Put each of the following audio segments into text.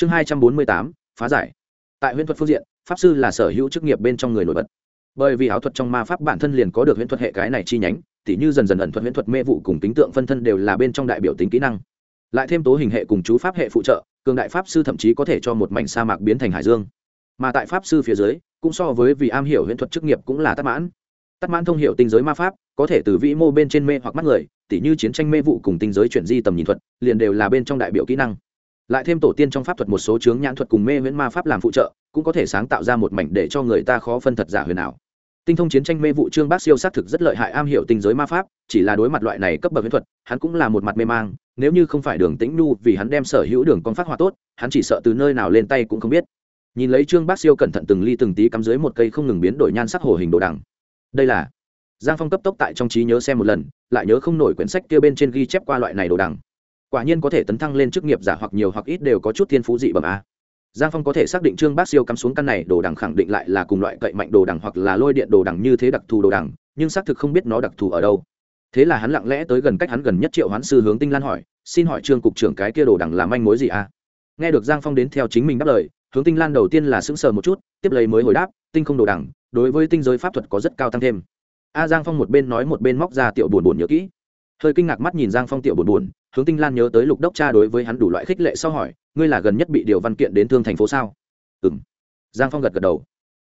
chương hai trăm bốn mươi tám, phá giải. Tại huyễn thuật phương diện, pháp sư là sở hữu chức nghiệp bên trong người nổi bật. Bởi vì áo thuật trong ma pháp bản thân liền có được huyễn thuật hệ cái này chi nhánh, tỉ như dần dần ẩn thuật huyễn thuật mê vụ cùng tính tượng phân thân đều là bên trong đại biểu tính kỹ năng. Lại thêm tố hình hệ cùng chú pháp hệ phụ trợ, cường đại pháp sư thậm chí có thể cho một mảnh sa mạc biến thành hải dương. Mà tại pháp sư phía dưới, cũng so với vì am hiểu huyễn thuật chức nghiệp cũng là tắc mãn. Tắc mãn thông hiệu tinh giới ma pháp, có thể từ vĩ mô bên trên mê hoặc mắt người, tỉ như chiến tranh mê vụ cùng tinh giới chuyển di tầm nhìn thuật, liền đều là bên trong đại biểu kỹ năng lại thêm tổ tiên trong pháp thuật một số chướng nhãn thuật cùng mê viễn ma pháp làm phụ trợ, cũng có thể sáng tạo ra một mảnh để cho người ta khó phân thật giả huyền ảo. Tinh thông chiến tranh mê vụ trương bác siêu xác thực rất lợi hại am hiểu tinh giới ma pháp, chỉ là đối mặt loại này cấp bậc viễn thuật, hắn cũng là một mặt mê mang, nếu như không phải đường tĩnh nhu vì hắn đem sở hữu đường con phát hoa tốt, hắn chỉ sợ từ nơi nào lên tay cũng không biết. Nhìn lấy trương bác siêu cẩn thận từng ly từng tí cắm dưới một cây không ngừng biến đổi nhan sắc hồ hình đồ đằng. Đây là giang phong cấp tốc tại trong trí nhớ xem một lần, lại nhớ không nổi quyển sách kia bên trên ghi chép qua loại này đồ đằng quả nhiên có thể tấn thăng lên chức nghiệp giả hoặc nhiều hoặc ít đều có chút thiên phú dị bẩm a. Giang phong có thể xác định trương bác siêu cắm xuống căn này đồ đằng khẳng định lại là cùng loại cậy mạnh đồ đằng hoặc là lôi điện đồ đằng như thế đặc thù đồ đằng, nhưng xác thực không biết nó đặc thù ở đâu. Thế là hắn lặng lẽ tới gần cách hắn gần nhất triệu hoán sư hướng tinh lan hỏi, xin hỏi trương cục trưởng cái kia đồ đằng là manh mối gì a? Nghe được giang phong đến theo chính mình đáp lời, hướng tinh lan đầu tiên là sững sờ một chút, tiếp lấy mới hồi đáp, tinh không đồ đằng, đối với tinh giới pháp thuật có rất cao tăng thêm. A giang phong một bên nói một bên móc ra tiểu buồn buồn nhớ kỹ. Hơi kinh ngạc mắt nhìn giang phong tiểu buồn buồn hướng tinh lan nhớ tới lục đốc cha đối với hắn đủ loại khích lệ sau hỏi, ngươi là gần nhất bị điều văn kiện đến thương thành phố sao? Ừ m giang phong gật gật đầu.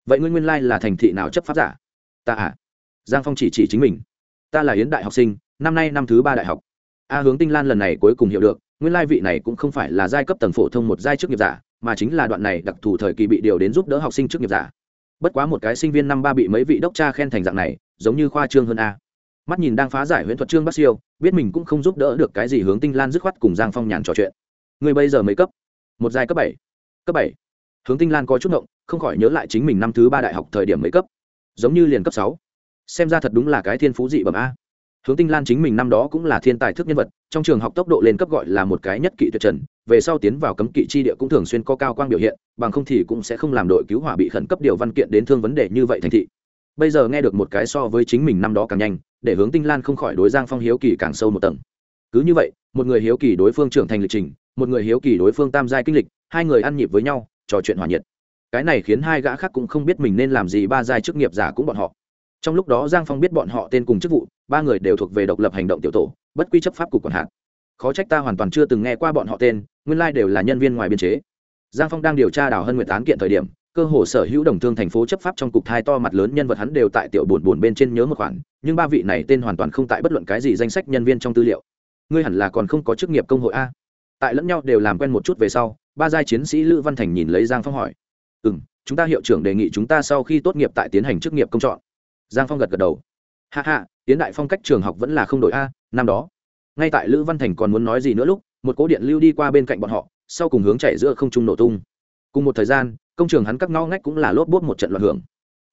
Vậy ngươi nguyên lai là thành thị nào chấp pháp giả? Ta à. Giang phong chỉ chỉ chính mình. Ta là yến đại học sinh, năm nay năm thứ ba đại học. A hướng tinh lan lần này cuối cùng hiểu được, nguyên lai vị này cũng không phải là giai cấp tầng phổ thông một giai chức nghiệp giả, mà chính là đoạn này đặc thù thời kỳ bị điều đến giúp đỡ học sinh chức nghiệp giả. Bất quá một cái sinh viên năm ba bị mấy vị đốc cha khen thành dạng này, giống như khoa trương hơn a mắt nhìn đang phá giải huyễn thuật trương bắc siêu, biết mình cũng không giúp đỡ được cái gì hướng tinh lan dứt khoát cùng giang phong nhàn trò chuyện. Người bây giờ mấy cấp? Một giai cấp bảy. Cấp bảy. Hướng tinh lan có chút ngộng, không khỏi nhớ lại chính mình năm thứ ba đại học thời điểm mấy cấp. Giống như liền cấp sáu. Xem ra thật đúng là cái thiên phú dị bẩm a. Hướng tinh lan chính mình năm đó cũng là thiên tài thức nhân vật, trong trường học tốc độ lên cấp gọi là một cái nhất kỵ tuyệt trần, về sau tiến vào cấm kỵ chi địa cũng thường xuyên có cao quang biểu hiện, bằng không thì cũng sẽ không làm đội cứu hỏa bị khẩn cấp điều văn kiện đến thương vấn đề như vậy thành thị bây giờ nghe được một cái so với chính mình năm đó càng nhanh, để hướng tinh lan không khỏi đối giang phong hiếu kỳ càng sâu một tầng. Cứ như vậy, một người hiếu kỳ đối phương trưởng thành lịch trình, một người hiếu kỳ đối phương tam giai kinh lịch, hai người ăn nhịp với nhau, trò chuyện hòa nhiệt. Cái này khiến hai gã khác cũng không biết mình nên làm gì, ba giai chức nghiệp giả cũng bọn họ. Trong lúc đó giang phong biết bọn họ tên cùng chức vụ, ba người đều thuộc về độc lập hành động tiểu tổ, bất quy chấp pháp cục quản hạn khó trách ta hoàn toàn chưa từng nghe qua bọn họ tên, nguyên lai đều là nhân viên ngoài biên chế. Giang phong đang điều tra đào hân Nguyệt án kiện thời điểm cơ hồ sở hữu đồng thương thành phố chấp pháp trong cục thai to mặt lớn nhân vật hắn đều tại tiểu buồn buồn bên trên nhớ một khoản, nhưng ba vị này tên hoàn toàn không tại bất luận cái gì danh sách nhân viên trong tư liệu. Ngươi hẳn là còn không có chức nghiệp công hội a? Tại lẫn nhau đều làm quen một chút về sau, ba giai chiến sĩ lữ văn thành nhìn lấy giang phong hỏi. Ừ m chúng ta hiệu trưởng đề nghị chúng ta sau khi tốt nghiệp tại tiến hành chức nghiệp công chọn. Giang phong gật gật đầu. Hạ hạ tiến đại phong cách trường học vẫn là không đổi a, năm đó. Ngay tại lữ văn thành còn muốn nói gì nữa lúc, một cố điện lưu đi qua bên cạnh bọn họ, sau cùng hướng chạy giữa không trung nổ tung. Cùng một thời gian công trường hắn các ngõ ngách cũng là lốp bốt một trận loạn hưởng.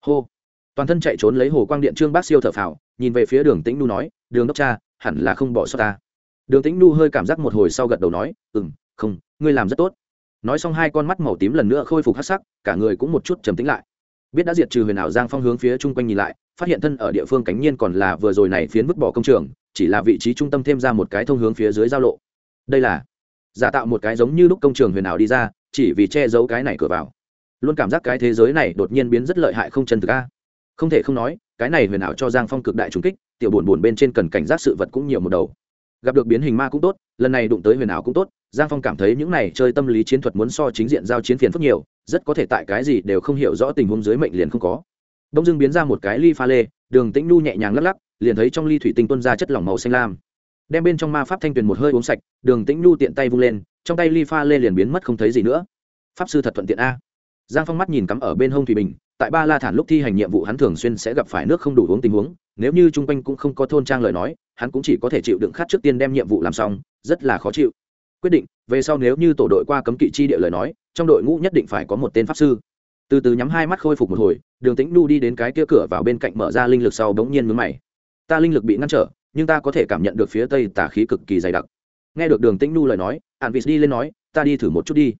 Hô. Toàn thân chạy trốn lấy hồ quang điện trương bác siêu thở phào nhìn về phía đường tĩnh nu nói đường đốc cha hẳn là không bỏ sót ta. Đường tĩnh nu hơi cảm giác một hồi sau gật đầu nói ừm, không ngươi làm rất tốt. Nói xong hai con mắt màu tím lần nữa khôi phục hắc sắc cả người cũng một chút trầm tĩnh lại. Biết đã diệt trừ huyền ảo giang phong hướng phía chung quanh nhìn lại phát hiện thân ở địa phương cánh nhiên còn là vừa rồi này phiến vứt bỏ công trường chỉ là vị trí trung tâm thêm ra một cái thông hướng phía dưới giao lộ. Đây là giả tạo một cái giống như lúc công trường huyền ảo đi ra chỉ vì che giấu cái này cửa vào luôn cảm giác cái thế giới này đột nhiên biến rất lợi hại không chân thực a. Không thể không nói, cái này huyền ảo cho giang phong cực đại trùng kích, tiểu buồn buồn bên trên cần cảnh giác sự vật cũng nhiều một đầu. Gặp được biến hình ma cũng tốt, lần này đụng tới huyền ảo cũng tốt, giang phong cảm thấy những này chơi tâm lý chiến thuật muốn so chính diện giao chiến phiền phức nhiều, rất có thể tại cái gì đều không hiểu rõ tình huống dưới mệnh liền không có. Đông dưng biến ra một cái ly pha lê, đường tĩnh nu nhẹ nhàng lắc lắc, liền thấy trong ly thủy tinh tuân ra chất lỏng màu xanh lam. Đem bên trong ma pháp thanh tuyền một hơi uống sạch, đường tĩnh nu tiện tay vung lên, trong tay ly pha lê liền biến mất không thấy gì nữa. Pháp sư thật thuận tiện a giang phong mắt nhìn cắm ở bên hông thủy bình, tại ba la thản lúc thi hành nhiệm vụ hắn thường xuyên sẽ gặp phải nước không đủ uống tình huống, nếu như chung quanh cũng không có thôn trang lời nói, hắn cũng chỉ có thể chịu đựng khát trước tiên đem nhiệm vụ làm xong, rất là khó chịu. Quyết định, về sau nếu như tổ đội qua cấm kỵ chi địa lời nói, trong đội ngũ nhất định phải có một tên pháp sư. Từ từ nhắm hai mắt khôi phục một hồi, đường tĩnh nu đi đến cái kia cửa vào bên cạnh mở ra linh lực sau bỗng nhiên mướn mày. Ta linh lực bị ngăn trở, nhưng ta có thể cảm nhận được phía tây tà khí cực kỳ dày đặc. Nghe được đường tĩnh nu lời nói ạn vịt đi lên nói, ta đi thử một chút đi.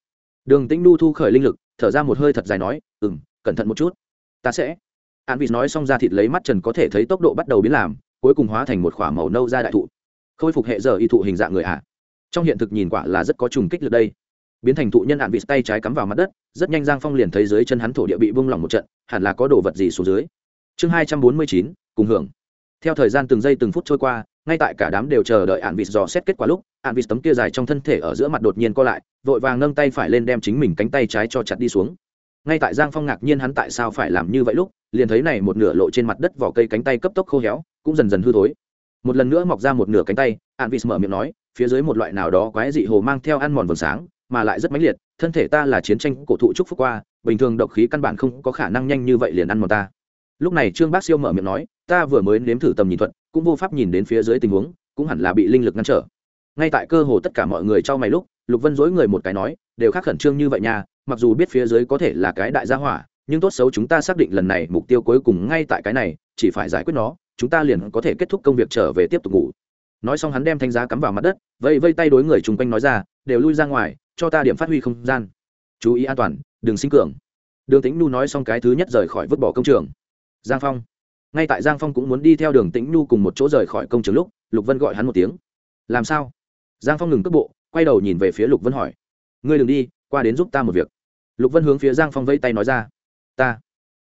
Đường tĩnh nu thu khởi linh lực thở ra một hơi thật dài nói ừ m cẩn thận một chút. Ta sẽ. An vịt nói xong ra thịt lấy mắt trần có thể thấy tốc độ bắt đầu biến làm, cuối cùng hóa thành một k h ỏ a màu nâu ra đại thụ. Khôi phục hệ giờ y thụ hình dạng người ạ. À. trong hiện thực nhìn quả là rất có trùng kích lực đây. Biến thành thụ nhân an vịt tay trái cắm vào mặt đất, rất nhanh giang phong liền thấy dưới chân hắn thổ địa bị bung lỏng một trận, hẳn là có đồ vật gì xuống dưới. Chương hai trăm bốn mươi chín, cùng hưởng. Theo thời gian từng giây từng phút trôi qua ngay tại cả đám đều chờ đợi ạn vịt dò xét kết quả lúc ạn vịt tấm kia dài trong thân thể ở giữa mặt đột nhiên co lại, vội vàng nâng tay phải lên đem chính mình cánh tay trái cho chặt đi xuống. Ngay tại giang phong ngạc nhiên hắn tại sao phải làm như vậy lúc, liền thấy này một nửa lộ trên mặt đất vỏ cây cánh tay cấp tốc khô héo, cũng dần dần hư thối. Một lần nữa mọc ra một nửa cánh tay ạn vịt mở miệng nói, phía dưới một loại nào đó quái dị hồ mang theo ăn mòn vầng sáng, mà lại rất mãnh liệt, thân thể ta là chiến tranh cổ thụ trúc phúc qua, bình thường độc khí căn bản không có khả năng nhanh như vậy liền ăn mòn ta. Lúc này trương bác siêu mở miệng nói, ta vừa mới nếm thử tầm nhìn thuận cũng vô pháp nhìn đến phía dưới tình huống, cũng hẳn là bị linh lực ngăn trở. Ngay tại cơ hồ tất cả mọi người trong mày lúc, lục vân dối người một cái nói, đều khác khẩn trương như vậy nha, mặc dù biết phía dưới có thể là cái đại gia hỏa, nhưng tốt xấu chúng ta xác định lần này mục tiêu cuối cùng ngay tại cái này, chỉ phải giải quyết nó, chúng ta liền có thể kết thúc công việc trở về tiếp tục ngủ. Nói xong hắn đem thanh giá cắm vào mặt đất, vây vây tay đối người chung quanh nói ra, đều lui ra ngoài, cho ta điểm phát huy không gian. Chú ý an toàn, đừng sinh cường. Đường tính nu nói xong cái thứ nhất rời khỏi vứt bỏ công trường. Giang phong ngay tại giang phong cũng muốn đi theo đường tĩnh nu cùng một chỗ rời khỏi công trường lúc, lục vân gọi hắn một tiếng. Làm sao? Giang phong ngừng cước bộ, quay đầu nhìn về phía lục vân hỏi. Ngươi đừng đi, qua đến giúp ta một việc. Lục vân hướng phía giang phong vây tay nói ra. Ta.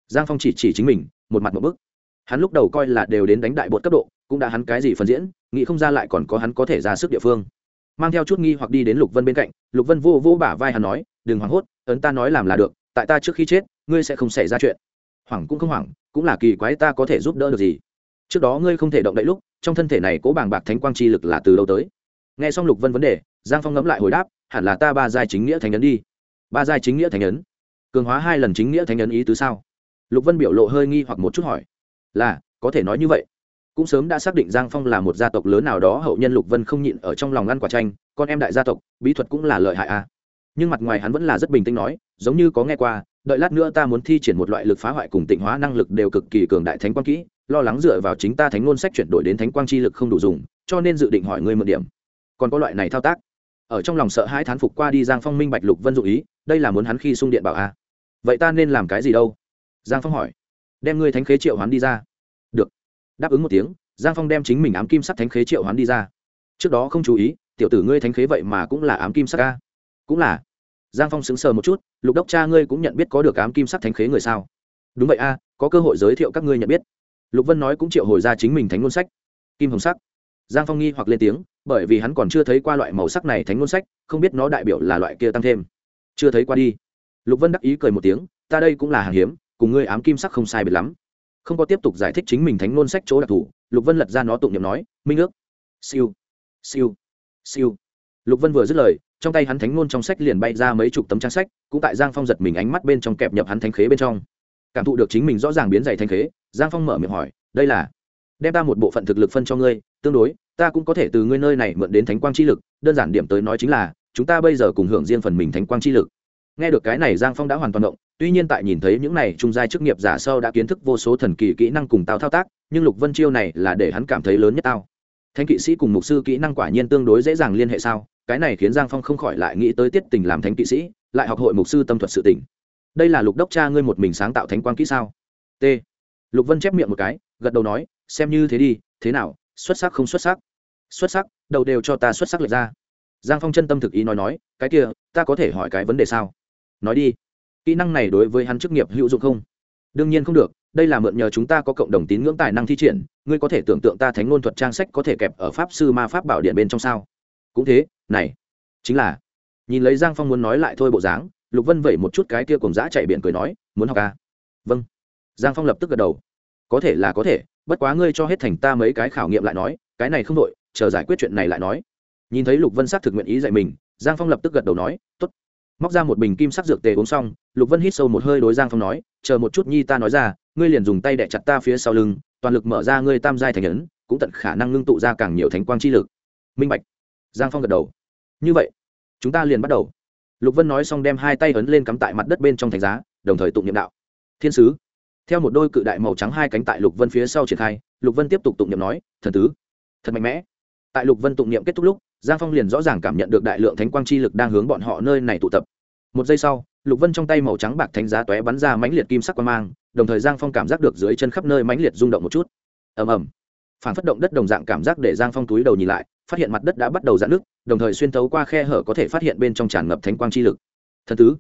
Giang phong chỉ chỉ chính mình, một mặt một bức. Hắn lúc đầu coi là đều đến đánh đại bột cấp độ, cũng đã hắn cái gì phần diễn, nghĩ không ra lại còn có hắn có thể ra sức địa phương. Mang theo chút nghi hoặc đi đến lục vân bên cạnh, lục vân vô vô bả vai hắn nói, đừng hoảng hốt, ấn ta nói làm là được, tại ta trước khi chết, ngươi sẽ không xảy ra chuyện. Hoảng cũng không hoảng cũng là kỳ quái ta có thể giúp đỡ được gì? Trước đó ngươi không thể động đậy lúc, trong thân thể này cố bàng bạc thánh quang chi lực là từ đâu tới? Nghe xong lục vân vấn đề, giang phong ngẫm lại hồi đáp, hẳn là ta ba giai chính nghĩa thánh ấn đi. Ba giai chính nghĩa thánh ấn? Cường hóa hai lần chính nghĩa thánh ấn ý tứ sao? Lục vân biểu lộ hơi nghi hoặc một chút hỏi. Là, có thể nói như vậy. Cũng sớm đã xác định giang phong là một gia tộc lớn nào đó, hậu nhân lục vân không nhịn ở trong lòng ngăn quả tranh con em đại gia tộc, bí thuật cũng là lợi hại a à. nhưng mặt ngoài hắn vẫn là rất bình tĩnh nói, giống như có nghe qua đợi lát nữa ta muốn thi triển một loại lực phá hoại cùng tịnh hóa năng lực đều cực kỳ cường đại thánh quang kỹ, lo lắng dựa vào chính ta thánh ngôn sách chuyển đổi đến thánh quang chi lực không đủ dùng, cho nên dự định hỏi ngươi mượn điểm. Còn có loại này thao tác. Ở trong lòng sợ hãi thán phục qua đi giang phong minh bạch lục vân dụ ý, đây là muốn hắn khi sung điện bảo a. Vậy ta nên làm cái gì đâu? Giang phong hỏi. Đem ngươi thánh khế triệu hoán đi ra. Được. Đáp ứng một tiếng, giang phong đem chính mình ám kim sắc thánh khế triệu hoán đi ra. Trước đó không chú ý, tiểu tử ngươi thánh khế vậy mà cũng là ám kim sắc a. Cũng là giang phong sững sờ một chút, lục đốc cha ngươi cũng nhận biết có được ám kim sắc thánh khế người sao? Đúng vậy a, có cơ hội giới thiệu các ngươi nhận biết. Lục vân nói cũng triệu hồi ra chính mình thánh ngôn sách. Kim hồng sắc. Giang phong nghi hoặc lên tiếng, bởi vì hắn còn chưa thấy qua loại màu sắc này thánh ngôn sách, không biết nó đại biểu là loại kia tăng thêm. Chưa thấy qua đi. Lục vân đắc ý cười một tiếng, ta đây cũng là hàng hiếm, cùng ngươi ám kim sắc không sai biệt lắm. Không có tiếp tục giải thích chính mình thánh ngôn sách chỗ đặc thù, lục vân lật ra nó tụng niệm nói, minh ước. Siêu. Siêu. Siêu. Lục vân vừa dứt lời trong tay hắn thánh ngôn trong sách liền bay ra mấy chục tấm trang sách, cũng tại giang phong giật mình ánh mắt bên trong kẹp nhập hắn thánh khế bên trong. Cảm thụ được chính mình rõ ràng biến dày thánh khế, giang phong mở miệng hỏi, đây là, đem ta một bộ phận thực lực phân cho ngươi, tương đối, ta cũng có thể từ ngươi nơi này mượn đến thánh quang chi lực, đơn giản điểm tới nói chính là, chúng ta bây giờ cùng hưởng riêng phần mình thánh quang chi lực. Nghe được cái này, giang phong đã hoàn toàn động, tuy nhiên tại nhìn thấy những này trung giai chức nghiệp giả sâu đã kiến thức vô số thần kỳ kỹ năng cùng tao thao tác, nhưng lục vân chiêu này là để hắn cảm thấy lớn nhất tao. Thánh kỵ sĩ cùng mục sư kỹ năng quả nhiên tương đối dễ dàng liên hệ sao? Cái này khiến giang phong không khỏi lại nghĩ tới tiết tình làm thánh kỵ sĩ, lại học hội mục sư tâm thuật sự tỉnh đây là lục đốc cha ngươi một mình sáng tạo thánh quang kỹ sao? T. Lục vân chép miệng một cái, gật đầu nói, xem như thế đi, thế nào, xuất sắc không xuất sắc? Xuất sắc, đầu đều cho ta xuất sắc lệch ra. Giang phong chân tâm thực ý nói nói, cái kia, ta có thể hỏi cái vấn đề sao? Nói đi. Kỹ năng này đối với hắn chức nghiệp hữu dụng không? Đương nhiên không được, đây là mượn nhờ chúng ta có cộng đồng tín ngưỡng tài năng thi triển, ngươi có thể tưởng tượng ta thánh ngôn thuật trang sách có thể kẹp ở pháp sư ma pháp bảo điện bên trong sao? Cũng thế này, chính là, nhìn lấy giang phong muốn nói lại thôi bộ dáng, lục vân vẩy một chút cái kia cùng dã chạy biển cười nói, muốn học à? vâng. Giang phong lập tức gật đầu. Có thể là có thể, bất quá ngươi cho hết thành ta mấy cái khảo nghiệm lại nói, cái này không đội chờ giải quyết chuyện này lại nói. Nhìn thấy lục vân xác thực nguyện ý dạy mình, giang phong lập tức gật đầu nói t ố t móc ra một bình kim sắc dược tề uống xong, lục vân hít sâu một hơi đối giang phong nói, chờ một chút nhi ta nói ra, ngươi liền dùng tay đẻ chặt ta phía sau lưng, toàn lực mở ra ngươi tam giai thành ấn, cũng tận khả năng ngưng tụ ra càng nhiều thánh quang chi lực. Minh bạch giang phong gật đầu. Như vậy, chúng ta liền bắt đầu. Lục vân nói xong đem hai tay ấn lên cắm tại mặt đất bên trong thành giá, đồng thời tụng nhiệm đạo. Thiên sứ, theo một đôi cự đại màu trắng hai cánh tại lục vân phía sau triển khai, lục vân tiếp tục tụng niệm nói, thần tứ, thật mạnh mẽ. Tại lục vân tụng niệm kết thúc lúc, giang phong liền rõ ràng cảm nhận được đại lượng thánh quang chi lực đang hướng bọn họ nơi này tụ tập. Một giây sau, lục vân trong tay màu trắng bạc thánh giá tóe bắn ra mãnh liệt kim sắc quang mang, đồng thời giang phong cảm giác được dưới chân khắp nơi mãnh liệt rung động một chút. Ầm ầm. Phản phất động đất đồng dạng cảm giác để giang phong túi đầu nhìn lại phát hiện mặt đất đã bắt đầu giãn nước đồng thời xuyên thấu qua khe hở có thể phát hiện bên trong tràn ngập thánh quang chi lực. Thần tứ,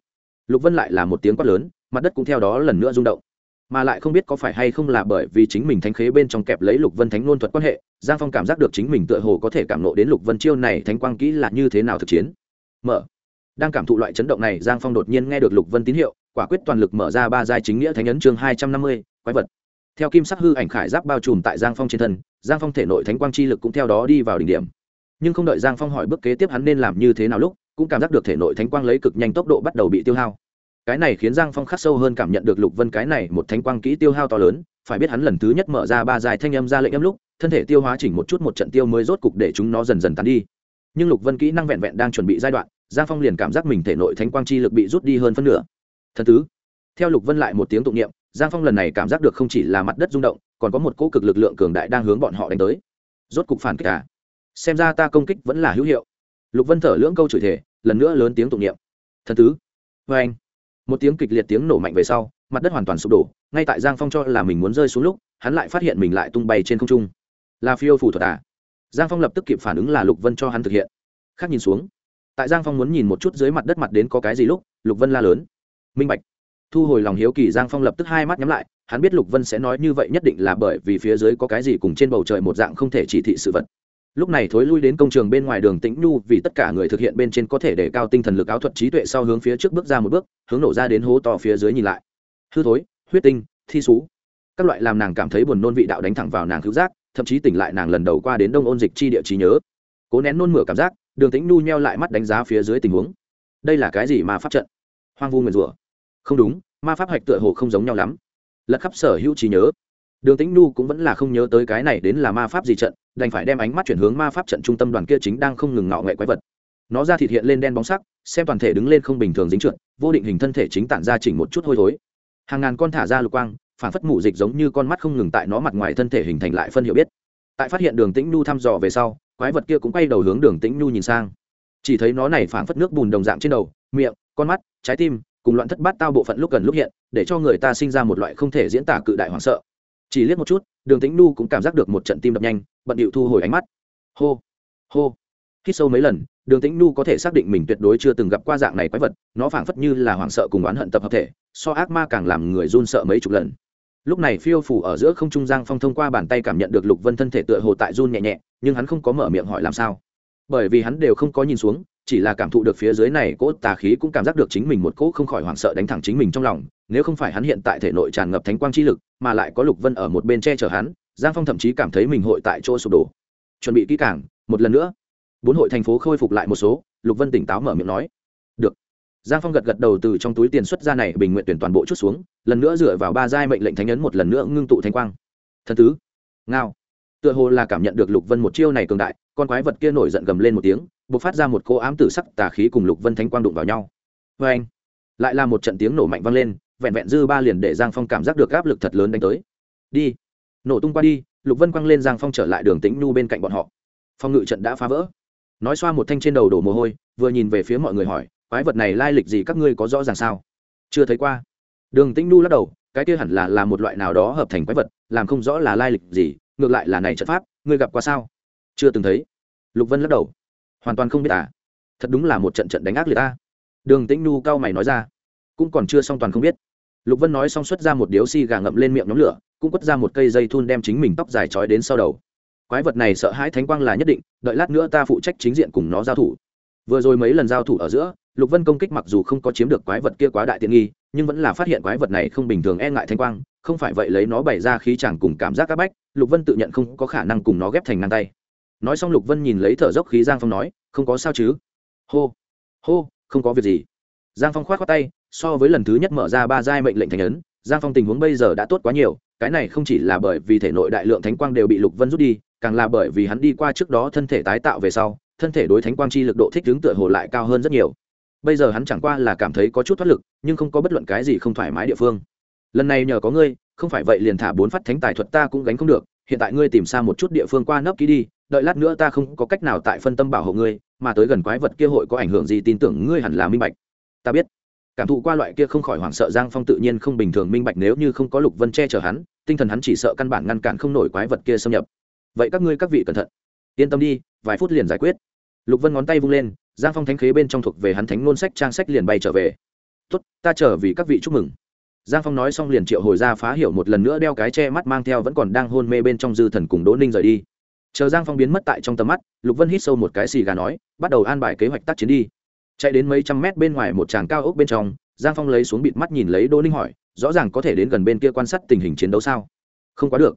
lục vân lại là một tiếng quát lớn, mặt đất cũng theo đó lần nữa rung động. Mà lại không biết có phải hay không là bởi vì chính mình thánh khế bên trong kẹp lấy lục vân thánh ngôn thuật quan hệ, giang phong cảm giác được chính mình tựa hồ có thể cảm nộ đến lục vân chiêu này thánh quang kỹ là như thế nào thực chiến. Mở. Đang cảm thụ loại chấn động này, giang phong đột nhiên nghe được lục vân tín hiệu, quả quyết toàn lực mở ra ba giai chính nghĩa thánh ấn chương hai trăm năm mươi, quái vật theo kim sắc hư ảnh khải giáp bao trùm tại giang phong trên thân, giang phong thể nội thánh quang chi lực cũng theo đó đi vào đỉnh điểm. Nhưng không đợi giang phong hỏi bước kế tiếp hắn nên làm như thế nào lúc, cũng cảm giác được thể nội thánh quang lấy cực nhanh tốc độ bắt đầu bị tiêu hao. Cái này khiến giang phong khắc sâu hơn cảm nhận được lục vân cái này một thánh quang kỹ tiêu hao to lớn, phải biết hắn lần thứ nhất mở ra ba dài thanh âm ra lệnh âm lúc, thân thể tiêu hóa chỉnh một chút một trận tiêu mới rốt cục để chúng nó dần dần tán đi. Nhưng lục vân kỹ năng vẹn vẹn đang chuẩn bị giai đoạn, giang phong liền cảm giác mình thể nội thánh quang chi lực bị rút đi hơn phân nửa. Thần tứ, theo lục vân lại một tiếng tụng niệm giang phong lần này cảm giác được không chỉ là mặt đất rung động, còn có một cỗ cực lực lượng cường đại đang hướng bọn họ đánh tới. Rốt cục phản kích à? Xem ra ta công kích vẫn là hữu hiệu. Lục vân thở lưỡng câu chửi thể lần nữa lớn tiếng tụng niệm. Thần tứ vê anh. Một tiếng kịch liệt tiếng nổ mạnh về sau, mặt đất hoàn toàn sụp đổ, ngay tại giang phong cho là mình muốn rơi xuống lúc, hắn lại phát hiện mình lại tung bay trên không trung. Là phiêu phủ thuật à? Giang phong lập tức kịp phản ứng là lục vân cho hắn thực hiện. Khác nhìn xuống, tại giang phong muốn nhìn một chút dưới mặt đất mặt đến có cái gì lúc, lục vân la lớn. Minh bạch thu hồi lòng hiếu kỳ giang phong lập tức hai mắt nhắm lại hắn biết lục vân sẽ nói như vậy nhất định là bởi vì phía dưới có cái gì cùng trên bầu trời một dạng không thể chỉ thị sự vật lúc này thối lui đến công trường bên ngoài đường tĩnh nhu vì tất cả người thực hiện bên trên có thể để cao tinh thần lực áo thuật trí tuệ sau hướng phía trước bước ra một bước hướng nổ ra đến hố to phía dưới nhìn lại hư thối huyết tinh thi xú các loại làm nàng cảm thấy buồn nôn vị đạo đánh thẳng vào nàng cứu giác thậm chí tỉnh lại nàng lần đầu qua đến đông ôn dịch chi địa trí nhớ cố nén nôn mửa cảm giác đường tĩnh nhu nheo lại mắt đánh giá phía dưới tình huống đây là cái gì mà pháp trận hoang vu nguyền rủa không đúng, ma pháp hạch tựa hồ không giống nhau lắm. Lật khắp sở hữu trí nhớ. Đường tĩnh nhu cũng vẫn là không nhớ tới cái này đến là ma pháp gì trận, đành phải đem ánh mắt chuyển hướng ma pháp trận trung tâm đoàn kia chính đang không ngừng ngạo nghệ quái vật. Nó ra thịt hiện lên đen bóng sắc, xem toàn thể đứng lên không bình thường dính trượt, vô định hình thân thể chính tản ra chỉnh một chút hôi thối. Hàng ngàn con thả ra lục quang phản phất mù dịch giống như con mắt không ngừng tại nó mặt ngoài thân thể hình thành lại phân hiệu biết. Tại phát hiện đường tĩnh nhu thăm dò về sau, quái vật kia cũng quay đầu hướng đường tĩnh nhu nhìn sang. Chỉ thấy nó này phản phất nước bùn đồng dạng trên đầu, miệng, con mắt, trái tim cùng loạn thất bát tao bộ phận lúc gần lúc hiện, để cho người ta sinh ra một loại không thể diễn tả cự đại hoảng sợ. Chỉ liếc một chút, đường tĩnh nu cũng cảm giác được một trận tim đập nhanh, bận điệu thu hồi ánh mắt. Hô hô. Hít sâu mấy lần, đường tĩnh nu có thể xác định mình tuyệt đối chưa từng gặp qua dạng này quái vật, nó phảng phất như là hoảng sợ cùng oán hận tập hợp thể, so ác ma càng làm người run sợ mấy chục lần. Lúc này phiêu phủ ở giữa không trung giang phong thông qua bàn tay cảm nhận được lục vân thân thể tựa hồ tại run nhẹ nhẹ, nhưng hắn không có mở miệng hỏi làm sao. Bởi vì hắn đều không có nhìn xuống chỉ là cảm thụ được phía dưới này, cỗ tà khí cũng cảm giác được chính mình một cỗ không khỏi hoảng sợ đánh thẳng chính mình trong lòng, nếu không phải hắn hiện tại thể nội tràn ngập thánh quang chi lực, mà lại có lục vân ở một bên che chở hắn, giang phong thậm chí cảm thấy mình hội tại chỗ sụp đổ. Chuẩn bị kỹ càng, một lần nữa. Bốn hội thành phố khôi phục lại một số, lục vân tỉnh táo mở miệng nói. Được. Giang phong gật gật đầu từ trong túi tiền xuất ra này, bình nguyện tuyển toàn bộ chút xuống, lần nữa dựa vào ba giai mệnh lệnh thánh ấn một lần nữa ngưng tụ thanh quang. Thần tứ. Ngao. Tựa hồ là cảm nhận được lục vân một chiêu này cường đại, con quái vật kia nổi giận gầm lên một tiếng bộc phát ra một cô ám tử sắc tà khí cùng lục vân thánh quang đụng vào nhau. Vê anh, lại là một trận tiếng nổ mạnh vang lên, vẹn vẹn dư ba liền để giang phong cảm giác được áp lực thật lớn đánh tới. Đi, nổ tung qua đi, lục vân quăng lên giang phong trở lại đường tĩnh nhu bên cạnh bọn họ. Phong ngự trận đã phá vỡ. Nói xoa một thanh trên đầu đổ mồ hôi, vừa nhìn về phía mọi người hỏi, quái vật này lai lịch gì các ngươi có rõ ràng sao? Chưa thấy qua. Đường tĩnh nhu lắc đầu, cái kia hẳn là là một loại nào đó hợp thành quái vật, làm không rõ là lai lịch gì, ngược lại là này trận pháp, ngươi gặp qua sao? Chưa từng thấy. Lục vân lắc đầu hoàn toàn không biết à. Thật đúng là một trận trận đánh ác liệt ta. Đường tĩnh nu cao mày nói ra. Cũng còn chưa xong toàn không biết. Lục vân nói xong xuất ra một điếu xi gà ngậm lên miệng nhóm lửa, cũng quất ra một cây dây thun đem chính mình tóc dài trói đến sau đầu. Quái vật này sợ hãi thánh quang là nhất định, đợi lát nữa ta phụ trách chính diện cùng nó giao thủ. Vừa rồi mấy lần giao thủ ở giữa, lục vân công kích mặc dù không có chiếm được quái vật kia quá đại tiện nghi, nhưng vẫn là phát hiện quái vật này không bình thường e ngại thanh quang, không phải vậy lấy nó bày ra khí chẳng cùng cảm giác áp bách, lục vân tự nhận không có khả năng cùng nó ghép thành ngang tay nói xong lục vân nhìn lấy thở dốc khí giang phong nói, không có sao chứ? Hô hô, không có việc gì. Giang phong k h o á t khoác tay, so với lần thứ nhất mở ra ba giai mệnh lệnh thành ấn, giang phong tình huống bây giờ đã tốt quá nhiều, cái này không chỉ là bởi vì thể nội đại lượng thánh quang đều bị lục vân rút đi, càng là bởi vì hắn đi qua trước đó thân thể tái tạo về sau, thân thể đối thánh quang chi lực độ thích ứng tựa hồ lại cao hơn rất nhiều. Bây giờ hắn chẳng qua là cảm thấy có chút thoát lực, nhưng không có bất luận cái gì không thoải mái địa phương. Lần này nhờ có ngươi, không phải vậy liền thả bốn phát thánh tài thuật ta cũng gánh không được, hiện tại ngươi tìm xa một chút địa phương qua nấp ký đi đợi lát nữa ta không có cách nào tại phân tâm bảo hộ ngươi, mà tới gần quái vật kia hội có ảnh hưởng gì tin tưởng ngươi hẳn là minh bạch. Ta biết. Cảm thụ qua loại kia không khỏi hoảng sợ giang phong tự nhiên không bình thường minh bạch nếu như không có lục vân che chở hắn, tinh thần hắn chỉ sợ căn bản ngăn cản không nổi quái vật kia xâm nhập. Vậy các ngươi các vị cẩn thận. Yên tâm đi, vài phút liền giải quyết. Lục vân ngón tay vung lên, giang phong thánh khế bên trong thuộc về hắn thánh ngôn sách trang sách liền bay trở về. Tốt, ta trở vì các vị chúc mừng. Giang phong nói xong liền triệu hồi ra phá hiểu một lần nữa đeo cái che mắt mang theo vẫn còn đang hôn mê bên trong dư thần cùng đỗ ninh rời đi chờ giang phong biến mất tại trong tầm mắt, lục vân hít sâu một cái xì gà nói, bắt đầu an bài kế hoạch tác chiến đi. Chạy đến mấy trăm mét bên ngoài một tràng cao ốc bên trong, giang phong lấy xuống bịt mắt nhìn lấy đỗ ninh hỏi, rõ ràng có thể đến gần bên kia quan sát tình hình chiến đấu sao? Không quá được.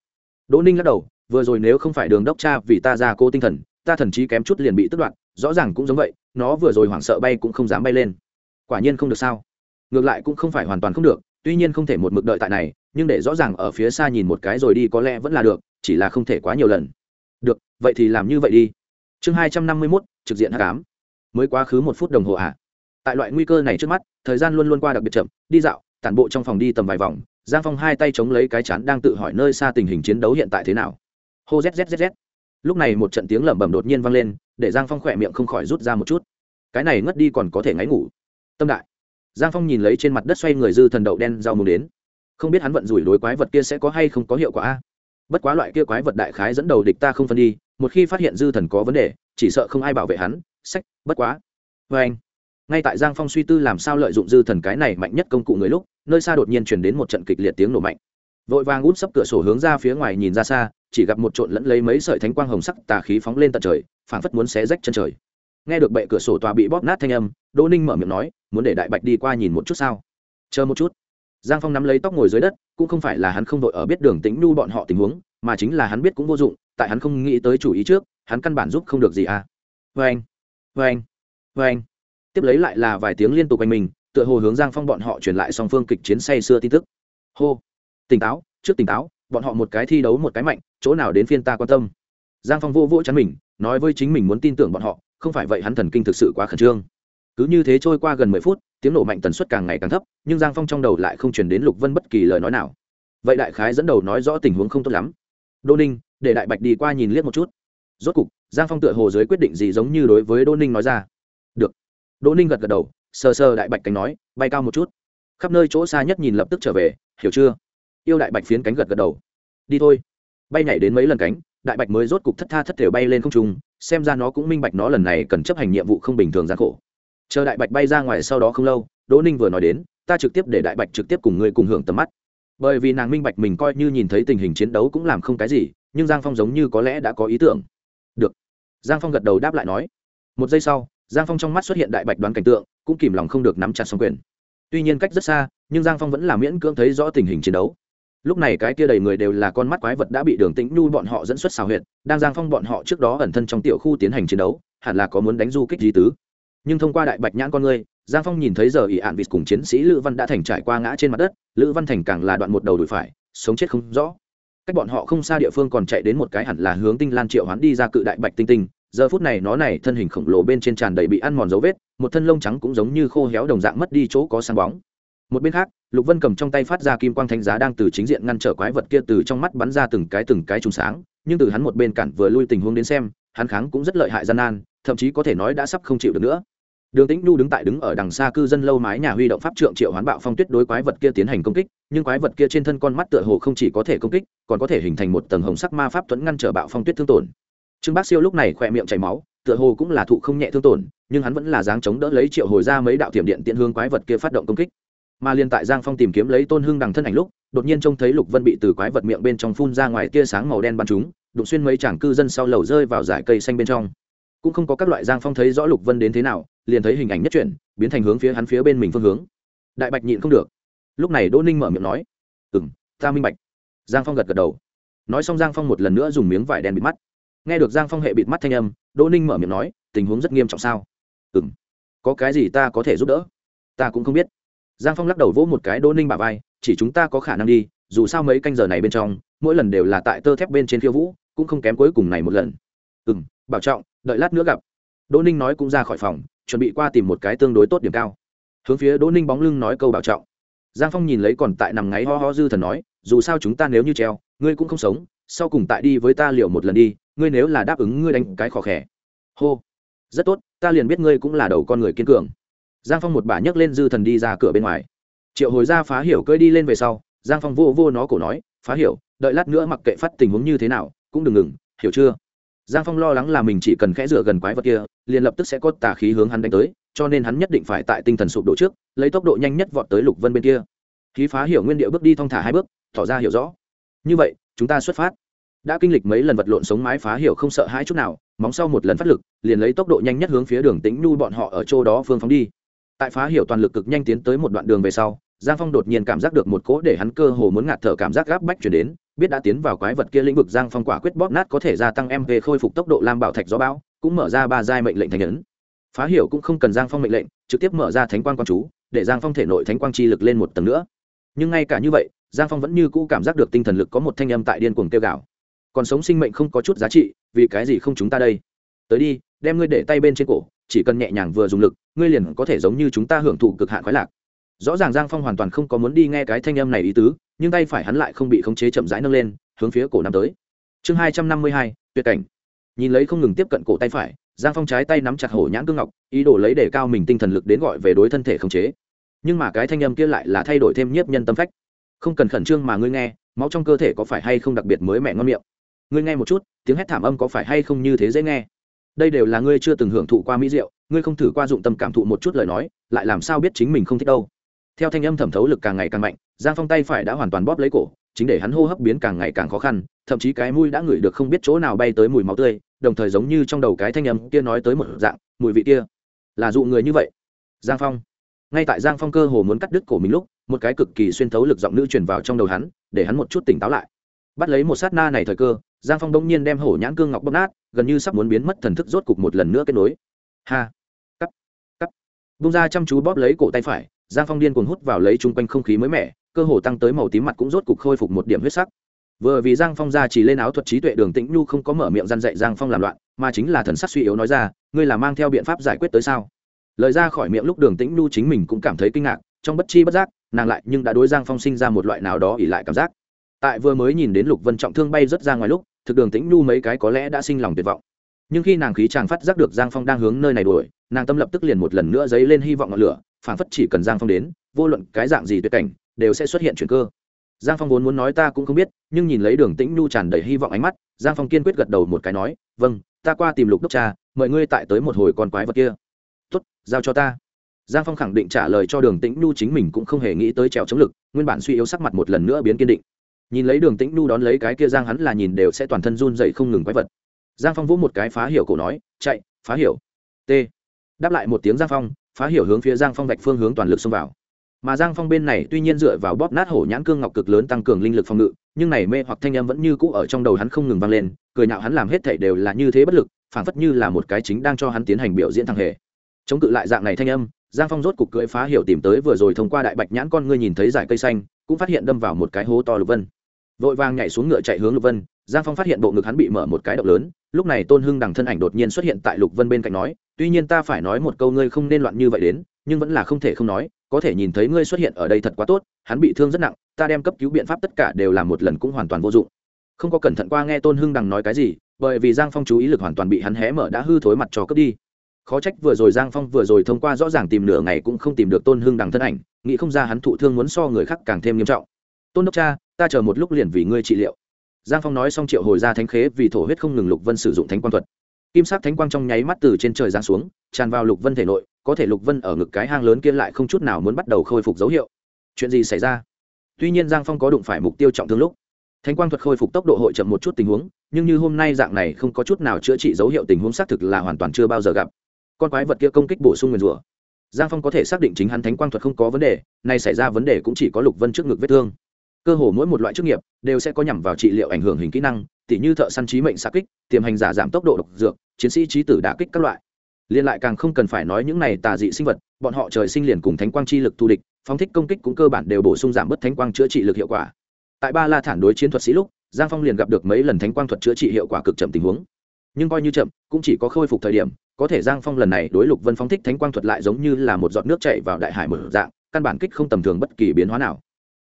Đỗ ninh lắc đầu, vừa rồi nếu không phải đường đốc cha vì ta ra cô tinh thần, ta thần chí kém chút liền bị tức đoạn rõ ràng cũng giống vậy, nó vừa rồi hoảng sợ bay cũng không dám bay lên. Quả nhiên không được sao. Ngược lại cũng không phải hoàn toàn không được, tuy nhiên không thể một mực đợi tại này, nhưng để rõ ràng ở phía xa nhìn một cái rồi đi có lẽ vẫn là được, chỉ là không thể quá nhiều lần được, vậy thì làm như vậy đi. Chương hai trăm năm mươi mốt, trực diện h tám mới quá khứ một phút đồng hồ ạ à. tại loại nguy cơ này trước mắt, thời gian luôn luôn qua đặc biệt chậm, đi dạo, tản bộ trong phòng đi tầm vài vòng, giang phong hai tay chống lấy cái chán đang tự hỏi nơi xa tình hình chiến đấu hiện tại thế nào. Hô zzz lúc này một trận tiếng lẩm bẩm đột nhiên vang lên, để giang phong khỏe miệng không khỏi rút ra một chút. Cái này ngất đi còn có thể ngáy ngủ. Tâm đại. Giang phong nhìn lấy trên mặt đất xoay người dư thần đậu đen rau mùng đến. Không biết hắn vận rủi đối quái vật kia sẽ có hay không có hiệu quả a? Bất quá loại kia quái vật đại khái dẫn đầu địch ta không phân đi, một khi phát hiện dư thần có vấn đề, chỉ sợ không ai bảo vệ hắn, sách, bất quá. Vê anh, ngay tại giang phong suy tư làm sao lợi dụng dư thần cái này mạnh nhất công cụ người lúc, nơi xa đột nhiên chuyển đến một trận kịch liệt tiếng nổ mạnh. Vội vàng út sấp cửa sổ hướng ra phía ngoài nhìn ra xa, chỉ gặp một trộn lẫn lấy mấy sợi thánh quang hồng sắc tà khí phóng lên tận trời, phảng phất muốn xé rách chân trời. Nghe được bệ cửa sổ tòa bị bóp nát thanh âm, đỗ ninh mở miệng nói, muốn để đại bạch đi qua nhìn một chút sao? Chờ một chút. Giang phong nắm lấy tóc ngồi dưới đất cũng không phải là hắn không đội ở biết đường tính nhu bọn họ tình huống, mà chính là hắn biết cũng vô dụng, tại hắn không nghĩ tới chủ ý trước, hắn căn bản giúp không được gì à. Vê anh vê anh vê anh tiếp lấy lại là vài tiếng liên tục quanh mình, tựa hồ hướng giang phong bọn họ truyền lại song phương kịch chiến say xưa tin tức. Hô, tỉnh táo, trước tỉnh táo, bọn họ một cái thi đấu một cái mạnh, chỗ nào đến phiên ta quan tâm. Giang phong vô vỗ chắn mình, nói với chính mình muốn tin tưởng bọn họ, không phải vậy hắn thần kinh thực sự quá khẩn trương. Cứ như thế trôi qua gần mười phút tiếng nổ mạnh tần suất càng ngày càng thấp, nhưng giang phong trong đầu lại không chuyển đến lục vân bất kỳ lời nói nào. Vậy đại khái dẫn đầu nói rõ tình huống không tốt lắm. Đô ninh, để đại bạch đi qua nhìn liếc một chút. Rốt cục, giang phong tựa hồ dưới quyết định gì giống như đối với đô ninh nói ra. Được. Đô ninh gật gật đầu, sờ sờ đại bạch cánh nói, bay cao một chút. Khắp nơi chỗ xa nhất nhìn lập tức trở về, hiểu chưa? Yêu đại bạch phiến cánh gật gật đầu. Đi thôi. Bay nhảy đến mấy lần cánh, đại bạch mới rốt cục thất tha thất thể bay lên không trung, xem ra nó cũng minh bạch nó lần này cần chấp hành nhiệm vụ không bình thường gian khổ chờ đại bạch bay ra ngoài sau đó không lâu, đỗ ninh vừa nói đến, ta trực tiếp để đại bạch trực tiếp cùng ngươi cùng hưởng tầm mắt. Bởi vì nàng minh bạch mình coi như nhìn thấy tình hình chiến đấu cũng làm không cái gì, nhưng giang phong giống như có lẽ đã có ý tưởng. Được. Giang phong gật đầu đáp lại nói. Một giây sau, giang phong trong mắt xuất hiện đại bạch đoán cảnh tượng, cũng kìm lòng không được nắm chặt xong quyền. Tuy nhiên cách rất xa, nhưng giang phong vẫn là miễn cưỡng thấy rõ tình hình chiến đấu. Lúc này cái kia đầy người đều là con mắt quái vật đã bị đường tĩnh nhu bọn họ dẫn xuất xào huyệt, đang giang phong bọn họ trước đó ẩn thân trong tiểu khu tiến hành chiến đấu, hẳn là có muốn đánh du kích di tứ nhưng thông qua đại bạch nhãn con người giang phong nhìn thấy giờ ỷ ạn vịt cùng chiến sĩ lữ văn đã thành trải qua ngã trên mặt đất, lữ văn thành càng là đoạn một đầu đùi phải, sống chết không rõ. Cách bọn họ không xa địa phương còn chạy đến một cái hẳn là hướng tinh lan triệu hoán đi ra cự đại bạch tinh tinh, giờ phút này nó này thân hình khổng lồ bên trên tràn đầy bị ăn mòn dấu vết, một thân lông trắng cũng giống như khô héo đồng dạng mất đi chỗ có sáng bóng. Một bên khác, lục vân cầm trong tay phát ra kim quang thanh giá đang từ chính diện ngăn trở quái vật kia từ trong mắt bắn ra từng cái từng cái trùng sáng, nhưng từ hắn một bên cản vừa lui tình huống đến xem, hắn kháng cũng rất lợi hại gian nan, thậm chí có thể nói đã sắp không chịu được nữa đường tĩnh nhu đứng tại đứng ở đằng xa cư dân lâu mái nhà huy động pháp trượng triệu hoán bạo phong tuyết đối quái vật kia tiến hành công kích, nhưng quái vật kia trên thân con mắt tựa hồ không chỉ có thể công kích, còn có thể hình thành một tầng hồng sắc ma pháp thuẫn ngăn trở bạo phong tuyết thương tổn. Trương bác siêu lúc này khỏe miệng chảy máu, tựa hồ cũng là thụ không nhẹ thương tổn, nhưng hắn vẫn là dáng chống đỡ lấy triệu hồi ra mấy đạo tiềm điện tiện hương quái vật kia phát động công kích. Mà liên tại giang phong tìm kiếm lấy tôn hưng đằng thân ảnh lúc, đột nhiên trông thấy lục vân bị từ quái vật miệng bên trong phun ra ngoài tia sáng màu đen bắn chúng đụng xuyên mấy chàng cư dân sau lầu rơi vào dải cây xanh bên trong cũng không có các loại giang phong thấy rõ lục vân đến thế nào, liền thấy hình ảnh nhất chuyển, biến thành hướng phía hắn phía bên mình phương hướng. Đại bạch nhịn không được. Lúc này đỗ ninh mở miệng nói ừ m ta minh bạch. Giang phong gật gật đầu. Nói xong giang phong một lần nữa dùng miếng vải đen bịt mắt. Nghe được giang phong hệ bịt mắt thanh âm, đỗ ninh mở miệng nói, tình huống rất nghiêm trọng sao? Ừ m có cái gì ta có thể giúp đỡ? Ta cũng không biết. Giang phong lắc đầu vỗ một cái đỗ ninh bà vai, chỉ chúng ta có khả năng đi, dù sao mấy canh giờ này bên trong, mỗi lần đều là tại tơ thép bên trên khiêu vũ, cũng không kém cuối cùng này một lần. Ừ m bảo trọng đợi lát nữa gặp. Đỗ ninh nói cũng ra khỏi phòng, chuẩn bị qua tìm một cái tương đối tốt điểm cao. Hướng phía đỗ ninh bóng lưng nói câu bảo trọng. Giang phong nhìn lấy còn tại nằm ngáy ho ho dư thần nói, dù sao chúng ta nếu như treo, ngươi cũng không sống, sau cùng tại đi với ta liệu một lần đi, ngươi nếu là đáp ứng ngươi đánh cái khó khẽ hô. Rất tốt, ta liền biết ngươi cũng là đầu con người kiên cường. Giang phong một bà nhấc lên dư thần đi ra cửa bên ngoài. Triệu hồi ra phá hiểu cơi đi lên về sau, giang phong vô vô nó cổ nói, phá hiểu, đợi lát nữa mặc kệ phát tình huống như thế nào, cũng đừng ngừng, hiểu chưa? Giang phong lo lắng là mình chỉ cần khẽ rửa gần quái vật kia, liền lập tức sẽ có tà khí hướng hắn đánh tới, cho nên hắn nhất định phải tại tinh thần sụp đổ trước, lấy tốc độ nhanh nhất vọt tới lục vân bên kia. Khí phá hiểu nguyên điệu bước đi thong thả hai bước, tỏ ra hiểu rõ. Như vậy, chúng ta xuất phát. Đã kinh lịch mấy lần vật lộn sống mái phá hiểu không sợ hãi chút nào, móng sau một lần phát lực, liền lấy tốc độ nhanh nhất hướng phía đường tĩnh nhu bọn họ ở chỗ đó phương phóng đi. Tại phá hiểu toàn lực cực nhanh tiến tới một đoạn đường về sau, giang phong đột nhiên cảm giác được một cỗ để hắn cơ hồ muốn ngạt thở cảm giác gáp bách chuyển đến biết đã tiến vào quái vật kia lĩnh vực giang phong quả quyết bóp nát có thể gia tăng mv khôi phục tốc độ lam bảo thạch gió bão, cũng mở ra ba giai mệnh lệnh thành ấn. Phá hiểu cũng không cần giang phong mệnh lệnh, trực tiếp mở ra thánh quang quang chú, để giang phong thể nội thánh quang chi lực lên một tầng nữa. Nhưng ngay cả như vậy, giang phong vẫn như cũ cảm giác được tinh thần lực có một thanh âm tại điên cuồng kêu gạo còn sống sinh mệnh không có chút giá trị, vì cái gì không chúng ta đây? Tới đi, đem ngươi để tay bên trên cổ, chỉ cần nhẹ nhàng vừa dùng lực, ngươi liền có thể giống như chúng ta hưởng thụ cực hạn khoái lạc rõ ràng giang phong hoàn toàn không có muốn đi nghe cái thanh âm này ý tứ, nhưng tay phải hắn lại không bị khống chế chậm rãi nâng lên, hướng phía cổ nằm tới. Chương hai trăm năm mươi hai, tuyệt cảnh. Nhìn lấy không ngừng tiếp cận cổ tay phải, giang phong trái tay nắm chặt hổ nhãn cương ngọc, ý đồ lấy để cao mình tinh thần lực đến gọi về đối thân thể khống chế. Nhưng mà cái thanh âm kia lại là thay đổi thêm nhiếp nhân tâm phách. Không cần khẩn trương mà ngươi nghe, máu trong cơ thể có phải hay không đặc biệt mới mẹ ngon miệng? Ngươi nghe một chút, tiếng hét thảm âm có phải hay không như thế dễ nghe? Đây đều là ngươi chưa từng hưởng thụ qua mỹ rượu ngươi không thử qua dụng tâm cảm thụ một chút lời nói, lại làm sao biết chính mình không thích đâu? Theo thanh âm thẩm thấu lực càng ngày càng mạnh, giang phong tay phải đã hoàn toàn bóp lấy cổ, chính để hắn hô hấp biến càng ngày càng khó khăn, thậm chí cái mũi đã ngửi được không biết chỗ nào bay tới mùi máu tươi, đồng thời giống như trong đầu cái thanh âm kia nói tới một dạng, mùi vị kia. Là dụ người như vậy. Giang phong. Ngay tại giang phong cơ hồ muốn cắt đứt cổ mình lúc, một cái cực kỳ xuyên thấu lực giọng nữ truyền vào trong đầu hắn, để hắn một chút tỉnh táo lại. Bắt lấy một sát na này thời cơ, giang phong bỗng nhiên đem hổ nhãn cương ngọc bóp nát, gần như sắp muốn biến mất thần thức rốt cục một lần nữa kết nối. Ha. Cắt. Cắt. Bung ra chăm chú bóp lấy cổ tay phải giang phong điên cuồng hút vào lấy chung quanh không khí mới mẻ, cơ hồ tăng tới màu tím mặt cũng rốt cục khôi phục một điểm huyết sắc. Vừa vì giang phong ra chỉ lên áo thuật trí tuệ đường tĩnh nhu không có mở miệng răn dạy giang phong làm loạn, mà chính là thần sắc suy yếu nói ra, ngươi là mang theo biện pháp giải quyết tới sao? Lời ra khỏi miệng lúc đường tĩnh nhu chính mình cũng cảm thấy kinh ngạc, trong bất chi bất giác, nàng lại nhưng đã đối giang phong sinh ra một loại nào đó ỉ lại cảm giác. Tại vừa mới nhìn đến lục vân trọng thương bay rất ra ngoài lúc, thực đường tĩnh nhu mấy cái có lẽ đã sinh lòng tuyệt vọng. Nhưng khi nàng khí chàng phát giác được giang phong đang hướng nơi này đuổi, nàng tâm lập tức liền một lần nữa dấy lên hy vọng ngọn lửa phản phất chỉ cần giang phong đến, vô luận cái dạng gì tuyệt cảnh, đều sẽ xuất hiện chuyện cơ. Giang phong vốn muốn nói ta cũng không biết, nhưng nhìn lấy đường tĩnh nhu tràn đầy hy vọng ánh mắt, giang phong kiên quyết gật đầu một cái nói vâng ta qua tìm lục đốc cha, mời ngươi tại tới một hồi con quái vật kia. Tuất giao cho ta. Giang phong khẳng định trả lời cho đường tĩnh nhu chính mình cũng không hề nghĩ tới trèo chống lực, nguyên bản suy yếu sắc mặt một lần nữa biến kiên định. Nhìn lấy đường tĩnh nhu đón lấy cái kia giang hắn là nhìn đều sẽ toàn thân run dậy không ngừng quái vật. Giang phong vỗ một cái phá hiểu cổ nói, chạy, phá hiểu. T. Đáp lại một tiếng giang phong phá hiểu hướng phía giang phong vạch phương hướng toàn lực xông vào. Mà giang phong bên này tuy nhiên dựa vào bóp nát hổ nhãn cương ngọc cực lớn tăng cường linh lực phòng ngự, nhưng này mê hoặc thanh em vẫn như cũ ở trong đầu hắn không ngừng vang lên, cười nhạo hắn làm hết thảy đều là như thế bất lực, phảng phất như là một cái chính đang cho hắn tiến hành biểu diễn thằng hề. Chống cự lại dạng này thanh âm, giang phong rốt cục cưỡi phá hiểu tìm tới vừa rồi thông qua đại bạch nhãn con ngươi nhìn thấy dải cây xanh, cũng phát hiện đâm vào một cái hố to lục vân vội vàng nhảy xuống ngựa chạy hướng lục vân, giang phong phát hiện bộ ngực hắn bị mở một cái động lớn, lúc này tôn hưng đằng thân ảnh đột nhiên xuất hiện tại lục vân bên cạnh nói, tuy nhiên ta phải nói một câu ngươi không nên loạn như vậy đến, nhưng vẫn là không thể không nói, có thể nhìn thấy ngươi xuất hiện ở đây thật quá tốt, hắn bị thương rất nặng, ta đem cấp cứu biện pháp tất cả đều làm một lần cũng hoàn toàn vô dụng. Không có cẩn thận qua nghe tôn hưng đằng nói cái gì, bởi vì giang phong chú ý lực hoàn toàn bị hắn hé mở đã hư thối mặt cho cướp đi. Khó trách vừa rồi giang phong vừa rồi thông qua rõ ràng tìm nửa ngày cũng không tìm được tôn hưng đằng thân ảnh, nghĩ không ra hắn thụ thương muốn so người khác càng thêm nghiêm trọng. Tôn đốc cha ta chờ một lúc liền vì ngươi trị liệu. Giang phong nói xong triệu hồi ra thánh khế vì thổ huyết không ngừng lục vân sử dụng thánh quang thuật. Kim sắc thánh quang trong nháy mắt từ trên trời giáng xuống, tràn vào lục vân thể nội, có thể lục vân ở ngực cái hang lớn kia lại không chút nào muốn bắt đầu khôi phục dấu hiệu. Chuyện gì xảy ra? Tuy nhiên giang phong có đụng phải mục tiêu trọng thương lúc, thánh quang thuật khôi phục tốc độ hội chậm một chút tình huống, nhưng như hôm nay dạng này không có chút nào chữa trị dấu hiệu tình huống xác thực là hoàn toàn chưa bao giờ gặp. Con quái vật kia công kích bổ sung nguyền rủa. Giang phong có thể xác định chính hắn thánh quang thuật không có vấn đề, nay xảy ra vấn đề cũng chỉ có lục vân trước ngực vết thương cơ hồ mỗi một loại chức nghiệp đều sẽ có nhằm vào trị liệu ảnh hưởng hình kỹ năng, tỉ như thợ săn trí mệnh xa kích, tiềm hành giả giảm tốc độ độc dược, chiến sĩ trí tử đả kích các loại. Liên lại càng không cần phải nói những này tà dị sinh vật, bọn họ trời sinh liền cùng thánh quang chi lực thù địch, phóng thích công kích cũng cơ bản đều bổ sung giảm bớt thánh quang chữa trị lực hiệu quả. Tại ba la thản đối chiến thuật sĩ lúc, giang phong liền gặp được mấy lần thánh quang thuật chữa trị hiệu quả cực chậm tình huống. Nhưng coi như chậm, cũng chỉ có khôi phục thời điểm, có thể giang phong lần này đối lục vân phóng thích thánh quang thuật lại giống như là một giọt nước chạy vào đại hải mở dạng, căn bản kích không tầm thường bất kỳ biến hóa nào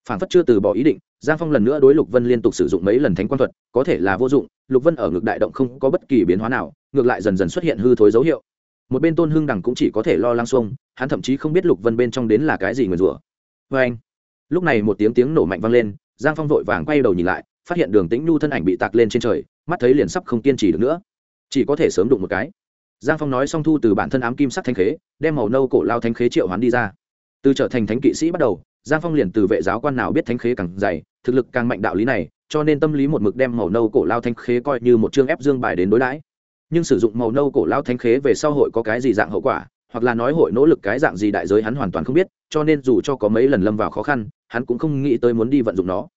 phản phất chưa từ bỏ ý định, giang phong lần nữa đối lục vân liên tục sử dụng mấy lần thánh Quan thuật, có thể là vô dụng, lục vân ở ngực đại động không có bất kỳ biến hóa nào, ngược lại dần dần xuất hiện hư thối dấu hiệu. Một bên tôn hưng đằng cũng chỉ có thể lo lăng xuông, hắn thậm chí không biết lục vân bên trong đến là cái gì nguyền rủa. Vê anh. Lúc này một tiếng tiếng nổ mạnh vang lên, giang phong vội vàng quay đầu nhìn lại, phát hiện đường tĩnh nhu thân ảnh bị tạc lên trên trời, mắt thấy liền sắp không kiên trì được nữa. Chỉ có thể sớm đụng một cái. Giang phong nói xong thu từ bản thân ám kim sắc thanh khế, đem màu nâu cổ lao thanh khế triệu hoán đi ra. Từ trở thành thánh kỵ sĩ bắt đầu giang phong liền từ vệ giáo quan nào biết Thánh khế càng dày, thực lực càng mạnh đạo lý này, cho nên tâm lý một mực đem màu nâu cổ lao thanh khế coi như một chương ép dương bài đến đối đãi. Nhưng sử dụng màu nâu cổ lao thanh khế về sau hội có cái gì dạng hậu quả, hoặc là nói hội nỗ lực cái dạng gì đại giới hắn hoàn toàn không biết, cho nên dù cho có mấy lần lâm vào khó khăn, hắn cũng không nghĩ tới muốn đi vận dụng nó.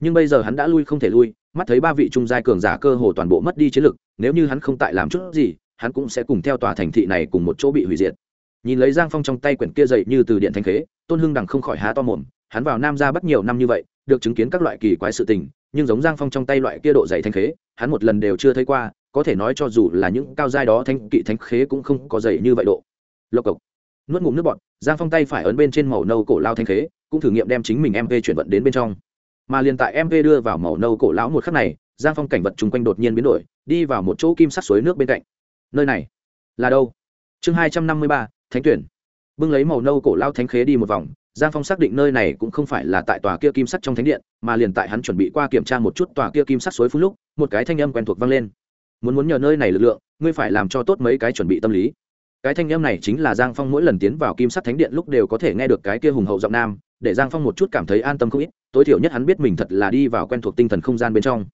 Nhưng bây giờ hắn đã lui không thể lui, mắt thấy ba vị trung giai cường giả cơ hồ toàn bộ mất đi chiến lực, nếu như hắn không tại làm chút gì, hắn cũng sẽ cùng theo tòa thành thị này cùng một chỗ bị hủy diệt nhìn lấy giang phong trong tay quyển kia dậy như từ điện thanh khế, tôn hưng đằng không khỏi há to mồm, hắn vào nam ra bắt nhiều năm như vậy, được chứng kiến các loại kỳ quái sự tình, nhưng giống giang phong trong tay loại kia độ dày thanh khế, hắn một lần đều chưa thấy qua, có thể nói cho dù là những cao giai đó thanh kỵ thanh khế cũng không có dày như vậy độ. Lộc cộc. Nuốt ngụm nước bọt, giang phong tay phải ấn bên trên màu nâu cổ lao thanh khế, cũng thử nghiệm đem chính mình mv chuyển vận đến bên trong. Mà liền tại mv đưa vào màu nâu cổ lão một khắc này, giang phong cảnh vật chung quanh đột nhiên biến đổi, đi vào một chỗ kim sắt suối nước bên cạnh. Nơi này là đâu? Chương hai trăm năm mươi ba thánh tuyển. Bưng lấy màu nâu cổ lao thánh khế đi một vòng, giang phong xác định nơi này cũng không phải là tại tòa kia kim sắt trong thánh điện, mà liền tại hắn chuẩn bị qua kiểm tra một chút tòa kia kim sắt suối phun lúc, một cái thanh âm quen thuộc vang lên. Muốn muốn nhờ nơi này lực lượng, ngươi phải làm cho tốt mấy cái chuẩn bị tâm lý. Cái thanh âm này chính là giang phong mỗi lần tiến vào kim sắt thánh điện lúc đều có thể nghe được cái kia hùng hậu giọng nam, để giang phong một chút cảm thấy an tâm không ít, tối thiểu nhất hắn biết mình thật là đi vào quen thuộc tinh thần không gian bên trong.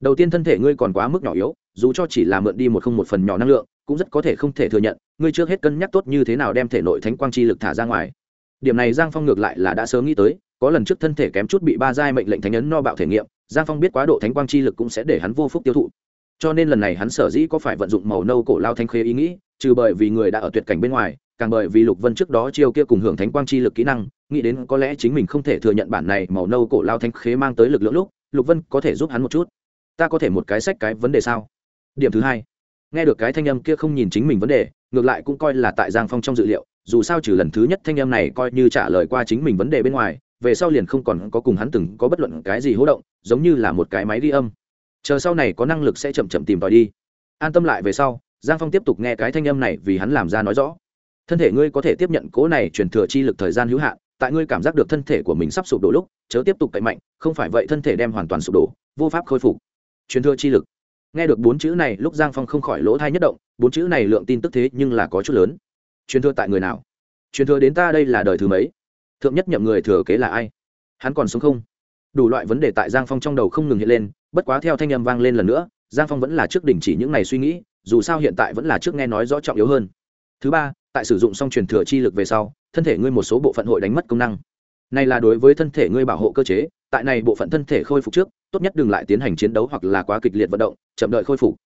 Đầu tiên thân thể ngươi còn quá mức nhỏ yếu, dù cho chỉ là mượn đi một không một phần nhỏ năng lượng cũng rất có thể không thể thừa nhận, ngươi trước hết cân nhắc tốt như thế nào đem thể nội thánh quang chi lực thả ra ngoài. Điểm này giang phong ngược lại là đã sớm nghĩ tới, có lần trước thân thể kém chút bị ba giai mệnh lệnh thánh ấn no bạo thể nghiệm, giang phong biết quá độ thánh quang chi lực cũng sẽ để hắn vô phúc tiêu thụ. Cho nên lần này hắn sở dĩ có phải vận dụng màu nâu cổ lao thanh khế ý nghĩ, trừ bởi vì người đã ở tuyệt cảnh bên ngoài, càng bởi vì lục vân trước đó chiêu kia cùng hưởng thánh quang chi lực kỹ năng, nghĩ đến có lẽ chính mình không thể thừa nhận bản này màu nâu cổ lao thanh khế mang tới lực lượng lúc, lục vân có thể giúp hắn một chút. Ta có thể một cái sách cái vấn đề sao? Điểm thứ hai nghe được cái thanh âm kia không nhìn chính mình vấn đề, ngược lại cũng coi là tại giang phong trong dự liệu, dù sao trừ lần thứ nhất thanh âm này coi như trả lời qua chính mình vấn đề bên ngoài, về sau liền không còn có cùng hắn từng có bất luận cái gì hỗ động, giống như là một cái máy ghi âm. Chờ sau này có năng lực sẽ chậm chậm tìm tòi đi. An tâm lại về sau, giang phong tiếp tục nghe cái thanh âm này vì hắn làm ra nói rõ. Thân thể ngươi có thể tiếp nhận cố này truyền thừa chi lực thời gian hữu hạn, tại ngươi cảm giác được thân thể của mình sắp sụp đổ lúc, chớ tiếp tục cậy mạnh, không phải vậy thân thể đem hoàn toàn sụp đổ, vô pháp khôi phục. Truyền thừa chi lực nghe được bốn chữ này, lúc giang phong không khỏi lỗ thai nhất động, bốn chữ này lượng tin tức thế nhưng là có chút lớn. Truyền thừa tại người nào? Truyền thừa đến ta đây là đời thứ mấy? Thượng nhất nhậm người thừa kế là ai? Hắn còn sống không? Đủ loại vấn đề tại giang phong trong đầu không ngừng hiện lên, bất quá theo thanh â m vang lên lần nữa, giang phong vẫn là trước đỉnh chỉ những n à y suy nghĩ, dù sao hiện tại vẫn là trước nghe nói rõ trọng yếu hơn. Thứ ba, tại sử dụng xong truyền thừa chi lực về sau, thân thể ngươi một số bộ phận hội đánh mất công năng. Này là đối với thân thể ngươi bảo hộ cơ chế tại này bộ phận thân thể khôi phục trước, tốt nhất đừng lại tiến hành chiến đấu hoặc là quá kịch liệt vận động, chậm đợi khôi phục.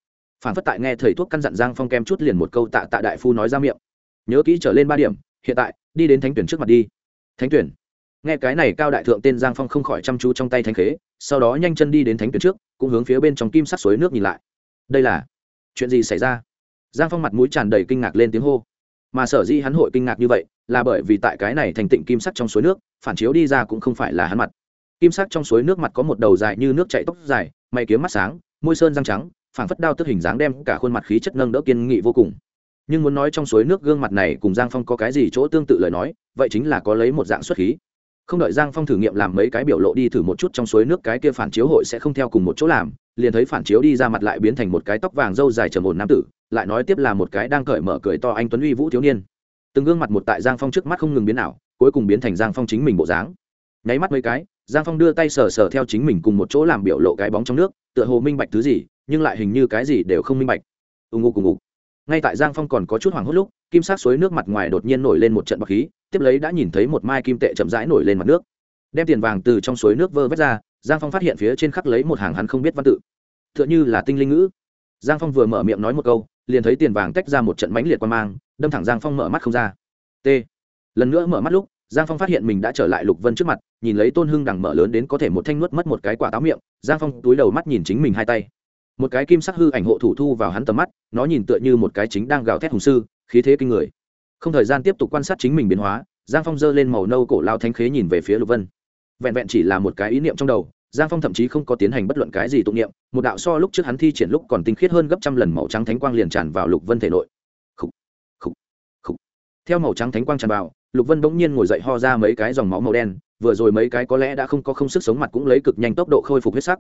Phản phất tại nghe thầy thuốc căn dặn giang phong kem chút liền một câu tạ tạ đại phu nói ra miệng. Nhớ kỹ trở lên ba điểm, hiện tại, đi đến thánh tuyển trước mặt đi. Thánh tuyển. Nghe cái này cao đại thượng tên giang phong không khỏi chăm chú trong tay thánh khế, sau đó nhanh chân đi đến thánh tuyển trước, cũng hướng phía bên trong kim sắc suối nước nhìn lại. Đây là chuyện gì xảy ra? Giang phong mặt mũi tràn đầy kinh ngạc lên tiếng hô. Mà sở dĩ hắn hội kinh ngạc như vậy, là bởi vì tại cái này thành tịnh kim sắc trong suối nước, phản chiếu đi ra cũng không phải là hắn mặt kim sắc trong suối nước mặt có một đầu dài như nước chảy tóc dài, mày kiếm mắt sáng, môi sơn răng trắng, phảng phất đao tức hình dáng đem cả khuôn mặt khí chất nâng đỡ kiên nghị vô cùng. Nhưng muốn nói trong suối nước gương mặt này cùng giang phong có cái gì chỗ tương tự lời nói, vậy chính là có lấy một dạng xuất khí. Không đợi giang phong thử nghiệm làm mấy cái biểu lộ đi thử một chút trong suối nước cái kia phản chiếu hội sẽ không theo cùng một chỗ làm, liền thấy phản chiếu đi ra mặt lại biến thành một cái tóc vàng râu dài trầm ổn nam tử, lại nói tiếp là một cái đang cởi mở cười to anh tuấn uy vũ thiếu niên. Từng gương mặt một tại giang phong trước mắt không ngừng biến ảo, cuối cùng biến thành giang phong chính mình bộ dáng. Nháy mắt mấy cái giang phong đưa tay sờ sờ theo chính mình cùng một chỗ làm biểu lộ cái bóng trong nước, tựa hồ minh bạch thứ gì, nhưng lại hình như cái gì đều không minh bạch. Ưng ngô cùng ngục. Ngay tại giang phong còn có chút hoảng hốt lúc, kim sát suối nước mặt ngoài đột nhiên nổi lên một trận bọc khí, tiếp lấy đã nhìn thấy một mai kim tệ chậm rãi nổi lên mặt nước. Đem tiền vàng từ trong suối nước vơ vét ra, giang phong phát hiện phía trên khắc lấy một hàng hắn không biết văn tự. T h ư ợ n h ư là tinh linh ngữ. Giang phong vừa mở miệng nói một câu, liền thấy tiền vàng tách ra một trận mãnh liệt quan mang, đâm thẳng giang phong mở mắt không ra. T. Lần nữa mở mắt lúc giang phong phát hiện mình đã trở lại lục vân trước mặt nhìn lấy tôn hưng đằng mở lớn đến có thể một thanh nuốt mất một cái quả táo miệng giang phong túi đầu mắt nhìn chính mình hai tay. Một cái kim sắc hư ảnh hộ thủ thu vào hắn tầm mắt nó nhìn tựa như một cái chính đang gào thét hùng sư khí thế kinh người. Không thời gian tiếp tục quan sát chính mình biến hóa giang phong giơ lên màu nâu cổ lao thanh khế nhìn về phía lục vân. Vẹn vẹn chỉ là một cái ý niệm trong đầu giang phong thậm chí không có tiến hành bất luận cái gì tụng niệm một đạo so lúc trước hắn thi triển lúc còn tinh khiết hơn gấp trăm lần màu trắng thánh quang liền tràn vào lục vân thể nội. Khủ, khủ, khủ. theo màu trắng thánh quang tràn vào lục vân bỗng nhiên ngồi dậy ho ra mấy cái dòng máu màu đen, vừa rồi mấy cái có lẽ đã không có không sức sống mặt cũng lấy cực nhanh tốc độ khôi phục huyết sắc.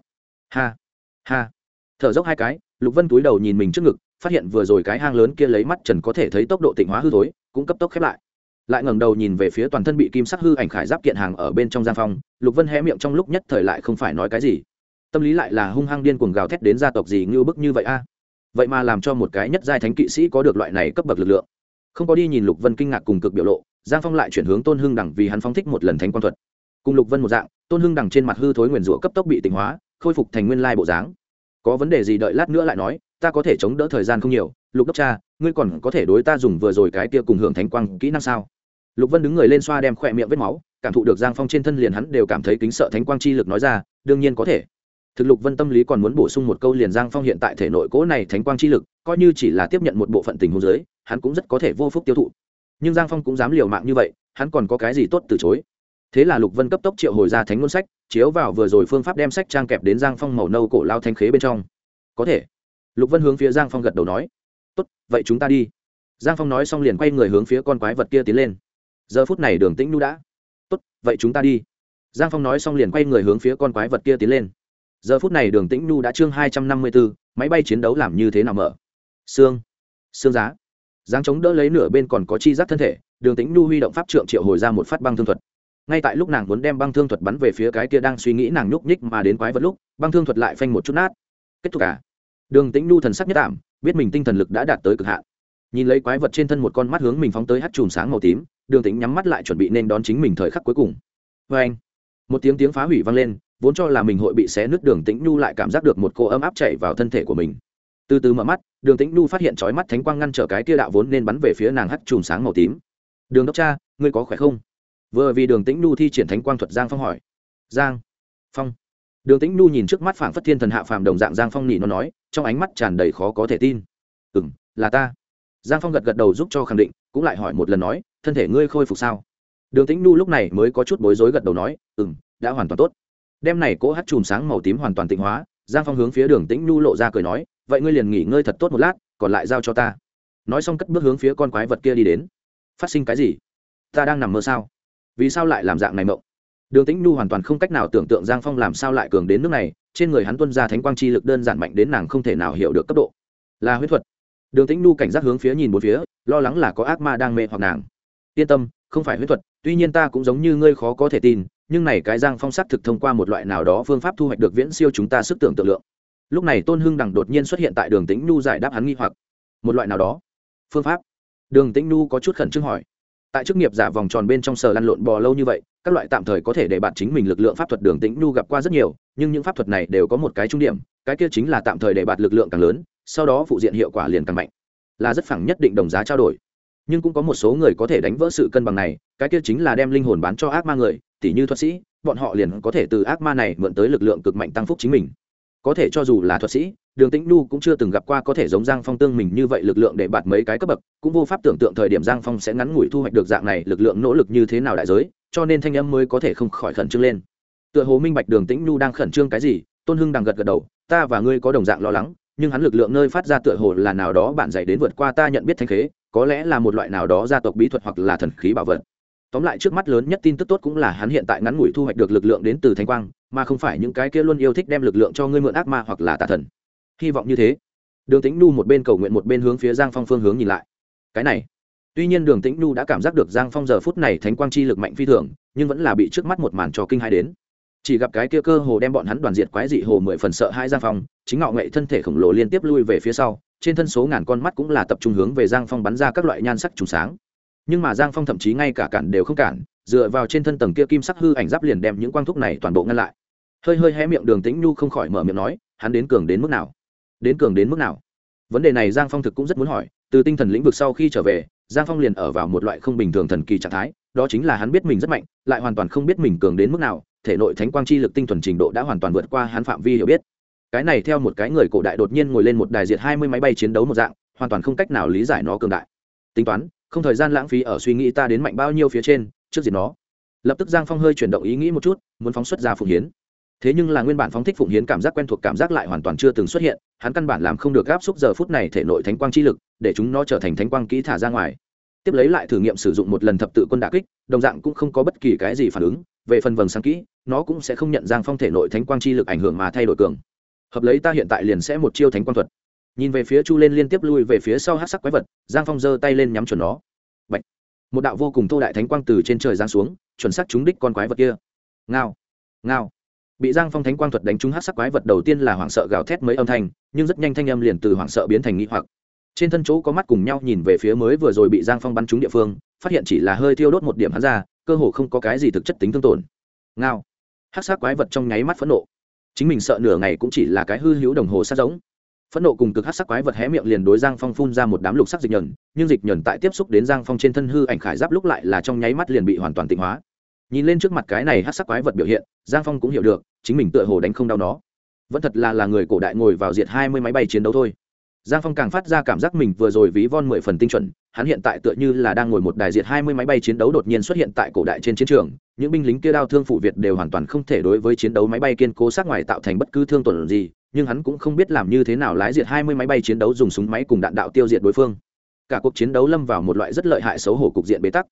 Ha ha. Thở dốc hai cái, lục vân túi đầu nhìn mình trước ngực, phát hiện vừa rồi cái hang lớn kia lấy mắt trần có thể thấy tốc độ tịnh hóa hư thối, cũng cấp tốc khép lại. Lại ngẩng đầu nhìn về phía toàn thân bị kim sắc hư ảnh khải giáp kiện hàng ở bên trong giang phong lục vân hé miệng trong lúc nhất thời lại không phải nói cái gì. Tâm lý lại là hung hăng điên cuồng gào thét đến gia tộc gì ngưu bức như vậy a. Vậy mà làm cho một cái nhất giai thánh kỵ sĩ có được loại này cấp bậc lực lượng. Không có đi nhìn lục vân kinh ngạc cùng cực biểu lộ giang phong lại chuyển hướng tôn hưng đẳng vì hắn phong thích một lần thánh quang thuật. Cùng lục vân một dạng, tôn hưng đẳng trên mặt hư thối nguyền rủa cấp tốc bị tỉnh hóa, khôi phục thành nguyên lai bộ dáng. Có vấn đề gì đợi lát nữa lại nói, ta có thể chống đỡ thời gian không nhiều. Lục đốc cha, ngươi còn có thể đối ta dùng vừa rồi cái kia cùng hưởng thánh quang kỹ năng sao? Lục vân đứng người lên xoa đem khỏe miệng vết máu, cảm thụ được giang phong trên thân liền hắn đều cảm thấy kính sợ thánh quang chi lực nói ra, đương nhiên có thể. Thực lục vân tâm lý còn muốn bổ sung một câu liền giang phong hiện tại thể nội cố này thánh quang chi lực, coi như chỉ là tiếp nhận một bộ phận tình huống giới hắn cũng rất có thể vô phúc tiêu thụ nhưng giang phong cũng dám liều mạng như vậy, hắn còn có cái gì tốt từ chối? Thế là lục vân cấp tốc triệu hồi ra thánh ngôn sách, chiếu vào vừa rồi phương pháp đem sách trang kẹp đến giang phong màu nâu cổ lao thanh khế bên trong. Có thể. Lục vân hướng phía giang phong gật đầu nói, tốt, vậy chúng ta đi. Giang phong nói xong liền quay người hướng phía con quái vật kia tiến lên. Giờ phút này đường tĩnh nu đã. Tốt, vậy chúng ta đi. Giang phong nói xong liền quay người hướng phía con quái vật kia tiến lên. Giờ phút này đường tĩnh nu đã chương hai trăm năm mươi bốn máy bay chiến đấu làm như thế nào mở? Xương xương giá giáng chống đỡ lấy nửa bên còn có chi giác thân thể, đường tĩnh nhu huy động pháp trượng triệu hồi ra một phát băng thương thuật. Ngay tại lúc nàng muốn đem băng thương thuật bắn về phía cái kia đang suy nghĩ nàng nhúc nhích mà đến quái vật lúc, băng thương thuật lại phanh một chút nát. Kết thúc cả. À? đường tĩnh nhu thần sắc nhất ảm, biết mình tinh thần lực đã đạt tới cực hạn. Nhìn lấy quái vật trên thân một con mắt hướng mình phóng tới hát chùm sáng màu tím, đường tĩnh nhắm mắt lại chuẩn bị nên đón chính mình thời khắc cuối cùng. Vê anh, một tiếng tiếng phá hủy vang lên, vốn cho là mình hội bị xé nứt, đường tĩnh nhu lại cảm giác được một cô ấm áp chạy vào thân thể của mình từ từ mở mắt, đường tĩnh nu phát hiện chói mắt thánh quang ngăn trở cái kia đạo vốn nên bắn về phía nàng hắt chùm sáng màu tím. Đường đốc cha, ngươi có khỏe không? Vừa vì đường tĩnh nu thi triển thánh quang thuật giang phong hỏi. Giang phong. Đường tĩnh nu nhìn trước mắt phảng phất thiên thần hạ phàm đồng dạng giang phong nỉ nó nói, trong ánh mắt tràn đầy khó có thể tin. Ừm, là ta. Giang phong gật gật đầu giúp cho khẳng định, cũng lại hỏi một lần nói, thân thể ngươi khôi phục sao? Đường tĩnh nu lúc này mới có chút bối rối gật đầu nói, ừm, đã hoàn toàn tốt. Đêm này cỗ hắt chùm sáng màu tím hoàn toàn tịnh hóa, giang phong hướng phía đường tĩnh nu lộ ra cười nói vậy ngươi liền nghỉ ngơi thật tốt một lát, còn lại giao cho ta. Nói xong cất bước hướng phía con quái vật kia đi đến. Phát sinh cái gì? Ta đang nằm mơ sao? Vì sao lại làm dạng này mộng? Đường tĩnh nhu hoàn toàn không cách nào tưởng tượng giang phong làm sao lại cường đến nước này, trên người hắn tuân ra thánh quang chi lực đơn giản mạnh đến nàng không thể nào hiểu được cấp độ. Là huyết thuật. Đường tĩnh nhu cảnh giác hướng phía nhìn một phía, lo lắng là có ác ma đang mê hoặc nàng. Yên tâm, không phải huyết thuật, tuy nhiên ta cũng giống như ngươi khó có thể tin, nhưng này cái giang phong sắc thực thông qua một loại nào đó phương pháp thu hoạch được viễn siêu chúng ta sức tưởng tượng lượng lúc này tôn hưng đằng đột nhiên xuất hiện tại đường tĩnh nhu giải đáp hắn nghi hoặc. Một loại nào đó? Phương pháp. Đường tĩnh nhu có chút khẩn trương hỏi. Tại chức nghiệp giả vòng tròn bên trong sờ lăn lộn bò lâu như vậy, các loại tạm thời có thể để bạn chính mình lực lượng pháp thuật đường tĩnh nhu gặp qua rất nhiều, nhưng những pháp thuật này đều có một cái trung điểm, cái kia chính là tạm thời để bạn lực lượng càng lớn, sau đó phụ diện hiệu quả liền càng mạnh. Là rất phẳng nhất định đồng giá trao đổi. Nhưng cũng có một số người có thể đánh vỡ sự cân bằng này, cái kia chính là đem linh hồn bán cho ác ma người, tỉ như thuật sĩ, bọn họ liền có thể từ ác ma này mượn tới lực lượng cực mạnh tăng phúc chính mình có thể cho dù là thuật sĩ, đường tĩnh nhu cũng chưa từng gặp qua có thể giống giang phong tương mình như vậy lực lượng để bạt mấy cái cấp bậc, cũng vô pháp tưởng tượng thời điểm giang phong sẽ ngắn ngủi thu hoạch được dạng này lực lượng nỗ lực như thế nào đại giới, cho nên thanh âm mới có thể không khỏi khẩn trương lên. Tựa hồ minh bạch đường tĩnh nhu đang khẩn trương cái gì, tôn hưng đang gật gật đầu, ta và ngươi có đồng dạng lo lắng, nhưng hắn lực lượng nơi phát ra tựa hồ là nào đó bạn dạy đến vượt qua ta nhận biết thanh khế, có lẽ là một loại nào đó gia tộc bí thuật hoặc là thần khí bảo vật. Tóm lại trước mắt lớn nhất tin tức tốt cũng là hắn hiện tại ngắn ngủi thu hoạch được lực lượng đến từ thanh quang mà không phải những cái kia luôn yêu thích đem lực lượng cho ngươi mượn ác ma hoặc là tà thần. Hy vọng như thế. Đường tĩnh nu một bên cầu nguyện một bên hướng phía giang phong phương hướng nhìn lại. Cái này, tuy nhiên đường tĩnh nu đã cảm giác được giang phong giờ phút này thánh quang chi lực mạnh phi thường, nhưng vẫn là bị trước mắt một màn cho kinh hai đến. Chỉ gặp cái kia cơ hồ đem bọn hắn đoàn diệt quái dị hồ mười phần sợ hai giang phong, chính ngạo nghệ thân thể khổng lồ liên tiếp lui về phía sau, trên thân số ngàn con mắt cũng là tập trung hướng về giang phong bắn ra các loại nhan sắc trùng sáng. Nhưng mà giang phong thậm chí ngay cả cản đều không cản, dựa vào trên thân tầng kia kim sắc hư ảnh giáp liền đem những quang thúc này toàn bộ ngăn lại hơi hơi hé miệng đường tĩnh nhu không khỏi mở miệng nói, hắn đến cường đến mức nào? Đến cường đến mức nào? Vấn đề này giang phong thực cũng rất muốn hỏi, từ tinh thần lĩnh vực sau khi trở về, giang phong liền ở vào một loại không bình thường thần kỳ trạng thái, đó chính là hắn biết mình rất mạnh, lại hoàn toàn không biết mình cường đến mức nào, thể nội thánh quang chi lực tinh thuần trình độ đã hoàn toàn vượt qua hắn phạm vi hiểu biết. Cái này theo một cái người cổ đại đột nhiên ngồi lên một đài diệt hai mươi máy bay chiến đấu một dạng, hoàn toàn không cách nào lý giải nó cường đại. Tính toán, không thời gian lãng phí ở suy nghĩ ta đến mạnh bao nhiêu phía trên, trước diệt nó. Lập tức giang phong hơi chuyển động ý nghĩ một chút, muốn phóng xuất ra phụng hiến thế nhưng là nguyên bản phóng thích phụng hiến cảm giác quen thuộc cảm giác lại hoàn toàn chưa từng xuất hiện, hắn căn bản làm không được gáp xúc giờ phút này thể nội thánh quang chi lực, để chúng nó trở thành thánh quang kỹ thả ra ngoài. Tiếp lấy lại thử nghiệm sử dụng một lần thập tự quân đà kích, đồng dạng cũng không có bất kỳ cái gì phản ứng, về phần vầng sáng kỹ, nó cũng sẽ không nhận giang phong thể nội thánh quang chi lực ảnh hưởng mà thay đổi cường. Hợp lấy ta hiện tại liền sẽ một chiêu thánh quang thuật. Nhìn về phía chu lên liên tiếp lui về phía sau hát sắc quái vật, giang phong giơ tay lên nhắm chuẩn nó. Bạch. một đạo vô cùng thô đại thánh quang từ trên trời giáng xuống, chuẩn sắc trúng đích con quái vật kia. Ngao! Ngao! Bị giang phong thánh quang thuật đánh trúng hát sắc quái vật đầu tiên là hoảng sợ gào thét mấy âm thanh, nhưng rất nhanh thanh âm liền từ hoảng sợ biến thành nghĩ hoặc. Trên thân chỗ có mắt cùng nhau nhìn về phía mới vừa rồi bị giang phong bắn trúng địa phương, phát hiện chỉ là hơi thiêu đốt một điểm hắn ra, cơ hồ không có cái gì thực chất tính thương tổn. Ngao. Hát sắc quái vật trong nháy mắt phẫn nộ. Chính mình sợ nửa ngày cũng chỉ là cái hư hữu đồng hồ sát giống. Phẫn nộ cùng cực hát sắc quái vật hé miệng liền đối giang phong phun ra một đám lục sắc dịch nhờn, nhưng dịch nhờn tại tiếp xúc đến giang phong trên thân hư ảnh khải giáp lúc lại là trong nháy mắt liền bị hoàn toàn tịnh hóa nhìn lên trước mặt cái này hát sắc quái vật biểu hiện, giang phong cũng hiểu được, chính mình tựa hồ đánh không đau nó. Vẫn thật là là người cổ đại ngồi vào diệt hai mươi máy bay chiến đấu thôi. Giang phong càng phát ra cảm giác mình vừa rồi ví von mười phần tinh chuẩn, hắn hiện tại tựa như là đang ngồi một đài diệt hai mươi máy bay chiến đấu đột nhiên xuất hiện tại cổ đại trên chiến trường, những binh lính kia đao thương phụ việt đều hoàn toàn không thể đối với chiến đấu máy bay kiên cố sát ngoài tạo thành bất cứ thương tổn gì, nhưng hắn cũng không biết làm như thế nào lái diệt hai mươi máy bay chiến đấu dùng súng máy cùng đạn đạo tiêu diệt đối phương. Cả cuộc chiến đấu lâm vào một loại rất lợi hại xấu hổ cục diện bế tắc.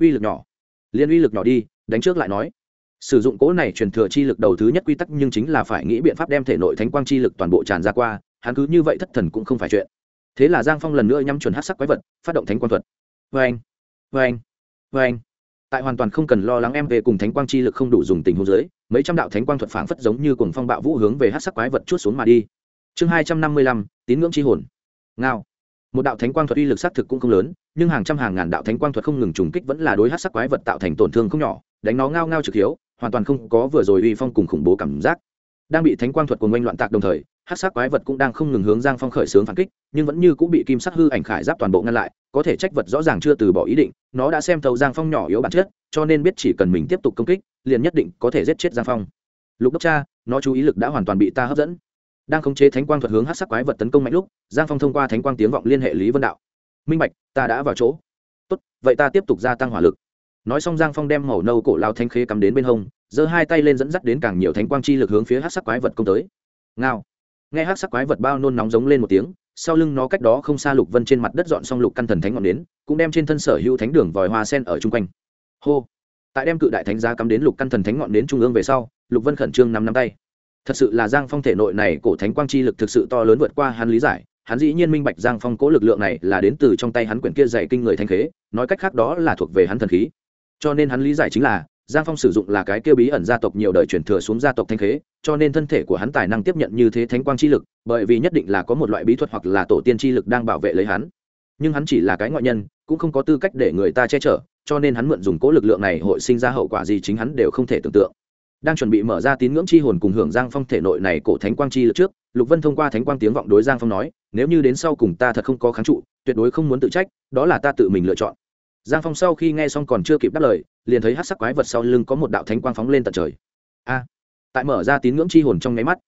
Uy lực nhỏ. Liên uy lực nhỏ đi đánh trước lại nói. Sử dụng cỗ này truyền thừa chi lực đầu thứ nhất quy tắc nhưng chính là phải nghĩ biện pháp đem thể nội thánh quang chi lực toàn bộ tràn ra qua, hắn cứ như vậy thất thần cũng không phải chuyện. Thế là giang phong lần nữa nhắm chuẩn hát sắc quái vật, phát động thánh quang thuật. Vê anh vê anh vê anh tại hoàn toàn không cần lo lắng em về cùng thánh quang chi lực không đủ dùng tình huống dưới, mấy trăm đạo thánh quang thuật phảng phất giống như cùng phong bạo vũ hướng về hát sắc quái vật chút xuống mà đi. Chương hai trăm năm mươi lăm, tín ngưỡng chi hồn. Ngao. Một đạo thánh quang thuật uy lực xác thực cũng không lớn, nhưng hàng trăm hàng ngàn đạo thánh quang thuật không ngừng trùng kích vẫn là đối hát sắc quái vật tạo thành tổn thương không nhỏ đánh nó ngao ngao trực hiếu, hoàn toàn không có vừa rồi uy phong cùng khủng bố cảm giác. Đang bị thánh quang thuật của ngoanh loạn tạc đồng thời hát sắc quái vật cũng đang không ngừng hướng giang phong khởi xướng phản kích, nhưng vẫn như cũng bị kim sắc hư ảnh khải giáp toàn bộ ngăn lại, có thể trách vật rõ ràng chưa từ bỏ ý định, nó đã xem thấu giang phong nhỏ yếu bản chất, cho nên biết chỉ cần mình tiếp tục công kích, liền nhất định có thể giết chết giang phong. Lục đốc cha, nó chú ý lực đã hoàn toàn bị ta hấp dẫn. Đang khống chế thánh quang thuật hướng hát sắc quái vật tấn công mạnh lúc, giang phong thông qua thánh quang tiếng vọng liên hệ lý vân đạo. Minh bạch, ta đã vào chỗ. Tốt, vậy ta tiếp tục gia tăng hỏa lực nói xong giang phong đem màu nâu cổ lao thanh khế cắm đến bên hông, giơ hai tay lên dẫn dắt đến càng nhiều thánh quang chi lực hướng phía hát sắc quái vật công tới. Ngao. Nghe hát sắc quái vật bao nôn nóng giống lên một tiếng, sau lưng nó cách đó không xa lục vân trên mặt đất dọn xong lục căn thần thánh ngọn đến, cũng đem trên thân sở hữu thánh đường vòi hoa sen ở chung quanh. Hô. Tại đem cự đại thánh giá cắm đến lục căn thần thánh ngọn đến trung ương về sau, lục vân khẩn trương nắm nắm tay. Thật sự là giang phong thể nội này cổ thánh quang chi lực thực sự to lớn vượt qua hắn lý giải, hắn dĩ nhiên minh bạch giang phong cố lực lượng này là đến từ trong tay hắn quyển kia dạy kinh người thanh khế, nói cách khác đó là thuộc về hắn thần khí cho nên hắn lý giải chính là, giang phong sử dụng là cái kêu bí ẩn gia tộc nhiều đời truyền thừa xuống gia tộc thanh khế, cho nên thân thể của hắn tài năng tiếp nhận như thế thánh quang chi lực, bởi vì nhất định là có một loại bí thuật hoặc là tổ tiên chi lực đang bảo vệ lấy hắn. Nhưng hắn chỉ là cái ngoại nhân, cũng không có tư cách để người ta che chở, cho nên hắn mượn dùng cố lực lượng này hội sinh ra hậu quả gì chính hắn đều không thể tưởng tượng. Đang chuẩn bị mở ra tín ngưỡng chi hồn cùng hưởng giang phong thể nội này cổ thánh quang chi lực trước, lục vân thông qua thánh quang tiếng vọng đối giang phong nói, nếu như đến sau cùng ta thật không có kháng trụ, tuyệt đối không muốn tự trách, đó là ta tự mình lựa chọn giang phong sau khi nghe xong còn chưa kịp đáp lời, liền thấy hát sắc quái vật sau lưng có một đạo thánh quang phóng lên tận trời. A! Tại mở ra tín ngưỡng chi hồn trong nháy mắt,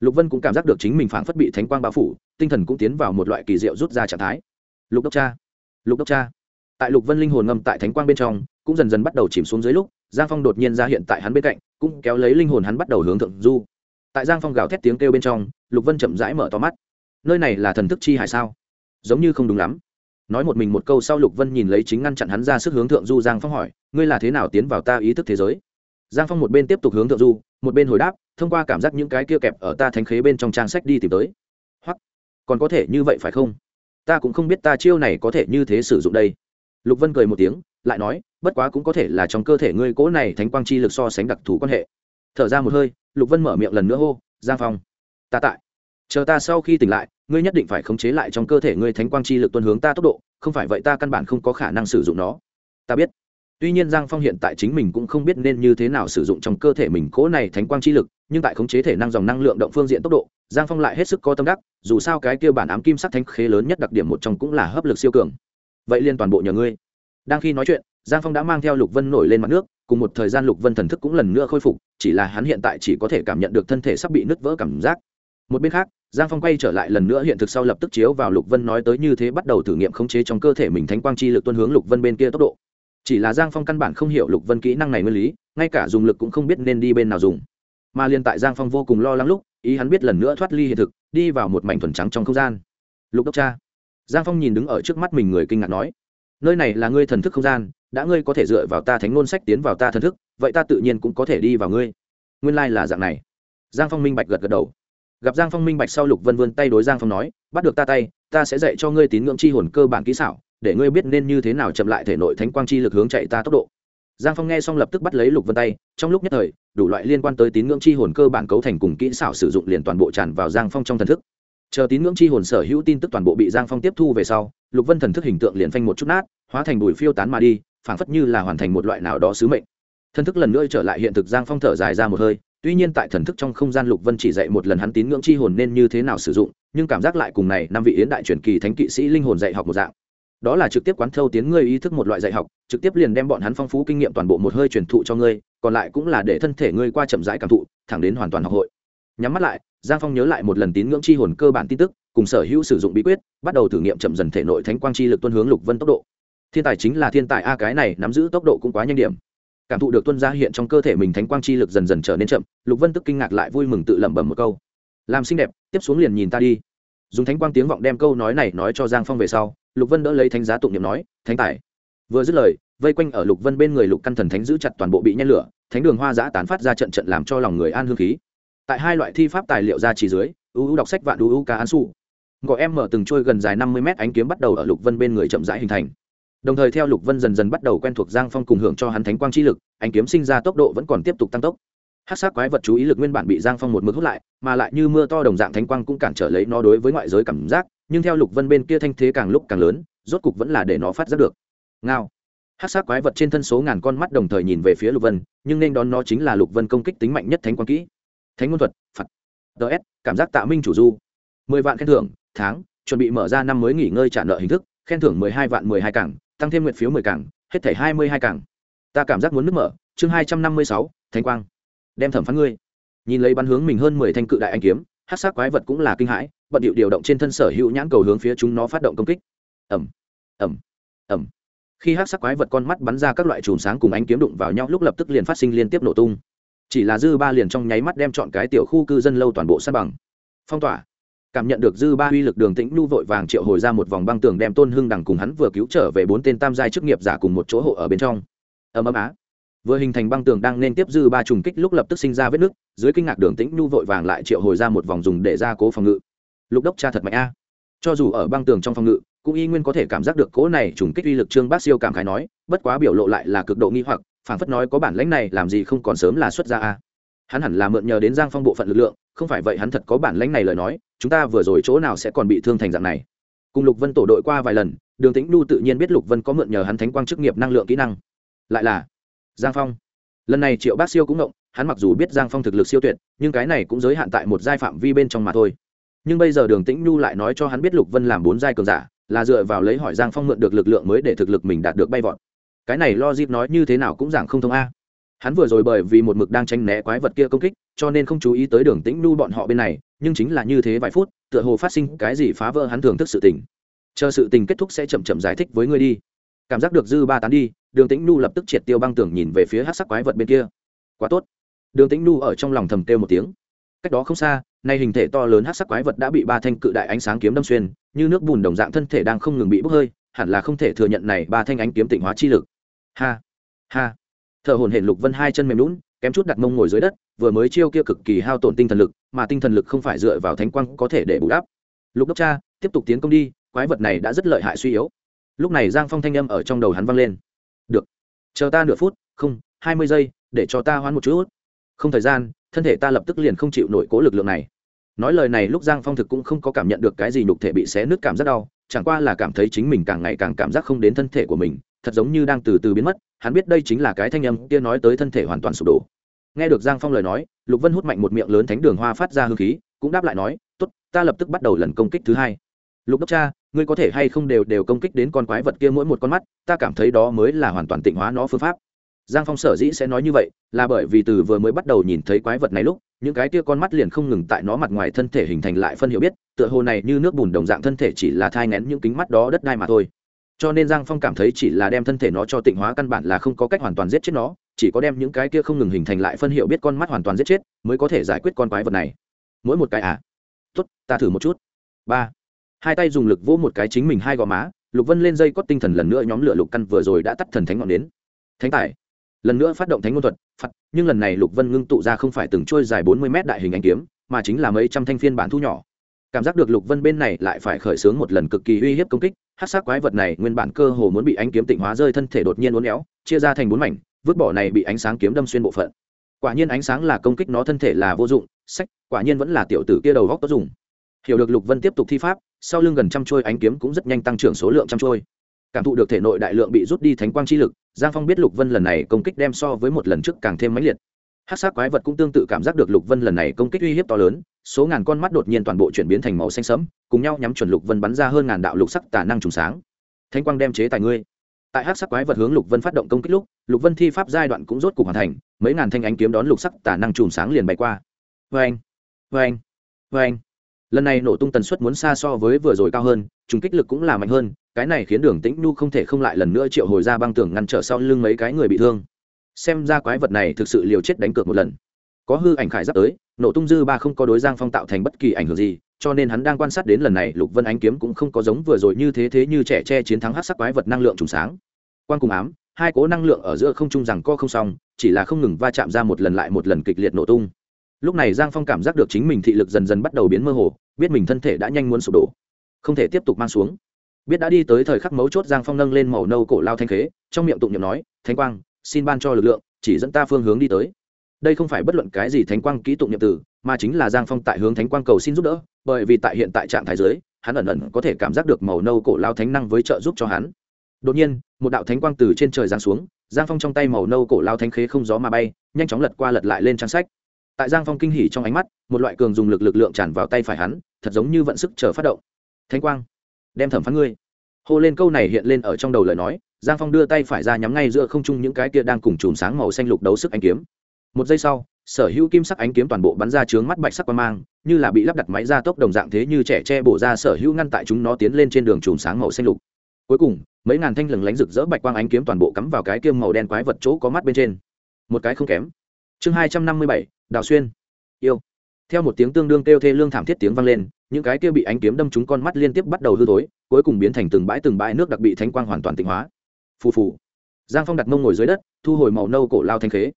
lục vân cũng cảm giác được chính mình phảng phất bị thánh quang bao phủ, tinh thần cũng tiến vào một loại kỳ diệu rút ra trạng thái. Lục đốc cha! Lục đốc cha! Tại lục vân linh hồn ngâm tại thánh quang bên trong, cũng dần dần bắt đầu chìm xuống dưới lúc, giang phong đột nhiên ra hiện tại hắn bên cạnh, cũng kéo lấy linh hồn hắn bắt đầu hướng thượng du. Tại giang phong gào thét tiếng kêu bên trong, lục vân chậm rãi mở to mắt. Nơi này là thần thức chi hải sao? Giống như không đúng lắm nói một mình một câu sau lục vân nhìn lấy chính ngăn chặn hắn ra sức hướng thượng du giang phong hỏi, ngươi là thế nào tiến vào ta ý thức thế giới? Giang phong một bên tiếp tục hướng thượng du, một bên hồi đáp, thông qua cảm giác những cái kia kẹp ở ta thánh khế bên trong trang sách đi tìm tới. Hoặc còn có thể như vậy phải không? Ta cũng không biết ta chiêu này có thể như thế sử dụng đây. Lục vân cười một tiếng, lại nói, bất quá cũng có thể là trong cơ thể ngươi cố này thánh quang chi lực so sánh đặc thù quan hệ. Thở ra một hơi, lục vân mở miệng lần nữa hô, giang phong, ta tại chờ ta sau khi tỉnh lại, ngươi nhất định phải khống chế lại trong cơ thể ngươi thánh quang chi lực tuân hướng ta tốc độ, không phải vậy ta căn bản không có khả năng sử dụng nó. Ta biết. Tuy nhiên giang phong hiện tại chính mình cũng không biết nên như thế nào sử dụng trong cơ thể mình cố này thánh quang chi lực, nhưng tại khống chế thể năng dòng năng lượng động phương diện tốc độ, giang phong lại hết sức có tâm đắc, dù sao cái kia bản ám kim sắc thánh khế lớn nhất đặc điểm một trong cũng là hấp lực siêu cường. Vậy liên toàn bộ nhờ ngươi. Đang khi nói chuyện, giang phong đã mang theo lục vân nổi lên mặt nước, cùng một thời gian lục vân thần thức cũng lần nữa khôi phục, chỉ là hắn hiện tại chỉ có thể cảm nhận được thân thể sắp bị nứt vỡ cảm giác một bên khác, giang phong quay trở lại lần nữa hiện thực sau lập tức chiếu vào lục vân nói tới như thế bắt đầu thử nghiệm khống chế trong cơ thể mình thánh quang chi lực tuân hướng lục vân bên kia tốc độ. Chỉ là giang phong căn bản không hiểu lục vân kỹ năng này nguyên lý, ngay cả dùng lực cũng không biết nên đi bên nào dùng. Mà liên tại giang phong vô cùng lo lắng lúc, ý hắn biết lần nữa thoát ly hiện thực, đi vào một mảnh thuần trắng trong không gian. Lục đốc cha. Giang phong nhìn đứng ở trước mắt mình người kinh ngạc nói, nơi này là ngươi thần thức không gian, đã ngươi có thể dựa vào ta thánh ngôn sách tiến vào ta thần thức, vậy ta tự nhiên cũng có thể đi vào ngươi. Nguyên lai、like、là dạng này. Giang phong minh bạch gật gật đầu gặp giang phong minh bạch sau lục vân vươn tay đối giang phong nói, bắt được ta tay, ta sẽ dạy cho ngươi tín ngưỡng chi hồn cơ bản kỹ xảo, để ngươi biết nên như thế nào chậm lại thể nội thánh quang chi lực hướng chạy ta tốc độ. Giang phong nghe xong lập tức bắt lấy lục vân tay, trong lúc nhất thời, đủ loại liên quan tới tín ngưỡng chi hồn cơ bản cấu thành cùng kỹ xảo sử dụng liền toàn bộ tràn vào giang phong trong thần thức. Chờ tín ngưỡng chi hồn sở hữu tin tức toàn bộ bị giang phong tiếp thu về sau, lục vân thần thức hình tượng liền phanh một chút nát, hóa thành bụi phiêu tán mà đi, phảng phất như là hoàn thành một loại nào đó sứ mệnh. Thần thức lần nữa trở lại hiện thực, giang phong thở dài ra một hơi tuy nhiên tại thần thức trong không gian lục vân chỉ dạy một lần hắn tín ngưỡng chi hồn nên như thế nào sử dụng, nhưng cảm giác lại cùng này năm vị yến đại truyền kỳ thánh kỵ sĩ linh hồn dạy học một dạng. Đó là trực tiếp quán thâu tiến ngươi ý thức một loại dạy học, trực tiếp liền đem bọn hắn phong phú kinh nghiệm toàn bộ một hơi truyền thụ cho ngươi, còn lại cũng là để thân thể ngươi qua chậm rãi cảm thụ, thẳng đến hoàn toàn học hội. Nhắm mắt lại, giang phong nhớ lại một lần tín ngưỡng chi hồn cơ bản tin tức, cùng sở hữu sử dụng bí quyết, bắt đầu thử nghiệm chậm dần thể nội thánh quang chi lực tuân hướng lục vân tốc độ. Thiên tài chính là thiên tài, a, cái này nắm giữ tốc độ cũng quá nhanh điểm cảm thụ được tuân ra hiện trong cơ thể mình thánh quang chi lực dần dần trở nên chậm, lục vân tức kinh ngạc lại vui mừng tự lẩm bẩm một câu. Làm xinh đẹp, tiếp xuống liền nhìn ta đi. Dùng thánh quang tiếng vọng đem câu nói này nói cho giang phong về sau, lục vân đỡ lấy thánh giá tụng niệm nói, thánh tài. Vừa dứt lời, vây quanh ở lục vân bên người lục căn thần thánh giữ chặt toàn bộ bị nhen lửa, thánh đường hoa giã tán phát ra trận trận làm cho lòng người an hương khí. Tại hai loại thi pháp tài liệu ra chỉ dưới uu đọc sách vạn uu ca an su gọi em mở từng trôi gần dài năm mươi mét ánh kiếm bắt đầu ở lục vân bên người chậm rãi hình thành đồng thời theo lục vân dần dần bắt đầu quen thuộc giang phong cùng hưởng cho hắn thánh quang chi lực anh kiếm sinh ra tốc độ vẫn còn tiếp tục tăng tốc. Hát sát quái vật chú ý lực nguyên bản bị giang phong một mực hút lại, mà lại như mưa to đồng dạng thánh quang cũng cản trở lấy nó đối với ngoại giới cảm giác, nhưng theo lục vân bên kia thanh thế càng lúc càng lớn, rốt cục vẫn là để nó phát giác được. Ngao. Hát sát quái vật trên thân số ngàn con mắt đồng thời nhìn về phía lục vân, nhưng nên đón nó chính là lục vân công kích tính mạnh nhất thánh quang kỹ. Thánh ngôn thuật, phật. Ts cảm giác tạ minh chủ du. Mười vạn khen thưởng, tháng, chuẩn bị mở ra năm mới nghỉ ngơi trả nợ hình thức, khen thưởng mười hai vạn mười hai cảng tăng thêm nguyện phiếu mười cảng, hết thảy hai mươi hai cảng. Ta cảm giác muốn nước mở, chương hai trăm năm mươi sáu thanh quang. Đem thẩm phán ngươi. Nhìn lấy bắn hướng mình hơn mười thanh cự đại anh kiếm hát sát quái vật cũng là kinh hãi, bận điệu điều động trên thân sở hữu nhãn cầu hướng phía chúng nó phát động công kích. Ẩm ẩm ẩm khi hát sắc quái vật con mắt bắn ra các loại chùm sáng cùng ánh kiếm đụng vào nhau, lúc lập tức liền phát sinh liên tiếp nổ tung. Chỉ là dư ba liền trong nháy mắt đem chọn cái tiểu khu cư dân lâu toàn bộ sát bằng. Phong tỏa cảm nhận được dư ba uy lực đường tĩnh, nhu vội vàng triệu hồi ra một vòng băng tường đem tôn hưng đằng cùng hắn vừa cứu trở về bốn tên tam giai chức nghiệp giả cùng một chỗ hộ ở bên trong. Ầm ầm á. Vừa hình thành băng tường đang nên tiếp dư ba trùng kích lúc lập tức sinh ra vết nứt, dưới kinh ngạc đường tĩnh, nhu vội vàng lại triệu hồi ra một vòng dùng để ra cố phòng ngự. Lục đốc cha thật mạnh a. Cho dù ở băng tường trong phòng ngự, cũng y nguyên có thể cảm giác được cố này trùng kích uy lực trương bác siêu cảm khái nói, bất quá biểu lộ lại là cực độ nghi hoặc, phảng phất nói có bản lãnh này làm gì không còn sớm là xuất ra a. Hắn hẳn là mượn nhờ đến giang phong bộ phận lực lượng, không phải vậy hắn thật có bản lãnh này lời nói chúng ta vừa rồi chỗ nào sẽ còn bị thương thành dạng này? Cùng lục vân tổ đội qua vài lần, đường tĩnh đu tự nhiên biết lục vân có mượn nhờ hắn thánh quang chức nghiệp năng lượng kỹ năng. Lại là giang phong. Lần này triệu bác siêu cũng động hắn mặc dù biết giang phong thực lực siêu tuyệt, nhưng cái này cũng giới hạn tại một giai phạm vi bên trong mà thôi. Nhưng bây giờ đường tĩnh nhu lại nói cho hắn biết lục vân làm bốn giai cường giả, là dựa vào lấy hỏi giang phong mượn được lực lượng mới để thực lực mình đạt được bay vọt. Cái này lo dịp nói như thế nào cũng giảng không thông a hắn vừa rồi bởi vì một mực đang tranh né quái vật kia công kích, cho nên không chú ý tới đường tĩnh nhu bọn họ bên này, nhưng chính là như thế vài phút, tựa hồ phát sinh cái gì phá vỡ hắn thưởng thức sự tình. Chờ sự tình kết thúc sẽ chậm chậm giải thích với ngươi đi. Cảm giác được dư ba tán đi, đường tĩnh nhu lập tức triệt tiêu băng tưởng nhìn về phía hát sắc quái vật bên kia. Quá tốt. Đường tĩnh nhu ở trong lòng thầm kêu một tiếng. Cách đó không xa, nay hình thể to lớn hát sắc quái vật đã bị ba thanh cự đại ánh sáng kiếm đâm xuyên, như nước bùn đồng dạng thân thể đang không ngừng bị bốc hơi, hẳn là không thể thừa nhận này ba thanh ánh kiếm tịnh hóa chi lực. Ha ha thợ hồn hển lục vân hai chân mềm lún kém chút đặt mông ngồi dưới đất, vừa mới chiêu kia cực kỳ hao tổn tinh thần lực, mà tinh thần lực không phải dựa vào thánh quang có thể để bù đắp. Lục đốc cha, tiếp tục tiến công đi, quái vật này đã rất lợi hại suy yếu. Lúc này giang phong thanh âm ở trong đầu hắn vang lên. Được, chờ ta nửa phút, không, hai mươi giây, để cho ta hoãn một chút. Không thời gian, thân thể ta lập tức liền không chịu nổi cố lực lượng này. Nói lời này lúc giang phong thực cũng không có cảm nhận được cái gì nhục thể bị xé nứt cảm giác đau, chẳng qua là cảm thấy chính mình càng ngày càng cảm giác không đến thân thể của mình thật giống như đang từ từ biến mất, hắn biết đây chính là cái thanh âm kia nói tới thân thể hoàn toàn sụp đổ. Nghe được giang phong lời nói, lục vân hút mạnh một miệng lớn thánh đường hoa phát ra hương khí, cũng đáp lại nói, tốt, ta lập tức bắt đầu lần công kích thứ hai. Lục đốc cha, ngươi có thể hay không đều đều công kích đến con quái vật kia mỗi một con mắt, ta cảm thấy đó mới là hoàn toàn tịnh hóa nó phương pháp. Giang phong sở dĩ sẽ nói như vậy, là bởi vì từ vừa mới bắt đầu nhìn thấy quái vật này lúc, những cái tia con mắt liền không ngừng tại nó mặt ngoài thân thể hình thành lại phân hiểu biết, tựa hồ này như nước bùn đồng dạng thân thể chỉ là thai ngén những kính mắt đó đất đai mà thôi cho nên giang phong cảm thấy chỉ là đem thân thể nó cho tịnh hóa căn bản là không có cách hoàn toàn giết chết nó, chỉ có đem những cái kia không ngừng hình thành lại phân hiệu biết con mắt hoàn toàn giết chết mới có thể giải quyết con quái vật này. Mỗi một cái à? Tốt, ta thử một chút. Ba. Hai tay dùng lực vỗ một cái chính mình hai gò má, lục vân lên dây cót tinh thần lần nữa nhóm lửa lục căn vừa rồi đã tắt thần thánh ngọn đến thánh tài. Lần nữa phát động thánh ngôn thuật phật nhưng lần này lục vân ngưng tụ ra không phải từng trôi dài bốn mươi mét đại hình anh kiếm, mà chính là mấy trăm thanh phiên bản thu nhỏ. Cảm giác được lục vân bên này lại phải khởi xướng một lần cực kỳ uy hiếp công kích hát sắc quái vật này nguyên bản cơ hồ muốn bị ánh kiếm tịnh hóa rơi thân thể đột nhiên uốn éo, chia ra thành bốn mảnh, vứt bỏ này bị ánh sáng kiếm đâm xuyên bộ phận. Quả nhiên ánh sáng là công kích nó thân thể là vô dụng, sách, quả nhiên vẫn là tiểu tử kia đầu góc tốt dùng. Hiểu được lục vân tiếp tục thi pháp, sau lưng gần trăm trôi ánh kiếm cũng rất nhanh tăng trưởng số lượng trăm trôi. Cảm thụ được thể nội đại lượng bị rút đi thánh quang chi lực, giang phong biết lục vân lần này công kích đem so với một lần trước càng thêm mãnh liệt hát sát quái vật cũng tương tự cảm giác được lục vân lần này công kích uy hiếp to lớn, số ngàn con mắt đột nhiên toàn bộ chuyển biến thành màu xanh sẫm, cùng nhau nhắm chuẩn lục vân bắn ra hơn ngàn đạo lục sắc tả năng trùng sáng. Thanh quang đem chế tài ngươi. Tại hát sắc quái vật hướng lục vân phát động công kích lúc, lục vân thi pháp giai đoạn cũng rốt cục hoàn thành, mấy ngàn thanh ánh kiếm đón lục sắc tả năng trùng sáng liền bay qua. Vê anh vê anh vê anh lần này nổ tung tần suất muốn xa so với vừa rồi cao hơn, trùng kích lực cũng là mạnh hơn, cái này khiến đường tĩnh nhu không thể không lại lần nữa triệu hồi ra băng tường ngăn trở sau lưng mấy cái người bị thương xem ra quái vật này thực sự liều chết đánh cược một lần. Có hư ảnh khải giáp tới, nổ tung dư ba không có đối giang phong tạo thành bất kỳ ảnh hưởng gì, cho nên hắn đang quan sát đến lần này lục vân ánh kiếm cũng không có giống vừa rồi như thế thế như trẻ che chiến thắng hát sắc quái vật năng lượng trùng sáng. Quan cùng ám, hai cố năng lượng ở giữa không trung rằng co không xong, chỉ là không ngừng va chạm ra một lần lại một lần kịch liệt nổ tung. Lúc này giang phong cảm giác được chính mình thị lực dần dần bắt đầu biến mơ hồ, biết mình thân thể đã nhanh muốn sụp đổ, không thể tiếp tục mang xuống. Biết đã đi tới thời khắc mấu chốt, giang phong nâng lên màu nâu cổ lao thanh khế, trong miệng tụng niệm nói thanh quang xin ban cho lực lượng, chỉ dẫn ta phương hướng đi tới. Đây không phải bất luận cái gì thánh quang ký tụng nhiệm tử mà chính là giang phong tại hướng thánh quang cầu xin giúp đỡ, bởi vì tại hiện tại trạng thái giới hắn ẩn ẩn có thể cảm giác được màu nâu cổ lao thánh năng với trợ giúp cho hắn. Đột nhiên, một đạo thánh quang từ trên trời giáng xuống, giang phong trong tay màu nâu cổ lao thánh khế không gió mà bay, nhanh chóng lật qua lật lại lên trang sách. Tại giang phong kinh hỉ trong ánh mắt, một loại cường dùng lực lực lượng tràn vào tay phải hắn, thật giống như vận sức chờ phát động. Thánh quang, đem thẩm phán ngươi. Hô lên câu này hiện lên ở trong đầu lời nói giang phong đưa tay phải ra nhắm ngay giữa không trung những cái kia đang cùng chùm sáng màu xanh lục đấu sức ánh kiếm. Một giây sau, sở hữu kim sắc ánh kiếm toàn bộ bắn ra trướng mắt bạch sắc quang mang, như là bị lắp đặt máy ra tốc đồng dạng thế như trẻ tre bổ ra sở hữu ngăn tại chúng nó tiến lên trên đường chùm sáng màu xanh lục. Cuối cùng, mấy ngàn thanh lừng lánh rực rỡ bạch quang ánh kiếm toàn bộ cắm vào cái kiêm màu đen quái vật chỗ có mắt bên trên. Một cái không kém. Chương hai trăm năm mươi bảy, đào xuyên. Yêu. Theo một tiếng tương đương kêu thê lương thảm thiết tiếng vang lên, những cái kia bị ánh kiếm đâm trúng con mắt liên tiếp bắt đầu hư thối, cuối cùng biến thành từng bãi từng bãi nước đặc bị thánh quang hoàn toàn tịnh hóa phù phù. Giang phong đặt mông ngồi dưới đất, thu hồi màu nâu cổ lao thanh khế.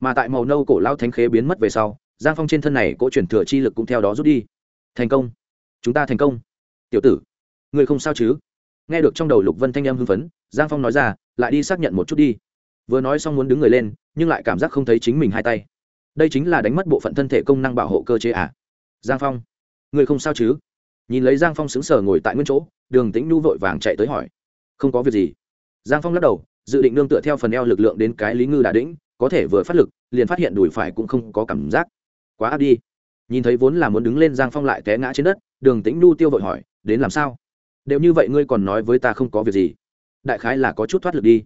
Mà tại màu nâu cổ lao thanh khế biến mất về sau, giang phong trên thân này cỗ chuyển thừa chi lực cũng theo đó rút đi. Thành công. Chúng ta thành công. Tiểu tử người không sao chứ? Nghe được trong đầu lục vân thanh em hưng phấn, giang phong nói ra, lại đi xác nhận một chút đi. Vừa nói xong muốn đứng người lên, nhưng lại cảm giác không thấy chính mình hai tay. Đây chính là đánh mất bộ phận thân thể công năng bảo hộ cơ chế à? Giang phong người không sao chứ? Nhìn lấy giang phong xứng sờ ngồi tại nguyên chỗ, đường tĩnh nhu vội vàng chạy tới hỏi. Không có việc gì giang phong lắc đầu, dự định nương tựa theo phần eo lực lượng đến cái lý ngư đà đĩnh, có thể vừa phát lực, liền phát hiện đùi phải cũng không có cảm giác. Quá áp đi. Nhìn thấy vốn là muốn đứng lên giang phong lại té ngã trên đất, đường tĩnh nhu tiêu vội hỏi, đến làm sao? Đều như vậy ngươi còn nói với ta không có việc gì. Đại khái là có chút thoát lực đi.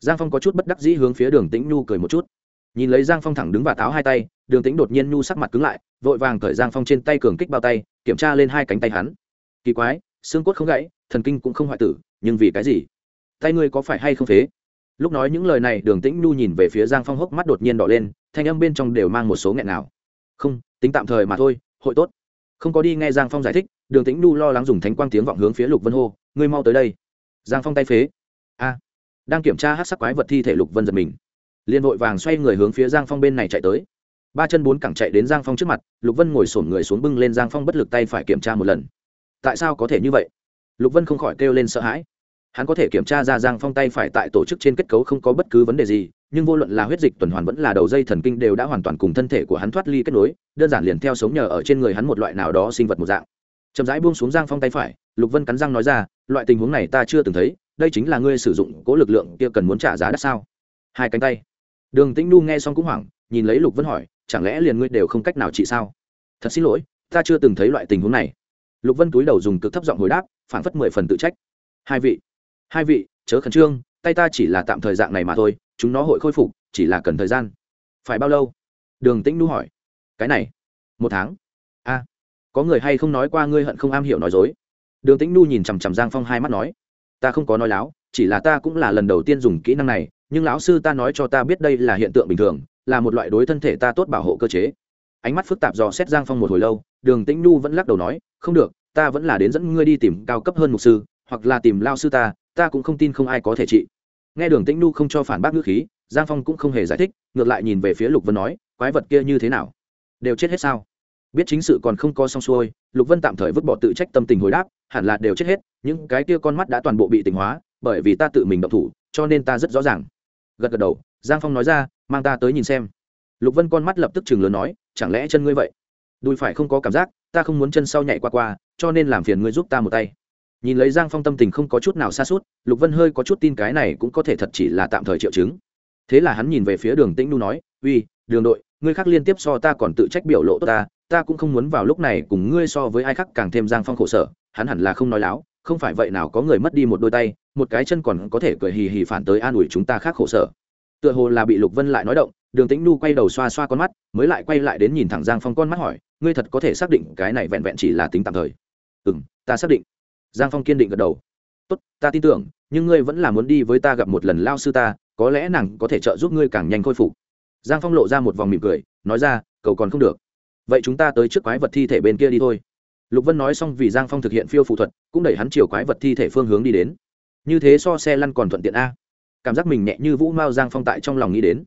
Giang phong có chút bất đắc dĩ hướng phía đường tĩnh nhu cười một chút. Nhìn lấy giang phong thẳng đứng và táo hai tay, đường tĩnh đột nhiên nhu sắc mặt cứng lại, vội vàng cởi giang phong trên tay cường kích bao tay, kiểm tra lên hai cánh tay hắn. Kỳ quái, xương cốt không gãy, thần kinh cũng không hoại tử, nhưng vì cái gì? Tay ngươi có phải hay không phế? Lúc nói những lời này, đường tĩnh nhu nhìn về phía giang phong hốc mắt đột nhiên đỏ lên, thanh âm bên trong đều mang một số nghẹn nào không, tính tạm thời mà thôi, hội tốt. Không có đi nghe giang phong giải thích, đường tĩnh nhu lo lắng dùng thánh quang tiếng vọng hướng phía lục vân hô, ngươi mau tới đây. Giang phong tay phế. A. Đang kiểm tra hát sắc quái vật thi thể lục vân giật mình. Liền vội vàng xoay người hướng phía giang phong bên này chạy tới. Ba chân bốn cẳng chạy đến giang phong trước mặt, lục vân ngồi sổn người xuống bưng lên giang phong bất lực tay phải kiểm tra một lần. Tại sao có thể như vậy? Lục vân không khỏi kêu lên sợ hãi hắn có thể kiểm tra ra giang phong tay phải tại tổ chức trên kết cấu không có bất cứ vấn đề gì, nhưng vô luận là huyết dịch tuần hoàn vẫn là đầu dây thần kinh đều đã hoàn toàn cùng thân thể của hắn thoát ly kết nối, đơn giản liền theo sống nhờ ở trên người hắn một loại nào đó sinh vật một dạng. Chậm rãi buông xuống giang phong tay phải, lục vân cắn răng nói ra, loại tình huống này ta chưa từng thấy, đây chính là ngươi sử dụng cố lực lượng kia cần muốn trả giá đắt sao? Hai cánh tay. Đường tĩnh nu nghe xong cũng hoảng, nhìn lấy lục vân hỏi, chẳng lẽ liền ngươi đều không cách nào trị sao? Thật xin lỗi, ta chưa từng thấy loại tình huống này. Lục vân túi đầu dùng cực thấp giọng hồi đáp phản phất mười phần tự trách. Hai vị hai vị, chớ khẩn trương, tay ta chỉ là tạm thời dạng này mà thôi, chúng nó hội khôi phục, chỉ là cần thời gian. Phải bao lâu? Đường tĩnh nu hỏi. Cái này, một tháng. A, có người hay không nói qua ngươi hận không am hiểu nói dối? Đường tĩnh nu nhìn chằm chằm giang phong hai mắt nói. Ta không có nói láo, chỉ là ta cũng là lần đầu tiên dùng kỹ năng này, nhưng lão sư ta nói cho ta biết đây là hiện tượng bình thường, là một loại đối thân thể ta tốt bảo hộ cơ chế. Ánh mắt phức tạp dò xét giang phong một hồi lâu, đường tĩnh nu vẫn lắc đầu nói, không được, ta vẫn là đến dẫn ngươi đi tìm cao cấp hơn mục sư, hoặc là tìm lao sư ta ta cũng không tin không ai có thể trị. Nghe đường tĩnh nu không cho phản bác ngữ khí, giang phong cũng không hề giải thích, ngược lại nhìn về phía lục vân nói, quái vật kia như thế nào? Đều chết hết sao? Biết chính sự còn không có xong xuôi, lục vân tạm thời vứt bỏ tự trách tâm tình hồi đáp, hẳn là đều chết hết, những cái kia con mắt đã toàn bộ bị tỉnh hóa, bởi vì ta tự mình động thủ, cho nên ta rất rõ ràng. Gật gật đầu, giang phong nói ra, mang ta tới nhìn xem. Lục vân con mắt lập tức chừng lớn nói, chẳng lẽ chân ngươi vậy? Đùi phải không có cảm giác, ta không muốn chân sau nhảy qua qua, cho nên làm phiền ngươi giúp ta một tay nhìn lấy giang phong tâm tình không có chút nào xa suốt lục vân hơi có chút tin cái này cũng có thể thật chỉ là tạm thời triệu chứng. Thế là hắn nhìn về phía đường tĩnh nu nói, uy, đường đội, ngươi khác liên tiếp so ta còn tự trách biểu lộ tốt ta ta cũng không muốn vào lúc này cùng ngươi so với ai khác càng thêm giang phong khổ sở, hắn hẳn là không nói láo, không phải vậy nào có người mất đi một đôi tay, một cái chân còn có thể cười hì hì phản tới an ủi chúng ta khác khổ sở. Tựa hồ là bị lục vân lại nói động, đường tĩnh nu quay đầu xoa xoa con mắt, mới lại quay lại đến nhìn thẳng giang phong con mắt hỏi, ngươi thật có thể xác định cái này vẹn vẹn chỉ là tính tạm thời? Ừ ta xác định giang phong kiên định gật đầu. Tốt, ta tin tưởng, nhưng ngươi vẫn là muốn đi với ta gặp một lần lao sư ta, có lẽ nàng có thể trợ giúp ngươi càng nhanh khôi phục. Giang phong lộ ra một vòng mỉm cười, nói ra cầu còn không được. Vậy chúng ta tới trước quái vật thi thể bên kia đi thôi. Lục vân nói xong vì giang phong thực hiện phiêu phụ thuật, cũng đẩy hắn chiều quái vật thi thể phương hướng đi đến. Như thế so xe lăn còn thuận tiện a. Cảm giác mình nhẹ như vũ mao giang phong tại trong lòng nghĩ đến.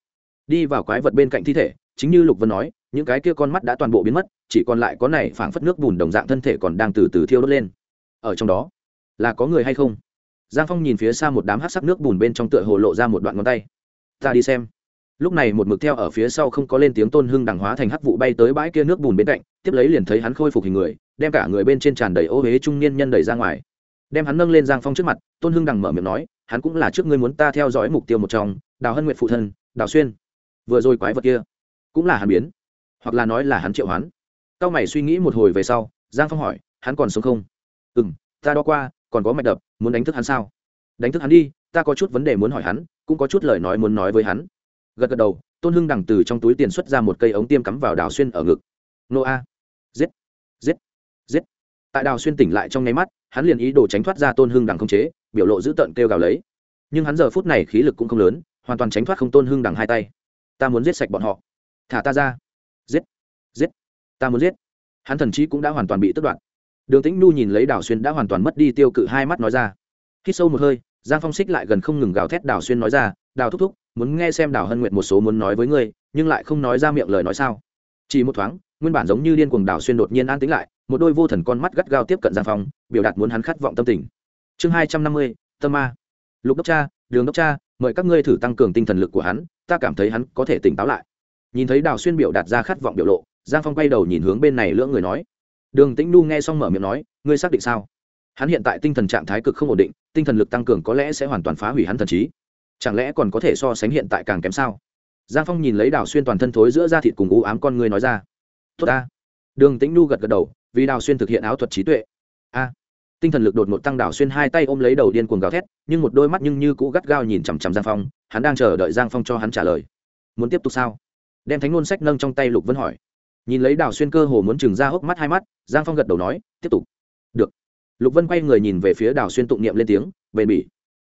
Đi vào quái vật bên cạnh thi thể, chính như lục vân nói, những cái kia con mắt đã toàn bộ biến mất, chỉ còn lại có này phảng phất nước bùn đồng dạng thân thể còn đang từ từ thiêu đốt lên ở trong đó. Là có người hay không? Giang phong nhìn phía xa một đám hát sắc nước bùn bên trong tựa hồ lộ ra một đoạn ngón tay. Ta đi xem. Lúc này một mực theo ở phía sau không có lên tiếng tôn hưng đằng hóa thành hắc vụ bay tới bãi kia nước bùn bên cạnh, tiếp lấy liền thấy hắn khôi phục hình người, đem cả người bên trên tràn đầy ô huế trung niên nhân đẩy ra ngoài. Đem hắn nâng lên giang phong trước mặt, tôn hưng đằng mở miệng nói, hắn cũng là trước ngươi muốn ta theo dõi mục tiêu một trong, đào hân nguyện phụ thân, đào xuyên. Vừa rồi quái vật kia cũng là hắn biến, hoặc là nói là hắn triệu hắn cao mày suy nghĩ một hồi về sau, giang phong hỏi, hắn còn sống không? Ừ m ta đo qua, còn có mạch đập, muốn đánh thức hắn sao? Đánh thức hắn đi, ta có chút vấn đề muốn hỏi hắn, cũng có chút lời nói muốn nói với hắn. Gật gật đầu, tôn hưng đằng từ trong túi tiền xuất ra một cây ống tiêm cắm vào đào xuyên ở ngực. Nô a. Giết giết giết. Tại đào xuyên tỉnh lại trong nháy mắt, hắn liền ý đồ tránh thoát ra tôn hưng đằng không chế, biểu lộ dữ tợn kêu gào lấy. Nhưng hắn giờ phút này khí lực cũng không lớn, hoàn toàn tránh thoát không tôn hưng đằng hai tay. Ta muốn giết sạch bọn họ. Thả ta ra. Giết giết. Ta muốn giết. Hắn thần chí cũng đã hoàn toàn bị tức đoạn đường tĩnh nu nhìn lấy đào xuyên đã hoàn toàn mất đi tiêu cự hai mắt nói ra. Khi sâu một hơi, giang phong xích lại gần không ngừng gào thét đào xuyên nói ra, đào thúc thúc, muốn nghe xem đào hân nguyện một số muốn nói với ngươi, nhưng lại không nói ra miệng lời nói sao? Chỉ một thoáng, nguyên bản giống như điên cuồng đào xuyên đột nhiên an tĩnh lại, một đôi vô thần con mắt gắt gao tiếp cận giang phong, biểu đạt muốn hắn khát vọng tâm tình. Chương hai trăm năm mươi, tâm ma. Lục đốc cha, đường đốc cha, mời các ngươi thử tăng cường tinh thần lực của hắn, ta cảm thấy hắn có thể tỉnh táo lại. Nhìn thấy đào xuyên biểu đạt ra khát vọng biểu lộ, giang phong quay đầu nhìn hướng bên này lưỡng người nói đường tĩnh nu nghe xong mở miệng nói, ngươi xác định sao? Hắn hiện tại tinh thần trạng thái cực không ổn định, tinh thần lực tăng cường có lẽ sẽ hoàn toàn phá hủy hắn thần trí. Chẳng lẽ còn có thể so sánh hiện tại càng kém sao? Giang phong nhìn lấy đào xuyên toàn thân thối giữa da thịt cùng u ám con người nói ra, tốt ta. Đường tĩnh nu gật gật đầu, vì đào xuyên thực hiện áo thuật trí tuệ. A. Tinh thần lực đột ngột tăng đào xuyên hai tay ôm lấy đầu điên cuồng gào thét, nhưng một đôi mắt nhưng như cũ gắt gao nhìn chằm chằm giang phong, hắn đang chờ đợi giang phong cho hắn trả lời. Muốn tiếp tục sao? Đem thánh ngôn sách nâng trong tay lục vân hỏi nhìn lấy đào xuyên cơ hồ muốn chừng ra hốc mắt hai mắt, giang phong gật đầu nói, tiếp tục. Được. Lục vân quay người nhìn về phía đào xuyên tụng niệm lên tiếng, bền bỉ.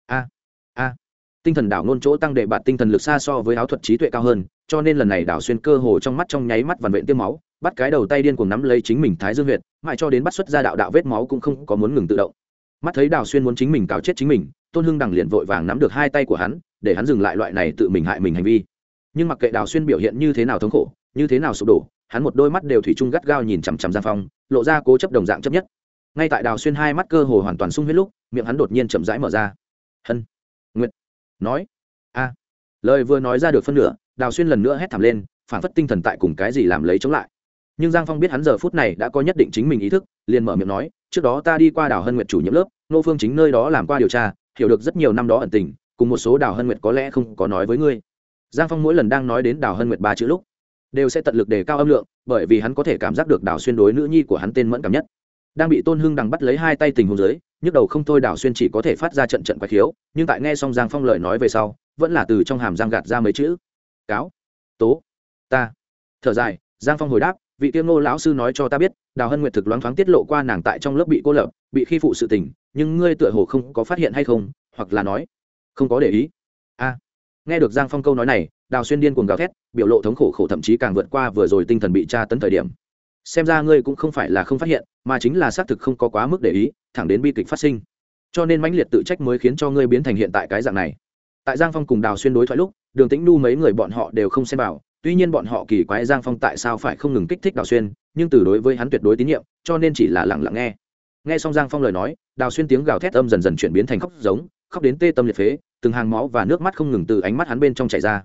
A a. Tinh thần đảo ngôn chỗ tăng đệ bạt tinh thần lực xa so với áo thuật trí tuệ cao hơn, cho nên lần này đảo xuyên cơ hồ trong mắt trong nháy mắt vằn vện tiêm máu, bắt cái đầu tay điên cuồng nắm lấy chính mình thái dương huyệt, mãi cho đến bắt xuất ra đạo đạo vết máu cũng không có muốn ngừng tự động. Mắt thấy đào xuyên muốn chính mình cào chết chính mình, tôn hưng đằng liền vội vàng nắm được hai tay của hắn, để hắn dừng lại loại này tự mình hại mình hành vi. Nhưng mặc kệ đào xuyên biểu hiện như thế nào thống khổ, như thế nào sụp đổ hắn một đôi mắt đều thủy chung gắt gao nhìn chằm chằm giang phong, lộ ra cố chấp đồng dạng chấp nhất. Ngay tại đào xuyên hai mắt cơ hồ hoàn toàn sung huyết lúc, miệng hắn đột nhiên chậm rãi mở ra. Hân, nguyệt, nói. A. Lời vừa nói ra được phân nửa, đào xuyên lần nữa hét thảm lên, phản phất tinh thần tại cùng cái gì làm lấy chống lại. Nhưng giang phong biết hắn giờ phút này đã có nhất định chính mình ý thức, liền mở miệng nói, trước đó ta đi qua đào hân nguyệt chủ nhiệm lớp nô phương chính nơi đó làm qua điều tra, hiểu được rất nhiều năm đó ẩn tình, cùng một số đào hân nguyệt có lẽ không có nói với ngươi. Giang phong mỗi lần đang nói đến đào hân nguyệt ba chữ lúc đều sẽ tận lực đề cao âm lượng bởi vì hắn có thể cảm giác được đào xuyên đối nữ nhi của hắn tên mẫn cảm nhất. Đang bị tôn hưng đằng bắt lấy hai tay tình huống dưới, nhức đầu không thôi đào xuyên chỉ có thể phát ra trận trận quái khiếu nhưng tại nghe xong giang phong lời nói về sau vẫn là từ trong hàm giang gạt ra mấy chữ. Cáo tố ta. Thở dài giang phong hồi đáp vị tiêu ngô lão sư nói cho ta biết đào hân nguyệt thực loáng thoáng tiết lộ qua nàng tại trong lớp bị cô lập bị khi phụ sự tình nhưng ngươi tựa hồ không có phát hiện hay không hoặc là nói không có để ý. A. Nghe được giang phong câu nói này đào xuyên điên cuồng gào thét, biểu lộ thống khổ khổ thậm chí càng vượt qua vừa rồi tinh thần bị tra tấn thời điểm. Xem ra ngươi cũng không phải là không phát hiện, mà chính là xác thực không có quá mức để ý, thẳng đến bi kịch phát sinh. Cho nên mãnh liệt tự trách mới khiến cho ngươi biến thành hiện tại cái dạng này. Tại giang phong cùng đào xuyên đối thoại lúc, đường tĩnh nu mấy người bọn họ đều không xem vào, tuy nhiên bọn họ kỳ quái giang phong tại sao phải không ngừng kích thích đào xuyên, nhưng từ đối với hắn tuyệt đối tín nhiệm, cho nên chỉ là lặng lặng nghe. Nghe xong giang phong lời nói, đào xuyên tiếng gào thét âm dần dần chuyển biến thành khóc giống, khóc đến tê tâm liệt phế, từng hàng máu và nước mắt không ngừng từ ánh mắt hắn bên trong chảy ra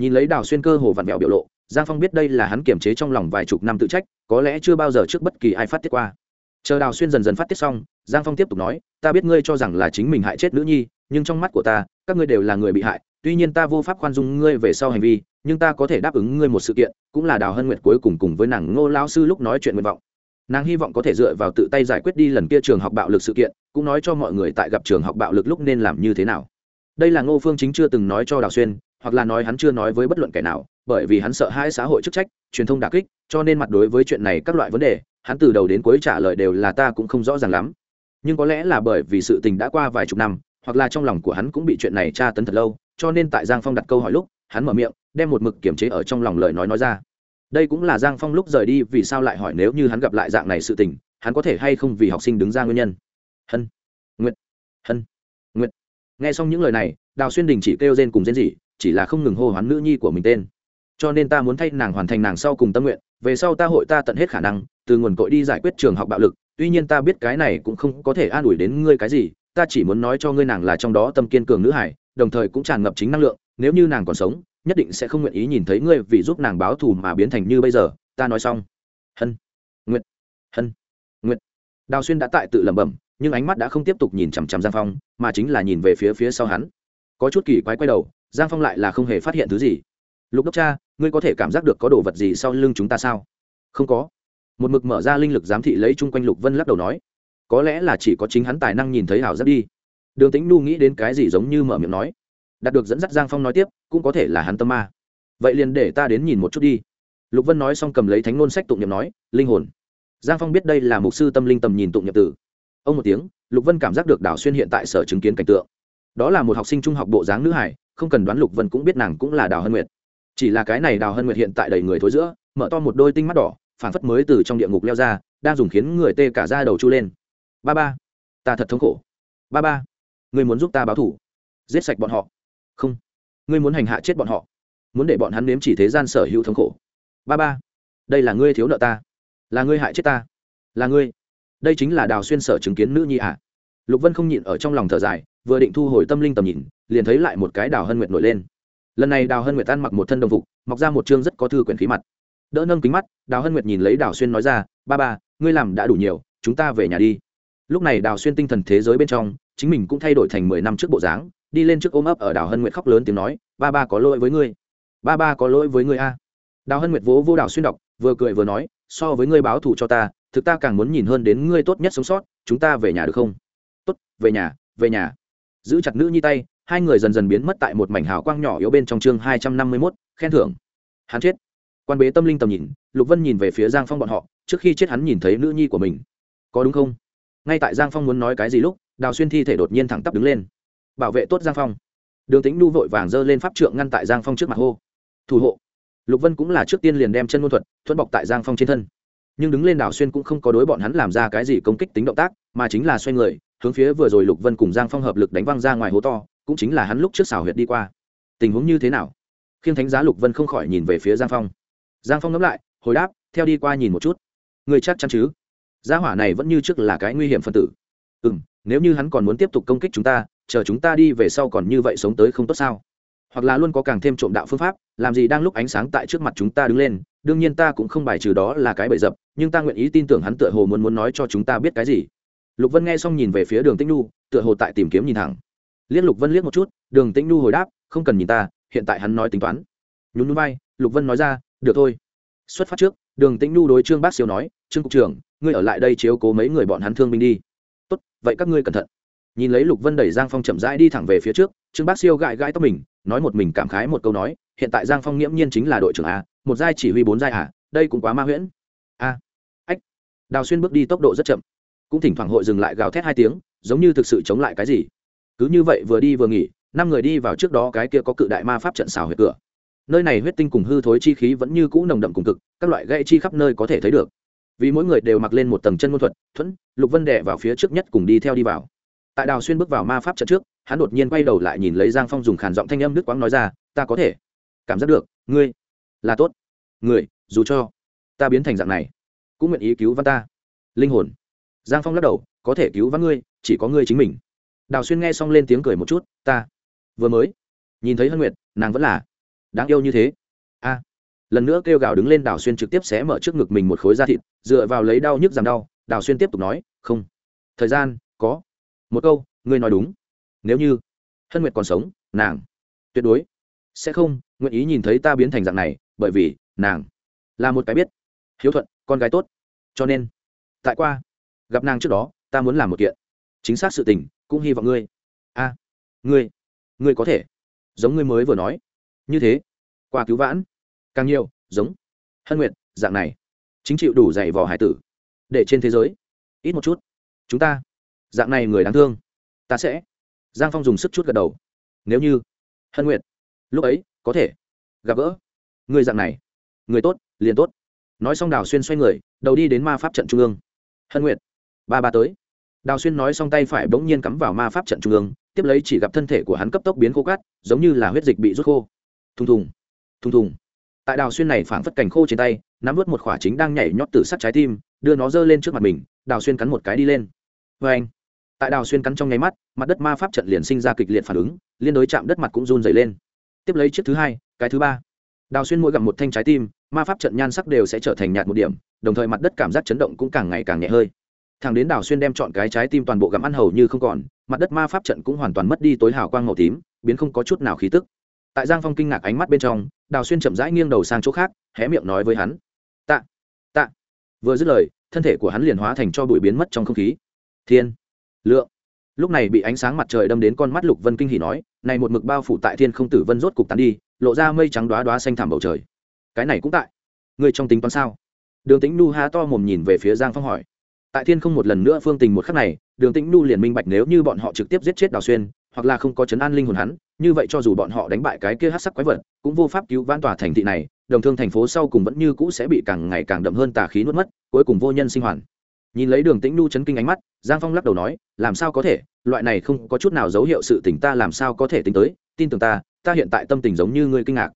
nhìn lấy đào xuyên cơ hồ vặn vẹo biểu lộ, giang phong biết đây là hắn kiềm chế trong lòng vài chục năm tự trách, có lẽ chưa bao giờ trước bất kỳ ai phát tiết qua. Chờ đào xuyên dần dần phát tiết xong, giang phong tiếp tục nói, ta biết ngươi cho rằng là chính mình hại chết nữ nhi, nhưng trong mắt của ta, các ngươi đều là người bị hại, tuy nhiên ta vô pháp khoan dung ngươi về sau hành vi, nhưng ta có thể đáp ứng ngươi một sự kiện, cũng là đào hân nguyệt cuối cùng cùng với nàng ngô lao sư lúc nói chuyện nguyện vọng. Nàng hy vọng có thể dựa vào tự tay giải quyết đi lần kia trường học bạo lực sự kiện, cũng nói cho mọi người tại gặp trường học bạo lực lúc nên làm như thế nào. Đây là ngô phương chính chưa từng nói cho đào xuyên hoặc là nói hắn chưa nói với bất luận kẻ nào, bởi vì hắn sợ hai xã hội chức trách, truyền thông đà kích, cho nên mặt đối với chuyện này các loại vấn đề, hắn từ đầu đến cuối trả lời đều là ta cũng không rõ ràng lắm. Nhưng có lẽ là bởi vì sự tình đã qua vài chục năm, hoặc là trong lòng của hắn cũng bị chuyện này tra tấn thật lâu, cho nên tại giang phong đặt câu hỏi lúc, hắn mở miệng, đem một mực kiềm chế ở trong lòng lời nói nói ra. Đây cũng là giang phong lúc rời đi, vì sao lại hỏi nếu như hắn gặp lại dạng này sự tình, hắn có thể hay không vì học sinh đứng ra nguyên nhân? Hân. Nguyệt. Hân. Nguyệt. Nghe xong những lời này, đào xuyên đình chỉ kêu rên cùng rên gì chỉ là không ngừng hô hoán nữ nhi của mình tên. Cho nên ta muốn thay nàng hoàn thành nàng sau cùng tâm nguyện, về sau ta hội ta tận hết khả năng, từ nguồn cội đi giải quyết trường học bạo lực, tuy nhiên ta biết cái này cũng không có thể an ủi đến ngươi cái gì, ta chỉ muốn nói cho ngươi nàng là trong đó tâm kiên cường nữ hải, đồng thời cũng tràn ngập chính năng lượng, nếu như nàng còn sống, nhất định sẽ không nguyện ý nhìn thấy ngươi vì giúp nàng báo thù mà biến thành như bây giờ, ta nói xong. Hân, nguyệt hân, nguyệt. Đào xuyên đã tại tự lẩm bẩm, nhưng ánh mắt đã không tiếp tục nhìn chằm chằm giang phong, mà chính là nhìn về phía phía sau hắn. Có chút kỳ quái quay đầu giang phong lại là không hề phát hiện thứ gì. Lục đốc cha, ngươi có thể cảm giác được có đồ vật gì sau lưng chúng ta sao? Không có. Một mực mở ra linh lực giám thị lấy chung quanh lục vân lắc đầu nói. Có lẽ là chỉ có chính hắn tài năng nhìn thấy hảo giáp đi. Đường tĩnh nu nghĩ đến cái gì giống như mở miệng nói. Đạt được dẫn dắt giang phong nói tiếp, cũng có thể là hắn tâm ma. Vậy liền để ta đến nhìn một chút đi. Lục vân nói xong cầm lấy thánh ngôn sách tụng nhậm nói, linh hồn. Giang phong biết đây là mục sư tâm linh tầm nhìn tụng nhậm tử. Ông một tiếng, lục vân cảm giác được đảo xuyên hiện tại sở chứng kiến cảnh tượng. Đó là một học sinh trung học bộ dáng nữ hải không cần đoán lục vân cũng biết nàng cũng là đào hân nguyệt. Chỉ là cái này đào hân nguyệt hiện tại đầy người thối giữa, mở to một đôi tinh mắt đỏ phản phất mới từ trong địa ngục leo ra, đang dùng khiến người tê cả da đầu chu lên. Ba ba, ta thật thống khổ. Ba ba, ngươi muốn giúp ta báo thủ. Giết sạch bọn họ. Không, ngươi muốn hành hạ chết bọn họ. Muốn để bọn hắn nếm chỉ thế gian sở hữu thống khổ. Ba ba, đây là ngươi thiếu nợ ta. Là ngươi hại chết ta. Là ngươi. Đây chính là đào xuyên sở chứng kiến nữ nhi ạ. À. lục vân không nhịn ở trong lòng thở dài, vừa định thu hồi tâm linh tầm nhìn liền thấy lại một cái đào hân nguyệt nổi lên. Lần này đào hân nguyệt ăn mặc một thân đồng phục, mọc ra một chương rất có thư quyển khí mặt. Đỡ nâng kính mắt, đào hân nguyệt nhìn lấy đào xuyên nói ra, ba ba, ngươi làm đã đủ nhiều, chúng ta về nhà đi. Lúc này đào xuyên tinh thần thế giới bên trong, chính mình cũng thay đổi thành mười năm trước bộ dáng, đi lên trước ôm ấp ở đào hân nguyệt khóc lớn tiếng nói, ba ba có lỗi với ngươi. Ba ba có lỗi với ngươi a. Đào hân nguyệt vỗ vô đào xuyên đọc, vừa cười vừa nói, so với ngươi báo thù cho ta, thực ta càng muốn nhìn hơn đến ngươi tốt nhất sống sót, chúng ta về nhà được không? Tốt, về nhà về nhà. Giữ chặt nữ nhi tay hai người dần dần biến mất tại một mảnh hào quang nhỏ yếu bên trong chương hai trăm năm mươi mốt, khen thưởng. Hắn chết. Quan bế tâm linh tầm nhìn, lục vân nhìn về phía giang phong bọn họ, trước khi chết hắn nhìn thấy nữ nhi của mình. Có đúng không? Ngay tại giang phong muốn nói cái gì lúc, đào xuyên thi thể đột nhiên thẳng tắp đứng lên. Bảo vệ tốt giang phong. Đường tính nu vội vàng giơ lên pháp trượng ngăn tại giang phong trước mặt hô. Thủ hộ. Lục vân cũng là trước tiên liền đem chân môn thuật, thuẫn bọc tại giang phong trên thân. Nhưng đứng lên đào xuyên cũng không có đối bọn hắn làm ra cái gì công kích tính động tác, mà chính là xoay người, hướng phía vừa rồi lục vân cùng giang phong hợp lực đánh văng ra ngoài hố to cũng chính là hắn lúc trước xào huyệt đi qua. Tình huống như thế nào? Khiêng thánh giá lục vân không khỏi nhìn về phía giang phong. Giang phong ngẫm lại, hồi đáp, theo đi qua nhìn một chút. Người chắc chắn chứ? Gia hỏa này vẫn như trước là cái nguy hiểm phân tử. Ừ m nếu như hắn còn muốn tiếp tục công kích chúng ta, chờ chúng ta đi về sau còn như vậy sống tới không tốt sao? Hoặc là luôn có càng thêm trộm đạo phương pháp, làm gì đang lúc ánh sáng tại trước mặt chúng ta đứng lên, đương nhiên ta cũng không bài trừ đó là cái bậy dập, nhưng ta nguyện ý tin tưởng hắn tựa hồ muốn muốn nói cho chúng ta biết cái gì. Lục vân nghe xong nhìn về phía đường tĩnh nu tựa hồ tại tìm kiếm nhìn thẳng liếc lục vân liếc một chút, đường tĩnh nu hồi đáp, không cần nhìn ta, hiện tại hắn nói tính toán. Nhún núi bay lục vân nói ra, được thôi. Xuất phát trước, đường tĩnh nu đối trương bác siêu nói, trương cục trưởng, ngươi ở lại đây chiếu cố mấy người bọn hắn thương binh đi. Tốt, vậy các ngươi cẩn thận. Nhìn lấy lục vân đẩy giang phong chậm rãi đi thẳng về phía trước, trương bác siêu gãi gãi tóc mình, nói một mình cảm khái một câu nói, hiện tại giang phong nghiễm nhiên chính là đội trưởng a, một giai chỉ huy bốn giai à đây cũng quá ma huyễn. A, ách. Đào xuyên bước đi tốc độ rất chậm, cũng thỉnh thoảng hội dừng lại gào thét hai tiếng, giống như thực sự chống lại cái gì cứ như vậy vừa đi vừa nghỉ, năm người đi vào trước đó cái kia có cự đại ma pháp trận xào huyệt cửa. Nơi này huyết tinh cùng hư thối chi khí vẫn như cũ nồng đậm cùng cực, các loại gãy chi khắp nơi có thể thấy được. Vì mỗi người đều mặc lên một tầng chân môn thuật, thuẫn, lục vân đệ vào phía trước nhất cùng đi theo đi vào. Tại đào xuyên bước vào ma pháp trận trước, hắn đột nhiên quay đầu lại nhìn lấy giang phong dùng khản giọng thanh âm nước quãng nói ra, ta có thể. Cảm giác được, ngươi là tốt. Người dù cho ta biến thành dạng này, cũng nguyện ý cứu văn ta. Linh hồn. Giang phong lắc đầu, có thể cứu văn ngươi, chỉ có ngươi chính mình đào xuyên nghe xong lên tiếng cười một chút, ta vừa mới nhìn thấy hân nguyệt, nàng vẫn là đáng yêu như thế. A. Lần nữa kêu gào đứng lên, đào xuyên trực tiếp xé mở trước ngực mình một khối da thịt, dựa vào lấy đau nhức giảm đau. Đào xuyên tiếp tục nói, không, thời gian có. Một câu, ngươi nói đúng. Nếu như hân nguyệt còn sống, nàng tuyệt đối sẽ không nguyện ý nhìn thấy ta biến thành dạng này, bởi vì nàng là một cái biết, hiếu thuận, con gái tốt. Cho nên, tại qua gặp nàng trước đó, ta muốn làm một kiện chính xác sự tình cũng hy vọng ngươi. A, ngươi ngươi có thể. Giống ngươi mới vừa nói. Như thế, qua cứu vãn. Càng nhiều, giống. Hân nguyện dạng này. Chính chịu đủ dày vò hải tử. Để trên thế giới, ít một chút. Chúng ta, dạng này người đáng thương. Ta sẽ. Giang phong dùng sức chút gật đầu. Nếu như, hân nguyện lúc ấy, có thể gặp gỡ người dạng này, người tốt, liền tốt. Nói xong đào xuyên xoay người, đầu đi đến ma pháp trận trung ương. Hân nguyện ba ba tới đào xuyên nói xong tay phải bỗng nhiên cắm vào ma pháp trận trung ương, tiếp lấy chỉ gặp thân thể của hắn cấp tốc biến khô cát, giống như là huyết dịch bị rút khô. Thùng thùng thùng thùng. Tại đào xuyên này phảng phất cành khô trên tay, nắm vớt một khỏa chính đang nhảy nhót từ sắt trái tim, đưa nó giơ lên trước mặt mình, đào xuyên cắn một cái đi lên. Vê anh tại đào xuyên cắn trong nháy mắt, mặt đất ma pháp trận liền sinh ra kịch liệt phản ứng, liên đối chạm đất mặt cũng run dày lên. Tiếp lấy chiếc thứ hai, cái thứ ba. Đào xuyên mỗi gặp một thanh trái tim, ma pháp trận nhan sắc đều sẽ trở thành nhạt một điểm, đồng thời mặt đất cảm giác chấn động cũng càng ngày càng nhẹ hơi thằng đến đào xuyên đem chọn cái trái tim toàn bộ gặm ăn hầu như không còn, mặt đất ma pháp trận cũng hoàn toàn mất đi tối hào quang màu tím, biến không có chút nào khí tức. Tại giang phong kinh ngạc ánh mắt bên trong, đào xuyên chậm rãi nghiêng đầu sang chỗ khác, hé miệng nói với hắn. Tạ tạ. Vừa dứt lời, thân thể của hắn liền hóa thành cho bụi biến mất trong không khí. Thiên, lượng. Lúc này bị ánh sáng mặt trời đâm đến con mắt lục vân kinh hỉ nói, này một mực bao phủ tại thiên không tử vân rốt cục tán đi, lộ ra mây trắng đoá đoá xanh thảm bầu trời. Cái này cũng tại. Người trong tính toán sao? Đường tĩnh nu ha to mồm nhìn về phía giang phong hỏi tại thiên không một lần nữa phương tình một khắc này, đường tĩnh nu liền minh bạch nếu như bọn họ trực tiếp giết chết đào xuyên, hoặc là không có chấn an linh hồn hắn, như vậy cho dù bọn họ đánh bại cái kia hát sắc quái vật, cũng vô pháp cứu vãn tòa thành thị này, đồng thương thành phố sau cùng vẫn như cũ sẽ bị càng ngày càng đậm hơn tà khí nuốt mất, cuối cùng vô nhân sinh hoàn. Nhìn lấy đường tĩnh nu chấn kinh ánh mắt, giang phong lắc đầu nói, làm sao có thể? Loại này không có chút nào dấu hiệu sự tỉnh ta làm sao có thể tính tới? Tin tưởng ta ta hiện tại tâm tình giống như ngươi kinh ngạc.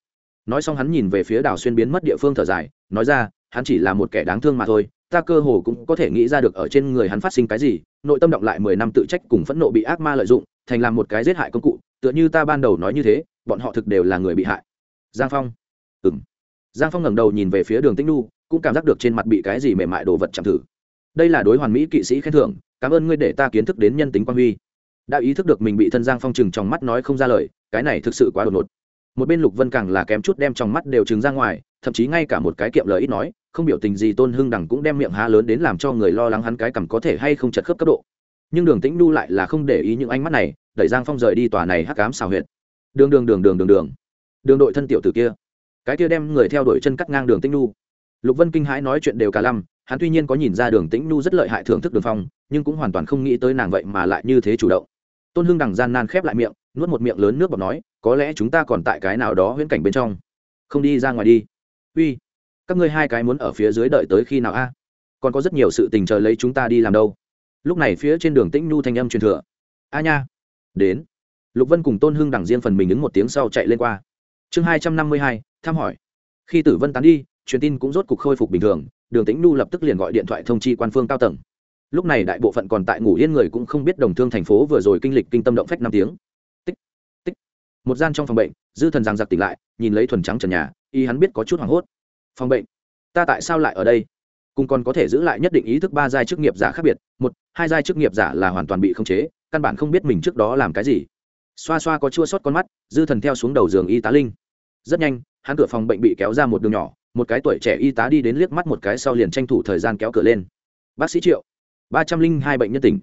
Nói xong hắn nhìn về phía đào xuyên biến mất địa phương thở dài, nói ra, hắn chỉ là một kẻ đáng thương mà thôi ta cơ hồ cũng có thể nghĩ ra được ở trên người hắn phát sinh cái gì, nội tâm động lại mười năm tự trách cùng phẫn nộ bị ác ma lợi dụng, thành làm một cái giết hại công cụ, tựa như ta ban đầu nói như thế, bọn họ thực đều là người bị hại. Giang phong. Ừng giang phong ngẩng đầu nhìn về phía đường tĩnh nu cũng cảm giác được trên mặt bị cái gì mềm mại đồ vật chạm thử. Đây là đối hoàn mỹ kỵ sĩ khen thưởng, cảm ơn ngươi để ta kiến thức đến nhân tính quan huy. Đã ý thức được mình bị thân giang phong chừng trong mắt nói không ra lời, cái này thực sự quá đột ngột. Một bên lục vân càng là kém chút đem trong mắt đều trừng ra ngoài thậm chí ngay cả một cái kiệm lời ít nói, không biểu tình gì tôn hưng đằng cũng đem miệng há lớn đến làm cho người lo lắng hắn cái cằm có thể hay không chật khớp cấp độ. Nhưng đường tĩnh nu lại là không để ý những ánh mắt này, đẩy giang phong rời đi tòa này hắc cám xào huyệt. Đường đường đường đường đường đường. Đường đội thân tiểu tử kia. Cái kia đem người theo đuổi chân cắt ngang đường tĩnh nu lục vân kinh hãi nói chuyện đều cả lăm, hắn tuy nhiên có nhìn ra đường tĩnh nu rất lợi hại thưởng thức đường phong, nhưng cũng hoàn toàn không nghĩ tới nàng vậy mà lại như thế chủ động. Tôn hưng đằng gian nan khép lại miệng, nuốt một miệng lớn nước bọt nói, có lẽ chúng ta còn tại cái nào đó huyễn cảnh bên trong. Không đi ra ngoài đi uy, các ngươi hai cái muốn ở phía dưới đợi tới khi nào a? Còn có rất nhiều sự tình chờ lấy chúng ta đi làm đâu. Lúc này phía trên đường tĩnh nhu thanh âm truyền thừa. A nha, đến. Lục vân cùng tôn hưng đằng riêng phần mình ứng một tiếng sau chạy lên qua. Chương hai trăm năm mươi hai, thăm hỏi. Khi tử vân tán đi, truyền tin cũng rốt cục khôi phục bình thường, đường tĩnh nhu lập tức liền gọi điện thoại thông chi quan phương cao tầng. Lúc này đại bộ phận còn tại ngủ yên người cũng không biết đồng thương thành phố vừa rồi kinh lịch kinh tâm động phách năm tiếng. Tích tích. Một gian trong phòng bệnh, dư thần giang giặc tỉnh lại, nhìn lấy thuần trắng trần nhà y hắn biết có chút hoảng hốt. Phòng bệnh, ta tại sao lại ở đây? Cùng còn có thể giữ lại nhất định ý thức ba giai chức nghiệp giả khác biệt, một, hai giai chức nghiệp giả là hoàn toàn bị khống chế, căn bản không biết mình trước đó làm cái gì. Xoa xoa có chua sót con mắt, dư thần theo xuống đầu giường y tá linh. Rất nhanh, hắn cửa phòng bệnh bị kéo ra một đường nhỏ, một cái tuổi trẻ y tá đi đến liếc mắt một cái sau liền tranh thủ thời gian kéo cửa lên. Bác sĩ triệu, ba trăm linh hai bệnh nhân tỉnh.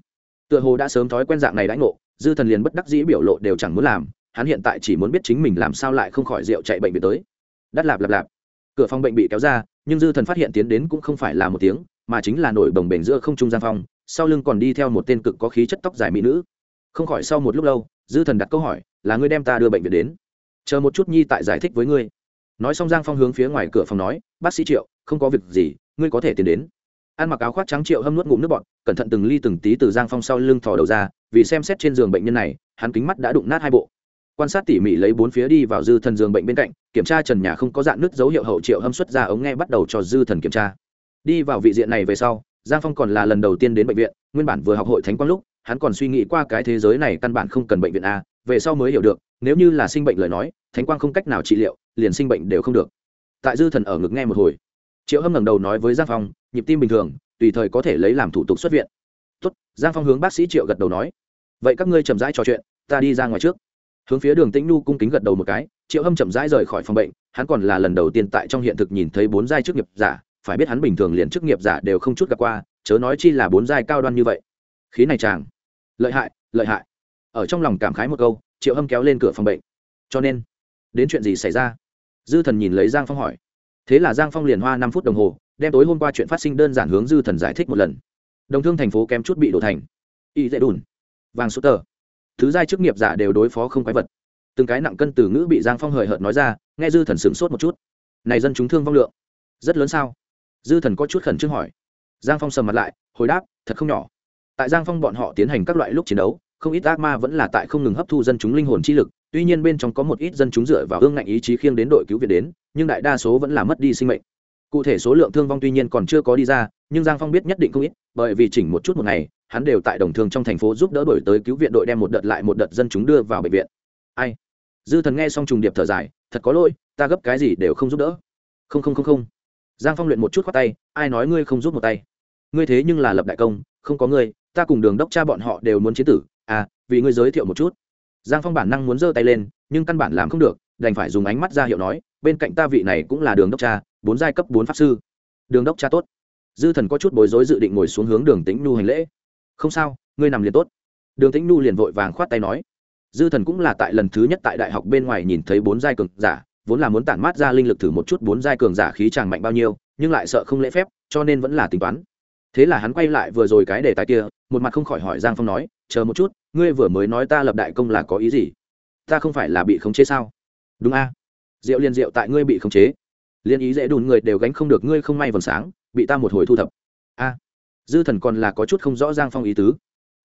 Tựa hồ đã sớm thói quen dạng này đãi ngộ, dư thần liền bất đắc dĩ biểu lộ đều chẳng muốn làm, hắn hiện tại chỉ muốn biết chính mình làm sao lại không khỏi rượu chạy bệnh viện tới đắt lạp lạp lạp. Cửa phòng bệnh bị kéo ra, nhưng dư thần phát hiện tiến đến cũng không phải là một tiếng, mà chính là nổi bồng bềnh giữa không trung gian phong sau lưng còn đi theo một tên cực có khí chất tóc dài mỹ nữ. Không khỏi sau một lúc lâu, dư thần đặt câu hỏi, là ngươi đem ta đưa bệnh viện đến? Chờ một chút nhi tại giải thích với ngươi. Nói xong giang phong hướng phía ngoài cửa phòng nói, bác sĩ triệu, không có việc gì, ngươi có thể tiến đến. Ăn mặc áo khoác trắng triệu hâm nuốt ngụm nước bọt, cẩn thận từng ly từng tí từ giang phong sau lưng thò đầu ra, vì xem xét trên giường bệnh nhân này, hắn kính mắt đã đụng nát hai bộ quan sát tỉ mỉ lấy bốn phía đi vào dư thần giường bệnh bên cạnh, kiểm tra trần nhà không có dạng nứt dấu hiệu hậu triệu hâm xuất ra ống nghe bắt đầu cho dư thần kiểm tra. Đi vào vị diện này về sau, giang phong còn là lần đầu tiên đến bệnh viện, nguyên bản vừa học hội thánh quang lúc, hắn còn suy nghĩ qua cái thế giới này căn bản không cần bệnh viện a, về sau mới hiểu được, nếu như là sinh bệnh lời nói, thánh quang không cách nào trị liệu, liền sinh bệnh đều không được. Tại dư thần ở ngực nghe một hồi, triệu hâm ngẩng đầu nói với giang phong, nhịp tim bình thường, tùy thời có thể lấy làm thủ tục xuất viện. Tốt, giang phong hướng bác sĩ triệu gật đầu nói. Vậy các ngươi chậm rãi trò chuyện, ta đi ra ngoài trước hướng phía đường tĩnh nu cung kính gật đầu một cái, triệu hâm chậm rãi rời khỏi phòng bệnh, hắn còn là lần đầu tiên tại trong hiện thực nhìn thấy bốn giai chức nghiệp giả, phải biết hắn bình thường liền chức nghiệp giả đều không chút gặp qua, chớ nói chi là bốn giai cao đoan như vậy. Khí này chàng. Lợi hại lợi hại. Ở trong lòng cảm khái một câu, triệu hâm kéo lên cửa phòng bệnh. Cho nên, đến chuyện gì xảy ra? Dư thần nhìn lấy giang phong hỏi. Thế là giang phong liền hoa năm phút đồng hồ, đem tối hôm qua chuyện phát sinh đơn giản hướng dư thần giải thích một lần. Đồng thương thành phố kém chút bị đổ thành. Y dễ đùn. Vàng sút tờ thứ giai chức nghiệp giả đều đối phó không quái vật. Từng cái nặng cân từ ngữ bị giang phong hời hợt nói ra, nghe dư thần sửng sốt một chút. Này dân chúng thương vong lượng, rất lớn sao? Dư thần có chút khẩn trương hỏi. Giang phong sầm mặt lại, hồi đáp, thật không nhỏ. Tại giang phong bọn họ tiến hành các loại lúc chiến đấu, không ít ác ma vẫn là tại không ngừng hấp thu dân chúng linh hồn chi lực, tuy nhiên bên trong có một ít dân chúng dựa vào hương ngạnh ý chí khiêng đến đội cứu viện đến, nhưng đại đa số vẫn là mất đi sinh mệnh. Cụ thể số lượng thương vong tuy nhiên còn chưa có đi ra, nhưng giang phong biết nhất định không ít, bởi vì chỉnh một chút một ngày hắn đều tại đồng thương trong thành phố giúp đỡ đổi tới cứu viện đội đem một đợt lại một đợt dân chúng đưa vào bệnh viện. Ai? Dư thần nghe xong trùng điệp thở dài, thật có lỗi, ta gấp cái gì đều không giúp đỡ. Không không không không. Giang phong luyện một chút khoát tay, ai nói ngươi không giúp một tay? Ngươi thế nhưng là lập đại công, không có ngươi, ta cùng đường đốc cha bọn họ đều muốn chiến tử à vì ngươi giới thiệu một chút. Giang phong bản năng muốn giơ tay lên, nhưng căn bản làm không được, đành phải dùng ánh mắt ra hiệu nói, bên cạnh ta vị này cũng là đường đốc cha, bốn giai cấp bốn pháp sư. Đường đốc cha tốt. Dư thần có chút bối rối dự định ngồi xuống hướng đường tĩnh nu hành lễ không sao, ngươi nằm liền tốt. Đường tĩnh nu liền vội vàng khoát tay nói. Dư thần cũng là tại lần thứ nhất tại đại học bên ngoài nhìn thấy bốn giai cường giả, vốn là muốn tản mát ra linh lực thử một chút bốn giai cường giả khí tràng mạnh bao nhiêu, nhưng lại sợ không lễ phép, cho nên vẫn là tính toán. Thế là hắn quay lại vừa rồi cái đề tài kia, một mặt không khỏi hỏi giang phong nói, chờ một chút, ngươi vừa mới nói ta lập đại công là có ý gì? Ta không phải là bị khống chế sao? Đúng a. À? rượu liền rượu tại ngươi bị khống chế. Liên ý dễ đùn người đều gánh không được ngươi không may vầng sáng, bị ta một hồi thu thập. A dư thần còn là có chút không rõ giang phong ý tứ.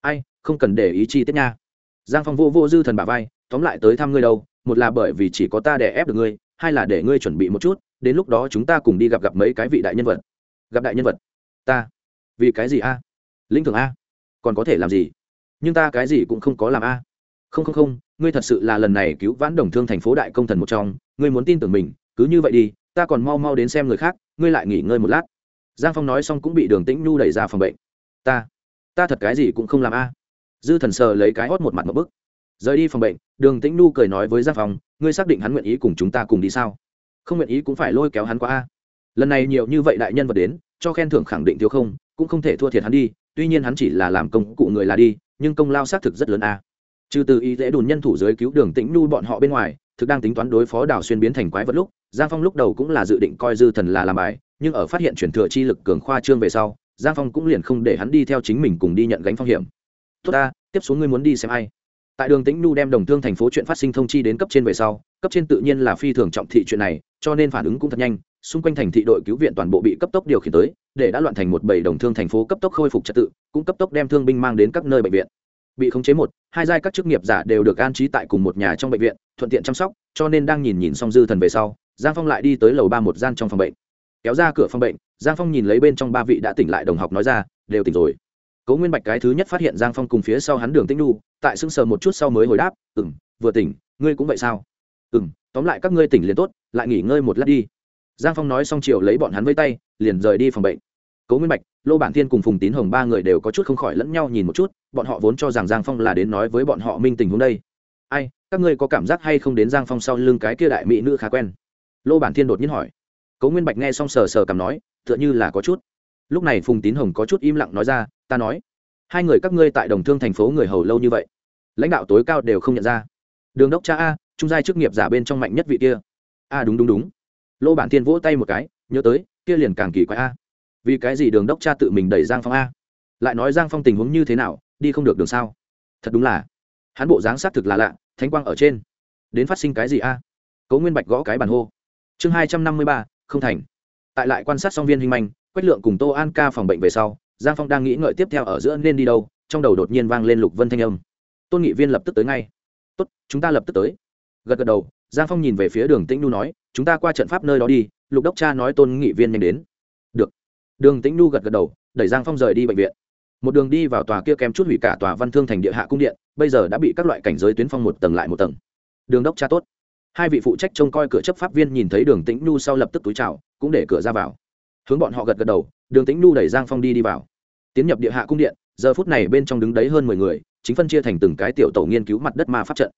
Ai, không cần để ý chi tiết nha. Giang phong vô vô dư thần bà vai, tóm lại tới thăm ngươi đâu, một là bởi vì chỉ có ta để ép được ngươi, hai là để ngươi chuẩn bị một chút, đến lúc đó chúng ta cùng đi gặp gặp mấy cái vị đại nhân vật. Gặp đại nhân vật? Ta. Vì cái gì a? Linh thường a? Còn có thể làm gì? Nhưng ta cái gì cũng không có làm a. Không không không, ngươi thật sự là lần này cứu vãn đồng thương thành phố đại công thần một trong, ngươi muốn tin tưởng mình, cứ như vậy đi, ta còn mau mau đến xem người khác, ngươi lại nghỉ ngơi một lát giang phong nói xong cũng bị đường tĩnh nhu đẩy ra phòng bệnh. Ta ta thật cái gì cũng không làm a. Dư thần sờ lấy cái hót một mặt một bức. Rời đi phòng bệnh, đường tĩnh nhu cười nói với giang phong, ngươi xác định hắn nguyện ý cùng chúng ta cùng đi sao? Không nguyện ý cũng phải lôi kéo hắn qua a. Lần này nhiều như vậy đại nhân vật đến, cho khen thưởng khẳng định thiếu không, cũng không thể thua thiệt hắn đi, tuy nhiên hắn chỉ là làm công cụ người là đi, nhưng công lao xác thực rất lớn a. Trừ từ Y dễ đùn nhân thủ giới cứu đường tĩnh nhu bọn họ bên ngoài, thực đang tính toán đối phó đảo xuyên biến thành quái vật lúc, giang phong lúc đầu cũng là dự định coi dư thần là làm bài nhưng ở phát hiện chuyển thừa chi lực cường khoa trương về sau, giang phong cũng liền không để hắn đi theo chính mình cùng đi nhận gánh phong hiểm. Tốt ta, tiếp xuống ngươi muốn đi xem ai? Tại đường tĩnh nhu đem đồng thương thành phố chuyện phát sinh thông chi đến cấp trên về sau, cấp trên tự nhiên là phi thường trọng thị chuyện này, cho nên phản ứng cũng thật nhanh, xung quanh thành thị đội cứu viện toàn bộ bị cấp tốc điều khiển tới, để đã loạn thành một bầy đồng thương thành phố cấp tốc khôi phục trật tự, cũng cấp tốc đem thương binh mang đến các nơi bệnh viện. Bị khống chế một, hai giai các chức nghiệp giả đều được an trí tại cùng một nhà trong bệnh viện, thuận tiện chăm sóc, cho nên đang nhìn nhìn xong dư thần về sau, giang phong lại đi tới lầu ba một gian trong phòng bệnh kéo ra cửa phòng bệnh, giang phong nhìn lấy bên trong ba vị đã tỉnh lại đồng học nói ra, đều tỉnh rồi. Cố nguyên bạch cái thứ nhất phát hiện giang phong cùng phía sau hắn đường tĩnh nu tại sưng sờ một chút sau mới hồi đáp ừ m vừa tỉnh, ngươi cũng vậy sao? Ừ m tóm lại các ngươi tỉnh liền tốt, lại nghỉ ngơi một lát đi. Giang phong nói xong chiều lấy bọn hắn vây tay, liền rời đi phòng bệnh. Cố nguyên bạch, lô bản thiên cùng phùng tín hồng ba người đều có chút không khỏi lẫn nhau nhìn một chút, bọn họ vốn cho rằng giang phong là đến nói với bọn họ minh tình hôm đây. Ai, các ngươi có cảm giác hay không đến giang phong sau lưng cái kia đại mỹ nữ khá quen? Lô bản thiên đột nhiên hỏi cố nguyên bạch nghe xong sờ sờ cầm nói, tựa như là có chút. Lúc này phùng tín hồng có chút im lặng nói ra, ta nói, hai người các ngươi tại đồng thương thành phố người hầu lâu như vậy, lãnh đạo tối cao đều không nhận ra. Đường đốc cha a, trung giai chức nghiệp giả bên trong mạnh nhất vị kia. A, đúng đúng đúng. Lô bản thiên vỗ tay một cái, nhớ tới, kia liền càng kỳ quái a. Vì cái gì đường đốc cha tự mình đẩy giang phong a? Lại nói giang phong tình huống như thế nào, đi không được đường sao? Thật đúng là. Hắn bộ dáng xác thực là lạ, thánh quang ở trên. Đến phát sinh cái gì a? Cố cấu nguyên bạch gõ cái bàn hô. Chương hai trăm năm mươi ba không thành. Tại lại quan sát xong viên hình manh, quách lượng cùng tô an ca phòng bệnh về sau, giang phong đang nghĩ ngợi tiếp theo ở giữa nên đi đâu, trong đầu đột nhiên vang lên lục vân thanh âm. Tôn nghị viên lập tức tới ngay. Tốt, chúng ta lập tức tới. Gật gật đầu, giang phong nhìn về phía đường tĩnh nu nói, chúng ta qua trận pháp nơi đó đi. Lục đốc cha nói tôn nghị viên nhanh đến. Được. Đường tĩnh nu gật gật đầu, đẩy giang phong rời đi bệnh viện. Một đường đi vào tòa kia kém chút hủy cả tòa văn thương thành địa hạ cung điện, bây giờ đã bị các loại cảnh giới tuyến phong một tầng lại một tầng. Đường đốc cha tốt hai vị phụ trách trông coi cửa chấp pháp viên nhìn thấy đường tĩnh nhu sau lập tức túi chào, cũng để cửa ra vào. Hướng bọn họ gật gật đầu, đường tĩnh nhu đẩy giang phong đi đi vào. Tiến nhập địa hạ cung điện, giờ phút này bên trong đứng đấy hơn mười người, chính phân chia thành từng cái tiểu tổ nghiên cứu mặt đất ma pháp trận.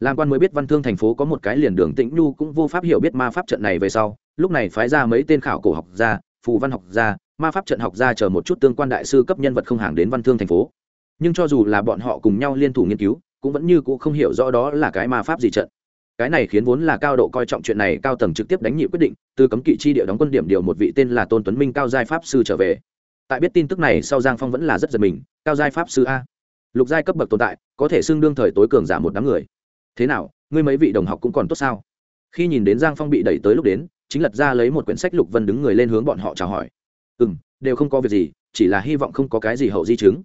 Làm quan mới biết văn thương thành phố có một cái liền đường tĩnh nhu cũng vô pháp hiểu biết ma pháp trận này về sau, lúc này phái ra mấy tên khảo cổ học gia, phù văn học gia, ma pháp trận học gia chờ một chút tương quan đại sư cấp nhân vật không hàng đến văn thương thành phố. Nhưng cho dù là bọn họ cùng nhau liên thủ nghiên cứu, cũng vẫn như cũng không hiểu rõ đó là cái ma pháp gì trận cái này khiến vốn là cao độ coi trọng chuyện này, cao tầng trực tiếp đánh nhị quyết định, từ cấm kỵ chi địa đóng quân điểm điều một vị tên là tôn tuấn minh cao giai pháp sư trở về. Tại biết tin tức này sau giang phong vẫn là rất giật mình, cao giai pháp sư a. Lục giai cấp bậc tồn tại, có thể xưng đương thời tối cường giả một đám người. Thế nào, ngươi mấy vị đồng học cũng còn tốt sao? Khi nhìn đến giang phong bị đẩy tới lúc đến, chính lật ra lấy một quyển sách lục vân đứng người lên hướng bọn họ chào hỏi. Ừ m đều không có việc gì, chỉ là hy vọng không có cái gì hậu di chứng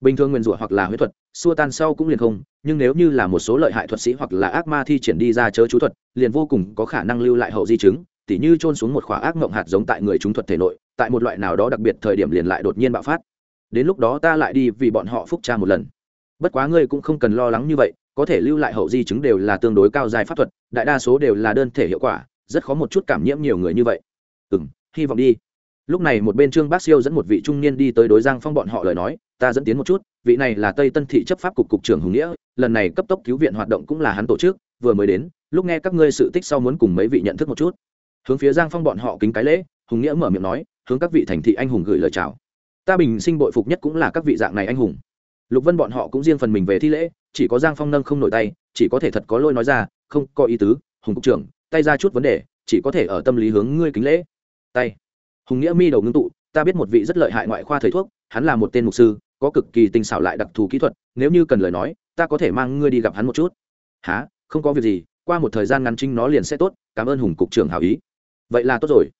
bình thường nguyên rủa hoặc là huyết thuật, xua tan sau cũng liền không, nhưng nếu như là một số lợi hại thuật sĩ hoặc là ác ma thi triển đi ra chớ chú thuật, liền vô cùng có khả năng lưu lại hậu di chứng, tỉ như trôn xuống một khỏa ác mộng hạt giống tại người chúng thuật thể nội, tại một loại nào đó đặc biệt thời điểm liền lại đột nhiên bạo phát. Đến lúc đó ta lại đi vì bọn họ phúc tra một lần. Bất quá ngươi cũng không cần lo lắng như vậy, có thể lưu lại hậu di chứng đều là tương đối cao dài pháp thuật, đại đa số đều là đơn thể hiệu quả, rất khó một chút cảm nhiễm nhiều người như vậy. Ừ m hy vọng đi. Lúc này một bên trương bác siêu dẫn một vị trung niên đi tới đối giang phong bọn họ lời nói ta dẫn tiến một chút, vị này là tây tân thị chấp pháp cục cục trưởng hùng nghĩa, lần này cấp tốc cứu viện hoạt động cũng là hắn tổ chức, vừa mới đến, lúc nghe các ngươi sự tích sau muốn cùng mấy vị nhận thức một chút. Hướng phía giang phong bọn họ kính cái lễ, hùng nghĩa mở miệng nói, hướng các vị thành thị anh hùng gửi lời chào. Ta bình sinh bội phục nhất cũng là các vị dạng này anh hùng. Lục vân bọn họ cũng riêng phần mình về thi lễ, chỉ có giang phong nâng không nổi tay, chỉ có thể thật có lôi nói ra, không, có ý tứ, hùng cục trưởng, tay ra chút vấn đề, chỉ có thể ở tâm lý hướng ngươi kính lễ. Tay. Hùng nghĩa mi đầu ngưng tụ, ta biết một vị rất lợi hại ngoại khoa thầy thuốc, hắn là một tên mục sư có cực kỳ tinh xảo lại đặc thù kỹ thuật nếu như cần lời nói ta có thể mang ngươi đi gặp hắn một chút. Há không có việc gì qua một thời gian ngắn trinh nó liền sẽ tốt cảm ơn hùng cục trưởng hào ý. Vậy là tốt rồi.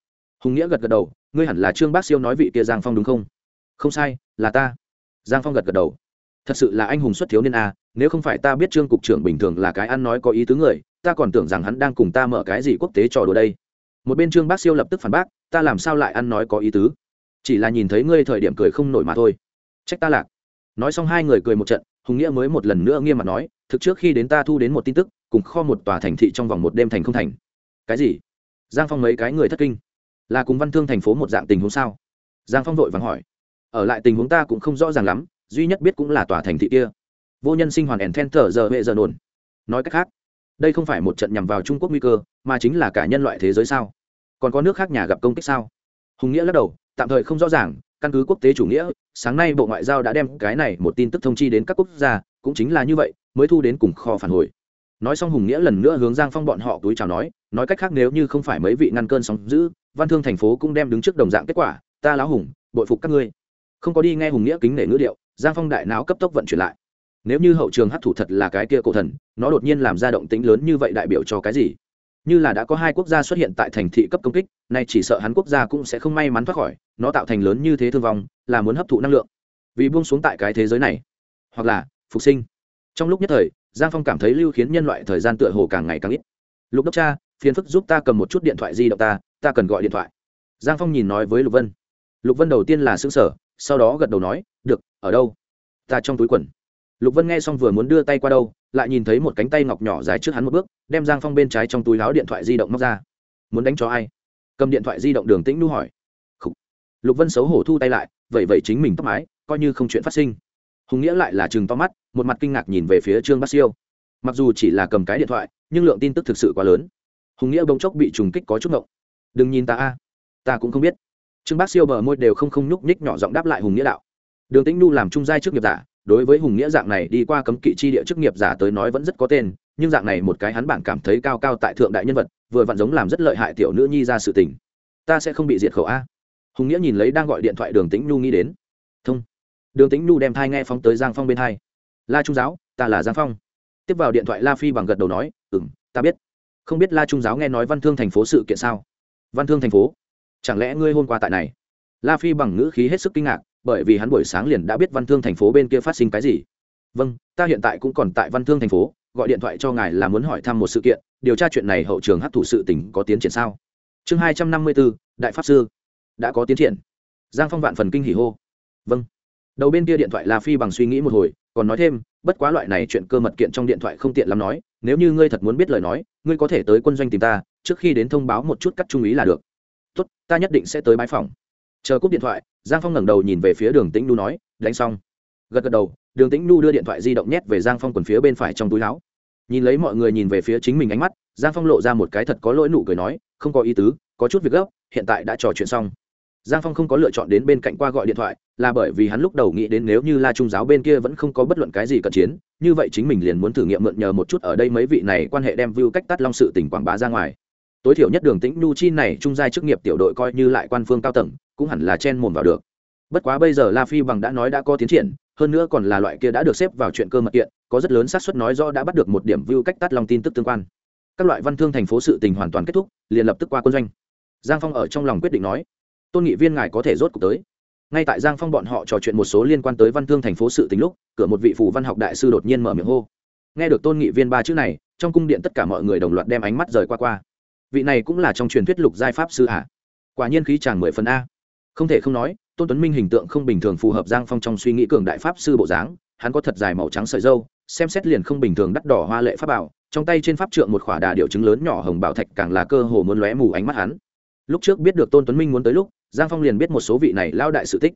Hùng nghĩa gật gật đầu ngươi hẳn là trương bác siêu nói vị kia giang phong đúng không? Không sai là ta. Giang phong gật gật đầu. Thật sự là anh hùng xuất thiếu niên à, nếu không phải ta biết trương cục trưởng bình thường là cái ăn nói có ý tứ người ta còn tưởng rằng hắn đang cùng ta mở cái gì quốc tế trò đùa đây. Một bên trương bác siêu lập tức phản bác ta làm sao lại ăn nói có ý tứ? Chỉ là nhìn thấy ngươi thời điểm cười không nổi mà thôi trách ta lạc. Nói xong hai người cười một trận hùng nghĩa mới một lần nữa nghiêm mặt nói thực trước khi đến ta thu đến một tin tức cùng kho một tòa thành thị trong vòng một đêm thành không thành. Cái gì? Giang phong mấy cái người thất kinh. Là cùng văn thương thành phố một dạng tình huống sao? Giang phong vội vàng hỏi. Ở lại tình huống ta cũng không rõ ràng lắm duy nhất biết cũng là tòa thành thị kia. Vô nhân sinh hoàn ẻn then thở giờ vệ giờ nồn, nói cách khác đây không phải một trận nhằm vào trung quốc nguy cơ mà chính là cả nhân loại thế giới sao? Còn có nước khác nhà gặp công kích sao? Hùng nghĩa lắc đầu tạm thời không rõ ràng căn cứ quốc tế chủ nghĩa, sáng nay bộ ngoại giao đã đem cái này một tin tức thông chi đến các quốc gia, cũng chính là như vậy, mới thu đến cùng kho phản hồi. Nói xong hùng nghĩa lần nữa hướng giang phong bọn họ túi chào nói nói cách khác nếu như không phải mấy vị ngăn cơn sóng giữ, văn thương thành phố cũng đem đứng trước đồng dạng kết quả, ta lão hùng, bội phục các ngươi. Không có đi nghe hùng nghĩa kính nể ngữ điệu, giang phong đại não cấp tốc vận chuyển lại. Nếu như hậu trường hát thủ thật là cái kia cổ thần, nó đột nhiên làm ra động tĩnh lớn như vậy đại biểu cho cái gì? Như là đã có hai quốc gia xuất hiện tại thành thị cấp công kích, nay chỉ sợ hắn quốc gia cũng sẽ không may mắn thoát khỏi, nó tạo thành lớn như thế thương vong, là muốn hấp thụ năng lượng. Vì buông xuống tại cái thế giới này, hoặc là phục sinh. Trong lúc nhất thời, giang phong cảm thấy lưu khiến nhân loại thời gian tựa hồ càng ngày càng ít. Lục đốc cha, phiền phức giúp ta cầm một chút điện thoại di động ta ta cần gọi điện thoại. Giang phong nhìn nói với lục vân. Lục vân đầu tiên là xứng sở sau đó gật đầu nói, được, ở đâu? Ta trong túi quần. Lục vân nghe xong vừa muốn đưa tay qua đâu lại nhìn thấy một cánh tay ngọc nhỏ dài trước hắn một bước, đem giang phong bên trái trong túi láo điện thoại di động móc ra. Muốn đánh cho ai? Cầm điện thoại di động đường tĩnh nu hỏi. Lục vân xấu hổ thu tay lại, vậy vậy chính mình tóc mái, coi như không chuyện phát sinh. Hùng nghĩa lại là chừng to mắt, một mặt kinh ngạc nhìn về phía trương bát siêu. Mặc dù chỉ là cầm cái điện thoại, nhưng lượng tin tức thực sự quá lớn. Hùng nghĩa bỗng chốc bị trùng kích có chút ngộng. Đừng nhìn ta a, ta cũng không biết. Trương bát siêu bờ môi đều không không nhúc nhích nhỏ giọng đáp lại hùng nghĩa đạo. Đường tĩnh nu làm trung giai trước nghiệp giả đối với hùng nghĩa dạng này đi qua cấm kỵ chi địa chức nghiệp giả tới nói vẫn rất có tên, nhưng dạng này một cái hắn bản cảm thấy cao cao tại thượng đại nhân vật, vừa vặn giống làm rất lợi hại tiểu nữ nhi ra sự tình. Ta sẽ không bị diệt khẩu a. Hùng nghĩa nhìn lấy đang gọi điện thoại đường tĩnh nhu nghĩ đến. Thông. Đường tĩnh nhu đem thai nghe phóng tới giang phong bên hai. La trung giáo, ta là giang phong. Tiếp vào điện thoại la phi bằng gật đầu nói ừ m ta biết. Không biết la trung giáo nghe nói văn thương thành phố sự kiện sao? Văn thương thành phố? Chẳng lẽ ngươi hôm qua tại này? La phi bằng ngữ khí hết sức kinh ngạc bởi vì hắn buổi sáng liền đã biết văn thương thành phố bên kia phát sinh cái gì. Vâng ta hiện tại cũng còn tại văn thương thành phố, gọi điện thoại cho ngài là muốn hỏi thăm một sự kiện, điều tra chuyện này hậu trường hấp thụ sự tỉnh có tiến triển sao? Chương hai trăm năm mươi bốn đại pháp sư. Đã có tiến triển. Giang phong vạn phần kinh hỉ hô. Vâng. Đầu bên kia điện thoại là phi bằng suy nghĩ một hồi, còn nói thêm, bất quá loại này chuyện cơ mật kiện trong điện thoại không tiện lắm nói, nếu như ngươi thật muốn biết lời nói, ngươi có thể tới quân doanh tìm ta, trước khi đến thông báo một chút các trung ý là được. Tốt, ta nhất định sẽ tới bãi phòng chờ cúp điện thoại, giang phong ngẩng đầu nhìn về phía đường tĩnh nu nói, đánh xong. Gật gật đầu, đường tĩnh nu đưa điện thoại di động nhét về giang phong quần phía bên phải trong túi áo. Nhìn lấy mọi người nhìn về phía chính mình ánh mắt, giang phong lộ ra một cái thật có lỗi nụ cười nói, không có ý tứ, có chút việc gấp, hiện tại đã trò chuyện xong. Giang phong không có lựa chọn đến bên cạnh qua gọi điện thoại, là bởi vì hắn lúc đầu nghĩ đến nếu như la trung giáo bên kia vẫn không có bất luận cái gì cận chiến, như vậy chính mình liền muốn thử nghiệm mượn nhờ một chút ở đây mấy vị này quan hệ đem view cách tắt long sự tỉnh quảng bá ra ngoài tối thiểu nhất đường tĩnh nhu chi này trung giai chức nghiệp tiểu đội coi như lại quan phương cao tầng, cũng hẳn là chen mồm vào được. Bất quá bây giờ la phi bằng đã nói đã có tiến triển, hơn nữa còn là loại kia đã được xếp vào chuyện cơ mật kiện, có rất lớn xác suất nói do đã bắt được một điểm view cách tắt long tin tức tương quan. Các loại văn thương thành phố sự tình hoàn toàn kết thúc, liền lập tức qua quân doanh. Giang phong ở trong lòng quyết định nói, tôn nghị viên ngài có thể rốt cuộc tới. Ngay tại giang phong bọn họ trò chuyện một số liên quan tới văn thương thành phố sự tình lúc, cửa một vị phù văn học đại sư đột nhiên mở miệng hô. Nghe được tôn nghị viên ba chữ này, trong cung điện tất cả mọi người đồng loạt đem ánh mắt rời qua qua vị này cũng là trong truyền thuyết lục giai pháp sư ạ quả nhiên khí chàng mười phần a. Không thể không nói, tôn tuấn minh hình tượng không bình thường phù hợp giang phong trong suy nghĩ cường đại pháp sư bộ dáng, hắn có thật dài màu trắng sợi dâu xem xét liền không bình thường đắt đỏ hoa lệ pháp bảo, trong tay trên pháp trượng một khỏa đà điệu chứng lớn nhỏ hồng bảo thạch càng là cơ hồ muốn lóe mù ánh mắt hắn. Lúc trước biết được tôn tuấn minh muốn tới lúc, giang phong liền biết một số vị này lao đại sự tích.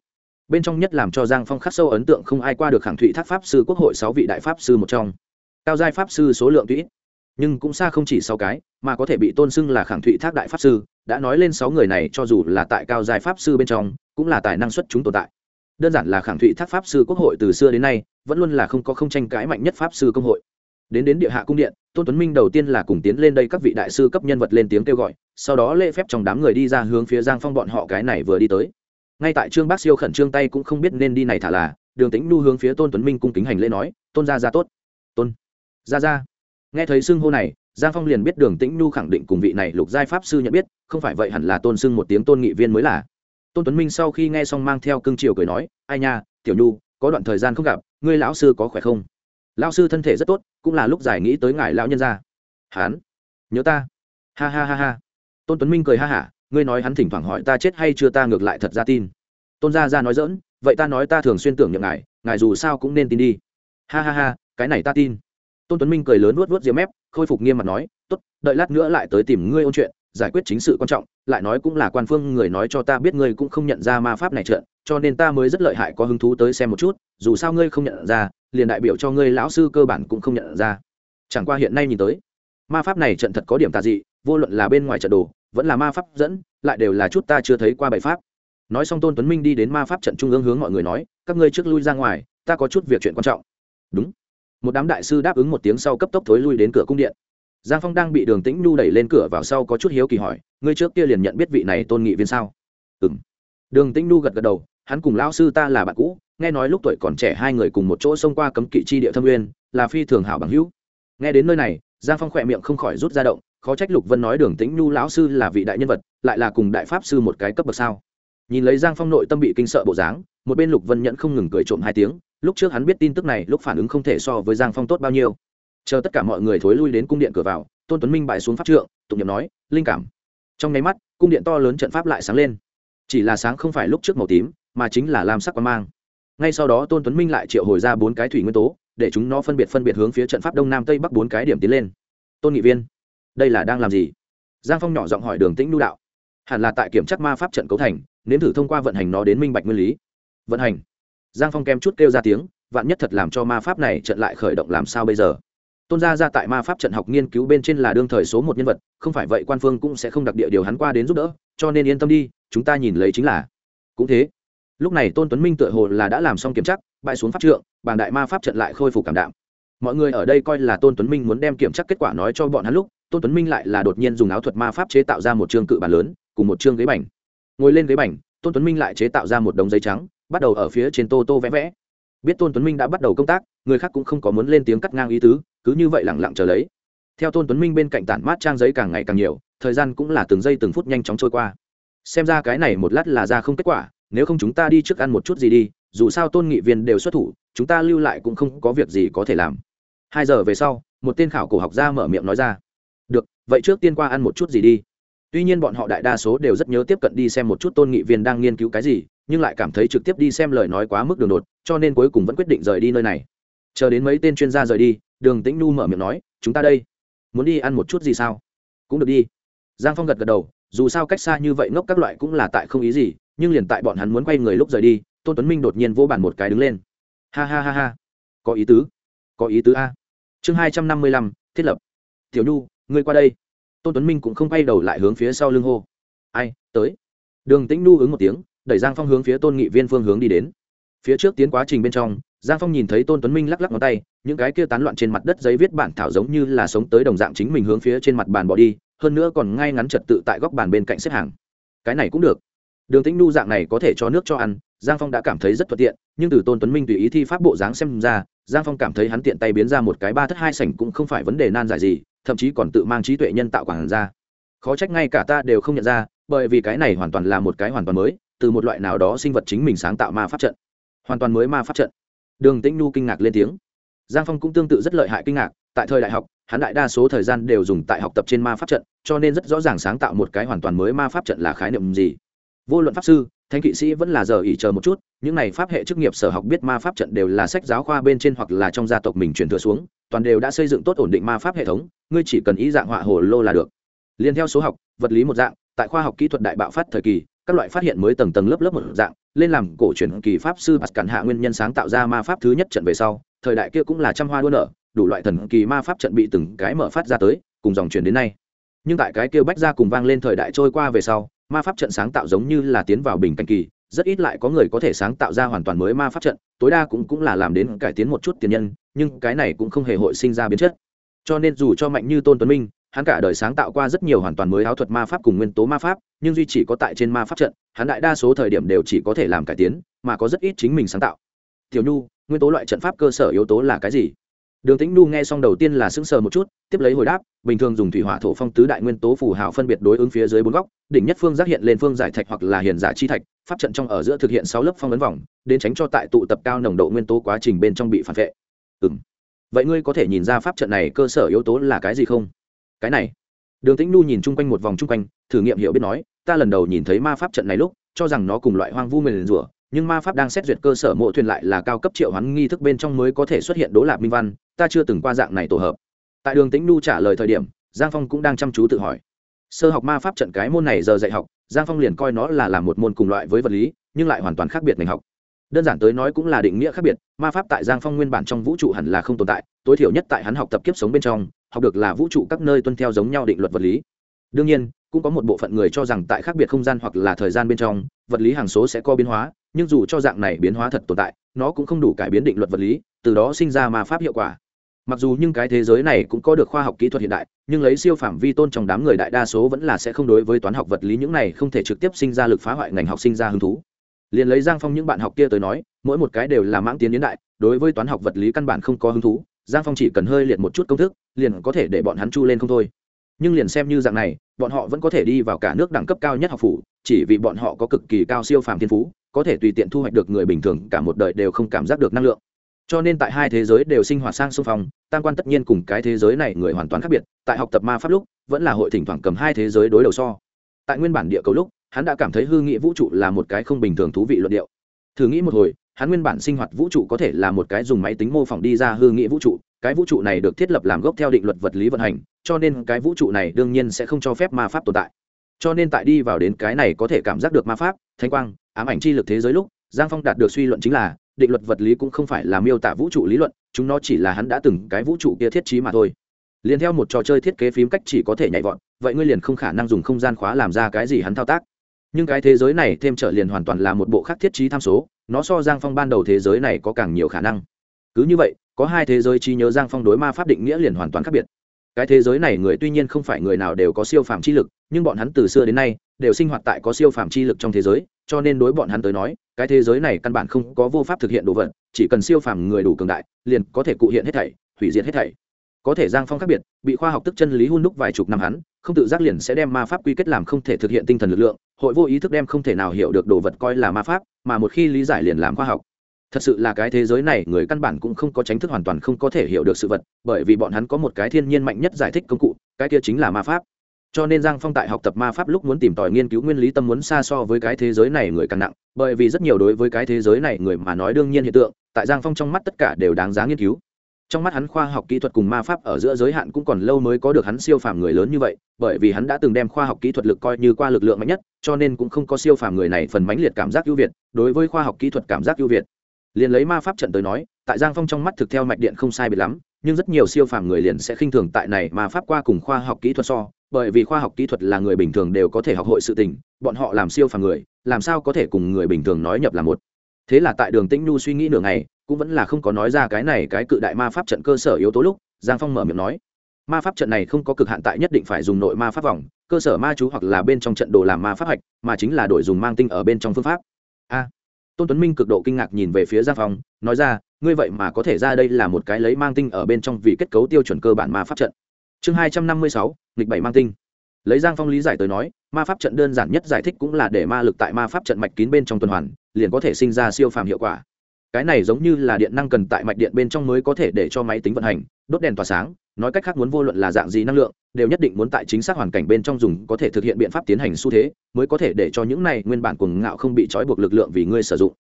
Bên trong nhất làm cho giang phong khắc sâu ấn tượng không ai qua được khẳng thụy thác pháp sư quốc hội sáu vị đại pháp sư một trong. Cao giai pháp sư số lượng tuy nhưng cũng xa không chỉ sáu cái, mà có thể bị tôn xưng là khẳng thụy thác đại pháp sư, đã nói lên sáu người này cho dù là tại cao giai pháp sư bên trong, cũng là tài năng xuất chúng tồn tại. Đơn giản là khẳng thụy thác pháp sư quốc hội từ xưa đến nay, vẫn luôn là không có không tranh cãi mạnh nhất pháp sư công hội. Đến đến địa hạ cung điện, tôn tuấn minh đầu tiên là cùng tiến lên đây các vị đại sư cấp nhân vật lên tiếng kêu gọi, sau đó lễ phép trong đám người đi ra hướng phía giang phong bọn họ cái này vừa đi tới. Ngay tại trương bác siêu khẩn trương tay cũng không biết nên đi này thả là, đường tính nu hướng phía tôn tuấn minh cung kính hành lễ nói, tôn gia gia tốt. Tôn gia gia nghe thấy xưng hô này, giang phong liền biết đường tĩnh nhu khẳng định cùng vị này lục giai pháp sư nhận biết, không phải vậy hẳn là tôn xưng một tiếng tôn nghị viên mới là. Tôn tuấn minh sau khi nghe xong mang theo cương triều cười nói, ai nha, tiểu nhu, có đoạn thời gian không gặp, ngươi lão sư có khỏe không? Lão sư thân thể rất tốt, cũng là lúc giải nghĩ tới ngài lão nhân gia. Hán, nhớ ta. Ha ha ha ha. Tôn tuấn minh cười ha hả, ngươi nói hắn thỉnh thoảng hỏi ta chết hay chưa ta ngược lại thật ra tin. Tôn gia Gia nói dỡn vậy ta nói ta thường xuyên tưởng nhậm ngài ngài dù sao cũng nên tin đi. Ha ha ha, cái này ta tin tôn tuấn minh cười lớn vuốt vuốt diếm mép, khôi phục nghiêm mặt nói, tốt, đợi lát nữa lại tới tìm ngươi ôn chuyện, giải quyết chính sự quan trọng, lại nói cũng là quan phương người nói cho ta biết ngươi cũng không nhận ra ma pháp này trợn, cho nên ta mới rất lợi hại có hứng thú tới xem một chút, dù sao ngươi không nhận ra, liền đại biểu cho ngươi lão sư cơ bản cũng không nhận ra. Chẳng qua hiện nay nhìn tới, ma pháp này trận thật có điểm tà dị, vô luận là bên ngoài trận đồ, vẫn là ma pháp dẫn, lại đều là chút ta chưa thấy qua bài pháp. Nói xong tôn tuấn minh đi đến ma pháp trận trung ương hướng mọi người nói, các ngươi trước lui ra ngoài, ta có chút việc chuyện quan trọng. Đúng một đám đại sư đáp ứng một tiếng sau cấp tốc thối lui đến cửa cung điện. Giang phong đang bị đường tĩnh nhu đẩy lên cửa vào sau có chút hiếu kỳ hỏi, ngươi trước kia liền nhận biết vị này tôn nghị viên sao? Ừ m đường tĩnh nhu gật gật đầu, hắn cùng lão sư ta là bạn cũ, nghe nói lúc tuổi còn trẻ hai người cùng một chỗ xông qua cấm kỵ chi địa thâm nguyên, là phi thường hảo bằng hữu. Nghe đến nơi này, giang phong khỏe miệng không khỏi rút ra động, khó trách lục vân nói đường tĩnh nhu lão sư là vị đại nhân vật, lại là cùng đại pháp sư một cái cấp bậc sao? Nhìn lấy giang phong nội tâm bị kinh sợ bộ dáng một bên lục vân nhẫn không ngừng cười trộm hai tiếng lúc trước hắn biết tin tức này lúc phản ứng không thể so với giang phong tốt bao nhiêu chờ tất cả mọi người thối lui đến cung điện cửa vào tôn tuấn minh bại xuống pháp trượng tụng nhậm nói linh cảm trong nháy mắt cung điện to lớn trận pháp lại sáng lên chỉ là sáng không phải lúc trước màu tím mà chính là lam sắc quang mang ngay sau đó tôn tuấn minh lại triệu hồi ra bốn cái thủy nguyên tố để chúng nó phân biệt phân biệt hướng phía trận pháp đông nam tây bắc bốn cái điểm tiến lên tôn nghị viên đây là đang làm gì giang phong nhỏ giọng hỏi đường tĩnh nhu đạo hẳn là tại kiểm tra ma pháp trận cấu thành nếm thử thông qua vận hành nó đến minh bạch nguyên lý vận hành. Giang phong kem chút kêu ra tiếng, vạn nhất thật làm cho ma pháp này trận lại khởi động làm sao bây giờ? Tôn gia ra tại ma pháp trận học nghiên cứu bên trên là đương thời số một nhân vật, không phải vậy quan phương cũng sẽ không đặc địa điều hắn qua đến giúp đỡ, cho nên yên tâm đi, chúng ta nhìn lấy chính là. Cũng thế. Lúc này tôn tuấn minh tựa hồ là đã làm xong kiểm chắc bại xuống pháp trượng bàn đại ma pháp trận lại khôi phục cảm đạm. Mọi người ở đây coi là tôn tuấn minh muốn đem kiểm tra kết quả nói cho bọn hắn lúc, tôn tuấn minh lại là đột nhiên dùng áo thuật ma pháp chế tạo ra một chương cự bàn lớn, cùng một chương ghế bành. Ngồi lên ghế bành, tôn tuấn minh lại chế tạo ra một đống giấy trắng bắt đầu ở phía trên tô tô vẽ vẽ. Biết tôn tuấn minh đã bắt đầu công tác, người khác cũng không có muốn lên tiếng cắt ngang ý tứ, cứ như vậy lẳng lặng chờ lấy. Theo tôn tuấn minh bên cạnh tản mát trang giấy càng ngày càng nhiều, thời gian cũng là từng giây từng phút nhanh chóng trôi qua. Xem ra cái này một lát là ra không kết quả, nếu không chúng ta đi trước ăn một chút gì đi, dù sao tôn nghị viên đều xuất thủ, chúng ta lưu lại cũng không có việc gì có thể làm. Hai giờ về sau, một tên khảo cổ học gia mở miệng nói ra. Được, vậy trước tiên qua ăn một chút gì đi tuy nhiên bọn họ đại đa số đều rất nhớ tiếp cận đi xem một chút tôn nghị viên đang nghiên cứu cái gì, nhưng lại cảm thấy trực tiếp đi xem lời nói quá mức đường đột, cho nên cuối cùng vẫn quyết định rời đi nơi này. Chờ đến mấy tên chuyên gia rời đi, đường tĩnh nu mở miệng nói, chúng ta đây, muốn đi ăn một chút gì sao? Cũng được đi. Giang phong gật gật đầu, dù sao cách xa như vậy ngốc các loại cũng là tại không ý gì, nhưng liền tại bọn hắn muốn quay người lúc rời đi, tôn tuấn minh đột nhiên vô bản một cái đứng lên. Ha ha ha ha, có ý tứ, có ý tứ a. Chương hai trăm năm mươi lăm, thiết lập. Tiểu nhu, ngươi qua đây tôn tuấn minh cũng không quay đầu lại hướng phía sau lưng hô. Ai, tới. Đường tĩnh nu ứng một tiếng, đẩy giang phong hướng phía tôn nghị viên phương hướng đi đến. Phía trước tiến quá trình bên trong, giang phong nhìn thấy tôn tuấn minh lắc lắc ngón tay, những cái kia tán loạn trên mặt đất giấy viết bản thảo giống như là sống tới đồng dạng chính mình hướng phía trên mặt bàn bỏ đi, hơn nữa còn ngay ngắn trật tự tại góc bàn bên cạnh xếp hàng. Cái này cũng được. Đường tĩnh nu dạng này có thể cho nước cho ăn, giang phong đã cảm thấy rất thuận tiện, nhưng từ tôn tuấn minh tùy ý thi pháp bộ dáng xem ra, giang phong cảm thấy hắn tiện tay biến ra một cái ba thất hai sảnh cũng không phải vấn đề nan giải gì thậm chí còn tự mang trí tuệ nhân tạo quản ra khó trách ngay cả ta đều không nhận ra, bởi vì cái này hoàn toàn là một cái hoàn toàn mới, từ một loại nào đó sinh vật chính mình sáng tạo ma pháp trận. Hoàn toàn mới ma pháp trận. Đường tĩnh nu kinh ngạc lên tiếng. Giang phong cũng tương tự rất lợi hại kinh ngạc, tại thời đại học, hắn đại đa số thời gian đều dùng tại học tập trên ma pháp trận, cho nên rất rõ ràng sáng tạo một cái hoàn toàn mới ma pháp trận là khái niệm gì. Vô luận pháp sư thanh kỵ sĩ vẫn là giờ ỉ chờ một chút, những này pháp hệ chức nghiệp sở học biết ma pháp trận đều là sách giáo khoa bên trên hoặc là trong gia tộc mình truyền thừa xuống, toàn đều đã xây dựng tốt ổn định ma pháp hệ thống, ngươi chỉ cần ý dạng họa hồ lô là được. Liên theo số học, vật lý một dạng, tại khoa học kỹ thuật đại bạo phát thời kỳ, các loại phát hiện mới tầng tầng lớp lớp một dạng, lên làm cổ truyền kỳ pháp sư bạt cản hạ nguyên nhân sáng tạo ra ma pháp thứ nhất trận về sau, thời đại kia cũng là trăm hoa đua nở, đủ loại thần kỳ ma pháp trận bị từng cái mở phát ra tới, cùng dòng truyền đến nay. Nhưng tại cái kia bách ra cùng vang lên thời đại trôi qua về sau ma pháp trận sáng tạo giống như là tiến vào bình cảnh kỳ, rất ít lại có người có thể sáng tạo ra hoàn toàn mới ma pháp trận, tối đa cũng cũng là làm đến cải tiến một chút tiền nhân, nhưng cái này cũng không hề hội sinh ra biến chất. Cho nên dù cho mạnh như tôn tuấn minh, hắn cả đời sáng tạo qua rất nhiều hoàn toàn mới áo thuật ma pháp cùng nguyên tố ma pháp, nhưng duy chỉ có tại trên ma pháp trận, hắn đại đa số thời điểm đều chỉ có thể làm cải tiến, mà có rất ít chính mình sáng tạo. Tiểu nhu, nguyên tố loại trận pháp cơ sở yếu tố là cái gì? Đường tĩnh nhu nghe xong đầu tiên là sững sờ một chút, tiếp lấy hồi đáp bình thường dùng thủy hỏa thổ phong tứ đại nguyên tố phù hào phân biệt đối ứng phía dưới bốn góc, đỉnh nhất phương giác hiện lên phương giải thạch hoặc là hiền giả chi thạch, pháp trận trong ở giữa thực hiện sáu lớp phong ấn vòng, đến tránh cho tại tụ tập cao nồng độ nguyên tố quá trình bên trong bị phản vệ. Ừ vậy ngươi có thể nhìn ra pháp trận này cơ sở yếu tố là cái gì không? Cái này. Đường tĩnh Nu nhìn chung quanh một vòng chung quanh, thử nghiệm hiểu biết nói, ta lần đầu nhìn thấy ma pháp trận này lúc, cho rằng nó cùng loại hoang vu mềm rủa, nhưng ma pháp đang xét duyệt cơ sở mộ thuyền lại là cao cấp triệu hoán nghi thức bên trong mới có thể xuất hiện đố lạc minh văn, ta chưa từng qua dạng này tổ hợp tại đường tĩnh nu trả lời thời điểm, giang phong cũng đang chăm chú tự hỏi. Sơ học ma pháp trận cái môn này giờ dạy học, giang phong liền coi nó là làm một môn cùng loại với vật lý, nhưng lại hoàn toàn khác biệt ngành học. Đơn giản tới nói cũng là định nghĩa khác biệt, ma pháp tại giang phong nguyên bản trong vũ trụ hẳn là không tồn tại, tối thiểu nhất tại hắn học tập kiếp sống bên trong, học được là vũ trụ các nơi tuân theo giống nhau định luật vật lý. Đương nhiên, cũng có một bộ phận người cho rằng tại khác biệt không gian hoặc là thời gian bên trong, vật lý hàng số sẽ có biến hóa, nhưng dù cho dạng này biến hóa thật tồn tại, nó cũng không đủ cải biến định luật vật lý, từ đó sinh ra ma pháp hiệu quả mặc dù nhưng cái thế giới này cũng có được khoa học kỹ thuật hiện đại, nhưng lấy siêu phạm vi tôn trong đám người đại đa số vẫn là sẽ không đối với toán học vật lý những này không thể trực tiếp sinh ra lực phá hoại ngành học sinh ra hứng thú. Liền lấy giang phong những bạn học kia tới nói, mỗi một cái đều là mãng tiến đến đại, đối với toán học vật lý căn bản không có hứng thú, giang phong chỉ cần hơi liệt một chút công thức, liền có thể để bọn hắn chu lên không thôi. Nhưng liền xem như dạng này, bọn họ vẫn có thể đi vào cả nước đẳng cấp cao nhất học phủ, chỉ vì bọn họ có cực kỳ cao siêu phàm thiên phú, có thể tùy tiện thu hoạch được người bình thường cả một đời đều không cảm giác được năng lượng cho nên tại hai thế giới đều sinh hoạt sang xung phong, tam quan tất nhiên cùng cái thế giới này người hoàn toàn khác biệt, tại học tập ma pháp lúc, vẫn là hội thỉnh thoảng cầm hai thế giới đối đầu so. Tại nguyên bản địa cầu lúc, hắn đã cảm thấy hư nghị vũ trụ là một cái không bình thường thú vị luận điệu. Thử nghĩ một hồi, hắn nguyên bản sinh hoạt vũ trụ có thể là một cái dùng máy tính mô phỏng đi ra hư nghị vũ trụ, cái vũ trụ này được thiết lập làm gốc theo định luật vật lý vận hành, cho nên cái vũ trụ này đương nhiên sẽ không cho phép ma pháp tồn tại. Cho nên tại đi vào đến cái này có thể cảm giác được ma pháp, thanh quang, ám ảnh chi lực thế giới lúc, giang phong đạt được suy luận chính là định luật vật lý cũng không phải là miêu tả vũ trụ lý luận, chúng nó chỉ là hắn đã từng cái vũ trụ kia thiết trí mà thôi. Liền theo một trò chơi thiết kế phím cách chỉ có thể nhảy vọt, vậy ngươi liền không khả năng dùng không gian khóa làm ra cái gì hắn thao tác. Nhưng cái thế giới này thêm trở liền hoàn toàn là một bộ khác thiết trí tham số, nó so giang phong ban đầu thế giới này có càng nhiều khả năng. Cứ như vậy, có hai thế giới trí nhớ giang phong đối ma pháp định nghĩa liền hoàn toàn khác biệt. Cái thế giới này người tuy nhiên không phải người nào đều có siêu phàm chi lực, nhưng bọn hắn từ xưa đến nay đều sinh hoạt tại có siêu phàm chi lực trong thế giới cho nên đối bọn hắn tới nói, cái thế giới này căn bản không có vô pháp thực hiện đồ vật, chỉ cần siêu phàm người đủ cường đại, liền có thể cụ hiện hết thảy, hủy diệt hết thảy. Có thể giang phong khác biệt, bị khoa học tức chân lý hun đúc vài chục năm hắn, không tự giác liền sẽ đem ma pháp quy kết làm không thể thực hiện tinh thần lực lượng, hội vô ý thức đem không thể nào hiểu được đồ vật coi là ma pháp, mà một khi lý giải liền làm khoa học. Thật sự là cái thế giới này, người căn bản cũng không có tránh thức hoàn toàn không có thể hiểu được sự vật, bởi vì bọn hắn có một cái thiên nhiên mạnh nhất giải thích công cụ, cái kia chính là ma pháp cho nên giang phong tại học tập ma pháp lúc muốn tìm tòi nghiên cứu nguyên lý tâm muốn xa so với cái thế giới này người càng nặng, bởi vì rất nhiều đối với cái thế giới này người mà nói đương nhiên hiện tượng, tại giang phong trong mắt tất cả đều đáng giá nghiên cứu. Trong mắt hắn khoa học kỹ thuật cùng ma pháp ở giữa giới hạn cũng còn lâu mới có được hắn siêu phàm người lớn như vậy, bởi vì hắn đã từng đem khoa học kỹ thuật lực coi như qua lực lượng mạnh nhất, cho nên cũng không có siêu phàm người này phần mãnh liệt cảm giác ưu việt, đối với khoa học kỹ thuật cảm giác ưu việt. Liền lấy ma pháp trận tới nói, tại giang phong trong mắt thực theo mạch điện không sai biệt lắm, nhưng rất nhiều siêu phàm người liền sẽ khinh thường tại này ma pháp qua cùng khoa học kỹ thuật so bởi vì khoa học kỹ thuật là người bình thường đều có thể học hội sự tình, bọn họ làm siêu phàm người, làm sao có thể cùng người bình thường nói nhập là một. Thế là tại đường tĩnh nhu suy nghĩ nửa ngày, cũng vẫn là không có nói ra cái này cái cự đại ma pháp trận cơ sở yếu tố lúc, giang phong mở miệng nói, ma pháp trận này không có cực hạn tại nhất định phải dùng nội ma pháp vòng, cơ sở ma chú hoặc là bên trong trận đồ làm ma pháp hạch, mà chính là đổi dùng mang tinh ở bên trong phương pháp. A, tôn tuấn minh cực độ kinh ngạc nhìn về phía giang phong, nói ra, ngươi vậy mà có thể ra đây là một cái lấy mang tinh ở bên trong vì kết cấu tiêu chuẩn cơ bản ma pháp trận chương hai trăm năm mươi sáu, nghịch bảy mang tinh. Lấy giang phong lý giải tới nói, ma pháp trận đơn giản nhất giải thích cũng là để ma lực tại ma pháp trận mạch kín bên trong tuần hoàn, liền có thể sinh ra siêu phàm hiệu quả. Cái này giống như là điện năng cần tại mạch điện bên trong mới có thể để cho máy tính vận hành, đốt đèn tỏa sáng, nói cách khác muốn vô luận là dạng gì năng lượng, đều nhất định muốn tại chính xác hoàn cảnh bên trong dùng có thể thực hiện biện pháp tiến hành xu thế, mới có thể để cho những này nguyên bản cuồng ngạo không bị trói buộc lực lượng vì ngươi sử dụng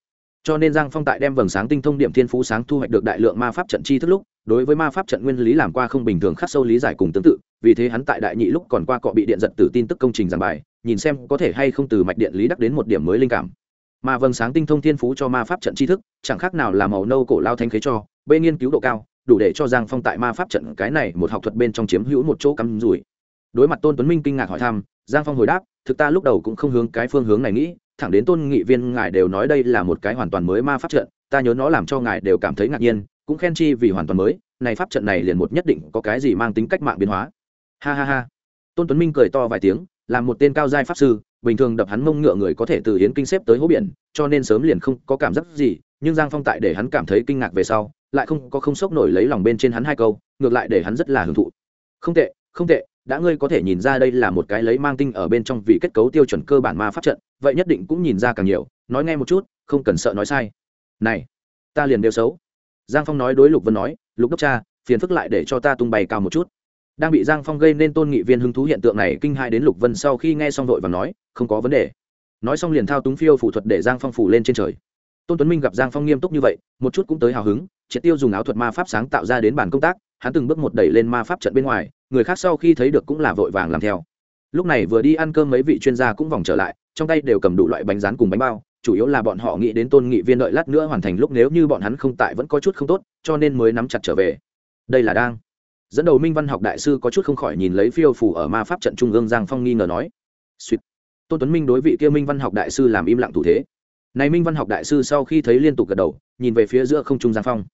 cho nên giang phong tại đem vầng sáng tinh thông điểm thiên phú sáng thu hoạch được đại lượng ma pháp trận chi thức lúc, đối với ma pháp trận nguyên lý làm qua không bình thường khắc sâu lý giải cùng tương tự, vì thế hắn tại đại nhị lúc còn qua cọ bị điện giật từ tin tức công trình giảng bài, nhìn xem có thể hay không từ mạch điện lý đắc đến một điểm mới linh cảm. Mà vầng sáng tinh thông thiên phú cho ma pháp trận tri thức, chẳng khác nào là màu nâu cổ lao thanh khế cho, bê nghiên cứu độ cao, đủ để cho giang phong tại ma pháp trận cái này một học thuật bên trong chiếm hữu một chỗ cắm rủi. Đối mặt tôn tuấn minh kinh ngạc hỏi thăm, giang phong hồi đáp, thực ta lúc đầu cũng không hướng cái phương hướng này nghĩ thẳng đến tôn nghị viên ngài đều nói đây là một cái hoàn toàn mới ma pháp trận, ta nhớ nó làm cho ngài đều cảm thấy ngạc nhiên, cũng khen chi vì hoàn toàn mới, này pháp trận này liền một nhất định có cái gì mang tính cách mạng biến hóa. Ha ha ha. Tôn tuấn minh cười to vài tiếng làm một tên cao giai pháp sư, bình thường đập hắn mông ngựa người có thể từ hiến kinh xếp tới hố biển, cho nên sớm liền không có cảm giác gì, nhưng giang phong tại để hắn cảm thấy kinh ngạc về sau, lại không có không sốc nổi lấy lòng bên trên hắn hai câu, ngược lại để hắn rất là hưởng thụ. Không tệ không tệ đã ngươi có thể nhìn ra đây là một cái lấy mang tinh ở bên trong vì kết cấu tiêu chuẩn cơ bản ma pháp trận, vậy nhất định cũng nhìn ra càng nhiều, nói nghe một chút, không cần sợ nói sai. Này, ta liền đều xấu. Giang phong nói đối lục vân nói, lục đốc cha, phiền phức lại để cho ta tung bày cao một chút. Đang bị giang phong gây nên tôn nghị viên hứng thú hiện tượng này kinh hại đến lục vân sau khi nghe xong vội và nói, không có vấn đề. Nói xong liền thao túng phiêu phù thuật để giang phong phủ lên trên trời. Tôn tuấn minh gặp giang phong nghiêm túc như vậy, một chút cũng tới hào hứng triệt tiêu dùng áo thuật ma pháp sáng tạo ra đến bàn công tác, hắn từng bước một đẩy lên ma pháp trận bên ngoài, người khác sau khi thấy được cũng là vội vàng làm theo. Lúc này vừa đi ăn cơm mấy vị chuyên gia cũng vòng trở lại, trong tay đều cầm đủ loại bánh rán cùng bánh bao, chủ yếu là bọn họ nghĩ đến tôn nghị viên đợi lát nữa hoàn thành lúc nếu như bọn hắn không tại vẫn có chút không tốt, cho nên mới nắm chặt trở về. Đây là đang. Dẫn đầu minh văn học đại sư có chút không khỏi nhìn lấy phiêu phủ ở ma pháp trận trung ương giang phong nghi ngờ nói. Suýt tôn tuấn minh đối vị kia minh văn học đại sư làm im lặng thủ thế này minh văn học đại sư sau khi thấy liên tục gật đầu, nhìn về phía giữa không trung giang phong.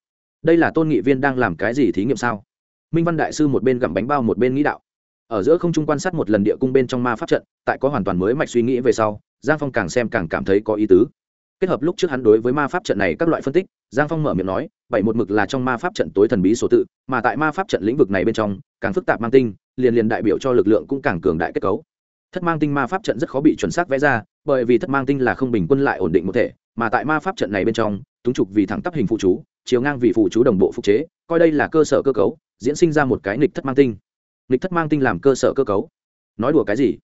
Đây là tôn nghị viên đang làm cái gì thí nghiệm sao? Minh văn đại sư một bên gặm bánh bao một bên nghĩ đạo. Ở giữa không trung quan sát một lần địa cung bên trong ma pháp trận, tại có hoàn toàn mới mạch suy nghĩ về sau, giang phong càng xem càng cảm thấy có ý tứ. Kết hợp lúc trước hắn đối với ma pháp trận này các loại phân tích, giang phong mở miệng nói, bảy một mực là trong ma pháp trận tối thần bí số tự, mà tại ma pháp trận lĩnh vực này bên trong, càng phức tạp mang tinh, liền liền đại biểu cho lực lượng cũng càng cường đại kết cấu thất mang tinh ma pháp trận rất khó bị chuẩn xác vẽ ra, bởi vì thất mang tinh là không bình quân lại ổn định một thể, mà tại ma pháp trận này bên trong, túng trục vì thẳng tắp hình phụ chú, chiều ngang vì phụ chú đồng bộ phục chế, coi đây là cơ sở cơ cấu, diễn sinh ra một cái nghịch thất mang tinh. Nghịch thất mang tinh làm cơ sở cơ cấu. Nói đùa cái gì?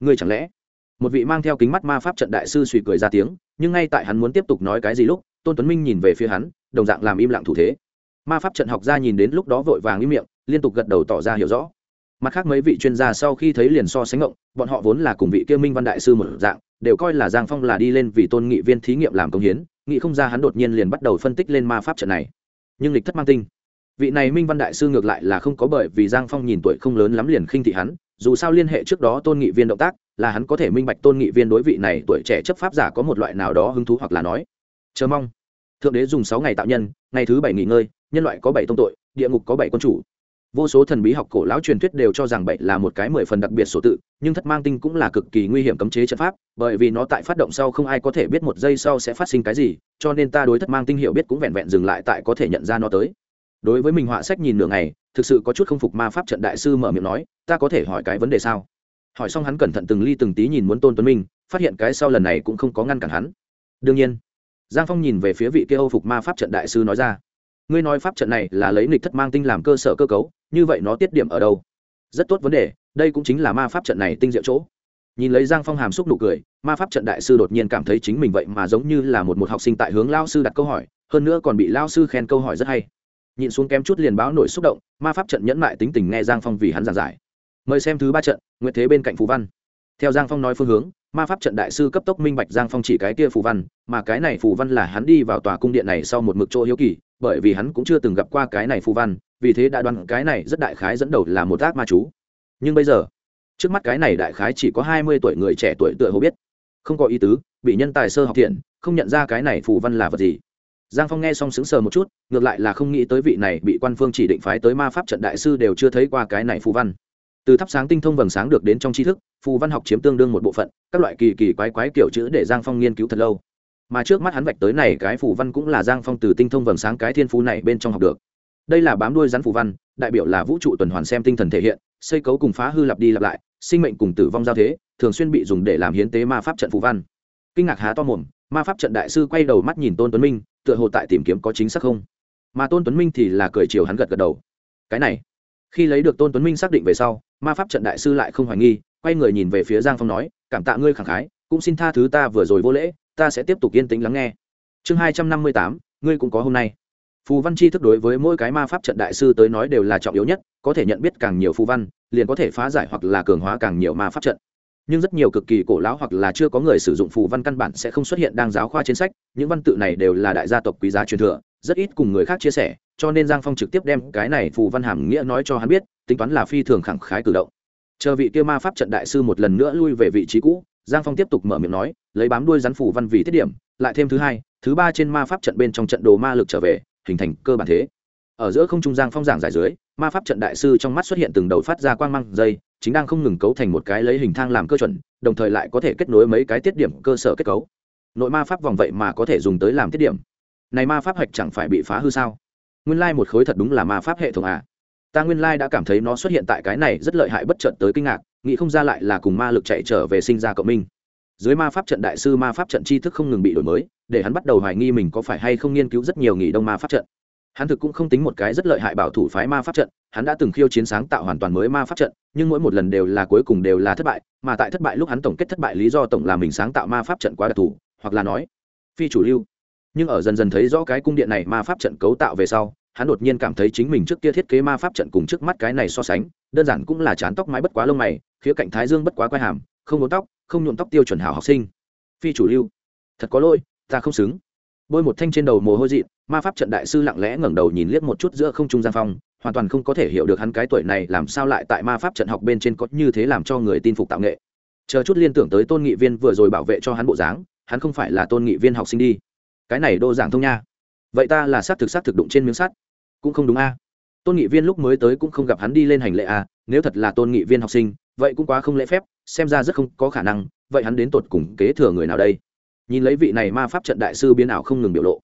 Ngươi chẳng lẽ? Một vị mang theo kính mắt ma pháp trận đại sư suy cười ra tiếng, nhưng ngay tại hắn muốn tiếp tục nói cái gì lúc, tôn tuấn minh nhìn về phía hắn, đồng dạng làm im lặng thủ thế. Ma pháp trận học gia nhìn đến lúc đó vội vàng im miệng, liên tục gật đầu tỏ ra hiểu rõ mặt khác mấy vị chuyên gia sau khi thấy liền so sánh ngộng, bọn họ vốn là cùng vị kia minh văn đại sư một dạng, đều coi là giang phong là đi lên vì tôn nghị viên thí nghiệm làm công hiến nghị không ra hắn đột nhiên liền bắt đầu phân tích lên ma pháp trận này. Nhưng lịch thất mang tinh. Vị này minh văn đại sư ngược lại là không có bởi vì giang phong nhìn tuổi không lớn lắm liền khinh thị hắn, dù sao liên hệ trước đó tôn nghị viên động tác, là hắn có thể minh bạch tôn nghị viên đối vị này tuổi trẻ chấp pháp giả có một loại nào đó hứng thú hoặc là nói. Chờ mong. Thượng đế dùng sáu ngày tạo nhân, ngày thứ bảy nghỉ ngơi, nhân loại có bảy tông tội, địa ngục có bảy quân chủ vô số thần bí học cổ lão truyền thuyết đều cho rằng bảy là một cái mười phần đặc biệt số tự, nhưng thất mang tinh cũng là cực kỳ nguy hiểm cấm chế trận pháp, bởi vì nó tại phát động sau không ai có thể biết một giây sau sẽ phát sinh cái gì, cho nên ta đối thất mang tinh hiểu biết cũng vẹn vẹn dừng lại tại có thể nhận ra nó tới. Đối với mình họa sách nhìn nửa ngày, thực sự có chút không phục ma pháp trận đại sư mở miệng nói, ta có thể hỏi cái vấn đề sao? Hỏi xong hắn cẩn thận từng ly từng tí nhìn muốn tôn tuấn minh, phát hiện cái sau lần này cũng không có ngăn cản hắn. Đương nhiên. Giang phong nhìn về phía vị kia âu phục ma pháp trận đại sư nói ra, ngươi nói pháp trận này là lấy nghịch thất mang tinh làm cơ sở cơ cấu như vậy nó tiết điểm ở đâu? Rất tốt vấn đề, đây cũng chính là ma pháp trận này tinh diệu chỗ. Nhìn lấy giang phong hàm xúc nụ cười, ma pháp trận đại sư đột nhiên cảm thấy chính mình vậy mà giống như là một một học sinh tại hướng lao sư đặt câu hỏi, hơn nữa còn bị lao sư khen câu hỏi rất hay. Nhìn xuống kém chút liền báo nổi xúc động, ma pháp trận nhẫn mại tính tình nghe giang phong vì hắn giảng giải. Mời xem thứ ba trận nguyện thế bên cạnh phú văn. Theo giang phong nói phương hướng, ma pháp trận đại sư cấp tốc minh bạch giang phong chỉ cái kia phù văn, mà cái này phù văn là hắn đi vào tòa cung điện này sau một mực chỗ hiếu kỳ, bởi vì hắn cũng chưa từng gặp qua cái này phù văn vì thế đã đoán cái này rất đại khái dẫn đầu là một ác ma chú. Nhưng bây giờ, trước mắt cái này đại khái chỉ có hai mươi tuổi người trẻ tuổi tựa hồ biết. Không có ý tứ, bị nhân tài sơ học thiện, không nhận ra cái này phù văn là vật gì. Giang phong nghe xong sững sờ một chút, ngược lại là không nghĩ tới vị này bị quan phương chỉ định phái tới ma pháp trận đại sư đều chưa thấy qua cái này phù văn. Từ thắp sáng tinh thông vầng sáng được đến trong tri thức, phù văn học chiếm tương đương một bộ phận, các loại kỳ kỳ quái quái kiểu chữ để giang phong nghiên cứu thật lâu. Mà trước mắt hắn vạch tới này cái phù văn cũng là giang phong từ tinh thông vầng sáng cái thiên phú này bên trong học được đây là bám đuôi rắn phù văn, đại biểu là vũ trụ tuần hoàn xem tinh thần thể hiện, xây cấu cùng phá hư lặp đi lặp lại, sinh mệnh cùng tử vong giao thế, thường xuyên bị dùng để làm hiến tế ma pháp trận phù văn. Kinh ngạc há to mồm, ma pháp trận đại sư quay đầu mắt nhìn tôn tuấn minh, tựa hồ tại tìm kiếm có chính xác không? Mà tôn tuấn minh thì là cười chiều hắn gật gật đầu. Cái này, khi lấy được tôn tuấn minh xác định về sau, ma pháp trận đại sư lại không hoài nghi, quay người nhìn về phía giang phong nói, cảm tạ ngươi khẳng khái, cũng xin tha thứ ta vừa rồi vô lễ, ta sẽ tiếp tục yên tĩnh lắng nghe. Chương hai trăm năm mươi tám, ngươi cũng có hôm nay phù văn chi thức đối với mỗi cái ma pháp trận đại sư tới nói đều là trọng yếu nhất, có thể nhận biết càng nhiều phù văn, liền có thể phá giải hoặc là cường hóa càng nhiều ma pháp trận. Nhưng rất nhiều cực kỳ cổ lão hoặc là chưa có người sử dụng phù văn căn bản sẽ không xuất hiện đang giáo khoa trên sách, những văn tự này đều là đại gia tộc quý giá truyền thừa, rất ít cùng người khác chia sẻ, cho nên giang phong trực tiếp đem cái này phù văn hàm nghĩa nói cho hắn biết, tính toán là phi thường khẳng khái cử động. Chờ vị kia ma pháp trận đại sư một lần nữa lui về vị trí cũ, giang phong tiếp tục mở miệng nói, lấy bám đuôi rắn phù văn vì tiết điểm, lại thêm thứ hai, thứ ba trên ma pháp trận bên trong trận đồ ma lực trở về hình thành cơ bản thế. Ở giữa không trung giang phong giảng giải dưới, ma pháp trận đại sư trong mắt xuất hiện từng đầu phát ra quang mang dây, chính đang không ngừng cấu thành một cái lấy hình thang làm cơ chuẩn, đồng thời lại có thể kết nối mấy cái tiết điểm cơ sở kết cấu. Nội ma pháp vòng vậy mà có thể dùng tới làm tiết điểm. Này ma pháp hạch chẳng phải bị phá hư sao? Nguyên lai một khối thật đúng là ma pháp hệ thống à? Ta nguyên lai đã cảm thấy nó xuất hiện tại cái này rất lợi hại bất trận tới kinh ngạc, nghĩ không ra lại là cùng ma lực chạy trở về sinh ra cộng minh. Dưới ma pháp trận đại sư ma pháp trận tri thức không ngừng bị đổi mới để hắn bắt đầu hoài nghi mình có phải hay không nghiên cứu rất nhiều nghỉ đông ma pháp trận. Hắn thực cũng không tính một cái rất lợi hại bảo thủ phái ma pháp trận, hắn đã từng khiêu chiến sáng tạo hoàn toàn mới ma pháp trận, nhưng mỗi một lần đều là cuối cùng đều là thất bại, mà tại thất bại lúc hắn tổng kết thất bại lý do tổng là mình sáng tạo ma pháp trận quá đặc thù, hoặc là nói, phi chủ lưu. Nhưng ở dần dần thấy rõ cái cung điện này ma pháp trận cấu tạo về sau, hắn đột nhiên cảm thấy chính mình trước kia thiết kế ma pháp trận cùng trước mắt cái này so sánh, đơn giản cũng là chán tóc mái bất quá lông mày, khía cạnh thái dương bất quá quai hàm, không nhuộm tóc, không nhuộm tóc tiêu chuẩn hảo học sinh. Phi chủ lưu. Thật có lỗi ta không xứng. Bôi một thanh trên đầu mồ hôi dị ma pháp trận đại sư lặng lẽ ngẩng đầu nhìn liếc một chút giữa không trung giang phong, hoàn toàn không có thể hiểu được hắn cái tuổi này làm sao lại tại ma pháp trận học bên trên có như thế làm cho người tin phục tạo nghệ. Chờ chút liên tưởng tới tôn nghị viên vừa rồi bảo vệ cho hắn bộ dáng, hắn không phải là tôn nghị viên học sinh đi. Cái này đô giảng thông nha. Vậy ta là sát thực sát thực đụng trên miếng sắt. Cũng không đúng a. Tôn nghị viên lúc mới tới cũng không gặp hắn đi lên hành lệ a, nếu thật là tôn nghị viên học sinh, vậy cũng quá không lễ phép, xem ra rất không có khả năng, vậy hắn đến tột cùng kế thừa người nào đây? Nhìn lấy vị này ma pháp trận đại sư biến ảo không ngừng biểu lộ.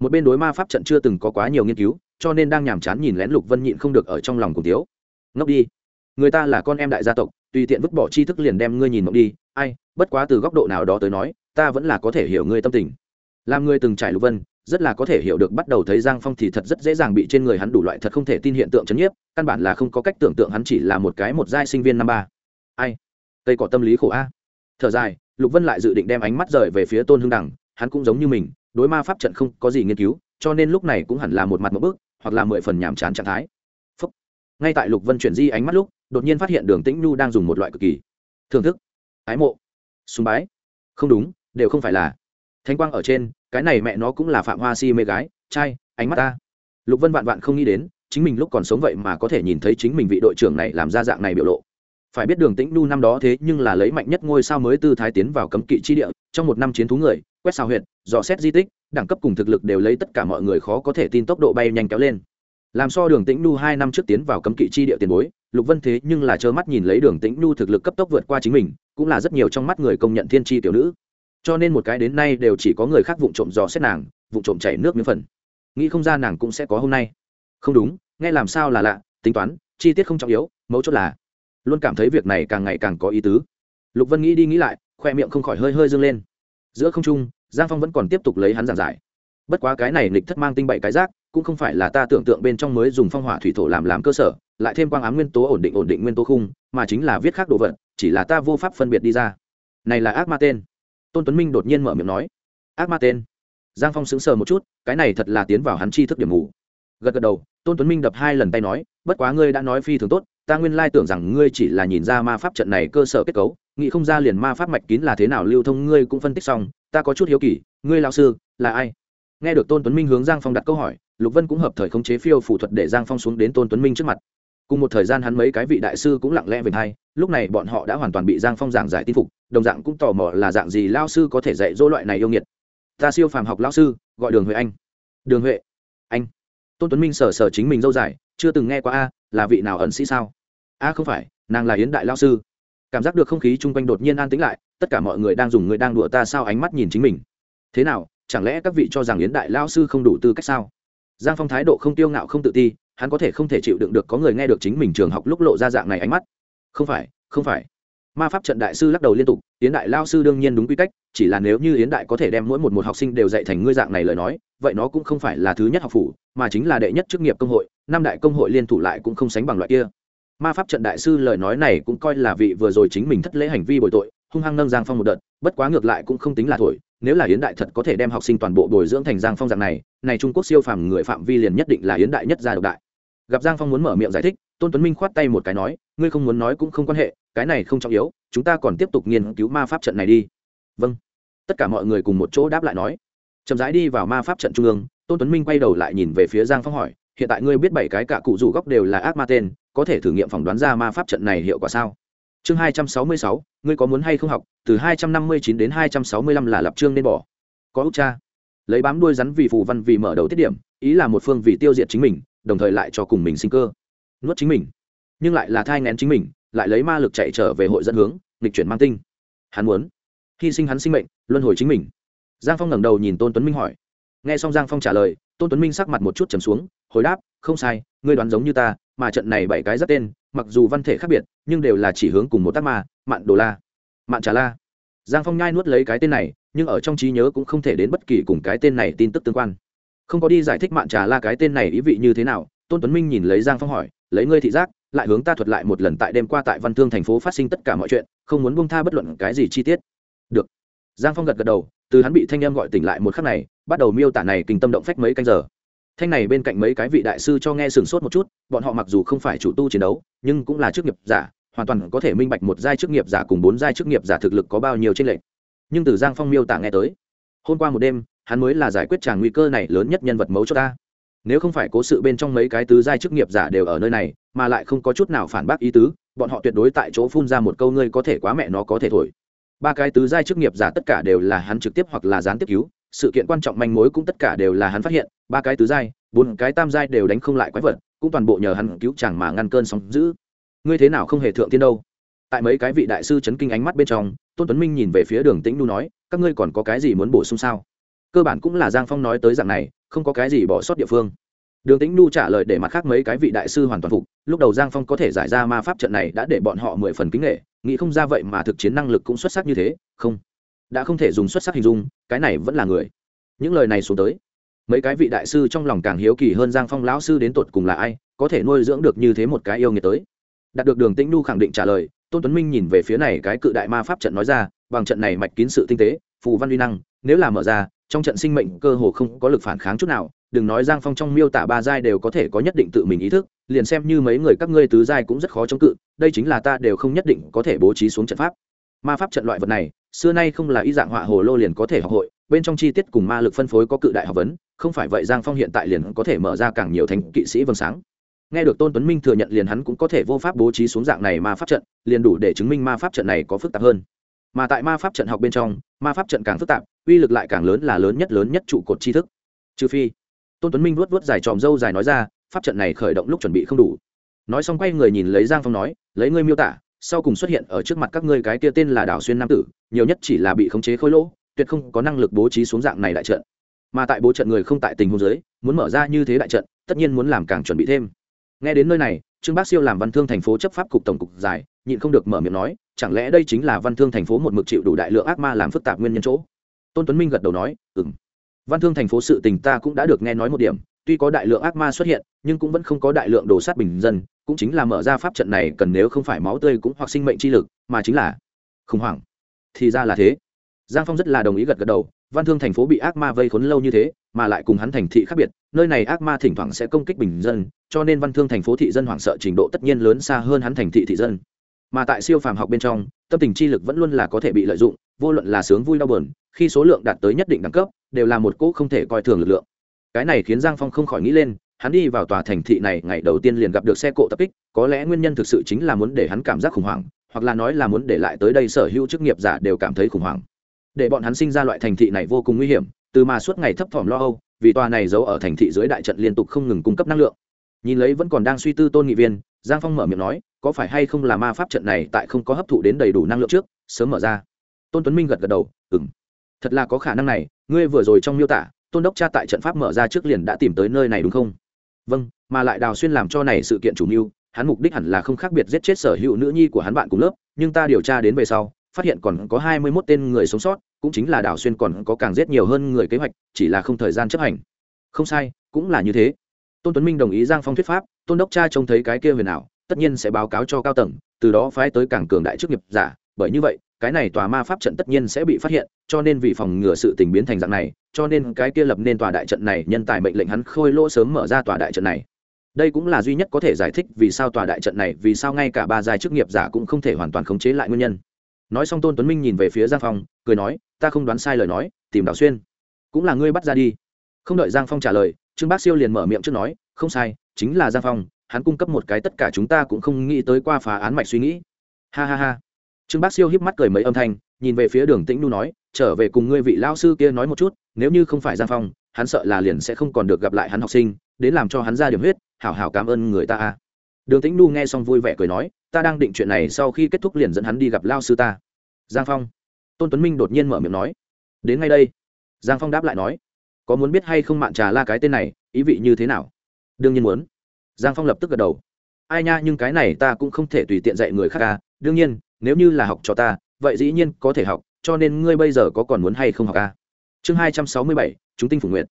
Một bên đối ma pháp trận chưa từng có quá nhiều nghiên cứu, cho nên đang nhàm chán nhìn lén lục vân nhịn không được ở trong lòng cùng tiếu ngốc đi. Người ta là con em đại gia tộc, tùy tiện vứt bỏ tri thức liền đem ngươi nhìn mộng đi. Ai, bất quá từ góc độ nào đó tới nói, ta vẫn là có thể hiểu ngươi tâm tình. Làm ngươi từng trải lục vân, rất là có thể hiểu được bắt đầu thấy giang phong thì thật rất dễ dàng bị trên người hắn đủ loại thật không thể tin hiện tượng chấn nhiếp, căn bản là không có cách tưởng tượng hắn chỉ là một cái một giai sinh viên năm ba. Ai? Tây có tâm lý khổ a. Thở dài lục vân lại dự định đem ánh mắt rời về phía tôn hưng đằng, hắn cũng giống như mình, đối ma pháp trận không có gì nghiên cứu, cho nên lúc này cũng hẳn là một mặt một bước, hoặc là mười phần nhàm chán trạng thái. Phúc. ngay tại lục vân chuyển di ánh mắt lúc, đột nhiên phát hiện đường tĩnh nhu đang dùng một loại cực kỳ thưởng thức, ái mộ, sùng bái. Không đúng, đều không phải là. Thanh quang ở trên, cái này mẹ nó cũng là phạm hoa si mê gái, trai, ánh mắt ta. Lục vân vạn vạn không nghĩ đến, chính mình lúc còn sống vậy mà có thể nhìn thấy chính mình vị đội trưởng này làm ra dạng này biểu lộ phải biết đường tĩnh nu năm đó thế nhưng là lấy mạnh nhất ngôi sao mới tư thái tiến vào cấm kỵ chi địa, trong một năm chiến thú người, quét sao huyện dò xét di tích, đẳng cấp cùng thực lực đều lấy tất cả mọi người khó có thể tin tốc độ bay nhanh kéo lên. Làm so đường tĩnh nu hai năm trước tiến vào cấm kỵ chi địa tiền bối, lục vân thế nhưng là trơ mắt nhìn lấy đường tĩnh nu thực lực cấp tốc vượt qua chính mình, cũng là rất nhiều trong mắt người công nhận thiên tri tiểu nữ. Cho nên một cái đến nay đều chỉ có người khác vụng trộm dò xét nàng, vụng trộm chảy nước miếng phần. Nghĩ không ra nàng cũng sẽ có hôm nay. Không đúng, nghe làm sao là lạ, tính toán, chi tiết không trọng yếu, mấu chốt là luôn cảm thấy việc này càng ngày càng có ý tứ. Lục vân nghĩ đi nghĩ lại, khoe miệng không khỏi hơi hơi dâng lên. Giữa không trung, giang phong vẫn còn tiếp tục lấy hắn giảng giải. Bất quá cái này lịch thất mang tinh bậy cái rác cũng không phải là ta tưởng tượng bên trong mới dùng phong hỏa thủy thổ làm làm cơ sở, lại thêm quang ám nguyên tố ổn định ổn định nguyên tố khung, mà chính là viết khác đồ vật, chỉ là ta vô pháp phân biệt đi ra. Này là ác ma tên. Tôn tuấn minh đột nhiên mở miệng nói. Ác ma tên. Giang phong sững sờ một chút, cái này thật là tiến vào hắn chi thức điểm mù. Gật gật đầu, tôn tuấn minh đập hai lần tay nói, bất quá ngươi đã nói phi thường tốt ta nguyên lai tưởng rằng ngươi chỉ là nhìn ra ma pháp trận này cơ sở kết cấu, nghĩ không ra liền ma pháp mạch kín là thế nào, lưu thông ngươi cũng phân tích xong, ta có chút hiếu kỳ, ngươi lao sư là ai? Nghe được tôn tuấn minh hướng giang phong đặt câu hỏi, lục vân cũng hợp thời khống chế phiêu phủ thuật để giang phong xuống đến tôn tuấn minh trước mặt. Cùng một thời gian hắn mấy cái vị đại sư cũng lặng lẽ về hai, lúc này bọn họ đã hoàn toàn bị giang phong giảng giải tin phục, đồng dạng cũng tò mò là dạng gì lao sư có thể dạy dỗ loại này yêu nghiệt. Ta siêu phàm học lao sư, gọi đường huệ anh. Đường huệ anh. Tôn tuấn minh sờ sờ chính mình dâu dài, chưa từng nghe qua a là vị nào ẩn sĩ sao? A không phải, nàng là yến đại lao sư. Cảm giác được không khí chung quanh đột nhiên an tĩnh lại, tất cả mọi người đang dùng người đang đùa ta sao ánh mắt nhìn chính mình. Thế nào, chẳng lẽ các vị cho rằng yến đại lao sư không đủ tư cách sao? Giang phong thái độ không tiêu ngạo không tự ti, hắn có thể không thể chịu đựng được có người nghe được chính mình trường học lúc lộ ra dạng này ánh mắt. Không phải không phải. Ma pháp trận đại sư lắc đầu liên tục, yến đại lao sư đương nhiên đúng quy cách chỉ là nếu như yến đại có thể đem mỗi một một học sinh đều dạy thành ngươi dạng này lời nói, vậy nó cũng không phải là thứ nhất học phủ, mà chính là đệ nhất chức nghiệp công hội, năm đại công hội liên thủ lại cũng không sánh bằng loại kia. Ma pháp trận đại sư lời nói này cũng coi là vị vừa rồi chính mình thất lễ hành vi bồi tội, hung hăng nâng giang phong một đợt, bất quá ngược lại cũng không tính là thổi, nếu là yến đại thật có thể đem học sinh toàn bộ bồi dưỡng thành giang phong dạng này này trung quốc siêu phàm người phạm vi liền nhất định là yến đại nhất gia độc đại. Gặp giang phong muốn mở miệng giải thích, tôn tuấn minh khoát tay một cái nói, ngươi không muốn nói cũng không quan hệ, cái này không trọng yếu, chúng ta còn tiếp tục nghiên cứu ma pháp trận này đi vâng. Tất cả mọi người cùng một chỗ đáp lại nói. Chậm rãi đi vào ma pháp trận trung ương, tôn tuấn minh quay đầu lại nhìn về phía giang phong hỏi, hiện tại ngươi biết bảy cái cả cụ rủ góc đều là ác ma tên, có thể thử nghiệm phỏng đoán ra ma pháp trận này hiệu quả sao? Chương hai trăm sáu mươi sáu, ngươi có muốn hay không học, từ hai trăm năm mươi chín đến hai trăm sáu mươi lăm là lập chương nên bỏ. Có út cha. Lấy bám đuôi rắn vì phù văn vì mở đầu tiết điểm, ý là một phương vì tiêu diệt chính mình, đồng thời lại cho cùng mình sinh cơ. Nuốt chính mình. Nhưng lại là thai ngén chính mình, lại lấy ma lực chạy trở về hội dẫn hướng, nghịch chuyển mang tinh. Hắn muốn hy sinh hắn sinh mệnh, luân hồi chính mình. Giang phong ngẩng đầu nhìn tôn tuấn minh hỏi. Nghe xong giang phong trả lời, tôn tuấn minh sắc mặt một chút trầm xuống, hồi đáp, không sai, ngươi đoán giống như ta, mà trận này bảy cái rất tên, mặc dù văn thể khác biệt, nhưng đều là chỉ hướng cùng một tác ma, mạn đồ la. Mạn trà la. Giang phong nhai nuốt lấy cái tên này, nhưng ở trong trí nhớ cũng không thể đến bất kỳ cùng cái tên này tin tức tương quan. Không có đi giải thích mạn trà la cái tên này ý vị như thế nào, tôn tuấn minh nhìn lấy giang phong hỏi, lấy ngươi thị giác, lại hướng ta thuật lại một lần tại đêm qua tại văn thương thành phố phát sinh tất cả mọi chuyện, không muốn bông tha bất luận cái gì chi tiết được. Giang phong gật gật đầu, từ hắn bị thanh em gọi tỉnh lại một khắc này, bắt đầu miêu tả này kinh tâm động phách mấy canh giờ. Thanh này bên cạnh mấy cái vị đại sư cho nghe sửng sốt một chút, bọn họ mặc dù không phải chủ tu chiến đấu, nhưng cũng là chức nghiệp giả, hoàn toàn có thể minh bạch một giai chức nghiệp giả cùng bốn giai chức nghiệp giả thực lực có bao nhiêu trên lệnh nhưng từ giang phong miêu tả nghe tới, hôm qua một đêm, hắn mới là giải quyết tràng nguy cơ này lớn nhất nhân vật mấu cho ta. Nếu không phải cố sự bên trong mấy cái tứ giai chức nghiệp giả đều ở nơi này, mà lại không có chút nào phản bác ý tứ, bọn họ tuyệt đối tại chỗ phun ra một câu ngươi có thể quá mẹ nó có thể thổi ba cái tứ giai chức nghiệp giả tất cả đều là hắn trực tiếp hoặc là gián tiếp cứu, sự kiện quan trọng manh mối cũng tất cả đều là hắn phát hiện, ba cái tứ giai, bốn cái tam giai đều đánh không lại quái vật, cũng toàn bộ nhờ hắn cứu chàng mà ngăn cơn sóng giữ ngươi thế nào không hề thượng tiên đâu? Tại mấy cái vị đại sư chấn kinh ánh mắt bên trong, tôn tuấn minh nhìn về phía đường tĩnh nu nói, các ngươi còn có cái gì muốn bổ sung sao? Cơ bản cũng là giang phong nói tới dạng này, không có cái gì bỏ sót địa phương. Đường tĩnh nu trả lời để mặt khác mấy cái vị đại sư hoàn toàn phục, lúc đầu giang phong có thể giải ra ma pháp trận này đã để bọn họ mười phần kính nghệ nghĩ không ra vậy mà thực chiến năng lực cũng xuất sắc như thế, không. Đã không thể dùng xuất sắc hình dung, cái này vẫn là người. Những lời này xuống tới. Mấy cái vị đại sư trong lòng càng hiếu kỳ hơn giang phong lão sư đến tột cùng là ai, có thể nuôi dưỡng được như thế một cái yêu nghiệt tới. Đạt được đường tĩnh nu khẳng định trả lời, tôn tuấn minh nhìn về phía này cái cự đại ma pháp trận nói ra, bằng trận này mạch kín sự tinh tế, phù văn uy năng, nếu là mở ra, trong trận sinh mệnh cơ hồ không có lực phản kháng chút nào đừng nói giang phong trong miêu tả ba giai đều có thể có nhất định tự mình ý thức, liền xem như mấy người các ngươi tứ giai cũng rất khó chống cự, đây chính là ta đều không nhất định có thể bố trí xuống trận pháp. Ma pháp trận loại vật này, xưa nay không là ý dạng họa hồ lô liền có thể học hội, bên trong chi tiết cùng ma lực phân phối có cự đại học vấn, không phải vậy giang phong hiện tại liền có thể mở ra càng nhiều thành kỵ sĩ vầng sáng. Nghe được tôn tuấn minh thừa nhận liền hắn cũng có thể vô pháp bố trí xuống dạng này ma pháp trận, liền đủ để chứng minh ma pháp trận này có phức tạp hơn. Mà tại ma pháp trận học bên trong, ma pháp trận càng phức tạp, uy lực lại càng lớn là lớn nhất lớn nhất trụ cột tri thức. Trừ phi tôn tuấn minh vuốt vuốt dài tròm râu dài nói ra, pháp trận này khởi động lúc chuẩn bị không đủ. Nói xong quay người nhìn lấy giang phong nói, lấy ngươi miêu tả, sau cùng xuất hiện ở trước mặt các ngươi cái kia tên là đảo xuyên nam tử, nhiều nhất chỉ là bị khống chế khối lỗ, tuyệt không có năng lực bố trí xuống dạng này đại trận. Mà tại bố trận người không tại tình huống giới muốn mở ra như thế đại trận, tất nhiên muốn làm càng chuẩn bị thêm. Nghe đến nơi này, trương bác siêu làm văn thương thành phố chấp pháp cục tổng cục dài, nhịn không được mở miệng nói, chẳng lẽ đây chính là văn thương thành phố một mực chịu đủ đại lượng ác ma làm phức tạp nguyên nhân chỗ? Tôn tuấn minh gật đầu nói ừ m văn thương thành phố sự tình ta cũng đã được nghe nói một điểm, tuy có đại lượng ác ma xuất hiện, nhưng cũng vẫn không có đại lượng đồ sát bình dân, cũng chính là mở ra pháp trận này cần nếu không phải máu tươi cũng hoặc sinh mệnh chi lực, mà chính là khủng hoảng. Thì ra là thế. Giang phong rất là đồng ý gật gật đầu, văn thương thành phố bị ác ma vây khốn lâu như thế, mà lại cùng hắn thành thị khác biệt, nơi này ác ma thỉnh thoảng sẽ công kích bình dân, cho nên văn thương thành phố thị dân hoảng sợ trình độ tất nhiên lớn xa hơn hắn thành thị thị dân. Mà tại siêu phàm học bên trong, tâm tình chi lực vẫn luôn là có thể bị lợi dụng, vô luận là sướng vui đau buồn khi số lượng đạt tới nhất định đẳng cấp, đều là một cỗ không thể coi thường lực lượng. Cái này khiến giang phong không khỏi nghĩ lên, hắn đi vào tòa thành thị này ngày đầu tiên liền gặp được xe cộ tập kích, có lẽ nguyên nhân thực sự chính là muốn để hắn cảm giác khủng hoảng, hoặc là nói là muốn để lại tới đây sở hữu chức nghiệp giả đều cảm thấy khủng hoảng. Để bọn hắn sinh ra loại thành thị này vô cùng nguy hiểm, từ mà suốt ngày thấp thỏm lo âu, vì tòa này giấu ở thành thị dưới đại trận liên tục không ngừng cung cấp năng lượng. Nhìn lấy vẫn còn đang suy tư tôn nghị viên, giang phong mở miệng nói, có phải hay không là ma pháp trận này tại không có hấp thụ đến đầy đủ năng lượng trước, sớm mở ra. Tôn tuấn minh gật gật đầu ừng thật là có khả năng này, ngươi vừa rồi trong miêu tả, tôn đốc cha tại trận pháp mở ra trước liền đã tìm tới nơi này đúng không? Vâng mà lại đào xuyên làm cho này sự kiện chủ mưu, hắn mục đích hẳn là không khác biệt giết chết sở hữu nữ nhi của hắn bạn cùng lớp, nhưng ta điều tra đến về sau, phát hiện còn có hai mươi mốt tên người sống sót, cũng chính là đào xuyên còn có càng giết nhiều hơn người kế hoạch, chỉ là không thời gian chấp hành. Không sai, cũng là như thế. Tôn tuấn minh đồng ý giang phong thuyết pháp, tôn đốc cha trông thấy cái kia huyền ảo, tất nhiên sẽ báo cáo cho cao tầng, từ đó phái tới càng cường đại chức nghiệp giả, bởi như vậy cái này tòa ma pháp trận tất nhiên sẽ bị phát hiện, cho nên vì phòng ngừa sự tình biến thành dạng này, cho nên cái kia lập nên tòa đại trận này, nhân tài mệnh lệnh hắn khôi lỗ sớm mở ra tòa đại trận này. Đây cũng là duy nhất có thể giải thích vì sao tòa đại trận này, vì sao ngay cả ba giai chức nghiệp giả cũng không thể hoàn toàn khống chế lại nguyên nhân. Nói xong tôn tuấn minh nhìn về phía giang phong, cười nói, ta không đoán sai lời nói, tìm đào xuyên. Cũng là ngươi bắt ra đi. Không đợi giang phong trả lời, trương bác siêu liền mở miệng trước nói, không sai, chính là giang phong, hắn cung cấp một cái tất cả chúng ta cũng không nghĩ tới qua phá án mạch suy nghĩ. Ha ha ha trương bác siêu híp mắt cười mấy âm thanh, nhìn về phía đường tĩnh nu nói, trở về cùng ngươi vị lao sư kia nói một chút, nếu như không phải giang phong, hắn sợ là liền sẽ không còn được gặp lại hắn học sinh, đến làm cho hắn ra điểm huyết, hảo hảo cảm ơn người ta đường tĩnh nu nghe xong vui vẻ cười nói, ta đang định chuyện này sau khi kết thúc liền dẫn hắn đi gặp lao sư ta. Giang phong. Tôn tuấn minh đột nhiên mở miệng nói, đến ngay đây. Giang phong đáp lại nói, có muốn biết hay không mạn trà la cái tên này, ý vị như thế nào? Đương nhiên muốn. Giang phong lập tức gật đầu. Ai nha, nhưng cái này ta cũng không thể tùy tiện dạy người khác ca đương nhiên nếu như là học cho ta, vậy dĩ nhiên có thể học, cho nên ngươi bây giờ có còn muốn hay không học a? chương hai trăm sáu mươi bảy, chúng tinh phủ nguyện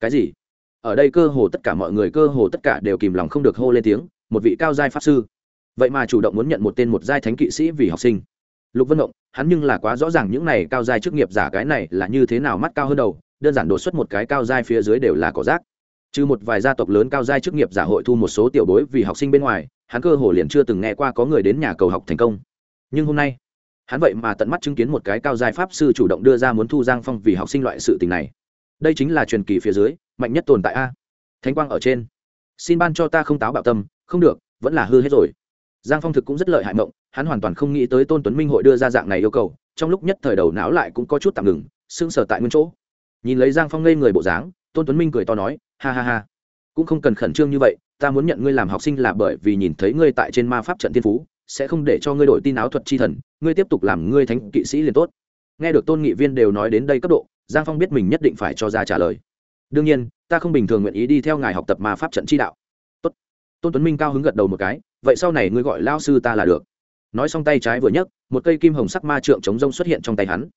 cái gì? Ở đây cơ hồ tất cả mọi người, cơ hồ tất cả đều kìm lòng không được hô lên tiếng, một vị cao giai pháp sư. Vậy mà chủ động muốn nhận một tên một giai thánh kỵ sĩ vì học sinh. Lục vân động hắn nhưng là quá rõ ràng những này cao giai chức nghiệp giả cái này là như thế nào mắt cao hơn đầu, đơn giản đột xuất một cái cao giai phía dưới đều là cỏ rác. Trừ một vài gia tộc lớn cao giai chức nghiệp giả hội thu một số tiểu bối vì học sinh bên ngoài, hắn cơ hồ liền chưa từng nghe qua có người đến nhà cầu học thành công nhưng hôm nay, hắn vậy mà tận mắt chứng kiến một cái cao giai pháp sư chủ động đưa ra muốn thu giang phong vì học sinh loại sự tình này. Đây chính là truyền kỳ phía dưới, mạnh nhất tồn tại a. Thánh quang ở trên. Xin ban cho ta không táo bạo tâm, không được, vẫn là hư hết rồi. Giang phong thực cũng rất lợi hại mộng, hắn hoàn toàn không nghĩ tới tôn tuấn minh hội đưa ra dạng này yêu cầu, trong lúc nhất thời đầu não lại cũng có chút tạm ngừng sưng sờ tại nguyên chỗ. Nhìn lấy giang phong ngây người bộ dáng, tôn tuấn minh cười to nói, ha ha ha, cũng không cần khẩn trương như vậy, ta muốn nhận ngươi làm học sinh là bởi vì nhìn thấy ngươi tại trên ma pháp trận thiên phú sẽ không để cho ngươi đổi tin áo thuật chi thần, ngươi tiếp tục làm ngươi thánh kỵ sĩ liền tốt. Nghe được tôn nghị viên đều nói đến đây cấp độ, giang phong biết mình nhất định phải cho ra trả lời. Đương nhiên, ta không bình thường nguyện ý đi theo ngài học tập ma pháp trận chi đạo. Tốt. Tôn tuấn minh cao hứng gật đầu một cái, vậy sau này ngươi gọi lao sư ta là được. Nói xong tay trái vừa nhấc, một cây kim hồng sắc ma trượng chống rông xuất hiện trong tay hắn.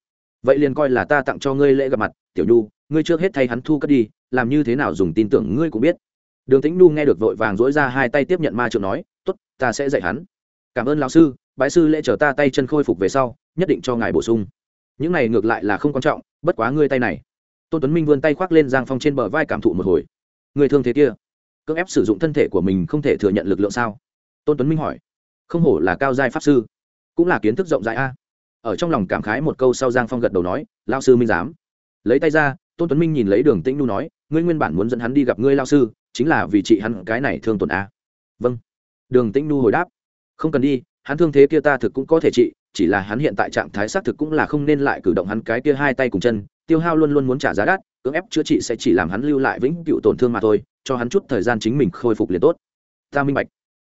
Vậy liền coi là ta tặng cho ngươi lễ gặp mặt, tiểu nhu, ngươi trước hết thay hắn thu cất đi, làm như thế nào dùng tin tưởng ngươi cũng biết. Đường tĩnh nhu nghe được vội vàng dỗi ra hai tay tiếp nhận ma trượng nói t ố t ta sẽ dạy hắn cảm ơn lão sư, bái sư lễ chờ ta tay chân khôi phục về sau, nhất định cho ngài bổ sung. Những này ngược lại là không quan trọng, bất quá ngươi tay này. Tôn tuấn minh vươn tay khoác lên giang phong trên bờ vai cảm thụ một hồi. Người thương thế kia, cưỡng ép sử dụng thân thể của mình không thể thừa nhận lực lượng sao? Tôn tuấn minh hỏi. Không hổ là cao giai pháp sư, cũng là kiến thức rộng rãi a. Ở trong lòng cảm khái một câu sau giang phong gật đầu nói lao sư minh giám. Lấy tay ra, tôn tuấn minh nhìn lấy đường tĩnh nu nói, ngươi nguyên bản muốn dẫn hắn đi gặp ngươi lao sư, chính là vì chị hắn cái này thương tổn a. Vâng. Đường tĩnh nu hồi đáp không cần đi, hắn thương thế kia ta thực cũng có thể trị, chỉ là hắn hiện tại trạng thái xác thực cũng là không nên lại cử động hắn cái kia hai tay cùng chân, tiêu hao luôn luôn muốn trả giá đắt, cưỡng ép chữa trị sẽ chỉ làm hắn lưu lại vĩnh cựu tổn thương mà thôi, cho hắn chút thời gian chính mình khôi phục liền tốt. Ta minh bạch.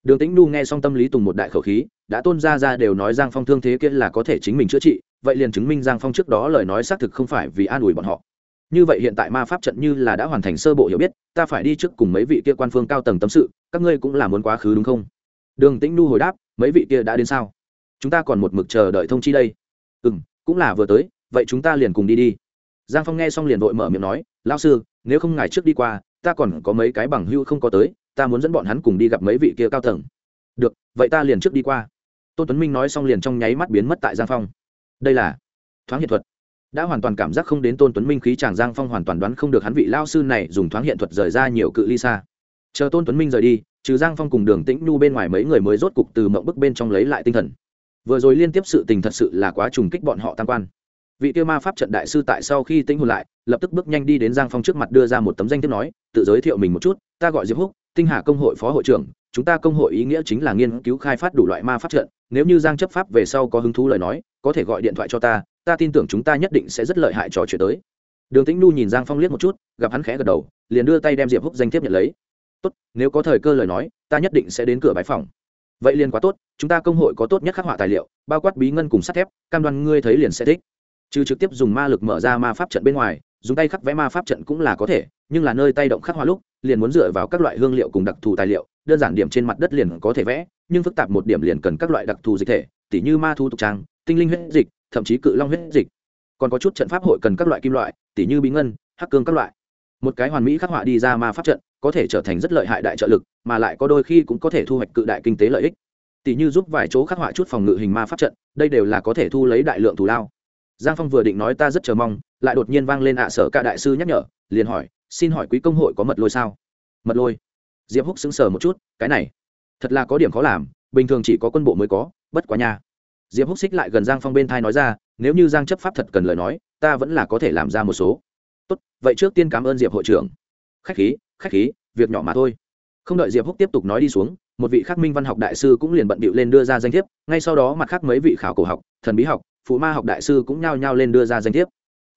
Đường tĩnh nu nghe xong tâm lý tùng một đại khẩu khí, đã tôn ra ra đều nói giang phong thương thế kia là có thể chính mình chữa trị, vậy liền chứng minh giang phong trước đó lời nói xác thực không phải vì an ủi bọn họ. Như vậy hiện tại ma pháp trận như là đã hoàn thành sơ bộ hiểu biết, ta phải đi trước cùng mấy vị kia quan phương cao tầng tâm sự, các ngươi cũng là muốn quá khứ đúng không? Đường tĩnh nu hồi đáp, mấy vị kia đã đến sao? Chúng ta còn một mực chờ đợi thông chi đây. Ừ m cũng là vừa tới, vậy chúng ta liền cùng đi đi. Giang phong nghe xong liền vội mở miệng nói lao sư, nếu không ngài trước đi qua, ta còn có mấy cái bằng hưu không có tới, ta muốn dẫn bọn hắn cùng đi gặp mấy vị kia cao tầng. Được, vậy ta liền trước đi qua. Tôn tuấn minh nói xong liền trong nháy mắt biến mất tại giang phong. Đây là thoáng hiện thuật. Đã hoàn toàn cảm giác không đến tôn tuấn minh khí chàng giang phong hoàn toàn đoán không được hắn vị lao sư này dùng thoáng hiện thuật rời ra nhiều cự ly xa. Chờ tôn tuấn minh rời đi trừ giang phong cùng đường tĩnh nhu bên ngoài mấy người mới rốt cục từ mộng bức bên trong lấy lại tinh thần. Vừa rồi liên tiếp sự tình thật sự là quá trùng kích bọn họ tam quan. Vị tiêu ma pháp trận đại sư tại sau khi tĩnh hồn lại, lập tức bước nhanh đi đến giang phong trước mặt đưa ra một tấm danh thiếp nói, tự giới thiệu mình một chút, ta gọi diệp húc, tinh hà công hội phó hội trưởng, chúng ta công hội ý nghĩa chính là nghiên cứu khai phát đủ loại ma pháp trận, nếu như giang chấp pháp về sau có hứng thú lời nói, có thể gọi điện thoại cho ta ta tin tưởng chúng ta nhất định sẽ rất lợi hại trò chuyện tới. Đường tĩnh nu nhìn giang phong liếc một chút, gặp hắn khẽ gật đầu, liền đưa tay đem diệp húc danh thiếp nhận lấy tốt, nếu có thời cơ lời nói, ta nhất định sẽ đến cửa bãi phòng. Vậy liền quá tốt, chúng ta công hội có tốt nhất khắc họa tài liệu, bao quát bí ngân cùng sắt thép, cam đoan ngươi thấy liền sẽ thích. Trừ trực tiếp dùng ma lực mở ra ma pháp trận bên ngoài, dùng tay khắc vẽ ma pháp trận cũng là có thể, nhưng là nơi tay động khắc họa lúc, liền muốn dựa vào các loại hương liệu cùng đặc thù tài liệu, đơn giản điểm trên mặt đất liền có thể vẽ, nhưng phức tạp một điểm liền cần các loại đặc thù dịch thể, tỉ như ma thu tục trang, tinh linh huyết dịch, thậm chí cự long huyết dịch. Còn có chút trận pháp hội cần các loại kim loại, tỉ như bí ngân, hắc cương các loại. Một cái hoàn mỹ khắc họa đi ra ma pháp trận có thể trở thành rất lợi hại đại trợ lực, mà lại có đôi khi cũng có thể thu hoạch cự đại kinh tế lợi ích. Tỷ như giúp vài chỗ khắc họa chút phòng ngự hình ma pháp trận, đây đều là có thể thu lấy đại lượng thù lao. Giang phong vừa định nói ta rất chờ mong, lại đột nhiên vang lên ạ sở ca đại sư nhắc nhở, liền hỏi, xin hỏi quý công hội có mật lôi sao? Mật lôi? Diệp húc sững sờ một chút, cái này, thật là có điểm khó làm, bình thường chỉ có quân bộ mới có, bất quá nha. Diệp húc xích lại gần giang phong bên thai nói ra, nếu như giang chấp pháp thật cần lời nói, ta vẫn là có thể làm ra một số. Tốt, vậy trước tiên cảm ơn diệp hội trưởng khách khí khách khí, việc nhỏ mà thôi. Không đợi diệp húc tiếp tục nói đi xuống, một vị khắc minh văn học đại sư cũng liền bận bịu lên đưa ra danh thiếp, ngay sau đó mặt khác mấy vị khảo cổ học, thần bí học, phụ ma học đại sư cũng nhao nhao lên đưa ra danh thiếp.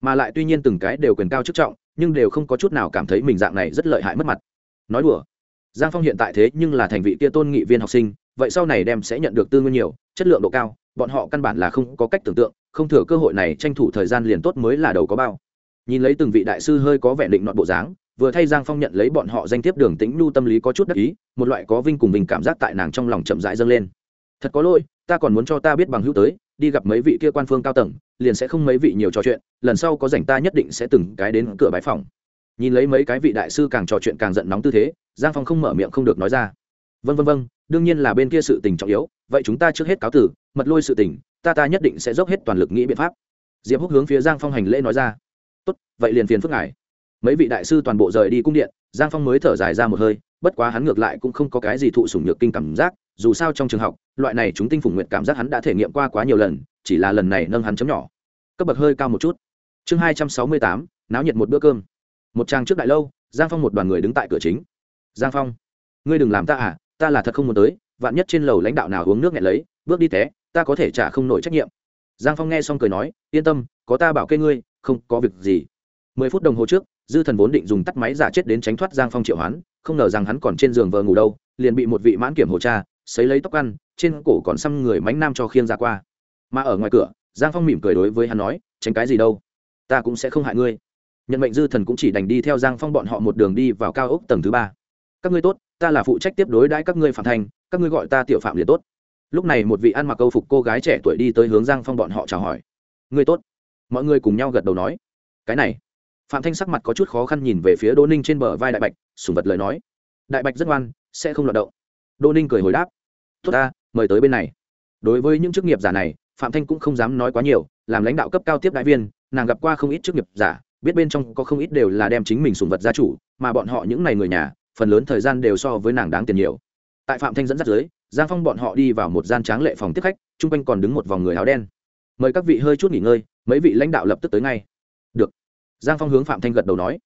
Mà lại tuy nhiên từng cái đều quyền cao chức trọng, nhưng đều không có chút nào cảm thấy mình dạng này rất lợi hại mất mặt. Nói đùa, giang phong hiện tại thế nhưng là thành vị kia tôn nghị viên học sinh, vậy sau này đem sẽ nhận được tư nguyên nhiều, chất lượng độ cao, bọn họ căn bản là không có cách tưởng tượng, không thừa cơ hội này tranh thủ thời gian liền tốt mới là đầu có bao. Nhìn lấy từng vị đại sư hơi có vẻ định nọn bộ dáng vừa thay giang phong nhận lấy bọn họ danh tiếp đường tĩnh nhu tâm lý có chút đắc ý, một loại có vinh cùng mình cảm giác tại nàng trong lòng chậm rãi dâng lên. Thật có lỗi, ta còn muốn cho ta biết bằng hữu tới, đi gặp mấy vị kia quan phương cao tầng, liền sẽ không mấy vị nhiều trò chuyện, lần sau có rảnh ta nhất định sẽ từng cái đến cửa bãi phòng. Nhìn lấy mấy cái vị đại sư càng trò chuyện càng giận nóng tư thế, giang phong không mở miệng không được nói ra. Vân vân vân đương nhiên là bên kia sự tình trọng yếu, vậy chúng ta trước hết cáo tử, mật lôi sự tình, ta ta nhất định sẽ dốc hết toàn lực nghĩ biện pháp. Diệp húc hướng phía giang phong hành lễ nói ra. Tốt, vậy liền phiền phức ngài mấy vị đại sư toàn bộ rời đi cung điện, giang phong mới thở dài ra một hơi, bất quá hắn ngược lại cũng không có cái gì thụ sủng nhược kinh cảm giác, dù sao trong trường học, loại này chúng tinh phủng nguyện cảm giác hắn đã thể nghiệm qua quá nhiều lần, chỉ là lần này nâng hắn chấm nhỏ. Cấp bậc hơi cao một chút. Chương hai trăm sáu mươi tám, náo nhiệt một bữa cơm. Một trang trước đại lâu, giang phong một đoàn người đứng tại cửa chính. Giang phong, ngươi đừng làm ta à ta là thật không muốn tới, vạn nhất trên lầu lãnh đạo nào uống nước nhẹ lấy, bước đi té, ta có thể trả không nổi trách nhiệm. Giang phong nghe xong cười nói, yên tâm, có ta bảo kê ngươi, không có việc gì. Mười phút đồng hồ trước dư thần vốn định dùng tắt máy giả chết đến tránh thoát giang phong triệu hoán, không ngờ rằng hắn còn trên giường vờ ngủ đâu, liền bị một vị mãn kiểm hồ cha xấy lấy tóc ăn, trên cổ còn xăm người mánh nam cho khiêng ra qua. Mà ở ngoài cửa, giang phong mỉm cười đối với hắn nói, tránh cái gì đâu, ta cũng sẽ không hại ngươi. Nhận mệnh dư thần cũng chỉ đành đi theo giang phong bọn họ một đường đi vào cao ốc tầng thứ ba. Các ngươi tốt, ta là phụ trách tiếp đối đãi các ngươi phạm thành, các ngươi gọi ta tiểu phạm liền tốt. Lúc này một vị ăn mặc câu phục cô gái trẻ tuổi đi tới hướng giang phong bọn họ chào hỏi. Ngươi tốt. Mọi người cùng nhau gật đầu nói. Cái này phạm thanh sắc mặt có chút khó khăn nhìn về phía đỗ ninh trên bờ vai đại bạch sùng vật lời nói. Đại bạch rất ngoan sẽ không loạt động. Đỗ ninh cười hồi đáp. Tốt ta mời tới bên này. Đối với những chức nghiệp giả này phạm thanh cũng không dám nói quá nhiều làm lãnh đạo cấp cao tiếp đại viên nàng gặp qua không ít chức nghiệp giả biết bên trong có không ít đều là đem chính mình sùng vật gia chủ mà bọn họ những n à y người nhà phần lớn thời gian đều so với nàng đáng tiền nhiều. Tại phạm thanh dẫn dắt giới, giang phong bọn họ đi vào một gian tráng lệ phòng tiếp khách chung quanh còn đứng một vòng người áo đen. Mời các vị hơi chút nghỉ ngơi mấy vị lãnh đạo lập tức tới ngay. Được giang phong hướng phạm thanh gật đầu nói,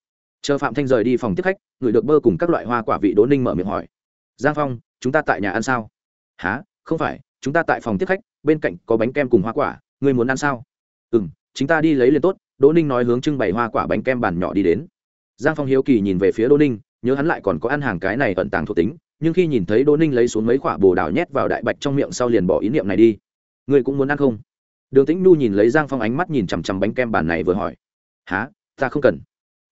chờ phạm thanh rời đi phòng tiếp khách, người được bơ cùng các loại hoa quả vị đỗ ninh mở miệng hỏi. Giang phong, chúng ta tại nhà ăn sao? Há không phải, chúng ta tại phòng tiếp khách, bên cạnh có bánh kem cùng hoa quả, người muốn ăn sao? Ừ m chúng ta đi lấy liền tốt. Đỗ ninh nói hướng trưng bày hoa quả bánh kem bàn nhỏ đi đến. Giang phong hiếu kỳ nhìn về phía đỗ ninh, nhớ hắn lại còn có ăn hàng cái này ẩn tàng thuộc tính, nhưng khi nhìn thấy đỗ ninh lấy xuống mấy quả bồ đào nhét vào đại bạch trong miệng sau liền bỏ ý niệm này đi. Người cũng muốn ăn không? Đường tĩnh nu nhìn lấy giang phong ánh mắt nhìn chằm chằm bánh kem bàn này vừa hỏi. Há ta không cần.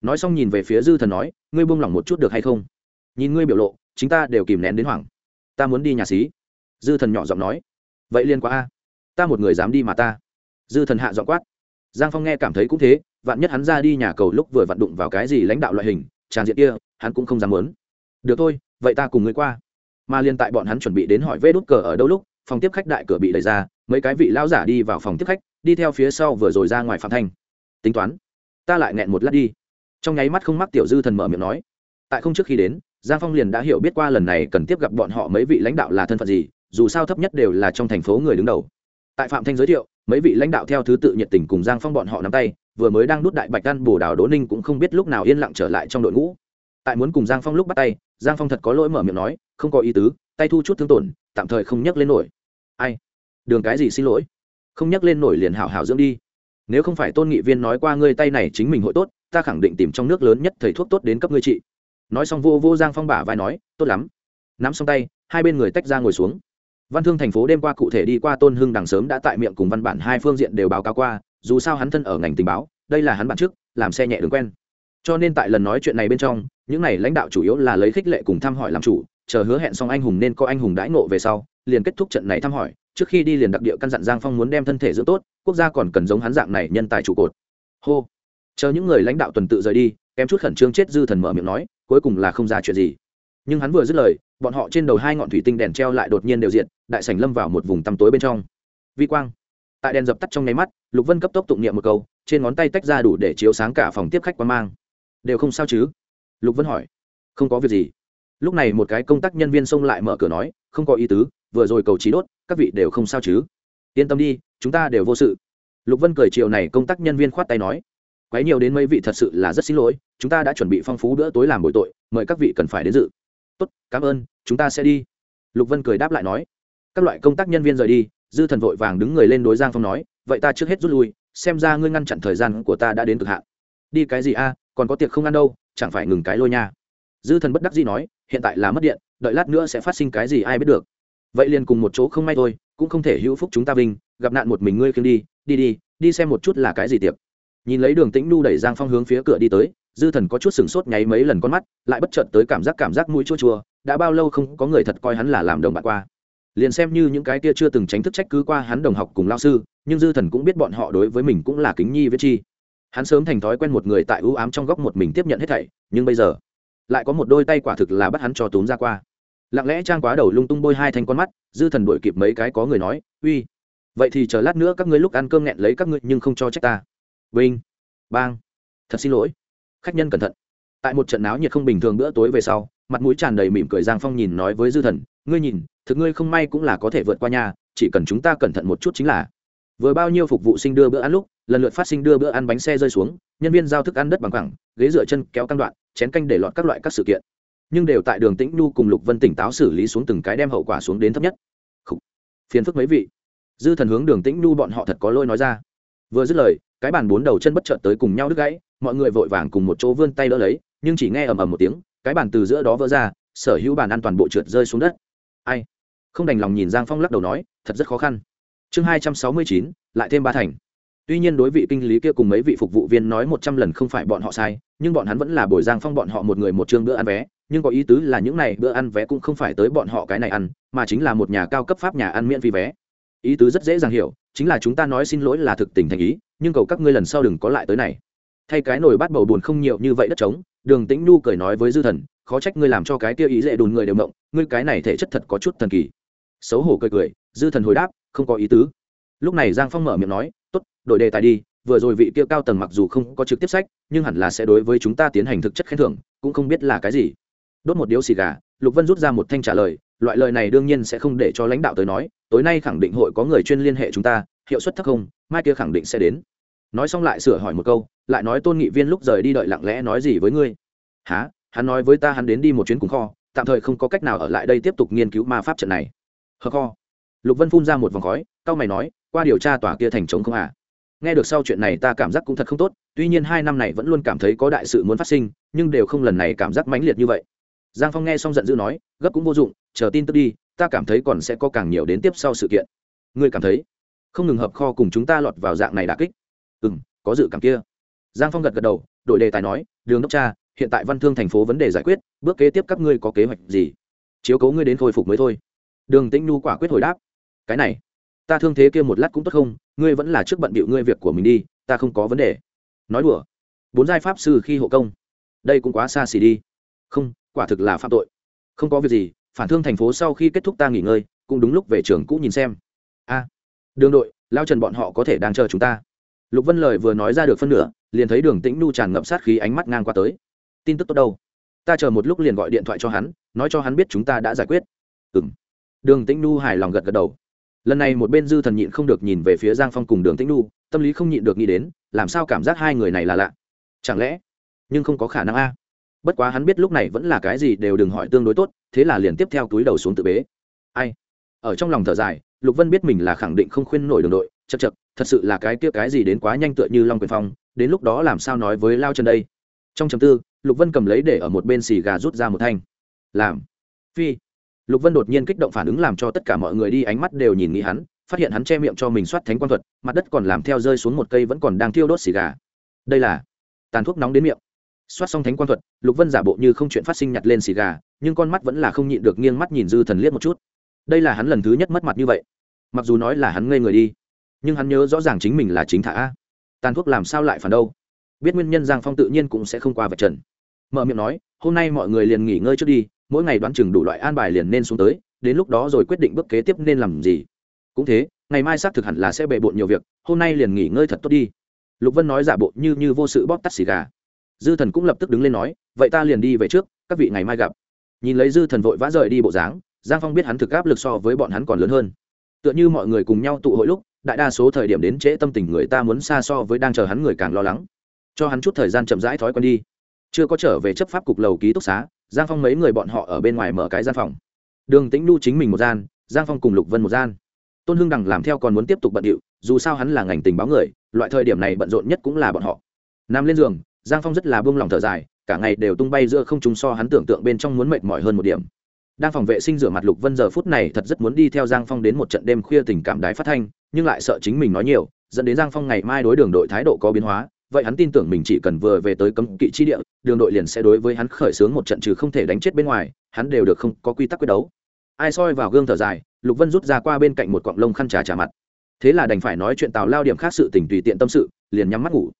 Nói xong nhìn về phía dư thần nói, ngươi buông lỏng một chút được hay không? Nhìn ngươi biểu lộ, chính ta đều kìm nén đến hoảng. Ta muốn đi nhà xí. Dư thần nhỏ giọng nói. Vậy liên quá a. Ta một người dám đi mà ta. Dư thần hạ giọng quát. Giang phong nghe cảm thấy cũng thế, vạn nhất hắn ra đi nhà cầu lúc vừa vặn đụng vào cái gì lãnh đạo loại hình, tràn diện kia, hắn cũng không dám muốn. Được thôi, vậy ta cùng ngươi qua. Mà liên tại bọn hắn chuẩn bị đến hỏi vê đốt cờ ở đâu lúc, phòng tiếp khách đại cửa bị đẩy ra, mấy cái vị lão giả đi vào phòng tiếp khách, đi theo phía sau vừa rồi ra ngoài phạm thanh. Tính toán ta lại nghẹn một lát đi. Trong nháy mắt không mắc tiểu dư thần mở miệng nói. Tại không trước khi đến, giang phong liền đã hiểu biết qua lần này cần tiếp gặp bọn họ mấy vị lãnh đạo là thân phận gì, dù sao thấp nhất đều là trong thành phố người đứng đầu. Tại phạm thanh giới thiệu, mấy vị lãnh đạo theo thứ tự nhiệt tình cùng giang phong bọn họ nắm tay, vừa mới đang đút đại bạch đan bồ đào đỗ ninh cũng không biết lúc nào yên lặng trở lại trong đội ngũ. Tại muốn cùng giang phong lúc bắt tay, giang phong thật có lỗi mở miệng nói, không có ý tứ, tay thu chút thương tổn, tạm thời không nhắc lên nổi. Ai? Đường cái gì xin lỗi? Không nhắc lên nổi liền hảo hảo dưỡng đi nếu không phải tôn nghị viên nói qua ngươi tay này chính mình hội tốt, ta khẳng định tìm trong nước lớn nhất thầy thuốc tốt đến cấp ngươi trị. Nói xong vô vô giang phong bả vai nói, tốt lắm. Nắm xong tay, hai bên người tách ra ngồi xuống. Văn thương thành phố đêm qua cụ thể đi qua tôn hưng đằng sớm đã tại miệng cùng văn bản hai phương diện đều báo cáo qua, dù sao hắn thân ở ngành tình báo, đây là hắn bản trước làm xe nhẹ đường quen. Cho nên tại lần nói chuyện này bên trong, những này lãnh đạo chủ yếu là lấy khích lệ cùng thăm hỏi làm chủ, chờ hứa hẹn xong anh hùng nên có anh hùng đãi nộ về sau, liền kết thúc trận này thăm hỏi trước khi đi liền đặc địa căn dặn giang phong muốn đem thân thể dưỡng tốt, quốc gia còn cần giống hắn dạng này nhân tài trụ cột. Hô. Chờ những người lãnh đạo tuần tự rời đi, kém chút khẩn trương chết dư thần mở miệng nói, cuối cùng là không ra chuyện gì. Nhưng hắn vừa dứt lời, bọn họ trên đầu hai ngọn thủy tinh đèn treo lại đột nhiên đều diện đại sảnh lâm vào một vùng tăm tối bên trong. Vi quang. Tại đèn dập tắt trong nháy mắt, lục vân cấp tốc tụng niệm một câu, trên ngón tay tách ra đủ để chiếu sáng cả phòng tiếp khách qua mang. Đều không sao chứ? Lục vân hỏi. Không có việc gì. Lúc này một cái công tác nhân viên xông lại mở cửa nói, không có ý tứ vừa rồi cầu trí đốt, các vị đều không sao chứ? Yên tâm đi, chúng ta đều vô sự. Lục vân cười chiều này công tác nhân viên khoát tay nói, quấy nhiều đến mấy vị thật sự là rất xin lỗi, chúng ta đã chuẩn bị phong phú bữa tối làm buổi tội, mời các vị cần phải đến dự. Tốt, cảm ơn, chúng ta sẽ đi. Lục vân cười đáp lại nói, các loại công tác nhân viên rời đi, dư thần vội vàng đứng người lên đối giang phong nói, vậy ta trước hết rút lui, xem ra ngươi ngăn chặn thời gian của ta đã đến cực hạn. Đi cái gì a, còn có tiệc không ăn đâu, chẳng phải ngừng cái lôi nha. Dư thần bất đắc dĩ nói, hiện tại là mất điện, đợi lát nữa sẽ phát sinh cái gì ai biết được vậy liền cùng một chỗ không may thôi, cũng không thể hữu phúc chúng ta vinh, gặp nạn một mình ngươi khiêng đi đi đi đi xem một chút là cái gì tiệc nhìn lấy đường tĩnh nu đẩy giang phong hướng phía cửa đi tới, dư thần có chút sừng sốt nháy mấy lần con mắt, lại bất chợt tới cảm giác cảm giác mũi chua chua, đã bao lâu không có người thật coi hắn là làm đồng bạn qua. Liền xem như những cái kia chưa từng tránh thức trách cứ qua hắn đồng học cùng lao sư, nhưng dư thần cũng biết bọn họ đối với mình cũng là kính nhi viết chi. Hắn sớm thành thói quen một người tại ưu ám trong góc một mình tiếp nhận hết thảy, nhưng bây giờ, lại có một đôi tay quả thực là bắt hắn cho túm ra qua lặng lẽ trang quá đầu lung tung bôi hai thanh con mắt, dư thần đuổi kịp mấy cái có người nói, uy, vậy thì chờ lát nữa các ngươi lúc ăn cơm nghẹn lấy các ngươi nhưng không cho trách ta. Vinh, bang, thật xin lỗi. Khách nhân cẩn thận. Tại một trận náo nhiệt không bình thường bữa tối về sau, mặt mũi tràn đầy mỉm cười giang phong nhìn nói với dư thần, ngươi nhìn, thực ngươi không may cũng là có thể vượt qua nhà, chỉ cần chúng ta cẩn thận một chút chính là. Vừa bao nhiêu phục vụ sinh đưa bữa ăn lúc, lần lượt phát sinh đưa bữa ăn bánh xe rơi xuống, nhân viên giao thức ăn đất bằng cẳng ghế dựa chân kéo căng đoạn, chén canh để lọt các loại các sự kiện nhưng đều tại đường tĩnh nhu cùng lục vân tỉnh táo xử lý xuống từng cái đem hậu quả xuống đến thấp nhất. Khủ. phiền phức mấy vị. Dư thần hướng đường tĩnh nhu bọn họ thật có lôi nói ra. Vừa dứt lời, cái bàn bốn đầu chân bất chợt tới cùng nhau đứt gãy, mọi người vội vàng cùng một chỗ vươn tay đỡ lấy, nhưng chỉ nghe ầm ầm một tiếng, cái bàn từ giữa đó vỡ ra, sở hữu bàn an toàn bộ trượt rơi xuống đất. Ai? Không đành lòng nhìn giang phong lắc đầu nói, thật rất khó khăn. Chương hai trăm sáu mươi chín, lại thêm ba thành. Tuy nhiên đối vị kinh lý kia cùng mấy vị phục vụ viên nói một trăm lần không phải bọn họ sai, nhưng bọn hắn vẫn là bồi giang phong bọn họ một người một chương bữa ăn vé nhưng có ý tứ là những này bữa ăn vé cũng không phải tới bọn họ cái này ăn, mà chính là một nhà cao cấp pháp nhà ăn miễn phí vé. Ý tứ rất dễ dàng hiểu, chính là chúng ta nói xin lỗi là thực tình thành ý, nhưng cầu các ngươi lần sau đừng có lại tới này. Thay cái nồi bát bầu buồn không nhiều như vậy đất trống, đường tĩnh nhu cười nói với dư thần, khó trách ngươi làm cho cái kia ý dễ đùn người đều mộng ngươi cái này thể chất thật có chút thần kỳ. Xấu hổ cười cười, dư thần hồi đáp, không có ý tứ. Lúc này giang phong mở miệng nói, tốt, đổi đề tài đi, vừa rồi vị kia cao tầng mặc dù không có trực tiếp sách, nhưng hẳn là sẽ đối với chúng ta tiến hành thực chất khen thưởng, cũng không biết là cái gì đốt một điếu xì gà, lục vân rút ra một thanh trả lời, loại lời này đương nhiên sẽ không để cho lãnh đạo tới nói, tối nay khẳng định hội có người chuyên liên hệ chúng ta, hiệu suất thấp không, mai kia khẳng định sẽ đến. Nói xong lại sửa hỏi một câu, lại nói tôn nghị viên lúc rời đi đợi lặng lẽ nói gì với ngươi? Há hắn nói với ta hắn đến đi một chuyến cùng kho, tạm thời không có cách nào ở lại đây tiếp tục nghiên cứu ma pháp trận này. Hờ kho. Lục vân phun ra một vòng khói cao mày nói, qua điều tra tòa kia thành trống không à? Nghe được sau chuyện này ta cảm giác cũng thật không tốt, tuy nhiên hai năm này vẫn luôn cảm thấy có đại sự muốn phát sinh, nhưng đều không lần này cảm giác mãnh liệt như vậy giang phong nghe xong giận dữ nói, gấp cũng vô dụng, chờ tin tức đi, ta cảm thấy còn sẽ có càng nhiều đến tiếp sau sự kiện. Ngươi cảm thấy? Không ngừng hợp kho cùng chúng ta lọt vào dạng này đà kích. Ừ m có dự cảm kia. Giang phong gật gật đầu đội đề tài nói, đường đốc cha hiện tại văn thương thành phố vấn đề giải quyết, bước kế tiếp các ngươi có kế hoạch gì? Chiếu cố ngươi đến khôi phục mới thôi. Đường tĩnh nhu quả quyết hồi đáp, cái này, ta thương thế kia một lát cũng tốt không, ngươi vẫn là trước bận bịu ngươi việc của mình đi, ta không có vấn đề. Nói đùa, bốn giai pháp sư khi hộ công, đây cũng quá xa xỉ đi. Không quả thực là phạm tội. Không có việc gì phản thương thành phố sau khi kết thúc ta nghỉ ngơi cũng đúng lúc về trường cũ nhìn xem. A đường đội lao trần bọn họ có thể đang chờ chúng ta. Lục vân lời vừa nói ra được phân nửa liền thấy đường tĩnh nu tràn ngập sát khí ánh mắt ngang qua tới. Tin tức tốt đâu? Ta chờ một lúc liền gọi điện thoại cho hắn nói cho hắn biết chúng ta đã giải quyết. Ừm, đường tĩnh nu hài lòng gật gật đầu. Lần này một bên dư thần nhịn không được nhìn về phía giang phong cùng đường tĩnh nu tâm lý không nhịn được nghĩ đến làm sao cảm giác hai người này là lạ? Chẳng lẽ nhưng không có khả năng a? Bất quá hắn biết lúc này vẫn là cái gì đều đừng hỏi tương đối tốt, thế là liền tiếp theo túi đầu xuống tự bế. Ai? Ở trong lòng thở dài, lục vân biết mình là khẳng định không khuyên nổi đường đội chật chật thật sự là cái kia cái gì đến quá nhanh tựa như long quyền phong, đến lúc đó làm sao nói với lao chân đây? Trong chầm tư, lục vân cầm lấy để ở một bên xì gà rút ra một thanh. Làm. Phi. Lục vân đột nhiên kích động phản ứng làm cho tất cả mọi người đi ánh mắt đều nhìn nghĩ hắn, phát hiện hắn che miệng cho mình soát thánh quan thuật, mặt đất còn làm theo rơi xuống một cây vẫn còn đang thiêu đốt xì gà. Đây là tàn thuốc nóng đến miệng soát xong thánh quan thuật, lục vân giả bộ như không chuyện phát sinh nhặt lên xì gà, nhưng con mắt vẫn là không nhịn được nghiêng mắt nhìn dư thần liếc một chút. Đây là hắn lần thứ nhất mất mặt như vậy. Mặc dù nói là hắn ngây người đi, nhưng hắn nhớ rõ ràng chính mình là chính thả. A tàn thuốc làm sao lại phản đâu? Biết nguyên nhân giang phong tự nhiên cũng sẽ không qua vật trần. Mở miệng nói, hôm nay mọi người liền nghỉ ngơi trước đi, mỗi ngày đoán chừng đủ loại an bài liền nên xuống tới, đến lúc đó rồi quyết định bước kế tiếp nên làm gì. Cũng thế, ngày mai xác thực hẳn là sẽ bề bộn nhiều việc, hôm nay liền nghỉ ngơi thật tốt đi. Lục vân nói giả bộ như như vô sự bóp tắt xì gà dư thần cũng lập tức đứng lên nói, vậy ta liền đi về trước, các vị ngày mai gặp. Nhìn lấy dư thần vội vã rời đi bộ dáng, giang phong biết hắn thực áp lực so với bọn hắn còn lớn hơn. Tựa như mọi người cùng nhau tụ hội lúc, đại đa số thời điểm đến trễ tâm tình người ta muốn xa so với đang chờ hắn người càng lo lắng. Cho hắn chút thời gian chậm rãi thói quen đi. Chưa có trở về chấp pháp cục lầu ký túc xá, giang phong mấy người bọn họ ở bên ngoài mở cái gian phòng. Đường tĩnh nu chính mình một gian, giang phong cùng lục vân một gian. Tôn hưng đằng làm theo còn muốn tiếp tục bận điệu, dù sao hắn là ngành tình báo người, loại thời điểm này bận rộn nhất cũng là bọn họ. Nằm lên giường giang phong rất là buông lỏng thở dài, cả ngày đều tung bay giữa không chúng so hắn tưởng tượng bên trong muốn mệt mỏi hơn một điểm. Đang phòng vệ sinh rửa mặt lục vân giờ phút này thật rất muốn đi theo giang phong đến một trận đêm khuya tình cảm đái phát thanh, nhưng lại sợ chính mình nói nhiều, dẫn đến giang phong ngày mai đối đường đội thái độ có biến hóa, vậy hắn tin tưởng mình chỉ cần vừa về tới cấm kỵ chi địa, đường đội liền sẽ đối với hắn khởi xướng một trận trừ không thể đánh chết bên ngoài, hắn đều được không có quy tắc quyết đấu. Ai soi vào gương thở dài, lục vân rút ra qua bên cạnh một cọng lông khăn trà trà mặt. Thế là đành phải nói chuyện tào lao điểm khác sự tình tùy tiện tâm sự, liền nhắm mắt ngủ.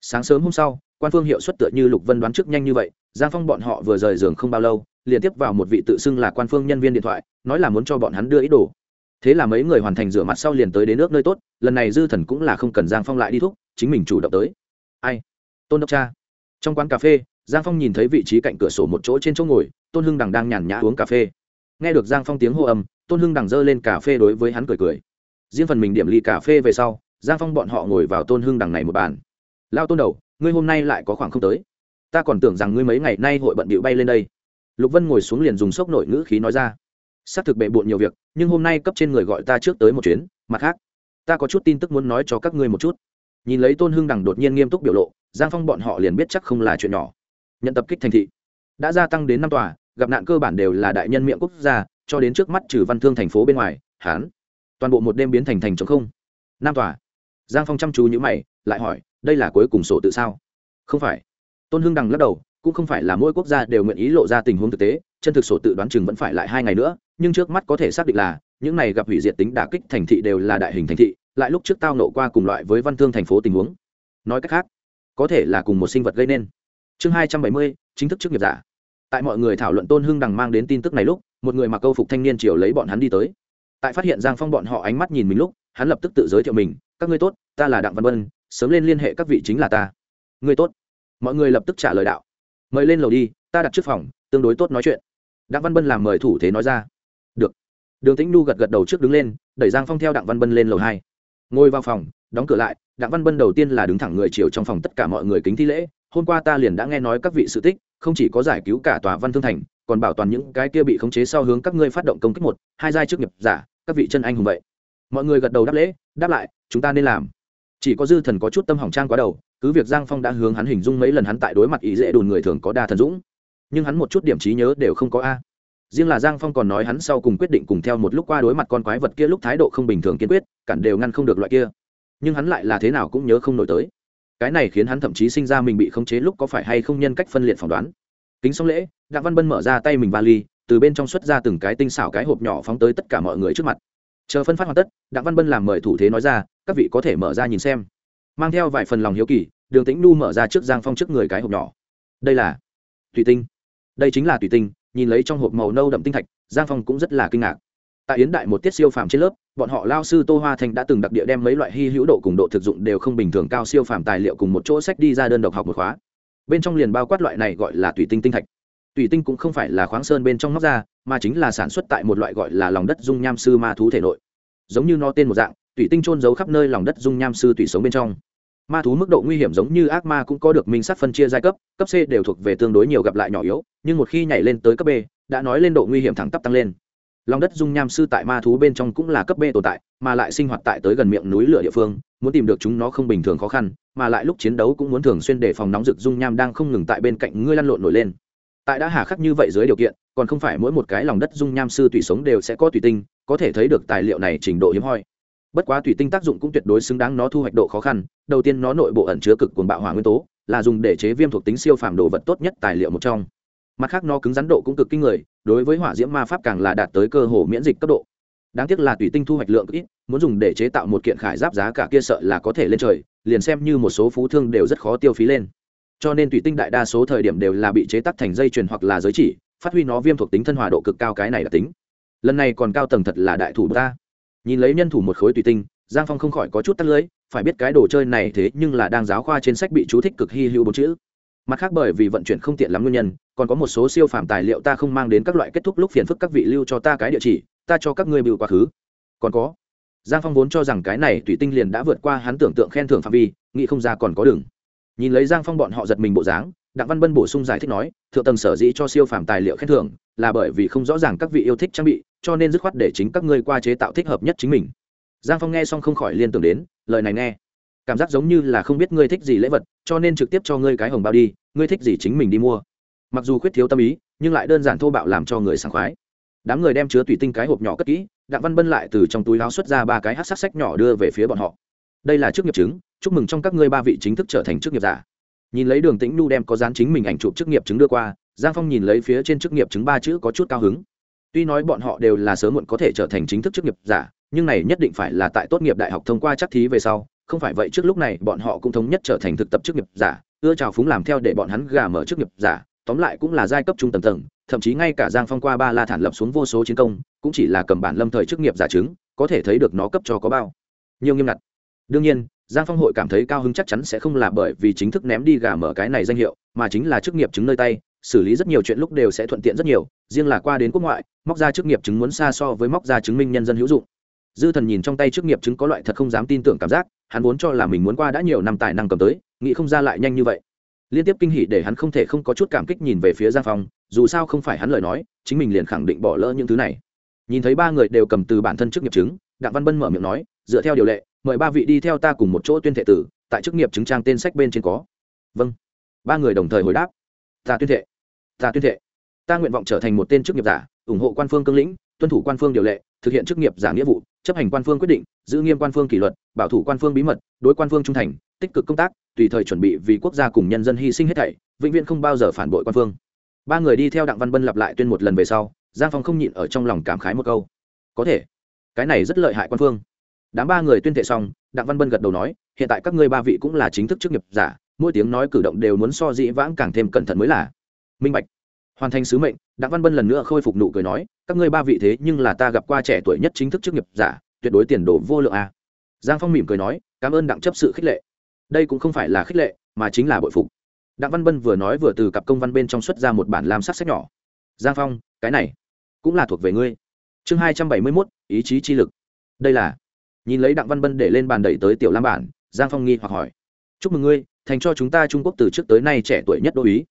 Sáng sớm hôm sau quan phương hiệu suất tựa như lục vân đoán trước nhanh như vậy, giang phong bọn họ vừa rời giường không bao lâu, liền tiếp vào một vị tự xưng là quan phương nhân viên điện thoại, nói là muốn cho bọn hắn đưa ý đồ. Thế là mấy người hoàn thành rửa mặt sau liền tới đến nước nơi tốt, lần này dư thần cũng là không cần giang phong lại đi thúc, chính mình chủ động tới. Ai? Tôn đốc cha. Trong quán cà phê, giang phong nhìn thấy vị trí cạnh cửa sổ một chỗ trên chỗ ngồi, tôn hưng đằng đang nhàn nhã uống cà phê. Nghe được giang phong tiếng hô âm, tôn hưng đằng giơ lên cà phê đối với hắn cười cười. Riêng phần mình điểm ly cà phê về sau, giang phong bọn họ ngồi vào tôn hưng đằng này một bàn. Lao tôn đầu ngươi hôm nay lại có khoảng không tới. Ta còn tưởng rằng ngươi mấy ngày nay hội bận bịu bay lên đây. Lục vân ngồi xuống liền dùng sốc nội ngữ khí nói ra. Xác thực bệ bộn nhiều việc, nhưng hôm nay cấp trên người gọi ta trước tới một chuyến, mặt khác, ta có chút tin tức muốn nói cho các ngươi một chút. Nhìn lấy tôn hưng đằng đột nhiên nghiêm túc biểu lộ, giang phong bọn họ liền biết chắc không là chuyện nhỏ. Nhận tập kích thành thị, đã gia tăng đến năm tòa, gặp nạn cơ bản đều là đại nhân miệng quốc gia, cho đến trước mắt trừ văn thương thành phố bên ngoài, hán. Toàn bộ một đêm biến thành thành chống không. Năm tòa. Giang phong chăm chú nhữ mày, lại hỏi đây là cuối cùng sổ tự sao? Không phải. Tôn hưng đằng lắc đầu, cũng không phải là mỗi quốc gia đều nguyện ý lộ ra tình huống thực tế, chân thực sổ tự đoán chừng vẫn phải lại hai ngày nữa, nhưng trước mắt có thể xác định là, những này gặp hủy diệt tính đả kích thành thị đều là đại hình thành thị, lại lúc trước tao nộ qua cùng loại với văn thương thành phố tình huống. Nói cách khác, có thể là cùng một sinh vật gây nên. Chương hai trăm bảy mươi, chính thức chức nghiệp giả. Tại mọi người thảo luận tôn hưng đằng mang đến tin tức này lúc, một người mặc câu phục thanh niên triều lấy bọn hắn đi tới. Tại phát hiện giang phong bọn họ ánh mắt nhìn mình lúc, hắn lập tức tự giới thiệu mình, các ngươi tốt, ta là đặng văn vân sớm lên liên hệ các vị chính là ta. Người tốt. Mọi người lập tức trả lời đạo. Mời lên lầu đi, ta đặt trước phòng, tương đối tốt nói chuyện. Đặng văn bân làm mời thủ thế nói ra. Được. Đường tĩnh nu gật gật đầu trước đứng lên, đẩy giang phong theo đặng văn bân lên lầu hai. Ngồi vào phòng, đóng cửa lại, đặng văn bân đầu tiên là đứng thẳng người chiều trong phòng tất cả mọi người kính thi lễ. Hôm qua ta liền đã nghe nói các vị sự tích, không chỉ có giải cứu cả tòa văn thương thành, còn bảo toàn những cái kia bị khống chế sau hướng các ngươi phát động công kích một, hai giai trước nghiệp giả, các vị chân anh hùng vậy. Mọi người gật đầu đáp lễ, đáp lại, chúng ta nên làm chỉ có dư thần có chút tâm hỏng trang quá đầu, cứ việc giang phong đã hướng hắn hình dung mấy lần hắn tại đối mặt ý dễ đùn người thường có đa thần dũng. Nhưng hắn một chút điểm trí nhớ đều không có a. Riêng là giang phong còn nói hắn sau cùng quyết định cùng theo một lúc qua đối mặt con quái vật kia lúc thái độ không bình thường kiên quyết, cản đều ngăn không được loại kia. Nhưng hắn lại là thế nào cũng nhớ không nổi tới. Cái này khiến hắn thậm chí sinh ra mình bị khống chế lúc có phải hay không nhân cách phân liệt phỏng đoán. Kính xong lễ, đặng văn bân mở ra tay mình vali, từ bên trong xuất ra từng cái tinh xảo cái hộp nhỏ phóng tới tất cả mọi người trước mặt chờ phân phát hoàn tất, đặng văn bân làm mời thủ thế nói ra, các vị có thể mở ra nhìn xem. Mang theo vài phần lòng hiếu kỳ, đường tĩnh nu mở ra trước giang phong trước người cái hộp nhỏ. Đây là thủy tinh. Đây chính là thủy tinh, nhìn lấy trong hộp màu nâu đậm tinh thạch, giang phong cũng rất là kinh ngạc. Tại yến đại một tiết siêu phàm trên lớp, bọn họ lao sư tô hoa Thành đã từng đặc địa đem mấy loại hy hữu độ cùng độ thực dụng đều không bình thường cao siêu phàm tài liệu cùng một chỗ sách đi ra đơn độc học một khóa. Bên trong liền bao quát loại này gọi là thủy tinh tinh thạch. Thủy tinh cũng không phải là khoáng sơn bên trong nóc ra mà chính là sản xuất tại một loại gọi là lòng đất dung nham sư ma thú thể nội. Giống như nó tên một dạng, thủy tinh trôn giấu khắp nơi lòng đất dung nham sư tùy sống bên trong. Ma thú mức độ nguy hiểm giống như ác ma cũng có được minh sát phân chia giai cấp cấp c đều thuộc về tương đối nhiều gặp lại nhỏ yếu, nhưng một khi nhảy lên tới cấp b, đã nói lên độ nguy hiểm thẳng tắp tăng lên. Lòng đất dung nham sư tại ma thú bên trong cũng là cấp b tồn tại, mà lại sinh hoạt tại tới gần miệng núi lửa địa phương, muốn tìm được chúng nó không bình thường khó khăn, mà lại lúc chiến đấu cũng muốn thường xuyên đề phòng nóng rực dung nham đang không ngừng tại bên cạnh ngươi lăn lộn nổi lên tại đã hà khắc như vậy dưới điều kiện, còn không phải mỗi một cái lòng đất dung nham sư tùy sống đều sẽ có tùy tinh, có thể thấy được tài liệu này trình độ hiếm hoi. Bất quá tùy tinh tác dụng cũng tuyệt đối xứng đáng nó thu hoạch độ khó khăn, đầu tiên nó nội bộ ẩn chứa cực cuồng bạo hỏa nguyên tố, là dùng để chế viêm thuộc tính siêu phàm đồ vật tốt nhất tài liệu một trong. Mặt khác nó cứng rắn độ cũng cực kinh người, đối với hỏa diễm ma pháp càng là đạt tới cơ hồ miễn dịch cấp độ. Đáng tiếc là tùy tinh thu hoạch lượng ít, muốn dùng để chế tạo một kiện khải giáp giá cả kia sợ là có thể lên trời, liền xem như một số phú thương đều rất khó tiêu phí lên cho nên tùy tinh đại đa số thời điểm đều là bị chế tác thành dây chuyền hoặc là giới chỉ, phát huy nó viêm thuộc tính thân hòa độ cực cao cái này là tính. Lần này còn cao tầng thật là đại thủ ta. Nhìn lấy nhân thủ một khối tùy tinh, giang phong không khỏi có chút tắt lưới phải biết cái đồ chơi này thế nhưng là đang giáo khoa trên sách bị chú thích cực hy hữu bốn chữ. Mặt khác bởi vì vận chuyển không tiện lắm nguyên nhân, còn có một số siêu phàm tài liệu ta không mang đến các loại kết thúc lúc phiền phức các vị lưu cho ta cái địa chỉ, ta cho các ngươi bưu quá khứ. Còn có, giang phong vốn cho rằng cái này tùy tinh liền đã vượt qua hắn tưởng tượng khen thưởng phạm vi, nghĩ không ra còn có đường nhìn lấy giang phong bọn họ giật mình bộ dáng, đặng văn bân bổ sung giải thích nói, thượng tầng sở dĩ cho siêu phàm tài liệu khen thưởng, là bởi vì không rõ ràng các vị yêu thích trang bị, cho nên dứt khoát để chính các ngươi qua chế tạo thích hợp nhất chính mình. Giang phong nghe xong không khỏi liên tưởng đến, lời này nghe, cảm giác giống như là không biết ngươi thích gì lễ vật, cho nên trực tiếp cho ngươi cái hồng bao đi, ngươi thích gì chính mình đi mua. Mặc dù khuyết thiếu tâm ý, nhưng lại đơn giản thô bạo làm cho người sảng khoái. Đám người đem chứa tùy tinh cái hộp nhỏ cất kỹ, đặng văn bân lại từ trong túi láo xuất ra ba cái hát sắc sách nhỏ đưa về phía bọn họ đây là chức nghiệp chứng, chúc mừng trong các ngươi ba vị chính thức trở thành chức nghiệp giả. Nhìn lấy đường tĩnh nu đem có dán chính mình ảnh chụp chức nghiệp chứng đưa qua, giang phong nhìn lấy phía trên chức nghiệp chứng ba chữ có chút cao hứng. Tuy nói bọn họ đều là sớm muộn có thể trở thành chính thức chức nghiệp giả, nhưng này nhất định phải là tại tốt nghiệp đại học thông qua chắc thí về sau, không phải vậy trước lúc này bọn họ cũng thống nhất trở thành thực tập chức nghiệp giả, ưa chào phúng làm theo để bọn hắn gà mở chức nghiệp giả, tóm lại cũng là giai cấp trung tầng tầng, thậm chí ngay cả giang phong qua ba la thản lập xuống vô số chiến công, cũng chỉ là cầm bản lâm thời chức nghiệp giả chứng, có thể thấy được nó cấp cho có bao nhiều nghiêm ngặt đương nhiên, giang phong hội cảm thấy cao hứng chắc chắn sẽ không là bởi vì chính thức ném đi gà mở cái này danh hiệu, mà chính là chức nghiệp chứng nơi tay, xử lý rất nhiều chuyện lúc đều sẽ thuận tiện rất nhiều, riêng là qua đến quốc ngoại, móc ra chức nghiệp chứng muốn xa so với móc ra chứng minh nhân dân hữu dụng. Dư thần nhìn trong tay chức nghiệp chứng có loại thật không dám tin tưởng cảm giác, hắn vốn cho là mình muốn qua đã nhiều năm tài năng cầm tới, nghĩ không ra lại nhanh như vậy. Liên tiếp kinh hỉ để hắn không thể không có chút cảm kích nhìn về phía giang phong, dù sao không phải hắn lời nói, chính mình liền khẳng định bỏ lỡ những thứ này. Nhìn thấy ba người đều cầm từ bản thân chức nghiệp chứng, đặng văn bân mở miệng nói, dựa theo điều lệ mời ba vị đi theo ta cùng một chỗ tuyên thệ tử, tại chức nghiệp chứng trang tên sách bên trên có. Vâng. Ba người đồng thời hồi đáp. Ta tuyên thệ. Ta tuyên thệ. Ta nguyện vọng trở thành một tên chức nghiệp giả, ủng hộ quan phương cương lĩnh, tuân thủ quan phương điều lệ, thực hiện chức nghiệp giả nghĩa vụ, chấp hành quan phương quyết định, giữ nghiêm quan phương kỷ luật, bảo thủ quan phương bí mật, đối quan phương trung thành, tích cực công tác, tùy thời chuẩn bị vì quốc gia cùng nhân dân hy sinh hết thảy, vĩnh viễn không bao giờ phản bội quan phương. Ba người đi theo đặng văn bân lặp lại tuyên một lần về sau, giang phong không nhịn ở trong lòng cảm khái một câu. Có thể. Cái này rất lợi hại quan phương đám ba người tuyên thệ xong, đặng văn bân gật đầu nói, hiện tại các ngươi ba vị cũng là chính thức chức nghiệp giả, mỗi tiếng nói cử động đều muốn so dĩ vãng càng thêm cẩn thận mới là. Minh bạch. Hoàn thành sứ mệnh, đặng văn bân lần nữa khôi phục nụ cười nói, các ngươi ba vị thế nhưng là ta gặp qua trẻ tuổi nhất chính thức chức nghiệp giả, tuyệt đối tiền đồ vô lượng a. Giang phong mỉm cười nói, cảm ơn đặng chấp sự khích lệ. Đây cũng không phải là khích lệ, mà chính là bội phục. Đặng văn bân vừa nói vừa từ cặp công văn bên trong xuất ra một bản làm sắc sách nhỏ. Giang phong, cái này cũng là thuộc về ngươi. Chương hai trăm bảy mươi mốt, ý chí chi lực. Đây là nhìn lấy đặng văn bân để lên bàn đẩy tới tiểu lam bản, giang phong nghi hoặc hỏi. Chúc mừng ngươi, thành cho chúng ta trung quốc từ trước tới nay trẻ tuổi nhất đô ý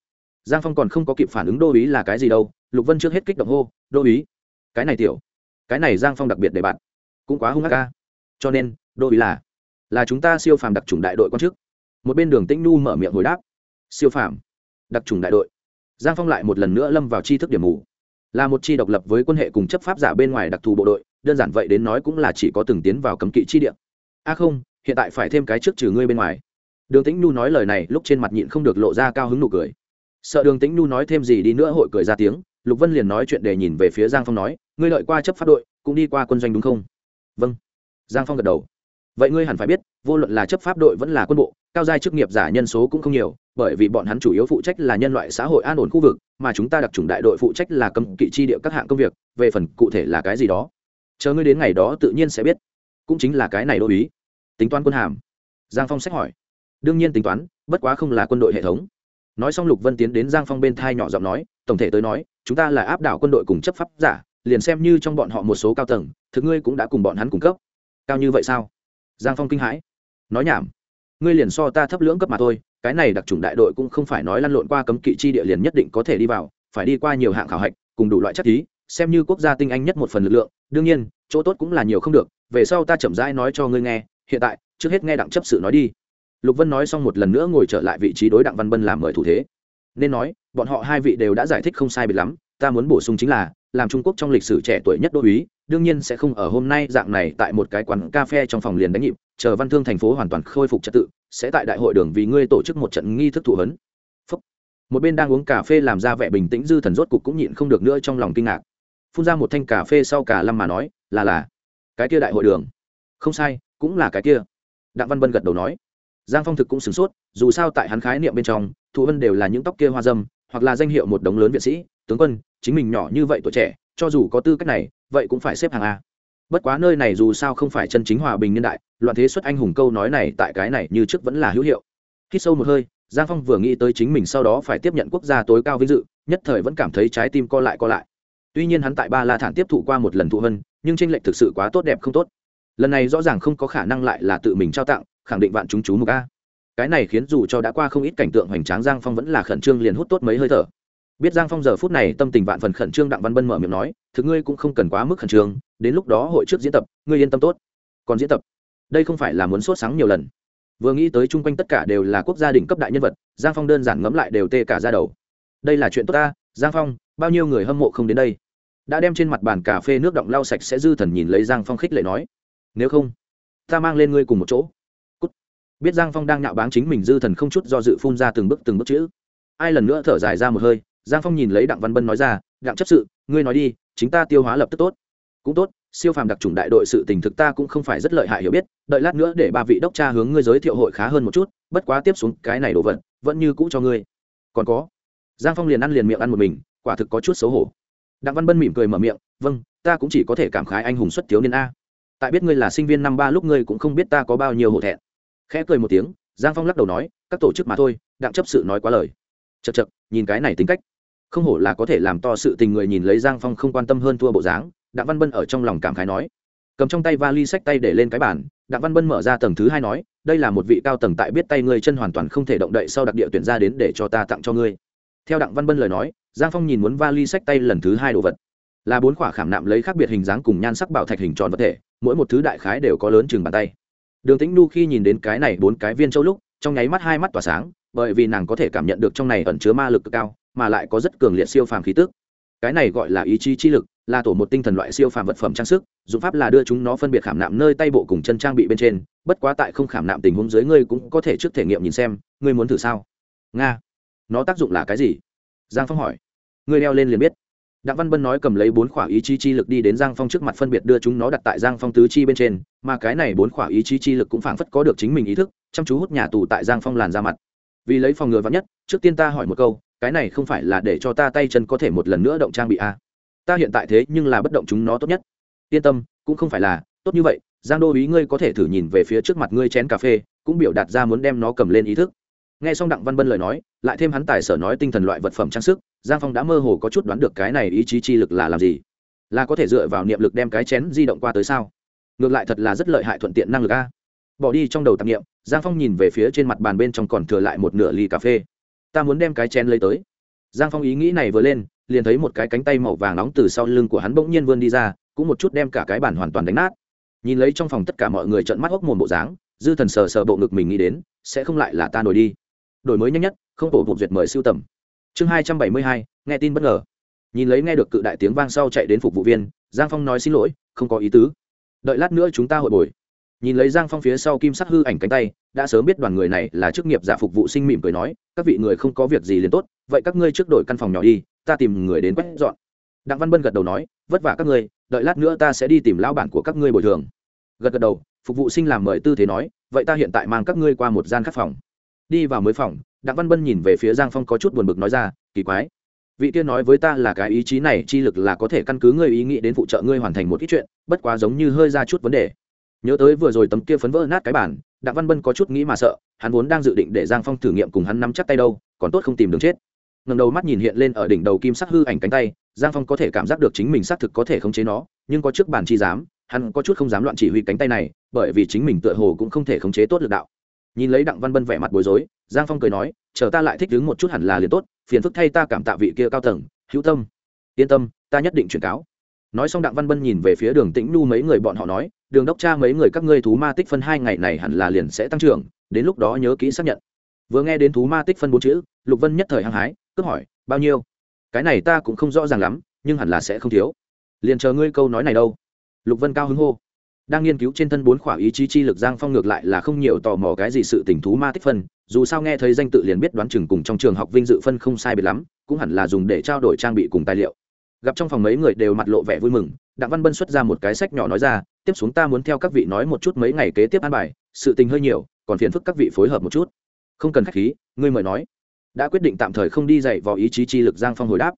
giang phong còn không có kịp phản ứng đô ý là cái gì đâu, lục vân trước hết kích động hô, đô ý cái này tiểu, cái này giang phong đặc biệt để bạn, cũng quá hung hát ca cho nên, đô ý là là chúng ta siêu phàm đặc trùng đại đội quan chức. Một bên đường tĩnh nu mở miệng hồi đáp, siêu phàm đặc trùng đại đội. Giang phong lại một lần nữa lâm vào tri thức điểm mù. Là một chi độc lập với quân hệ cùng chấp pháp giả bên ngoài đặc thù bộ đội đơn giản vậy đến nói cũng là chỉ có từng tiến vào cấm kỵ chi địa. A không, hiện tại phải thêm cái trước trừ ngươi bên ngoài. Đường tĩnh Nhu nói lời này, lúc trên mặt nhịn không được lộ ra cao hứng nụ cười. Sợ đường tĩnh Nhu nói thêm gì đi nữa hội cười ra tiếng, lục vân liền nói chuyện để nhìn về phía giang phong nói, ngươi lợi qua chấp pháp đội, cũng đi qua quân doanh đúng không? Vâng. Giang phong gật đầu. Vậy ngươi hẳn phải biết, vô luận là chấp pháp đội vẫn là quân bộ, cao giai chức nghiệp giả nhân số cũng không nhiều, bởi vì bọn hắn chủ yếu phụ trách là nhân loại xã hội an ổn khu vực, mà chúng ta đặc trùng đại đội phụ trách là cấm kỵ chi địa các hạng công việc, về phần cụ thể là cái gì đó chờ ngươi đến ngày đó tự nhiên sẽ biết. Cũng chính là cái này đô ý. Tính toán quân hàm. Giang phong xét hỏi. Đương nhiên tính toán, bất quá không là quân đội hệ thống. Nói xong lục vân tiến đến giang phong bên thai nhỏ giọng nói, tổng thể tới nói, chúng ta là áp đảo quân đội cùng chấp pháp giả, liền xem như trong bọn họ một số cao tầng, thực ngươi cũng đã cùng bọn hắn cung cấp. Cao như vậy sao? Giang phong kinh hãi. Nói nhảm. Ngươi liền so ta thấp lưỡng cấp mà thôi, cái này đặc trùng đại đội cũng không phải nói lăn lộn qua cấm kỵ chi địa liền nhất định có thể đi vào, phải đi qua nhiều hạng khảo hạch, cùng đủ loại chất thí xem như quốc gia tinh anh nhất một phần lực lượng, đương nhiên, chỗ tốt cũng là nhiều không được, về sau ta chậm rãi nói cho ngươi nghe, hiện tại, trước hết nghe đặng chấp sự nói đi. Lục vân nói xong một lần nữa ngồi trở lại vị trí đối đặng văn bân làm mời thủ thế. Nên nói, bọn họ hai vị đều đã giải thích không sai biệt lắm, ta muốn bổ sung chính là, làm trung quốc trong lịch sử trẻ tuổi nhất đô uý, đương nhiên sẽ không ở hôm nay dạng này tại một cái quán cà phê trong phòng liền đánh nhịp, chờ văn thương thành phố hoàn toàn khôi phục trật tự, sẽ tại đại hội đường vì ngươi tổ chức một trận nghi thức thụ hấn. Một bên đang uống cà phê làm ra vẻ bình tĩnh dư thần rốt cục cũng nhịn không được nữa trong lòng kinh ngạc phun ra một thanh cà phê sau cả lăm mà nói, là là, cái kia đại hội đường. Không sai, cũng là cái kia. Đặng văn bân gật đầu nói. Giang phong thực cũng sửng sốt, dù sao tại hắn khái niệm bên trong, thụ vân đều là những tóc kia hoa dâm, hoặc là danh hiệu một đống lớn viện sĩ, tướng quân, chính mình nhỏ như vậy tuổi trẻ, cho dù có tư cách này, vậy cũng phải xếp hàng a. Bất quá nơi này dù sao không phải chân chính hòa bình nhân đại, loạn thế xuất anh hùng câu nói này tại cái này như trước vẫn là hữu hiệu. Khi sâu một hơi, giang phong vừa nghĩ tới chính mình sau đó phải tiếp nhận quốc gia tối cao vinh dự, nhất thời vẫn cảm thấy trái tim co lại co lại tuy nhiên hắn tại ba la thản tiếp thụ qua một lần thụ hân, nhưng tranh lệch thực sự quá tốt đẹp không tốt. Lần này rõ ràng không có khả năng lại là tự mình trao tặng, khẳng định vạn chúng chú mục a. Cái này khiến dù cho đã qua không ít cảnh tượng hoành tráng, giang phong vẫn là khẩn trương liền hút tốt mấy hơi thở. Biết giang phong giờ phút này tâm tình vạn phần khẩn trương, đặng văn bân mở miệng nói, thực ngươi cũng không cần quá mức khẩn trương, đến lúc đó hội trước diễn tập, ngươi yên tâm tốt. Còn diễn tập? Đây không phải là muốn sốt sáng nhiều lần. Vừa nghĩ tới chung quanh tất cả đều là quốc gia đỉnh cấp đại nhân vật, giang phong đơn giản ngẫm lại đều tê cả ra đầu. Đây là chuyện tốt ta, giang phong, bao nhiêu người hâm mộ không đến đây? Đã đem trên mặt bàn cà phê nước động lau sạch sẽ dư thần nhìn lấy giang phong khích lệ nói, nếu không, ta mang lên ngươi cùng một chỗ. Cút. biết giang phong đang nhạo báng chính mình dư thần không chút do dự phun ra từng bước từng bước chữ. Ai lần nữa thở dài ra một hơi, giang phong nhìn lấy đặng văn bân nói ra, đặng chấp sự, ngươi nói đi, chính ta tiêu hóa lập tức tốt. Cũng tốt, siêu phàm đặc trùng đại đội sự tình thực ta cũng không phải rất lợi hại hiểu biết, đợi lát nữa để ba vị đốc cha hướng ngươi giới thiệu hội khá hơn một chút, bất quá tiếp xuống cái này đồ vật vẫn như cũ cho ngươi. Còn có. Giang phong liền ăn liền miệng ăn một mình, quả thực có chút xấu hổ đặng văn bân mỉm cười mở miệng vâng ta cũng chỉ có thể cảm khái anh hùng xuất thiếu niên a. Tại biết ngươi là sinh viên năm ba lúc ngươi cũng không biết ta có bao nhiêu hổ thẹn. Khẽ cười một tiếng, giang phong lắc đầu nói, các tổ chức mà thôi, đặng chấp sự nói quá lời. Chật chật nhìn cái này tính cách. Không hổ là có thể làm to sự tình người nhìn lấy giang phong không quan tâm hơn thua bộ dáng, đặng văn bân ở trong lòng cảm khái nói. Cầm trong tay vali sách tay để lên cái bàn, đặng văn bân mở ra tầng thứ hai nói, đây là một vị cao tầng tại biết tay ngươi chân hoàn toàn không thể động đậy sau đặc địa tuyển ra đến để cho ta tặng cho ngươi theo đặng văn bân lời nói, giang phong nhìn muốn vali sách tay lần thứ hai đồ vật. Là bốn quả khảm nạm lấy khác biệt hình dáng cùng nhan sắc bảo thạch hình tròn vật thể, mỗi một thứ đại khái đều có lớn chừng bàn tay. Đường tĩnh nu khi nhìn đến cái này bốn cái viên châu lúc, trong nháy mắt hai mắt tỏa sáng, bởi vì nàng có thể cảm nhận được trong này ẩn chứa ma lực cực cao, mà lại có rất cường liệt siêu phàm khí tức. Cái này gọi là ý chí chi lực, là tổ một tinh thần loại siêu phàm vật phẩm trang sức, dụng pháp là đưa chúng nó phân biệt khảm nạm nơi tay bộ cùng chân trang bị bên trên, bất quá tại không khảm nạm tình huống dưới ngươi cũng có thể trước thể nghiệm nhìn xem, ngươi muốn thử sao? Nga nó tác dụng là cái gì? Giang phong hỏi. Ngươi đeo lên liền biết. Đặng văn bân nói cầm lấy bốn khỏa ý chí chi lực đi đến giang phong trước mặt phân biệt đưa chúng nó đặt tại giang phong tứ chi bên trên, mà cái này bốn khỏa ý chí chi lực cũng phảng phất có được chính mình ý thức, chăm chú hút nhà tù tại giang phong làn ra mặt. Vì lấy phòng ngừa vắn nhất, trước tiên ta hỏi một câu, cái này không phải là để cho ta tay chân có thể một lần nữa động trang bị a ta hiện tại thế nhưng là bất động chúng nó tốt nhất. Yên tâm, cũng không phải là, tốt như vậy, giang đô ý ngươi có thể thử nhìn về phía trước mặt ngươi chén cà phê, cũng biểu đạt ra muốn đem nó cầm lên ý thức. Nghe xong đặng văn bân lời nói lại thêm hắn tài sở nói tinh thần loại vật phẩm trang sức, giang phong đã mơ hồ có chút đoán được cái này ý chí chi lực là làm gì. Là có thể dựa vào niệm lực đem cái chén di động qua tới sao? Ngược lại thật là rất lợi hại thuận tiện năng lực a. Bỏ đi trong đầu tạp nghiệm, giang phong nhìn về phía trên mặt bàn bên trong còn thừa lại một nửa ly cà phê. Ta muốn đem cái chén lấy tới. Giang phong ý nghĩ này vừa lên, liền thấy một cái cánh tay màu vàng nóng từ sau lưng của hắn bỗng nhiên vươn đi ra, cũng một chút đem cả cái bàn hoàn toàn đánh nát. Nhìn lấy trong phòng tất cả mọi người trợn mắt hốc mồm bộ dáng, dư thần sờ sờ bộ ngực mình nghĩ đến, sẽ không lại là ta nổi đi đổi mới nhanh nhất, không tổ phục duyệt mời siêu tầm. Chương hai trăm bảy mươi hai, nghe tin bất ngờ. Nhìn lấy nghe được cự đại tiếng vang sau chạy đến phục vụ viên, giang phong nói xin lỗi, không có ý tứ. Đợi lát nữa chúng ta hội bồi. Nhìn lấy giang phong phía sau kim sắc hư ảnh cánh tay, đã sớm biết đoàn người này là chức nghiệp giả phục vụ sinh mỉm cười nói, các vị người không có việc gì liền tốt, vậy các ngươi trước đổi căn phòng nhỏ đi, ta tìm người đến quét dọn. Đặng văn bân gật đầu nói, vất vả các ngươi, đợi lát nữa ta sẽ đi tìm lão bản của các ngươi bồi thường. Gật gật đầu, phục vụ sinh làm mời tư thế nói, vậy ta hiện tại mang các ngươi qua một gian khắc phòng đi vào mới phòng, đặng văn bân nhìn về phía giang phong có chút buồn bực nói ra, kỳ quái, vị kia nói với ta là cái ý chí này chi lực là có thể căn cứ ngươi ý nghĩ đến phụ trợ ngươi hoàn thành một ít chuyện, bất quá giống như hơi ra chút vấn đề. Nhớ tới vừa rồi tấm kia phấn vỡ nát cái bản, đặng văn bân có chút nghĩ mà sợ, hắn vốn đang dự định để giang phong thử nghiệm cùng hắn nắm chắc tay đâu, còn tốt không tìm đường chết. Ngầm đầu mắt nhìn hiện lên ở đỉnh đầu kim sắc hư ảnh cánh tay, giang phong có thể cảm giác được chính mình xác thực có thể khống chế nó, nhưng có trước bản chi dám hắn có chút không dám loạn chỉ huy cánh tay này, bởi vì chính mình tựa hồ cũng không thể khống chế tốt lực đạo nhìn lấy đặng văn bân vẻ mặt bối rối, giang phong cười nói, chờ ta lại thích đứng một chút hẳn là liền tốt, phiền phức thay ta cảm tạ vị kia cao tầng, hữu tâm. Yên tâm, ta nhất định chuyển cáo. Nói xong đặng văn bân nhìn về phía đường tĩnh nu mấy người bọn họ nói, đường đốc cha mấy người các ngươi thú ma tích phân hai ngày này hẳn là liền sẽ tăng trưởng, đến lúc đó nhớ kỹ xác nhận. Vừa nghe đến thú ma tích phân bốn chữ, lục vân nhất thời hăng hái, cướp hỏi, bao nhiêu? Cái này ta cũng không rõ ràng lắm, nhưng hẳn là sẽ không thiếu. Liền chờ ngươi câu nói này đâu. Lục vân cao hứng hô đang nghiên cứu trên thân bốn khỏa ý chí chi lực giang phong ngược lại là không nhiều tò mò cái gì sự tình thú ma tích phân, dù sao nghe thấy danh tự liền biết đoán chừng cùng trong trường học vinh dự phân không sai biệt lắm, cũng hẳn là dùng để trao đổi trang bị cùng tài liệu. Gặp trong phòng mấy người đều mặt lộ vẻ vui mừng, đặng văn bân xuất ra một cái sách nhỏ nói ra, tiếp xuống ta muốn theo các vị nói một chút mấy ngày kế tiếp an bài, sự tình hơi nhiều, còn phiền phức các vị phối hợp một chút. Không cần khách khí, ngươi mời nói. Đã quyết định tạm thời không đi dạy vào ý chí chi lực giang phong hồi đáp.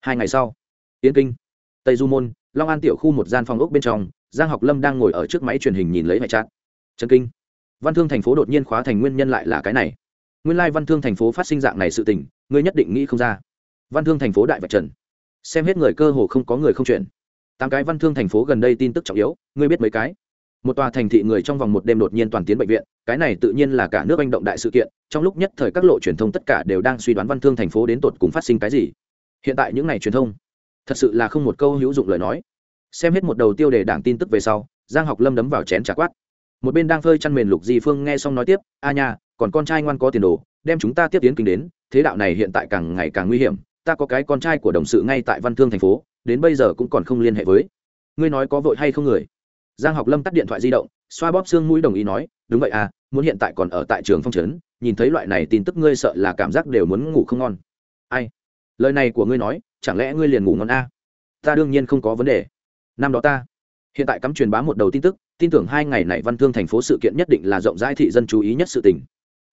Hai ngày sau, yến kinh, tây du môn, long an tiểu khu một gian phòng ốc bên trong giang học lâm đang ngồi ở trước máy truyền hình nhìn lấy mẹ chát trần kinh. Văn thương thành phố đột nhiên khóa thành nguyên nhân lại là cái này. Nguyên lai văn thương thành phố phát sinh dạng này sự tình, ngươi nhất định nghĩ không ra. Văn thương thành phố đại vạch trần. Xem hết người cơ hồ không có người không chuyển tám cái văn thương thành phố gần đây tin tức trọng yếu, ngươi biết mấy cái? Một tòa thành thị người trong vòng một đêm đột nhiên toàn tiến bệnh viện, cái này tự nhiên là cả nước anh động đại sự kiện, trong lúc nhất thời các lộ truyền thông tất cả đều đang suy đoán văn thương thành phố đến tột cùng phát sinh cái gì. Hiện tại những ngày truyền thông, thật sự là không một câu hữu dụng lời nói xem hết một đầu tiêu đề đảng tin tức về sau, giang học lâm đấm vào chén trà quát. Một bên đang phơi chăn mền lục di phương nghe xong nói tiếp, a nha, còn con trai ngoan có tiền đồ, đem chúng ta tiếp tiến kinh đến, thế đạo này hiện tại càng ngày càng nguy hiểm, ta có cái con trai của đồng sự ngay tại văn thương thành phố, đến bây giờ cũng còn không liên hệ với. Ngươi nói có vội hay không người? Giang học lâm tắt điện thoại di động, xoa bóp xương mũi đồng ý nói, đúng vậy à muốn hiện tại còn ở tại trường phong trấn, nhìn thấy loại này tin tức ngươi sợ là cảm giác đều muốn ngủ không ngon. Ai? Lời này của ngươi nói, chẳng lẽ ngươi liền ngủ ngon a à? ta đương nhiên không có vấn đề năm đó ta. Hiện tại cắm truyền bá một đầu tin tức, tin tưởng hai ngày này văn thương thành phố sự kiện nhất định là rộng rãi thị dân chú ý nhất sự tình.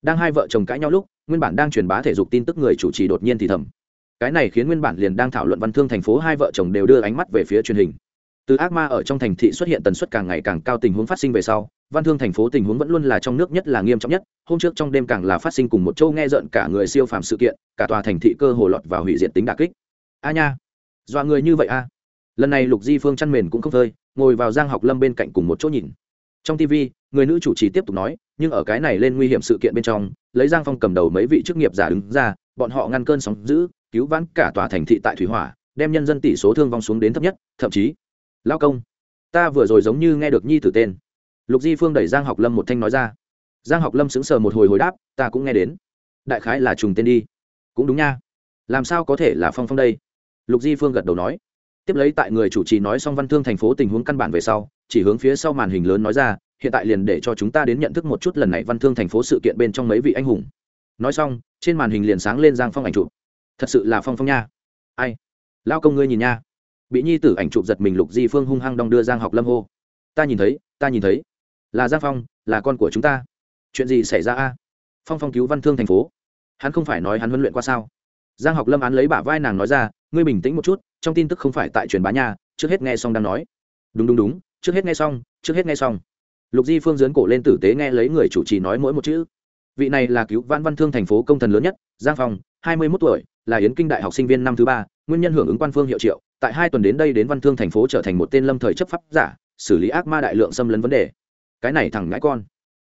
Đang hai vợ chồng cãi nhau lúc, nguyên bản đang truyền bá thể dục tin tức người chủ trì đột nhiên thì thầm. Cái này khiến nguyên bản liền đang thảo luận văn thương thành phố hai vợ chồng đều đưa ánh mắt về phía truyền hình. Từ ác ma ở trong thành thị xuất hiện tần suất càng ngày càng cao tình huống phát sinh về sau, văn thương thành phố tình huống vẫn luôn là trong nước nhất là nghiêm trọng nhất, hôm trước trong đêm càng là phát sinh cùng một châu nghe rợn cả người siêu phàm sự kiện, cả tòa thành thị cơ hồ lọt và hủy diệt tính đà kích. A nha, dọa người như vậy a lần này lục di phương chăn mền cũng không phơi, ngồi vào giang học lâm bên cạnh cùng một chỗ nhìn. Trong tv người nữ chủ trì tiếp tục nói, nhưng ở cái này lên nguy hiểm sự kiện bên trong, lấy giang phong cầm đầu mấy vị chức nghiệp giả đứng ra, bọn họ ngăn cơn sóng giữ cứu vãn cả tòa thành thị tại thủy hỏa, đem nhân dân tỷ số thương vong xuống đến thấp nhất, thậm chí lao công, ta vừa rồi giống như nghe được nhi tử tên. Lục di phương đẩy giang học lâm một thanh nói ra. Giang học lâm sững sờ một hồi hồi đáp, ta cũng nghe đến. Đại khái là trùng tên đi. Cũng đúng nha. Làm sao có thể là phong phong đây? Lục di phương gật đầu nói tiếp lấy tại người chủ trì nói xong văn thương thành phố tình huống căn bản về sau, chỉ hướng phía sau màn hình lớn nói ra, hiện tại liền để cho chúng ta đến nhận thức một chút lần này văn thương thành phố sự kiện bên trong mấy vị anh hùng. Nói xong, trên màn hình liền sáng lên giang phong ảnh chụp. Thật sự là phong phong nha. Ai? Lao công ngươi nhìn nha. Bị nhi tử ảnh chụp giật mình lục di phương hung hăng đong đưa giang học lâm hô. Ta nhìn thấy, ta nhìn thấy. Là giang phong, là con của chúng ta. Chuyện gì xảy ra a? Phong phong cứu văn thương thành phố. Hắn không phải nói hắn huấn luyện qua sao? Giang học lâm án lấy bả vai nàng nói ra ngươi bình tĩnh một chút, trong tin tức không phải tại truyền bá nha, trước hết nghe xong đang nói. Đúng đúng đúng, trước hết nghe xong, trước hết nghe xong. Lục di phương dấn cổ lên tử tế nghe lấy người chủ trì nói mỗi một chữ. Vị này là cứu vãn văn thương thành phố công thần lớn nhất, giang phong, hai mươi mốt tuổi, là yến kinh đại học sinh viên năm thứ ba, nguyên nhân hưởng ứng quan phương hiệu triệu, tại hai tuần đến đây đến văn thương thành phố trở thành một tên lâm thời chấp pháp giả, xử lý ác ma đại lượng xâm lấn vấn đề. Cái này thẳng ngãi con,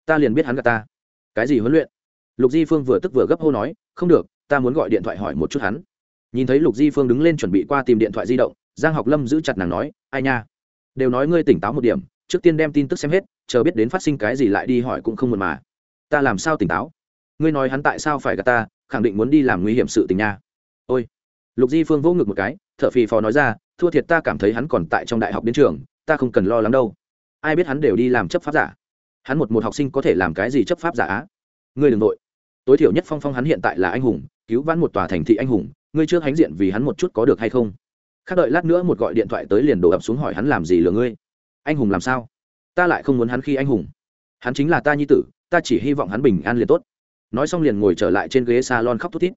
ta liền biết hắn gà ta. Cái gì huấn luyện? Lục di phương vừa tức vừa gấp hô nói, không được, ta muốn gọi điện thoại hỏi một chút hắn nhìn thấy lục di phương đứng lên chuẩn bị qua tìm điện thoại di động, giang học lâm giữ chặt nàng nói, ai nha? Đều nói ngươi tỉnh táo một điểm, trước tiên đem tin tức xem hết, chờ biết đến phát sinh cái gì lại đi hỏi cũng không muộn mà. Ta làm sao tỉnh táo? Ngươi nói hắn tại sao phải gạt ta, khẳng định muốn đi làm nguy hiểm sự tình nha. Ôi. Lục di phương vỗ ngực một cái t h ở phì phò nói ra, thua thiệt ta cảm thấy hắn còn tại trong đại học đến trường, ta không cần lo lắng đâu. Ai biết hắn đều đi làm chấp pháp giả? Hắn một một học sinh có thể làm cái gì chấp pháp giả á? Ngươi đ ừ n g nội. Tối thiểu nhất phong phong hắn hiện tại là anh hùng cứu vãn một tòa thành thị anh hùng ngươi trước hãnh diện vì hắn một chút có được hay không? Khác đợi lát nữa một gọi điện thoại tới liền đổ ập xuống hỏi hắn làm gì lừa ngươi. Anh hùng làm sao? Ta lại không muốn hắn khi anh hùng. Hắn chính là ta nhi tử ta chỉ hy vọng hắn bình an liền tốt. Nói xong liền ngồi trở lại trên ghế salon khóc thút thít.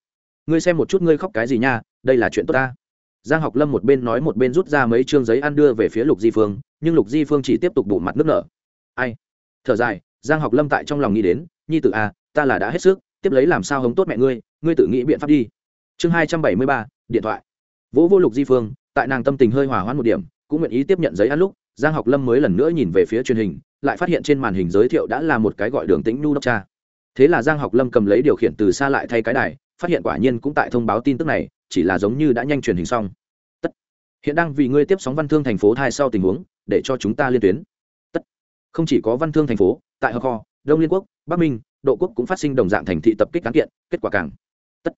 Ngươi xem một chút ngươi khóc cái gì nha đây là chuyện tốt ta. Giang học lâm một bên nói một bên rút ra mấy chương giấy ăn đưa về phía lục di phương nhưng lục di phương chỉ tiếp tục bụ mặt nước nở. Ai? Thở dài giang học lâm tại trong lòng nghĩ đến nhi tử a à, ta là đã hết sức tiếp lấy làm sao hống tốt mẹ ngươi ngươi tự nghĩ biện pháp đi. Chương hai trăm bảy mươi ba, điện thoại. Vũ vô lục di phương, tại nàng tâm tình hơi hòa hoãn một điểm, cũng nguyện ý tiếp nhận giấy ăn lúc, giang học lâm mới lần nữa nhìn về phía truyền hình, lại phát hiện trên màn hình giới thiệu đã là một cái gọi đường tĩnh nu đốc cha. Thế là giang học lâm cầm lấy điều khiển từ xa lại thay cái đài, phát hiện quả nhiên cũng tại thông báo tin tức này, chỉ là giống như đã nhanh truyền hình xong. Tất. Hiện đang vì ngươi tiếp sóng văn thương thành phố thai sau tình huống, để cho chúng ta liên tuyến. Tất. Không chỉ có văn thương thành phố, tại hợp kho đông liên quốc, bắc minh, độ quốc cũng phát sinh đồng dạng thành thị tập kích cán kiện, kết quả càng tất.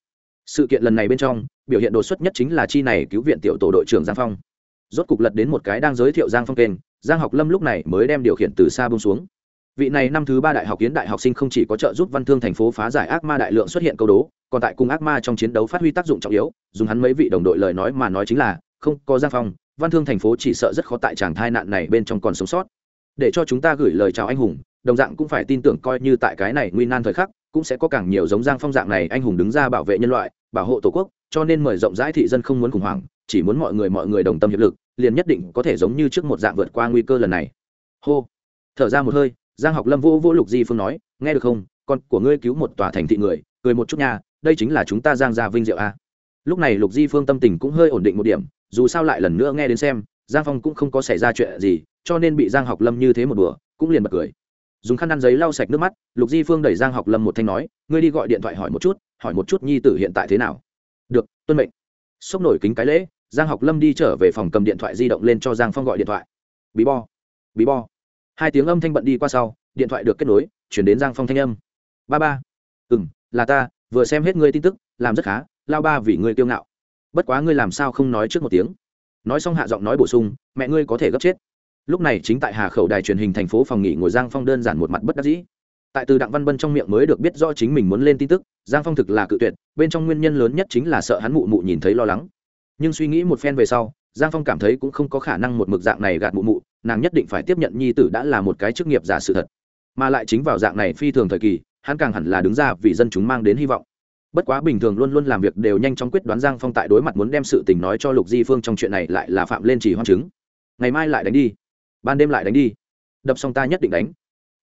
Sự kiện lần này bên trong, biểu hiện đột xuất nhất chính là chi này cứu viện tiểu tổ đội trưởng giang phong. Rốt cục lật đến một cái đang giới thiệu giang phong kênh, giang học lâm lúc này mới đem điều khiển từ xa bông xuống. Vị này năm thứ ba đại học kiến đại học sinh không chỉ có trợ giúp văn thương thành phố phá giải ác ma đại lượng xuất hiện câu đố, còn tại cùng ác ma trong chiến đấu phát huy tác dụng trọng yếu, dùng hắn mấy vị đồng đội lời nói mà nói chính là, không, có giang phong, văn thương thành phố chỉ sợ rất khó tại tràng thai nạn này bên trong còn sống sót. Để cho chúng ta gửi lời chào anh hùng đồng dạng cũng phải tin tưởng coi như tại cái này nguy nan thời khắc, cũng sẽ có càng nhiều giống giang phong dạng này anh hùng đứng ra bảo vệ nhân loại, bảo hộ tổ quốc, cho nên mời rộng rãi thị dân không muốn khủng hoảng, chỉ muốn mọi người mọi người đồng tâm hiệp lực, liền nhất định có thể giống như trước một dạng vượt qua nguy cơ lần này. Hô. Thở ra một hơi, giang học lâm vô vô lục di phương nói, nghe được không? Con của ngươi cứu một tòa thành thị người, cười một chút nha, đây chính là chúng ta giang gia vinh diệu a. Lúc này lục di phương tâm tình cũng hơi ổn định một điểm, dù sao lại lần nữa nghe đến xem, giang phong cũng không có xảy ra chuyện gì, cho nên bị giang học lâm như thế một đùa, cũng liền bật cười dùng khăn ăn giấy lau sạch nước mắt, lục di phương đẩy giang học lâm một thanh nói, ngươi đi gọi điện thoại hỏi một chút, hỏi một chút nhi tử hiện tại thế nào? Được, tuân mệnh. Sốc nổi kính cái lễ, giang học lâm đi trở về phòng cầm điện thoại di động lên cho giang phong gọi điện thoại. Bí bo bí bo hai tiếng âm thanh bận đi qua sau, điện thoại được kết nối, chuyển đến giang phong thanh âm. Ba ba. Ừ m là ta, vừa xem hết ngươi tin tức, làm rất khá, lao ba vì ngươi kiêu ngạo. Bất quá ngươi làm sao không nói trước một tiếng? Nói xong hạ giọng nói bổ sung, mẹ ngươi có thể gấp chết lúc này chính tại hà khẩu đài truyền hình thành phố phòng nghỉ ngồi giang phong đơn giản một mặt bất đắc dĩ. Tại từ đặng văn bân trong miệng mới được biết rõ chính mình muốn lên tin tức, giang phong thực là cự tuyệt, bên trong nguyên nhân lớn nhất chính là sợ hắn mụ mụ nhìn thấy lo lắng. Nhưng suy nghĩ một phen về sau, giang phong cảm thấy cũng không có khả năng một mực dạng này gạt mụ mụ, nàng nhất định phải tiếp nhận nhi tử đã là một cái chức nghiệp giả sự thật. Mà lại chính vào dạng này phi thường thời kỳ, hắn càng hẳn là đứng ra vì dân chúng mang đến hy vọng. Bất quá bình thường luôn luôn làm việc đều nhanh chóng quyết đoán giang phong tại đối mặt muốn đem sự tình nói cho lục di phương trong chuyện này lại là phạm lên chỉ hoang chứng. Ngày mai lại đánh đi ban đêm lại đánh đi. Đập xong ta nhất định đánh.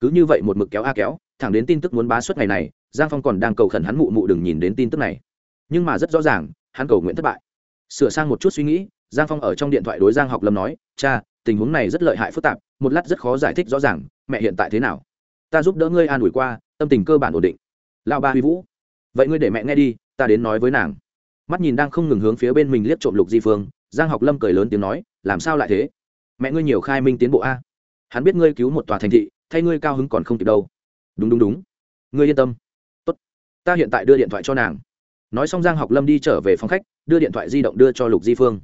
Cứ như vậy một mực kéo a kéo, thẳng đến tin tức muốn bá suất ngày này, giang phong còn đang cầu khẩn hắn mụ mụ đừng nhìn đến tin tức này. Nhưng mà rất rõ ràng, hắn cầu nguyện thất bại. Sửa sang một chút suy nghĩ, giang phong ở trong điện thoại đối giang học lâm nói, cha, tình huống này rất lợi hại phức tạp, một lát rất khó giải thích rõ ràng, mẹ hiện tại thế nào? Ta giúp đỡ ngươi an ủi qua, tâm tình cơ bản ổn định. Lao ba huy vũ, vậy ngươi để mẹ nghe đi, ta đến nói với nàng. Mắt nhìn đang không ngừng hướng phía bên mình liếc trộm lục di phương, giang học lâm cười lớn tiếng nói, làm sao lại thế? Mẹ ngươi nhiều khai minh tiến bộ a. Hắn biết ngươi cứu một tòa thành thị, thay ngươi cao hứng còn không kịp đâu. Đúng đúng đúng. Ngươi yên tâm. Tốt. Ta hiện tại đưa điện thoại cho nàng. Nói xong giang học lâm đi trở về phòng khách, đưa điện thoại di động đưa cho lục di phương.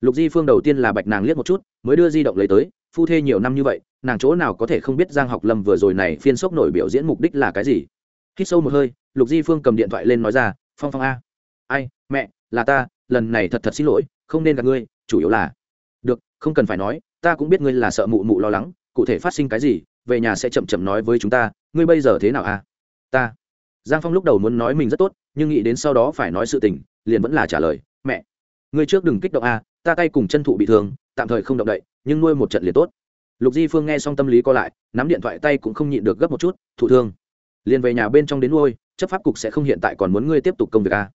Lục di phương đầu tiên là bạch nàng liếc một chút, mới đưa di động lấy tới, phu thê nhiều năm như vậy, nàng chỗ nào có thể không biết giang học lâm vừa rồi này phiên sốc nổi biểu diễn mục đích là cái gì. Hít sâu một hơi, lục di phương cầm điện thoại lên nói ra, phong phong a. Ai, mẹ, là ta, lần này thật thật xin lỗi, không nên gặp ngươi, chủ yếu là được, không cần phải nói ta cũng biết ngươi là sợ mụ mụ lo lắng cụ thể phát sinh cái gì về nhà sẽ chậm chậm nói với chúng ta ngươi bây giờ thế nào à? ta giang phong lúc đầu muốn nói mình rất tốt nhưng nghĩ đến sau đó phải nói sự tình liền vẫn là trả lời mẹ ngươi trước đừng kích động à, ta tay cùng chân thụ bị thương tạm thời không động đậy nhưng nuôi một trận liền tốt lục di phương nghe xong tâm lý co lại nắm điện thoại tay cũng không nhịn được gấp một chút thụ thương liền về nhà bên trong đến nuôi chấp pháp cục sẽ không hiện tại còn muốn ngươi tiếp tục công việc à?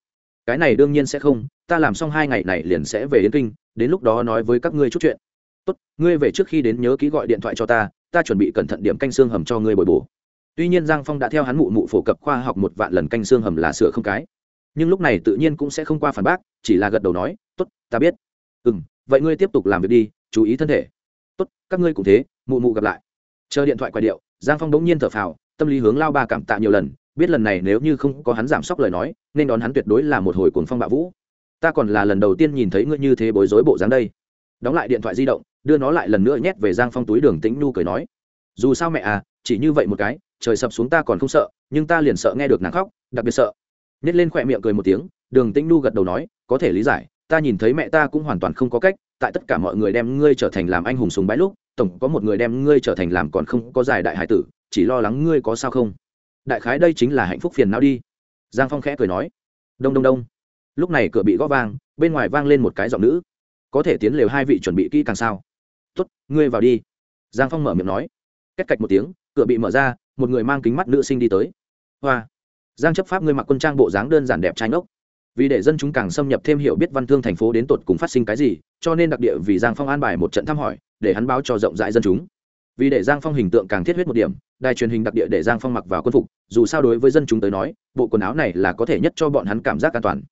cái này đương nhiên sẽ không ta làm xong hai ngày này liền sẽ về yến kinh đến lúc đó nói với các ngươi chút chuyện tốt, ngươi về trước khi đến nhớ ký gọi điện thoại cho ta ta chuẩn bị cẩn thận điểm canh xương hầm cho ngươi bồi bổ. Tuy nhiên giang phong đã theo hắn mụ mụ phổ cập khoa học một vạn lần canh xương hầm là sửa không cái. Nhưng lúc này tự nhiên cũng sẽ không qua phản bác, chỉ là gật đầu nói, tốt, ta biết. Ừ m vậy ngươi tiếp tục làm việc đi, chú ý thân thể. Tốt, các ngươi cũng thế, mụ mụ gặp lại. Chờ điện thoại quay điệu, giang phong đống nhiên thở phào, tâm lý hướng lao ba cảm tạ nhiều lần, biết lần này nếu như không có hắn giảm sốc lời nói, nên đón hắn tuyệt đối là một hồi cuồng phong bạo vũ. Ta còn là lần đầu tiên nhìn thấy ngươi như thế bối rối bộ dáng đây đóng lại điện thoại di động, đưa nó lại lần nữa nhét về giang phong túi đường tĩnh nhu cười nói, dù sao mẹ à chỉ như vậy một cái, trời sập xuống ta còn không sợ, nhưng ta liền sợ nghe được nàng khóc, đặc biệt sợ. Nhét lên khỏe miệng cười một tiếng, đường tĩnh nhu gật đầu nói, có thể lý giải, ta nhìn thấy mẹ ta cũng hoàn toàn không có cách, tại tất cả mọi người đem ngươi trở thành làm anh hùng sùng bái lúc, tổng có một người đem ngươi trở thành làm còn không có giải đại hải tử, chỉ lo lắng ngươi có sao không? Đại khái đây chính là hạnh phúc phiền não đi. Giang phong khẽ cười nói, đông đông đông. Lúc này cửa bị gõ vang, bên ngoài vang lên một cái giọng nữ có thể tiến lều hai vị chuẩn bị kỹ càng sao? Tuất ngươi vào đi. Giang phong mở miệng nói. Cách cạch một tiếng, cửa bị mở ra, một người mang kính mắt nữ sinh đi tới. Hoa. Giang chấp pháp ngươi mặc quân trang bộ dáng đơn giản đẹp trai ngốc. Vì để dân chúng càng xâm nhập thêm hiểu biết văn thương thành phố đến tột cùng phát sinh cái gì, cho nên đặc địa vì giang phong an bài một trận thăm hỏi, để hắn báo cho rộng rãi dân chúng. Vì để giang phong hình tượng càng thiết huyết một điểm, đài truyền hình đặc địa để giang phong mặc vào quân phục, dù sao đối với dân chúng tới nói, bộ quần áo này là có thể nhất cho bọn hắn cảm giác an toàn.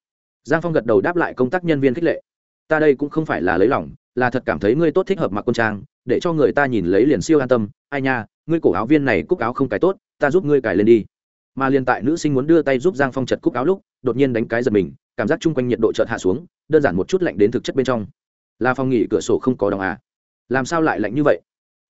Giang phong gật đầu đáp lại công tác nhân viên khích lệ ta đây cũng không phải là lấy lòng, là thật cảm thấy ngươi tốt thích hợp mặc quân trang, để cho người ta nhìn lấy liền siêu an tâm. Ai nha, ngươi cổ áo viên này cúc áo không cái tốt, ta giúp ngươi cài lên đi. Mà liền tại nữ sinh muốn đưa tay giúp giang phong chật cúc áo lúc, đột nhiên đánh cái giật mình, cảm giác chung quanh nhiệt độ chợt hạ xuống, đơn giản một chút lạnh đến thực chất bên trong. Là phòng nghỉ cửa sổ không có đóng à? Làm sao lại lạnh như vậy?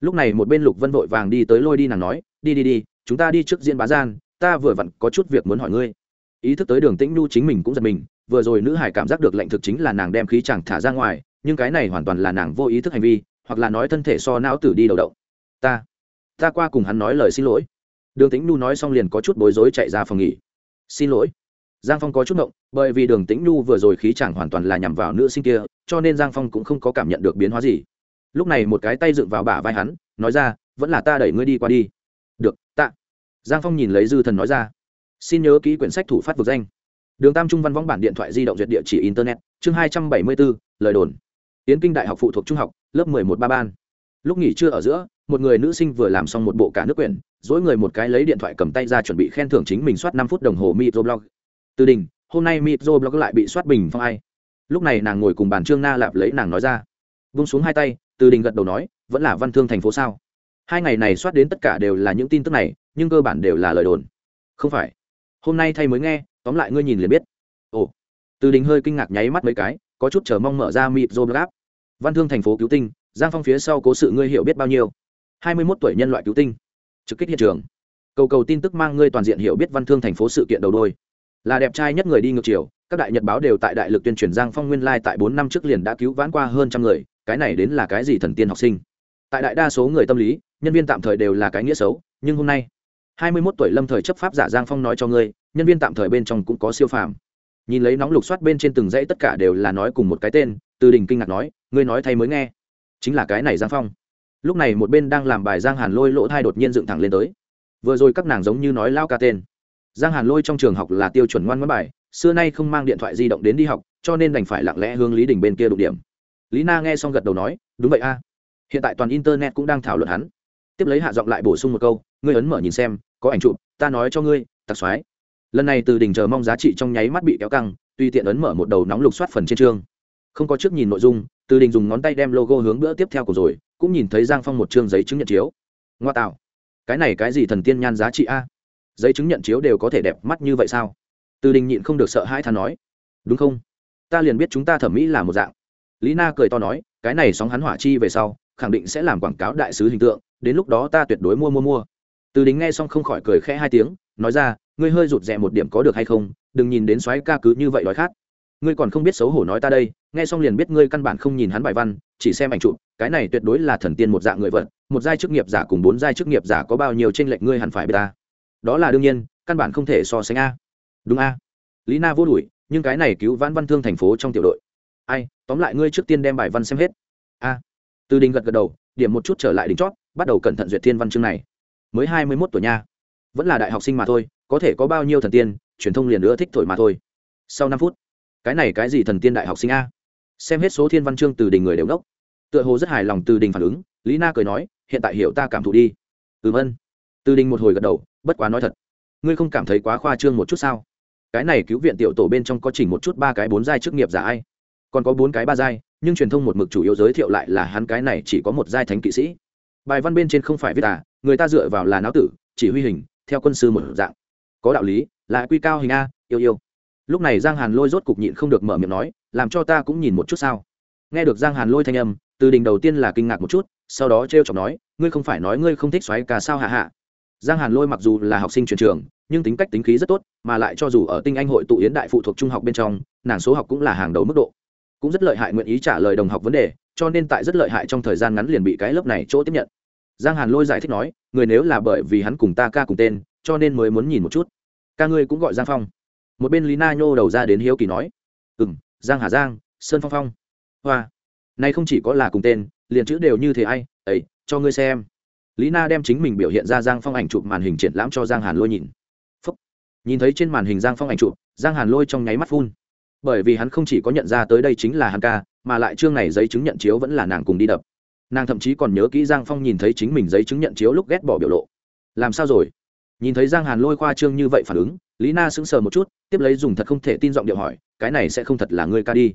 Lúc này một bên lục vân vội vàng đi tới lôi đi nàng nói, đi đi đi, chúng ta đi trước diễn bá gian, ta vừa vặn có chút việc muốn hỏi ngươi. Ý thức tới đường tĩnh nhu chính mình cũng giật mình vừa rồi nữ hải cảm giác được lệnh thực chính là nàng đem khí chẳng thả ra ngoài, nhưng cái này hoàn toàn là nàng vô ý thức hành vi, hoặc là nói thân thể so não tử đi đầu động. Ta ta qua cùng hắn nói lời xin lỗi. Đường tĩnh nhu nói xong liền có chút bối rối chạy ra phòng nghỉ. Xin lỗi. Giang phong có chút động bởi vì đường tĩnh nhu vừa rồi khí chẳng hoàn toàn là nhằm vào nữ sinh kia, cho nên giang phong cũng không có cảm nhận được biến hóa gì. Lúc này một cái tay dựng vào bả vai hắn, nói ra, vẫn là ta đẩy ngươi đi qua đi. Được, tạ. Giang phong nhìn lấy dư thần nói ra, xin nhớ ký quyển sách thủ phát vực danh đường tam trung văn võng bản điện thoại di động duyệt địa chỉ internet, chương hai trăm bảy mươi bốn, lời đồn. Tiến kinh đại học phụ thuộc trung học, lớp mười một ba ban. Lúc nghỉ trưa ở giữa, một người nữ sinh vừa làm xong một bộ cả nước quyển dỗi người một cái lấy điện thoại cầm tay ra chuẩn bị khen thưởng chính mình soát năm phút đồng hồ microblog từ đình hôm nay microblog lại bị soát bình phong ai. Lúc này nàng ngồi cùng bàn trương na lạp lấy nàng nói ra. Vung xuống hai tay, từ đình gật đầu nói, vẫn là văn thương thành phố sao? Hai ngày này soát đến tất cả đều là những tin tức này, nhưng cơ bản đều là lời đồn. Không phải. Hôm nay thay mới nghe tóm lại ngươi nhìn liền biết. Ồ. Từ đình hơi kinh ngạc nháy mắt mấy cái, có chút chờ mong mở ra mịp dô gáp. văn thương thành phố cứu tinh, giang phong phía sau cố sự ngươi hiểu biết bao nhiêu? Hai mươi mốt tuổi nhân loại cứu tinh. Trực kích hiện trường. Cầu cầu tin tức mang ngươi toàn diện hiểu biết văn thương thành phố sự kiện đầu đôi. Là đẹp trai nhất người đi ngược chiều, các đại nhật báo đều tại đại lực tuyên truyền giang phong nguyên lai tại bốn năm trước liền đã cứu vãn qua hơn trăm người, cái này đến là cái gì thần tiên học sinh? Tại đại đa số người tâm lý, nhân viên tạm thời đều là cái nghĩa xấu, nhưng hôm nay, hai mươi 21 tuổi lâm thời chấp pháp giả giang phong nói cho ngươi nhân viên tạm thời bên trong cũng có siêu phàm. Nhìn lấy nóng lục soát bên trên từng dãy tất cả đều là nói cùng một cái tên, từ đình kinh ngạc nói, ngươi nói thay mới nghe. Chính là cái này giang phong. Lúc này một bên đang làm bài giang hàn lôi lỗ thai đột nhiên dựng thẳng lên tới. Vừa rồi các nàng giống như nói lao ca tên. Giang hàn lôi trong trường học là tiêu chuẩn ngoan ngoãn bài, xưa nay không mang điện thoại di động đến đi học, cho nên đành phải lặng lẽ hướng lý đình bên kia đụng điểm. Lý na nghe xong gật đầu nói, đúng vậy a. Hiện tại toàn internet cũng đang thảo luận hắn. Tiếp lấy hạ giọng lại bổ sung một câu, ngươi ấn mở nhìn xem, có ảnh chụp, ta nói cho ngươi, tặc xoái lần này từ đỉnh chờ mong giá trị trong nháy mắt bị kéo căng tuy tiện ấn mở một đầu nóng lục soát phần trên chương. Không có trước nhìn nội dung, từ đình dùng ngón tay đem logo hướng bữa tiếp theo của rồi, cũng nhìn thấy giang phong một chương giấy chứng nhận chiếu. Ngoa tạo. Cái này cái gì thần tiên nhan giá trị a? Giấy chứng nhận chiếu đều có thể đẹp mắt như vậy sao? Từ đình nhịn không được sợ hãi thà nói. Đúng không? Ta liền biết chúng ta thẩm mỹ là một dạng. Lý na cười to nói, cái này sóng hắn hỏa chi về sau, khẳng định sẽ làm quảng cáo đại sứ hình tượng, đến lúc đó ta tuyệt đối mua mua mua. Từ đình nghe xong không khỏi cười khẽ hai tiếng, nói ra ngươi hơi rụt rè một điểm có được hay không, đừng nhìn đến xoáy ca cứ như vậy đói khát. Ngươi còn không biết xấu hổ nói ta đây, nghe xong liền biết ngươi căn bản không nhìn hắn bài văn, chỉ xem ảnh chụp, cái này tuyệt đối là thần tiên một dạng người vật, một giai chức nghiệp giả cùng bốn giai chức nghiệp giả có bao nhiêu tranh lệch ngươi hẳn phải biết ta. Đó là đương nhiên, căn bản không thể so sánh a. Đúng a. Lý na vô đuổi, nhưng cái này cứu vãn văn thương thành phố trong tiểu đội. Ai, tóm lại ngươi trước tiên đem bài văn xem hết. A. Từ đình gật gật đầu, điểm một chút trở lại đỉnh chót, bắt đầu cẩn thận duyệt thiên văn chương này. Mới hai mươi mốt tuổi nha vẫn là đại học sinh mà thôi, có thể có bao nhiêu thần tiên, truyền thông liền nữa thích thổi mà thôi. Sau năm phút, cái này cái gì thần tiên đại học sinh a? Xem hết số thiên văn chương từ đình người đều ngốc. Tựa hồ rất hài lòng từ đình phản ứng, lý na cười nói, hiện tại hiểu ta cảm thụ đi. Ừm ân. Từ đình một hồi gật đầu, bất quá nói thật, ngươi không cảm thấy quá khoa trương một chút sao? Cái này cứu viện tiểu tổ bên trong có chỉnh một chút ba cái bốn giai chức nghiệp giả ai? Còn có bốn cái ba giai, nhưng truyền thông một mực chủ yếu giới thiệu lại là hắn cái này chỉ có một giai thánh kỵ sĩ. Bài văn bên trên không phải viết à người ta dựa vào là não tử, chỉ huy hình theo quân sư một dạng. Có đạo lý, là quy cao hình a, yêu yêu. Lúc này giang hàn lôi rốt cục nhịn không được mở miệng nói, làm cho ta cũng nhìn một chút sao? Nghe được giang hàn lôi thanh âm, từ đình đầu tiên là kinh ngạc một chút, sau đó t r e o chọc nói, ngươi không phải nói ngươi không thích xoáy cả sao hạ hạ? Giang hàn lôi mặc dù là học sinh truyền trường, nhưng tính cách tính khí rất tốt, mà lại cho dù ở tinh anh hội tụ yến đại phụ thuộc trung học bên trong, nàng số học cũng là hàng đầu mức độ. Cũng rất lợi hại nguyện ý trả lời đồng học vấn đề, cho nên tại rất lợi hại trong thời gian ngắn liền bị cái lớp này chỗ tiếp nhận. Giang hàn lôi giải thích nói người nếu là bởi vì hắn cùng ta ca cùng tên, cho nên mới muốn nhìn một chút. Ca ngươi cũng gọi giang phong. Một bên lý na nhô đầu ra đến hiếu kỳ nói ừ m giang hà giang, sơn phong phong. Hoa, nay không chỉ có là cùng tên, liền chữ đều như thế ai, ấy, cho ngươi xem. Lý na đem chính mình biểu hiện ra giang phong ảnh chụp màn hình triển lãm cho giang hàn lôi nhìn. Phúc. nhìn thấy trên màn hình giang phong ảnh chụp, giang hàn lôi trong nháy mắt phun. Bởi vì hắn không chỉ có nhận ra tới đây chính là hàn ca, mà lại chương này giấy chứng nhận chiếu vẫn là nàng cùng đi đập nàng thậm chí còn nhớ kỹ giang phong nhìn thấy chính mình giấy chứng nhận chiếu lúc ghét bỏ biểu lộ làm sao rồi nhìn thấy giang hàn lôi khoa trương như vậy phản ứng lý na sững sờ một chút tiếp lấy dùng thật không thể tin giọng điệu hỏi cái này sẽ không thật là ngươi ca đi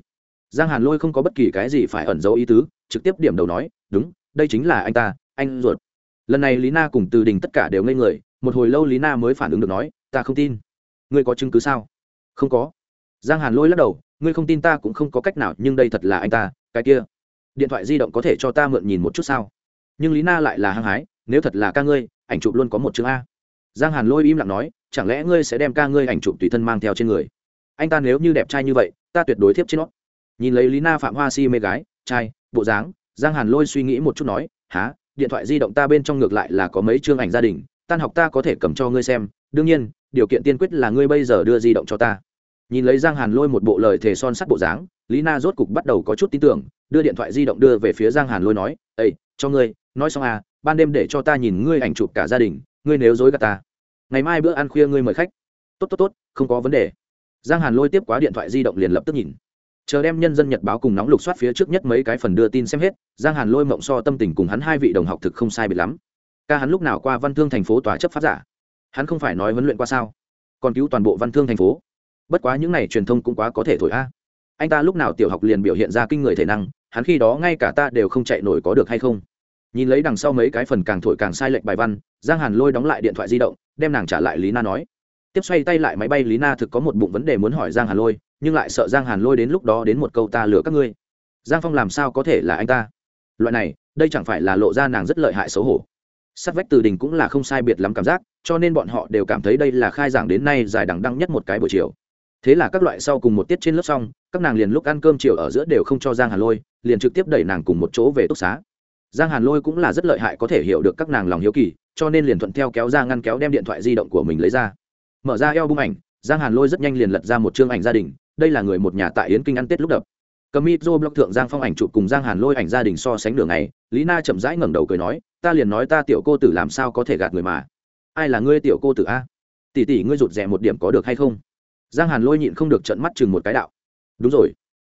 giang hàn lôi không có bất kỳ cái gì phải ẩn giấu ý tứ trực tiếp điểm đầu nói đúng đây chính là anh ta anh ruột lần này lý na cùng từ đình tất cả đều ngây người một hồi lâu lý na mới phản ứng được nói ta không tin ngươi có chứng cứ sao không có giang hàn lôi lắc đầu ngươi không tin ta cũng không có cách nào nhưng đây thật là anh ta cái kia điện thoại di động có thể cho ta mượn nhìn một chút sao? Nhưng lý na lại là hăng hái, nếu thật là ca ngươi, ảnh chụp luôn có một chữ a. Giang hàn lôi im lặng nói, chẳng lẽ ngươi sẽ đem ca ngươi ảnh chụp tùy thân mang theo trên người? Anh ta nếu như đẹp trai như vậy, ta tuyệt đối thiếp trên nó. Nhìn lấy lý na phạm hoa si mê gái, trai, bộ dáng, giang hàn lôi suy nghĩ một chút nói há điện thoại di động ta bên trong ngược lại là có mấy chương ảnh gia đình, tan học ta có thể cầm cho ngươi xem. Đương nhiên, điều kiện tiên quyết là ngươi bây giờ đưa di động cho ta nhìn lấy giang hàn lôi một bộ lời thề son sắt bộ dáng, lý na rốt cục bắt đầu có chút tin tưởng, đưa điện thoại di động đưa về phía giang hàn lôi nói ây cho ngươi, nói xong à ban đêm để cho ta nhìn ngươi ảnh chụp cả gia đình, ngươi nếu dối gạt ta, ngày mai bữa ăn khuya ngươi mời khách. Tốt tốt tốt, không có vấn đề. Giang hàn lôi tiếp quá điện thoại di động liền lập tức nhìn. Chờ đem nhân dân nhật báo cùng nóng lục soát phía trước nhất mấy cái phần đưa tin xem hết, giang hàn lôi mộng so tâm tình cùng hắn hai vị đồng học thực không sai biệt lắm. Ca hắn lúc nào qua văn thương thành phố tòa chấp pháp giả? Hắn không phải nói huấn luyện qua sao? Còn cứu toàn bộ văn thương thành phố? Bất quá những n à y truyền thông cũng quá có thể thổi a. Anh ta lúc nào tiểu học liền biểu hiện ra kinh người thể năng, hắn khi đó ngay cả ta đều không chạy nổi có được hay không? Nhìn lấy đằng sau mấy cái phần càng thổi càng sai lệch bài văn, giang hàn lôi đóng lại điện thoại di động, đem nàng trả lại lý na nói. Tiếp xoay tay lại máy bay, lý na thực có một bụng vấn đề muốn hỏi giang hàn lôi, nhưng lại sợ giang hàn lôi đến lúc đó đến một câu ta lừa các ngươi. Giang phong làm sao có thể là anh ta? Loại này, đây chẳng phải là lộ ra nàng rất lợi hại xấu hổ. Sắt vách từ đình cũng là không sai biệt lắm cảm giác, cho nên bọn họ đều cảm thấy đây là khai giảng đến nay dài đằng đăng nhất một cái buổi chiều thế là các loại sau cùng một tiết trên lớp xong, các nàng liền lúc ăn cơm chiều ở giữa đều không cho giang hàn lôi, liền trực tiếp đẩy nàng cùng một chỗ về túc xá. Giang hàn lôi cũng là rất lợi hại có thể hiểu được các nàng lòng hiếu kỳ, cho nên liền thuận theo kéo ra ngăn kéo đem điện thoại di động của mình lấy ra. Mở ra eo bung ảnh, giang hàn lôi rất nhanh liền lật ra một chương ảnh gia đình, đây là người một nhà tại yến kinh ăn tết lúc đập. Cầm mít dô blog thượng giang phong ảnh chụp cùng giang hàn lôi ảnh gia đình so sánh đường này lý na chậm rãi ngẩng đầu cười nói, ta liền nói ta tiểu cô tử làm sao có thể gạt người mà? Ai là ngươi tiểu cô tử a? Tỷ tỷ ngươi rụt rè một điểm có được hay không? Giang hàn lôi nhịn không được trận mắt chừng một cái đạo. Đúng rồi.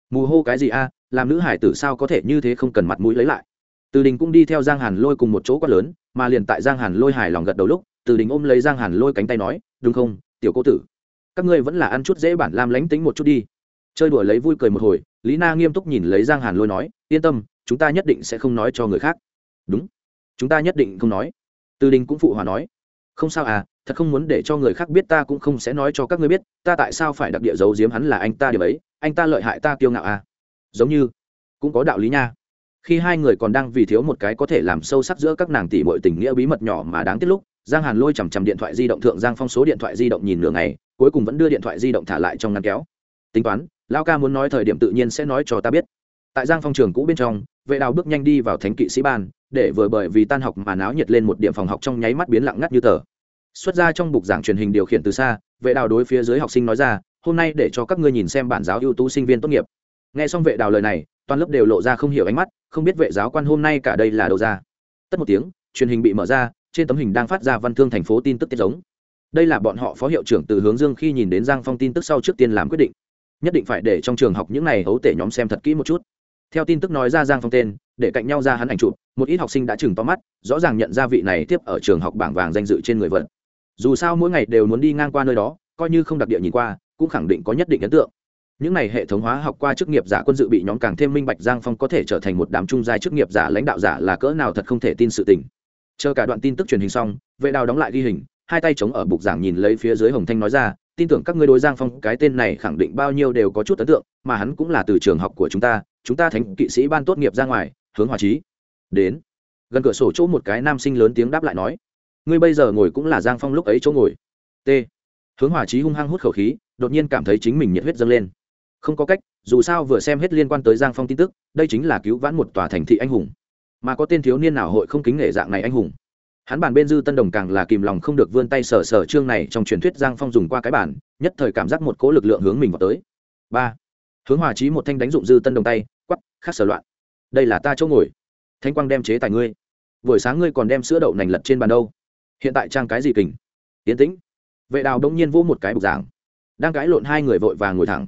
Mù hô cái gì a, làm nữ hải tử sao có thể như thế không cần mặt mũi lấy lại? Từ đình cũng đi theo giang hàn lôi cùng một chỗ quát lớn, mà liền tại giang hàn lôi hài lòng gật đầu lúc, từ đình ôm lấy giang hàn lôi cánh tay nói, đúng không, tiểu cô tử? Các ngươi vẫn là ăn chút dễ bản làm lánh tính một chút đi. Chơi đùa lấy vui cười một hồi, lý na nghiêm túc nhìn lấy giang hàn lôi nói, yên tâm, chúng ta nhất định sẽ không nói cho người khác. Đúng, chúng ta nhất định không nói. Từ đình cũng phụ hòa nói, không sao à thật không muốn để cho người khác biết ta cũng không sẽ nói cho các ngươi biết, ta tại sao phải đặc địa giấu giếm hắn là anh ta điểm ấy, anh ta lợi hại ta kiêu ngạo à? Giống như, cũng có đạo lý nha. Khi hai người còn đang vì thiếu một cái có thể làm sâu sắc giữa các nàng tỷ bội tình nghĩa bí mật nhỏ mà đáng tiếc lúc, giang hàn lôi chằm chằm điện thoại di động thượng giang phong số điện thoại di động nhìn nửa ngày, cuối cùng vẫn đưa điện thoại di động thả lại trong ngăn kéo. Tính toán lao ca muốn nói thời điểm tự nhiên sẽ nói cho ta biết. Tại giang phong trường cũ bên trong, vệ đào bước nhanh đi vào thánh kỵ sĩ ban, để vừa bởi vì tan học mà náo nhiệt lên một điểm phòng học trong nháy mắt biến lặng ngắt như tờ xuất ra trong bục giảng truyền hình điều khiển từ xa, vệ đào đối phía dưới học sinh nói ra, hôm nay để cho các ngươi nhìn xem bản giáo ưu tú sinh viên tốt nghiệp. Nghe xong vệ đào lời này, toàn lớp đều lộ ra không hiểu ánh mắt, không biết vệ giáo quan hôm nay cả đây là đâu ra. Tất một tiếng, truyền hình bị mở ra, trên tấm hình đang phát ra văn thương thành phố tin tức tiết giống. Đây là bọn họ phó hiệu trưởng từ hướng dương khi nhìn đến giang phong tin tức sau trước tiên làm quyết định. Nhất định phải để trong trường học những này hấu tể nhóm xem thật kỹ một chút. Theo tin tức nói ra giang phong tên, để cạnh nhau ra hắn ảnh chụp, một ít học sinh đã chừng to mắt, rõ ràng nhận ra vị này tiếp ở trường học bảng vàng danh dự trên người vợt dù sao mỗi ngày đều muốn đi ngang qua nơi đó, coi như không đặc địa nhìn qua, cũng khẳng định có nhất định ấn tượng. Những này hệ thống hóa học qua chức nghiệp giả quân dự bị nhóm càng thêm minh bạch giang phong có thể trở thành một đám trung giai chức nghiệp giả lãnh đạo giả là cỡ nào thật không thể tin sự tình. Chờ cả đoạn tin tức truyền hình xong, vệ đào đóng lại ghi hình, hai tay chống ở bục giảng nhìn lấy phía dưới hồng thanh nói ra, tin tưởng các ngươi đối giang phong, cái tên này khẳng định bao nhiêu đều có chút ấn tượng, mà hắn cũng là từ trường học của chúng ta chúng ta thành kỵ sĩ ban tốt nghiệp ra ngoài, hướng hòa trí. Đến, gần cửa sổ chỗ một cái nam sinh lớn tiếng đáp lại nói ngươi bây giờ ngồi cũng là giang phong lúc ấy chỗ ngồi. T. Hướng hòa trí hung hăng hút khẩu khí, đột nhiên cảm thấy chính mình nhiệt huyết dâng lên. Không có cách, dù sao vừa xem hết liên quan tới giang phong tin tức, đây chính là cứu vãn một tòa thành thị anh hùng. Mà có tên thiếu niên nào hội không kính nể dạng này anh hùng? Hắn bàn bên dư tân đồng càng là kìm lòng không được vươn tay sờ sờ chương này trong truyền thuyết giang phong dùng qua cái bản, nhất thời cảm giác một cỗ lực lượng hướng mình vào tới. Ba. Hướng hòa trí một thanh đánh dụng dư tân đồng tay quắp khác sở loạn. Đây là ta chỗ ngồi. Thanh quang đem chế tài ngươi. Buổi sáng ngươi còn đem sữa đậu nành lật trên bàn đâu? Hiện tại trang cái gì kình? Tiến tĩnh. Vệ đào đông nhiên vỗ một cái bục giảng. Đang cãi lộn hai người vội vàng ngồi thẳng.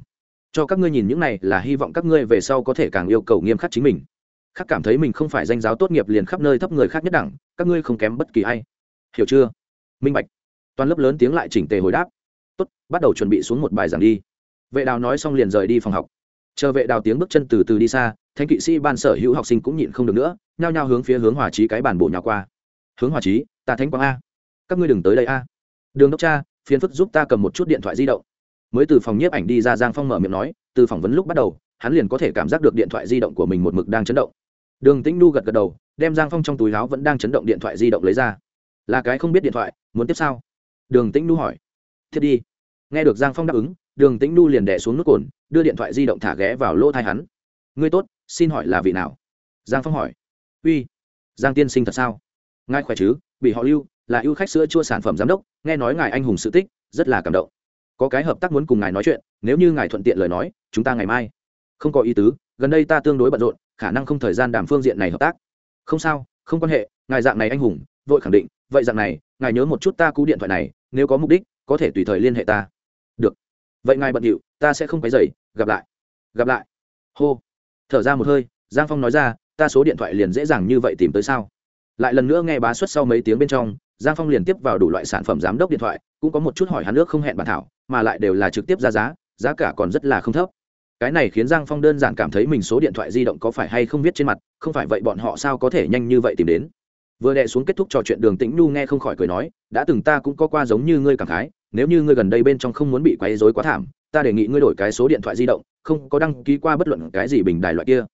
Cho các ngươi nhìn những này là hy vọng các ngươi về sau có thể càng yêu cầu nghiêm khắc chính mình. Khác cảm thấy mình không phải danh giáo tốt nghiệp liền khắp nơi thấp người khác nhất đẳng, các ngươi không kém bất kỳ ai. Hiểu chưa? Minh bạch. Toàn lớp lớn tiếng lại chỉnh tề hồi đáp. Tốt, bắt đầu chuẩn bị xuống một bài giảng đi. Vệ đào nói xong liền rời đi phòng học. Chờ vệ đào tiếng bước chân từ từ đi xa, thanh kỵ sĩ ban sở hữu học sinh cũng nhịn không được nữa, nhao nhao hướng phía hướng hòa trí cái bản bổ nhào qua. Hướng hòa trí ta thánh quang a, các ngươi đừng tới đây a. Đường đốc cha, phiền phức giúp ta cầm một chút điện thoại di động. Mới từ phòng nhiếp ảnh đi ra giang phong mở miệng nói, từ phỏng vấn lúc bắt đầu, hắn liền có thể cảm giác được điện thoại di động của mình một mực đang chấn động. Đường tĩnh nu gật gật đầu, đem giang phong trong túi láo vẫn đang chấn động điện thoại di động lấy ra. Là cái không biết điện thoại, muốn tiếp sao? Đường tĩnh nu hỏi. Thiết đi. Nghe được giang phong đáp ứng, đường tĩnh nu liền đẻ xuống nước cồn, đưa điện thoại di động thả ghé vào lỗ thai hắn. Ngươi tốt, xin hỏi là vị nào? Giang phong hỏi. Uy, giang tiên sinh thật sao? Ngài khỏe chứ? Bị họ lưu, là ưu khách sữa chua sản phẩm giám đốc, nghe nói ngài anh hùng sự tích, rất là cảm động. Có cái hợp tác muốn cùng ngài nói chuyện, nếu như ngài thuận tiện lời nói, chúng ta ngày mai. Không có ý tứ, gần đây ta tương đối bận rộn, khả năng không thời gian đàm phương diện này hợp tác. Không sao, không quan hệ, ngài dạng này anh hùng, vội khẳng định, vậy dạng này, ngài nhớ một chút ta cú điện thoại này, nếu có mục đích, có thể tùy thời liên hệ ta. Được. Vậy ngài bận điệu, ta sẽ không phải dày gặp lại. Gặp lại. Hô. Thở ra một hơi, giang phong nói ra, ta số điện thoại liền dễ dàng như vậy tìm tới sao? Lại lần nữa nghe bá xuất sau mấy tiếng bên trong, giang phong liền tiếp vào đủ loại sản phẩm giám đốc điện thoại, cũng có một chút hỏi hắn nước không hẹn bản thảo, mà lại đều là trực tiếp ra giá giá cả còn rất là không thấp. Cái này khiến giang phong đơn giản cảm thấy mình số điện thoại di động có phải hay không viết trên mặt, không phải vậy bọn họ sao có thể nhanh như vậy tìm đến. Vừa đệ xuống kết thúc trò chuyện đường tĩnh nhu nghe không khỏi cười nói, đã từng ta cũng có qua giống như ngươi cảm khái, nếu như ngươi gần đây bên trong không muốn bị quấy rối quá thảm, ta đề nghị ngươi đổi cái số điện thoại di động, không có đăng ký qua bất luận cái gì bình đài loại kia.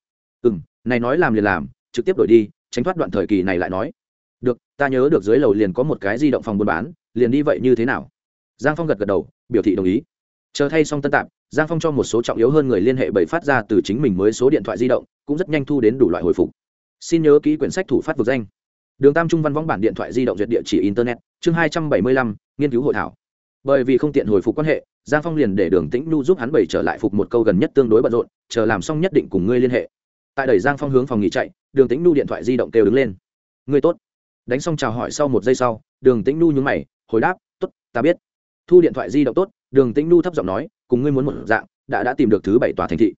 Ừ này nói làm liền làm, trực tiếp đổi đi tránh thoát đoạn thời kỳ này lại nói. Được, ta nhớ được dưới lầu liền có một cái di động phòng buôn bán, liền đi vậy như thế nào? Giang phong gật gật đầu, biểu thị đồng ý. Chờ thay xong tân tạp, giang phong cho một số trọng yếu hơn người liên hệ bảy phát ra từ chính mình mới số điện thoại di động, cũng rất nhanh thu đến đủ loại hồi phục. Xin nhớ ký quyển sách thủ phát vực danh. Đường tam trung văn võng bản điện thoại di động duyệt địa chỉ internet, chương hai trăm bảy mươi lăm, nghiên cứu hội thảo. Bởi vì không tiện hồi phục quan hệ, giang phong liền để đường tĩnh nhu giúp hắn bảy trở lại phục một câu gần nhất tương đối bận rộn, chờ làm xong nhất định cùng ngươi liên hệ tại đẩy giang phong hướng phòng nghỉ chạy, đường tĩnh Nu điện thoại di động kêu đứng lên. Người tốt. Đánh xong chào hỏi sau một giây sau, đường tĩnh Nu nhúng mày, hồi đáp t ố t ta biết. Thu điện thoại di động tốt, đường tĩnh Nu thấp giọng nói, cùng ngươi muốn một dạng, đã đã tìm được thứ bảy tòa thành thị.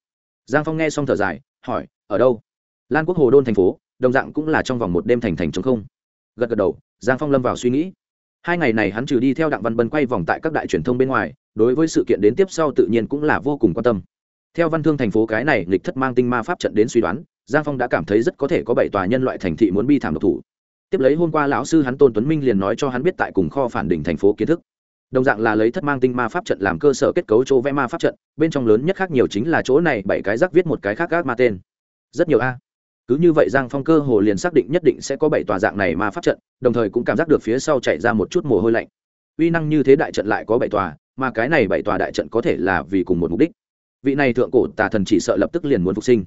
Giang phong nghe xong thở dài, hỏi, ở đâu? Lan quốc hồ đôn thành phố, đồng dạng cũng là trong vòng một đêm thành thành chống không. Gật gật đầu, giang phong lâm vào suy nghĩ. Hai ngày này hắn trừ đi theo đặng văn bân quay vòng tại các đại truyền thông bên ngoài, đối với sự kiện đến tiếp sau tự nhiên cũng là vô cùng quan tâm theo văn thương thành phố cái này nghịch thất mang tinh ma pháp trận đến suy đoán, giang phong đã cảm thấy rất có thể có bảy tòa nhân loại thành thị muốn bi thảm độc thủ. Tiếp lấy hôm qua lão sư hắn tôn tuấn minh liền nói cho hắn biết tại cùng kho phản đỉnh thành phố kiến thức. Đồng dạng là lấy thất mang tinh ma pháp trận làm cơ sở kết cấu chỗ vẽ ma pháp trận, bên trong lớn nhất khác nhiều chính là chỗ này bảy cái rác viết một cái khác gác ma tên. Rất nhiều a. Cứ như vậy giang phong cơ hồ liền xác định nhất định sẽ có bảy tòa dạng này ma pháp trận, đồng thời cũng cảm giác được phía sau chạy ra một chút mồ hôi lạnh. Uy năng như thế đại trận lại có bảy tòa, mà cái này bảy tòa đại trận có thể là vì cùng một mục đích vị này thượng cổ tà thần chỉ sợ lập tức liền muốn phục sinh.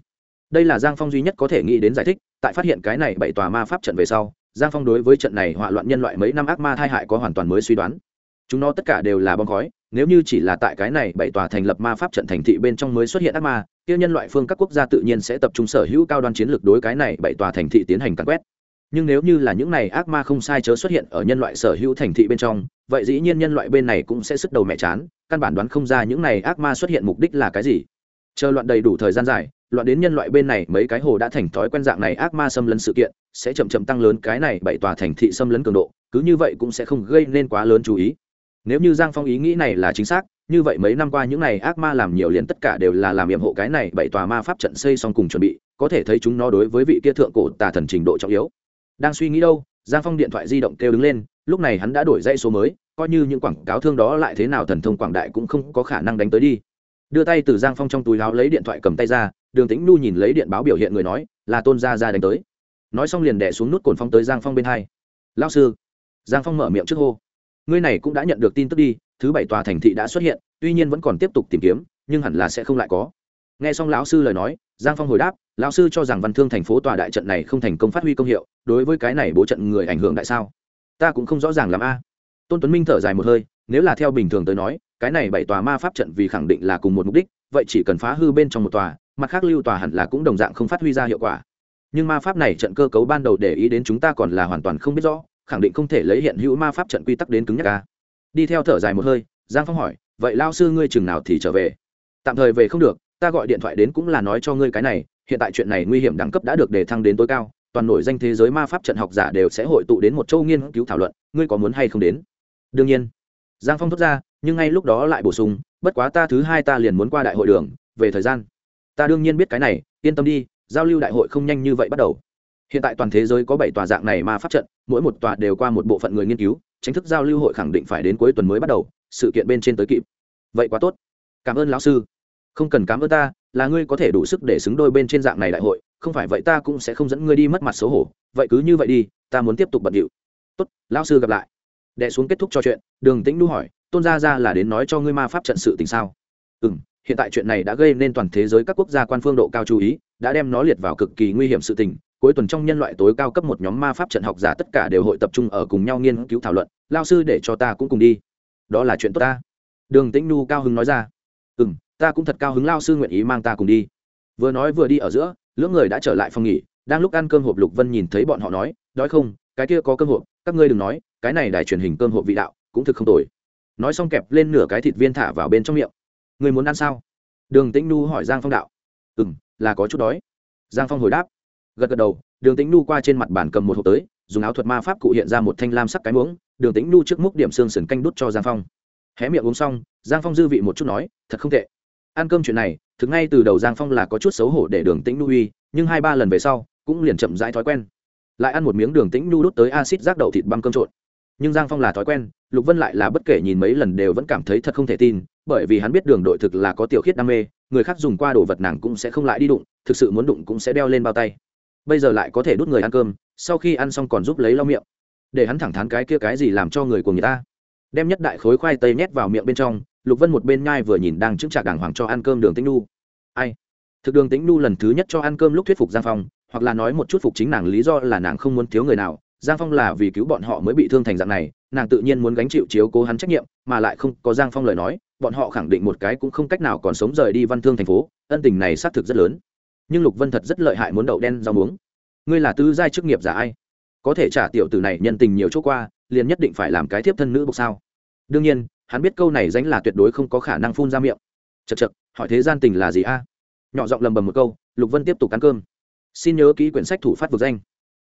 Đây là giang phong duy nhất có thể nghĩ đến giải thích, tại phát hiện cái này bảy tòa ma pháp trận về sau, giang phong đối với trận này hỏa loạn nhân loại mấy năm ác ma thai hại có hoàn toàn mới suy đoán. Chúng nó tất cả đều là bom khói, nếu như chỉ là tại cái này bảy tòa thành lập ma pháp trận thành thị bên trong mới xuất hiện ác ma, kia nhân loại phương các quốc gia tự nhiên sẽ tập trung sở hữu cao đoan chiến lược đối cái này bảy tòa thành thị tiến hành cắn quét nhưng nếu như là những này ác ma không sai chớ xuất hiện ở nhân loại sở hữu thành thị bên trong, vậy dĩ nhiên nhân loại bên này cũng sẽ sức đầu mẹ chán, căn bản đoán không ra những này ác ma xuất hiện mục đích là cái gì. Chờ loạn đầy đủ thời gian dài, loạn đến nhân loại bên này mấy cái hồ đã thành thói quen dạng này ác ma xâm lấn sự kiện, sẽ chậm chậm tăng lớn cái này bảy tòa thành thị xâm lấn cường độ, cứ như vậy cũng sẽ không gây nên quá lớn chú ý. Nếu như giang phong ý nghĩ này là chính xác, như vậy mấy năm qua những này ác ma làm nhiều liền tất cả đều là làm nhiệm hộ cái này bảy tòa ma pháp trận xây xong cùng chuẩn bị, có thể thấy chúng nó đối với vị kia thượng cổ tà thần trình độ trọng yếu đang suy nghĩ đâu, giang phong điện thoại di động kêu đứng lên, lúc này hắn đã đổi dây số mới, coi như những quảng cáo thương đó lại thế nào thần thông quảng đại cũng không có khả năng đánh tới đi. Đưa tay từ giang phong trong túi láo lấy điện thoại cầm tay ra, đường tĩnh nu nhìn lấy điện báo biểu hiện người nói, là tôn gia ra đánh tới. Nói xong liền đẻ xuống nút cồn phong tới giang phong bên hai. Lao sư. Giang phong mở miệng trước hô. Ngươi này cũng đã nhận được tin tức đi, thứ bảy tòa thành thị đã xuất hiện, tuy nhiên vẫn còn tiếp tục tìm kiếm, nhưng hẳn là sẽ không lại có. Nghe xong lão sư lời nói, giang phong hồi đáp lão sư cho rằng văn thương thành phố tòa đại trận này không thành công phát huy công hiệu, đối với cái này bố trận người ảnh hưởng đại sao? Ta cũng không rõ ràng làm a. Tôn tuấn minh thở dài một hơi, nếu là theo bình thường tới nói, cái này bảy tòa ma pháp trận vì khẳng định là cùng một mục đích, vậy chỉ cần phá hư bên trong một tòa, mặt khác lưu tòa hẳn là cũng đồng dạng không phát huy ra hiệu quả. Nhưng ma pháp này trận cơ cấu ban đầu để ý đến chúng ta còn là hoàn toàn không biết rõ, khẳng định không thể lấy hiện hữu ma pháp trận quy tắc đến cứng nhắc ca đi theo thở dài một hơi, giang phong hỏi, vậy lao sư ngươi chừng nào thì trở về? Tạm thời về không được, ta gọi điện thoại đến cũng là nói cho ngươi cái này hiện tại chuyện này nguy hiểm đẳng cấp đã được đề thăng đến tối cao, toàn nổi danh thế giới ma pháp trận học giả đều sẽ hội tụ đến một châu nghiên cứu thảo luận, ngươi có muốn hay không đến? Đương nhiên. Giang phong thốt ra, nhưng ngay lúc đó lại bổ sung, bất quá ta thứ hai ta liền muốn qua đại hội đường, về thời gian. Ta đương nhiên biết cái này, yên tâm đi, giao lưu đại hội không nhanh như vậy bắt đầu. Hiện tại toàn thế giới có bảy tòa dạng này ma pháp trận, mỗi một tòa đều qua một bộ phận người nghiên cứu, chính thức giao lưu hội khẳng định phải đến cuối tuần mới bắt đầu, sự kiện bên trên tới kịp. Vậy quá tốt. Cảm ơn lão sư. Không cần cảm ơn ta là ngươi có thể đủ sức để xứng đôi bên trên dạng này đại hội, không phải vậy ta cũng sẽ không dẫn ngươi đi mất mặt xấu hổ. Vậy cứ như vậy đi, ta muốn tiếp tục bận điệu. Tốt, lão sư gặp lại. Đệ xuống kết thúc trò chuyện, đường tĩnh Nu hỏi, tôn gia gia là đến nói cho ngươi ma pháp trận sự tình sao? Ừ hiện tại chuyện này đã gây nên toàn thế giới các quốc gia quan phương độ cao chú ý, đã đem nó liệt vào cực kỳ nguy hiểm sự tình. Cuối tuần trong nhân loại tối cao cấp một nhóm ma pháp trận học giả tất cả đều hội tập trung ở cùng nhau nghiên cứu thảo luận lao sư để cho ta cũng cùng đi. Đó là chuyện tốt ta. Đường tĩnh nu cao hứng nói ra. Ừ m ta cũng thật cao hứng lao sư nguyện ý mang ta cùng đi. Vừa nói vừa đi ở giữa, lưỡng người đã trở lại phòng nghỉ, đang lúc ăn cơm hộp lục vân nhìn thấy bọn họ nói, đói không? Cái kia có cơm hộp, các ngươi đừng nói, cái này đài truyền hình cơm hộp vị đạo, cũng thực không tồi. Nói xong kẹp lên nửa cái thịt viên thả vào bên trong miệng. Người muốn ăn sao? Đường tĩnh nu hỏi giang phong đạo. Ừ m là có chút đói. Giang phong hồi đáp. Gật gật đầu, đường tĩnh nu qua trên mặt bàn cầm một hộp tới, dùng áo thuật ma pháp cụ hiện ra một thanh lam sắc cái muỗng, đường tĩnh nu trước múc điểm xương sườn canh đút cho giang phong. Hé miệng uống xong, giang phong dư vị một chút nói, thật không tệ ăn cơm chuyện này, thực ngay từ đầu giang phong là có chút xấu hổ để đường tĩnh nu uy, nhưng hai ba lần về sau, cũng liền chậm rãi thói quen. Lại ăn một miếng đường tĩnh nu đốt tới acid rác đậu thịt băm cơm trộn. Nhưng giang phong là thói quen, lục vân lại là bất kể nhìn mấy lần đều vẫn cảm thấy thật không thể tin, bởi vì hắn biết đường đội thực là có tiểu khiết đam mê, người khác dùng qua đồ vật nàng cũng sẽ không lại đi đụng, thực sự muốn đụng cũng sẽ đeo lên bao tay. Bây giờ lại có thể đút người ăn cơm, sau khi ăn xong còn giúp lấy lau miệng. Để hắn thẳng thắn cái kia cái gì làm cho người của người ta. Đem nhất đại khối khoai tây nhét vào miệng bên trong lục vân một bên nhai vừa nhìn đang chững chạc đàng hoàng cho ăn cơm đường tĩnh nu. Ai? Thực đường tĩnh nu lần thứ nhất cho ăn cơm lúc thuyết phục giang phong, hoặc là nói một chút phục chính nàng lý do là nàng không muốn thiếu người nào, giang phong là vì cứu bọn họ mới bị thương thành dạng này, nàng tự nhiên muốn gánh chịu chiếu cố hắn trách nhiệm, mà lại không có giang phong lời nói, bọn họ khẳng định một cái cũng không cách nào còn sống rời đi văn thương thành phố, ân tình này xác thực rất lớn. Nhưng lục vân thật rất lợi hại muốn đậu đen rau muống. Ngươi là tứ giai chức nghiệp giả ai? Có thể trả tiểu tử này nhân tình nhiều chỗ qua, liền nhất định phải làm cái thiếp thân nữ bộc sao? Đương nhiên hắn biết câu này danh là tuyệt đối không có khả năng phun ra miệng. Chật chật hỏi thế gian tình là gì a? Nhỏ giọng lầm bầm một câu, lục vân tiếp tục ăn cơm. Xin nhớ ký quyển sách thủ phát vực danh.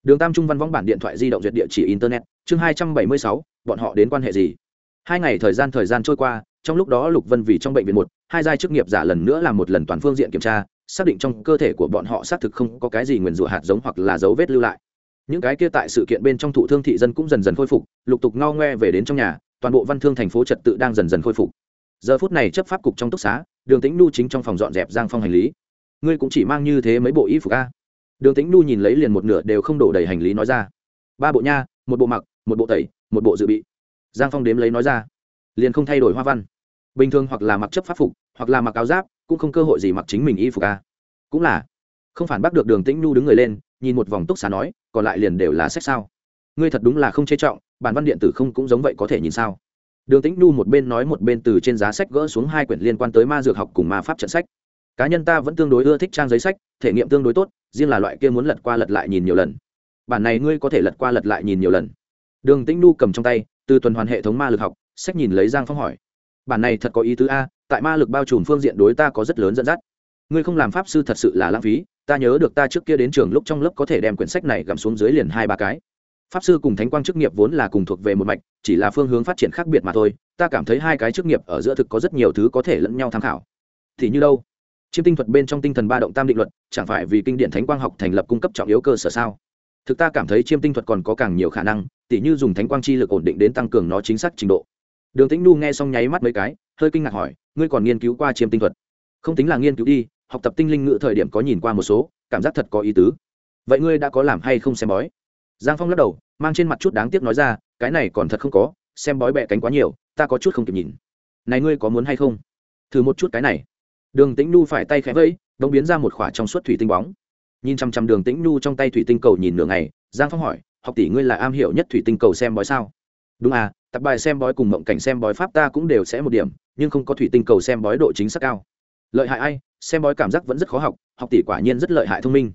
Đường tam trung văn võng bản điện thoại di động duyệt địa chỉ internet, chương hai trăm bảy mươi sáu, bọn họ đến quan hệ gì? Hai ngày thời gian thời gian trôi qua, trong lúc đó lục vân vì trong bệnh viện một, hai giai chức nghiệp giả lần nữa làm một lần toàn phương diện kiểm tra, xác định trong cơ thể của bọn họ xác thực không có cái gì nguyền rủa hạt giống hoặc là dấu vết lưu lại. Những cái kia tại sự kiện bên trong thụ thương thị dân cũng dần dần khôi phục, lục tục ngao ngoe về đến trong nhà toàn bộ văn thương thành phố trật tự đang dần dần khôi phục. Giờ phút này chấp pháp cục trong túc xá, đường tĩnh nu chính trong phòng dọn dẹp giang phong hành lý. Ngươi cũng chỉ mang như thế mấy bộ y phục a? Đường tĩnh nu nhìn lấy liền một nửa đều không đổ đầy hành lý nói ra. Ba bộ nha, một bộ mặc, một bộ tẩy, một bộ dự bị. Giang phong đếm lấy nói ra. Liền không thay đổi hoa văn. Bình thường hoặc là mặc chấp pháp phục, hoặc là mặc áo giáp, cũng không cơ hội gì mặc chính mình y phục a. Cũng là. Không phản bác được đường tĩnh nu đứng người lên, nhìn một vòng túc xá nói, còn lại liền đều là sách sao ngươi thật đúng là không chế trọng, bản văn điện tử không cũng giống vậy có thể nhìn sao? Đường tĩnh nu một bên nói một bên từ trên giá sách gỡ xuống hai quyển liên quan tới ma dược học cùng ma pháp trận sách. Cá nhân ta vẫn tương đối ưa thích trang giấy sách, thể nghiệm tương đối tốt, riêng là loại kia muốn lật qua lật lại nhìn nhiều lần. Bản này ngươi có thể lật qua lật lại nhìn nhiều lần. Đường tĩnh nu cầm trong tay, từ tuần hoàn hệ thống ma lực học, sách nhìn lấy giang phong hỏi. Bản này thật có ý tứ a, tại ma lực bao trùm phương diện đối ta có rất lớn dẫn dắt. Ngươi không làm pháp sư thật sự là lãng phí, ta nhớ được ta trước kia đến trường lúc trong lớp có thể đem quyển sách này gặm xuống dưới liền hai ba cái pháp sư cùng thánh quang chức nghiệp vốn là cùng thuộc về một mạch, chỉ là phương hướng phát triển khác biệt mà thôi. Ta cảm thấy hai cái chức nghiệp ở giữa thực có rất nhiều thứ có thể lẫn nhau tham khảo. Thì như đâu? Chiêm tinh thuật bên trong tinh thần ba động tam định luật, chẳng phải vì kinh điển thánh quang học thành lập cung cấp trọng yếu cơ sở sao? Thực ta cảm thấy chiêm tinh thuật còn có càng nhiều khả năng, tỉ như dùng thánh quang chi lực ổn định đến tăng cường nó chính xác trình độ. Đường tĩnh nu nghe xong nháy mắt mấy cái, hơi kinh ngạc hỏi, ngươi còn nghiên cứu qua chiêm tinh thuật? Không tính là nghiên cứu đi, học tập tinh linh ngự thời điểm có nhìn qua một số, cảm giác thật có ý tứ. Vậy ngươi đã có làm hay không xem bói? Giang phong lắc đầu, mang trên mặt chút đáng tiếc nói ra, cái này còn thật không có, xem bói bẹ cánh quá nhiều, ta có chút không kịp nhìn. Này ngươi có muốn hay không? Thử một chút cái này. Đường tĩnh nu phải tay khẽ vẫy đống biến ra một khỏa trong suốt thủy tinh bóng. Nhìn chăm chăm đường tĩnh nu trong tay thủy tinh cầu nhìn nửa ngày, giang phong hỏi, học tỷ ngươi là am hiểu nhất thủy tinh cầu xem bói sao? Đúng à tập bài xem bói cùng mộng cảnh xem bói pháp ta cũng đều sẽ một điểm, nhưng không có thủy tinh cầu xem bói độ chính xác cao. Lợi hại ai? Xem bói cảm giác vẫn rất khó học học tỷ quả nhiên rất lợi hại thông minh.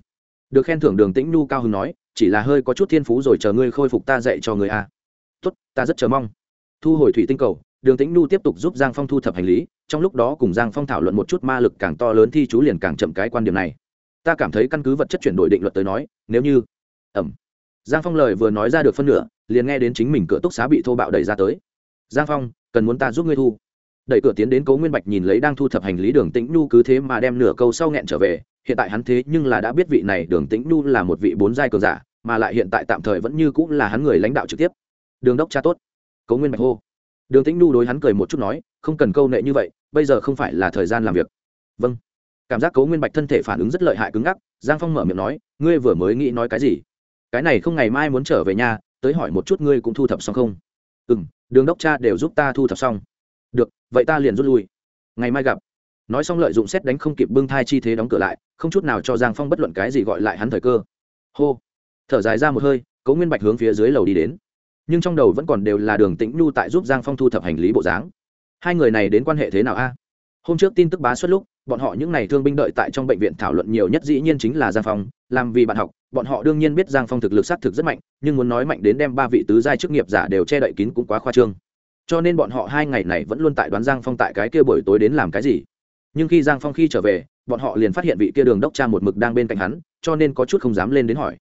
Được khen thưởng đường tĩnh nhu cao hưng nói chỉ là hơi có chút thiên phú rồi chờ ngươi khôi phục ta dạy cho người a à. tốt, ta rất chờ mong. Thu hồi thủy tinh cầu, đường tĩnh nhu tiếp tục giúp giang phong thu thập hành lý, trong lúc đó cùng giang phong thảo luận một chút ma lực càng to lớn thi chú liền càng chậm cái quan điểm này. Ta cảm thấy căn cứ vật chất chuyển đổi định luật tới nói, nếu như ẩm giang phong lời vừa nói ra được phân nửa, liền nghe đến chính mình cửa túc xá bị thô bạo đẩy ra tới. Giang phong, cần muốn ta giúp ngươi thu. Đẩy cửa tiến đến cố nguyên bạch nhìn lấy đang thu thập hành lý đường tĩnh nhu cứ thế mà đem nửa câu sau nghẹn trở về hiện tại hắn thế nhưng là đã biết vị này đường tĩnh nhu là một vị bốn giai cường giả, mà lại hiện tại tạm thời vẫn như cũng là hắn người lãnh đạo trực tiếp. Đường đốc cha tốt. Cố nguyên bạch hô. Đường tĩnh nhu đối hắn cười một chút nói, không cần câu nệ như vậy, bây giờ không phải là thời gian làm việc. Vâng. Cảm giác cố nguyên bạch thân thể phản ứng rất lợi hại cứng ngắc, giang phong mở miệng nói, ngươi vừa mới nghĩ nói cái gì? Cái này không ngày mai muốn trở về nhà, tới hỏi một chút ngươi cũng thu thập xong không? Ừ m đường đốc cha đều giúp ta thu thập xong. Được, vậy ta liền rút lui. Ngày mai gặp nói xong lợi dụng xét đánh không kịp bưng thai chi thế đóng cửa lại, không chút nào cho giang phong bất luận cái gì gọi lại hắn thời cơ. Hô. Thở dài ra một hơi, cố nguyên bạch hướng phía dưới lầu đi đến. Nhưng trong đầu vẫn còn đều là đường tĩnh nhu tại giúp giang phong thu thập hành lý bộ dáng. Hai người này đến quan hệ thế nào a? Hôm trước tin tức bá xuất lúc, bọn họ những ngày thương binh đợi tại trong bệnh viện thảo luận nhiều nhất dĩ nhiên chính là giang phong, làm vì bạn học, bọn họ đương nhiên biết giang phong thực lực s á t thực rất mạnh, nhưng muốn nói mạnh đến đem ba vị tứ giai chức nghiệp giả đều che đậy kín cũng quá khoa trương. Cho nên bọn họ hai ngày này vẫn luôn tại đoán giang phong tại cái kia buổi tối đến làm cái gì nhưng khi giang phong khi trở về, bọn họ liền phát hiện vị kia đường đốc cha một mực đang bên cạnh hắn, cho nên có chút không dám lên đến hỏi.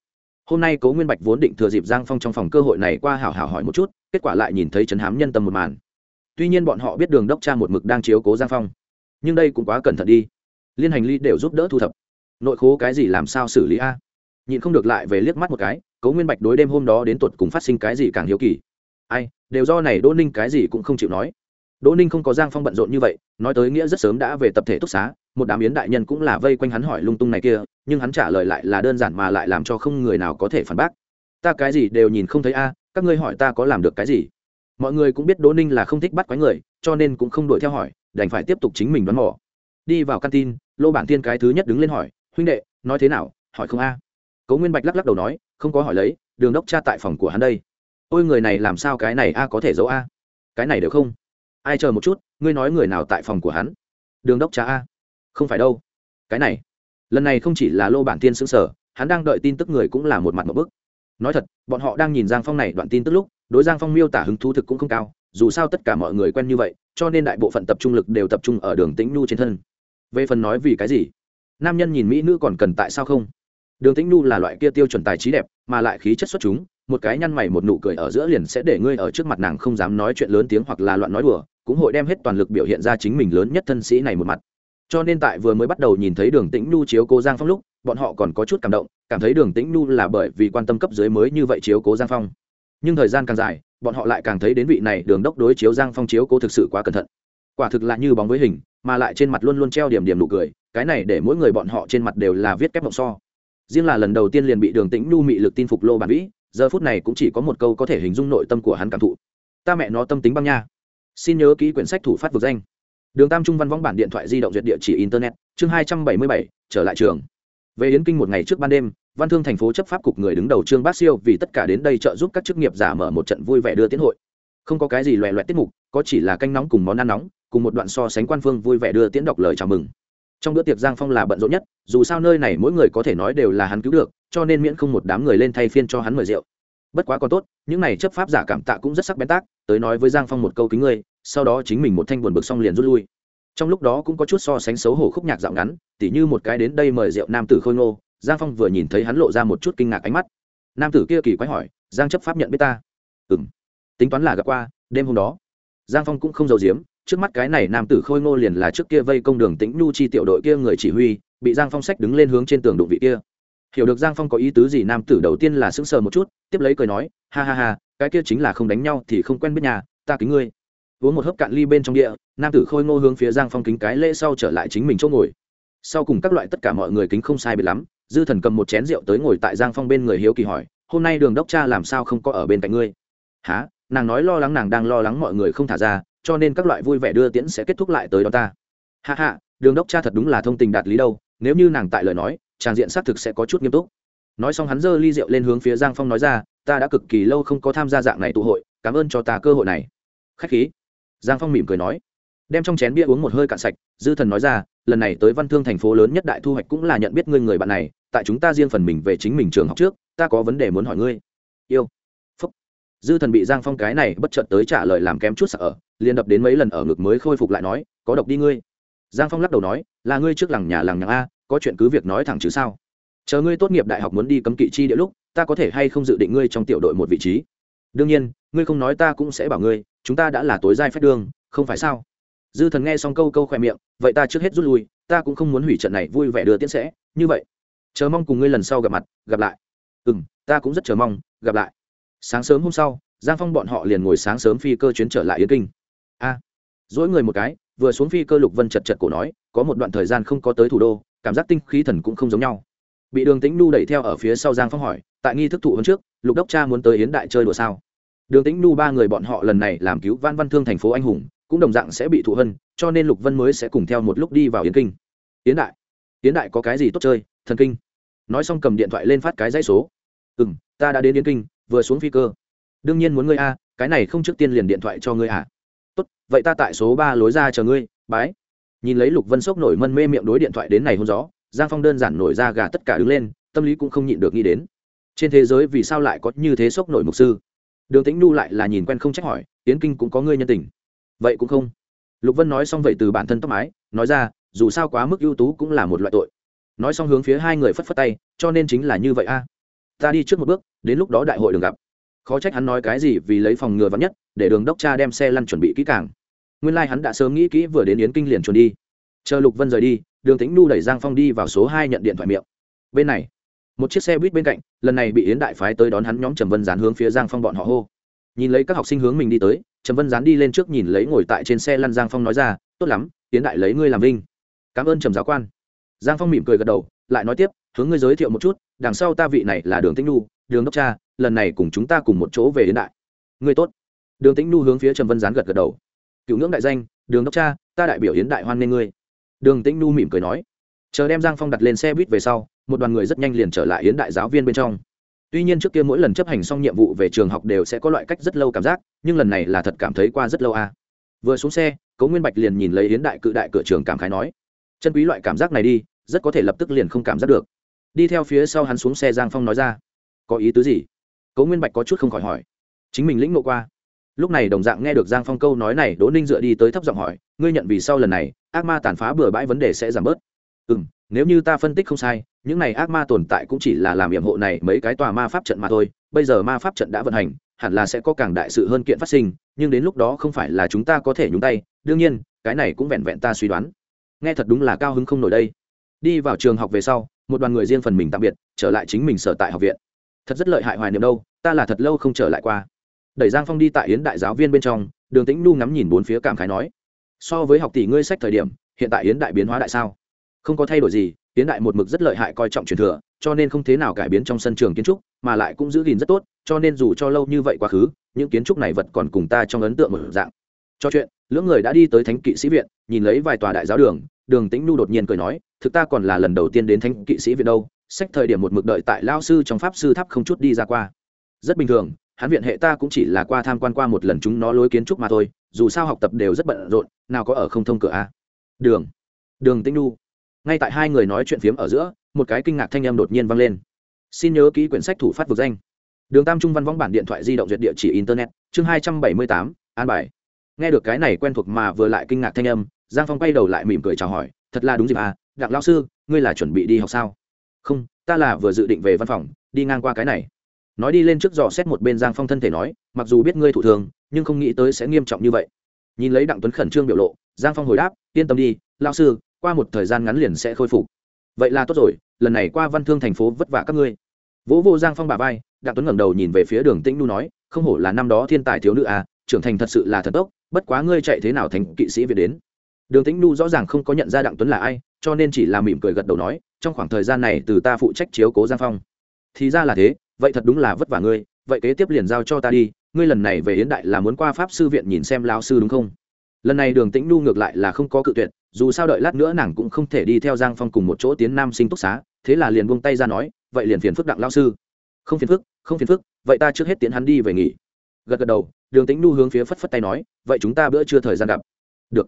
Hôm nay cố nguyên bạch vốn định thừa dịp giang phong trong phòng cơ hội này qua hảo hảo hỏi một chút, kết quả lại nhìn thấy trấn hám nhân tâm một màn. Tuy nhiên bọn họ biết đường đốc cha một mực đang chiếu cố giang phong, nhưng đây cũng quá cẩn thận đi. Liên hành ly đều giúp đỡ thu thập. Nội khố cái gì làm sao xử lý a? Nhịn không được lại về liếc mắt một cái, cố nguyên bạch đối đêm hôm đó đến tuột cùng phát sinh cái gì càng hiếu kỳ. Ai, đều do này đỗ ninh cái gì cũng không chịu nói đỗ ninh không có giang phong bận rộn như vậy, nói tới nghĩa rất sớm đã về tập thể túc xá, một đám yến đại nhân cũng là vây quanh hắn hỏi lung tung này kia, nhưng hắn trả lời lại là đơn giản mà lại làm cho không người nào có thể phản bác. Ta cái gì đều nhìn không thấy a, các ngươi hỏi ta có làm được cái gì? Mọi người cũng biết đỗ ninh là không thích bắt quái người, cho nên cũng không đuổi theo hỏi, đành phải tiếp tục chính mình đoán mò. Đi vào căn tin lô bản tiên cái thứ nhất đứng lên hỏi, huynh đệ, nói thế nào, hỏi không a? À? cố nguyên bạch lắc lắc đầu nói, không có hỏi lấy, đường đốc cha tại phòng của hắn đây. Ôi, người này làm sao cái này a có thể giấu a? Cái này được không ai chờ một chút, ngươi nói người nào tại phòng của hắn? Đường đốc cha a. Không phải đâu. Cái này. Lần này không chỉ là lô bản tiên xứng sở hắn đang đợi tin tức người cũng là một mặt một bức. Nói thật, bọn họ đang nhìn giang phong này đoạn tin tức lúc, đối giang phong miêu tả hứng thú thực cũng không cao, dù sao tất cả mọi người quen như vậy, cho nên đại bộ phận tập trung lực đều tập trung ở đường tĩnh nhu trên thân. Về phần nói vì cái gì, nam nhân nhìn mỹ nữ còn cần tại sao không? Đường tĩnh nhu là loại kia tiêu chuẩn tài trí đẹp, mà lại khí chất xuất chúng, một cái nhăn mày một nụ cười ở giữa liền sẽ để ngươi ở trước mặt nàng không dám nói chuyện lớn tiếng hoặc là loạn nói đùa cũng hội đem hết toàn lực biểu hiện ra chính mình lớn nhất thân sĩ này một mặt. Cho nên tại vừa mới bắt đầu nhìn thấy đường tĩnh nhu chiếu cố giang phong lúc, bọn họ còn có chút cảm động, cảm thấy đường tĩnh nhu là bởi vì quan tâm cấp dưới mới như vậy chiếu cố giang phong. Nhưng thời gian càng dài, bọn họ lại càng thấy đến vị này đường đốc đối chiếu giang phong chiếu cố thực sự quá cẩn thận. Quả thực là như bóng với hình, mà lại trên mặt luôn luôn treo điểm điểm nụ cười, cái này để mỗi người bọn họ trên mặt đều là viết kép mộng so. Riêng là lần đầu tiên liền bị đường tĩnh nhu mị lực tin phục lô bản vĩ, giờ phút này cũng chỉ có một câu có thể hình dung nội tâm của hắn cảm thụ. Ta mẹ nó tâm tính băng nha xin nhớ ký quyển sách thủ phát vực danh. Đường tam trung văn võng bản điện thoại di động duyệt địa chỉ internet, chương hai trăm bảy mươi bảy, trở lại trường. Về yến kinh một ngày trước ban đêm, văn thương thành phố chấp pháp cục người đứng đầu trương bác siêu vì tất cả đến đây trợ giúp các chức nghiệp giả mở một trận vui vẻ đưa tiến hội. Không có cái gì loẹ loẹt tiết mục, có chỉ là canh nóng cùng món ăn nóng, cùng một đoạn so sánh quan phương vui vẻ đưa tiễn đọc lời chào mừng. Trong bữa tiệc giang phong là bận rộn nhất, dù sao nơi này mỗi người có thể nói đều là hắn cứu được, cho nên miễn không một đám người lên thay phiên cho hắn mời rượu. Bất quá còn tốt, những này chấp pháp giả cảm tạ cũng rất sắc bén tác, tới nói với giang phong một câu kính ngươi sau đó chính mình một thanh buồn bực xong liền rút lui. Trong lúc đó cũng có chút so sánh xấu hổ khúc nhạc dạo ngắn, tỉ như một cái đến đây mời rượu nam tử khôi ngô, giang phong vừa nhìn thấy hắn lộ ra một chút kinh ngạc ánh mắt. Nam tử kia kỳ quái hỏi, giang chấp pháp nhận biết ta? Ừ m tính toán là gặp qua, đêm hôm đó. Giang phong cũng không giàu giếm, trước mắt cái này nam tử khôi ngô liền là trước kia vây công đường tĩnh nhu chi tiểu đội kia người chỉ huy, bị giang phong sách đứng lên hướng trên tường đụng vị kia. Hiểu được giang phong có ý tứ gì, nam tử đầu tiên là sững sờ một chút, tiếp lấy cười nói, ha ha ha, cái kia chính là không đánh nhau thì không quen biết nhà, ta kính ngươi uống một hớp cạn ly bên trong địa, nam tử khôi ngô hướng phía giang phong kính cái lễ sau trở lại chính mình chỗ ngồi. Sau cùng các loại tất cả mọi người kính không sai biệt lắm, dư thần cầm một chén rượu tới ngồi tại giang phong bên người hiếu kỳ hỏi, hôm nay đường đốc cha làm sao không có ở bên cạnh ngươi? Há nàng nói lo lắng nàng đang lo lắng mọi người không thả ra, cho nên các loại vui vẻ đưa tiễn sẽ kết thúc lại tới đó ta. Hạ hạ đường đốc cha thật đúng là thông tình đạt lý đâu, nếu như nàng tại lời nói, tràng diện xác thực sẽ có chút nghiêm túc. Nói xong hắn giơ ly rượu lên hướng phía giang phong nói ra, ta đã cực kỳ lâu không có tham gia dạng này tụ hội, cảm ơn cho ta cơ hội này. Khách khí giang phong mỉm cười nói, đem trong chén bia uống một hơi cạn sạch, dư thần nói ra, lần này tới văn thương thành phố lớn nhất đại thu hoạch cũng là nhận biết ngươi người bạn này, tại chúng ta riêng phần mình về chính mình trường học trước, ta có vấn đề muốn hỏi ngươi. Yêu. Phúc. Dư thần bị giang phong cái này bất chợt tới trả lời làm kém chút sợ ở, liền đập đến mấy lần ở ngực mới khôi phục lại nói, có độc đi ngươi. Giang phong lắc đầu nói, là ngươi trước làng nhà làng nhà a, có chuyện cứ việc nói thẳng chứ sao. Chờ ngươi tốt nghiệp đại học muốn đi cấm kỵ chi địa lúc, ta có thể hay không dự định ngươi trong tiểu đội một vị trí. Đương nhiên, ngươi không nói ta cũng sẽ bảo ngươi chúng ta đã là tối giai phách đương không phải sao? Dư thần nghe xong câu câu khoe miệng vậy ta trước hết rút lui ta cũng không muốn hủy trận này vui vẻ đưa tiễn sẽ như vậy. Chờ mong cùng ngươi lần sau gặp mặt gặp lại. Ừ m ta cũng rất chờ mong gặp lại. Sáng sớm hôm sau giang phong bọn họ liền ngồi sáng sớm phi cơ chuyến trở lại yến kinh. A à, dỗi người một cái vừa xuống phi cơ lục vân chật chật cổ nói có một đoạn thời gian không có tới thủ đô cảm giác tinh khí thần cũng không giống nhau. Bị đường tĩnh nu đẩy theo ở phía sau giang phong hỏi tại nghi thức thụ hôm trước lục đốc cha muốn tới yến đại chơi đùa sao? Đường tĩnh nu ba người bọn họ lần này làm cứu văn văn thương thành phố anh hùng, cũng đồng dạng sẽ bị thụ hân, cho nên lục vân mới sẽ cùng theo một lúc đi vào yến kinh. Yến đại yến đại có cái gì tốt chơi? Thần kinh. Nói xong cầm điện thoại lên phát cái dãy số. Ừ m ta đã đến yến kinh, vừa xuống phi cơ. Đương nhiên muốn ngươi a, cái này không trước tiên liền điện thoại cho ngươi à. Tốt, vậy ta tại số ba lối ra chờ ngươi, bái. Nhìn lấy lục vân sốc nổi mân mê miệng đối điện thoại đến này hôn gió, giang phong đơn giản nổi ra gà tất cả đứng lên, tâm lý cũng không nhịn được nghĩ đến. Trên thế giới vì sao lại có như thế sốc nổi mục sư? Đường tĩnh nu lại là nhìn quen không trách hỏi tiến kinh cũng có ngươi nhân tình. Vậy cũng không. Lục vân nói xong vậy từ bản thân tóc mái, nói ra, dù sao quá mức ưu tú cũng là một loại tội. Nói xong hướng phía hai người phất phất tay, cho nên chính là như vậy a. Ta đi trước một bước, đến lúc đó đại hội đường gặp. Khó trách hắn nói cái gì vì lấy phòng ngừa vắng nhất, để đường đốc cha đem xe lăn chuẩn bị kỹ càng. Nguyên lai、like、hắn đã sớm nghĩ kỹ vừa đến yến kinh liền chuẩn đi. Chờ lục vân rời đi, đường tính nu đẩy giang phong đi vào số hai nhận điện thoại miệng. Bên này một chiếc xe buýt bên cạnh, lần này bị yến đại phái tới đón hắn nhóm trầm vân dán hướng phía giang phong bọn họ hô. Nhìn lấy các học sinh hướng mình đi tới, trầm vân dán đi lên trước nhìn lấy ngồi tại trên xe lăn giang phong nói ra, tốt lắm, yến đại lấy ngươi làm vinh. Cảm ơn trầm giáo quan. Giang phong mỉm cười gật đầu, lại nói tiếp, hướng ngươi giới thiệu một chút, đằng sau ta vị này là đường tĩnh nu đường đốc cha, lần này cùng chúng ta cùng một chỗ về yến đại. Ngươi tốt. Đường tĩnh nu hướng phía trầm vân Dán gật gật đầu. Cựu ngưỡng đại danh, đường đốc cha, ta đại biểu yến đại hoan nghê ngươi. Đường tĩnh nu mỉm cười nói chờ đem giang phong đặt lên xe buýt về sau một đoàn người rất nhanh liền trở lại yến đại giáo viên bên trong tuy nhiên trước kia mỗi lần chấp hành xong nhiệm vụ về trường học đều sẽ có loại cách rất lâu cảm giác nhưng lần này là thật cảm thấy qua rất lâu à. vừa xuống xe cấu nguyên bạch liền nhìn lấy yến đại cự đại cửa trường cảm khái nói chân quý loại cảm giác này đi rất có thể lập tức liền không cảm giác được đi theo phía sau hắn xuống xe giang phong nói ra có ý tứ gì cấu nguyên bạch có chút không khỏi hỏi chính mình lĩnh ngộ qua lúc này đồng dạng nghe được giang phong câu nói này đỗ ninh dựa đi tới thấp giọng hỏi ngươi nhận vì sau lần này ác ma tàn phá bừa bãi vấn đề sẽ giảm bớt ừ m nếu như ta phân tích không sai, những này ác ma tồn tại cũng chỉ là làm nhiệm hộ này mấy cái tòa ma pháp trận mà thôi. Bây giờ ma pháp trận đã vận hành, hẳn là sẽ có càng đại sự hơn kiện phát sinh, nhưng đến lúc đó không phải là chúng ta có thể nhúng tay. Đương nhiên, cái này cũng vẹn vẹn ta suy đoán. Nghe thật đúng là cao hứng không nổi đây. Đi vào trường học về sau, một đoàn người riêng phần mình tạm biệt, trở lại chính mình sở tại học viện. Thật rất lợi hại hoài niệm đâu, ta là thật lâu không trở lại qua. Đẩy giang phong đi tại yến đại giáo viên bên trong, đường tĩnh nu ngắm nhìn bốn phía cảm khái nói, so với học tỷ ngươi sách thời điểm, hiện tại yến đại biến hóa đại sao? Không có thay đổi gì tiến đại một mực rất lợi hại coi trọng truyền thừa, cho nên không thế nào cải biến trong sân trường kiến trúc, mà lại cũng giữ gìn rất tốt, cho nên dù cho lâu như vậy quá khứ, những kiến trúc này vật còn cùng ta trong ấn tượng một dạng. Cho chuyện, lưỡng người đã đi tới thánh kỵ sĩ viện, nhìn lấy vài tòa đại giáo đường đường tĩnh nu đột nhiên cười nói, thực ta còn là lần đầu tiên đến thánh kỵ sĩ viện đâu, sách thời điểm một mực đợi tại lao sư trong pháp sư tháp không chút đi ra qua. Rất bình thường, hắn viện hệ ta cũng chỉ là qua tham quan qua một lần chúng nó lối kiến trúc mà thôi, dù sao học tập đều rất bận rộn, nào có ở không thông cửa a. Đường đường tĩnh nu ngay tại hai người nói chuyện phiếm ở giữa, một cái kinh ngạc thanh âm đột nhiên vang lên. Xin nhớ ký quyển sách thủ phát vực danh. Đường tam trung văn võng bản điện thoại di động duyệt địa chỉ internet, chương hai trăm bảy mươi tám, an bài. Nghe được cái này quen thuộc mà vừa lại kinh ngạc thanh âm, giang phong quay đầu lại mỉm cười chào hỏi, thật là đúng dịp à đặng lao sư, ngươi là chuẩn bị đi học sao? Không, ta là vừa dự định về văn phòng, đi ngang qua cái này. Nói đi lên trước dò xét một bên giang phong thân thể nói, mặc dù biết ngươi thủ thường, nhưng không nghĩ tới sẽ nghiêm trọng như vậy. Nhìn lấy đặng tuấn khẩn trương biểu lộ, giang phong hồi đáp, yên tâm đi lao sư qua một thời gian ngắn liền sẽ khôi phục. Vậy là tốt rồi, lần này qua văn thương thành phố vất vả các ngươi. Vỗ vô giang phong bà vai, đặng tuấn ngẩng đầu nhìn về phía đường tĩnh nu nói, không hổ là năm đó thiên tài thiếu nữ à trưởng thành thật sự là thần tốc, bất quá ngươi chạy thế nào thành kỵ sĩ về đến? Đường tĩnh nu rõ ràng không có nhận ra đặng tuấn là ai, cho nên chỉ là mỉm cười gật đầu nói, trong khoảng thời gian này từ ta phụ trách chiếu cố giang phong. Thì ra là thế, vậy thật đúng là vất vả ngươi, vậy kế tiếp liền giao cho ta đi, ngươi lần này về hiến đại là muốn qua pháp sư viện nhìn xem lao sư đúng không? Lần này đường tĩnh nu ngược lại là không có cự tuyệt dù sao đợi lát nữa nàng cũng không thể đi theo giang phong cùng một chỗ tiến nam sinh túc xá, thế là liền buông tay ra nói, vậy liền phiền phức đặng lao sư. Không phiền phức, không phiền phức, vậy ta trước hết tiến hắn đi về nghỉ. Gật gật đầu, đường tĩnh nu hướng phía phất phất tay nói, vậy chúng ta bữa chưa thời gian gặp. Được.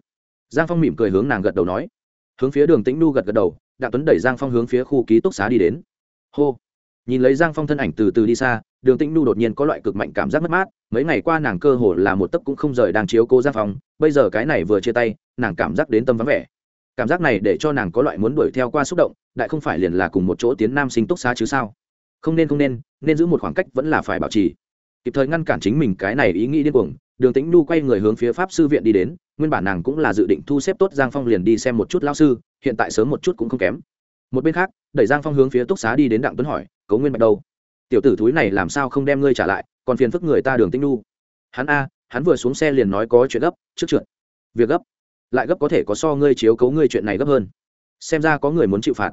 Giang phong mỉm cười hướng nàng gật đầu nói. Hướng phía đường tĩnh nu gật gật đầu, đặng tuấn đẩy giang phong hướng phía khu ký túc xá đi đến. Hô nhìn lấy giang phong thân ảnh từ từ đi xa, đường tĩnh nu đột nhiên có loại cực mạnh cảm giác mất mát, mấy ngày qua nàng cơ hồ là một tấc cũng không rời đang chiếu cô giang phong, bây giờ cái này vừa chia tay, nàng cảm giác đến tâm vắng vẻ. Cảm giác này để cho nàng có loại muốn đuổi theo qua xúc động, đại không phải liền là cùng một chỗ tiến nam sinh túc xá chứ sao? Không nên không nên nên giữ một khoảng cách vẫn là phải bảo trì. Kịp thời ngăn cản chính mình cái này ý nghĩ điên cuồng, đường tĩnh nu quay người hướng phía pháp sư viện đi đến, nguyên bản nàng cũng là dự định thu xếp tốt giang phong liền đi xem một chút lao sư, hiện tại sớm một chút cũng không kém. Một bên khác, đẩy giang phong hướng phía túc xá đi đến đặng tuấn hỏi cấu nguyên bạch đâu? Tiểu tử thúi này làm sao không đem ngươi trả lại, còn phiền phức người ta đường tĩnh nu. Hắn a, hắn vừa xuống xe liền nói có chuyện gấp, trước trượt. Việc gấp? Lại gấp có thể có so ngươi chiếu cấu ngươi chuyện này gấp hơn. Xem ra có người muốn chịu phạt.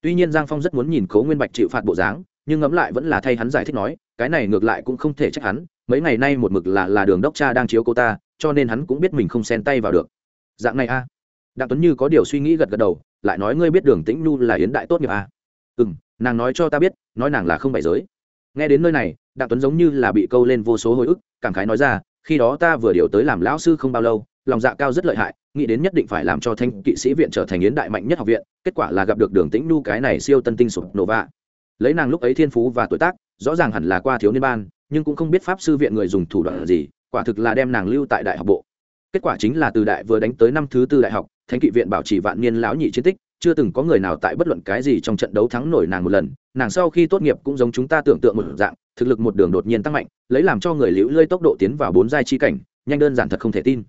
Tuy nhiên giang phong rất muốn nhìn cấu nguyên bạch chịu phạt bộ dáng, nhưng ngẫm lại vẫn là thay hắn giải thích nói, cái này ngược lại cũng không thể trách hắn, mấy ngày nay một mực là là đường đốc cha đang chiếu cô ta, cho nên hắn cũng biết mình không xen tay vào được. Dạng này a. Đặng tuấn như có điều suy nghĩ gật gật đầu, lại nói ngươi biết đường tĩnh nhu là yến đại tốt nghiệp a. Ừ m nàng nói cho ta biết, nói nàng là không bày giới. Nghe đến nơi này, đặng tuấn giống như là bị câu lên vô số hồi ức, cảm khái nói ra, khi đó ta vừa điều tới làm lão sư không bao lâu, lòng dạ cao rất lợi hại, nghĩ đến nhất định phải làm cho thanh kỵ sĩ viện trở thành yến đại mạnh nhất học viện, kết quả là gặp được đường tĩnh nu cái này siêu tân tinh sụp nổ vạ. Lấy nàng lúc ấy thiên phú và tuổi tác, rõ ràng hẳn là qua thiếu niên ban, nhưng cũng không biết pháp sư viện người dùng thủ đoạn gì, quả thực là đem nàng lưu tại đại học bộ. Kết quả chính là từ đại vừa đánh tới năm thứ tư đại học thánh kỵ viện bảo trì vạn niên lão nhị chiến tích chưa từng có người nào tại bất luận cái gì trong trận đấu thắng nổi nàng một lần, nàng sau khi tốt nghiệp cũng giống chúng ta tưởng tượng một dạng, thực lực một đường đột nhiên tăng mạnh, lấy làm cho người liễu lơi tốc độ tiến vào bốn giai chi cảnh, nhanh đơn giản thật không thể tin.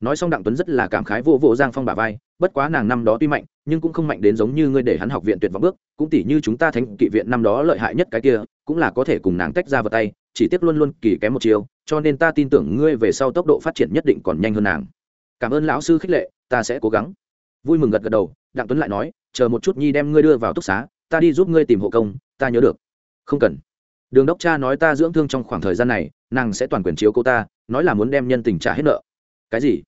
Nói xong đặng tuấn rất là cảm khái vô vô giang phong bà vai, bất quá nàng năm đó tuy mạnh, nhưng cũng không mạnh đến giống như ngươi để hắn học viện tuyệt vọng bước, cũng tỷ như chúng ta thánh kỵ viện năm đó lợi hại nhất cái kia, cũng là có thể cùng nàng tách ra vào tay, chỉ tiếc luôn luôn kỳ kém một chiều cho nên ta tin tưởng ngươi về sau tốc độ phát triển nhất định còn nhanh hơn nàng. Cảm ơn lão sư khích lệ, ta sẽ cố gắng. Vui mừng gật gật đầu đặng tuấn lại nói, chờ một chút nhi đem ngươi đưa vào túc xá, ta đi giúp ngươi tìm hộ công, ta nhớ được. Không cần. Đường đốc cha nói ta dưỡng thương trong khoảng thời gian này, nàng sẽ toàn quyền chiếu cô ta, nói là muốn đem nhân tình trả hết nợ. Cái gì?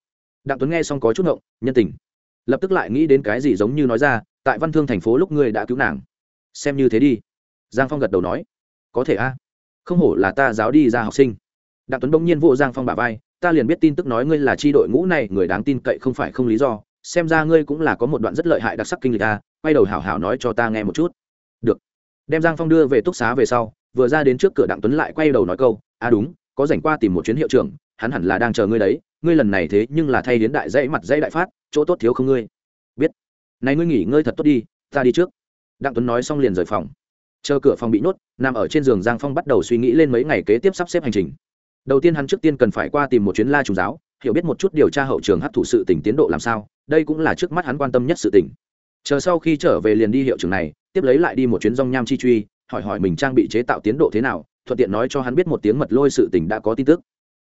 Đặng tuấn nghe xong có chút ngộng, nhân tình. Lập tức lại nghĩ đến cái gì giống như nói ra, tại văn thương thành phố lúc ngươi đã cứu nàng. Xem như thế đi. Giang phong gật đầu nói, có thể a, không hổ là ta giáo đi ra học sinh. Đặng tuấn bỗng nhiên vô giang phong bà vai, ta liền biết tin tức nói ngươi là tri đội ngũ này, người đáng tin cậy không phải không lý do xem ra ngươi cũng là có một đoạn rất lợi hại đặc sắc kinh lịch a quay đầu hảo hảo nói cho ta nghe một chút. Được. Đem giang phong đưa về túc xá về sau, vừa ra đến trước cửa đặng tuấn lại quay đầu nói câu a đúng, có rảnh qua tìm một chuyến hiệu trưởng, hắn hẳn là đang chờ ngươi đấy, ngươi lần này thế nhưng là thay hiến đại dãy mặt dãy đại phát, chỗ tốt thiếu không ngươi. Biết. Này ngươi nghỉ ngơi thật tốt đi, ta đi trước. Đặng tuấn nói xong liền rời phòng. Chờ cửa phòng bị nhốt, nằm ở trên giường giang phong bắt đầu suy nghĩ lên mấy ngày kế tiếp sắp xếp hành trình. Đầu tiên hắn trước tiên cần phải qua tìm một chuyến la trùng giáo hiểu biết một chút điều tra hậu trường hấp thụ sự tình tiến độ làm sao, đây cũng là trước mắt hắn quan tâm nhất sự tình. chờ sau khi trở về liền đi hiệu trường này, tiếp lấy lại đi một chuyến rong nham chi truy, hỏi hỏi mình trang bị chế tạo tiến độ thế nào, thuận tiện nói cho hắn biết một tiếng mật lôi sự tình đã có tin tức.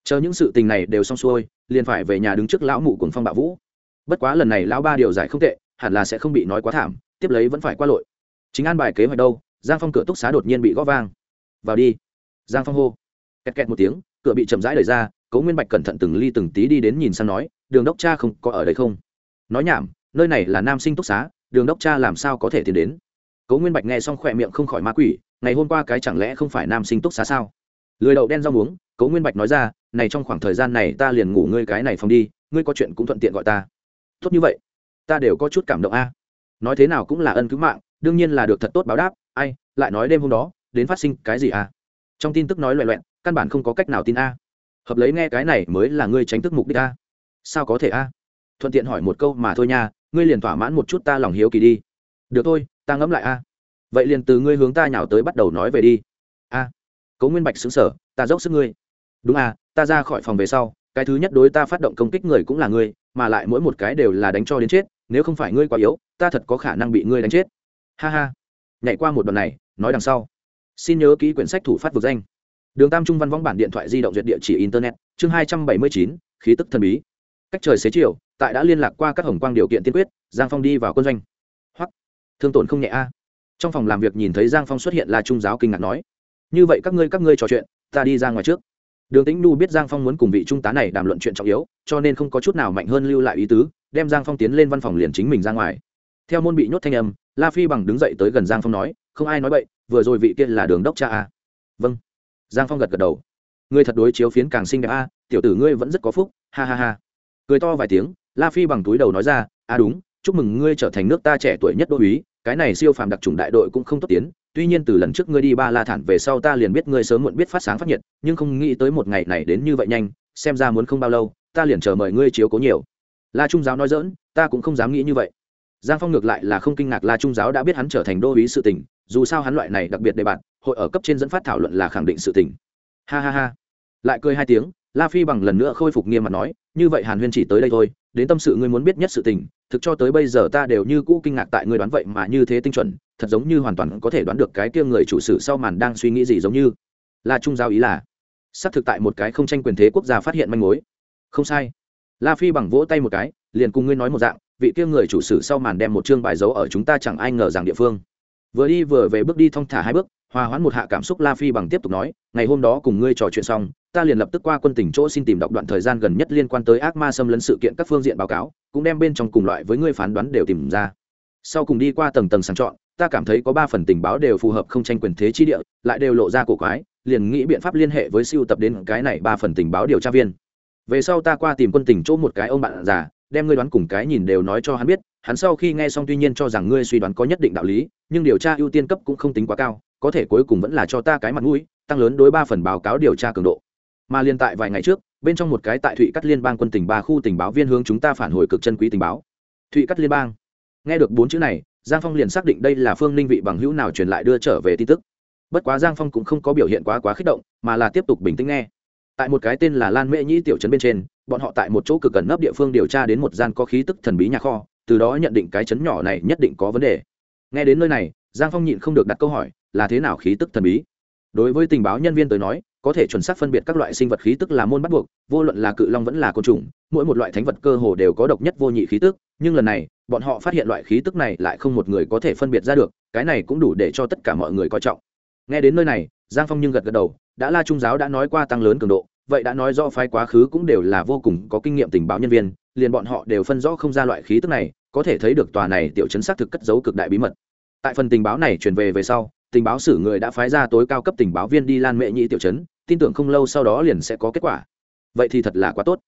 Chờ những sự tình này đều xong xuôi, liền phải về nhà đứng trước lão mụ cùng phong bạo vũ. Bất quá lần này lão ba điều giải không tệ, hẳn là sẽ không bị nói quá thảm, tiếp lấy vẫn phải qua lội. Chính an bài kế hoạch đâu, giang phong cửa túc xá đột nhiên bị gõ vang. Vào đi. Giang phong hô. Kẹt kẹt một tiếng, cửa bị chậm rãi đẩy ra cố nguyên bạch cẩn thận từng ly từng tí đi đến nhìn sang nói, đường đốc cha không có ở đây không? Nói nhảm, nơi này là nam sinh túc xá, đường đốc cha làm sao có thể tiến đến? Cố nguyên bạch nghe xong khỏe miệng không khỏi ma quỷ, ngày hôm qua cái chẳng lẽ không phải nam sinh túc xá sao? Lười đậu đen rau muống, cố nguyên bạch nói ra, này trong khoảng thời gian này ta liền ngủ ngươi cái này phòng đi, ngươi có chuyện cũng thuận tiện gọi ta. Tốt như vậy, ta đều có chút cảm động a. Nói thế nào cũng là ân cứu mạng, đương nhiên là được thật tốt báo đáp, ai, lại nói đêm hôm đó, đến phát sinh cái gì à? trong tin tức nói loẹ loẹn căn bản không có cách nào tin a hợp lấy nghe cái này mới là ngươi tránh tức mục đích a. Sao có thể a? Thuận tiện hỏi một câu mà thôi nha, ngươi liền thỏa mãn một chút ta lòng hiếu kỳ đi. Được thôi, ta ngẫm lại a. Vậy liền từ ngươi hướng ta nhào tới bắt đầu nói về đi. A. Cố nguyên bạch xứng sở ta dốc sức ngươi. Đúng à ta ra khỏi phòng về sau, cái thứ nhất đối ta phát động công kích người cũng là ngươi, mà lại mỗi một cái đều là đánh cho đến chết, nếu không phải ngươi quá yếu, ta thật có khả năng bị ngươi đánh chết. Ha ha. Nhảy qua một đoạn này, nói đằng sau. Xin nhớ ký quyển sách thủ phát vực danh đường tam trung văn võng bản điện thoại di động duyệt địa chỉ internet, chương hai trăm bảy mươi chín, khí tức thần bí. Cách trời xế chiều, tại đã liên lạc qua các hồng quang điều kiện tiên quyết, giang phong đi vào quân doanh. Hoặc thương tổn không nhẹ a. Trong phòng làm việc nhìn thấy giang phong xuất hiện là trung giáo kinh ngạc nói, như vậy các ngươi các ngươi trò chuyện, ta đi ra ngoài trước. Đường tĩnh nu biết giang phong muốn cùng vị trung tá này đàm luận chuyện trọng yếu, cho nên không có chút nào mạnh hơn lưu lại ý tứ, đem giang phong tiến lên văn phòng liền chính mình ra ngoài. Theo môn bị nhốt thanh âm, la phi bằng đứng dậy tới gần giang phong nói, không ai nói vậy vừa rồi vị kia là đường đốc cha a. Vâng giang phong gật gật đầu. Ngươi thật đối chiếu phiến càng xinh đẹp a, tiểu tử ngươi vẫn rất có phúc, ha ha ha. Cười to vài tiếng, la phi bằng túi đầu nói ra, a, đúng, chúc mừng ngươi trở thành nước ta trẻ tuổi nhất đô uý cái này siêu phàm đặc trùng đại đội cũng không tốt tiến. Tuy nhiên từ lần trước ngươi đi ba la thản về sau ta liền biết ngươi sớm muộn biết phát sáng phát nhiệt, nhưng không nghĩ tới một ngày này đến như vậy nhanh, xem ra muốn không bao lâu, ta liền chờ mời ngươi chiếu cố nhiều. La trung giáo nói dỡn ta cũng không dám nghĩ như vậy. Giang phong ngược lại là không kinh ngạc la trung giáo đã biết hắn trở thành đô uý sự tình, dù sao hắn loại này đặc biệt đề bạt hội ở cấp trên dẫn phát thảo luận là khẳng định sự tình. Ha ha ha. Lại cười hai tiếng, la phi bằng lần nữa khôi phục nghiêm mặt nói, như vậy hàn huyên chỉ tới đây thôi, đến tâm sự ngươi muốn biết nhất sự tình, thực cho tới bây giờ ta đều như cũ kinh ngạc tại ngươi đoán vậy mà như thế tinh chuẩn, thật giống như hoàn toàn có thể đoán được cái kia người chủ sử sau màn đang suy nghĩ gì giống như. Là trung giao ý là, xác thực tại một cái không tranh quyền thế quốc gia phát hiện manh mối. Không sai. La phi bằng vỗ tay một cái, liền cùng ngươi nói một dạng, vị kia người chủ sử sau màn đem một chương bài dấu ở chúng ta chẳng ai ngờ rằng địa phương. Vừa đi vừa về bước đi thong thả hai bước hòa hoãn một hạ cảm xúc la phi bằng tiếp tục nói, ngày hôm đó cùng ngươi trò chuyện xong, ta liền lập tức qua quân tỉnh chỗ xin tìm đọc đoạn thời gian gần nhất liên quan tới ác ma xâm lấn sự kiện các phương diện báo cáo, cũng đem bên trong cùng loại với ngươi phán đoán đều tìm ra. Sau cùng đi qua tầng tầng sàng chọn, ta cảm thấy có ba phần tình báo đều phù hợp không tranh quyền thế chi địa, lại đều lộ ra cổ quái, liền nghĩ biện pháp liên hệ với siêu tập đến cái này ba phần tình báo điều tra viên. Về sau ta qua tìm quân tỉnh chỗ một cái ông bạn già, đem ngươi đoán cùng cái nhìn đều nói cho hắn biết, hắn sau khi nghe xong tuy nhiên cho rằng ngươi suy đoán có nhất định đạo lý, nhưng điều tra ưu tiên cấp cũng không tính quá cao có thể cuối cùng vẫn là cho ta cái mặt mũi, tăng lớn đối ba phần báo cáo điều tra cường độ. Mà liên tại vài ngày trước, bên trong một cái tại thụy cắt liên bang quân tình ba khu tình báo viên hướng chúng ta phản hồi cực chân quý tình báo. Thụy cắt liên bang. Nghe được bốn chữ này, giang phong liền xác định đây là phương ninh vị bằng hữu nào truyền lại đưa trở về tin tức. Bất quá giang phong cũng không có biểu hiện quá quá kích động, mà là tiếp tục bình tĩnh nghe. Tại một cái tên là lan mễ nhĩ tiểu trấn bên trên, bọn họ tại một chỗ cực gần nấp địa phương điều tra đến một gian có khí tức thần bí nhà kho, từ đó nhận định cái trấn nhỏ này nhất định có vấn đề. Nghe đến nơi này, giang phong nhịn không được đặt câu hỏi là thế nào khí tức thần bí. Đối với tình báo nhân viên tới nói, có thể chuẩn xác phân biệt các loại sinh vật khí tức là môn bắt buộc, vô luận là cự long vẫn là côn trùng, mỗi một loại thánh vật cơ hồ đều có độc nhất vô nhị khí tức, nhưng lần này, bọn họ phát hiện loại khí tức này lại không một người có thể phân biệt ra được, cái này cũng đủ để cho tất cả mọi người coi trọng. Nghe đến nơi này, giang phong nhưng gật gật đầu, đã la trung giáo đã nói qua tăng lớn cường độ, vậy đã nói do phái quá khứ cũng đều là vô cùng có kinh nghiệm tình báo nhân viên, liền bọn họ đều phân rõ không ra loại khí tức này, có thể thấy được tòa này tiểu chấn xác thực cất giấu cực đại bí mật. Tại phần tình báo này truyền về về sau tình báo sử người đã phái ra tối cao cấp tình báo viên đi lan mệ nhị tiểu trấn, tin tưởng không lâu sau đó liền sẽ có kết quả. Vậy thì thật là quá tốt.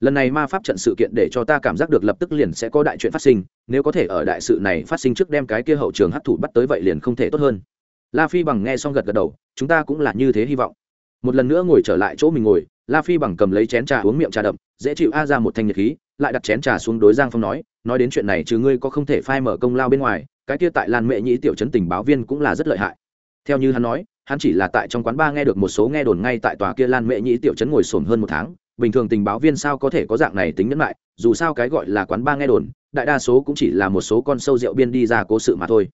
Lần này ma pháp trận sự kiện để cho ta cảm giác được lập tức liền sẽ có đại chuyện phát sinh, nếu có thể ở đại sự này phát sinh trước đem cái kia hậu trường hấp thụ bắt tới vậy liền không thể tốt hơn. La phi bằng nghe xong gật gật đầu, chúng ta cũng là như thế hy vọng. Một lần nữa ngồi trở lại chỗ mình ngồi, la phi bằng cầm lấy chén trà uống miệng trà đậm, dễ chịu a ra một thanh nhiệt khí, lại đặt chén trà xuống đối giang phong nói nói đến chuyện này chứ ngươi có không thể phai mở công lao bên ngoài cái kia tại lan mệ nhĩ tiểu chấn tình báo viên cũng là rất lợi hại. Theo như hắn nói, hắn chỉ là tại trong quán ba nghe được một số nghe đồn ngay tại tòa kia lan mệ nhĩ tiểu chấn ngồi sồn hơn một tháng, bình thường tình báo viên sao có thể có dạng này tính nhẫn lại dù sao cái gọi là quán ba nghe đồn, đại đa số cũng chỉ là một số con sâu rượu biên đi ra cố sự mà thôi.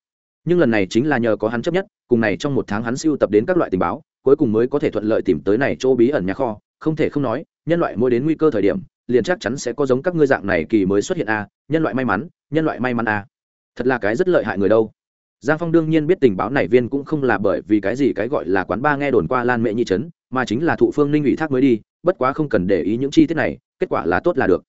Nhưng lần này chính là nhờ có hắn chấp nhất, cùng này trong một tháng hắn siêu tập đến các loại tình báo, cuối cùng mới có thể thuận lợi tìm tới này chỗ bí ẩn nhà kho, không thể không nói, nhân loại mỗi đến nguy cơ thời điểm, liền chắc chắn sẽ có giống các ngươi dạng này kỳ mới xuất hiện a, nhân loại may mắn, nhân loại may mắn a thật là cái rất lợi hại người đâu. Giang phong đương nhiên biết tình báo này viên cũng không là bởi vì cái gì cái gọi là quán ba nghe đồn qua lan Mẹ nhị trấn, mà chính là thụ phương ninh ủy thác mới đi, bất quá không cần để ý những chi tiết này, kết quả là tốt là được.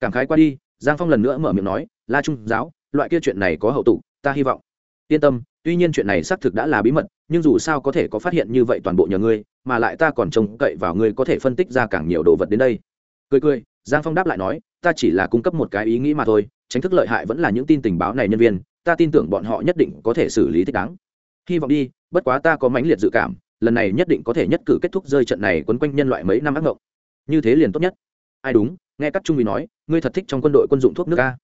Cảm khái qua đi, giang phong lần nữa mở miệng nói, la trung giáo, loại kia chuyện này có hậu tụ, ta hy vọng. Yên tâm, tuy nhiên chuyện này xác thực đã là bí mật, nhưng dù sao có thể có phát hiện như vậy toàn bộ nhờ ngươi, mà lại ta còn trông cậy vào ngươi có thể phân tích ra càng nhiều đồ vật đến đây. Cười cười, giang phong đáp lại nói, ta chỉ là cung cấp một cái ý nghĩ mà thôi tránh thức lợi hại vẫn là những tin tình báo này nhân viên, ta tin tưởng bọn họ nhất định có thể xử lý thích đáng. Hy vọng đi, bất quá ta có mãnh liệt dự cảm, lần này nhất định có thể nhất cử kết thúc rơi trận này quấn quanh nhân loại mấy năm ác mộng. Như thế liền tốt nhất. Ai đúng, nghe các trung ủy nói, ngươi thật thích trong quân đội quân dụng thuốc nước a.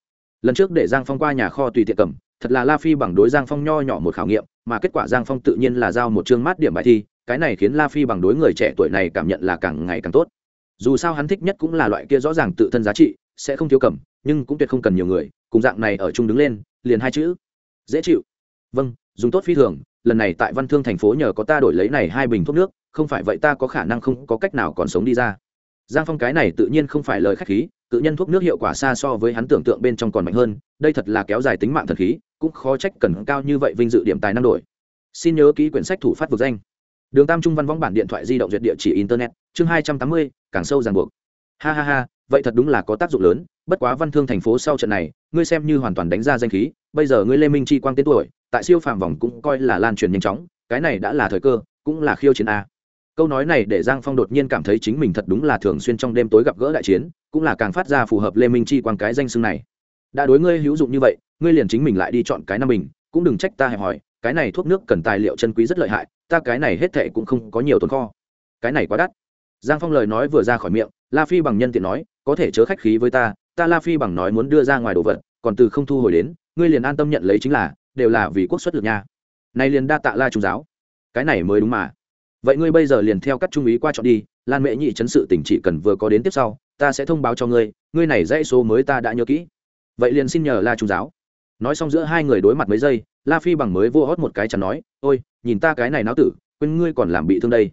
Lần trước để giang phong qua nhà kho tùy tiện cầm, thật là la phi bằng đối giang phong nho nhỏ một khảo nghiệm, mà kết quả giang phong tự nhiên là giao một chương mát điểm bài thi, cái này khiến la phi bằng đối người trẻ tuổi này cảm nhận là càng ngày càng tốt. Dù sao hắn thích nhất cũng là loại kia rõ ràng tự thân giá trị, sẽ không thiếu cầm nhưng cũng tuyệt không cần nhiều người, cùng dạng này ở chung đứng lên, liền hai chữ. Dễ chịu. Vâng dùng tốt phi thường, lần này tại văn thương thành phố nhờ có ta đổi lấy này hai bình thuốc nước, không phải vậy ta có khả năng không có cách nào còn sống đi ra. Giang phong cái này tự nhiên không phải lời k h á c h khí, tự nhân thuốc nước hiệu quả xa so với hắn tưởng tượng bên trong còn mạnh hơn, đây thật là kéo dài tính mạng thần khí, cũng khó trách cần cao như vậy vinh dự điểm tài năng đổi. Xin nhớ ký quyển sách thủ phát vực danh. Đường tam trung văn võng bản điện thoại di động duyệt địa chỉ internet, chương hai trăm tám mươi, càng sâu ràng buộc. Ha ha ha, vậy thật đúng là có tác dụng lớn bất quá văn thương thành phố sau trận này, ngươi xem như hoàn toàn đánh ra danh khí, bây giờ ngươi lê minh chi quang tên tuổi, tại siêu phàm vòng cũng coi là lan truyền nhanh chóng, cái này đã là thời cơ, cũng là khiêu chiến a. Câu nói này để giang phong đột nhiên cảm thấy chính mình thật đúng là thường xuyên trong đêm tối gặp gỡ đại chiến, cũng là càng phát ra phù hợp lê minh chi quang cái danh xưng này. Đã đối ngươi hữu dụng như vậy, ngươi liền chính mình lại đi chọn cái năm mình cũng đừng trách ta hẹp hỏi cái này thuốc nước cần tài liệu chân quý rất lợi hại, ta cái này hết thệ cũng không có nhiều tồn kho. Cái này quá đắt. Giang phong lời nói vừa ra khỏi miệng, la phi bằng nhân tiện nói, có thể chớ khách khí với ta ta la phi bằng nói muốn đưa ra ngoài đồ vật, còn từ không thu hồi đến, ngươi liền an tâm nhận lấy chính là, đều là vì quốc xuất lực nha. Này liền đa tạ la trung giáo. Cái này mới đúng mà. Vậy ngươi bây giờ liền theo các trung ý qua chọn đi, lan mẹ nhị chấn sự tỉnh chỉ cần vừa có đến tiếp sau, ta sẽ thông báo cho ngươi ngươi này dãy số mới ta đã nhớ kỹ. Vậy liền xin nhờ la trung giáo. Nói xong giữa hai người đối mặt mấy giây, la phi bằng mới vô hót một cái chắn nói, ôi, nhìn ta cái này náo tử, quên ngươi còn làm bị thương đây.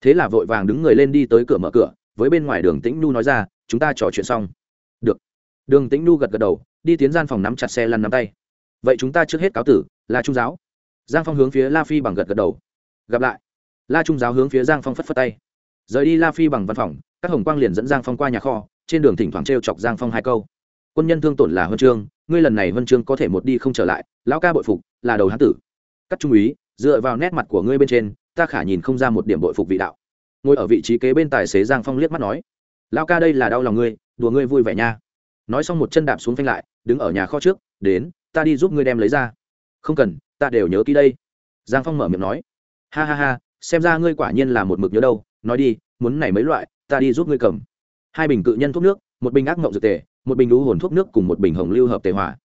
Thế là vội vàng đứng người lên đi tới cửa mở cửa, với bên ngoài đường tĩnh nhu nói ra, chúng ta trò chuyện xong đường tĩnh Nu gật gật đầu, đi tiến gian phòng nắm chặt xe lăn nắm tay. Vậy chúng ta trước hết cáo tử là trung giáo. Giang phong hướng phía la phi bằng gật gật đầu. Gặp lại. La trung giáo hướng phía giang phong phất phất tay. Rời đi la phi bằng văn phòng, các hồng quang liền dẫn giang phong qua nhà kho, trên đường thỉnh thoảng t r e o chọc giang phong hai câu. Quân nhân thương tổn là huân chương, ngươi lần này huân chương có thể một đi không trở lại, lão ca bội phục, là đầu hán tử. Các trung úy, dựa vào nét mặt của ngươi bên trên, ta khả nhìn không ra một điểm bội phục vị đạo. Ngồi ở vị trí kế bên tài xế giang phong liếc mắt nói, lão ca đây là đau lòng ngươi, đùa ngươi vui vẻ nha nói xong một chân đạp xuống phanh lại, đứng ở nhà kho trước, đến, ta đi giúp ngươi đem lấy ra. Không cần, ta đều nhớ kỹ đây. Giang phong mở miệng nói. Ha ha ha, xem ra ngươi quả nhiên là một mực nhớ đâu. Nói đi, muốn này mấy loại, ta đi giúp ngươi cầm. Hai bình cự nhân thuốc nước, một bình ác mộng dược tề, một bình đú hồn thuốc nước cùng một bình hồng lưu hợp tề hỏa.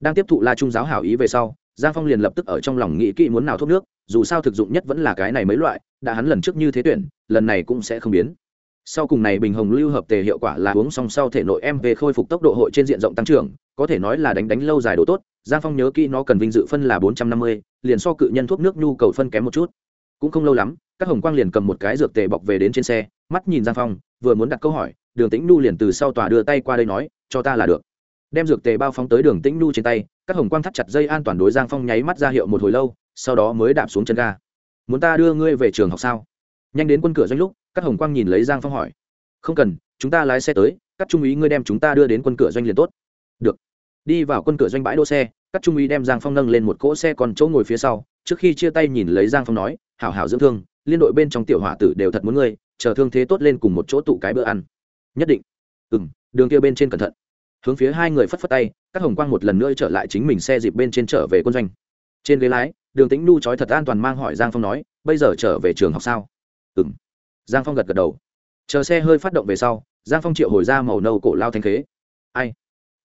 Đang tiếp thụ la trung giáo hảo ý về sau, giang phong liền lập tức ở trong lòng nghĩ kỹ muốn nào thuốc nước, dù sao thực dụng nhất vẫn là cái này mấy loại, đã hắn lần trước như thế tuyển, lần này cũng sẽ không biến sau cùng này bình hồng lưu hợp tề hiệu quả là uống xong sau thể nội em về khôi phục tốc độ hội trên diện rộng tăng trưởng, có thể nói là đánh đánh lâu dài độ tốt, giang phong nhớ kỹ nó cần vinh dự phân là bốn trăm năm mươi, liền so cự nhân thuốc nước nhu cầu phân kém một chút. Cũng không lâu lắm, các hồng quang liền cầm một cái dược tề bọc về đến trên xe, mắt nhìn giang phong, vừa muốn đặt câu hỏi, đường tĩnh nhu liền từ sau tòa đưa tay qua đây nói, cho ta là được. Đem dược tề bao phóng tới đường tĩnh nhu trên tay, các hồng quang thắt chặt dây an toàn đối giang phong nháy mắt ra hiệu một hồi lâu, sau đó mới đạp xuống chân ga. Muốn ta đưa ngươi về trường học sao? Nhanh đến quân cửa doanh lúc các hồng quang nhìn lấy giang phong hỏi. Không cần, chúng ta lái xe tới các trung úy ngươi đem chúng ta đưa đến quân cửa doanh liền tốt. Được. Đi vào quân cửa doanh bãi đỗ xe các trung úy đem giang phong nâng lên một cỗ xe còn chỗ ngồi phía sau, trước khi chia tay nhìn lấy giang phong nói, hảo hảo dưỡng thương, liên đội bên trong tiểu hỏa tử đều thật muốn ngươi, chờ thương thế tốt lên cùng một chỗ tụ cái bữa ăn. Nhất định. Ừ m đường kia bên trên cẩn thận. Hướng phía hai người phất phất tay các hồng quang một lần nữa trở lại chính mình xe dịp bên trên trở về quân doanh. Trên ghế lái, đường tính u trói thật an toàn mang hỏi giang phong nói, bây giờ trở về trường học sao? Ừng giang phong gật gật đầu. Chờ xe hơi phát động về sau, giang phong triệu hồi ra màu nâu cổ lao thanh khế. Ai?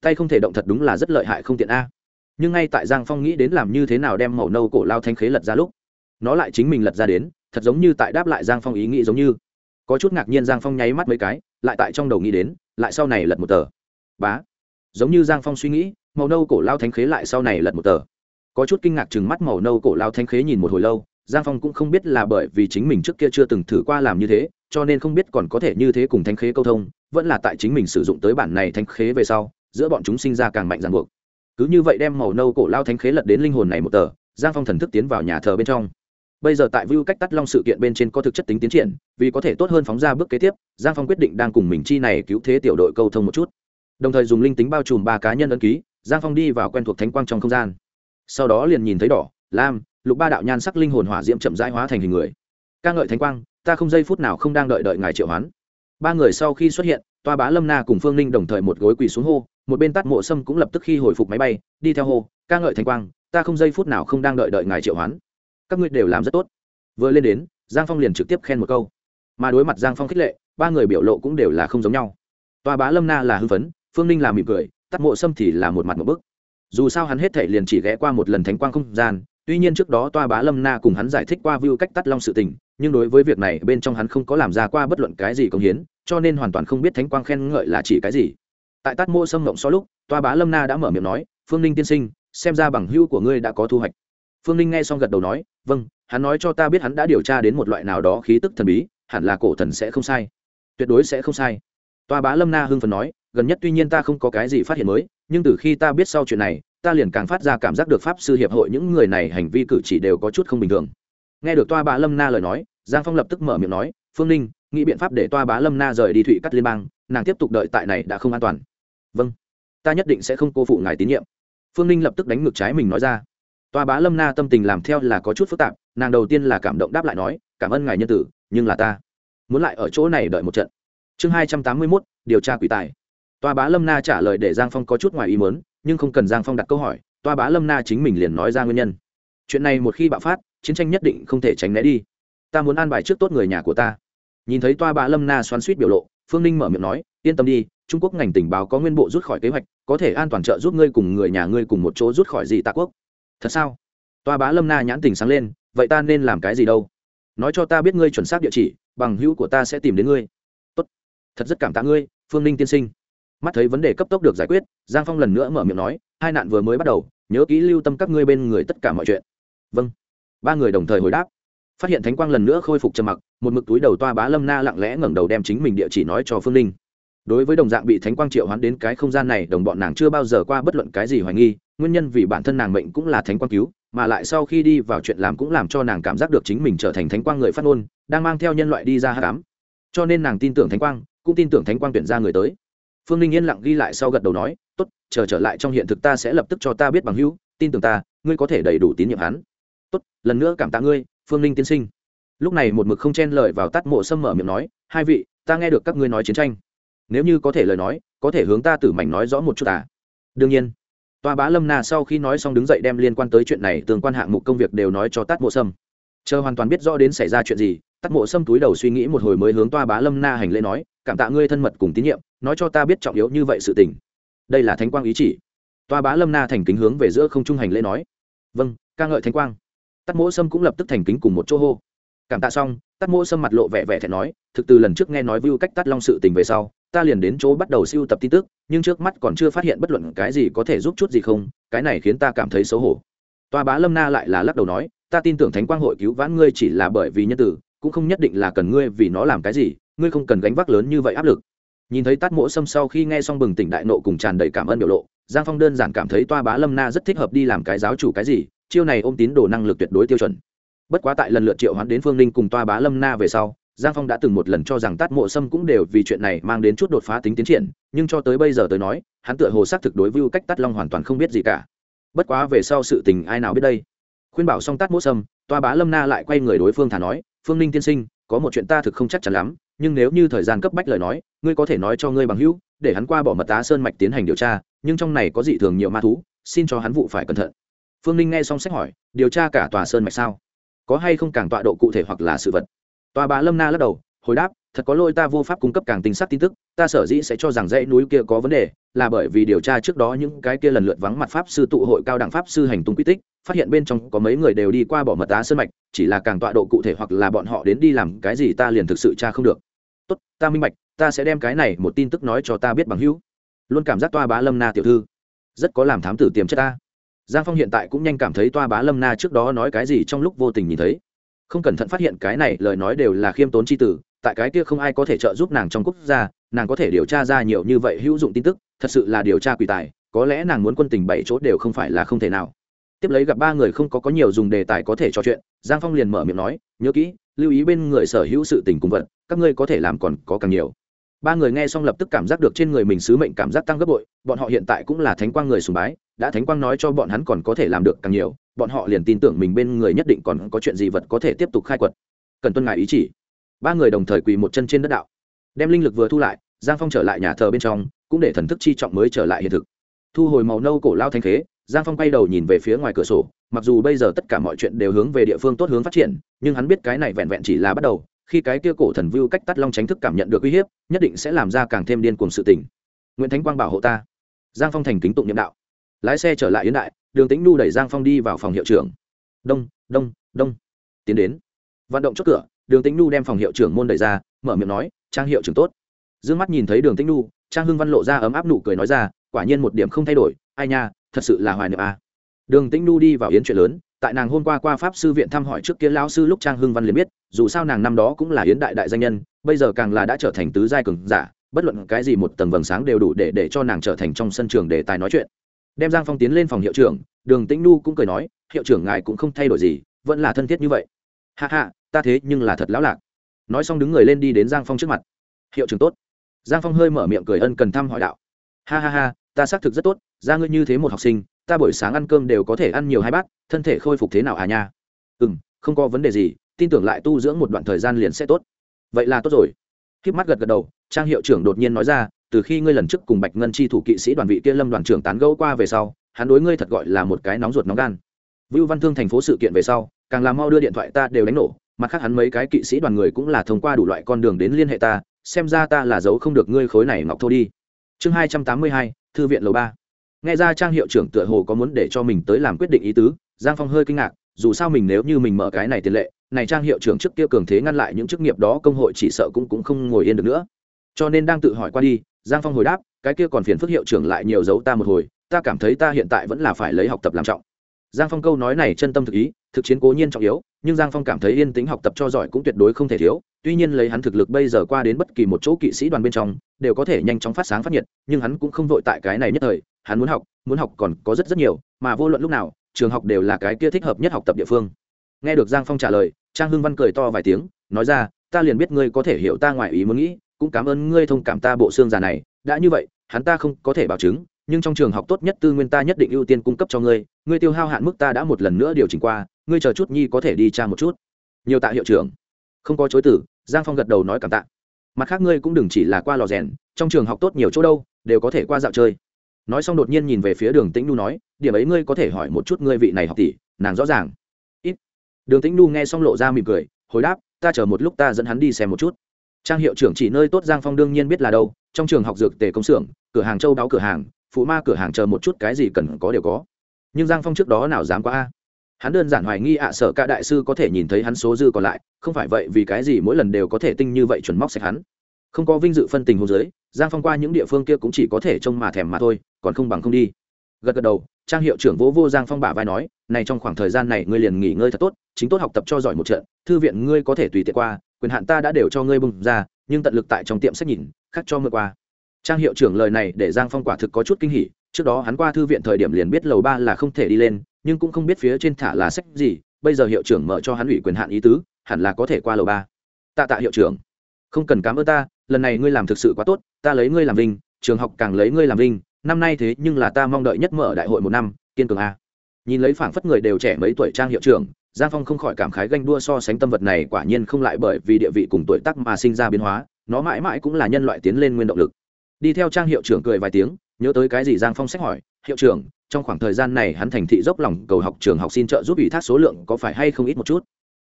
Tay không thể động thật đúng là rất lợi hại không tiện a. Nhưng ngay tại giang phong nghĩ đến làm như thế nào đem màu nâu cổ lao thanh khế lật ra lúc, nó lại chính mình lật ra đến, thật giống như tại đáp lại giang phong ý nghĩ giống như. Có chút ngạc nhiên giang phong nháy mắt mấy cái, lại tại trong đầu nghĩ đến, lại sau này lật một tờ. Bá. Giống như giang phong suy nghĩ, màu nâu cổ lao thanh khế lại sau này lật một tờ. Có chút kinh ngạc chừng mắt màu nâu cổ lao thanh khế nhìn một hồi lâu giang phong cũng không biết là bởi vì chính mình trước kia chưa từng thử qua làm như thế, cho nên không biết còn có thể như thế cùng thanh khế câu thông, vẫn là tại chính mình sử dụng tới bản này thanh khế về sau, giữa bọn chúng sinh ra càng mạnh ràng buộc. Cứ như vậy đem màu nâu cổ lao thanh khế lật đến linh hồn này một tờ, giang phong thần thức tiến vào nhà thờ bên trong. Bây giờ tại view cách tắt long sự kiện bên trên có thực chất tính tiến triển, vì có thể tốt hơn phóng ra bước kế tiếp, giang phong quyết định đang cùng mình chi này cứu thế tiểu đội câu thông một chút. Đồng thời dùng linh tính bao trùm ba cá nhân ấn ký, giang phong đi vào quen thuộc thánh quang trong không gian. Sau đó liền nhìn thấy đỏ, lam lục ba đạo nhan sắc linh hồn hỏa diễm chậm rãi hóa thành hình người. Ca ngợi thánh quang, ta không giây phút nào không đang đợi đợi ngài triệu hoán. Ba người sau khi xuất hiện, toa bá lâm na cùng phương ninh đồng thời một gối quỳ xuống hô, một bên tắt mộ sâm cũng lập tức khi hồi phục máy bay, đi theo hô, ca ngợi thánh quang, ta không giây phút nào không đang đợi đợi ngài triệu hoán. Các ngươi đều làm rất tốt. Vừa lên đến, giang phong liền trực tiếp khen một câu. Mà đối mặt giang phong khích lệ, ba người biểu lộ cũng đều là không giống nhau. Toa bá lâm na là hưng phấn, phương ninh là mỉm cười tắt mộ sâm thì là một mặt một bức. Dù sao hắn hết thể liền chỉ ghé qua một lần thánh quang không gian tuy nhiên trước đó toa bá lâm na cùng hắn giải thích qua view cách tắt long sự tình, nhưng đối với việc này bên trong hắn không có làm ra qua bất luận cái gì công hiến, cho nên hoàn toàn không biết thánh quang khen ngợi là chỉ cái gì. Tại Tát Mô sâm ngộng so lúc, toa bá lâm na đã mở miệng nói, phương ninh tiên sinh, xem ra bằng hữu của ngươi đã có thu hoạch. Phương ninh nghe xong gật đầu nói vâng hắn nói cho ta biết hắn đã điều tra đến một loại nào đó khí tức thần bí, hẳn là cổ thần sẽ không sai. Tuyệt đối sẽ không sai. Toa bá lâm na hưng phần nói, gần nhất tuy nhiên ta không có cái gì phát hiện mới, nhưng từ khi ta biết sau chuyện này ta liền càng phát ra cảm giác được pháp sư hiệp hội những người này hành vi cử chỉ đều có chút không bình thường. Nghe được toa bá lâm na lời nói, giang phong lập tức mở miệng nói, phương ninh, nghĩ biện pháp để toa bá lâm na rời đi thụy cắt liên bang, nàng tiếp tục đợi tại này đã không an toàn. Vâng ta nhất định sẽ không cô phụ ngài tín nhiệm. Phương ninh lập tức đánh ngược trái mình nói ra. Toa bá lâm na tâm tình làm theo là có chút phức tạp, nàng đầu tiên là cảm động đáp lại nói, cảm ơn ngài nhân tử, nhưng là ta muốn lại ở chỗ này đợi một trận. Chương hai trăm tám mươi mốt, điều tra quỷ tài. Toa bá lâm na trả lời để giang phong có chút ngoài ý mớn nhưng không cần giang phong đặt câu hỏi, toa bá lâm na chính mình liền nói ra nguyên nhân. Chuyện này một khi bạo phát, chiến tranh nhất định không thể tránh né đi. Ta muốn an bài trước tốt người nhà của ta. Nhìn thấy toa bá lâm na xoắn suýt biểu lộ, phương ninh mở miệng nói, yên tâm đi, trung quốc ngành tình báo có nguyên bộ rút khỏi kế hoạch, có thể an toàn trợ giúp ngươi cùng người nhà ngươi cùng một chỗ rút khỏi dị tạ quốc. Thật sao? Toa bá lâm na nhãn tình sáng lên, vậy ta nên làm cái gì đâu? Nói cho ta biết ngươi chuẩn xác địa chỉ, bằng hữu của ta sẽ tìm đến ngươi. Tốt. Thật rất cảm tạ ngươi, phương ninh tiên sinh mắt thấy vấn đề cấp tốc được giải quyết, giang phong lần nữa mở miệng nói, hai nạn vừa mới bắt đầu, nhớ kỹ lưu tâm các ngươi bên người tất cả mọi chuyện. Vâng. Ba người đồng thời hồi đáp. Phát hiện thánh quang lần nữa khôi phục trầm mặc, một mực túi đầu toa bá lâm na lặng lẽ ngẩng đầu đem chính mình địa chỉ nói cho phương Linh. đối với đồng dạng bị thánh quang triệu hoán đến cái không gian này, đồng bọn nàng chưa bao giờ qua bất luận cái gì hoài nghi, nguyên nhân vì bản thân nàng mệnh cũng là thánh quang cứu, mà lại sau khi đi vào chuyện làm cũng làm cho nàng cảm giác được chính mình trở thành thánh quang người phát ngôn, đang mang theo nhân loại đi ra hát cám cho nên nàng tin tưởng thánh quang, cũng tin tưởng thánh quang tuyển ra người tới phương ninh yên lặng ghi lại sau gật đầu nói, tốt, chờ trở lại trong hiện thực ta sẽ lập tức cho ta biết bằng hữu, tin tưởng ta, ngươi có thể đầy đủ tín nhiệm hắn. Tốt, lần nữa cảm tạ ngươi, phương ninh tiên sinh. Lúc này một mực không chen lời vào tắt mộ sâm mở miệng nói, hai vị, ta nghe được các ngươi nói chiến tranh. Nếu như có thể lời nói, có thể hướng ta tử mảnh nói rõ một chút à? Đương nhiên. Tòa bá lâm na sau khi nói xong đứng dậy đem liên quan tới chuyện này tương quan hạng mục công việc đều nói cho tát mộ sâm. Chờ hoàn toàn biết rõ đến xảy ra chuyện gì, tát mộ sâm túi đầu suy nghĩ một hồi mới hướng toa bá lâm na hành lễ nói cảm tạ ngươi thân mật cùng tín nhiệm, nói cho ta biết trọng yếu như vậy sự tình. Đây là thánh quang ý chỉ. Toa bá lâm na thành kính hướng về giữa không trung hành lễ nói. Vâng ca ngợi thánh quang. Tát Mỗ sâm cũng lập tức thành kính cùng một chỗ hô. Cảm tạ xong, tát Mỗ sâm mặt lộ vẻ vẻ thẹn nói, thực từ lần trước nghe nói vưu cách tát long sự tình về sau, ta liền đến chỗ bắt đầu siêu tập tin tức, nhưng trước mắt còn chưa phát hiện bất luận cái gì có thể giúp chút gì không, cái này khiến ta cảm thấy xấu hổ. Toa bá lâm na lại là lắc đầu nói, ta tin tưởng thánh quang hội cứu vãn ngươi chỉ là bởi vì nhân tử, cũng không nhất định là cần ngươi vì nó làm cái gì ngươi không cần gánh vác lớn như vậy áp lực. Nhìn thấy tát mỗ sâm sau khi nghe xong bừng tỉnh đại nộ cùng tràn đầy cảm ơn biểu lộ, giang phong đơn giản cảm thấy toa bá lâm na rất thích hợp đi làm cái giáo chủ cái gì, chiêu này ôm tín đồ năng lực tuyệt đối tiêu chuẩn. Bất quá tại lần lượt triệu hoán đến phương ninh cùng toa bá lâm na về sau, giang phong đã từng một lần cho rằng tát mộ sâm cũng đều vì chuyện này mang đến chút đột phá tính tiến triển, nhưng cho tới bây giờ tới nói, hắn tựa hồ xác thực đối với cách tát long hoàn toàn không biết gì cả. Bất quá về sau sự tình ai nào biết đây? Khuyên bảo xong tát mộ sâm, toa bá lâm na lại quay người đối phương thả nói, phương ninh tiên sinh, có một chuyện ta thực không chắc chắn lắm nhưng nếu như thời gian cấp bách lời nói, ngươi có thể nói cho ngươi bằng hữu, để hắn qua bỏ mật tá sơn mạch tiến hành điều tra, nhưng trong này có dị thường nhiều ma thú, xin cho hắn vụ phải cẩn thận. Phương ninh nghe xong sách hỏi, điều tra cả tòa sơn mạch sao? Có hay không càng tọa độ cụ thể hoặc là sự vật? Tòa bà lâm na lắc đầu, hồi đáp, thật có lỗi ta vô pháp cung cấp càng tinh sắc tin tức, ta sở dĩ sẽ cho rằng dãy núi kia có vấn đề, là bởi vì điều tra trước đó những cái kia lần lượt vắng mặt pháp sư tụ hội cao đẳng pháp sư hành tung quy tích, phát hiện bên trong có mấy người đều đi qua bỏ mật tá sơn mạch, chỉ là càng tọa độ cụ thể hoặc là bọn họ đến đi làm cái gì ta liền thực sự tra không được tốt, ta minh bạch, ta sẽ đem cái này một tin tức nói cho ta biết bằng hữu. Luôn cảm giác toa bá lâm na tiểu thư rất có làm thám tử tiềm chất ta. Giang phong hiện tại cũng nhanh cảm thấy toa bá lâm na trước đó nói cái gì trong lúc vô tình nhìn thấy. Không cẩn thận phát hiện cái này lời nói đều là khiêm tốn c h i tử, tại cái kia không ai có thể trợ giúp nàng trong quốc gia, nàng có thể điều tra ra nhiều như vậy hữu dụng tin tức, thật sự là điều tra quỷ tài, có lẽ nàng muốn quân tình bảy chỗ đều không phải là không thể nào tiếp lấy gặp ba người không có có nhiều dùng đề tài có thể trò chuyện, giang phong liền mở miệng nói, nhớ kỹ, lưu ý bên người sở hữu sự tình cùng vật, các ngươi có thể làm còn có càng nhiều. Ba người nghe xong lập tức cảm giác được trên người mình sứ mệnh cảm giác tăng gấp bội, bọn họ hiện tại cũng là thánh quang người sùng bái, đã thánh quang nói cho bọn hắn còn có thể làm được càng nhiều, bọn họ liền tin tưởng mình bên người nhất định còn có chuyện gì vật có thể tiếp tục khai quật. Cần tuân ngài ý chỉ. Ba người đồng thời quỳ một chân trên đất đạo. Đem linh lực vừa thu lại, giang phong trở lại nhà thờ bên trong, cũng để thần thức chi trọng mới trở lại hiện thực. Thu hồi màu nâu cổ lao thanh khế giang phong quay đầu nhìn về phía ngoài cửa sổ, mặc dù bây giờ tất cả mọi chuyện đều hướng về địa phương tốt hướng phát triển, nhưng hắn biết cái này vẹn vẹn chỉ là bắt đầu, khi cái kia cổ thần vưu cách tắt long tránh thức cảm nhận được uy hiếp, nhất định sẽ làm ra càng thêm điên cuồng sự tình. Nguyễn thánh quang bảo hộ ta. Giang phong thành kính tụng nhiệm đạo. Lái xe trở lại yến đại, đường tĩnh nu đẩy giang phong đi vào phòng hiệu trưởng. Đông đông đông. Tiến đến. Vận động chốt cửa, đường tĩnh nu đem phòng hiệu trưởng môn đẩy ra, mở miệng nói, trang hiệu trưởng tốt. D ư ơ n g mắt nhìn thấy đường tĩnh nu, trang hưng văn lộ ra ấm áp nụ cười nói ra, quả nhiên một điểm không thay đổi, ai nha thật sự là hoài niệm a đường tĩnh nu đi vào yến chuyện lớn, tại nàng hôm qua qua pháp sư viện thăm hỏi trước kia lão sư lúc trang hưng văn liền biết, dù sao nàng năm đó cũng là yến đại đại danh nhân, bây giờ càng là đã trở thành tứ giai cường giả, bất luận cái gì một tầng vầng sáng đều đủ để để cho nàng trở thành trong sân trường đề tài nói chuyện. Đem giang phong tiến lên phòng hiệu trưởng, đường tĩnh nu cũng cười nói, hiệu trưởng ngài cũng không thay đổi gì, vẫn là thân thiết như vậy. Hạ hạ ta thế nhưng là thật lão lạc. Nói xong đứng người lên đi đến giang phong trước mặt. Hiệu trưởng tốt. Giang phong hơi mở miệng cười ân cần thăm hỏi đạo. Ha ha ha ta xác thực rất tốt, ra ngươi như thế một học sinh, ta buổi sáng ăn cơm đều có thể ăn nhiều hai bát, thân thể khôi phục thế nào à nha? Ừ m không có vấn đề gì, tin tưởng lại tu dưỡng một đoạn thời gian liền sẽ tốt. Vậy là tốt rồi. Khiếp mắt gật gật đầu, trang hiệu trưởng đột nhiên nói ra, từ khi ngươi lần trước cùng bạch ngân chi thủ kỵ sĩ đoàn vị kia lâm đoàn trưởng tán gẫu qua về sau, hắn đối ngươi thật gọi là một cái nóng ruột nóng gan. Vưu văn thương thành phố sự kiện về sau, càng làm mau đưa điện thoại ta đều đánh nổ, mặt khác hắn mấy cái kỵ sĩ đoàn người cũng là thông qua đủ loại con đường đến liên hệ ta, xem ra ta là giấu không được ngươi khối này ngọc thô đi chương hai trăm tám mươi hai, thư viện lầu ba. Nghe ra trang hiệu trưởng tựa hồ có muốn để cho mình tới làm quyết định ý tứ, giang phong hơi kinh ngạc, dù sao mình nếu như mình mở cái này tiền lệ, này trang hiệu trưởng trước kia cường thế ngăn lại những chức nghiệp đó công hội chỉ sợ cũng cũng không ngồi yên được nữa. Cho nên đang tự hỏi qua đi, giang phong hồi đáp, cái kia còn phiền phức hiệu trưởng lại nhiều giấu ta một hồi, ta cảm thấy ta hiện tại vẫn là phải lấy học tập làm trọng giang phong câu nói này chân tâm thực ý, thực chiến cố nhiên trọng yếu, nhưng giang phong cảm thấy yên tĩnh học tập cho giỏi cũng tuyệt đối không thể thiếu. Tuy nhiên lấy hắn thực lực bây giờ qua đến bất kỳ một chỗ kỵ sĩ đoàn bên trong, đều có thể nhanh chóng phát sáng phát nhiệt, nhưng hắn cũng không vội tại cái này nhất thời. Hắn muốn học muốn học còn có rất rất nhiều, mà vô luận lúc nào, trường học đều là cái kia thích hợp nhất học tập địa phương. Nghe được giang phong trả lời, trang hưng văn cười to vài tiếng, nói ra, ta liền biết ngươi có thể hiểu ta ngoài ý muốn nghĩ, cũng cảm ơn ngươi thông cảm ta bộ xương già này, đã như vậy, hắn ta không có thể bảo chứng nhưng trong trường học tốt nhất tư nguyên ta nhất định ưu tiên cung cấp cho ngươi ngươi tiêu hao hạn mức ta đã một lần nữa điều chỉnh qua, ngươi chờ chút nhi có thể đi tra một chút. Nhiều tạ hiệu trưởng. Không có chối tử giang phong gật đầu nói cảm tạ. Mặt khác ngươi cũng đừng chỉ là qua lò rèn, trong trường học tốt nhiều chỗ đâu, đều có thể qua dạo chơi. Nói xong đột nhiên nhìn về phía đường tĩnh nu nói, điểm ấy ngươi có thể hỏi một chút ngươi vị này học tỷ, nàng rõ ràng. Ít. Đường tĩnh nu nghe xong lộ ra mỉm cười, hồi đáp, ta chờ một lúc ta dẫn hắn đi xem một chút. Trang hiệu trưởng chỉ nơi tốt giang phong đương nhiên biết là đâu, trong trường học dược tề công xưởng, cửa hàng châu đáo cửa hàng phụ ma cửa hàng chờ một chút cái gì cần có đều có. Nhưng giang phong trước đó nào dám qua a? Hắn đơn giản hoài nghi ạ sở cả đại sư có thể nhìn thấy hắn số dư còn lại, không phải vậy vì cái gì mỗi lần đều có thể tinh như vậy chuẩn móc sạch hắn. Không có vinh dự phân tình hồ dưới, giang phong qua những địa phương kia cũng chỉ có thể trông mà thèm mà thôi, còn không bằng không đi. Gật gật đầu, trang hiệu trưởng vỗ vô giang phong bả vai nói, này trong khoảng thời gian này ngươi liền nghỉ ngơi thật tốt, chính tốt học tập cho giỏi một trận, thư viện ngươi có thể tùy tiện qua, quyền hạn ta đã đều cho ngươi bung ra, nhưng tận lực tại trong tiệm sách nhìn khắc cho mượn qua trang hiệu trưởng lời này để giang phong quả thực có chút kinh hỉ, trước đó hắn qua thư viện thời điểm liền biết lầu ba là không thể đi lên, nhưng cũng không biết phía trên thả là sách gì, bây giờ hiệu trưởng mở cho hắn ủy quyền hạn ý tứ, hẳn là có thể qua lầu ba. Tạ tạ hiệu trưởng. Không cần cám ơn ta, lần này ngươi làm thực sự quá tốt, ta lấy ngươi làm vinh, trường học càng lấy ngươi làm vinh, năm nay thế nhưng là ta mong đợi nhất mở đại hội một năm, kiên cường a. Nhìn lấy phảng phất người đều trẻ mấy tuổi trang hiệu trưởng, giang phong không khỏi cảm khái ganh đua so sánh tâm vật này quả nhiên không lại bởi vì địa vị cùng tuổi tác mà sinh ra biến hóa, nó mãi mãi cũng là nhân loại tiến lên nguyên động lực đi theo trang hiệu trưởng cười vài tiếng, nhớ tới cái gì giang phong sách hỏi, hiệu trưởng, trong khoảng thời gian này hắn thành thị dốc lòng cầu học trường học xin trợ giúp ủy thác số lượng có phải hay không ít một chút?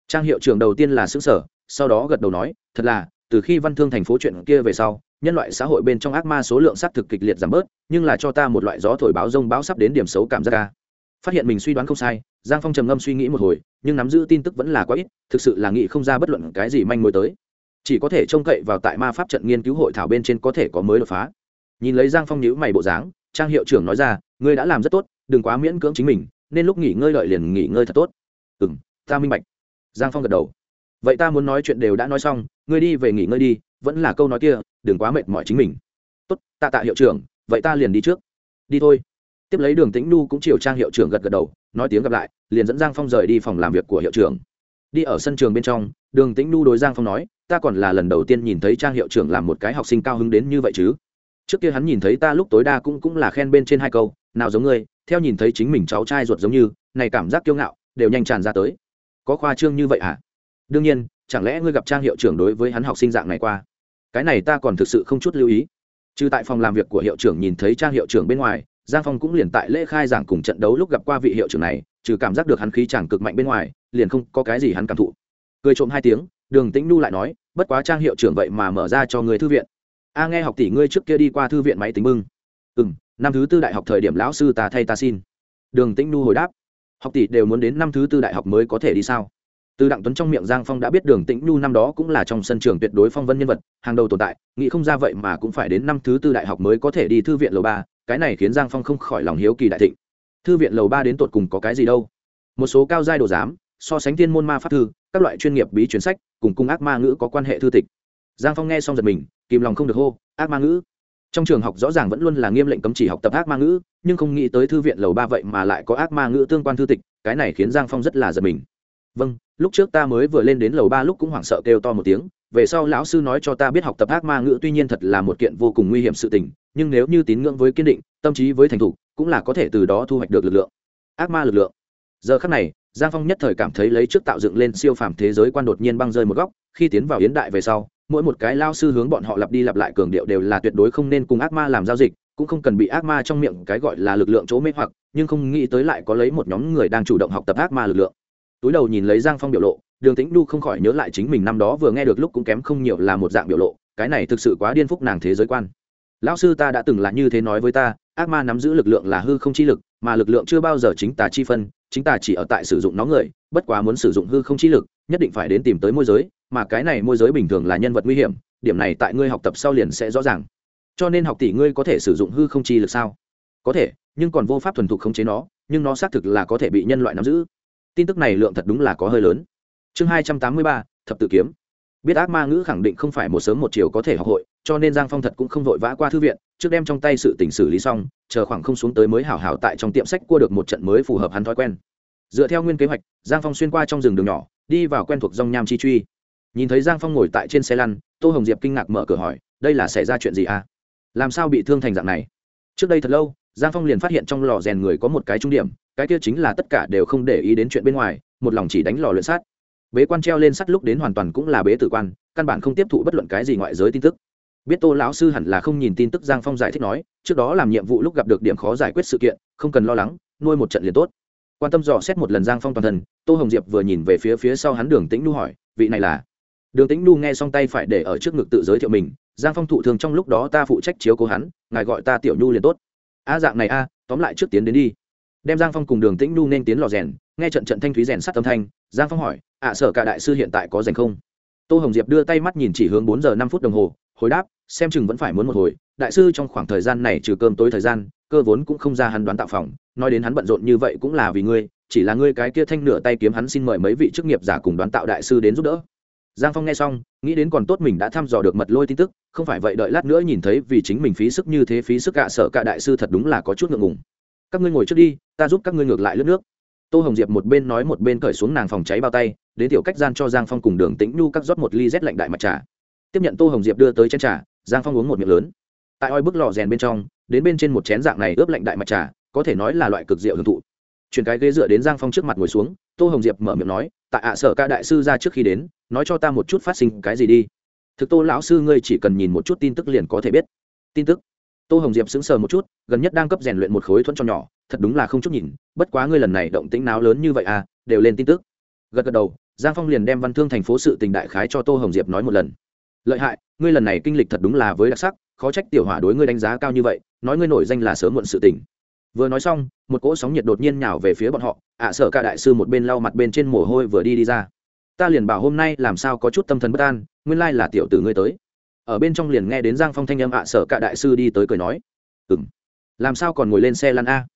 Trang hiệu trưởng đầu tiên là xứ sở sau đó gật đầu nói, thật là, từ khi văn thương thành phố chuyện kia về sau, nhân loại xã hội bên trong ác ma số lượng s á t thực kịch liệt giảm bớt, nhưng là cho ta một loại gió thổi báo rông báo sắp đến điểm xấu cảm giác ca phát hiện mình suy đoán không sai, giang phong trầm ngâm suy nghĩ một hồi, nhưng nắm giữ tin tức vẫn là quá ít, thực sự là nghĩ không ra bất luận cái gì manh mối tới chỉ có thể trông cậy vào tại ma pháp trận nghiên cứu hội thảo bên trên có thể có mới đột phá. Nhìn lấy giang phong nhữ mày bộ dáng, trang hiệu trưởng nói ra, ngươi đã làm rất tốt, đừng quá miễn cưỡng chính mình, nên lúc nghỉ ngơi lợi liền nghỉ ngơi thật tốt. Ừ m ta minh bạch. Giang phong gật đầu. Vậy ta muốn nói chuyện đều đã nói xong, ngươi đi về nghỉ ngơi đi, vẫn là câu nói kia, đừng quá mệt mỏi chính mình. Tốt, tạ tạ hiệu trưởng, vậy ta liền đi trước. Đi thôi. Tiếp lấy đường tĩnh nu cũng chiều trang hiệu trưởng gật gật đầu, nói tiếng gặp lại, liền dẫn giang phong rời đi phòng làm việc của hiệu trưởng. Đi ở sân trường bên trong, đường tĩnh nu đối giang phong nói ta còn là lần đầu tiên nhìn thấy trang hiệu trưởng làm một cái học sinh cao hứng đến như vậy chứ. Trước kia hắn nhìn thấy ta lúc tối đa cũng cũng là khen bên trên hai câu, nào giống ngươi, theo nhìn thấy chính mình cháu trai ruột giống như, này cảm giác kiêu ngạo, đều nhanh tràn ra tới. Có khoa trương như vậy à đương nhiên, chẳng lẽ ngươi gặp trang hiệu trưởng đối với hắn học sinh dạng này qua? Cái này ta còn thực sự không chút lưu ý. Trừ tại phòng làm việc của hiệu trưởng nhìn thấy trang hiệu trưởng bên ngoài, giang phong cũng liền tại lễ khai giảng cùng trận đấu lúc gặp qua vị hiệu trưởng này, trừ cảm giác được hắn khí chẳng cực mạnh bên ngoài, liền không có cái gì hắn cảm thụ. Cười trộm hai tiếng đường tĩnh nu lại nói, bất quá trang hiệu trưởng vậy mà mở ra cho người thư viện. A nghe học tỷ ngươi trước kia đi qua thư viện máy tính bưng. Ừ m năm thứ tư đại học thời điểm lão sư ta thay ta xin. Đường tĩnh nu hồi đáp, học tỷ đều muốn đến năm thứ tư đại học mới có thể đi sao? Từ đặng tuấn trong miệng giang phong đã biết đường tĩnh nhu năm đó cũng là trong sân trường tuyệt đối phong vân nhân vật, hàng đầu tồn tại, nghĩ không ra vậy mà cũng phải đến năm thứ tư đại học mới có thể đi thư viện lầu ba, cái này khiến giang phong không khỏi lòng hiếu kỳ đại thịnh. Thư viện lầu ba đến tột cùng có cái gì đâu? Một số cao giai đồ giám, so sánh thiên môn ma pháp thư các loại chuyên nghiệp bí truyền sách, cùng cung ác ma ngữ có quan hệ thư tịch. Giang phong nghe xong giật mình, kìm lòng không được hô, ác ma ngữ? Trong trường học rõ ràng vẫn luôn là nghiêm lệnh cấm chỉ học tập ác ma ngữ, nhưng không nghĩ tới thư viện lầu ba vậy mà lại có ác ma ngữ tương quan thư tịch, cái này khiến giang phong rất là giật mình. Vâng lúc trước ta mới vừa lên đến lầu ba lúc cũng hoảng sợ kêu to một tiếng, về sau lão sư nói cho ta biết học tập ác ma ngữ tuy nhiên thật là một kiện vô cùng nguy hiểm sự tình, nhưng nếu như tín ngưỡng với kiên định, tâm trí với thành thục, cũng là có thể từ đó thu hoạch được lực lượng. Ác ma lực lượng. Giờ khắc này giang phong nhất thời cảm thấy lấy trước tạo dựng lên siêu phàm thế giới quan đột nhiên băng rơi một góc, khi tiến vào hiến đại về sau, mỗi một cái lao sư hướng bọn họ lặp đi lặp lại cường điệu đều là tuyệt đối không nên cùng ác ma làm giao dịch, cũng không cần bị ác ma trong miệng cái gọi là lực lượng chỗ mê hoặc, nhưng không nghĩ tới lại có lấy một nhóm người đang chủ động học tập ác ma lực lượng. Túi đầu nhìn lấy giang phong biểu lộ, đường tĩnh đu không khỏi nhớ lại chính mình năm đó vừa nghe được lúc cũng kém không nhiều là một dạng biểu lộ, cái này thực sự quá điên phúc nàng thế giới quan. Lão sư ta đã từng là như thế nói với ta, ác ma nắm giữ lực lượng là hư không chi lực, mà lực lượng chưa bao giờ chính tà chi phân chính tà chỉ ở tại sử dụng nó người, bất quá muốn sử dụng hư không chi lực, nhất định phải đến tìm tới môi giới, mà cái này môi giới bình thường là nhân vật nguy hiểm, điểm này tại ngươi học tập sau liền sẽ rõ ràng. Cho nên học tỷ ngươi có thể sử dụng hư không chi lực sao? Có thể, nhưng còn vô pháp thuần thục khống chế nó, nhưng nó xác thực là có thể bị nhân loại nắm giữ. Tin tức này lượng thật đúng là có hơi lớn. Chương hai trăm tám mươi ba, thập tự kiếm. Biết ác ma ngữ khẳng định không phải một sớm một chiều có thể học hội, cho nên giang phong thật cũng không vội vã qua thư viện trước đem trong tay sự tình xử lý xong, chờ khoảng không xuống tới mới hảo hảo tại trong tiệm sách cua được một trận mới phù hợp hắn thói quen. Dựa theo nguyên kế hoạch, giang phong xuyên qua trong rừng đường nhỏ, đi vào quen thuộc dòng nham chi truy. Nhìn thấy giang phong ngồi tại trên xe lăn, tô hồng diệp kinh ngạc mở cửa hỏi, đây là xảy ra chuyện gì à? Làm sao bị thương thành dạng này? Trước đây thật lâu, giang phong liền phát hiện trong lò rèn người có một cái trung điểm, cái kia chính là tất cả đều không để ý đến chuyện bên ngoài, một lòng chỉ đánh lò luyện sát. Bế quan treo lên sắt lúc đến hoàn toàn cũng là bế tử quan, căn bản không tiếp thụ bất luận cái gì ngoại giới tin tức biết tô lão sư hẳn là không nhìn tin tức giang phong giải thích nói, trước đó làm nhiệm vụ lúc gặp được điểm khó giải quyết sự kiện, không cần lo lắng, nuôi một trận liền tốt. Quan tâm dò xét một lần giang phong toàn thân, tô hồng diệp vừa nhìn về phía phía sau hắn đường tĩnh nu hỏi, vị này là? Đường tĩnh nu nghe xong tay phải để ở trước ngực tự giới thiệu mình, giang phong thụ thường trong lúc đó ta phụ trách chiếu cố hắn, ngài gọi ta tiểu nhu liền tốt. A dạng này a, tóm lại trước tiến đến đi. Đem giang phong cùng đường tĩnh nu nên tiến lò rèn, nghe trận trận thanh thúy rèn sắt âm thanh, giang phong hỏi ạ sở cả đại sư hiện tại có rèn không? Tô hồng diệp đưa tay mắt nhìn chỉ hướng bốn giờ năm phút đồng hồ, hồi đáp xem chừng vẫn phải muốn một hồi, đại sư trong khoảng thời gian này trừ cơm tối thời gian, cơ vốn cũng không ra hắn đoán tạo phòng, nói đến hắn bận rộn như vậy cũng là vì ngươi, chỉ là ngươi cái kia thanh nửa tay kiếm hắn xin mời mấy vị chức nghiệp giả cùng đoán tạo đại sư đến giúp đỡ. Giang phong nghe xong, nghĩ đến còn tốt mình đã thăm dò được mật lôi tin tức, không phải vậy đợi lát nữa nhìn thấy vì chính mình phí sức như thế phí sức gạ sợ cả đại sư thật đúng là có chút ngượng ngùng. Các ngươi ngồi trước đi, ta giúp các ngươi ngược lại lướt nước. Tô hồng diệp một bên nói một bên cởi xuống nàng phòng cháy bao tay, đến tiểu cách gian cho giang phong cùng đường tĩnh nhu các rót một ly rét lạnh đại mặt trà. Tiếp nhận tô hồng diệp đưa tới chén trà giang phong uống một miệng lớn. Tại oi bức lò rèn bên trong, đến bên trên một chén dạng này ướp lạnh đại mạch trà, có thể nói là loại cực rượu hưởng thụ. Chuyển cái ghế dựa đến giang phong trước mặt ngồi xuống, tô hồng diệp mở miệng nói, tại ạ, sở ca đại sư ra trước khi đến, nói cho ta một chút phát sinh cái gì đi. Thực tô lão sư ngươi chỉ cần nhìn một chút tin tức liền có thể biết. Tin tức? Tô hồng diệp sững sờ một chút, gần nhất đang cấp rèn luyện một khối thuẫn cho nhỏ, thật đúng là không chút nhìn, bất quá ngươi lần này động tĩnh náo lớn như vậy à đều lên tin tức. Gật gật đầu, giang phong liền đem văn thương thành phố sự tình đại khái cho tô hồng diệp nói một lần lợi hại ngươi lần này kinh lịch thật đúng là với đặc sắc khó trách tiểu hỏa đối ngươi đánh giá cao như vậy nói ngươi nổi danh là sớm muộn sự tình. Vừa nói xong một cỗ sóng nhiệt đột nhiên nhào về phía bọn họ ạ à, cả đại sư một bên lau mặt bên trên mồ hôi vừa đi đi ra. Ta liền bảo hôm nay làm sao có chút tâm thần bất an nguyên lai là tiểu tử ngươi tới. Ở bên trong liền nghe đến giang phong thanh âm ạ à, cả đại sư đi tới cười nói. Ừng làm sao còn ngồi lên xe lăn a?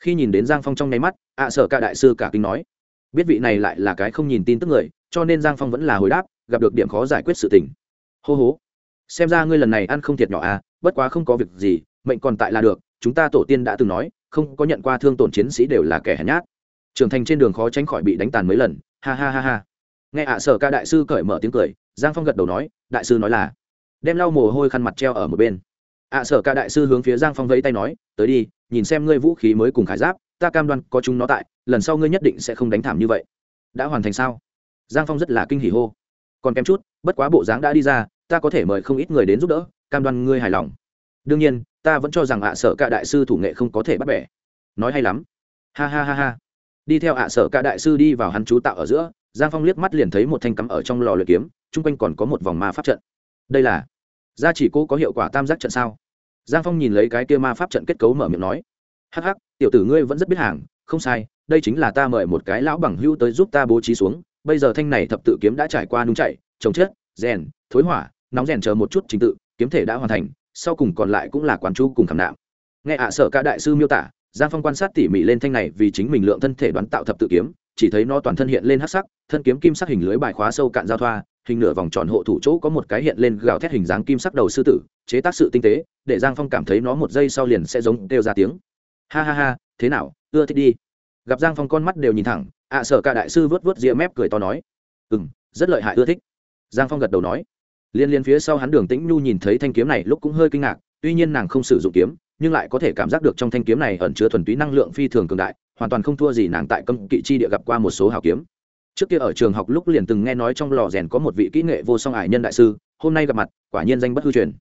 Khi nhìn đến giang phong trong nháy mắt ạ à, cả đại sư cả kinh nói. Biết vị này lại là cái không nhìn tin tức người cho nên giang phong vẫn là hồi đáp gặp được điểm khó giải quyết sự tình hô hố. Xem ra ngươi lần này ăn không thiệt nhỏ à bất quá không có việc gì, mệnh còn tại là được, chúng ta tổ tiên đã từng nói, không có nhận qua thương tổn chiến sĩ đều là kẻ hèn nhát. Trưởng thành trên đường khó tránh khỏi bị đánh tàn mấy lần, ha ha ha ha. Nghe ạ sở ca đại sư cởi mở tiếng cười, giang phong gật đầu nói, đại sư nói là, đem lau mồ hôi khăn mặt treo ở một bên. Ạ sở ca đại sư hướng phía giang phong vẫy tay nói, tới đi, nhìn xem ngươi vũ khí mới cùng khải giáp, ta cam đoan có chúng nó tại, lần sau ngươi nhất định sẽ không đánh thảm như vậy. Đã hoàn thành sao? Giang phong rất là kinh hỉ hô còn kém chút, bất quá bộ dáng đã đi ra, ta có thể mời không ít người đến giúp đỡ, cam đoan ngươi hài lòng. Đương nhiên, ta vẫn cho rằng ạ sở cả đại sư thủ nghệ không có thể bắt bẻ. Nói hay lắm. Ha ha ha ha. Đi theo ạ sở cả đại sư đi vào hắn chú tạo ở giữa, giang phong liếc mắt liền thấy một thanh cắm ở trong lò luyện kiếm, chung quanh còn có một vòng ma pháp trận. Đây là, gia chỉ cô có hiệu quả tam giác trận sao? Giang phong nhìn lấy cái kia ma pháp trận kết cấu mở miệng nói. Hắc hắc, tiểu tử ngươi vẫn rất biết hàng, không sai, đây chính là ta mời một cái lão bằng hưu tới giúp ta bố trí xuống bây giờ thanh này thập tự kiếm đã trải qua nung chạy trồng chết rèn, thối hỏa, nóng rèn chờ một chút trình tự, kiếm thể đã hoàn thành, sau cùng còn lại cũng là quán chú cùng khảm nạm. Nghe ạ sở cả đại sư miêu tả, giang phong quan sát tỉ mỉ lên thanh này vì chính mình lượng thân thể đoán tạo thập tự kiếm, chỉ thấy nó toàn thân hiện lên hắc sắc, thân kiếm kim sắc hình lưới bài khóa sâu cạn giao thoa, hình nửa vòng tròn hộ thủ chỗ có một cái hiện lên gào thét hình dáng kim sắc đầu sư tử, chế tác sự tinh tế, để giang phong cảm thấy nó một giây sau liền sẽ giống kêu ra tiếng. Ha ha ha, thế nào, ưa thích đi. Gặp giang phong con mắt đều nhìn thẳng ạ sở cả đại sư vớt vớt ria mép cười to nói. Ừ m rất lợi hại, ưa thích. Giang phong gật đầu nói. Liên liên phía sau hắn đường tĩnh nhu nhìn thấy thanh kiếm này lúc cũng hơi kinh ngạc, tuy nhiên nàng không sử dụng kiếm, nhưng lại có thể cảm giác được trong thanh kiếm này ẩn chứa thuần túy năng lượng phi thường cường đại, hoàn toàn không thua gì nàng tại cấm kỵ chi địa gặp qua một số hào kiếm. Trước kia ở trường học lúc liền từng nghe nói trong lò rèn có một vị kỹ nghệ vô song ải nhân đại sư, hôm nay gặp mặt, quả nhiên danh bất hư truyền.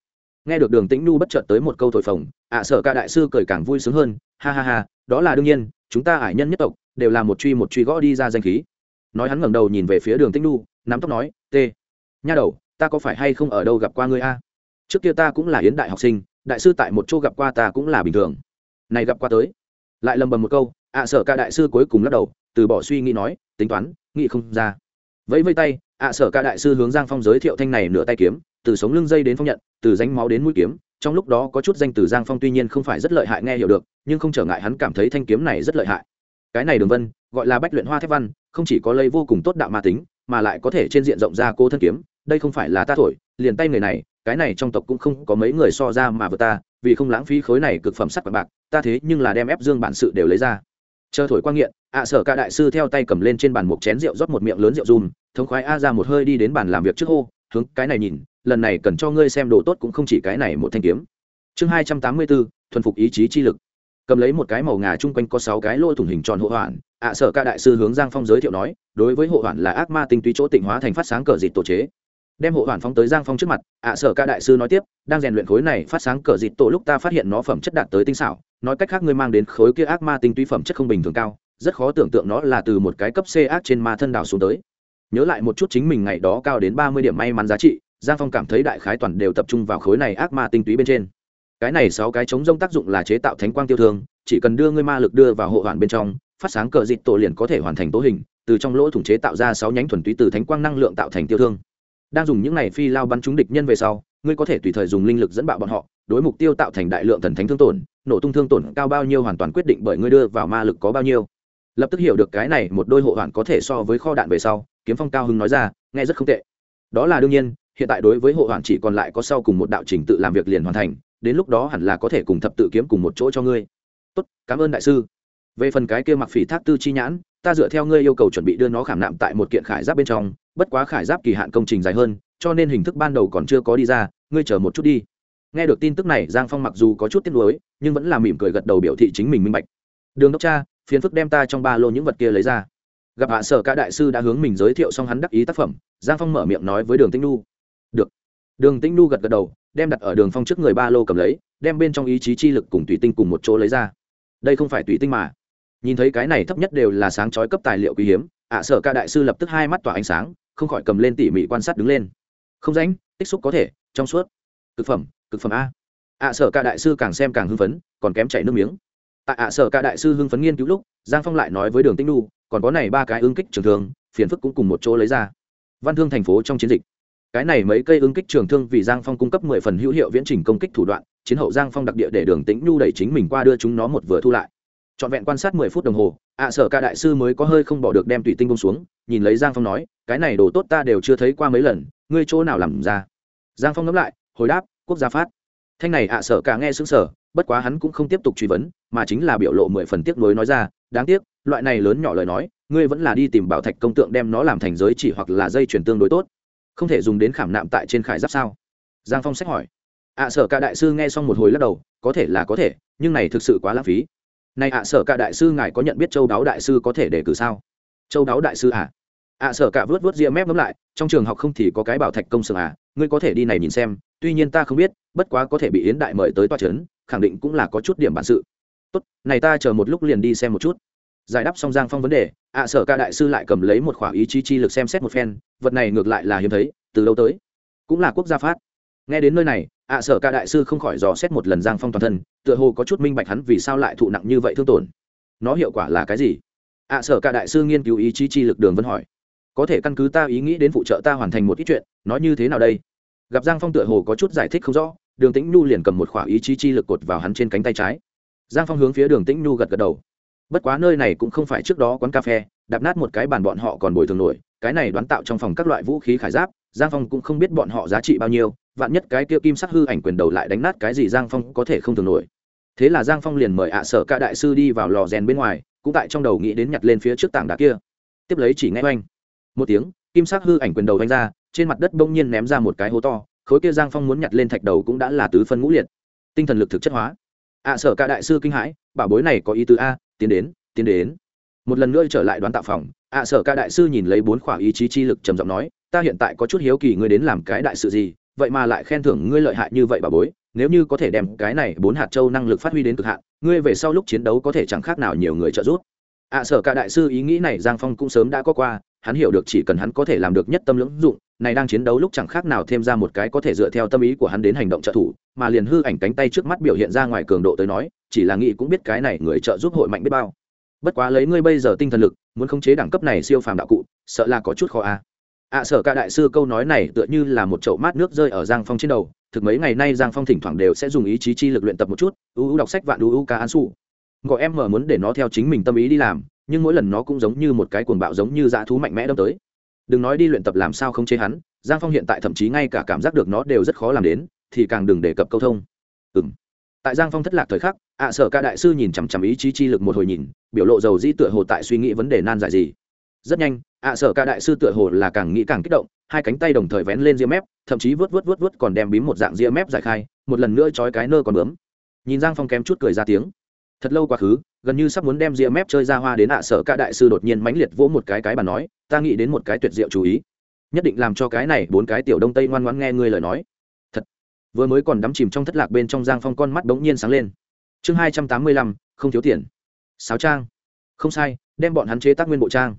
Nghe được đường tĩnh nhu bất chợt tới một câu thổi phồng, ạ, sở ca đại sư cười càng vui sướng hơn, ha ha ha, đó là đương nhiên, chúng ta ải nhân nhất tộc đều là một truy một truy gõ đi ra danh khí. Nói hắn ngẩng đầu nhìn về phía đường tĩnh nu, nắm tóc nói t nha đầu ta có phải hay không ở đâu gặp qua ngươi a? Trước kia ta cũng là yến đại học sinh đại sư tại một chỗ gặp qua ta cũng là bình thường. Này gặp qua tới. Lại lầm bầm một câu ạ sở ca đại sư cuối cùng lắc đầu từ bỏ suy nghĩ nói tính toán nghĩ không ra. Vẫy vây tay ạ sở ca đại sư hướng giang phong giới thiệu thanh này nửa tay kiếm từ sống lưng dây đến phong nhận từ ránh máu đến mũi kiếm trong lúc đó có chút danh từ giang phong tuy nhiên không phải rất lợi hại nghe hiểu được nhưng không trở ngại hắn cảm thấy thanh kiếm này rất lợi hại cái này đường vân, gọi là bách luyện hoa thép văn, không chỉ có lây vô cùng tốt đạo ma tính, mà lại có thể trên diện rộng ra cô thân kiếm. Đây không phải là ta thổi, liền tay người này, cái này trong tộc cũng không có mấy người so ra mà vừa ta, vì không lãng phí khối này cực phẩm sắt bạc ta thế nhưng là đem ép dương bản sự đều lấy ra. Chờ thổi quang nghiện, ạ sở ca đại sư theo tay cầm lên trên bàn một chén rượu rót một miệng lớn rượu dùm, thống khoái a ra một hơi đi đến bàn làm việc trước hô, hướng, cái này nhìn, lần này cần cho ngươi xem đồ tốt cũng không chỉ cái này một thanh kiếm. Chương hai trăm tám mươi bốn, thuần phục ý chí chi lực cầm lấy một cái màu ngà chung quanh có sáu cái lỗ thủng hình tròn hộ hoàn ạ sở ca đại sư hướng giang phong giới thiệu nói, đối với hộ hoàn là ác ma tinh túy chỗ tịnh hóa thành phát sáng cờ dịt tổ chế. Đem hộ hoàn phóng tới giang phong trước mặt, ạ sở ca đại sư nói tiếp, đang rèn luyện khối này phát sáng cờ dịt tổ lúc ta phát hiện nó phẩm chất đạt tới tinh xảo. Nói cách khác ngươi mang đến khối kia ác ma tinh túy phẩm chất không bình thường cao, rất khó tưởng tượng nó là từ một cái cấp c ác trên ma thân đào xuống tới. Nhớ lại một chút chính mình ngày đó cao đến ba mươi điểm may mắn giá trị, giang phong cảm thấy đại khái toàn đều tập trung vào khối này ác ma tinh túy bên trên cái này sáu cái chống rông tác dụng là chế tạo thánh quang tiêu thương, chỉ cần đưa ngươi ma lực đưa vào hộ hoàn bên trong, phát sáng cờ dịt tổ liền có thể hoàn thành tố hình, từ trong lỗ thủng chế tạo ra sáu nhánh thuần túy từ thánh quang năng lượng tạo thành tiêu thương. Đang dùng những này phi lao bắn trúng địch nhân về sau, ngươi có thể tùy thời dùng linh lực dẫn bạo bọn họ, đối mục tiêu tạo thành đại lượng thần thánh thương tổn, nổ tung thương tổn cao bao nhiêu hoàn toàn quyết định bởi ngươi đưa vào ma lực có bao nhiêu. Lập tức hiểu được cái này, một đôi hộ hoàn có thể so với kho đạn về sau, kiếm phong cao hưng nói ra, nghe rất không tệ. Đó là đương nhiên, hiện tại đối với hộ hoàn chỉ còn lại có sau cùng một đạo trình tự làm việc liền hoàn thành đến lúc đó hẳn là có thể cùng thập tự kiếm cùng một chỗ cho ngươi. Tốt, cảm ơn đại sư. Về phần cái kia mặc phỉ thác tư chi nhãn, ta dựa theo ngươi yêu cầu chuẩn bị đưa nó khảm nạm tại một kiện khải giáp bên trong, bất quá khải giáp kỳ hạn công trình dài hơn, cho nên hình thức ban đầu còn chưa có đi ra, ngươi chờ một chút đi. Nghe được tin tức này, giang phong mặc dù có chút tiếc nuối, nhưng vẫn là mỉm cười gật đầu biểu thị chính mình minh bạch. Đường đốc cha phiến phức đem ta trong ba lô những vật kia lấy ra. Gặp hạ sở cả đại sư đã hướng mình giới thiệu xong hắn đắc ý tác phẩm, giang phong mở miệng nói với đường tĩnh nu được đường tĩnh nu gật gật đầu đem đặt ở đường phong trước người ba lô cầm lấy đem bên trong ý chí chi lực cùng tùy tinh cùng một chỗ lấy ra. Đây không phải tùy tinh mà. Nhìn thấy cái này thấp nhất đều là sáng chói cấp tài liệu quý hiếm ạ sở ca đại sư lập tức hai mắt tỏa ánh sáng không khỏi cầm lên tỉ mỉ quan sát đứng lên. Không rảnh, tích xúc có thể trong suốt. Cực phẩm cực phẩm a. Ạ sở ca đại sư càng xem càng hưng phấn còn kém chảy nước miếng. Tại ạ sở ca đại sư hưng phấn nghiên cứu lúc giang phong lại nói với đường tinh Nu, còn có này ba cái ứng kích trường thương phiền phức cũng cùng một chỗ lấy ra. Văn thương thành phố trong chiến dịch cái này mấy cây ứng kích trường thương vì giang phong cung cấp mười phần hữu hiệu viễn trình công kích thủ đoạn, chiến hậu giang phong đặc địa để đường tĩnh nhu đẩy chính mình qua đưa chúng nó một vừa thu lại. Trọn vẹn quan sát mười phút đồng hồ, ạ sở ca đại sư mới có hơi không bỏ được đem tùy tinh bông xuống, nhìn lấy giang phong nói, cái này đồ tốt ta đều chưa thấy qua mấy lần, ngươi chỗ nào làm ra? Giang phong ngẫm lại, hồi đáp, quốc gia phát. Thanh này ạ sở ca nghe xứng sở bất quá hắn cũng không tiếp tục truy vấn, mà chính là biểu lộ mười phần tiếc nuối nói ra, đáng tiếc, loại này lớn nhỏ lời nói, ngươi vẫn là đi tìm bảo thạch công tượng đem nó làm thành giới chỉ hoặc là dây chuyển tương đối tốt không thể dùng đến khảm nạm tại trên khải giáp sao? Giang phong sách hỏi. Ạ sở ca đại sư nghe xong một hồi lắc đầu, có thể là có thể, nhưng này thực sự quá lãng phí. Này ạ sở cả đại sư ngài có nhận biết châu đáo đại sư có thể đề cử sao? Châu đáo đại sư à? Ạ sở cả vớt vớt ria mép ngấm lại, trong trường học không thì có cái bảo thạch công sưởng à? Ngươi có thể đi này nhìn xem, tuy nhiên ta không biết, bất quá có thể bị yến đại mời tới toa trấn khẳng định cũng là có chút điểm bản sự. Tốt, này ta chờ một lúc liền đi xem một chút. Giải đáp xong giang phong vấn đề, ạ sở ca đại sư lại cầm lấy một khỏa ý chí chi lực xem xét một phen vật này ngược lại là hiếm thấy, từ lâu tới, cũng là quốc gia phát nghe đến nơi này, ạ sở ca đại sư không khỏi dò xét một lần giang phong toàn thân, tựa hồ có chút minh bạch hắn vì sao lại thụ nặng như vậy thương tổn. Nó hiệu quả là cái gì? Ạ sở ca đại sư nghiên cứu ý chí chi lực đường vân hỏi. Có thể căn cứ ta ý nghĩ đến phụ trợ ta hoàn thành một ít chuyện, nói như thế nào đây? Gặp giang phong tựa hồ có chút giải thích không rõ, đường tĩnh nhu liền cầm một khỏa ý chí chi lực cột vào hắn trên cánh tay trái. Giang phong hướng phía đường tĩnh nhu gật gật đầu. Bất quá nơi này cũng không phải trước đó quán cà phê đạp nát một cái bàn bọn họ còn bồi thường nổi, cái này đoán tạo trong phòng các loại vũ khí khải giáp, giang phong cũng không biết bọn họ giá trị bao nhiêu, vạn nhất cái kia kim sắc hư ảnh quyền đầu lại đánh nát cái gì giang phong có thể không thường nổi. Thế là giang phong liền mời ạ sở ca đại sư đi vào lò rèn bên ngoài, cũng tại trong đầu nghĩ đến nhặt lên phía trước tảng đá kia. Tiếp lấy chỉ nghe oanh, một tiếng, kim sắc hư ảnh quyền đầu oanh ra, trên mặt đất bỗng nhiên ném ra một cái hố to, khối kia giang phong muốn nhặt lên thạch đầu cũng đã là tứ phân ngũ liệt. Tinh thần lực thực chất hóa. ạ sở ca đại sư kinh hãi, bảo bối này có ý tứ a, tiến đến tiến đến một lần nữa trở lại đoán tạo phòng, ạ sở ca đại sư nhìn lấy bốn khỏa ý chí chi lực trầm giọng nói, ta hiện tại có chút hiếu kỳ ngươi đến làm cái đại sự gì, vậy mà lại khen thưởng ngươi lợi hại như vậy bà bối, nếu như có thể đem cái này bốn hạt châu năng lực phát huy đến cực hạn, ngươi về sau lúc chiến đấu có thể chẳng khác nào nhiều người trợ giúp. Ạ sở ca đại sư ý nghĩ này giang phong cũng sớm đã có qua, hắn hiểu được chỉ cần hắn có thể làm được nhất tâm lưỡng dụng, này đang chiến đấu lúc chẳng khác nào thêm ra một cái có thể dựa theo tâm ý của hắn đến hành động trợ thủ, mà liền hư ảnh cánh tay trước mắt biểu hiện ra ngoài cường độ tới nói, chỉ là nghĩ cũng biết cái này người trợ giúp hội mạnh biết bao bất quá lấy ngươi bây giờ tinh thần lực, muốn khống chế đẳng cấp này siêu phàm đạo cụ, sợ là có chút khó a. Ạ sở ca đại sư câu nói này tựa như là một chậu mát nước rơi ở giang phong trên đầu, thực mấy ngày nay giang phong thỉnh thoảng đều sẽ dùng ý chí chi lực luyện tập một chút ưu đọc sách vạn ưu ca án su gọi em mở muốn để nó theo chính mình tâm ý đi làm, nhưng mỗi lần nó cũng giống như một cái cuồng bạo giống như dã thú mạnh mẽ đâm tới. Đừng nói đi luyện tập làm sao không chế hắn, giang phong hiện tại thậm chí ngay cả cảm giác được nó đều rất khó làm đến, thì càng đừng đề cập câu thông. Ừ m tại giang phong thất lạc thời khắc, ạ sở ca đại sư nhìn chằm chằm ý chí chi lực một hồi nhìn, biểu lộ dầu dĩ tựa hồ tại suy nghĩ vấn đề nan giải gì. Rất nhanh, ạ sở ca đại sư tựa hồ là càng nghĩ càng kích động, hai cánh tay đồng thời vén lên ria mép, thậm chí vớt vớt vớt vớt còn đem bím một dạng ria mép giải khai, một lần nữa trói cái nơ còn bướm. Nhìn giang phong kém chút cười ra tiếng. Thật lâu quá khứ, gần như sắp muốn đem ria mép chơi ra hoa đến ạ sở ca đại sư đột nhiên mãnh liệt vỗ một cái cái bà nói, ta nghĩ đến một cái tuyệt diệu chú ý. Nhất định làm cho cái này bốn cái tiểu đông tây ngoan ngoãn nghe ngươi lời nói vừa mới còn đắm chìm trong thất lạc bên trong giang phong con mắt bỗng nhiên sáng lên. Chương hai trăm tám mươi lăm, không thiếu tiền. Sáo trang. Không sai, đem bọn hắn chế tác nguyên bộ trang.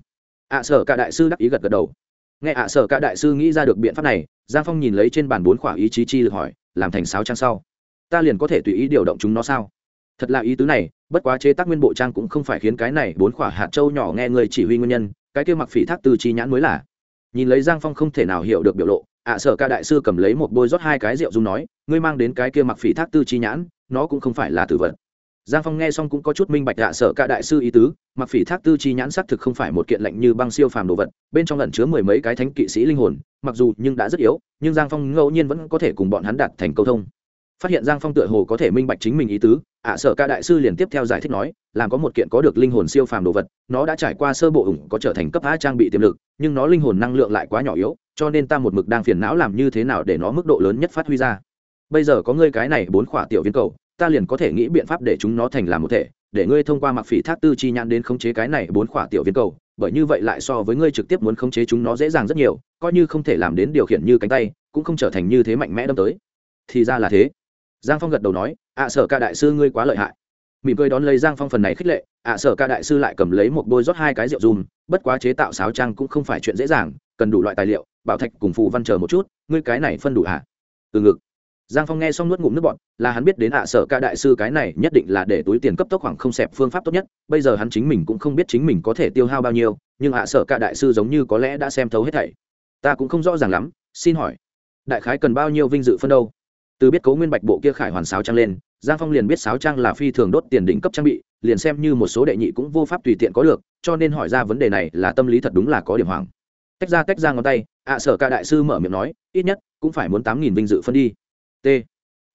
Ạ sở cả đại sư đắc ý gật gật đầu. Nghe ạ sở cả đại sư nghĩ ra được biện pháp này, giang phong nhìn lấy trên bàn bốn khỏa ý chí chi được hỏi, làm thành sáo trang sau. Ta liền có thể tùy ý điều động chúng nó sao? Thật là ý tứ này, bất quá chế tác nguyên bộ trang cũng không phải khiến cái này bốn khỏa hạt châu nhỏ nghe người chỉ huy nguyên nhân, cái kia mặc phỉ thác từ chi nhãn mới là. Nhìn lấy giang phong không thể nào hiểu được biểu lộ ạ sở ca đại sư cầm lấy một bôi rót hai cái rượu dung nói, ngươi mang đến cái kia mặc phỉ thác tư chi nhãn, nó cũng không phải là tử vật. Giang phong nghe xong cũng có chút minh bạch ạ sở ca đại sư ý tứ, mặc phỉ thác tư chi nhãn xác thực không phải một kiện lạnh như băng siêu phàm đồ vật, bên trong lẩn chứa mười mấy cái thánh kỵ sĩ linh hồn, mặc dù nhưng đã rất yếu, nhưng giang phong ngẫu nhiên vẫn có thể cùng bọn hắn đạt thành câu thông. Phát hiện giang phong tựa hồ có thể minh bạch chính mình ý tứ ạ, sở ca đại sư liền tiếp theo giải thích nói, làm có một kiện có được linh hồn siêu phàm đồ vật, nó đã trải qua sơ bộ ủng, có trở thành cấp a trang bị tiềm lực, nhưng nó linh hồn năng lượng lại quá nhỏ yếu, cho nên ta một mực đang phiền não làm như thế nào để nó mức độ lớn nhất phát huy ra. Bây giờ có ngươi cái này bốn khỏa tiểu viên cầu, ta liền có thể nghĩ biện pháp để chúng nó thành làm một thể, để ngươi thông qua mặc phỉ thác tư chi nhãn đến khống chế cái này bốn khỏa tiểu viên cầu, bởi như vậy lại so với ngươi trực tiếp muốn khống chế chúng nó dễ dàng rất nhiều, coi như không thể làm đến điều khiển như cánh tay, cũng không trở thành như thế mạnh mẽ đâm tới. Thì ra là thế. Giang phong gật đầu nói ạ sở ca đại sư ngươi quá lợi hại. Mỉm cười đón lấy giang phong phần này khích lệ, ạ sở ca đại sư lại cầm lấy một đôi rót hai cái rượu dùm, bất quá chế tạo sáo trang cũng không phải chuyện dễ dàng, cần đủ loại tài liệu, bảo thạch cùng phù văn chờ một chút, ngươi cái này phân đủ à? từ ngực. Giang phong nghe xong nuốt ngụm nước bọn là hắn biết đến ạ sở ca đại sư cái này nhất định là để túi tiền cấp tốc khoảng không xẹp phương pháp tốt nhất, bây giờ hắn chính mình cũng không biết chính mình có thể tiêu hao bao nhiêu, nhưng ạ sở ca đại sư giống như có lẽ đã xem thấu hết thảy. Ta cũng không rõ ràng lắm, xin hỏi, đại khái cần bao nhiêu vinh dự phân đâu? Từ biết cố nguyên bạch bộ kia khải hoàn sáo trang lên, giang phong liền biết sáo trang là phi thường đốt tiền đỉnh cấp trang bị, liền xem như một số đệ nhị cũng vô pháp tùy tiện có được, cho nên hỏi ra vấn đề này là tâm lý thật đúng là có điểm hoàng tách ra tách ra ngón tay, ạ sở ca đại sư mở miệng nói, ít nhất, cũng phải muốn tám nghìn vinh dự phân đi. T.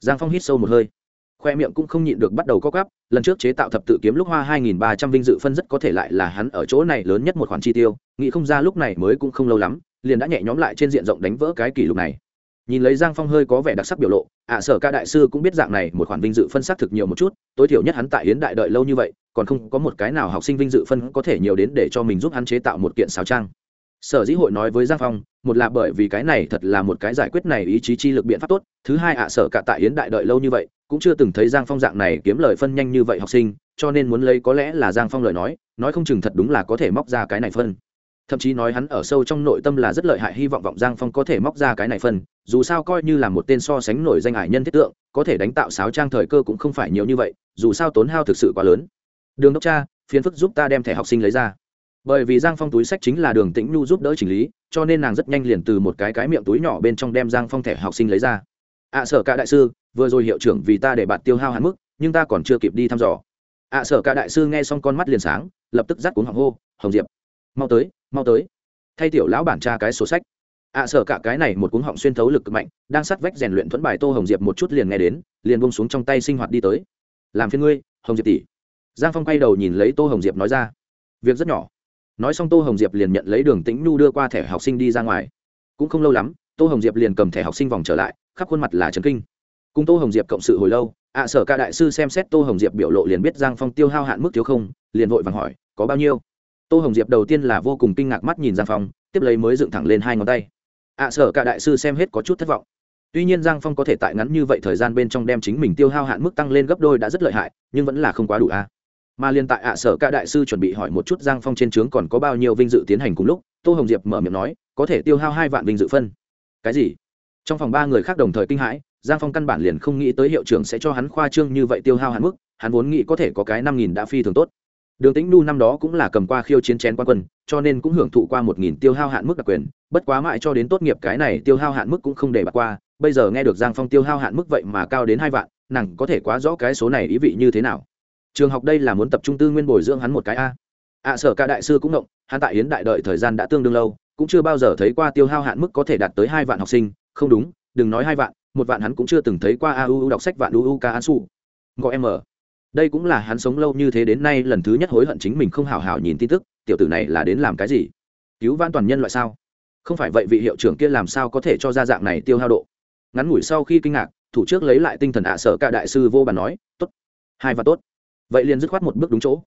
Giang phong hít sâu một hơi. Khoe miệng cũng không nhịn được bắt đầu co cắp lần trước chế tạo thập tự kiếm lúc hoa hai nghìn ba trăm vinh dự phân rất có thể lại là hắn ở chỗ này lớn nhất một khoản chi tiêu, nghĩ không ra lúc này mới cũng không lâu lắm, liền đã nhẹ nhóm lại trên diện rộng đánh vỡ cái kỷ lục này nhìn lấy giang phong hơi có vẻ đặc sắc biểu lộ, ạ sở ca đại sư cũng biết dạng này một khoản vinh dự phân xác thực nhiều một chút, tối thiểu nhất hắn tại hiến đại đợi lâu như vậy, còn không có một cái nào học sinh vinh dự phân có thể nhiều đến để cho mình giúp hắn chế tạo một kiện xào trang. Sở dĩ hội nói với giang phong, một là bởi vì cái này thật là một cái giải quyết này ý chí chi lực biện pháp tốt, thứ hai ạ sở cả tại hiến đại đợi lâu như vậy, cũng chưa từng thấy giang phong dạng này kiếm lời phân nhanh như vậy học sinh, cho nên muốn lấy có lẽ là giang phong lời nói nói không chừng thật đúng là có thể móc ra cái này phân. Thậm chí nói hắn ở sâu trong nội tâm là rất lợi hại, hy vọng vọng giang phong có thể móc ra cái này phân dù sao coi như là một tên so sánh nổi danh ải nhân thiết tượng có thể đánh tạo sáo trang thời cơ cũng không phải nhiều như vậy dù sao tốn hao thực sự quá lớn. Đường đốc cha phiến phức giúp ta đem thẻ học sinh lấy ra. Bởi vì giang phong túi sách chính là đường tĩnh nhu giúp đỡ chỉnh lý cho nên nàng rất nhanh liền từ một cái cái miệng túi nhỏ bên trong đem giang phong thẻ học sinh lấy ra. Ạ à, sở cả đại sư vừa rồi hiệu trưởng vì ta để bạn tiêu hao hạn mức nhưng ta còn chưa kịp đi thăm dò. Ạ à, sở cả đại sư nghe xong con mắt liền sáng lập tức dắt cuốn họng hô hồng diệp mau tới mau tới. Thay tiểu lão bản tra cái sổ sách ạ à, cả cái này một cuống họng xuyên thấu lực cực mạnh đang sắt vách rèn luyện thuẫn bài tô hồng diệp một chút liền nghe đến liền bông xuống trong tay sinh hoạt đi tới. Làm phiên ngươi hồng diệp tỷ. Giang phong quay đầu nhìn lấy tô hồng diệp nói ra. Việc rất nhỏ. Nói xong tô hồng diệp liền nhận lấy đường tĩnh nhu đưa qua thẻ học sinh đi ra ngoài. Cũng không lâu lắm tô hồng diệp liền cầm thẻ học sinh vòng trở lại khắp khuôn mặt là trấn kinh. Cùng tô hồng diệp cộng sự hồi lâu ạ sở ca đại sư xem xét tô hồng diệp biểu lộ liền biết giang phong tiêu hao hạn mức thiếu không liền vội vàng hỏi có bao nhiêu? Tô hồng diệp đầu tiên là vô cùng kinh ngạc mắt nhìn giang phong tiếp lấy mới dựng thẳng lên hai ngón tay ạ sở cả đại sư xem hết có chút thất vọng. Tuy nhiên giang phong có thể tại ngắn như vậy thời gian bên trong đem chính mình tiêu hao hạn mức tăng lên gấp đôi đã rất lợi hại, nhưng vẫn là không quá đủ a. Mà liên tại ạ sở cả đại sư chuẩn bị hỏi một chút giang phong trên trướng còn có bao nhiêu vinh dự tiến hành cùng lúc, tô hồng diệp mở miệng nói, có thể tiêu hao hai vạn vinh dự phân. Cái gì? Trong phòng ba người khác đồng thời kinh hãi, giang phong căn bản liền không nghĩ tới hiệu trưởng sẽ cho hắn khoa trương như vậy tiêu hao hạn mức, hắn vốn nghĩ có thể có cái năm nghìn đã phi thường tốt đường tĩnh nu năm đó cũng là cầm qua khiêu chiến chén quan quân, cho nên cũng hưởng thụ qua một nghìn tiêu hao hạn mức đặc quyền, bất quá mãi cho đến tốt nghiệp cái này tiêu hao hạn mức cũng không để bạc qua, bây giờ nghe được giang phong tiêu hao hạn mức vậy mà cao đến hai vạn, nàng có thể quá rõ cái số này ý vị như thế nào. Trường học đây là muốn tập trung tư nguyên bồi dưỡng hắn một cái a. Ạ sở ca đại sư cũng động, hắn tại yến đại đợi thời gian đã tương đương lâu, cũng chưa bao giờ thấy qua tiêu hao hạn mức có thể đạt tới hai vạn học sinh, không đúng, đừng nói hai vạn, một vạn hắn cũng chưa từng thấy qua a u đọc sách vạn u u ca an su. Gọi em ở đây cũng là hắn sống lâu như thế đến nay lần thứ nhất hối hận chính mình không hào hào nhìn tin tức, tiểu tử này là đến làm cái gì? Cứu vãn toàn nhân loại sao? Không phải vậy vị hiệu trưởng kia làm sao có thể cho ra dạng này tiêu hao độ? Ngắn ngủi sau khi kinh ngạc, thủ trước lấy lại tinh thần ạ sở cả đại sư vô bàn nói, tốt, hai và tốt. Vậy liền dứt khoát một bước đúng chỗ.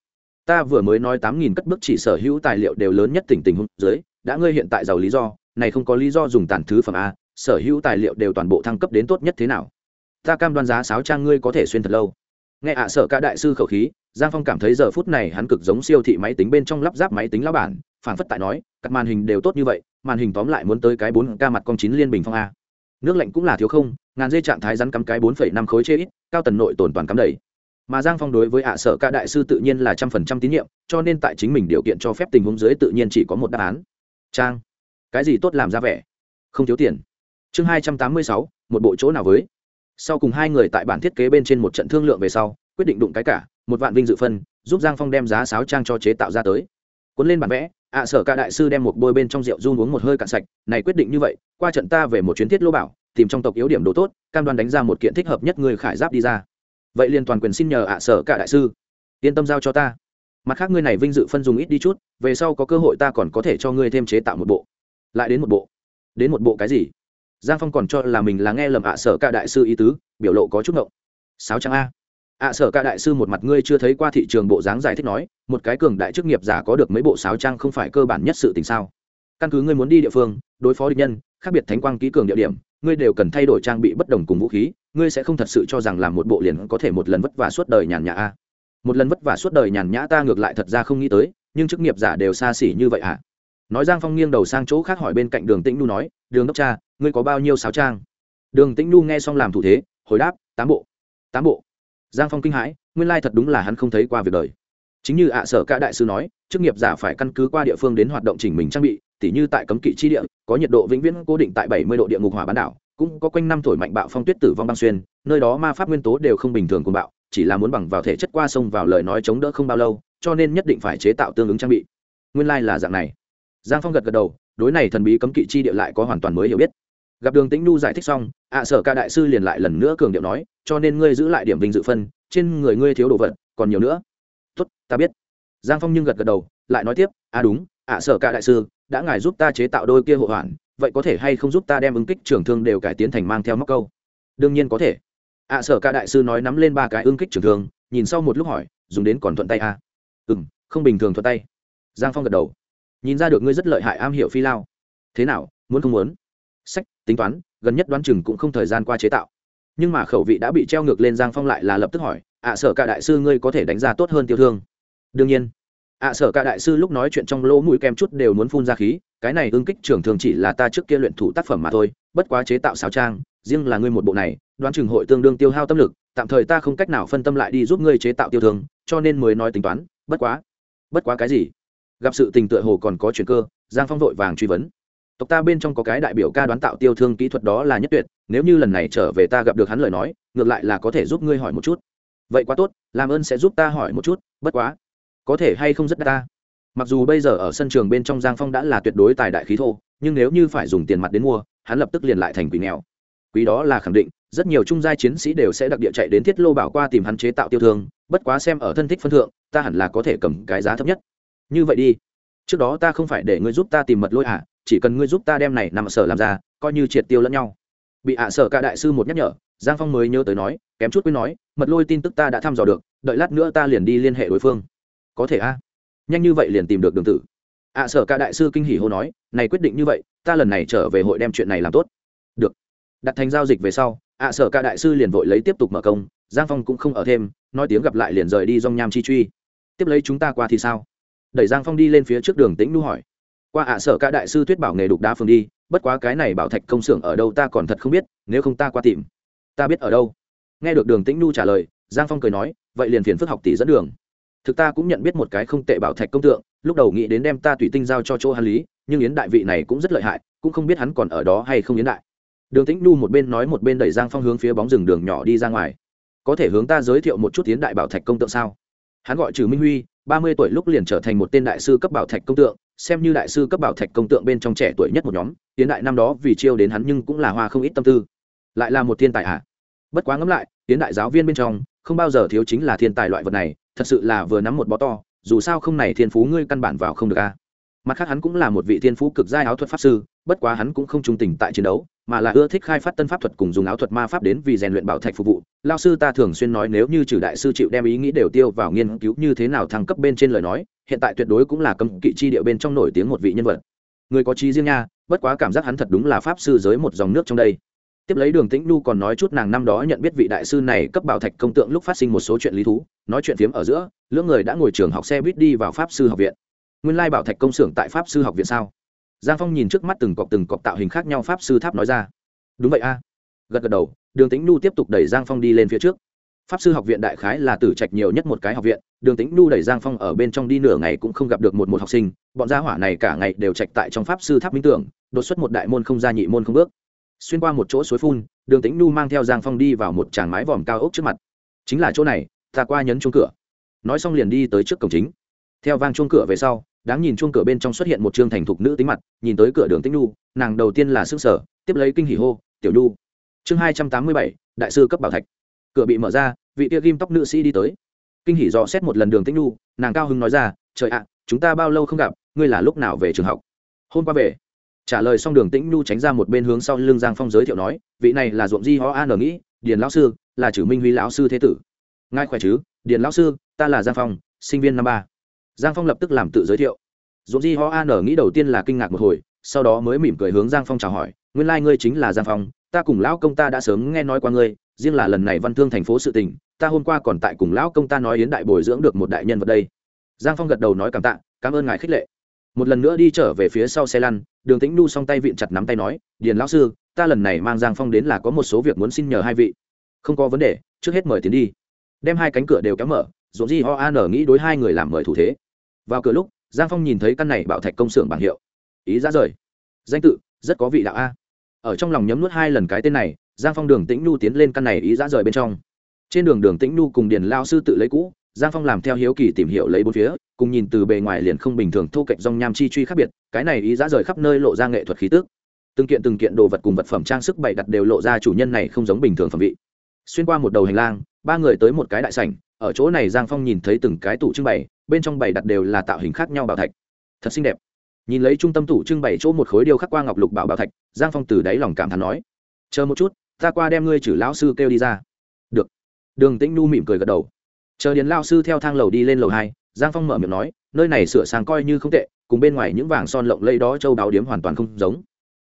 Ta vừa mới nói tám nghìn cất bước chỉ sở hữu tài liệu đều lớn nhất tỉnh tình huống dưới, đã ngươi hiện tại giàu lý do, này không có lý do dùng tàn thứ phẩm a, sở hữu tài liệu đều toàn bộ thăng cấp đến tốt nhất thế nào? Ta cam đoan giá sáo trang ngươi có thể xuyên thật lâu nghe ạ sở cả đại sư khẩu khí, giang phong cảm thấy giờ phút này hắn cực giống siêu thị máy tính bên trong lắp ráp máy tính lao bản phản phất tại nói, các màn hình đều tốt như vậy, màn hình tóm lại muốn tới cái bốn ca mặt con chín liên bình phong a. Nước lạnh cũng là thiếu không, ngàn dây trạng thái rắn cắm cái bốn phẩy năm khối chê ít, cao tần nội tồn toàn cắm đầy. Mà giang phong đối với ạ sở ca đại sư tự nhiên là trăm phần trăm tín nhiệm, cho nên tại chính mình điều kiện cho phép tình huống dưới tự nhiên chỉ có một đáp án. Trang, cái gì tốt làm ra vẻ? Không thiếu tiền. Chương hai trăm tám mươi sáu, một bộ chỗ nào với? Sau cùng hai người tại bản thiết kế bên trên một trận thương lượng về sau, quyết định đụng cái cả, một vạn vinh dự phân, giúp giang phong đem giá sáo trang cho chế tạo ra tới. Cuốn lên bản vẽ, ạ sở ca đại sư đem một bôi bên trong rượu run uống một hơi cạn sạch, này quyết định như vậy, qua trận ta về một chuyến thiết lô bảo, tìm trong tộc yếu điểm đồ tốt, cam đoan đánh ra một kiện thích hợp nhất người khải giáp đi ra. Vậy liên toàn quyền xin nhờ ạ sở cả đại sư. Yên tâm giao cho ta. Mặt khác ngươi này vinh dự phân dùng ít đi chút, về sau có cơ hội ta còn có thể cho ngươi thêm chế tạo một bộ. Lại đến một bộ. Đến một bộ cái gì? Giang phong còn cho là mình là nghe lầm ạ sở cả đại sư ý tứ, biểu lộ có chút ngộng. Sáu trang a. Ạ sở cả đại sư một mặt ngươi chưa thấy qua thị trường bộ dáng giải thích nói, một cái cường đại chức nghiệp giả có được mấy bộ sáo trang không phải cơ bản nhất sự tình sao? Căn cứ ngươi muốn đi địa phương, đối phó địch nhân, khác biệt thánh quang kỹ cường địa điểm, ngươi đều cần thay đổi trang bị bất đồng cùng vũ khí, ngươi sẽ không thật sự cho rằng làm một bộ liền có thể một lần vất vả suốt đời nhàn nhã a. Một lần vất vả suốt đời nhàn nhã ta ngược lại thật ra không nghĩ tới, nhưng chức nghiệp giả đều xa xỉ như vậy ạ. Nói giang phong nghiêng đầu sang chỗ khác hỏi bên cạnh đường tĩnh nu nói, đường đốc cha ngươi có bao nhiêu sáo trang? Đường tĩnh nu nghe xong làm thủ thế, hồi đáp, tám bộ tám bộ. Giang phong kinh hãi, nguyên lai thật đúng là hắn không thấy qua việc đời. Chính như ạ sở cả đại sư nói, chức nghiệp giả phải căn cứ qua địa phương đến hoạt động chỉnh mình trang bị, tỉ như tại cấm kỵ chi địa, có nhiệt độ vĩnh viễn cố định tại bảy mươi độ địa ngục hỏa bán đảo, cũng có quanh năm thổi mạnh bạo phong tuyết tử vong băng xuyên, nơi đó ma pháp nguyên tố đều không bình thường cùng bạo, chỉ là muốn bằng vào thể chất qua sông vào lời nói chống đỡ không bao lâu, cho nên nhất định phải chế tạo tương ứng trang bị. Nguyên lai là dạng này. Giang phong gật gật đầu, đối này thần bí cấm kỵ chi địa lại có hoàn toàn mới hiểu biết gặp đường tĩnh nu giải thích xong ạ sở ca đại sư liền lại lần nữa cường điệu nói cho nên ngươi giữ lại điểm vinh dự phân trên người ngươi thiếu đồ vật còn nhiều nữa. Tốt ta biết. Giang phong nhưng gật gật đầu lại nói tiếp à đúng ạ sở ca đại sư đã ngài giúp ta chế tạo đôi kia hộ hoàn vậy có thể hay không giúp ta đem ứng kích trưởng thương đều cải tiến thành mang theo móc câu? Đương nhiên có thể. Ạ sở ca đại sư nói nắm lên ba cái ứng kích trưởng thương nhìn sau một lúc hỏi dùng đến còn thuận tay à? Ừm, không bình thường thuận tay. Giang phong gật đầu. Nhìn ra được ngươi rất lợi hại am hiểu phi lao. Thế nào muốn không muốn? Sách, tính toán, gần nhất đoán chừng cũng không thời gian qua chế tạo. Nhưng mà khẩu vị đã bị treo ngược lên giang phong lại là lập tức hỏi ạ sở cả đại sư ngươi có thể đánh giá tốt hơn tiêu thương? Đương nhiên. Ạ sở cả đại sư lúc nói chuyện trong lỗ mũi kem chút đều muốn phun ra khí, cái này ưng kích trưởng thường chỉ là ta trước kia luyện thủ tác phẩm mà thôi, bất quá chế tạo sáo trang, riêng là ngươi một bộ này, đoán chừng hội tương đương tiêu hao tâm lực, tạm thời ta không cách nào phân tâm lại đi giúp ngươi chế tạo tiêu thương, cho nên mới nói tính toán, bất quá bất quá cái gì? Gặp sự tình tựa hồ còn có chuyện cơ, giang phong vội vàng truy vấn tộc ta bên trong có cái đại biểu ca đoán tạo tiêu thương kỹ thuật đó là nhất tuyệt nếu như lần này trở về ta gặp được hắn lời nói ngược lại là có thể giúp ngươi hỏi một chút. Vậy quá tốt làm ơn sẽ giúp ta hỏi một chút bất quá có thể hay không rất đắt ta. Mặc dù bây giờ ở sân trường bên trong giang phong đã là tuyệt đối tài đại khí thô nhưng nếu như phải dùng tiền mặt đến mua hắn lập tức liền lại thành quỷ nghèo. Quý đó là khẳng định rất nhiều trung gia chiến sĩ đều sẽ đặc địa chạy đến thiết lô bảo qua tìm hắn chế tạo tiêu thương bất quá xem ở thân thích phân thượng ta hẳn là có thể cầm cái giá thấp nhất. Như vậy đi trước đó ta không phải để ngươi giúp ta tìm mật lôi à, chỉ cần ngươi giúp ta đem này nằm ở sở làm ra, coi như triệt tiêu lẫn nhau. Bị ạ sở cả đại sư một nhắc nhở, giang phong mới nhớ tới nói, kém chút mới nói, mật lôi tin tức ta đã thăm dò được, đợi lát nữa ta liền đi liên hệ đối phương. Có thể a? Nhanh như vậy liền tìm được đường tử. Ạ sở cả đại sư kinh hỉ hô nói, này quyết định như vậy, ta lần này trở về hội đem chuyện này làm tốt. Được. Đặt thành giao dịch về sau, ạ sở cả đại sư liền vội lấy tiếp tục mở công, giang phong cũng không ở thêm, nói tiếng gặp lại liền rời đi dong nham chi truy. Tiếp lấy chúng ta qua thì sao? Đẩy giang phong đi lên phía trước đường tĩnh nu hỏi qua ạ sở cả đại sư tuyết bảo nghề đục đá phương đi, bất quá cái này bảo thạch công xưởng ở đâu ta còn thật không biết, nếu không ta qua tìm. Ta biết ở đâu. Nghe được đường tĩnh nu trả lời, giang phong cười nói, vậy liền phiền phức học tỷ dẫn đường. Thực ta cũng nhận biết một cái không tệ bảo thạch công tượng, lúc đầu nghĩ đến đem ta tùy tinh giao cho chỗ hắn lý, nhưng yến đại vị này cũng rất lợi hại, cũng không biết hắn còn ở đó hay không yến đại. Đường tĩnh nu một bên nói một bên đẩy giang phong hướng phía bóng rừng đường nhỏ đi ra ngoài. Có thể hướng ta giới thiệu một chút yến đại bảo thạch công tượng sao? Hắn gọi trừ minh huy ba mươi tuổi lúc liền trở thành một tên đại sư cấp bảo thạch công tượng, xem như đại sư cấp bảo thạch công tượng bên trong trẻ tuổi nhất một nhóm, tiến đại năm đó vì chiêu đến hắn nhưng cũng là hoa không ít tâm tư lại là một thiên tài ạ à. bất quá ngẫm lại, tiến đại giáo viên bên trong, không bao giờ thiếu chính là thiên tài loại vật này, thật sự là vừa nắm một bó to, dù sao không này thiên phú ngươi căn bản vào không được a mặt khác hắn cũng là một vị thiên phú cực giai áo thuật pháp sư, bất quá hắn cũng không trung tình tại chiến đấu mà là ưa thích khai phát tân pháp thuật cùng dùng áo thuật ma pháp đến vì rèn luyện bảo thạch phục vụ. Lao sư ta thường xuyên nói nếu như trừ đại sư chịu đem ý nghĩ đều tiêu vào nghiên cứu như thế nào thăng cấp bên trên lời nói, hiện tại tuyệt đối cũng là cấm kỵ chi địa bên trong nổi tiếng một vị nhân vật. Người có trí riêng nha, bất quá cảm giác hắn thật đúng là pháp sư giới một dòng nước trong đây. Tiếp lấy đường tĩnh nu còn nói chút nàng năm đó nhận biết vị đại sư này cấp bảo thạch công tượng lúc phát sinh một số chuyện lý thú, nói chuyện phiếm ở giữa, lưỡng người đã ngồi trường học xe buýt đi vào pháp sư học viện. Nguyên lai bảo thạch công xưởng tại pháp sư học viện sao? Giang phong nhìn trước mắt từng cọc từng cọc tạo hình khác nhau pháp sư tháp nói ra. Đúng vậy a. Gật gật đầu, đường tĩnh nu tiếp tục đẩy giang phong đi lên phía trước. Pháp sư học viện đại khái là tử trạch nhiều nhất một cái học viện, đường tĩnh nu đẩy giang phong ở bên trong đi nửa ngày cũng không gặp được một một học sinh, bọn gia hỏa này cả ngày đều trạch tại trong pháp sư tháp minh tưởng, đột xuất một đại môn không ra nhị môn không bước. Xuyên qua một chỗ suối phun, đường tĩnh nu mang theo giang phong đi vào một tràng mái vòm cao ốc trước mặt. Chính là chỗ này, ta qua nhấn chuông cửa. Nói xong liền đi tới trước cổng chính. Theo vang chuông cửa về sau đáng nhìn chuông cửa bên trong xuất hiện một trương thành thục nữ tính mặt, nhìn tới cửa đường tĩnh nhu, nàng đầu tiên là sức sở, tiếp lấy kinh hỉ hô, tiểu nhu. Chương hai trăm tám mươi bảy, đại sư cấp bảo thạch. Cửa bị mở ra, vị tia ghim tóc nữ sĩ đi tới. Kinh hỉ dò xét một lần đường tĩnh nhu, nàng cao hưng nói ra, trời ạ, chúng ta bao lâu không gặp, ngươi là lúc nào về trường học? Hôm qua về. Trả lời xong đường tĩnh nhu tránh ra một bên hướng sau lưng giang phong giới thiệu nói, vị này là ruộng di ho an nghĩ, điền lão sư, là chử minh huy lão sư thế tử. Ngài khỏe chứ? Điền lão sư, ta là giang phong, sinh viên năm ba giang phong lập tức làm tự giới thiệu. Dũng di ho an nghĩ đầu tiên là kinh ngạc một hồi, sau đó mới mỉm cười hướng giang phong chào hỏi, nguyên lai、like、ngươi chính là giang phong, ta cùng lão công ta đã sớm nghe nói qua ngươi, riêng là lần này văn thương thành phố sự tình, ta hôm qua còn tại cùng lão công ta nói yến đại bồi dưỡng được một đại nhân vật đây. Giang phong gật đầu nói cảm tạ, cảm ơn ngài khích lệ. Một lần nữa đi trở về phía sau xe lăn, đường tĩnh nu song tay vịn chặt nắm tay nói, điền lão sư, ta lần này mang giang phong đến là có một số việc muốn xin nhờ hai vị. Không có vấn đề, trước hết mời tiến đi. Đem hai cánh cửa đều kéo mở dồn di ho an nghĩ đối hai người làm mời thủ thế vào cửa lúc, giang phong nhìn thấy căn này bảo thạch công xưởng bảng hiệu. Ý ra rời. Danh tự, rất có vị đạo a. Ở trong lòng nhấm nuốt hai lần cái tên này, giang phong đường tĩnh nu tiến lên căn này ý ra rời bên trong. Trên đường đường tĩnh nu cùng điền lao sư tự lấy cũ, giang phong làm theo hiếu kỳ tìm hiểu lấy bốn phía, cùng nhìn từ bề ngoài liền không bình thường thu cạnh dòng nham chi truy khác biệt, cái này ý ra rời khắp nơi lộ ra nghệ thuật khí tức. Từng kiện từng kiện đồ vật cùng vật phẩm trang sức bày đặt đều lộ ra chủ nhân này không giống bình thường phẩm vị. Xuyên qua một đầu hành lang, ba người tới một cái đại sảnh, ở chỗ này giang phong nhìn thấy từng cái tủ trưng bày bên trong bày đặt đều là tạo hình khác nhau bảo thạch. Thật xinh đẹp. Nhìn lấy trung tâm tủ trưng bày chỗ một khối điêu khắc qua ngọc lục bảo bảo thạch, giang phong từ đáy lòng cảm thán nói, chờ một chút, ta qua đem ngươi chử lão sư kêu đi ra. Được. Đường tĩnh nu mỉm cười gật đầu. Chờ điền lao sư theo thang lầu đi lên lầu hai, giang phong mở miệng nói, nơi này sửa sang coi như không tệ, cùng bên ngoài những vàng son lộng lẫy đó châu đáo điếm hoàn toàn không giống.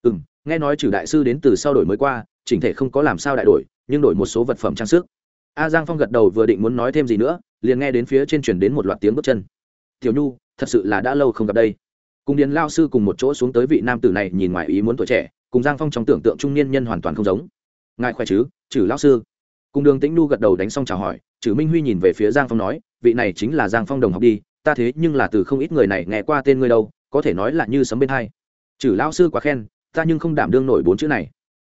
Ừ nghe nói trừ đại sư đến từ sau đổi mới qua, chỉnh thể không có làm sao đại đổi, nhưng đổi một số vật phẩm trang sức a giang phong gật đầu vừa định muốn nói thêm gì nữa, liền nghe đến phía trên chuyển đến một loạt tiếng bước chân. Tiểu nhu, thật sự là đã lâu không gặp đây. Cùng điền lao sư cùng một chỗ xuống tới vị nam tử này nhìn ngoài ý muốn tuổi trẻ, cùng giang phong trong tưởng tượng trung niên nhân hoàn toàn không giống. Ngài khỏe chứ trừ lao sư? Cùng đường tĩnh nu gật đầu đánh xong chào hỏi trừ minh huy nhìn về phía giang phong nói, vị này chính là giang phong đồng học đi, ta thế nhưng là từ không ít người này nghe qua tên ngươi đâu, có thể nói là như sấm bên hai. Trừ lao sư quá khen, ta nhưng không đảm đương nổi bốn chữ này.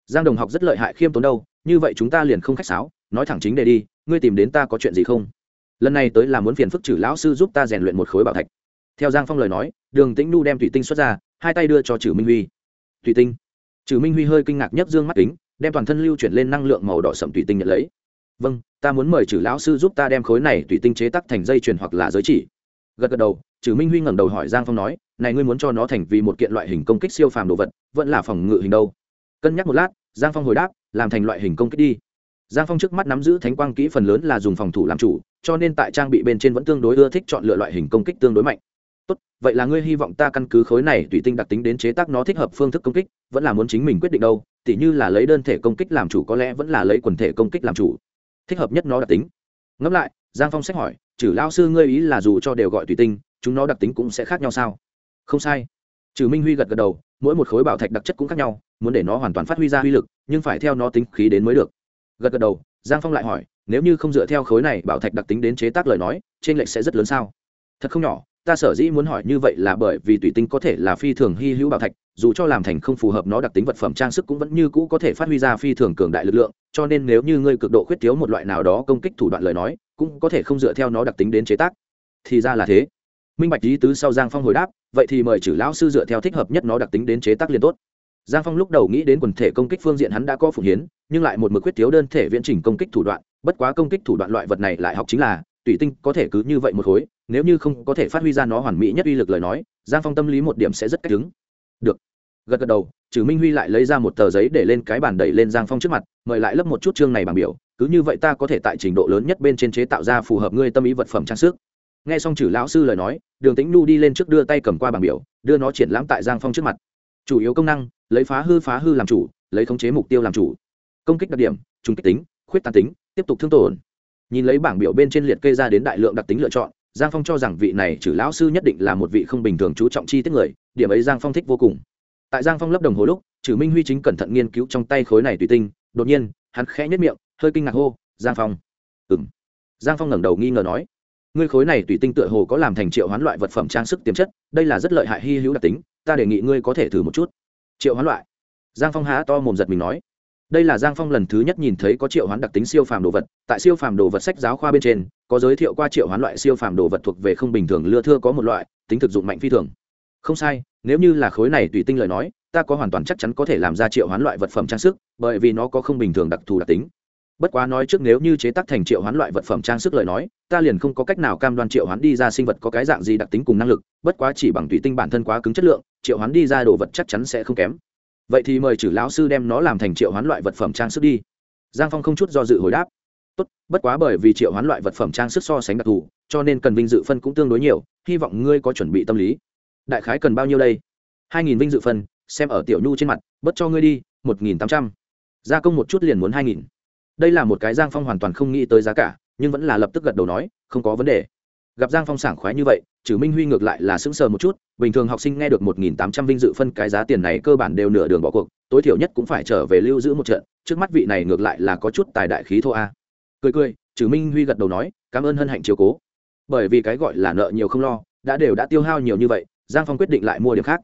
Giang đồng học rất lợi hại khiêm tốn đâu, như vậy chúng ta liền không khách sáo nói thẳng chính đề đi, ngươi tìm đến ta có chuyện gì không? Lần này tới là muốn phiền phức trừ lão sư giúp ta rèn luyện một khối bảo thạch. Theo giang phong lời nói, đường tĩnh nu đem thủy tinh xuất ra, hai tay đưa cho trừ minh huy. Thủy tinh. Trừ minh huy hơi kinh ngạc nhấp dương mắt kính, đem toàn thân lưu chuyển lên năng lượng màu đỏ sậm thủy tinh nhận lấy. Vâng ta muốn mời trừ lão sư giúp ta đem khối này thủy tinh chế tắc thành dây chuyền hoặc là giới chỉ. Gật gật đầu trừ minh huy ngẩng đầu hỏi giang phong nói, này ngươi muốn cho nó thành vì một kiện loại hình công kích siêu phàm đồ vật, vẫn là phòng ngự hình đâu? Cân nhắc một lát, giang phong hồi đáp, làm thành loại hình công kích đi giang phong trước mắt nắm giữ thánh quang kỹ phần lớn là dùng phòng thủ làm chủ, cho nên tại trang bị bên trên vẫn tương đối ưa thích chọn lựa loại hình công kích tương đối mạnh. Tốt, vậy là ngươi hy vọng ta căn cứ khối này tùy tinh đặc tính đến chế tác nó thích hợp phương thức công kích, vẫn là muốn chính mình quyết định đâu, tỉ như là lấy đơn thể công kích làm chủ có lẽ vẫn là lấy quần thể công kích làm chủ. Thích hợp nhất nó đặc tính. Ngẫm lại, giang phong sách hỏi, trừ lao sư ngươi ý là dù cho đều gọi tùy tinh, chúng nó đặc tính cũng sẽ khác nhau sao? Không sai. Trừ minh huy gật gật đầu, mỗi một khối bảo thạch đặc chất cũng khác nhau, muốn để nó hoàn toàn phát huy ra uy lực, nhưng phải theo nó tính khí đến mới được gật gật đầu, giang phong lại hỏi, nếu như không dựa theo khối này bảo thạch đặc tính đến chế tác lời nói trên lệch sẽ rất lớn sao? Thật không nhỏ, ta sở dĩ muốn hỏi như vậy là bởi vì tùy tinh có thể là phi thường hy hữu bảo thạch, dù cho làm thành không phù hợp nó đặc tính vật phẩm trang sức cũng vẫn như cũ có thể phát huy ra phi thường cường đại lực lượng, cho nên nếu như ngươi cực độ khuyết thiếu một loại nào đó công kích thủ đoạn lời nói, cũng có thể không dựa theo nó đặc tính đến chế tác. Thì ra là thế. Minh bạch lý tứ sau giang phong hồi đáp, vậy thì mời chử lão sư dựa theo thích hợp nhất nó đặc tính đến chế tác liền tốt giang phong lúc đầu nghĩ đến quần thể công kích phương diện hắn đã có phụng hiến, nhưng lại một mực quyết thiếu đơn thể viễn trình công kích thủ đoạn, bất quá công kích thủ đoạn loại vật này lại học chính là, tùy tinh có thể cứ như vậy một khối, nếu như không có thể phát huy ra nó hoàn mỹ nhất uy lực lời nói, giang phong tâm lý một điểm sẽ rất cách đứng được. Gật gật đầu, trừ minh huy lại lấy ra một tờ giấy để lên cái bàn đẩy lên giang phong trước mặt, mời lại lấp một chút chương này bằng biểu, cứ như vậy ta có thể tại trình độ lớn nhất bên trên chế tạo ra phù hợp ngươi tâm ý vật phẩm trang sức. Nghe xong trừ lão sư lời nói, đường tĩnh nu đi lên trước đưa tay cầm qua bảng biểu, đưa nó triển lãm tại giang phong trước mặt chủ yếu công năng, lấy phá hư phá hư làm chủ, lấy khống chế mục tiêu làm chủ. Công kích đặc điểm trung kích tính, khuyết tàn tính, tiếp tục thương tổn. Nhìn lấy bảng biểu bên trên liệt kê ra đến đại lượng đặc tính lựa chọn, giang phong cho rằng vị này trừ lão sư nhất định là một vị không bình thường chú trọng chi tiết người, điểm ấy giang phong thích vô cùng. Tại giang phong lấp đồng hồ lúc, trừ minh huy chính cẩn thận nghiên cứu trong tay khối này tùy tinh, đột nhiên, hắn khẽ nhất miệng, hơi kinh ngạc hô, giang phong. Ừng giang phong ngẩng đầu nghi ngờ nói, ngươi khối này tùy tinh tựa hồ có làm thành triệu hoán loại vật phẩm trang sức tiềm chất, đây là rất lợi hại hy hữu đặc tính ta đề nghị ngươi có thể thử một chút. Triệu hoán loại. Giang phong há to mồm giật mình nói. Đây là giang phong lần thứ nhất nhìn thấy có triệu hoán đặc tính siêu phàm đồ vật, tại siêu phàm đồ vật sách giáo khoa bên trên, có giới thiệu qua triệu hoán loại siêu phàm đồ vật thuộc về không bình thường, lưa thưa có một loại, tính thực dụng mạnh phi thường. Không sai, nếu như là khối này tùy tinh lời nói, ta có hoàn toàn chắc chắn có thể làm ra triệu hoán loại vật phẩm trang sức, bởi vì nó có không bình thường đặc thù đặc tính bất quá nói trước nếu như chế tác thành triệu hoán loại vật phẩm trang sức lời nói, ta liền không có cách nào cam đoan triệu hoán đi ra sinh vật có cái dạng gì đặc tính cùng năng lực, bất quá chỉ bằng tùy tinh bản thân quá cứng chất lượng, triệu hoán đi ra đồ vật chắc chắn sẽ không kém. Vậy thì mời chử lão sư đem nó làm thành triệu hoán loại vật phẩm trang sức đi. Giang phong không chút do dự hồi đáp. Tốt, bất quá bởi vì triệu hoán loại vật phẩm trang sức so sánh đặc thù, cho nên cần vinh dự phân cũng tương đối nhiều, hy vọng ngươi có chuẩn bị tâm lý. Đại khái cần bao nhiêu đây? Hai nghìn vinh dự phân, xem ở tiểu nhu trên mặt bất cho ngươi đi, một nghìn tám trăm. Gia công một chút liền muốn hai nghìn đây là một cái giang phong hoàn toàn không nghĩ tới giá cả, nhưng vẫn là lập tức gật đầu nói, không có vấn đề. Gặp giang phong sảng khoái như vậy, trừ minh huy ngược lại là sững sờ một chút, bình thường học sinh nghe được một nghìn tám trăm vinh dự phân cái giá tiền này cơ bản đều nửa đường bỏ cuộc, tối thiểu nhất cũng phải trở về lưu giữ một trận, trước mắt vị này ngược lại là có chút tài đại khí thô a. Cười cười, trừ minh huy gật đầu nói, cảm ơn hân hạnh chiếu cố. Bởi vì cái gọi là nợ nhiều không lo, đã đều đã tiêu hao nhiều như vậy, giang phong quyết định lại mua điểm khác.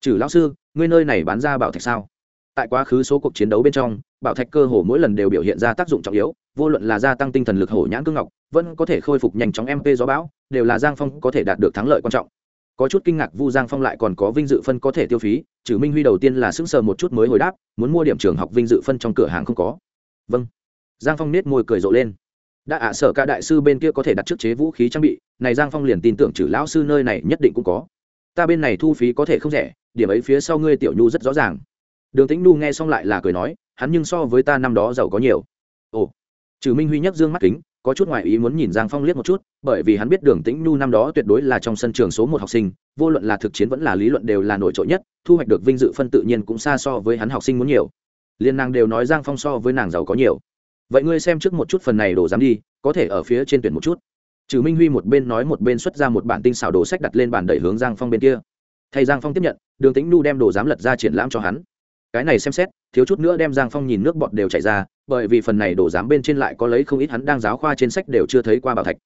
Trừ lão sư, ngươi nơi này bán ra bảo thạch sao? Tại quá khứ số cuộc chiến đấu bên trong, bảo thạch cơ hồ mỗi lần đều biểu hiện ra tác dụng trọng yếu, vô luận là gia tăng tinh thần lực hổ nhãn cương ngọc, vẫn có thể khôi phục nhanh chóng mp gió bão, đều là giang phong có thể đạt được thắng lợi quan trọng. Có chút kinh ngạc vu giang phong lại còn có vinh dự phân có thể tiêu phí, trừ minh huy đầu tiên là sững sờ một chút mới hồi đáp, muốn mua điểm trường học vinh dự phân trong cửa hàng không có. Vâng. Giang phong nết môi cười rộ lên. Đã ả sở cả đại sư bên kia có thể đặt trước chế vũ khí trang bị, này giang phong liền tin tưởng trừ lão sư nơi này nhất định cũng có. Ta bên này thu phí có thể không rẻ, điểm ấy phía sau ngươi tiểu nhu rất rõ ràng đường tĩnh Nu nghe xong lại là cười nói, hắn nhưng so với ta năm đó giàu có nhiều. Ồ, trừ minh huy nhắc dương mắt kính, có chút ngoại ý muốn nhìn giang phong liếc một chút, bởi vì hắn biết đường tĩnh Nu năm đó tuyệt đối là trong sân trường số một học sinh, vô luận là thực chiến vẫn là lý luận đều là nổi trội nhất, thu hoạch được vinh dự phân tự nhiên cũng xa so với hắn học sinh muốn nhiều. Liên nàng đều nói giang phong so với nàng giàu có nhiều. Vậy ngươi xem trước một chút phần này đồ dám đi, có thể ở phía trên tuyển một chút. Trừ minh huy một bên nói một bên xuất ra một bản tinh xảo đồ sách đặt lên bàn đẩy hướng giang phong bên kia. Thay giang phong tiếp nhận, đường tĩnh Nu đem đồ dám lật ra triển lãm cho hắn cái này xem xét, thiếu chút nữa đem giang phong nhìn nước bọt đều chảy ra, bởi vì phần này đổ dám bên trên lại có lấy không ít hắn đang giáo khoa trên sách đều chưa thấy qua bảo thạch.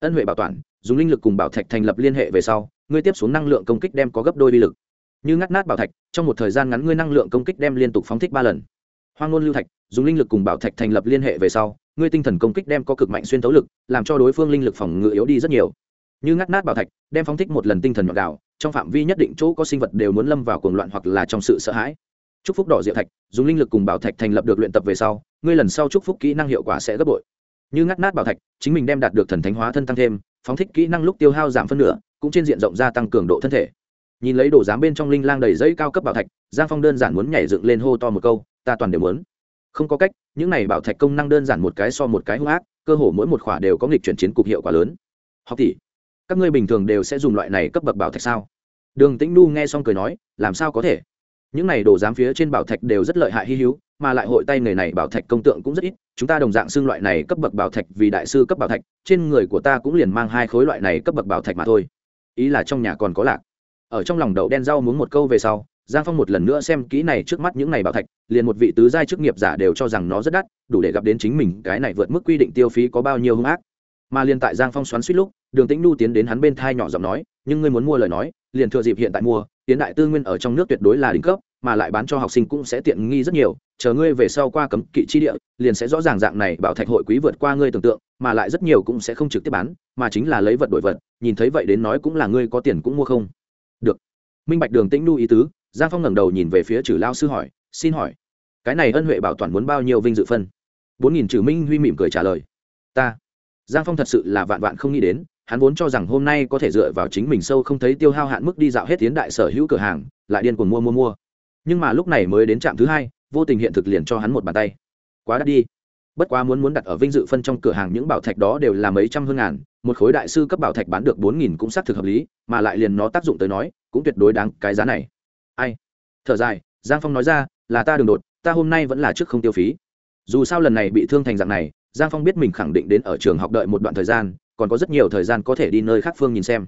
Ân huệ bảo toàn, dùng linh lực cùng bảo thạch thành lập liên hệ về sau, ngươi tiếp xuống năng lượng công kích đem có gấp đôi vi lực. Như ngắt nát bảo thạch, trong một thời gian ngắn ngươi năng lượng công kích đem liên tục phóng thích ba lần. Hoang ngôn lưu thạch, dùng linh lực cùng bảo thạch thành lập liên hệ về sau, ngươi tinh thần công kích đem có cực mạnh xuyên tấu lực, làm cho đối phương linh lực phòng ngự yếu đi rất nhiều. Như ngắt nát bảo thạch, đem phóng thích một lần tinh thần nhọn gạo, trong phạm vi nhất định chỗ có sinh vật đều muốn lâm vào cuồng loạn hoặc là trong sự sợ hãi chúc phúc đỏ diệu thạch, dùng linh lực cùng bảo thạch thành lập được luyện tập về sau, ngươi lần sau chúc phúc kỹ năng hiệu quả sẽ gấp bội. Như ngắt nát bảo thạch, chính mình đem đạt được thần thánh hóa thân tăng thêm, phóng thích kỹ năng lúc tiêu hao giảm phân nửa, cũng trên diện rộng gia tăng cường độ thân thể. Nhìn lấy đồ giám bên trong linh lang đầy dây cao cấp bảo thạch, giang phong đơn giản muốn nhảy dựng lên hô to một câu, ta toàn đều muốn. Không có cách, những này bảo thạch công năng đơn giản một cái so một cái hung ác, cơ hồ mỗi một khỏa đều có nghịch chuyển chiến cục hiệu quả lớn. Học tỷ, các ngươi bình thường đều sẽ dùng loại này cấp bậc bảo thạch sao? Đường tĩnh nu nghe xong cười nói, làm sao có thể? Những này đồ giám phía trên bảo thạch đều rất lợi hại hy hữu, mà lại hội tay nghề này bảo thạch công tượng cũng rất ít. Chúng ta đồng dạng xưng loại này cấp bậc bảo thạch vì đại sư cấp bảo thạch, trên người của ta cũng liền mang hai khối loại này cấp bậc bảo thạch mà thôi. Ý là trong nhà còn có lạc. Ở trong lòng đậu đen rau muốn một câu về sau, giang phong một lần nữa xem kỹ này trước mắt những này bảo thạch, liền một vị tứ giai chức nghiệp giả đều cho rằng nó rất đắt, đủ để gặp đến chính mình, cái này vượt mức quy định tiêu phí có bao nhiêu hung ác. Mà liền tại giang phong xoắn suýt lúc, đường tĩnh nu tiến đến hắn bên thai nhỏ giọng nói, nhưng ngươi muốn mua lời nói, liền thừa dịp hiện tại mua tiến đại tư nguyên ở trong nước tuyệt đối là đỉnh cấp, mà lại bán cho học sinh cũng sẽ tiện nghi rất nhiều, chờ ngươi về sau qua cấm kỵ chi địa, liền sẽ rõ ràng dạng này bảo thạch hội quý vượt qua ngươi tưởng tượng, mà lại rất nhiều cũng sẽ không trực tiếp bán, mà chính là lấy vật đổi vật, nhìn thấy vậy đến nói cũng là ngươi có tiền cũng mua không. Được. Minh bạch đường tĩnh nu ý tứ, giang phong ngẩng đầu nhìn về phía trừ lao sư hỏi, xin hỏi, cái này ân huệ bảo toàn muốn bao nhiêu vinh dự phân? Bốn nghìn trừ minh huy mỉm cười trả lời, ta. Giang phong thật sự là vạn vạn không nghĩ đến hắn vốn cho rằng hôm nay có thể dựa vào chính mình sâu không thấy tiêu hao hạn mức đi dạo hết tiến đại sở hữu cửa hàng, lại điên cuồng mua mua mua. Nhưng mà lúc này mới đến trạm thứ hai, vô tình hiện thực liền cho hắn một bàn tay. Quá đắt đi. Bất quá muốn muốn đặt ở vinh dự phân trong cửa hàng những bảo thạch đó đều là mấy trăm hơn ngàn, một khối đại sư cấp bảo thạch bán được bốn nghìn cũng xác thực hợp lý, mà lại liền nó tác dụng tới nói, cũng tuyệt đối đáng cái giá này. Ai? Thở dài, giang phong nói ra, là ta đường đột, ta hôm nay vẫn là trước không tiêu phí. Dù sao lần này bị thương thành dạng này, giang phong biết mình khẳng định đến ở trường học đợi một đoạn thời gian còn có rất nhiều thời gian có thể đi nơi khác phương nhìn xem.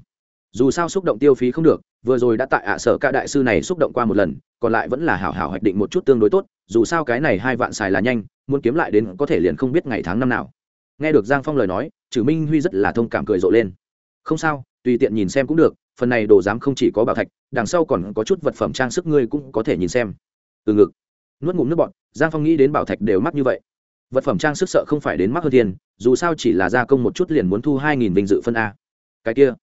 Dù sao xúc động tiêu phí không được, vừa rồi đã tại ạ sở ca đại sư này xúc động qua một lần, còn lại vẫn là hảo hảo hoạch định một chút tương đối tốt, dù sao cái này hai vạn xài là nhanh, muốn kiếm lại đến có thể liền không biết ngày tháng năm nào. Nghe được giang phong lời nói trừ minh huy rất là thông cảm cười rộ lên. Không sao, tùy tiện nhìn xem cũng được, phần này đồ giám không chỉ có bảo thạch, đằng sau còn có chút vật phẩm trang sức ngươi cũng có thể nhìn xem. Từ ngực, nuốt ngụm nước bọn giang phong nghĩ đến bảo thạch đều mắc như vậy vật phẩm trang sức sợ không phải đến mắc hơn tiền, dù sao chỉ là gia công một chút liền muốn thu hai nghìn vinh dự phân a. Cái kia,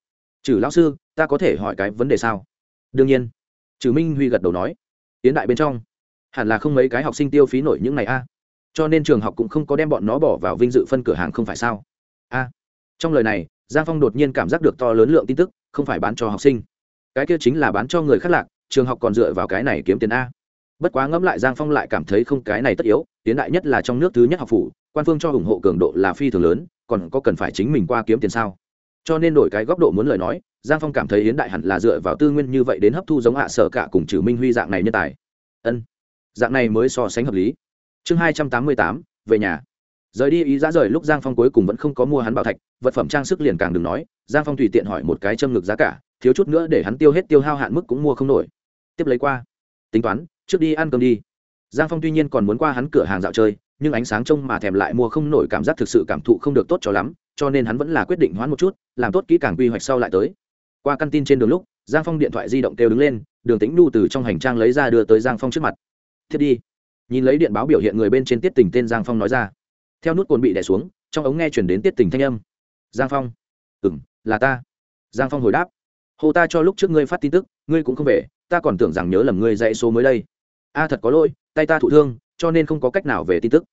trừ lão sư, ta có thể hỏi cái vấn đề sao? Đương nhiên. Trừ minh huy gật đầu nói. Tiến đại bên trong, hẳn là không mấy cái học sinh tiêu phí nổi những này a. Cho nên trường học cũng không có đem bọn nó bỏ vào vinh dự phân cửa hàng không phải sao? A. Trong lời này, giang phong đột nhiên cảm giác được to lớn lượng tin tức, không phải bán cho học sinh. Cái kia chính là bán cho người khác lạc, trường học còn dựa vào cái này kiếm tiền a. Bất quá ngẫm lại giang phong lại cảm thấy không cái này tất yếu tiến đại nhất là trong nước thứ nhất học phủ, quan phương cho ủng hộ cường độ là phi thường lớn, còn có cần phải chính mình qua kiếm tiền sao? Cho nên đổi cái góc độ muốn lời nói, giang phong cảm thấy hiến đại hẳn là dựa vào tư nguyên như vậy đến hấp thu giống hạ sở cả cùng trừ minh huy dạng này nhân tài. Ân, dạng này mới so sánh hợp lý. Chương hai trăm tám mươi tám, về nhà. Rời đi ý giá rời lúc giang phong cuối cùng vẫn không có mua hắn bảo thạch, vật phẩm trang sức liền càng đừng nói, giang phong tùy tiện hỏi một cái châm ngực giá cả, thiếu chút nữa để hắn tiêu hết tiêu hao hạn mức cũng mua không nổi. Tiếp lấy qua. Tính toán, trước đi ăn cơm đi giang phong tuy nhiên còn muốn qua hắn cửa hàng dạo chơi, nhưng ánh sáng trông mà thèm lại mua không nổi cảm giác thực sự cảm thụ không được tốt cho lắm, cho nên hắn vẫn là quyết định hoãn một chút, làm tốt kỹ càng quy hoạch sau lại tới. Qua căn tin trên đường lúc, giang phong điện thoại di động kêu đứng lên, đường tính đu từ trong hành trang lấy ra đưa tới giang phong trước mặt. Thiết đi. Nhìn lấy điện báo biểu hiện người bên trên tiết tình tên giang phong nói ra. Theo nút cồn bị đẻ xuống, trong ống nghe chuyển đến tiết tình thanh âm. Giang phong. Ừ m là ta. Giang phong hồi đáp. Hồ ta cho lúc trước ngươi phát tin tức, ngươi cũng không về, ta còn tưởng rằng nhớ lầm ngươi dạy số mới đây. A, thật có lỗi tay ta thụ thương, cho nên không có cách nào về tin tức.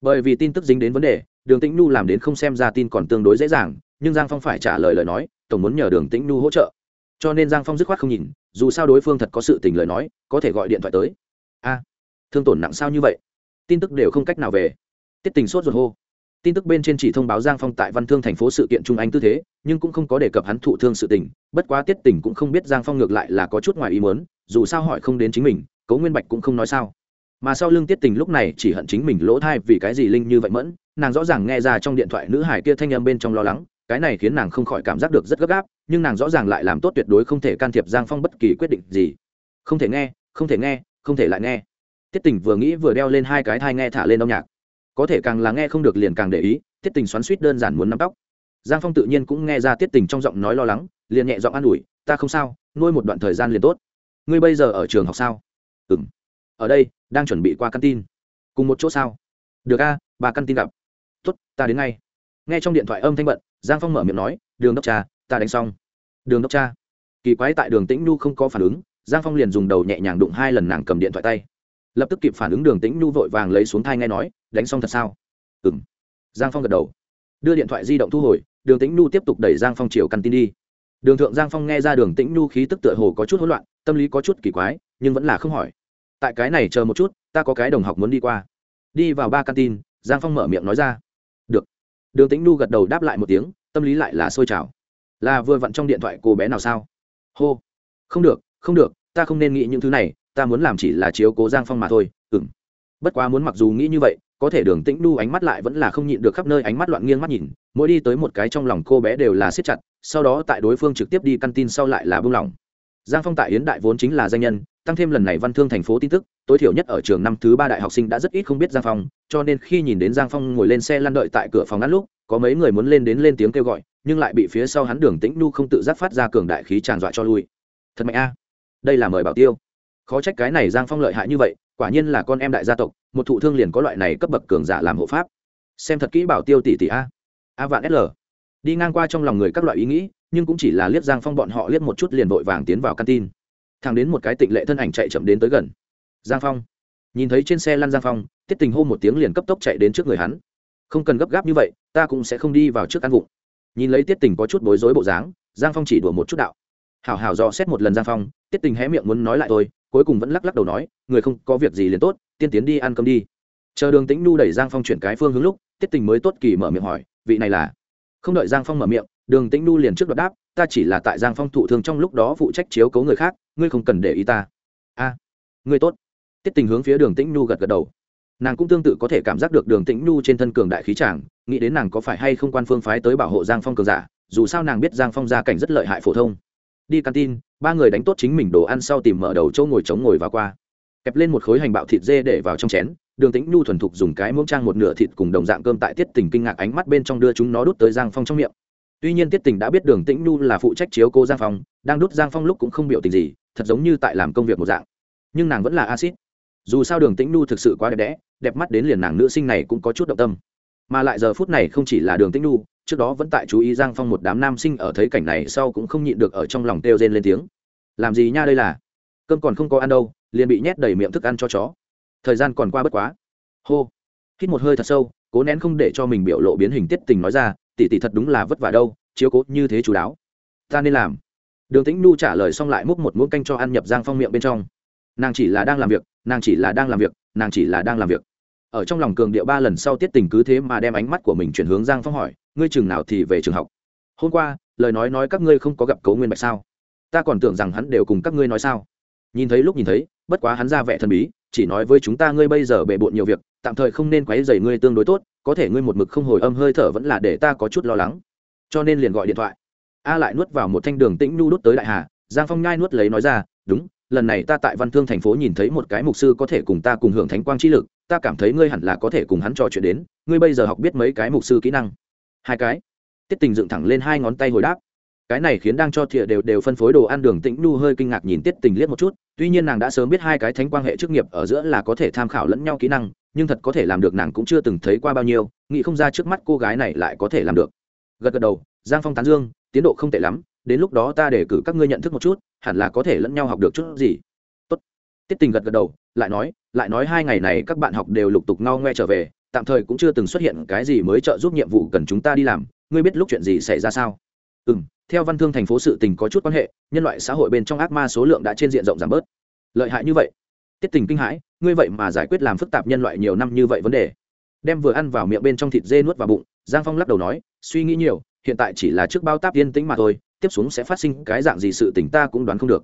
Bởi vì tin tức dính đến vấn đề, đường tĩnh nhu làm đến không xem ra tin còn tương đối dễ dàng, nhưng giang phong phải trả lời lời nói, tổng muốn nhờ đường tĩnh nhu hỗ trợ. Cho nên giang phong dứt khoát không nhìn, dù sao đối phương thật có sự tình lời nói, có thể gọi điện thoại tới. A, thương tổn nặng sao như vậy? Tin tức đều không cách nào về. Tiết tình sốt ruột hô. Tin tức bên trên chỉ thông báo giang phong tại văn thương thành phố sự kiện trung anh tư thế, nhưng cũng không có đề cập hắn thụ thương sự tình, bất quá tiết tình cũng không biết giang phong ngược lại là có chút ngoài ý muốn, dù sao hỏi không đến chính mình, cấu nguyên bạch cũng không nói sao mà sau lưng tiết tình lúc này chỉ hận chính mình lỗ thai vì cái gì linh như vậy mẫn, nàng rõ ràng nghe ra trong điện thoại nữ hải kia thanh âm bên trong lo lắng, cái này khiến nàng không khỏi cảm giác được rất gấp gáp, nhưng nàng rõ ràng lại làm tốt tuyệt đối không thể can thiệp giang phong bất kỳ quyết định gì. Không thể nghe, không thể nghe, không thể lại nghe. Tiết tình vừa nghĩ vừa đeo lên hai cái thai nghe thả lên âm nhạc. Có thể càng là nghe không được liền càng để ý, tiết tình xoắn suýt đơn giản muốn nắm tóc. Giang phong tự nhiên cũng nghe ra tiết tình trong giọng nói lo lắng, liền nhẹ giọng an ủi, ta không sao, nuôi một đoạn thời gian liền tốt. Ngươi bây giờ ở trường học sao? Ừ m ở đây, đang chuẩn bị qua căn tin. Cùng một chỗ sao? Được a, bà căn tin gặp. Tuất ta đến ngay. Nghe trong điện thoại âm thanh bận, giang phong mở miệng nói, đường đốc cha, ta đánh xong. Đường đốc cha? Kỳ quái tại đường tĩnh nhu không có phản ứng, giang phong liền dùng đầu nhẹ nhàng đụng hai lần nàng cầm điện thoại tay. Lập tức kịp phản ứng đường tĩnh nhu vội vàng lấy xuống thai ngay nói, đánh xong thật sao? Ừ m giang phong gật đầu. Đưa điện thoại di động thu hồi, đường tĩnh nhu tiếp tục đẩy giang phong chiều căn tin đi. Đường thượng giang phong nghe ra đường tĩnh nhu khí tức tựa hồ có chút hỗn loạn, tâm lý có chút kỳ quái, nhưng vẫn là không hỏi tại cái này chờ một chút, ta có cái đồng học muốn đi qua. Đi vào ba căn tin giang phong mở miệng nói ra. Được. Đường tĩnh nu gật đầu đáp lại một tiếng, tâm lý lại là sôi trào. Là vừa vặn trong điện thoại cô bé nào sao? Hô. Không được không được, ta không nên nghĩ những thứ này, ta muốn làm chỉ là chiếu cố giang phong mà thôi ừng bất quá muốn mặc dù nghĩ như vậy, có thể đường tĩnh đu ánh mắt lại vẫn là không nhịn được khắp nơi ánh mắt loạn nghiêng mắt nhìn, mỗi đi tới một cái trong lòng cô bé đều là siết chặt, sau đó tại đối phương trực tiếp đi căn tin sau lại là buông lỏng giang phong tại yến đại vốn chính là danh nhân, tăng thêm lần này văn thương thành phố tin tức, tối thiểu nhất ở trường năm thứ ba đại học sinh đã rất ít không biết giang phong, cho nên khi nhìn đến giang phong ngồi lên xe lăn đợi tại cửa phòng ngắn lúc, có mấy người muốn lên đến lên tiếng kêu gọi, nhưng lại bị phía sau hắn đường tĩnh nu không tự giác phát ra cường đại khí tràn dọa cho lui. Thật mạnh a. Đây là mời bảo tiêu. Khó trách cái này giang phong lợi hại như vậy, quả nhiên là con em đại gia tộc, một thụ thương liền có loại này cấp bậc cường giả làm hộ pháp. Xem thật kỹ bảo tiêu tỷ tỷ a. A vạn sl đi ngang qua trong lòng người các loại ý nghĩ nhưng cũng chỉ là liếc giang phong bọn họ liếc một chút liền vội vàng tiến vào căn tin thằng đến một cái tịnh lệ thân ảnh chạy chậm đến tới gần. Giang phong. Nhìn thấy trên xe lăn giang phong, tiết tình hô một tiếng liền cấp tốc chạy đến trước người hắn. Không cần gấp gáp như vậy, ta cũng sẽ không đi vào trước căn vụng. Nhìn lấy tiết tình có chút bối rối bộ dáng, giang phong chỉ đùa một chút đạo. Hảo hảo dò xét một lần giang phong, tiết tình hé miệng muốn nói lại tôi cuối cùng vẫn lắc lắc đầu nói, người không có việc gì liền tốt, tiên tiến đi ăn cơm đi. Chờ đường tĩnh nhu đẩy giang phong chuyển cái phương hướng lúc, tiết tình mới tốt kỳ mở miệng hỏi, vị này là? Không đợi giang phong mở miệng đường tĩnh Nu liền trước đoạt đáp, ta chỉ là tại giang phong thụ thương trong lúc đó phụ trách chiếu cố người khác, ngươi không cần để ý ta. A, ngươi tốt. Tiết tình hướng phía đường tĩnh Nu gật gật đầu. Nàng cũng tương tự có thể cảm giác được đường tĩnh Nu trên thân cường đại khí tràng, nghĩ đến nàng có phải hay không quan phương phái tới bảo hộ giang phong cường giả, dù sao nàng biết giang phong gia cảnh rất lợi hại phổ thông. Đi căn tin, ba người đánh tốt chính mình đồ ăn sau tìm mở đầu chỗ ngồi chống ngồi và qua. Kẹp lên một khối hành bạo thịt dê để vào trong chén, đường tĩnh nhu thuần thục dùng cái muỗng trang một nửa thịt cùng đồng dạng cơm tại tiết tình kinh ngạc ánh mắt bên trong đưa chúng nó đút tới giang phong trong miệng tuy nhiên tiết tình đã biết đường tĩnh nhu là phụ trách chiếu cô giang phong, đang đút giang phong lúc cũng không biểu tình gì, thật giống như tại làm công việc một dạng. Nhưng nàng vẫn là acid. Dù sao đường tĩnh nhu thực sự quá đẹp đẽ, đẹp mắt đến liền nàng nữ sinh này cũng có chút động tâm. Mà lại giờ phút này không chỉ là đường tĩnh nhu, trước đó vẫn tại chú ý giang phong một đám nam sinh ở thấy cảnh này sau cũng không nhịn được ở trong lòng kêu rên lên tiếng. Làm gì nha đây là? Cơm còn không có ăn đâu, liền bị nhét đầy miệng thức ăn cho chó. Thời gian còn qua bất quá. Hô. Hít một hơi thật sâu, cố nén không để cho mình biểu lộ biến hình tiết tình nói ra tỷ tỷ thật đúng là vất vả đâu, chiếu cố như thế chú đáo. Ta nên làm. Đường tĩnh nu trả lời xong lại múc một muỗng canh cho ăn nhập giang phong miệng bên trong. Nàng chỉ là đang làm việc, nàng chỉ là đang làm việc, nàng chỉ là đang làm việc. Ở trong lòng cường điệu ba lần sau tiết tình cứ thế mà đem ánh mắt của mình chuyển hướng giang phong hỏi, ngươi chừng nào thì về trường học? Hôm qua, lời nói nói các ngươi không có gặp cấu nguyên bạch sao? Ta còn tưởng rằng hắn đều cùng các ngươi nói sao. Nhìn thấy lúc nhìn thấy, bất quá hắn ra vẻ thần bí, chỉ nói với chúng ta ngươi bây giờ bề bộn nhiều việc, tạm thời không nên quấy rầy ngươi tương đối tốt có thể ngươi một mực không hồi âm hơi thở vẫn là để ta có chút lo lắng. Cho nên liền gọi điện thoại. A lại nuốt vào một thanh đường tĩnh nhu đút tới đại hà, giang phong nhai nuốt lấy nói ra, đúng, lần này ta tại văn thương thành phố nhìn thấy một cái mục sư có thể cùng ta cùng hưởng thánh quang trí lực, ta cảm thấy ngươi hẳn là có thể cùng hắn trò chuyện đến, ngươi bây giờ học biết mấy cái mục sư kỹ năng. Hai cái. Tiết tình dựng thẳng lên hai ngón tay hồi đáp. Cái này khiến đang cho thìa đều đều phân phối đồ ăn đường tĩnh nu hơi kinh ngạc nhìn tiết tình liếc một chút, tuy nhiên nàng đã sớm biết hai cái thánh quang hệ chức nghiệp ở giữa là có thể tham khảo lẫn nhau kỹ năng nhưng thật có thể làm được nàng cũng chưa từng thấy qua bao nhiêu, nghĩ không ra trước mắt cô gái này lại có thể làm được. Gật gật đầu, giang phong tán dương, tiến độ không tệ lắm, đến lúc đó ta để cử các ngươi nhận thức một chút, hẳn là có thể lẫn nhau học được chút gì. Tốt. tiết tình gật gật đầu, lại nói lại nói hai ngày này các bạn học đều lục tục ngao ngoe trở về, tạm thời cũng chưa từng xuất hiện cái gì mới trợ giúp nhiệm vụ cần chúng ta đi làm, ngươi biết lúc chuyện gì xảy ra sao? Ừ m theo văn thương thành phố sự tình có chút quan hệ, nhân loại xã hội bên trong ác ma số lượng đã trên diện rộng giảm bớt. Lợi hại như vậy tiết tình kinh hãi ngươi vậy mà giải quyết làm phức tạp nhân loại nhiều năm như vậy vấn đề. Đem vừa ăn vào miệng bên trong thịt dê nuốt vào bụng giang phong lắc đầu nói suy nghĩ nhiều hiện tại chỉ là trước bao táp yên tĩnh mà thôi tiếp xuống sẽ phát sinh cái dạng gì sự tình ta cũng đoán không được.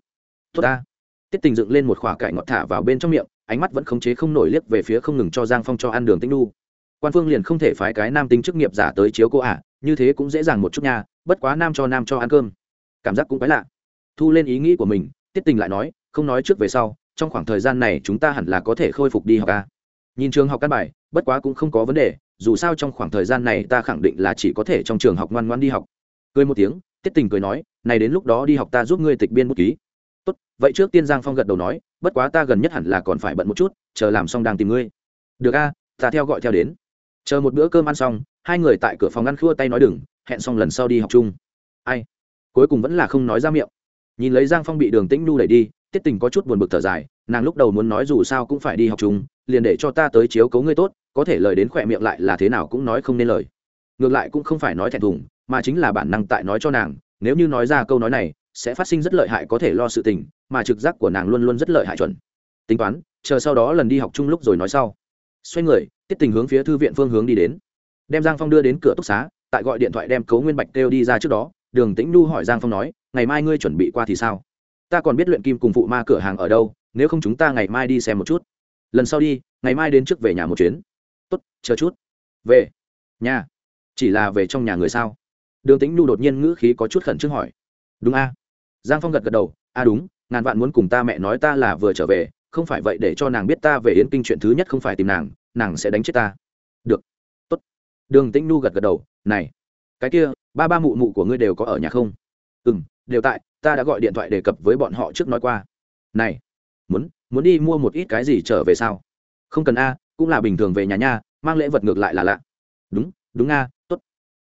Tốt ta. Tiết tình dựng lên một khoả cải ngọt thả vào bên trong miệng ánh mắt vẫn khống chế không nổi liếc về phía không ngừng cho giang phong cho ăn đường tinh nu. quan phương liền không thể phái cái nam tính chức nghiệp giả tới chiếu cô ả à, như thế cũng dễ dàng một chút nha bất quá nam cho nam cho ăn cơm. Cảm giác cũng quái lạ. Thu lên ý nghĩ của mình tiết tình lại nói không nói trước về sau trong khoảng thời gian này chúng ta hẳn là có thể khôi phục đi học ca nhìn trường học căn bài, bất quá cũng không có vấn đề, dù sao trong khoảng thời gian này ta khẳng định là chỉ có thể trong trường học ngoan ngoan đi học. Cười một tiếng, tiết tình cười nói, này đến lúc đó đi học ta giúp ngươi tịch biên bút ký. Tốt, vậy trước tiên giang phong gật đầu nói, bất quá ta gần nhất hẳn là còn phải bận một chút, chờ làm xong đang tìm ngươi. Được a, ta theo gọi theo đến. Chờ một bữa cơm ăn xong, hai người tại cửa phòng ăn khua tay nói đừng, hẹn xong lần sau đi học chung. Ai? Cuối cùng vẫn là không nói ra miệng. Nhìn lấy giang phong bị đường tĩnh nu đẩy đi tiết tình có chút buồn bực thở dài, nàng lúc đầu muốn nói dù sao cũng phải đi học chung, liền để cho ta tới chiếu cấu ngươi tốt, có thể lời đến khỏe miệng lại là thế nào cũng nói không nên lời. Ngược lại cũng không phải nói thẹn thùng, mà chính là bản năng tại nói cho nàng, nếu như nói ra câu nói này, sẽ phát sinh rất lợi hại có thể lo sự tình, mà trực giác của nàng luôn luôn rất lợi hại chuẩn. Tính toán, chờ sau đó lần đi học chung lúc rồi nói sau. Xoay người, tiết tình hướng phía thư viện phương hướng đi đến. Đem giang phong đưa đến cửa túc xá, tại gọi điện thoại đem cấu nguyên bạch kêu đi ra trước đó, đường tĩnh nhu hỏi giang phong nói, ngày mai ngươi chuẩn bị qua thì sao? Ta còn biết luyện kim cùng phụ ma cửa hàng ở đâu, nếu không chúng ta ngày mai đi xem một chút. Lần sau đi, ngày mai đến trước về nhà một chuyến. Tốt, chờ chút. Về. Nhà. Chỉ là về trong nhà người sao? Đường tĩnh nhu đột nhiên ngữ khí có chút khẩn trương hỏi. Đúng a. Giang phong gật gật đầu. A đúng, ngàn vạn muốn cùng ta mẹ nói ta là vừa trở về, không phải vậy để cho nàng biết ta về yến kinh chuyện thứ nhất không phải tìm nàng nàng sẽ đánh chết ta. Được. Tốt. Đường tĩnh Nu gật gật đầu. Này, cái kia, ba ba mụ mụ của ngươi đều có ở nhà không? Ừ m đều tại, ta đã gọi điện thoại đề cập với bọn họ trước nói qua. Này, muốn muốn đi mua một ít cái gì trở về sao? Không cần a, cũng là bình thường về nhà nha, mang lễ vật ngược lại là lạ. Đúng đúng a, tốt.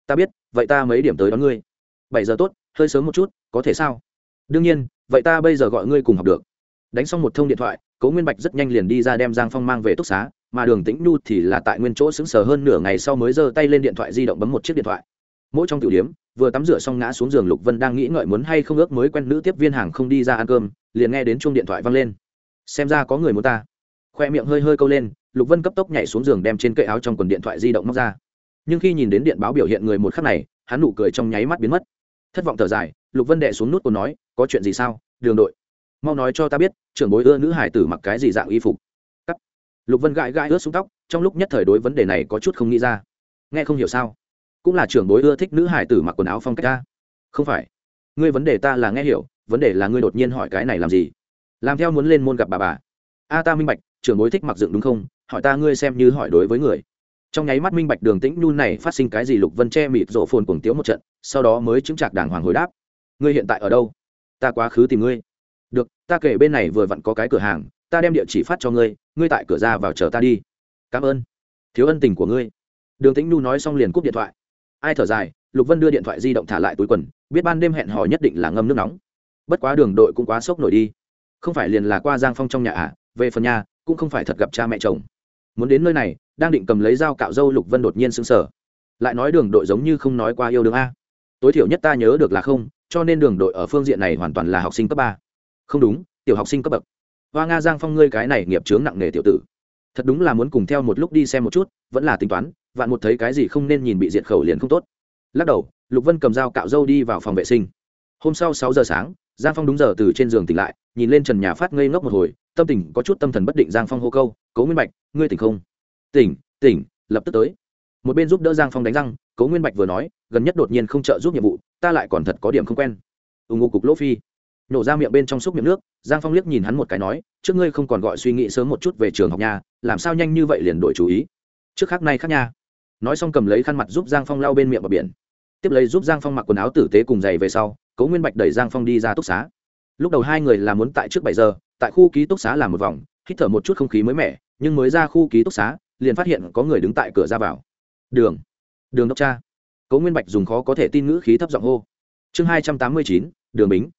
Ta biết, vậy ta mấy điểm tới đón ngươi. Bảy giờ tốt, hơi sớm một chút, có thể sao? Đương nhiên, vậy ta bây giờ gọi ngươi cùng học được. Đánh xong một thông điện thoại, cố nguyên bạch rất nhanh liền đi ra đem giang phong mang về túc xá, mà đường tĩnh nhu thì là tại nguyên chỗ xứng sờ hơn nửa ngày sau mới giơ tay lên điện thoại di động bấm một chiếc điện thoại mỗi trong tiểu điếm, vừa tắm rửa xong ngã xuống giường, lục vân đang nghĩ ngợi muốn hay không ước mới quen nữ tiếp viên hàng không đi ra ăn cơm, liền nghe đến chuông điện thoại văng lên. Xem ra có người muốn ta. Khoe miệng hơi hơi câu lên, lục vân cấp tốc nhảy xuống giường đem trên cây áo trong quần điện thoại di động móc ra. Nhưng khi nhìn đến điện báo biểu hiện người một khắc này, hắn nụ cười trong nháy mắt biến mất. Thất vọng thở dài, lục vân đệ xuống nút cô nói, có chuyện gì sao? Đường đội. Mau nói cho ta biết, trưởng bối ưa nữ hải tử mặc cái gì dạng y phục. Cắt. Lục vân gãi gãi ướt xuống tóc, trong lúc nhất thời đối vấn đề này có chút không nghĩ ra. Nghe không hiểu sao? Cũng là trưởng bối ưa thích nữ hải tử mặc quần áo phong cách ta. Không phải. Ngươi vấn đề ta là nghe hiểu, vấn đề là ngươi đột nhiên hỏi cái này làm gì? Làm theo muốn lên môn gặp bà bà. A, ta minh bạch, trưởng bối thích mặc dựng đúng không? Hỏi ta ngươi xem như hỏi đối với người. Trong nháy mắt minh bạch đường tĩnh nhu này phát sinh cái gì, lục vân che mịt rộ phồn cuồng tiếu một trận, sau đó mới chứng chạc đàng hoàng hồi đáp. Ngươi hiện tại ở đâu? Ta quá khứ tìm ngươi. Được, ta kể bên này vừa vặn có cái cửa hàng, ta đem địa chỉ phát cho ngươi ngươi tại cửa ra vào chờ ta đi. Cảm ơn. Thiếu ân tình của ngươi. Đường tĩnh nhu nói xong liền cúp điện thoại ai thở dài lục vân đưa điện thoại di động thả lại túi quần biết ban đêm hẹn hò nhất định là ngâm nước nóng. Bất quá đường đội cũng quá sốc nổi đi. Không phải liền là qua giang phong trong nhà ạ à, về phần nhà cũng không phải thật gặp cha mẹ chồng. Muốn đến nơi này đang định cầm lấy dao cạo dâu lục vân đột nhiên sững sờ. Lại nói đường đội giống như không nói qua yêu đương a. Tối thiểu nhất ta nhớ được là không cho nên đường đội ở phương diện này hoàn toàn là học sinh cấp ba. Không đúng tiểu học sinh cấp bậc. Hoa nga giang phong ngươi cái này nghiệp chướng nặng nề tiểu tử. Thật đúng là muốn cùng theo một lúc đi xem một chút vẫn là tính toán vạn một thấy cái gì không nên nhìn bị diệt khẩu liền không tốt. Lắc đầu, lục vân cầm dao cạo râu đi vào phòng vệ sinh. Hôm sau sáu giờ sáng, giang phong đúng giờ từ trên giường tỉnh lại, nhìn lên trần nhà phát ngây ngốc một hồi, tâm tình có chút tâm thần bất định giang phong hô câu, cố nguyên bạch, ngươi tỉnh không? Tỉnh tỉnh, lập tức tới. Một bên giúp đỡ giang phong đánh răng, cố nguyên bạch vừa nói, gần nhất đột nhiên không trợ giúp nhiệm vụ, ta lại còn thật có điểm không quen. Ù ngô cục lỗ phi nổ ra miệng bên trong xúc miệng nước, giang phong liếc nhìn hắn một cái nói, trước ngươi không còn gọi suy nghĩ sớm một chút về trường học nhà, làm sao nhanh như vậy liền đổi chú ý? Trước khác nay khác nha nói xong cầm lấy khăn mặt giúp giang phong lau bên miệng bờ biển. Tiếp lấy giúp giang phong mặc quần áo tử tế cùng giày về sau, cố nguyên bạch đẩy giang phong đi ra túc xá. Lúc đầu hai người làm muốn tại trước bảy giờ, tại khu ký túc xá làm một vòng, hít thở một chút không khí mới mẻ, nhưng mới ra khu ký túc xá, liền phát hiện có người đứng tại cửa ra vào. Đường đường đốc cha. Cố nguyên bạch dùng khó có thể tin ngữ khí thấp giọng hô. Chương hai trăm tám mươi chín, đường bính.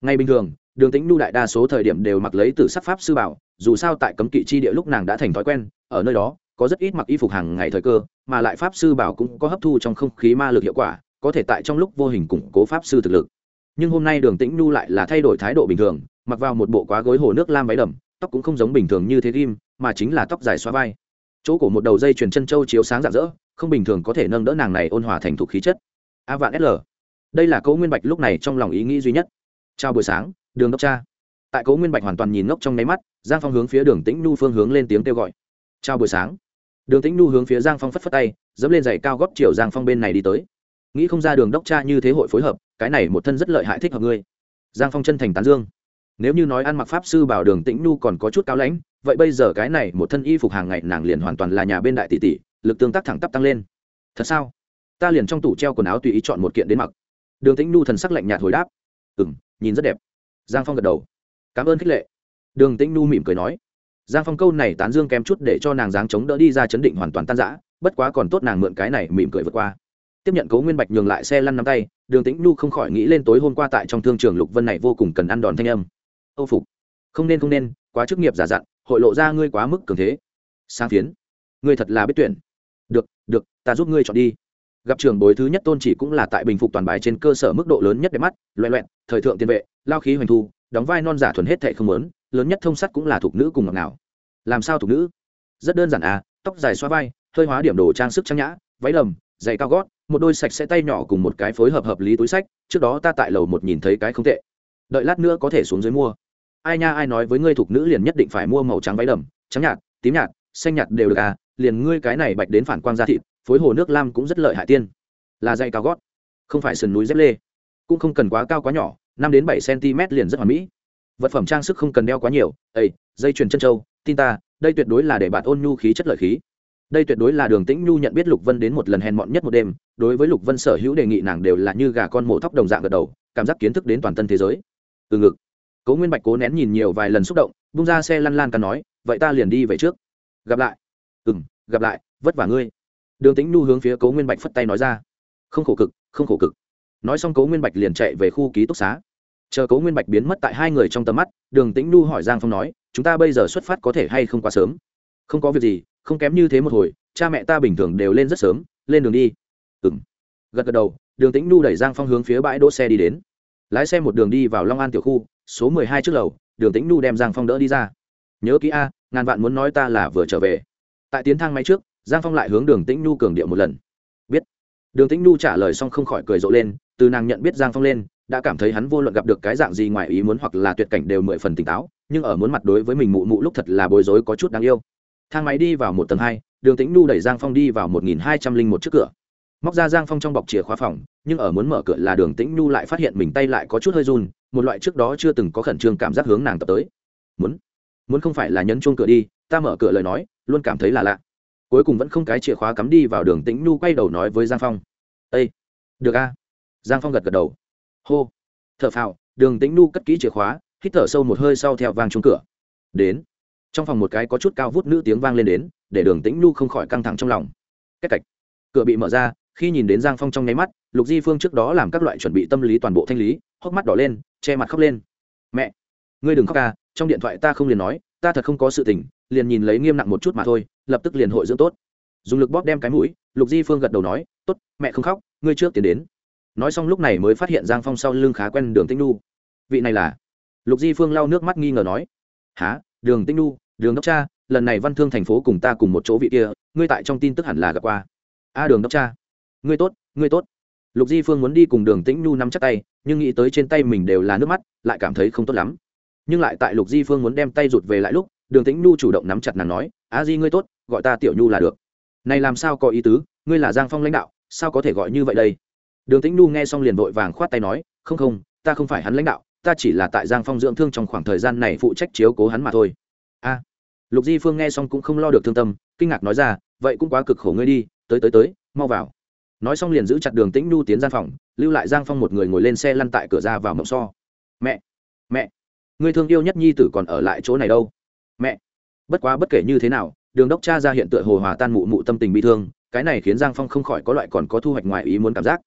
Ngay bình thường, đường tính nu đại đa số thời điểm đều mặc lấy từ sắc pháp sư bảo, dù sao tại cấm kỵ chi địa lúc nàng đã thành thói quen, ở nơi đó có rất ít mặc y phục hàng ngày thời cơ, mà lại pháp sư bảo cũng có hấp thu trong không khí ma lực hiệu quả, có thể tại trong lúc vô hình củng cố pháp sư thực lực. Nhưng hôm nay đường tĩnh nu lại là thay đổi thái độ bình thường, mặc vào một bộ quá gối hồ nước lam váy đầm, tóc cũng không giống bình thường như thế kim mà chính là tóc dài xóa vai. Chỗ của một đầu dây chuyền chân châu chiếu sáng rạng rỡ, không bình thường có thể nâng đỡ nàng này ôn hòa thành thục khí chất. A vạn sl đây là cố nguyên bạch lúc này trong lòng ý nghĩ duy nhất. Chào buổi sáng, đường đốc cha. Tại cố nguyên bạch hoàn toàn nhìn ngốc trong nháy mắt, giang phong hướng phía đường tĩnh nu phương hướng lên tiếng kêu gọi. Chào buổi sáng đường tĩnh nu hướng phía giang phong phất phất tay, dẫm lên giày cao góp chiều giang phong bên này đi tới. Nghĩ không ra đường đốc cha như thế hội phối hợp, cái này một thân rất lợi hại thích hợp ngươi. Giang phong chân thành tán dương. Nếu như nói ăn mặc pháp sư bảo đường tĩnh nu còn có chút cao lãnh, vậy bây giờ cái này một thân y phục hàng ngày nàng liền hoàn toàn là nhà bên đại tỷ tỷ, lực tương tác thẳng tắp tăng lên. Thật sao? Ta liền trong tủ treo quần áo tùy ý chọn một kiện đến mặc. Đường tĩnh nu thần sắc lạnh nhạt hồi đáp. Ừ nhìn rất đẹp. Giang phong gật đầu. Cảm ơn khích lệ. Đường tĩnh nu mỉm cười nói giang phong câu này tán dương kém chút để cho nàng dáng chống đỡ đi ra chấn định hoàn toàn tan giã bất quá còn tốt nàng mượn cái này mỉm cười vượt qua. Tiếp nhận cấu nguyên bạch nhường lại xe lăn nắm tay, đường tĩnh nu không khỏi nghĩ lên tối hôm qua tại trong thương trường lục vân này vô cùng cần ăn đòn thanh âm. Âu phục, không nên không nên, quá chức nghiệp giả dặn, hội lộ ra ngươi quá mức cường thế. Sang phiến, ngươi thật là biết tuyển. Được được, ta giúp ngươi chọn đi. Gặp trường bối thứ nhất tôn chỉ cũng là tại bình phục toàn bài trên cơ sở mức độ lớn nhất đẹp mắt loẹ loẹn, thời thượng tiền vệ, lao khí hoành thu, đóng vai non giả thuần hết thệ không lớn lớn nhất thông sắt cũng là thuộc nữ cùng ngọc nào. Làm sao thuộc nữ? Rất đơn giản à tóc dài xoa vai, hơi hóa điểm đồ trang sức trang nhã, váy lầm, giày cao gót, một đôi sạch sẽ tay nhỏ cùng một cái phối hợp hợp lý túi sách, trước đó ta tại lầu một nhìn thấy cái không tệ. Đợi lát nữa có thể xuống dưới mua. Ai nha, ai nói với ngươi thuộc nữ liền nhất định phải mua màu trắng váy đầm trắng nhạt, tím nhạt, xanh nhạt đều được à liền ngươi cái này bạch đến phản quang ra thịt, phối hồ nước lam cũng rất lợi hại tiên. Là dây cao gót, không phải sườn núi dép lê. Cũng không cần quá cao quá nhỏ, năm đến bảy cm liền rất hoàn mỹ vật phẩm trang sức không cần đeo quá nhiều, ây, dây chuyền chân trâu, tin ta, đây tuyệt đối là để bạn ôn nhu khí chất lợi khí. Đây tuyệt đối là đường tĩnh nhu nhận biết lục vân đến một lần hèn mọn nhất một đêm, đối với lục vân sở hữu đề nghị nàng đều là như gà con mổ thóc đồng dạng gật đầu, cảm giác kiến thức đến toàn tân thế giới. Từ ngực, cố nguyên bạch cố nén nhìn nhiều vài lần xúc động, bung ra xe lăn lan cắn nói, vậy ta liền đi về trước. Gặp lại. Ừ m gặp lại, vất vả ngươi. Đường tĩnh nhu hướng phía cố nguyên bạch phất tay nói ra. Không khổ cực, không khổ cực. Nói xong cố nguyên bạch liền chạy về khu ký túc xá chờ cố nguyên bạch biến mất tại hai người trong tầm mắt, đường tĩnh nhu hỏi giang phong nói, chúng ta bây giờ xuất phát có thể hay không quá sớm? Không có việc gì, không kém như thế một hồi, cha mẹ ta bình thường đều lên rất sớm, lên đường đi. Ừng gật gật đầu, đường tĩnh nhu đẩy giang phong hướng phía bãi đỗ xe đi đến. Lái xe một đường đi vào long an tiểu khu, số mười hai trước lầu, đường tĩnh nhu đem giang phong đỡ đi ra. Nhớ kỹ a, ngàn vạn muốn nói ta là vừa trở về. Tại tiến thang máy trước, giang phong lại hướng đường tĩnh nhu cường điệu một lần. Biết. Đường tĩnh nhu trả lời xong không khỏi cười rộ lên, từ nàng nhận biết giang phong lên đã cảm thấy hắn vô luận gặp được cái dạng gì ngoài ý muốn hoặc là tuyệt cảnh đều mười phần tỉnh táo, nhưng ở muốn mặt đối với mình mụ mụ lúc thật là bối rối có chút đáng yêu. Thang máy đi vào một tầng hai, đường tĩnh nu đẩy giang phong đi vào một nghìn hai trăm linh một trước cửa. Móc ra giang phong trong bọc chìa khóa phòng, nhưng ở muốn mở cửa là đường tĩnh nu lại phát hiện mình tay lại có chút hơi run, một loại trước đó chưa từng có khẩn trương cảm giác hướng nàng tập tới. Muốn muốn không phải là nhấn chuông cửa đi, ta mở cửa lời nói, luôn cảm thấy là lạ. Cuối cùng vẫn không cái chìa khóa cắm đi vào đường tĩnh nu quay đầu nói với giang phong. Ây được a. Giang phong gật gật đầu hô. Thở phào, đường tĩnh nu cất kỹ chìa khóa, hít thở sâu một hơi sau theo vang chung cửa. Đến. Trong phòng một cái có chút cao vút nữ tiếng vang lên đến, để đường tĩnh nu không khỏi căng thẳng trong lòng. Cách cạch. Cửa bị mở ra, khi nhìn đến giang phong trong nháy mắt, lục di phương trước đó làm các loại chuẩn bị tâm lý toàn bộ thanh lý, hốc mắt đỏ lên, che mặt khóc lên. Mẹ, ngươi đừng khóc ca trong điện thoại ta không liền nói, ta thật không có sự tình, liền nhìn lấy nghiêm nặng một chút mà thôi, lập tức liền hội dưỡng tốt. Dùng lực bóp đem cái mũi, lục di phương gật đầu nói, tốt, mẹ không khóc, ngươi trước tiến đến nói xong lúc này mới phát hiện giang phong sau lưng khá quen đường Tinh nu vị này là? Lục di phương lau nước mắt nghi ngờ nói. Há đường Tinh nu đường đốc cha, lần này văn thương thành phố cùng ta cùng một chỗ vị kia, ngươi tại trong tin tức hẳn là gặp qua. A, đường đốc cha. Ngươi tốt ngươi tốt. Lục di phương muốn đi cùng đường tĩnh nhu nắm chắc tay, nhưng nghĩ tới trên tay mình đều là nước mắt, lại cảm thấy không tốt lắm. Nhưng lại tại lục di phương muốn đem tay rụt về lại lúc, đường tĩnh nhu chủ động nắm chặt nàng nói, a di ngươi tốt, gọi ta tiểu nhu là được. Này làm sao có ý tứ? Ngươi là giang phong lãnh đạo, sao có thể gọi như vậy đây? Đường tĩnh Nu nghe xong liền vội vàng khoát tay nói, không không, ta không phải hắn lãnh đạo, ta chỉ là tại giang phong dưỡng thương trong khoảng thời gian này phụ trách chiếu cố hắn mà thôi. A. Lục di phương nghe xong cũng không lo được thương tâm, kinh ngạc nói ra, vậy cũng quá cực khổ ngươi đi, tới tới tới, mau vào. Nói xong liền giữ chặt đường tĩnh Nu tiến gian phòng, lưu lại giang phong một người ngồi lên xe lăn tại cửa ra vào mộng so. Mẹ mẹ người thương yêu nhất nhi tử còn ở lại chỗ này đâu? Mẹ, bất quá bất kể như thế nào, đường đốc cha ra hiện tượng hồ hòa tan mụ mụ tâm tình bị thương, cái này khiến giang phong không khỏi có loại còn có thu hoạch ngoài ý muốn cảm giác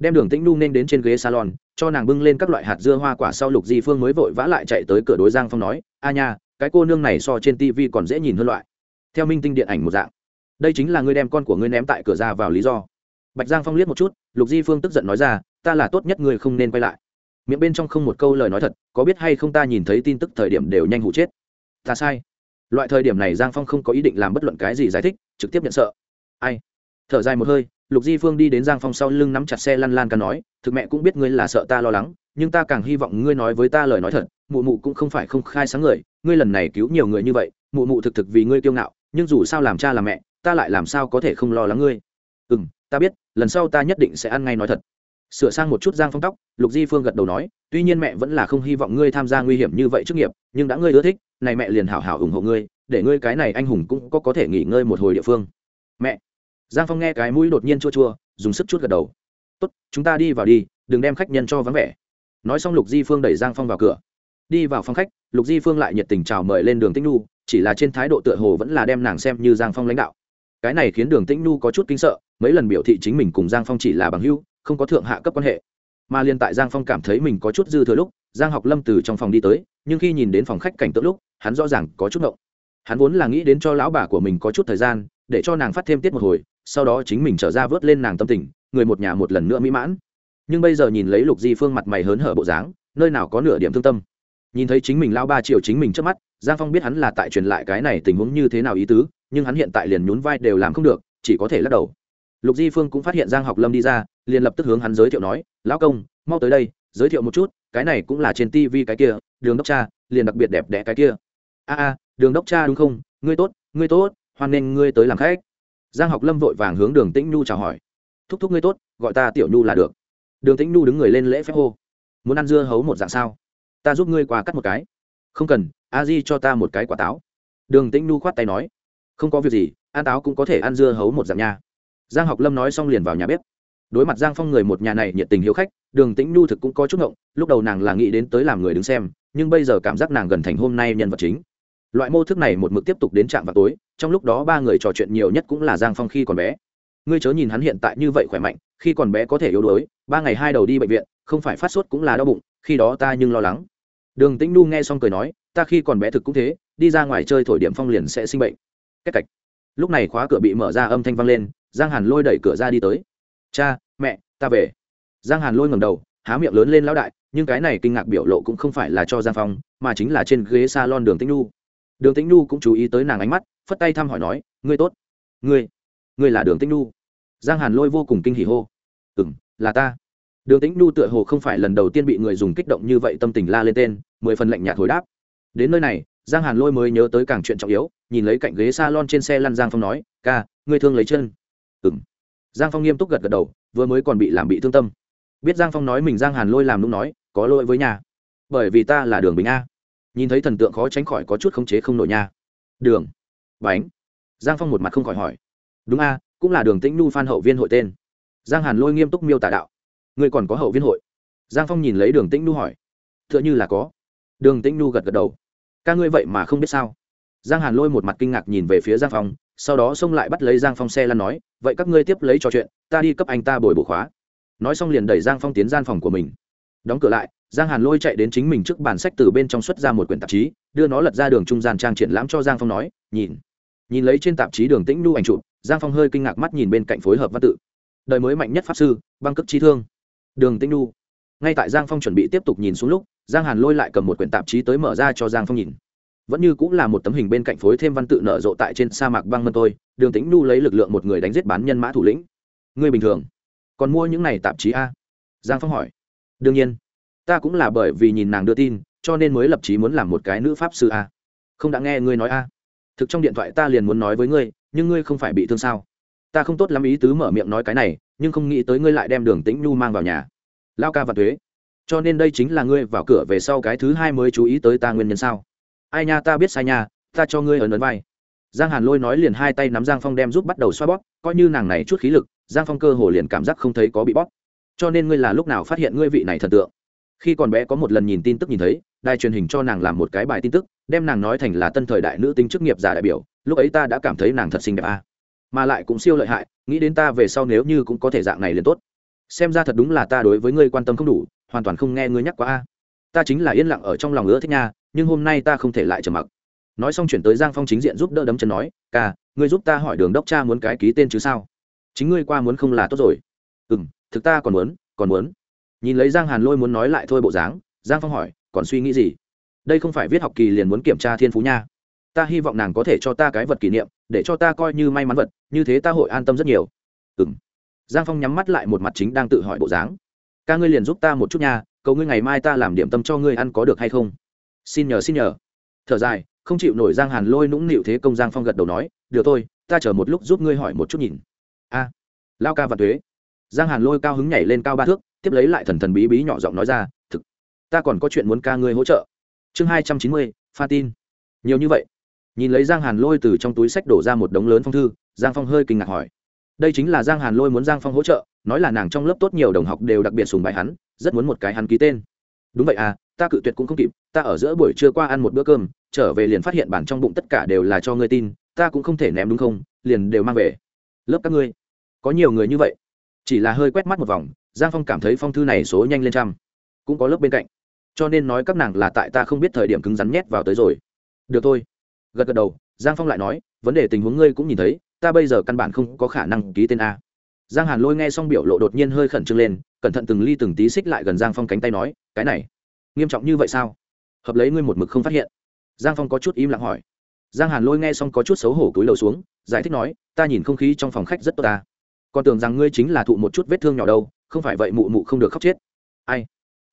đem đường tĩnh nu nên đến trên ghế salon, cho nàng bưng lên các loại hạt dưa hoa quả sau lục di phương mới vội vã lại chạy tới cửa đối giang phong nói, a nha, cái cô nương này so trên tv còn dễ nhìn hơn loại. Theo minh tinh điện ảnh một dạng. Đây chính là ngươi đem con của ngươi ném tại cửa ra vào lý do. Bạch giang phong liếc một chút, lục di phương tức giận nói ra, ta là tốt nhất ngươi không nên quay lại. Miệng bên trong không một câu lời nói thật, có biết hay không ta nhìn thấy tin tức thời điểm đều nhanh hụ chết. Ta sai. Loại thời điểm này giang phong không có ý định làm bất luận cái gì giải thích, trực tiếp nhận sợ. Ai? Thở dài một hơi, lục di phương đi đến giang phong sau lưng nắm chặt xe lăn lan ca nói, thực mẹ cũng biết ngươi là sợ ta lo lắng, nhưng ta càng hy vọng ngươi nói với ta lời nói thật, mụ mụ cũng không phải không khai sáng người, ngươi lần này cứu nhiều người như vậy, mụ mụ thực thực vì ngươi kiêu ngạo, nhưng dù sao làm cha làm mẹ, ta lại làm sao có thể không lo lắng ngươi? Ừ m ta biết, lần sau ta nhất định sẽ ăn ngay nói thật. Sửa sang một chút giang phong tóc, lục di phương gật đầu nói, tuy nhiên mẹ vẫn là không hy vọng ngươi tham gia nguy hiểm như vậy trước nghiệp, nhưng đã ngươi ưa thích, này mẹ liền hảo hảo ủng hộ ngươi, để ngươi cái này anh hùng cũng có có thể nghỉ ngơi một hồi địa phương. Mẹ giang phong nghe cái mũi đột nhiên chua chua, dùng sức chút gật đầu. Tốt, chúng ta đi vào đi, đừng đem khách nhân cho vắng vẻ. Nói xong lục di phương đẩy giang phong vào cửa. Đi vào phòng khách, lục di phương lại nhiệt tình chào mời lên đường tĩnh nu chỉ là trên thái độ tựa hồ vẫn là đem nàng xem như giang phong lãnh đạo. Cái này khiến đường tĩnh nu có chút kinh sợ, mấy lần biểu thị chính mình cùng giang phong chỉ là bằng hưu không có thượng hạ cấp quan hệ. Mà liên tại giang phong cảm thấy mình có chút dư thừa lúc, giang học lâm từ trong phòng đi tới, nhưng khi nhìn đến phòng khách cảnh tượng lúc, hắn rõ ràng có chút ngộng. Hắn vốn là nghĩ đến cho lão bà của mình có chút thời gian, để cho nàng phát thêm tiết một hồi sau đó chính mình trở ra vớt lên nàng tâm tình, người một nhà một lần nữa mỹ mãn. Nhưng bây giờ nhìn lấy lục di phương mặt mày hớn hở bộ dáng, nơi nào có nửa điểm thương tâm. Nhìn thấy chính mình lao ba triệu chính mình trước mắt, giang phong biết hắn là tại truyền lại cái này tình huống như thế nào ý tứ, nhưng hắn hiện tại liền nhún vai đều làm không được, chỉ có thể lắc đầu. Lục di phương cũng phát hiện giang học lâm đi ra, liền lập tức hướng hắn giới thiệu nói, lão công, mau tới đây, giới thiệu một chút, cái này cũng là trên tv cái kia, đường đốc cha, liền đặc biệt đẹp đẽ cái kia. A a, đường đốc cha đúng không? Ngươi tốt ngươi tốt, hoan nghênh ngươi tới làm khách giang học lâm vội vàng hướng đường tĩnh nhu chào hỏi. Thúc thúc ngươi tốt, gọi ta tiểu nhu là được. Đường tĩnh nhu đứng người lên lễ phép hô. Muốn ăn dưa hấu một dạng sao? Ta giúp ngươi qua cắt một cái. Không cần, a di cho ta một cái quả táo. Đường tĩnh nhu khoát tay nói. Không có việc gì, ăn táo cũng có thể ăn dưa hấu một dạng nha. Giang học lâm nói xong liền vào nhà bếp. Đối mặt giang phong người một nhà này nhiệt tình hiếu khách, đường tĩnh nhu thực cũng có chút ngộng, lúc đầu nàng là nghĩ đến tới làm người đứng xem, nhưng bây giờ cảm giác nàng gần thành hôm nay nhân vật chính loại mô thức này một mực tiếp tục đến trạm vào tối, trong lúc đó ba người trò chuyện nhiều nhất cũng là giang phong khi còn bé. Ngươi chớ nhìn hắn hiện tại như vậy khỏe mạnh, khi còn bé có thể yếu đuối, ba ngày hai đầu đi bệnh viện, không phải phát sốt cũng là đau bụng, khi đó ta nhưng lo lắng. Đường tĩnh nu nghe xong cười nói, ta khi còn bé thực cũng thế, đi ra ngoài chơi thổi điểm phong liền sẽ sinh bệnh. Cách cạch lúc này khóa cửa bị mở ra âm thanh vang lên, giang hàn lôi đẩy cửa ra đi tới. Cha, mẹ, ta về. Giang hàn lôi ngầm đầu, há miệng lớn lên lão đại, nhưng cái này kinh ngạc biểu lộ cũng không phải là cho giang phong, mà chính là trên ghế s a lon đường tĩnh nu đường tĩnh nu cũng chú ý tới nàng ánh mắt, phất tay thăm hỏi nói, ngươi tốt. Ngươi ngươi là đường tĩnh nu. Giang hàn lôi vô cùng kinh hỉ hô. Ừ m là ta. Đường tĩnh nu tựa hồ không phải lần đầu tiên bị người dùng kích động như vậy tâm tình la lên tên, mười phần lạnh nhạt hồi đáp. Đến nơi này, giang hàn lôi mới nhớ tới càng chuyện trọng yếu, nhìn lấy cạnh ghế s a lon trên xe lăn giang phong nói, ca, ngươi thương lấy chân. Ừ m giang phong nghiêm túc gật gật đầu, vừa mới còn bị làm bị thương tâm. Biết giang phong nói mình giang hàn lôi làm lúc nói, có lỗi với nhà, bởi vì ta là đường bình a nhìn thấy thần tượng khó tránh khỏi có chút khống chế không nổi nha. Đường. Bánh. Giang phong một mặt không khỏi hỏi. Đúng a, cũng là đường tĩnh nu phan hậu viên hội tên. Giang hàn lôi nghiêm túc miêu tả đạo. Ngươi còn có hậu viên hội? Giang phong nhìn lấy đường tĩnh nu hỏi. T h ư ợ n h ư là có. Đường tĩnh nu gật gật đầu. Ca ngươi vậy mà không biết sao? Giang hàn lôi một mặt kinh ngạc nhìn về phía giang phong, sau đó xông lại bắt lấy giang phong xe lăn nói, vậy các ngươi tiếp lấy trò chuyện, ta đi cấp anh ta bồi bổ khóa. Nói xong liền đẩy giang phong tiến gian phòng của mình đóng cửa lại, giang hàn lôi chạy đến chính mình trước bàn sách từ bên trong xuất ra một quyển tạp chí, đưa nó lật ra đường trung gian trang triển lãm cho giang phong nói, nhìn. Nhìn lấy trên tạp chí đường tĩnh nu ảnh chụp, giang phong hơi kinh ngạc mắt nhìn bên cạnh phối hợp văn tự. Đời mới mạnh nhất pháp sư, băng cấp trí thương. Đường tĩnh nu ngay tại giang phong chuẩn bị tiếp tục nhìn xuống lúc, giang hàn lôi lại cầm một quyển tạp chí tới mở ra cho giang phong nhìn. Vẫn như cũng là một tấm hình bên cạnh phối thêm văn tự nở rộ tại trên sa mạc băng mân tôi, đường tĩnh nu lấy lực lượng một người đánh giết bán nhân mã thủ lĩnh. Người bình thường, còn mua những này tạp chí a? Giang phong hỏi đương nhiên, ta cũng là bởi vì nhìn nàng đưa tin, cho nên mới lập chí muốn làm một cái nữ pháp sư a. Không đã nghe ngươi nói a. Thực trong điện thoại ta liền muốn nói với ngươi, nhưng ngươi không phải bị thương sao? Ta không tốt lắm ý tứ mở miệng nói cái này, nhưng không nghĩ tới ngươi lại đem đường tĩnh nhu mang vào nhà. Lao ca và thuế cho nên đây chính là ngươi vào cửa về sau cái thứ hai mới chú ý tới ta nguyên nhân sao? Ai nha, ta biết sai nha, ta cho ngươi ấn ấn vai. Giang hàn lôi nói liền hai tay nắm giang phong đem giúp bắt đầu xoa bóp, coi như nàng này chút khí lực, giang phong cơ hồ liền cảm giác không thấy có bị bóp cho nên ngươi là lúc nào phát hiện ngươi vị này thần tượng? Khi còn bé có một lần nhìn tin tức nhìn thấy, đài truyền hình cho nàng làm một cái bài tin tức, đem nàng nói thành là tân thời đại nữ tính chức nghiệp giả đại biểu, lúc ấy ta đã cảm thấy nàng thật xinh đẹp a. À. mà lại cũng siêu lợi hại, nghĩ đến ta về sau nếu như cũng có thể dạng này liền tốt. Xem ra thật đúng là ta đối với ngươi quan tâm không đủ, hoàn toàn không nghe ngươi nhắc quá a. Ta chính là yên lặng ở trong lòng ưa thích nha, nhưng hôm nay ta không thể lại trầm mặc. Nói xong chuyển tới giang phong chính diện giúp đỡ đấm chân nói, ca, ngươi giúp ta hỏi đường đốc cha muốn cái ký tên chứ sao? Chính ngươi qua muốn không là tốt rồi. Ừ m thực ta còn muốn còn muốn. Nhìn lấy giang hàn lôi muốn nói lại thôi bộ dáng, giang phong hỏi, còn suy nghĩ gì? Đây không phải viết học kỳ liền muốn kiểm tra thiên phú nha. Ta hy vọng nàng có thể cho ta cái vật kỷ niệm, để cho ta coi như may mắn vật, như thế ta hội an tâm rất nhiều. Ừ m giang phong nhắm mắt lại một mặt chính đang tự hỏi bộ dáng. Ca ngươi liền giúp ta một chút nha, cầu ngươi ngày mai ta làm điểm tâm cho ngươi ăn có được hay không? Xin nhờ xin nhờ. Thở dài, không chịu nổi giang hàn lôi nũng nịu thế công giang phong gật đầu nói, được thôi, ta chờ một lúc giúp ngươi hỏi một chút nhìn. A. Lao ca và thuế giang hàn lôi cao hứng nhảy lên cao ba thước, tiếp lấy lại thần thần bí bí nhỏ giọng nói ra, thực, ta còn có chuyện muốn ca ngươi hỗ trợ. Chương hai trăm chín mươi pha tin. Nhiều như vậy. Nhìn lấy giang hàn lôi từ trong túi sách đổ ra một đống lớn phong thư, giang phong hơi kinh ngạc hỏi, đây chính là giang hàn lôi muốn giang phong hỗ trợ, nói là nàng trong lớp tốt nhiều đồng học đều đặc biệt sùng bài hắn, rất muốn một cái hắn ký tên. Đúng vậy à ta cự tuyệt cũng không kịp, ta ở giữa buổi trưa qua ăn một bữa cơm, trở về liền phát hiện bản trong bụng tất cả đều là cho ngươi tin, ta cũng không thể ném đúng không, liền đều mang về. Lớp các ngươi, có nhiều người như vậy chỉ là hơi quét mắt một vòng, giang phong cảm thấy phong thư này số nhanh lên trăm. Cũng có lớp bên cạnh. Cho nên nói các nàng là tại ta không biết thời điểm cứng rắn nhét vào tới rồi. Được thôi. Gật gật đầu, giang phong lại nói, vấn đề tình huống ngươi cũng nhìn thấy, ta bây giờ căn bản không có khả năng ký tên a. Giang hàn lôi nghe xong biểu lộ đột nhiên hơi khẩn trương lên, cẩn thận từng ly từng tí xích lại gần giang phong cánh tay nói, cái này, nghiêm trọng như vậy sao? Hợp lấy ngươi một mực không phát hiện. Giang phong có chút im lặng hỏi. Giang hàn lôi nghe xong có chút xấu hổ cúi đầu xuống, giải thích nói, ta nhìn không khí trong phòng khách rất tốt ta còn tưởng rằng ngươi chính là thụ một chút vết thương nhỏ đâu, không phải vậy mụ mụ không được khóc chết. Ai?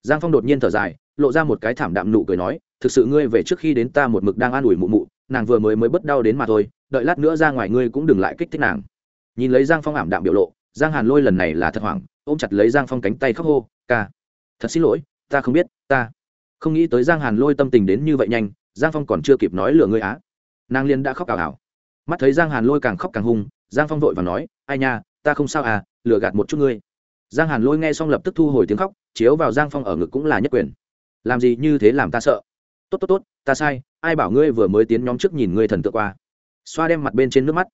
Giang phong đột nhiên thở dài, lộ ra một cái thảm đạm nụ cười nói, thực sự ngươi về trước khi đến ta một mực đang an ủi mụ mụ, nàng vừa mới mới bất đau đến mà thôi, đợi lát nữa ra ngoài ngươi cũng đừng lại kích thích nàng. Nhìn lấy giang phong ảm đạm biểu lộ, giang hàn lôi lần này là thật hoảng, ôm chặt lấy giang phong cánh tay khóc hô, ca, thật xin lỗi, ta không biết, ta không nghĩ tới giang hàn lôi tâm tình đến như vậy nhanh, giang phong còn chưa kịp nói lừa ngươi á. Nàng liên đã khóc ảo ảo mắt thấy giang hàn lôi càng khóc càng hung, giang phong vội và nói, ai nha ta không sao à lừa gạt một chút ngươi. Giang hàn lôi nghe xong lập tức thu hồi tiếng khóc, chiếu vào giang phong ở ngực cũng là nhất quyền. Làm gì như thế làm ta sợ? Tốt tốt tốt, ta sai, ai bảo ngươi vừa mới tiến nhóm trước nhìn ngươi thần tượng qua? Xoa đem mặt bên trên nước mắt.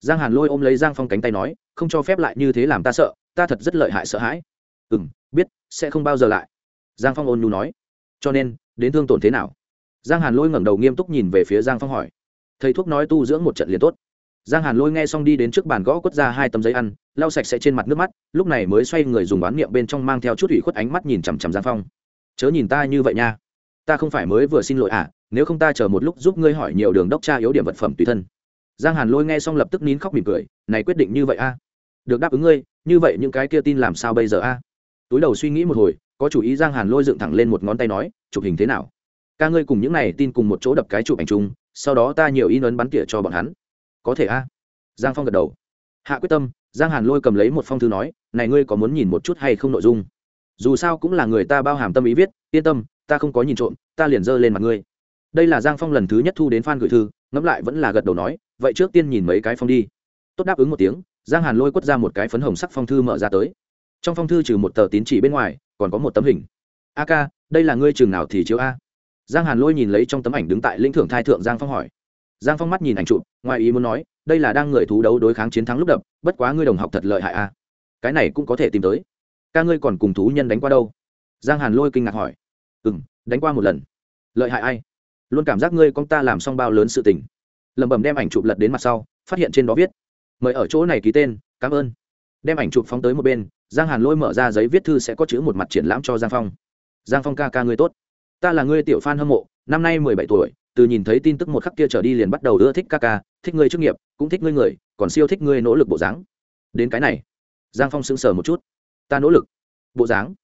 Giang hàn lôi ôm lấy giang phong cánh tay nói, không cho phép lại như thế làm ta sợ, ta thật rất lợi hại sợ hãi. Ừ m biết, sẽ không bao giờ lại. Giang phong ôn nhu nói. Cho nên, đến thương tổn thế nào? Giang hàn lôi ngẩng đầu nghiêm túc nhìn về phía giang phong hỏi. Thầy thuốc nói tu dưỡng một trận liền tốt giang hàn lôi nghe xong đi đến trước bàn gõ quất ra hai tấm giấy ăn, lau sạch sẽ trên mặt nước mắt, lúc này mới xoay người dùng bán miệng bên trong mang theo chút ủy khuất ánh mắt nhìn chằm chằm giang phong. Chớ nhìn ta như vậy nha. Ta không phải mới vừa xin lỗi à nếu không ta chờ một lúc giúp ngươi hỏi nhiều đường đốc tra yếu điểm vật phẩm tùy thân. Giang hàn lôi nghe xong lập tức nín khóc mỉm cười, này quyết định như vậy a à? được đáp ứng ngươi, như vậy những cái kia tin làm sao bây giờ a à? túi đầu suy nghĩ một hồi, có chủ ý giang hàn lôi dựng thẳng lên một ngón tay nói, chụp hình thế nào? Ca ngươi cùng những này tin cùng một chỗ đập cái chụp ảnh chung, sau đó ta nhiều in ấn bắn tỉa cho bọn hắn có thể a? Giang phong gật đầu. Hạ quyết tâm, giang hàn lôi cầm lấy một phong thư nói, này ngươi có muốn nhìn một chút hay không nội dung? Dù sao cũng là người ta bao hàm tâm ý viết, yên tâm, ta không có nhìn trộm, ta liền giơ lên mặt ngươi. Đây là giang phong lần thứ nhất thu đến f a n gửi thư, ngẫm lại vẫn là gật đầu nói, vậy trước tiên nhìn mấy cái phong đi. Tốt đáp ứng một tiếng, giang hàn lôi quất ra một cái phấn hồng sắc phong thư mở ra tới. Trong phong thư trừ một tờ tín chỉ bên ngoài, còn có một tấm hình. A ca, đây là ngươi trường nào thì chiếu a? Giang hàn lôi nhìn lấy trong tấm ảnh đứng tại linh thưởng thai thượng giang phong hỏi giang phong mắt nhìn ảnh chụp, ngoài ý muốn nói, đây là đang người thú đấu đối kháng chiến thắng lúc đập, bất quá ngươi đồng học thật lợi hại a cái này cũng có thể tìm tới. Ca ngươi còn cùng thú nhân đánh qua đâu? Giang hàn lôi kinh ngạc hỏi. Ừ m đánh qua một lần. Lợi hại ai? Luôn cảm giác ngươi con ta làm xong bao lớn sự tình. Lẩm bẩm đem ảnh chụp lật đến mặt sau, phát hiện trên đó viết. Mời ở chỗ này ký tên, cảm ơn. Đem ảnh chụp phóng tới một bên, giang hàn lôi mở ra giấy viết thư sẽ có chữ một mặt triển lãm cho giang phong. Giang phong ca ca ngươi tốt. Ta là ngươi tiểu f a n hâm mộ, năm nay mười bảy tuổi từ nhìn thấy tin tức một khắc kia trở đi liền bắt đầu ưa thích ca ca, thích ngươi chức nghiệp, cũng thích ngươi người, còn siêu thích ngươi nỗ lực bộ dáng. Đến cái này, giang phong sững sờ một chút. Ta nỗ lực, bộ dáng.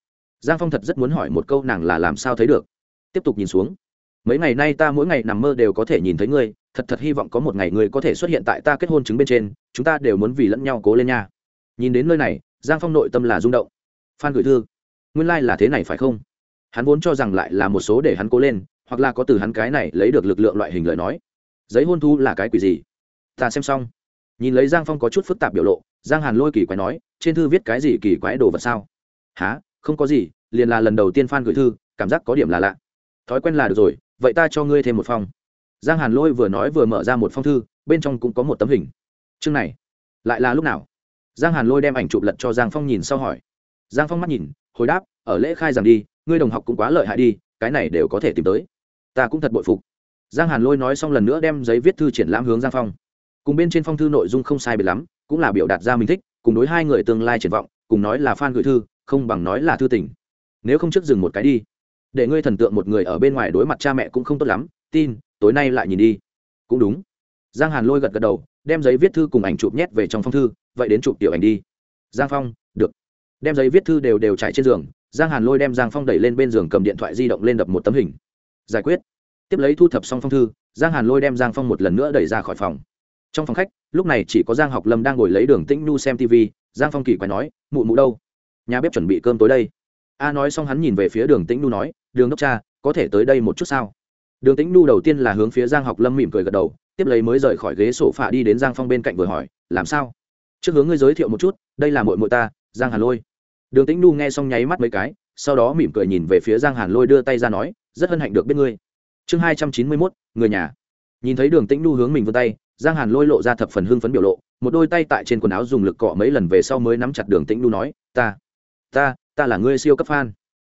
Giang phong thật rất muốn hỏi một câu nàng là làm sao thấy được. Tiếp tục nhìn xuống. Mấy ngày nay ta mỗi ngày nằm mơ đều có thể nhìn thấy ngươi, thật thật hy vọng có một ngày ngươi có thể xuất hiện tại ta kết hôn chứng bên trên, chúng ta đều muốn vì lẫn nhau cố lên nha. Nhìn đến nơi này, giang phong nội tâm là rung động. Phan gửi thư. Nguyên lai、like、là thế này phải không? Hắn vốn cho rằng lại là một số để hắn cố lên hoặc là có từ hắn cái này lấy được lực lượng loại hình lời nói. Giấy hôn thu là cái quỷ gì? Ta xem xong. Nhìn lấy giang phong có chút phức tạp biểu lộ, giang hàn lôi kỳ quái nói, trên thư viết cái gì kỳ quái đồ vật sao? Há không có gì, liền là lần đầu tiên phan gửi thư, cảm giác có điểm là lạ. Thói quen là được rồi, vậy ta cho ngươi thêm một phong. Giang hàn lôi vừa nói vừa mở ra một phong thư, bên trong cũng có một tấm hình. Chương này, lại là lúc nào? Giang hàn lôi đem ảnh chụp lật cho giang phong nhìn sau hỏi. Giang phong mắt nhìn, hồi đáp, ở lễ khai rằng đi, ngươi đồng học cũng quá lợi hại đi, cái này đều có thể tìm tới ta cũng thật bội phục. Giang hàn lôi nói xong lần nữa đem giấy viết thư triển lãm hướng giang phong. Cùng bên trên phong thư nội dung không sai biệt lắm, cũng là biểu đạt ra mình thích, cùng đối hai người tương lai triển vọng, cùng nói là fan gửi thư, không bằng nói là thư tình. Nếu không trước dừng một cái đi. Để ngươi thần tượng một người ở bên ngoài đối mặt cha mẹ cũng không tốt lắm, tin, tối nay lại nhìn đi. Cũng đúng. Giang hàn lôi gật gật đầu, đem giấy viết thư cùng ảnh chụp nhét về trong phong thư, vậy đến chụp tiểu ảnh đi. Giang phong, được. Đem giấy viết thư đều đều trải trên giường, giang hàn lôi đem giang phong đẩy lên bên giường cầm điện thoại di động lên đập một tấm hình giải quyết. Tiếp lấy thu thập xong phong thư, giang hàn lôi đem giang phong một lần nữa đẩy ra khỏi phòng. Trong phòng khách, lúc này chỉ có giang học lâm đang ngồi lấy đường tĩnh nhu xem tv giang phong kỳ quay nói, mụ mụ đâu? Nhà bếp chuẩn bị cơm tối đây. A nói xong hắn nhìn về phía đường tĩnh nhu nói, đường đốc cha, có thể tới đây một chút sao? Đường tĩnh nhu đầu tiên là hướng phía giang học lâm mỉm cười gật đầu, tiếp lấy mới rời khỏi ghế sổ phạ đi đến giang phong bên cạnh vừa hỏi, làm sao? Trước hướng ngươi giới thiệu một chút, đây là mội mội ta, giang hàn lôi. Đường tĩnh nhu nghe xong nháy mắt mấy cái, sau đó mỉm cười nhìn về phía giang hàn lôi đưa tay ra nói rất hân hạnh được biết ngươi. Chương hai trăm chín mươi mốt, người nhà. Nhìn thấy đường tĩnh nhu hướng mình vươn tay, giang hàn lôi lộ ra thập phần hưng phấn biểu lộ, một đôi tay tại trên quần áo dùng lực cọ mấy lần về sau mới nắm chặt đường tĩnh nhu nói, ta ta ta là ngươi siêu cấp fan.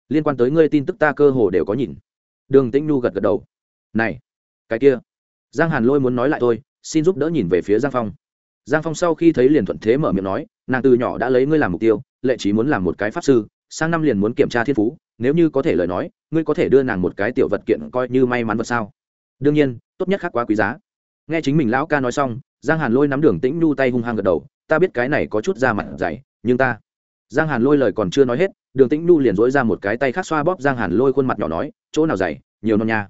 Liên quan tới ngươi tin tức ta cơ hồ đều có nhìn. Đường tĩnh nhu gật gật đầu. Này, cái kia. Giang hàn lôi muốn nói lại tôi xin giúp đỡ nhìn về phía giang phong. Giang phong sau khi thấy liền thuận thế mở miệng nói, nàng từ nhỏ đã lấy ngươi làm mục tiêu, lệ trí muốn làm một cái pháp sư, sang năm liền muốn kiểm tra thiên phú nếu như có thể lời nói, ngươi có thể đưa nàng một cái tiểu vật kiện coi như may mắn vật sao? Đương nhiên, tốt nhất khác quá quý giá. Nghe chính mình lão ca nói xong, giang hàn lôi nắm đường tĩnh nhu tay hung hăng gật đầu, ta biết cái này có chút da mặt dày, nhưng ta giang hàn lôi lời còn chưa nói hết, đường tĩnh nhu liền dỗi ra một cái tay khác xoa bóp giang hàn lôi khuôn mặt nhỏ nói, chỗ nào dày, nhiều non nha.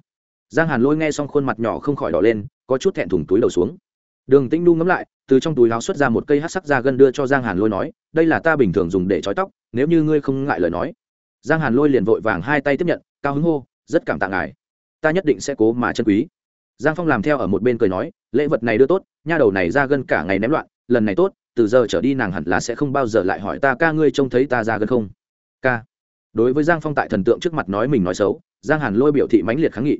Giang hàn lôi nghe xong khuôn mặt nhỏ không khỏi đỏ lên, có chút thẹn thùng túi đầu xuống. Đường tĩnh nhu ngấm lại, từ trong túi láo xuất ra một cây hát sắc da gân đưa cho giang hàn lôi nói, đây là ta bình thường dùng để trói tóc, nếu như ngươi không ngại lời nói giang hàn lôi liền vội vàng hai tay tiếp nhận, cao hứng hô, rất cảm tạ ngài. Ta nhất định sẽ cố mà chân quý. Giang phong làm theo ở một bên cười nói, lễ vật này đưa tốt, nha đầu này ra gân cả ngày ném loạn, lần này tốt, từ giờ trở đi nàng hẳn là sẽ không bao giờ lại hỏi ta ca ngươi trông thấy ta ra gân không? Ca. Đối với giang phong tại thần tượng trước mặt nói mình nói xấu, giang hàn lôi biểu thị mãnh liệt kháng nghị.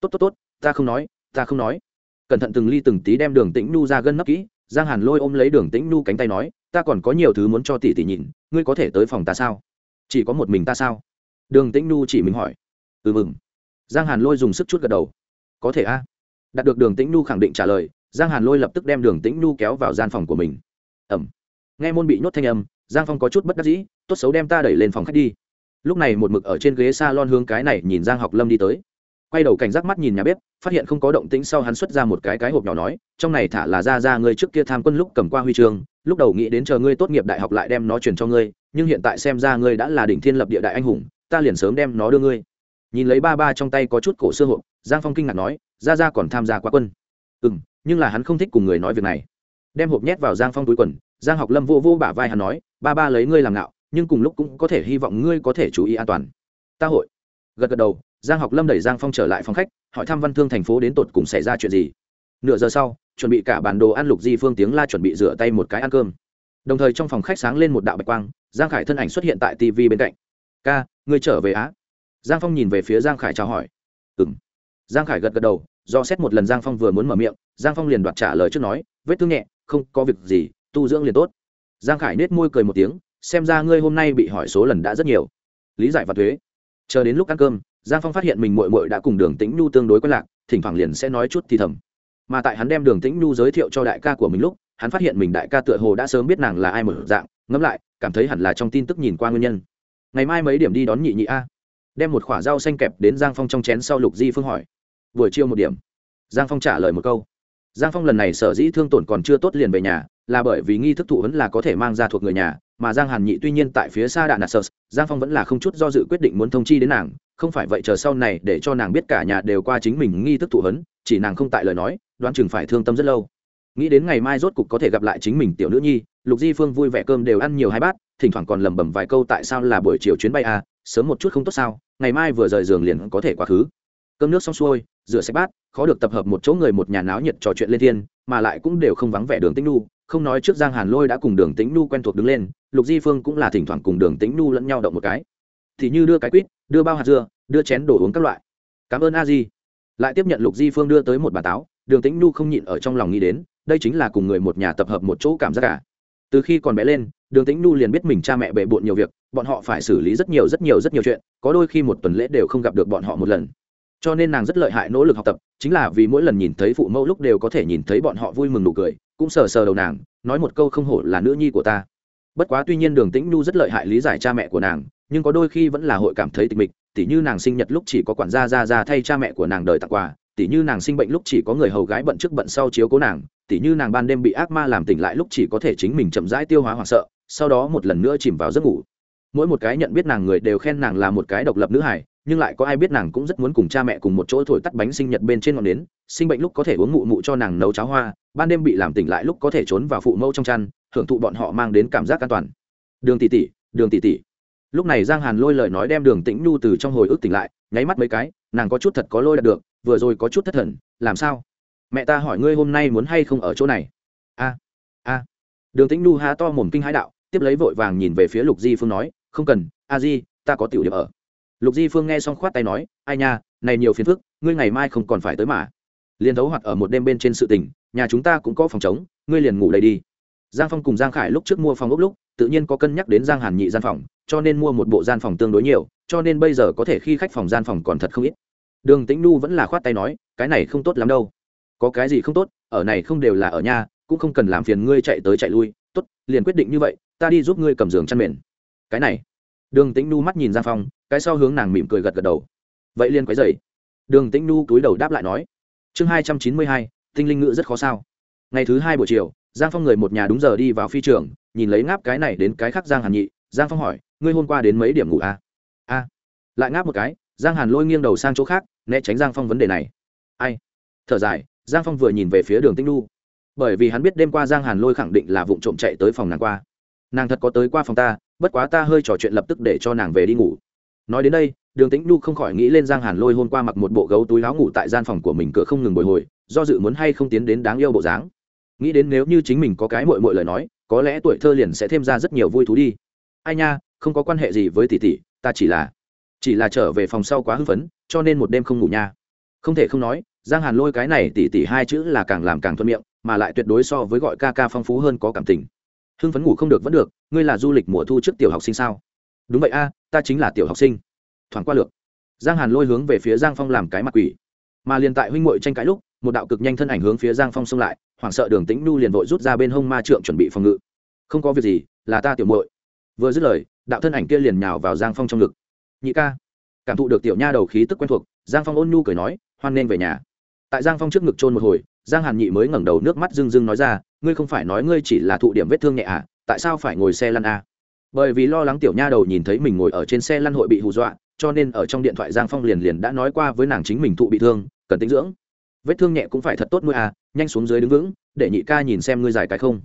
Tốt tốt tốt, ta không nói, ta không nói. Cẩn thận từng ly từng tí đem đường tĩnh nhu ra gân nấp kỹ, giang hàn lôi ôm lấy đường tĩnh nhu cánh tay nói, ta còn có nhiều thứ muốn cho tỷ tỷ nhìn, ngươi có thể tới phòng ta sao? Chỉ có một mình ta sao? Đường tĩnh nhu chỉ mình hỏi. Ừ mừng. Giang hàn lôi dùng sức chút gật đầu. Có thể a. À? Đạt được đường tĩnh nhu khẳng định trả lời, giang hàn lôi lập tức đem đường tĩnh nhu kéo vào gian phòng của mình. Ẩm nghe môn bị nhốt thanh âm, giang phong có chút bất đắc dĩ, tốt xấu đem ta đẩy lên phòng khách đi. Lúc này một mực ở trên ghế s a lon hướng cái này nhìn giang học lâm đi tới. Quay đầu cảnh giác mắt nhìn nhà bếp, phát hiện không có động tĩnh sau hắn xuất ra một cái cái hộp nhỏ nói, trong này thả là ra ra người trước kia tham quân lúc cầm qua huy chương lúc đầu nghĩ đến chờ ngươi tốt nghiệp đại học lại đem nó truyền cho ngươi, nhưng hiện tại xem ra ngươi đã là đỉnh thiên lập địa đại anh hùng, ta liền sớm đem nó đưa ngươi. Nhìn lấy ba ba trong tay có chút cổ xưa hộp, giang phong kinh ngạc nói, ra ra còn tham gia quá quân. Ừ m nhưng là hắn không thích cùng người nói việc này. Đem hộp nhét vào giang phong túi quần, giang học lâm vô vô bả vai hắn nói, ba ba lấy ngươi làm ngạo, nhưng cùng lúc cũng có thể hy vọng ngươi có thể chú ý an toàn. Ta hội. Gật gật đầu, giang học lâm đẩy giang phong trở lại phòng khách, hỏi thăm văn thương thành phố đến tột cùng xảy ra chuyện gì. Nửa giờ sau chuẩn bị cả bản đồ ăn lục di phương tiếng la chuẩn bị rửa tay một cái ăn cơm. Đồng thời trong phòng khách sáng lên một đạo bạch quang, giang khải thân ảnh xuất hiện tại tv bên cạnh. Ca, ngươi trở về á? Giang phong nhìn về phía giang khải chào hỏi. Ừ m giang khải gật gật đầu, do xét một lần giang phong vừa muốn mở miệng, giang phong liền đoạt trả lời trước nói, vết thương nhẹ, không có việc gì, tu dưỡng liền tốt. Giang khải nết môi cười một tiếng, xem ra ngươi hôm nay bị hỏi số lần đã rất nhiều. Lý giải và thuế. Chờ đến lúc ăn cơm, giang phong phát hiện mình mội mội đã cùng đường tĩnh nhu tương đối quen lạc, thỉnh thoảng liền sẽ nói chút thì thầm mà tại hắn đem đường tĩnh nhu giới thiệu cho đại ca của mình lúc, hắn phát hiện mình đại ca tựa hồ đã sớm biết nàng là ai mở dạng, ngẫm lại, cảm thấy hẳn là trong tin tức nhìn qua nguyên nhân. Ngày mai mấy điểm đi đón nhị nhị a? Đem một khoả rau xanh kẹp đến giang phong trong chén sau lục di phương hỏi. Buổi chiều một điểm. Giang phong trả lời một câu. Giang phong lần này sở dĩ thương tổn còn chưa tốt liền về nhà, là bởi vì nghi thức thụ vấn là có thể mang ra thuộc người nhà mà giang hàn nhị tuy nhiên tại phía xa đạn nassus giang phong vẫn là không chút do dự quyết định muốn thông chi đến nàng, không phải vậy chờ sau này để cho nàng biết cả nhà đều qua chính mình nghi thức thụ hấn, chỉ nàng không tại lời nói, đoán chừng phải thương tâm rất lâu. Nghĩ đến ngày mai rốt cục có thể gặp lại chính mình tiểu nữ nhi, lục di phương vui vẻ cơm đều ăn nhiều hai bát, thỉnh thoảng còn lẩm bẩm vài câu tại sao là buổi chiều chuyến bay à sớm một chút không tốt sao, ngày mai vừa rời giường liền có thể quá khứ. Cơm nước xong xuôi, rửa sạch bát, khó được tập hợp một chỗ người một nhà náo nhiệt trò chuyện lên thiên, mà lại cũng đều không vắng vẻ đường tinh nu không nói trước giang hàn lôi đã cùng đường tĩnh nu quen thuộc đứng lên, lục di phương cũng là thỉnh thoảng cùng đường tĩnh nu lẫn nhau động một cái. Thì như đưa cái quýt, đưa bao hạt dưa, đưa chén đồ uống các loại. Cảm ơn a di. Lại tiếp nhận lục di phương đưa tới một bà táo, đường tĩnh nu không nhịn ở trong lòng nghĩ đến, đây chính là cùng người một nhà tập hợp một chỗ cảm giác cả từ khi còn bé lên, đường tĩnh nu liền biết mình cha mẹ bề bộn nhiều việc, bọn họ phải xử lý rất nhiều rất nhiều rất nhiều chuyện, có đôi khi một tuần lễ đều không gặp được bọn họ một lần cho nên nàng rất lợi hại nỗ lực học tập, chính là vì mỗi lần nhìn thấy phụ mẫu lúc đều có thể nhìn thấy bọn họ vui mừng nụ cười, cũng sờ sờ đầu nàng, nói một câu không hổ là nữ nhi của ta. Bất quá tuy nhiên đường tĩnh nhu rất lợi hại lý giải cha mẹ của nàng, nhưng có đôi khi vẫn là hội cảm thấy tịch mịch, tỉ như nàng sinh nhật lúc chỉ có quản gia ra ra thay cha mẹ của nàng đời tặng quà, tỉ như nàng sinh bệnh lúc chỉ có người hầu gái bận trước bận sau chiếu cố nàng, tỉ như nàng ban đêm bị ác ma làm tỉnh lại lúc chỉ có thể chính mình chậm rãi tiêu hóa hoảng sợ, sau đó một lần nữa chìm vào giấc ngủ. Mỗi một cái nhận biết nàng người đều khen nàng là một cái độc lập nữ hải nhưng lại có ai biết nàng cũng rất muốn cùng cha mẹ cùng một chỗ thổi tắt bánh sinh nhật bên trên ngọn nến, sinh bệnh lúc có thể uống mụ mụ cho nàng nấu cháo hoa, ban đêm bị làm tỉnh lại lúc có thể trốn vào phụ mẫu trong chăn, hưởng thụ bọn họ mang đến cảm giác an toàn. Đường tỷ tỷ, đường tỷ tỷ. Lúc này giang hàn lôi lời nói đem đường tĩnh nhu từ trong hồi ức tỉnh lại, nháy mắt mấy cái, nàng có chút thật có lôi đạt được, vừa rồi có chút thất thần, làm sao? Mẹ ta hỏi ngươi hôm nay muốn hay không ở chỗ này? A a. Đường tĩnh nhu há to mồm kinh hãi đạo, tiếp lấy vội vàng nhìn về phía lục di phương nói, không cần, a di, ta có tiểu điểm ở lục di phương nghe xong khoát tay nói, ai nha, này nhiều phiền phức, ngươi ngày mai không còn phải tới mà. Liền thấu hoặc ở một đêm bên trên sự tình, nhà chúng ta cũng có phòng chống ngươi liền ngủ đây đi. Giang phong cùng giang khải lúc trước mua phòng ốc lúc, tự nhiên có cân nhắc đến giang hàn nhị gian phòng, cho nên mua một bộ gian phòng tương đối nhiều, cho nên bây giờ có thể khi khách phòng gian phòng còn thật không ít. Đường tĩnh nu vẫn là khoát tay nói, cái này không tốt lắm đâu. Có cái gì không tốt, ở này không đều là ở nhà, cũng không cần làm phiền ngươi chạy tới chạy lui. Tốt, liền quyết định như vậy, ta đi giúp ngươi cầm giường chăn mền. Cái này. Đường tĩnh nu mắt nhìn giang phong cái sau hướng nàng mỉm cười gật gật đầu. Vậy liền quấy dậy đường tĩnh nu túi đầu đáp lại nói, chương hai trăm chín mươi hai, tinh linh ngữ rất khó sao? Ngày thứ hai buổi chiều, giang phong người một nhà đúng giờ đi vào phi trường, nhìn lấy ngáp cái này đến cái khác giang hàn nhị, giang phong hỏi, ngươi hôm qua đến mấy điểm ngủ à? a. Lại ngáp một cái, giang hàn lôi nghiêng đầu sang chỗ khác, né tránh giang phong vấn đề này. Ai? Thở dài, giang phong vừa nhìn về phía đường tĩnh lu bởi vì hắn biết đêm qua giang hàn lôi khẳng định là vụ trộm chạy tới phòng nàng qua. Nàng thật có tới qua phòng ta, bất quá ta hơi trò chuyện lập tức để cho nàng về đi ngủ nói đến đây, đường tĩnh nhu không khỏi nghĩ lên giang hàn lôi hôm qua mặc một bộ gấu túi láo ngủ tại gian phòng của mình cửa không ngừng bồi hồi, do dự muốn hay không tiến đến đáng yêu bộ dáng. Nghĩ đến nếu như chính mình có cái mội mội lời nói, có lẽ tuổi thơ liền sẽ thêm ra rất nhiều vui thú đi. Ai nha, không có quan hệ gì với tỷ tỷ, ta chỉ là chỉ là trở về phòng sau quá hưng phấn, cho nên một đêm không ngủ nha. Không thể không nói, giang hàn lôi cái này tỷ tỷ hai chữ là càng làm càng thuận miệng, mà lại tuyệt đối so với gọi ca ca phong phú hơn có cảm tình. Hưng phấn ngủ không được vẫn được, ngươi là du lịch mùa thu trước tiểu học sinh sao? Đúng vậy a, ta chính là tiểu học sinh. Thoảng qua lược. Giang hàn lôi hướng về phía giang phong làm cái mặt quỷ. Mà liền tại huynh muội tranh cãi lúc, một đạo cực nhanh thân ảnh hướng phía giang phong xông lại, hoảng sợ đường tĩnh nu liền vội rút ra bên hông ma trượng chuẩn bị phòng ngự. Không có việc gì, là ta tiểu muội. Vừa dứt lời, đạo thân ảnh kia liền nhào vào giang phong trong ngực. Nhị ca. Cảm thụ được tiểu nha đầu khí tức quen thuộc, giang phong ôn nhu cười nói, hoan nên về nhà. Tại giang phong trước ngực trôn một hồi, giang hàn nhị mới ngẩng đầu nước mắt rưng rưng nói ra, ngươi không phải nói ngươi chỉ là thụ điểm vết thương nhẹ à tại sao phải ngồi xe lăn à? Bởi vì lo lắng tiểu nha đầu nhìn thấy mình ngồi ở trên xe lăn hội bị hù dọa, cho nên ở trong điện thoại giang phong liền liền đã nói qua với nàng chính mình thụ bị thương, cần tinh dưỡng. Vết thương nhẹ cũng phải thật tốt nuôi à nhanh xuống dưới đứng vững, để nhị ca nhìn xem ngươi dài cái không.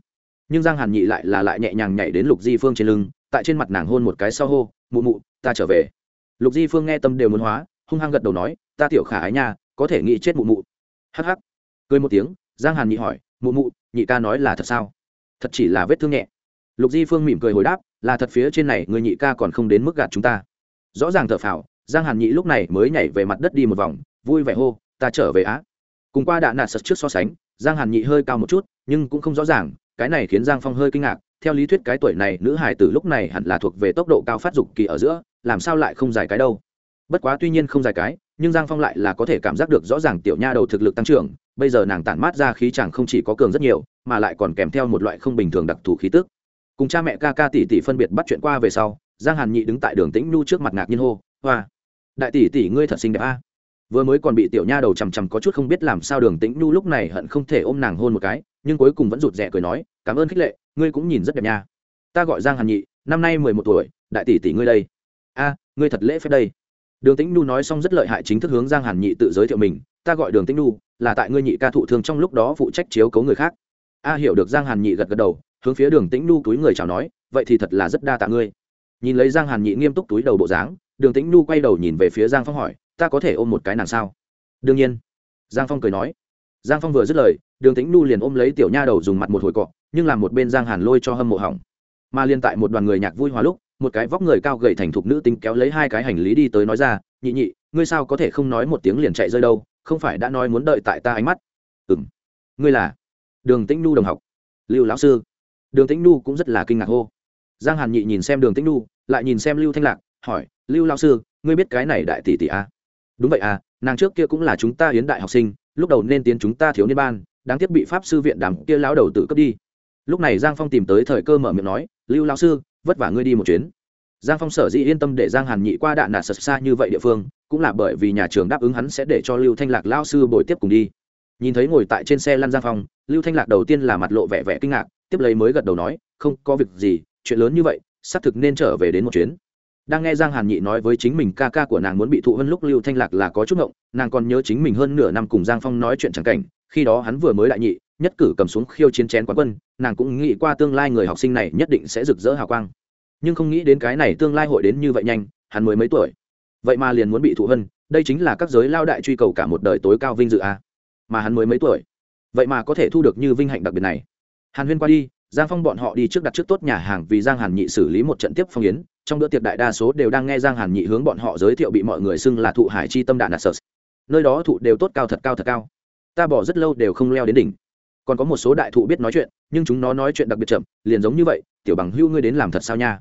Nhưng giang hàn nhị lại là lại nhẹ nhàng nhảy đến lục di phương trên lưng, tại trên mặt nàng hôn một cái sau hô, mụ mụ, ta trở về. Lục di phương nghe tâm đều muốn hóa, hung hăng gật đầu nói, ta tiểu khả ái nha, có thể nghĩ chết mụ mụ. Hắc hắc. Cười một tiếng, giang hàn nhị hỏi, mụ mụ, nhị ca nói là thật sao? Thật chỉ là vết thương nhẹ. Lục di phương mỉm cười hồi đáp là thật phía trên này người nhị ca còn không đến mức gạt chúng ta. Rõ ràng thở phào, giang hàn nhị lúc này mới nhảy về mặt đất đi một vòng, vui vẻ hô, ta trở về á. Cùng qua đạn nạt sật trước so sánh, giang hàn nhị hơi cao một chút, nhưng cũng không rõ ràng, cái này khiến giang phong hơi kinh ngạc, theo lý thuyết cái tuổi này nữ hải tử lúc này hẳn là thuộc về tốc độ cao phát dục kỳ ở giữa, làm sao lại không dài cái đâu? Bất quá tuy nhiên không dài cái, nhưng giang phong lại là có thể cảm giác được rõ ràng tiểu nha đầu thực lực tăng trưởng, bây giờ nàng tản mát ra khí chẳng không chỉ có cường rất nhiều, mà lại còn kèm theo một loại không bình thường đặc thù khí tức cùng cha mẹ ca ca tỷ tỷ phân biệt bắt chuyện qua về sau, giang hàn nhị đứng tại đường tĩnh nhu trước mặt ngạc nhiên hô, hoa, đại tỷ tỷ ngươi thật xinh đẹp a. Vừa mới còn bị tiểu nha đầu chằm chằm có chút không biết làm sao đường tĩnh nhu lúc này hận không thể ôm nàng hôn một cái, nhưng cuối cùng vẫn rụt rè cười nói, cảm ơn khích lệ, ngươi cũng nhìn rất đẹp nha. Ta gọi giang hàn nhị, năm nay mười một tuổi, đại tỷ tỷ ngươi đây. A, ngươi thật lễ phép đây. Đường tĩnh nhu nói xong rất lợi hại chính thức hướng giang hàn nhị tự giới thiệu mình, ta gọi đường tĩnh nhu, là tại ngươi nhị ca thụ thương trong lúc đó phụ trách chiếu cấu người khác. A hiểu được giang hàn nhị gật gật đầu hướng phía đường tĩnh Nu túi người chào nói, vậy thì thật là rất đa tạ ngươi. Nhìn lấy giang hàn nhị nghiêm túc túi đầu bộ dáng, đường tĩnh Nu quay đầu nhìn về phía giang phong hỏi, ta có thể ôm một cái nàng sao? Đương nhiên. Giang phong cười nói. Giang phong vừa dứt lời, đường tĩnh Nu liền ôm lấy tiểu nha đầu dùng mặt một hồi cọ, nhưng làm một bên giang hàn lôi cho hâm mộ hỏng. Mà liên tại một đoàn người nhạc vui hòa lúc, một cái vóc người cao gầy thành thục nữ tính kéo lấy hai cái hành lý đi tới nói ra, nhị nhị, ngươi sao có thể không nói một tiếng liền chạy rơi đâu, không phải đã nói muốn đợi tại ta ánh mắt? Ừ ngươi là? Đường tĩnh Nu đồng học. Lưu lão sư đường tĩnh Nu cũng rất là kinh ngạc hô. Giang hàn nhị nhìn xem đường tĩnh Nu, lại nhìn xem lưu thanh lạc hỏi lưu lão sư ngươi biết cái này đại tỷ tỷ à? đúng vậy à nàng trước kia cũng là chúng ta hiến đại học sinh lúc đầu nên tiến chúng ta thiếu niên ban đáng tiếc bị pháp sư viện đàm kia lão đầu tự cấp đi. Lúc này giang phong tìm tới thời cơ mở miệng nói lưu lão sư vất vả ngươi đi một chuyến. Giang phong sở dĩ yên tâm để giang hàn nhị qua đạn nạt sật xa như vậy địa phương cũng là bởi vì nhà trường đáp ứng hắn sẽ để cho lưu thanh lạc lao sư bồi tiếp cùng đi. Nhìn thấy ngồi tại trên xe lăn giang phong lưu thanh lạc đầu tiên là mặt lộ vẻ vẻ kinh ngạc tiếp lấy mới gật đầu nói, không, có việc gì, chuyện lớn như vậy, xác thực nên trở về đến một chuyến. Đang nghe giang hàn nhị nói với chính mình ca ca của nàng muốn bị thụ hơn lúc lưu thanh lạc là có chút ngộng, nàng còn nhớ chính mình hơn nửa năm cùng giang phong nói chuyện chẳng cảnh, khi đó hắn vừa mới đại nhị, nhất cử cầm xuống khiêu chiến chén quán quân, nàng cũng nghĩ qua tương lai người học sinh này nhất định sẽ rực rỡ hào quang. Nhưng không nghĩ đến cái này tương lai hội đến như vậy nhanh, hắn mới mấy tuổi. Vậy mà liền muốn bị thụ hân, đây chính là các giới lao đại truy cầu cả một đời tối cao vinh dự a. Mà hắn mới mấy tuổi. Vậy mà có thể thu được như vinh hạnh đặc biệt này hàn huyên qua đi, giang phong bọn họ đi trước đặt trước tốt nhà hàng vì giang hàn nhị xử lý một trận tiếp phong yến. Trong bữa tiệc đại đa số đều đang nghe giang hàn nhị hướng bọn họ giới thiệu bị mọi người xưng là thụ hải chi tâm đạn nạt sơ nơi đó thụ đều tốt cao thật cao thật cao. Ta bỏ rất lâu đều không leo đến đỉnh. Còn có một số đại thụ biết nói chuyện, nhưng chúng nó nói chuyện đặc biệt chậm, liền giống như vậy, tiểu bằng hưu ngươi đến làm thật sao nha?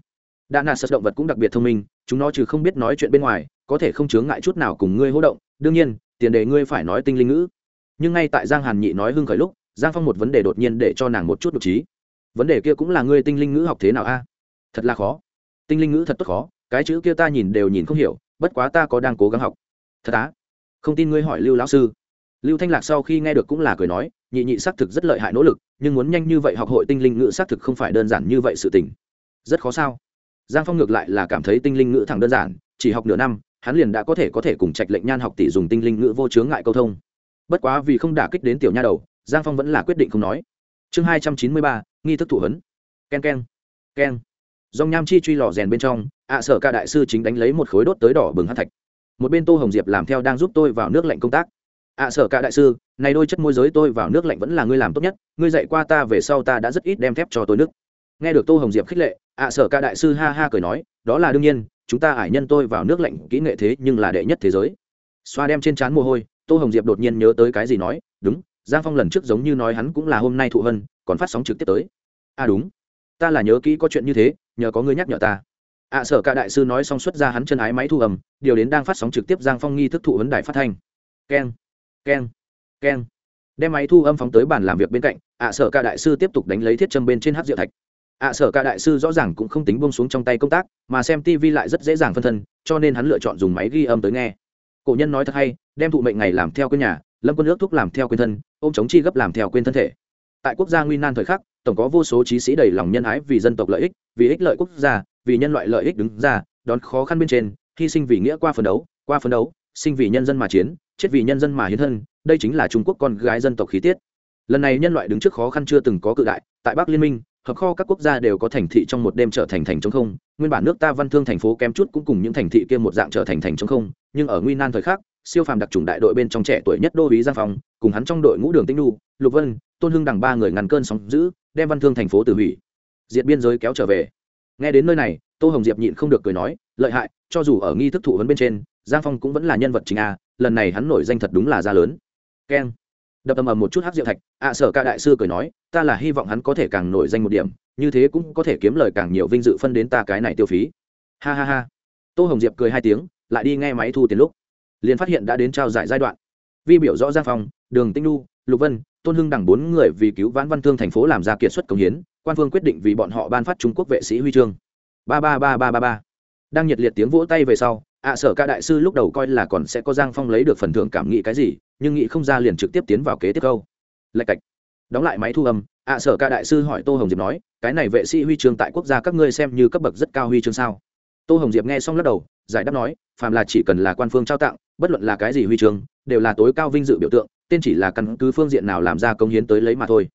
Đạn nạt sơ động vật cũng đặc biệt thông minh, chúng nó trừ không biết nói chuyện bên ngoài, có thể không chướng ngại chút nào cùng ngươi hỗ động. Đương nhiên, tiền đề ngươi phải nói tinh linh ngữ. Nhưng ngay tại giang hàn nhị nói hưng khởi lúc giang phong một vấn đề đột nhiên để cho nàng một chút đ trí. Vấn đề kia cũng là ngươi tinh linh ngữ học thế nào a? Thật là khó. Tinh linh ngữ thật tốt khó, cái chữ kia ta nhìn đều nhìn không hiểu, bất quá ta có đang cố gắng học. Thật á? Không tin ngươi hỏi lưu lão sư. Lưu thanh lạc sau khi nghe được cũng là cười nói, nhị nhị xác thực rất lợi hại nỗ lực, nhưng muốn nhanh như vậy học hội tinh linh ngữ xác thực không phải đơn giản như vậy sự tình. Rất khó sao? Giang phong ngược lại là cảm thấy tinh linh ngữ thẳng đơn giản, chỉ học nửa năm, hắn liền đã có thể có thể cùng trạch lệnh nhan học tỷ dùng tinh linh ngữ vô chướng ngại câu thông. Bất quá vì không đả kích đến tiểu nha đầu giang phong vẫn là quyết định không nói. Chương hai trăm chín mươi ba, nghi thức thủ hấn k e n k e n k e n dòng nham chi truy lò rèn bên trong, ạ sở ca đại sư chính đánh lấy một khối đốt tới đỏ bừng hát thạch. Một bên tô hồng diệp làm theo đang giúp tôi vào nước lạnh công tác. Ạ sở ca đại sư, này đôi chất môi giới tôi vào nước lạnh vẫn là ngươi làm tốt nhất, ngươi dạy qua ta về sau ta đã rất ít đem thép cho tôi nước. Nghe được tô hồng diệp khích lệ, ạ sở ca đại sư ha ha cười nói, đó là đương nhiên, chúng ta ải nhân tôi vào nước lạnh kỹ nghệ thế nhưng là đệ nhất thế giới. Xoa đem trên trán mồ hôi, tô hồng diệp đột nhiên nhớ tới cái gì nói, đúng giang phong lần trước giống như nói hắn cũng là hôm nay thụ hân còn phát sóng trực tiếp tới. À đúng ta là nhớ kỹ có chuyện như thế nhờ có ngươi nhắc nhở ta. Ạ à, sở cả đại sư nói xong xuất ra hắn chân ái máy thu ầm điều đến đang phát sóng trực tiếp giang phong nghi thức thụ vấn đài phát thanh. Keng keng keng. Đem máy thu âm phóng tới bàn làm việc bên cạnh ạ à, sở ca đại sư tiếp tục đánh lấy thiết châm bên trên hát diệu thạch. Ạ à, sở ca đại sư rõ ràng cũng không tính bông xuống trong tay công tác mà xem tv lại rất dễ dàng phân thân cho nên hắn lựa chọn dùng máy ghi âm tới nghe. Cổ nhân nói thật hay đem thụ mệnh ngày làm theo quên nhà lâm quân ước thúc làm theo quên thân ô m chống chi gấp làm theo quên thân thể. Tại quốc gia nguy nan thời khắc, tổng có vô số trí sĩ đầy lòng nhân ái vì dân tộc lợi ích, vì ích lợi quốc gia, vì nhân loại lợi ích đứng ra, đón khó khăn bên trên, hy sinh vì nghĩa qua phấn đấu, qua phấn đấu, sinh vì nhân dân mà chiến, chết vì nhân dân mà hiến thân, đây chính là trung quốc con gái dân tộc khí tiết. Lần này nhân loại đứng trước khó khăn chưa từng có cự đại, tại bắc liên minh, hợp kho các quốc gia đều có thành thị trong một đêm trở thành thành chống không, nguyên bản nước ta văn thương thành phố kém chút cũng cùng những thành thị kia một dạng trở thành thành chống không, nhưng ở nguy nan thời khắc siêu phàm đặc trùng đại đội bên trong trẻ tuổi nhất đô úy giang phong, cùng hắn trong đội ngũ đường tinh đu lục vân, tôn hưng đằng ba người ngăn cơn sóng giữ đem văn thương thành phố từ hủy. Diệt biên giới kéo trở về. Nghe đến nơi này, tô hồng diệp nhịn không được cười nói, lợi hại, cho dù ở nghi thức thụ vấn bên trên, giang phong cũng vẫn là nhân vật chính a, lần này hắn nổi danh thật đúng là ra lớn. Keng. Đập ầm ầm một chút hát diệu thạch, ạ sở ca đại sư cười nói, ta là hy vọng hắn có thể càng nổi danh một điểm, như thế cũng có thể kiếm lời càng nhiều vinh dự phân đến ta cái này tiêu phí. Ha ha ha. Tô hồng diệp cười hai tiếng, lại đi nghe máy thu tiền lúc liền phát hiện đã đến trao giải giai đoạn. Vi biểu rõ giang phong, đường tinh lu lục vân, tôn hưng đẳng bốn người vì cứu vãn văn thương thành phố làm ra kiệt xuất công hiến, quan phương quyết định vì bọn họ ban phát trung quốc vệ sĩ huy chương. Ba ba ba ba ba ba. Đang nhiệt liệt tiếng vỗ tay về sau, ạ sở ca đại sư lúc đầu coi là còn sẽ có giang phong lấy được phần thưởng cảm nghĩ cái gì, nhưng nghĩ không ra liền trực tiếp tiến vào kế tiếp câu. Lạch cạch. Đóng lại máy thu âm, ạ sở ca đại sư hỏi tô hồng diệp nói, cái này vệ sĩ huy chương tại quốc gia các ngươi xem như cấp bậc rất cao huy chương sao? Tô hồng diệp nghe xong lắc đầu, giải đáp nói phàm là chỉ cần là quan phương trao tặng bất luận là cái gì huy chương, đều là tối cao vinh dự biểu tượng, tên chỉ là căn cứ phương diện nào làm ra công hiến tới lấy mà thôi.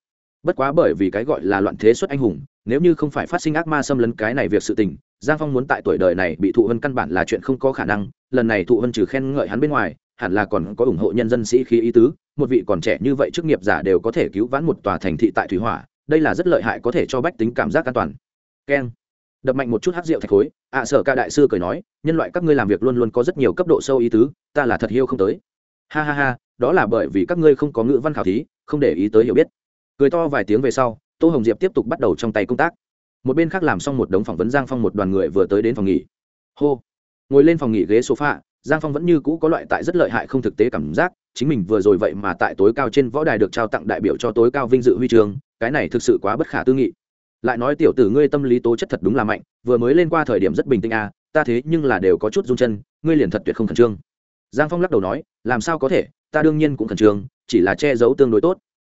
Bất quá bởi vì cái gọi là loạn thế xuất anh hùng, nếu như không phải phát sinh ác ma xâm lấn cái này việc sự tình, giang phong muốn tại tuổi đời này bị thụ hân căn bản là chuyện không có khả năng, lần này thụ hân trừ khen ngợi hắn bên ngoài, hẳn là còn có ủng hộ nhân dân sĩ khí ý tứ, một vị còn trẻ như vậy chức nghiệp giả đều có thể cứu vãn một tòa thành thị tại thủy hỏa, đây là rất lợi hại có thể cho bách tính cảm giác an toàn. Keng đập mạnh một chút hát rượu thạch khối, ạ sở ca đại sư cười nói, nhân loại các ngươi làm việc luôn luôn có rất nhiều cấp độ sâu ý tứ, ta là thật hiêu không tới. Ha ha ha, đó là bởi vì các ngươi không có ngữ văn khảo thí, không để ý tới hiểu biết. Cười to vài tiếng về sau, tô hồng diệp tiếp tục bắt đầu trong tay công tác. Một bên khác làm xong một đống phỏng vấn giang phong một đoàn người vừa tới đến phòng nghỉ. Hô! Ngồi lên phòng nghỉ ghế sofa, giang phong vẫn như cũ có loại tại rất lợi hại không thực tế cảm giác, chính mình vừa rồi vậy mà tại tối cao trên võ đài được trao tặng đại biểu cho tối cao vinh dự huy trường cái này thực sự quá bất khả tư nghị lại nói tiểu tử ngươi tâm lý tố chất thật đúng là mạnh, vừa mới lên qua thời điểm rất bình tĩnh à ta thế nhưng là đều có chút rung chân, ngươi liền thật tuyệt không khẩn trương. Giang phong lắc đầu nói, làm sao có thể, ta đương nhiên cũng khẩn trương, chỉ là che giấu tương đối tốt.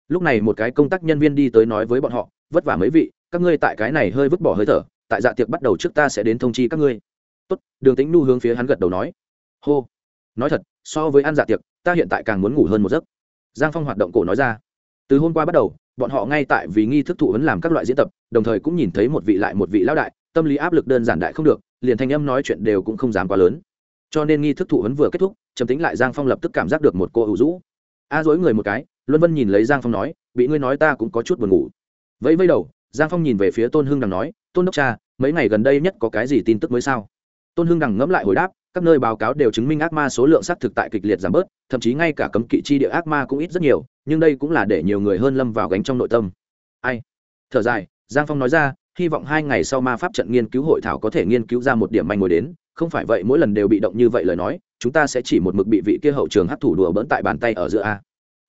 Lúc này một cái công tác nhân viên đi tới nói với bọn họ, vất vả mấy vị, các ngươi tại cái này hơi vứt bỏ hơi thở, tại dạ tiệc bắt đầu trước ta sẽ đến thông chi các ngươi. Tốt, đường tính nu hướng phía hắn gật đầu nói. Hô. Nói thật, so với ăn dạ tiệc, ta hiện tại càng muốn ngủ hơn một giấc. Giang phong hoạt động cổ nói ra. Từ hôm qua bắt đầu bọn họ ngay tại vì nghi thức thụ vấn làm các loại diễn tập, đồng thời cũng nhìn thấy một vị lại một vị lão đại, tâm lý áp lực đơn giản đại không được, liền thanh âm nói chuyện đều cũng không dám quá lớn. Cho nên nghi thức thụ vấn vừa kết thúc, trầm tính lại giang phong lập tức cảm giác được một cô ủ rũ. A dối người một cái, luân vân nhìn lấy giang phong nói, bị ngươi nói ta cũng có chút buồn ngủ. Vẫy vẫy đầu, giang phong nhìn về phía tôn hưng đằng nói, tôn đốc cha, mấy ngày gần đây nhất có cái gì tin tức mới sao? Tôn hưng đằng ngẫm lại hồi đáp các nơi báo cáo đều chứng minh ác ma số lượng xác thực tại kịch liệt giảm bớt, thậm chí ngay cả cấm kỵ chi địa ác ma cũng ít rất nhiều, nhưng đây cũng là để nhiều người hơn lâm vào gánh trong nội tâm. Ai? Thở dài, giang phong nói ra, hy vọng hai ngày sau ma pháp trận nghiên cứu hội thảo có thể nghiên cứu ra một điểm manh mối đến, không phải vậy mỗi lần đều bị động như vậy lời nói, chúng ta sẽ chỉ một mực bị vị kia hậu trường hấp thủ đùa bỡn tại bàn tay ở giữa a.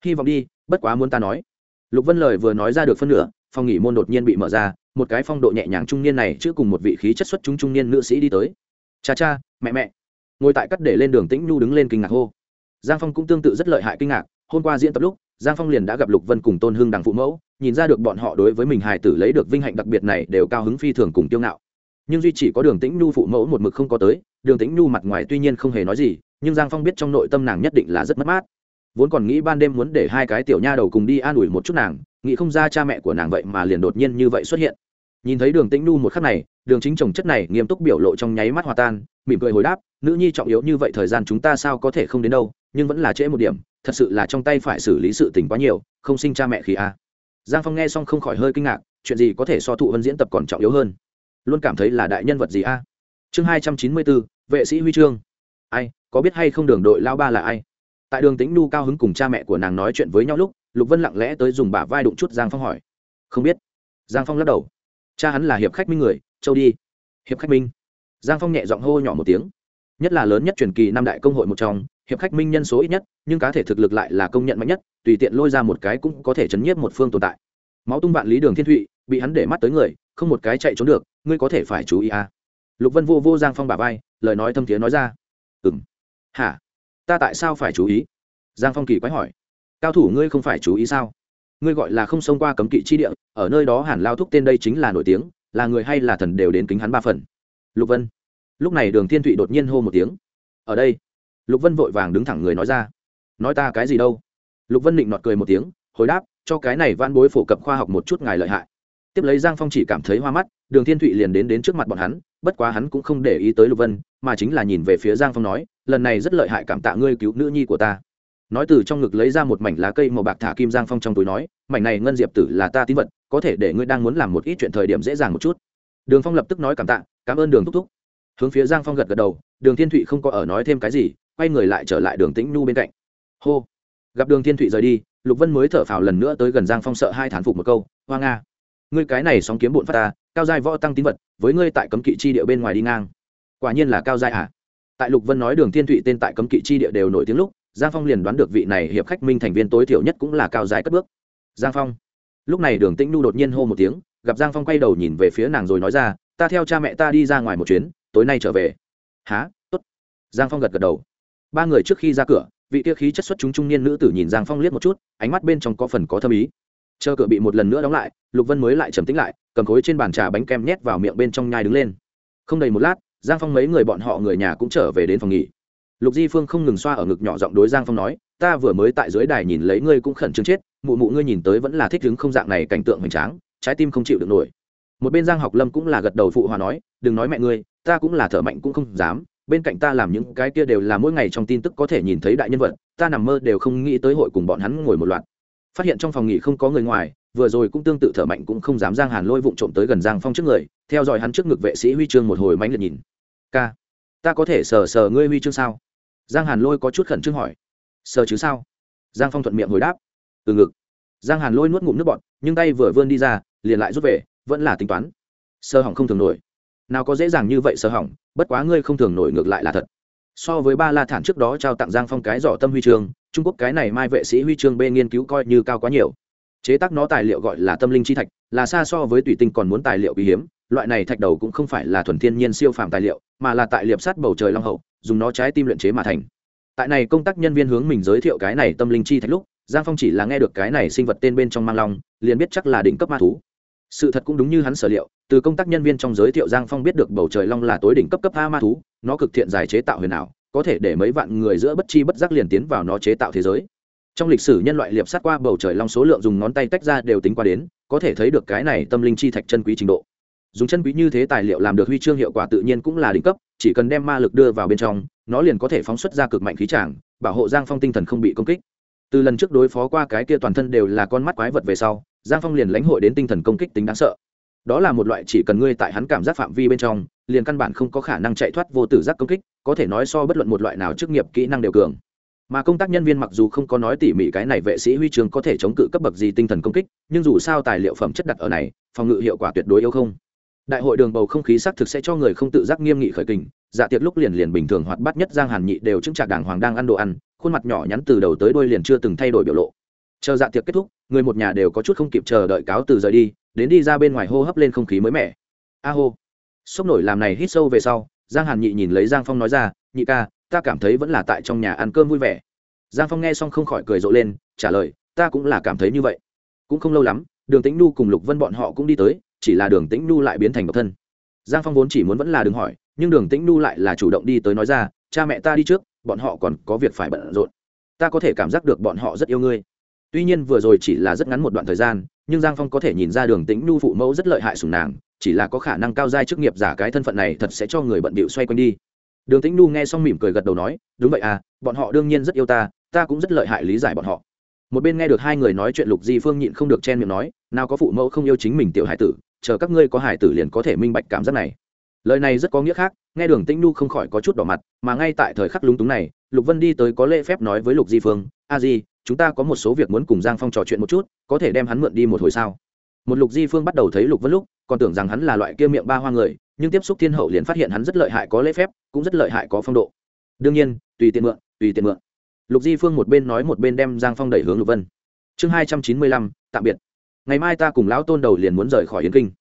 Hy vọng đi, bất quá muốn ta nói. Lục vân lời vừa nói ra được phân nửa, phòng nghỉ môn đột nhiên bị mở ra, một cái phong độ nhẹ nhàng trung niên này chứ cùng một vị khí chất xuất chúng trung niên nữ sĩ đi tới. Cha cha, mẹ mẹ ngồi tại cắt để lên đường tĩnh nhu đứng lên kinh ngạc hô. Giang phong cũng tương tự rất lợi hại kinh ngạc, hôm qua diễn tập lúc, giang phong liền đã gặp lục vân cùng tôn hưng đằng phụ mẫu, nhìn ra được bọn họ đối với mình hài tử lấy được vinh hạnh đặc biệt này đều cao hứng phi thường cùng kiêu ngạo. Nhưng duy chỉ có đường tĩnh nhu phụ mẫu một mực không có tới, đường tĩnh nhu mặt ngoài tuy nhiên không hề nói gì, nhưng giang phong biết trong nội tâm nàng nhất định là rất mất mát. Vốn còn nghĩ ban đêm muốn để hai cái tiểu nha đầu cùng đi an ủi một chút nàng, nghĩ không ra cha mẹ của nàng vậy mà liền đột nhiên như vậy xuất hiện. Nhìn thấy đường tĩnh nhu một khắc này, đường chính chồng chất này nghiêm túc biểu lộ trong nháy mắt hòa tan, mỉm cười hồi đáp nữ nhi trọng yếu như vậy thời gian chúng ta sao có thể không đến đâu, nhưng vẫn là trễ một điểm, thật sự là trong tay phải xử lý sự tình quá nhiều, không sinh cha mẹ khi a. Giang phong nghe xong không khỏi hơi kinh ngạc, chuyện gì có thể so thụ vân diễn tập còn trọng yếu hơn? Luôn cảm thấy là đại nhân vật gì a? Chương hai trăm chín mươi bốn vệ sĩ huy chương. Ai, có biết hay không đường đội lao ba là ai? Tại đường tính nu cao hứng cùng cha mẹ của nàng nói chuyện với nhau lúc, lục vân lặng lẽ tới dùng bả vai đụng chút giang phong hỏi. Không biết. Giang phong lắc đầu. Cha hắn là hiệp khách minh người, châu đi. Hiệp khách minh. Giang phong nhẹ giọng hô nhỏ một tiếng nhất là lớn nhất truyền kỳ năm đại công hội một trong, hiệp khách minh nhân số ít nhất, nhưng cá thể thực lực lại là công nhận mạnh nhất, tùy tiện lôi ra một cái cũng có thể chấn nhiếp một phương tồn tại. Máu tung vạn lý đường thiên thụy, bị hắn để mắt tới người, không một cái chạy trốn được, ngươi có thể phải chú ý à. lục vân vô vô giang phong bà vai, lời nói thâm thiế nói ra. Ừ m hả? Ta tại sao phải chú ý? Giang phong kỳ quái hỏi. Cao thủ ngươi không phải chú ý sao? Ngươi gọi là không xông qua cấm kỵ chi địa, ở nơi đó hàn lao thúc tên đây chính là nổi tiếng, là người hay là thần đều đến kính hắn ba phần? Lục vân lúc này đường thiên thụy đột nhiên hô một tiếng. Ở đây. Lục vân vội vàng đứng thẳng người nói ra. Nói ta cái gì đâu? Lục vân định nọt cười một tiếng, hồi đáp, cho cái này van bối phổ cập khoa học một chút ngài lợi hại. Tiếp lấy giang phong chỉ cảm thấy hoa mắt, đường thiên thụy liền đến đến trước mặt bọn hắn, bất quá hắn cũng không để ý tới lục vân, mà chính là nhìn về phía giang phong nói, lần này rất lợi hại, cảm tạ ngươi cứu nữ nhi của ta. Nói từ trong ngực lấy ra một mảnh lá cây màu bạc thả kim giang phong trong túi nói, mảnh này ngân diệp tử là ta tín vật, có thể để ngươi đang muốn làm một ít chuyện thời điểm dễ dàng một chút. Đường phong lập tức nói cảm tạ, cảm ơn đường thúc thúc hướng phía giang phong gật gật đầu, đường thiên thụy không có ở nói thêm cái gì, quay người lại trở lại đường tĩnh nhu bên cạnh. Hô! Gặp đường thiên thụy rời đi, lục vân mới thở phào lần nữa tới gần giang phong sợ hai thán phục một câu, hoa nga, ngươi cái này sóng kiếm bụn phát ta, cao giai võ tăng tín vật, với ngươi tại cấm kỵ chi địa bên ngoài đi ngang. Quả nhiên là cao giai à? Tại lục vân nói đường thiên thụy tên tại cấm kỵ chi địa đều nổi tiếng lúc, giang phong liền đoán được vị này hiệp khách minh thành viên tối thiểu nhất cũng là cao giai cất bước. Giang phong. Lúc này đường tĩnh nu đột nhiên hô một tiếng, gặp giang phong quay đầu nhìn về phía nàng rồi nói ra, ta theo cha mẹ ta đi ra ngoài một chuyến tối nay trở về. Há, tốt. Giang phong gật gật đầu. Ba người trước khi ra cửa, vị tiêu khí chất xuất chúng trung niên nữ tử nhìn giang phong liếc một chút, ánh mắt bên trong có phần có thâm ý. Chờ cửa bị một lần nữa đóng lại, lục vân mới lại trầm tính lại, cầm khối trên bàn trà bánh kem nhét vào miệng bên trong nhai đứng lên. Không đầy một lát, giang phong mấy người bọn họ người nhà cũng trở về đến phòng nghỉ. Lục di phương không ngừng xoa ở ngực nhỏ giọng đối giang phong nói, ta vừa mới tại dưới đài nhìn lấy ngươi cũng khẩn trương chết, mụ mụ ngươi nhìn tới vẫn là thích đứng không dạng này cảnh tượng hoành tráng, trái tim không chịu được nổi. Một bên giang học lâm cũng là gật đầu phụ hòa nói, đừng nói mẹ ngươi ta cũng là thở mạnh cũng không dám, bên cạnh ta làm những cái kia đều là mỗi ngày trong tin tức có thể nhìn thấy đại nhân vật, ta nằm mơ đều không nghĩ tới hội cùng bọn hắn ngồi một loạt. Phát hiện trong phòng nghỉ không có người ngoài, vừa rồi cũng tương tự thở mạnh cũng không dám giang hàn lôi vụng trộm tới gần giang phong trước người, theo dõi hắn trước ngực vệ sĩ huy chương một hồi mánh liệt nhìn. K ta có thể sờ sờ ngươi huy chương sao? Giang hàn lôi có chút khẩn trương hỏi. Sờ chứ sao? Giang phong thuận miệng hồi đáp. Từ ngực. Giang hàn lôi nuốt ngụm nước bọt, nhưng tay vừa vươn đi ra, liền lại rút về, vẫn là tính toán. Sơ hỏng không thường nổi nào có dễ dàng như vậy sơ hỏng, bất quá ngươi không thường nổi ngược lại là thật. So với ba la thản trước đó trao tặng giang phong cái giỏ tâm huy chương, trung quốc cái này mai vệ sĩ huy chương b nghiên cứu coi như cao quá nhiều. Chế tác nó tài liệu gọi là tâm linh chi thạch, là xa so với tùy tinh còn muốn tài liệu quý hiếm, loại này thạch đầu cũng không phải là thuần thiên nhiên siêu phàm tài liệu, mà là tại liệp sát bầu trời long hậu, dùng nó trái tim luyện chế mà thành. Tại này công tác nhân viên hướng mình giới thiệu cái này tâm linh chi thạch lúc, giang phong chỉ là nghe được cái này sinh vật tên bên trong mang long, liền biết chắc là đỉnh cấp ma thú sự thật cũng đúng như hắn sở liệu, từ công tác nhân viên trong giới thiệu giang phong biết được bầu trời long là tối đỉnh cấp cấp a ma thú, nó cực thiện giải chế tạo huyền ảo, có thể để mấy vạn người giữa bất chi bất giác liền tiến vào nó chế tạo thế giới. Trong lịch sử, nhân loại liệp sát qua bầu trời long số lượng dùng ngón tay tách ra đều tính qua đến, có thể thấy được cái này tâm linh chi thạch chân quý trình độ. Dùng chân quý như thế tài liệu làm được huy chương hiệu quả tự nhiên cũng là đỉnh cấp, chỉ cần đem ma lực đưa vào bên trong, nó liền có thể phóng xuất ra cực mạnh khí tràng, bảo hộ giang phong tinh thần không bị công kích. Từ lần trước đối phó qua cái kia toàn thân đều là con mắt quái vật về sau giang phong liền lãnh hội đến tinh thần công kích tính đáng sợ. Đó là một loại chỉ cần ngươi tại hắn cảm giác phạm vi bên trong, liền căn bản không có khả năng chạy thoát vô tử giác công kích, có thể nói so bất luận một loại nào chức nghiệp kỹ năng đều cường. Mà công tác nhân viên mặc dù không có nói tỉ mỉ cái này vệ sĩ huy trường có thể chống cự cấp bậc gì tinh thần công kích, nhưng dù sao tài liệu phẩm chất đặt ở này, phòng ngự hiệu quả tuyệt đối yếu không. Đại hội đường bầu không khí xác thực sẽ cho người không tự giác nghiêm nghị khởi kình dạ tiệc lúc liền liền bình thường hoạt bát nhất giang hàn nhị đều chứng trạc đàng hoàng đang ăn đồ ăn, khuôn mặt nhỏ nhắn từ đầu tới đuôi liền chưa từng thay đổi biểu lộ chờ dạ tiệc kết thúc, người một nhà đều có chút không kịp chờ đợi cáo từ rời đi, đến đi ra bên ngoài hô hấp lên không khí mới mẻ. A hô. Sốc nổi làm này hít sâu về sau, giang hàn nhị nhìn lấy giang phong nói ra, nhị ca, ta cảm thấy vẫn là tại trong nhà ăn cơm vui vẻ. Giang phong nghe xong không khỏi cười rộ lên, trả lời, ta cũng là cảm thấy như vậy. Cũng không lâu lắm, đường tĩnh nu cùng lục vân bọn họ cũng đi tới, chỉ là đường tĩnh nu lại biến thành độc thân. Giang phong vốn chỉ muốn vẫn là đừng hỏi, nhưng đường tĩnh nu lại là chủ động đi tới nói ra, cha mẹ ta đi trước, bọn họ còn có việc phải bận rộn. Ta có thể cảm giác được bọn họ rất yêu ngươi tuy nhiên vừa rồi chỉ là rất ngắn một đoạn thời gian, nhưng giang phong có thể nhìn ra đường tĩnh nu phụ mẫu rất lợi hại sùng nàng, chỉ là có khả năng cao giai chức nghiệp giả cái thân phận này thật sẽ cho người bận bịu xoay quanh đi. Đường tĩnh nu nghe xong mỉm cười gật đầu nói, đúng vậy à bọn họ đương nhiên rất yêu ta ta cũng rất lợi hại lý giải bọn họ. Một bên nghe được hai người nói chuyện lục di phương nhịn không được chen miệng nói, nào có phụ mẫu không yêu chính mình tiểu hải tử, chờ các ngươi có hải tử liền có thể minh bạch cảm giác này. Lời này rất có nghĩa khác, nghe đường tĩnh nu không khỏi có chút đỏ mặt, mà ngay tại thời khắc lúng túng này, lục vân đi tới có lễ phép nói với lục di phương, a di chúng ta có một số việc muốn cùng giang phong trò chuyện một chút, có thể đem hắn mượn đi một hồi sao? Một lục di phương bắt đầu thấy lục vân lúc còn tưởng rằng hắn là loại kia miệng ba hoa người, nhưng tiếp xúc thiên hậu liền phát hiện hắn rất lợi hại có lễ phép, cũng rất lợi hại có phong độ. Đương nhiên, tùy tiện mượn, tùy tiện mượn. Lục di phương một bên nói một bên đem giang phong đẩy hướng lục vân. Chương hai trăm chín mươi lăm, tạm biệt. Ngày mai ta cùng lão tôn đầu liền muốn rời khỏi yến kinh.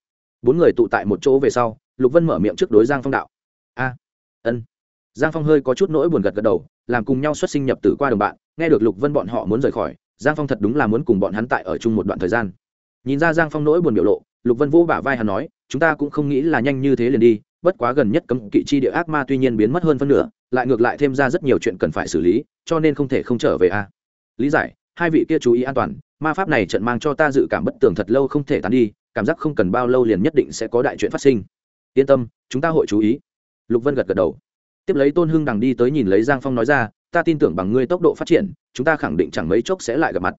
Bốn người tụ tại một chỗ về sau, lục vân mở miệng trước đối giang phong đạo. A, ân. Giang phong hơi có chút nỗi buồn gật gật đầu, làm cùng nhau xuất sinh nhập tử qua đồng bạn nghe được lục vân bọn họ muốn rời khỏi, giang phong thật đúng là muốn cùng bọn hắn tại ở chung một đoạn thời gian. Nhìn ra giang phong nỗi buồn biểu lộ, lục vân vũ bả vai hắn nói, chúng ta cũng không nghĩ là nhanh như thế liền đi, bất quá gần nhất cấm kỵ chi địa ác ma tuy nhiên biến mất hơn phân nửa, lại ngược lại thêm ra rất nhiều chuyện cần phải xử lý, cho nên không thể không trở về a. Lý giải, hai vị kia chú ý an toàn, ma pháp này trận mang cho ta dự cảm bất tường thật lâu không thể tán đi, cảm giác không cần bao lâu liền nhất định sẽ có đại chuyện phát sinh. Yên tâm, chúng ta hội chú ý. Lục vân gật gật đầu. Tiếp lấy tôn hưng đằng đi tới nhìn lấy giang phong nói ra ta tin tưởng bằng ngươi tốc độ phát triển, chúng ta khẳng định chẳng mấy chốc sẽ lại gặp mặt.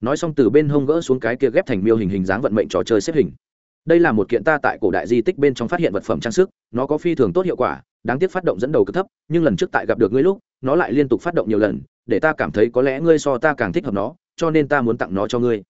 Nói xong từ bên hông gỡ xuống cái kia ghép thành miêu hình hình dáng vận mệnh trò chơi xếp hình. Đây là một kiện ta tại cổ đại di tích bên trong phát hiện vật phẩm trang sức, nó có phi thường tốt hiệu quả, đáng tiếc phát động dẫn đầu cực thấp, nhưng lần trước tại gặp được ngươi lúc, nó lại liên tục phát động nhiều lần, để ta cảm thấy có lẽ ngươi so ta càng thích hợp nó, cho nên ta muốn tặng nó cho ngươi.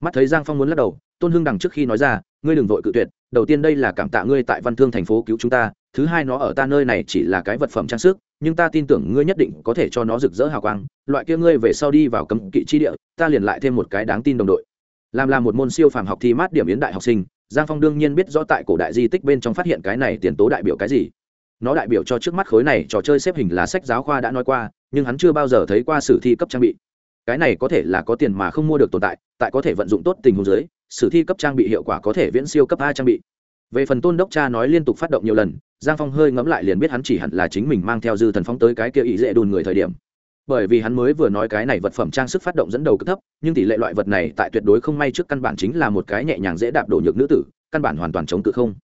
Mắt thấy giang phong muốn lắc đầu, tôn hưng đằng trước khi nói ra, ngươi đừng vội cự tuyệt, đầu tiên đây là cảm tạ ngươi tại văn thương thành phố cứu chúng ta, thứ hai nó ở ta nơi này chỉ là cái vật phẩm trang sức nhưng ta tin tưởng ngươi nhất định có thể cho nó rực rỡ hào quang, loại kia ngươi về sau đi vào cấm kỵ chi địa, ta liền lại thêm một cái đáng tin đồng đội. Làm là một môn siêu phàm học thi mát điểm yến đại học sinh, giang phong đương nhiên biết rõ tại cổ đại di tích bên trong phát hiện cái này tiền tố đại biểu cái gì. Nó đại biểu cho trước mắt khối này trò chơi xếp hình là sách giáo khoa đã nói qua, nhưng hắn chưa bao giờ thấy qua sử thi cấp trang bị. Cái này có thể là có tiền mà không mua được tồn tại tại có thể vận dụng tốt tình huống dưới, sử thi cấp trang bị hiệu quả có thể viễn siêu cấp a trang bị. Về phần tôn đốc cha nói liên tục phát động nhiều lần giang phong hơi ngẫm lại liền biết hắn chỉ hẳn là chính mình mang theo dư thần phóng tới cái kia ý dễ đùn người thời điểm. Bởi vì hắn mới vừa nói cái này vật phẩm trang sức phát động dẫn đầu cực thấp, nhưng tỷ lệ loại vật này tại tuyệt đối không may trước căn bản chính là một cái nhẹ nhàng dễ đạp đổ nhược nữ tử, căn bản hoàn toàn chống cự không.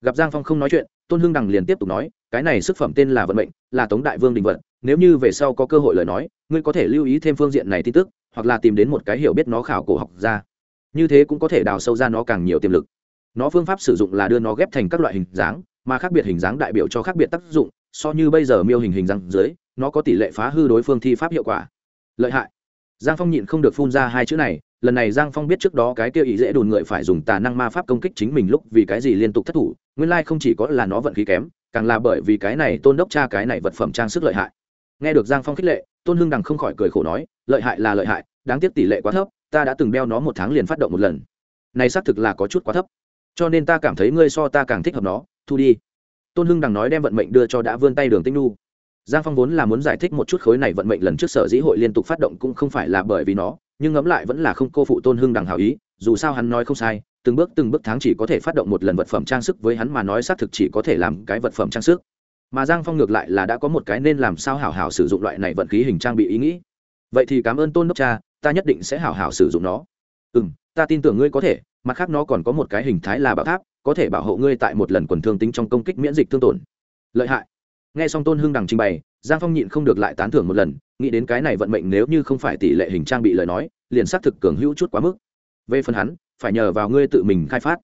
Gặp giang phong không nói chuyện, tôn hưng đằng liền tiếp tục nói, cái này sức phẩm tên là vận mệnh, là tống đại vương đình vận nếu như về sau có cơ hội lời nói, ngươi có thể lưu ý thêm phương diện này tin tức, hoặc là tìm đến một cái hiểu biết nó khảo cổ học ra. Như thế cũng có thể đào sâu ra nó càng nhiều tiềm lực. Nó phương pháp sử dụng là đưa nó ghép thành các loại hình dáng mà khác biệt hình dáng đại biểu cho khác biệt tác dụng, so như bây giờ miêu hình hình răng dưới, nó có tỷ lệ phá hư đối phương thi pháp hiệu quả. Lợi hại. Giang phong nhịn không được phun ra hai chữ này, lần này giang phong biết trước đó cái kia ý dễ đồn người phải dùng tà năng ma pháp công kích chính mình lúc vì cái gì liên tục thất thủ, nguyên lai không chỉ có là nó vận khí kém, càng là bởi vì cái này tôn đốc cha cái này vật phẩm trang sức lợi hại. Nghe được giang phong khích lệ, tôn hưng đằng không khỏi cười khổ nói, lợi hại là lợi hại, đáng tiếc tỷ lệ quá thấp, ta đã từng đeo nó một tháng liền phát động một lần. Này xác thực là có chút quá thấp. Cho nên ta cảm thấy ngươi so ta càng thích hợp nó thu đi. Tôn hưng đằng nói đem vận mệnh đưa cho đã vươn tay đường tinh nu giang phong vốn là muốn giải thích một chút khối này vận mệnh lần trước sở dĩ hội liên tục phát động cũng không phải là bởi vì nó, nhưng ngẫm lại vẫn là không cô phụ tôn hưng đằng hào ý, dù sao hắn nói không sai, từng bước từng bước tháng chỉ có thể phát động một lần vật phẩm trang sức với hắn mà nói xác thực chỉ có thể làm cái vật phẩm trang sức. Mà giang phong ngược lại là đã có một cái nên làm sao hảo hảo sử dụng loại này vận khí hình trang bị ý nghĩ. Vậy thì cảm ơn tôn đốc cha, ta nhất định sẽ hảo hảo sử dụng nó. Ừ m ta tin tưởng ngươi có thể, mặt khác nó còn có một cái hình thái là bảo tháp có thể bảo hộ ngươi tại một lần quần thương tính trong công kích miễn dịch thương tổn. Lợi hại. Nghe xong tôn hưng đằng trình bày, giang phong nhịn không được lại tán thưởng một lần, nghĩ đến cái này vận mệnh nếu như không phải tỷ lệ hình trang bị lời nói, liền xác thực cường hữu chút quá mức. Về phần hắn, phải nhờ vào ngươi tự mình khai phát.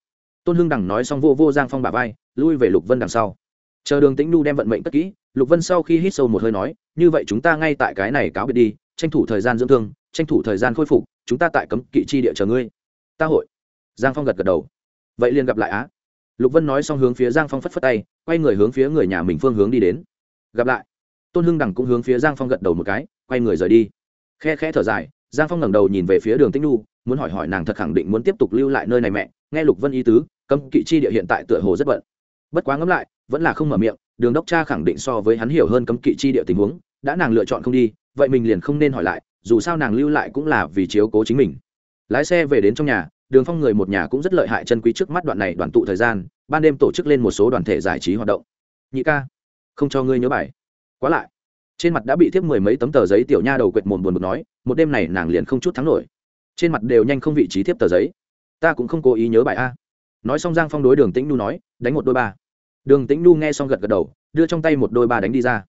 Tôn hưng đằng nói xong vô vô giang phong bà vai, lui về lục vân đằng sau. Chờ đường tĩnh nu đem vận mệnh tất kỹ, lục vân sau khi hít sâu một hơi nói, như vậy chúng ta ngay tại cái này cáo biệt đi, tranh thủ thời gian dưỡng thương, tranh thủ thời gian khôi phục, chúng ta tại cấm kỵ chi địa chờ ngươi. Ta hội. Giang phong gật gật đầu vậy liền gặp lại á. Lục vân nói xong hướng phía giang phong phất phất tay, quay người hướng phía người nhà mình phương hướng đi đến. Gặp lại. Tôn hưng đằng cũng hướng phía giang phong gật đầu một cái, quay người rời đi. Khe khe thở dài, giang phong ngẩng đầu nhìn về phía đường tĩnh nu muốn hỏi hỏi nàng thật khẳng định muốn tiếp tục lưu lại nơi này mẹ, nghe lục vân ý tứ, cấm kỵ chi địa hiện tại tựa hồ rất bận. Bất quá ngẫm lại, vẫn là không mở miệng, đường đốc cha khẳng định so với hắn hiểu hơn cấm kỵ chi địa tình huống, đã nàng lựa chọn không đi, vậy mình liền không nên hỏi lại, dù sao nàng lưu lại cũng là vì chiếu cố chính mình. Lái xe về đến trong nhà đường phong người một nhà cũng rất lợi hại chân quý trước mắt đoạn này đoàn tụ thời gian, ban đêm tổ chức lên một số đoàn thể giải trí hoạt động. Nhị ca, không cho ngươi nhớ bài. Quá lại. Trên mặt đã bị thiếp mười mấy tấm tờ giấy tiểu nha đầu quệt mồm buồn bực nói, một đêm này nàng liền không chút thắng nổi. Trên mặt đều nhanh không vị trí thiếp tờ giấy. Ta cũng không cố ý nhớ bài a. Nói xong giang phong đối đường tĩnh nu nói, đánh một đôi ba. Đường tĩnh nu nghe xong gật gật đầu, đưa trong tay một đôi ba đánh đi ra.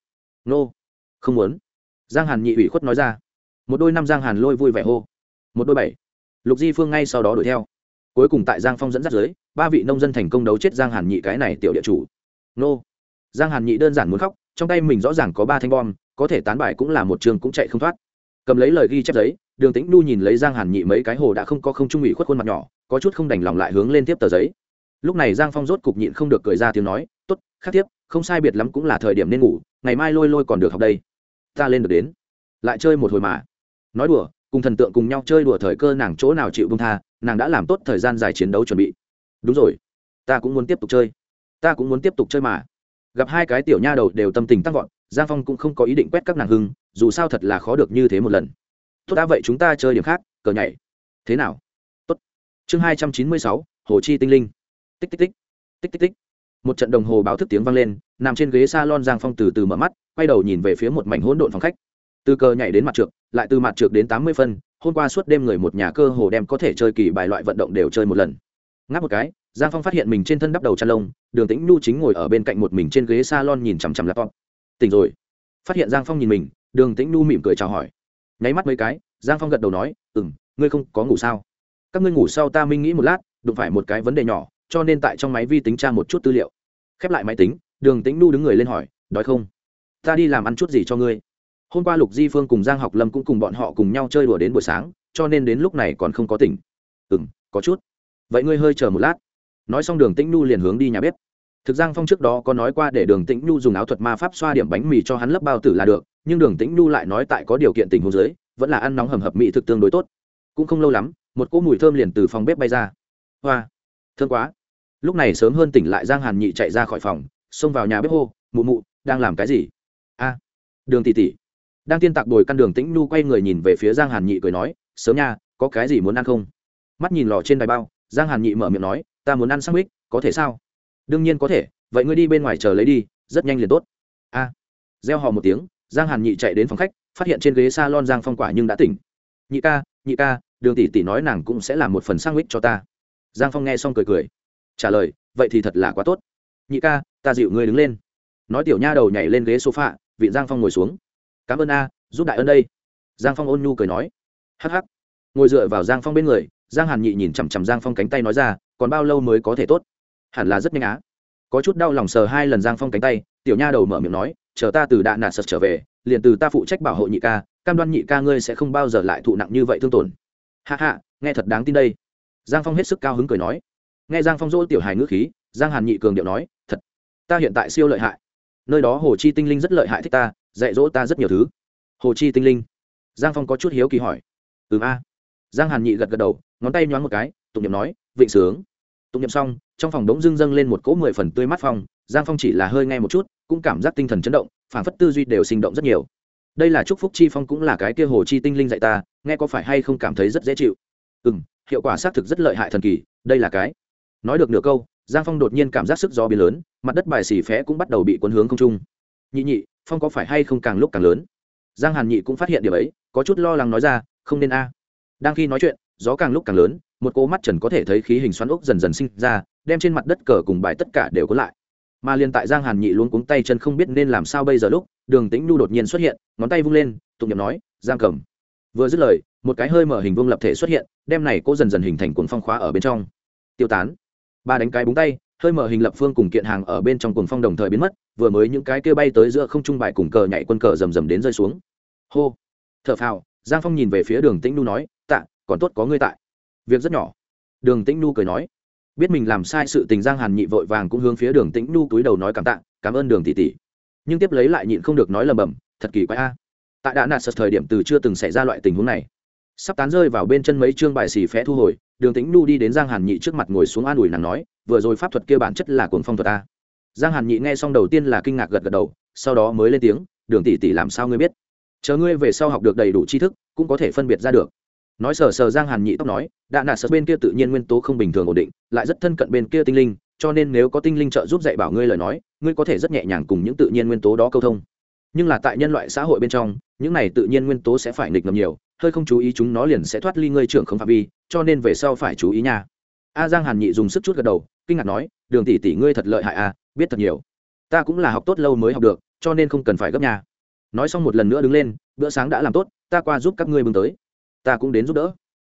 Nô. Không muốn. Giang hàn nhị ủy khuất nói ra. Một đôi năm giang hàn lôi vui vẻ hô. Một đôi bảy lục di phương ngay sau đó đuổi theo. Cuối cùng tại giang phong dẫn dắt dưới, ba vị nông dân thành công đấu chết giang hàn nhị cái này tiểu địa chủ. Nô. Giang hàn nhị đơn giản muốn khóc, trong tay mình rõ ràng có ba thanh bom, có thể tán bài cũng là một trường cũng chạy không thoát. Cầm lấy lời ghi chép giấy, đường tĩnh nu nhìn lấy giang hàn nhị mấy cái hồ đã không có không trung ủy khuất khuôn mặt nhỏ, có chút không đành lòng lại hướng lên tiếp tờ giấy. Lúc này giang phong rốt cục nhịn không được cười ra tiếng nói t ố t khắc tiếp, không sai biệt lắm cũng là thời điểm nên ngủ, ngày mai lôi lôi còn được học đây. Ta lên được đến. Lại chơi một hồi mà. Nói đùa cùng thần tượng cùng nhau chơi đùa thời cơ nàng chỗ nào chịu bông tha, nàng đã làm tốt thời gian dài chiến đấu chuẩn bị. Đúng rồi, ta cũng muốn tiếp tục chơi. Ta cũng muốn tiếp tục chơi mà. Gặp hai cái tiểu nha đầu đều tâm tình tăng vọt, giang phong cũng không có ý định quét các nàng hưng, dù sao thật là khó được như thế một lần. Tốt đã vậy chúng ta chơi điểm khác, cờ nhảy. Thế nào? Tốt. Chương hai trăm chín mươi sáu, hồ chi tinh linh. Tích tích tích. Tích tích tích. Một trận đồng hồ báo thức tiếng vang lên, nằm trên ghế s a lon giang phong từ từ mở mắt, quay đầu nhìn về phía một mảnh hỗn độn phòng khách từ cờ nhảy đến mặt trượt lại từ mặt trượt đến tám mươi phân, hôm qua suốt đêm người một nhà cơ hồ đem có thể chơi kỳ bài loại vận động đều chơi một lần. Ngáp một cái, giang phong phát hiện mình trên thân đắp đầu chăn lông, đường tĩnh nhu chính ngồi ở bên cạnh một mình trên ghế s a lon nhìn chằm chằm laptop. Tỉnh rồi. Phát hiện giang phong nhìn mình, đường tĩnh nhu mỉm cười chào hỏi. Nháy mắt mấy cái, giang phong gật đầu nói ừ m ngươi không có ngủ sao? Các ngươi ngủ sau ta minh nghĩ một lát, đụng phải một cái vấn đề nhỏ, cho nên tại trong máy vi tính tra một chút tư liệu. Khép lại máy tính, đường tĩnh nhu đứng người lên hỏi, đói không? Ta đi làm ăn chút gì cho ngươi? Hôm qua lục di phương cùng giang học lâm cũng cùng bọn họ cùng nhau chơi đùa đến buổi sáng, cho nên đến lúc này còn không có tỉnh. Ừ m có chút. Vậy ngươi hơi chờ một lát. Nói xong đường tĩnh nhu liền hướng đi nhà bếp. Thực giang phong trước đó có nói qua để đường tĩnh nhu dùng áo thuật ma pháp xoa điểm bánh mì cho hắn lấp bao tử là được, nhưng đường tĩnh nhu lại nói tại có điều kiện tình huống dưới, vẫn là ăn nóng hầm hập mỹ thực tương đối tốt. Cũng không lâu lắm, một cỗ mùi thơm liền từ phòng bếp bay ra. Hoa, thơm quá. Lúc này sớm hơn tỉnh lại giang hàn nhị chạy ra khỏi phòng, xông vào nhà bếp hô, mụ mụ, đang làm cái gì? A, đường Tỷ Tỷ đang tiên tạc đồi căn đường tĩnh nhu quay người nhìn về phía giang hàn nhị cười nói sớm nha có cái gì muốn ăn không? Mắt nhìn lò trên đài bao giang hàn nhị mở miệng nói ta muốn ăn sandwich có thể sao? Đương nhiên có thể vậy ngươi đi bên ngoài chờ lấy đi rất nhanh liền tốt. A. À, gieo hò một tiếng giang hàn nhị chạy đến phòng khách phát hiện trên ghế s a lon giang phong quả nhưng đã tỉnh. Nhị ca nhị ca đường tỷ tỷ nói nàng cũng sẽ làm một phần sandwich cho ta. Giang phong nghe xong cười cười. Trả lời vậy thì thật là quá tốt. Nhị ca ta dịu ngươi đứng lên. Nói tiểu nha đầu nhảy lên ghế sofa vị giang phong ngồi xuống cảm ơn a, giúp đại ơn đây. Giang phong ôn nhu cười nói. Hh ngồi dựa vào giang phong bên người, giang hàn nhị nhìn chằm chằm giang phong cánh tay nói ra, còn bao lâu mới có thể tốt? Hẳn là rất nhanh á. Có chút đau lòng sờ hai lần giang phong cánh tay, tiểu nha đầu mở miệng nói, chờ ta từ đạ nạt sật trở về, liền từ ta phụ trách bảo hộ nhị ca, cam đoan nhị ca ngươi sẽ không bao giờ lại thụ nặng như vậy thương tổn. Hạ hạ nghe thật đáng tin đây. Giang phong hết sức cao hứng cười nói. Nghe giang phong dỗ tiểu hài ngữ khí, giang hàn nhị cường điệu nói, thật, ta hiện tại siêu lợi hại. Nơi đó hồ chi tinh linh rất lợi hại thích ta dạy dỗ ta rất nhiều thứ. Hồ chi tinh linh. Giang phong có chút hiếu kỳ hỏi. Ừm a. Giang hàn nhị gật gật đầu, ngón tay nhoáng một cái, tụng nhậm nói, vịnh sướng. Tụng nhậm xong, trong phòng đống dưng dâng lên một cỗ mười phần tươi mát phong. Giang phong chỉ là hơi nghe một chút, cũng cảm giác tinh thần chấn động phản phất tư duy đều sinh động rất nhiều. Đây là chúc phúc chi phong cũng là cái kia hồ chi tinh linh dạy ta, nghe có phải hay không cảm thấy rất dễ chịu? Ừ m hiệu quả xác thực rất lợi hại thần kỳ, đây là cái. Nói được nửa câu, giang phong đột nhiên cảm giác sức gió biến lớn, mặt đất bài xì phé cũng bắt đầu bị cuốn hướng không trung nhị nhị, phong có phải hay không càng lúc càng lớn? Giang hàn nhị cũng phát hiện điều ấy, có chút lo lắng nói ra, không nên a. Đang khi nói chuyện, gió càng lúc càng lớn, một cô mắt trần có thể thấy khí hình xoắn ốc dần dần sinh ra, đem trên mặt đất cờ cùng bài tất cả đều có lại. Mà liền tại giang hàn nhị luôn cuống tay chân không biết nên làm sao bây giờ lúc, đường tĩnh nhu đột nhiên xuất hiện, ngón tay vung lên, tụng nhậm nói, giang cầm vừa dứt lời, một cái hơi mở hình vuông lập thể xuất hiện, đem này cô dần dần hình thành cuốn phong khóa ở bên trong. Tiêu tán. Ba đánh cái búng tay hơi mở hình lập phương cùng kiện hàng ở bên trong cuồng phong đồng thời biến mất, vừa mới những cái kia bay tới giữa không trung bài cùng cờ nhảy quân cờ rầm rầm đến rơi xuống. Hô! Thở phào, giang phong nhìn về phía đường tĩnh nu nói, tạ, còn tốt có ngươi tại. Việc rất nhỏ. Đường tĩnh nu cười nói, biết mình làm sai sự tình giang hàn nhị vội vàng cũng hướng phía đường tĩnh nu túi đầu nói cảm tạ, cảm ơn đường tỷ tỷ. Nhưng tiếp lấy lại nhịn không được nói lầm bầm, thật kỳ quái a. Tại đã nạt sật thời điểm từ chưa từng xảy ra loại tình huống này sắp tán rơi vào bên chân mấy chương bài xì phé thu hồi, đường tĩnh nu đi đến giang hàn nhị trước mặt ngồi xuống an ủi nàng nói, vừa rồi pháp thuật kia bản chất là cuồng phong thuật a. Giang hàn nhị nghe xong đầu tiên là kinh ngạc gật gật đầu, sau đó mới lên tiếng, đường tỷ tỷ làm sao ngươi biết? Chờ ngươi về sau học được đầy đủ tri thức, cũng có thể phân biệt ra được. Nói sờ sờ giang hàn nhị tóc nói đạn nạ sờ bên kia tự nhiên nguyên tố không bình thường ổn định, lại rất thân cận bên kia tinh linh, cho nên nếu có tinh linh trợ giúp dạy bảo ngươi lời nói, ngươi có thể rất nhẹ nhàng cùng những tự nhiên nguyên tố đó câu thông. Nhưng là tại nhân loại xã hội bên trong, những này tự nhiên nguyên tố sẽ phải nghịch ngầm nhiều hơi không chú ý chúng nó liền sẽ thoát ly ngươi trưởng không phạm vi, cho nên về sau phải chú ý nha. A giang hàn nhị dùng sức chút gật đầu, kinh ngạc nói, đường tỷ tỷ ngươi thật lợi hại à biết thật nhiều. Ta cũng là học tốt lâu mới học được, cho nên không cần phải gấp nhà nói xong một lần nữa đứng lên, bữa sáng đã làm tốt, ta qua giúp các ngươi bưng tới. Ta cũng đến giúp đỡ.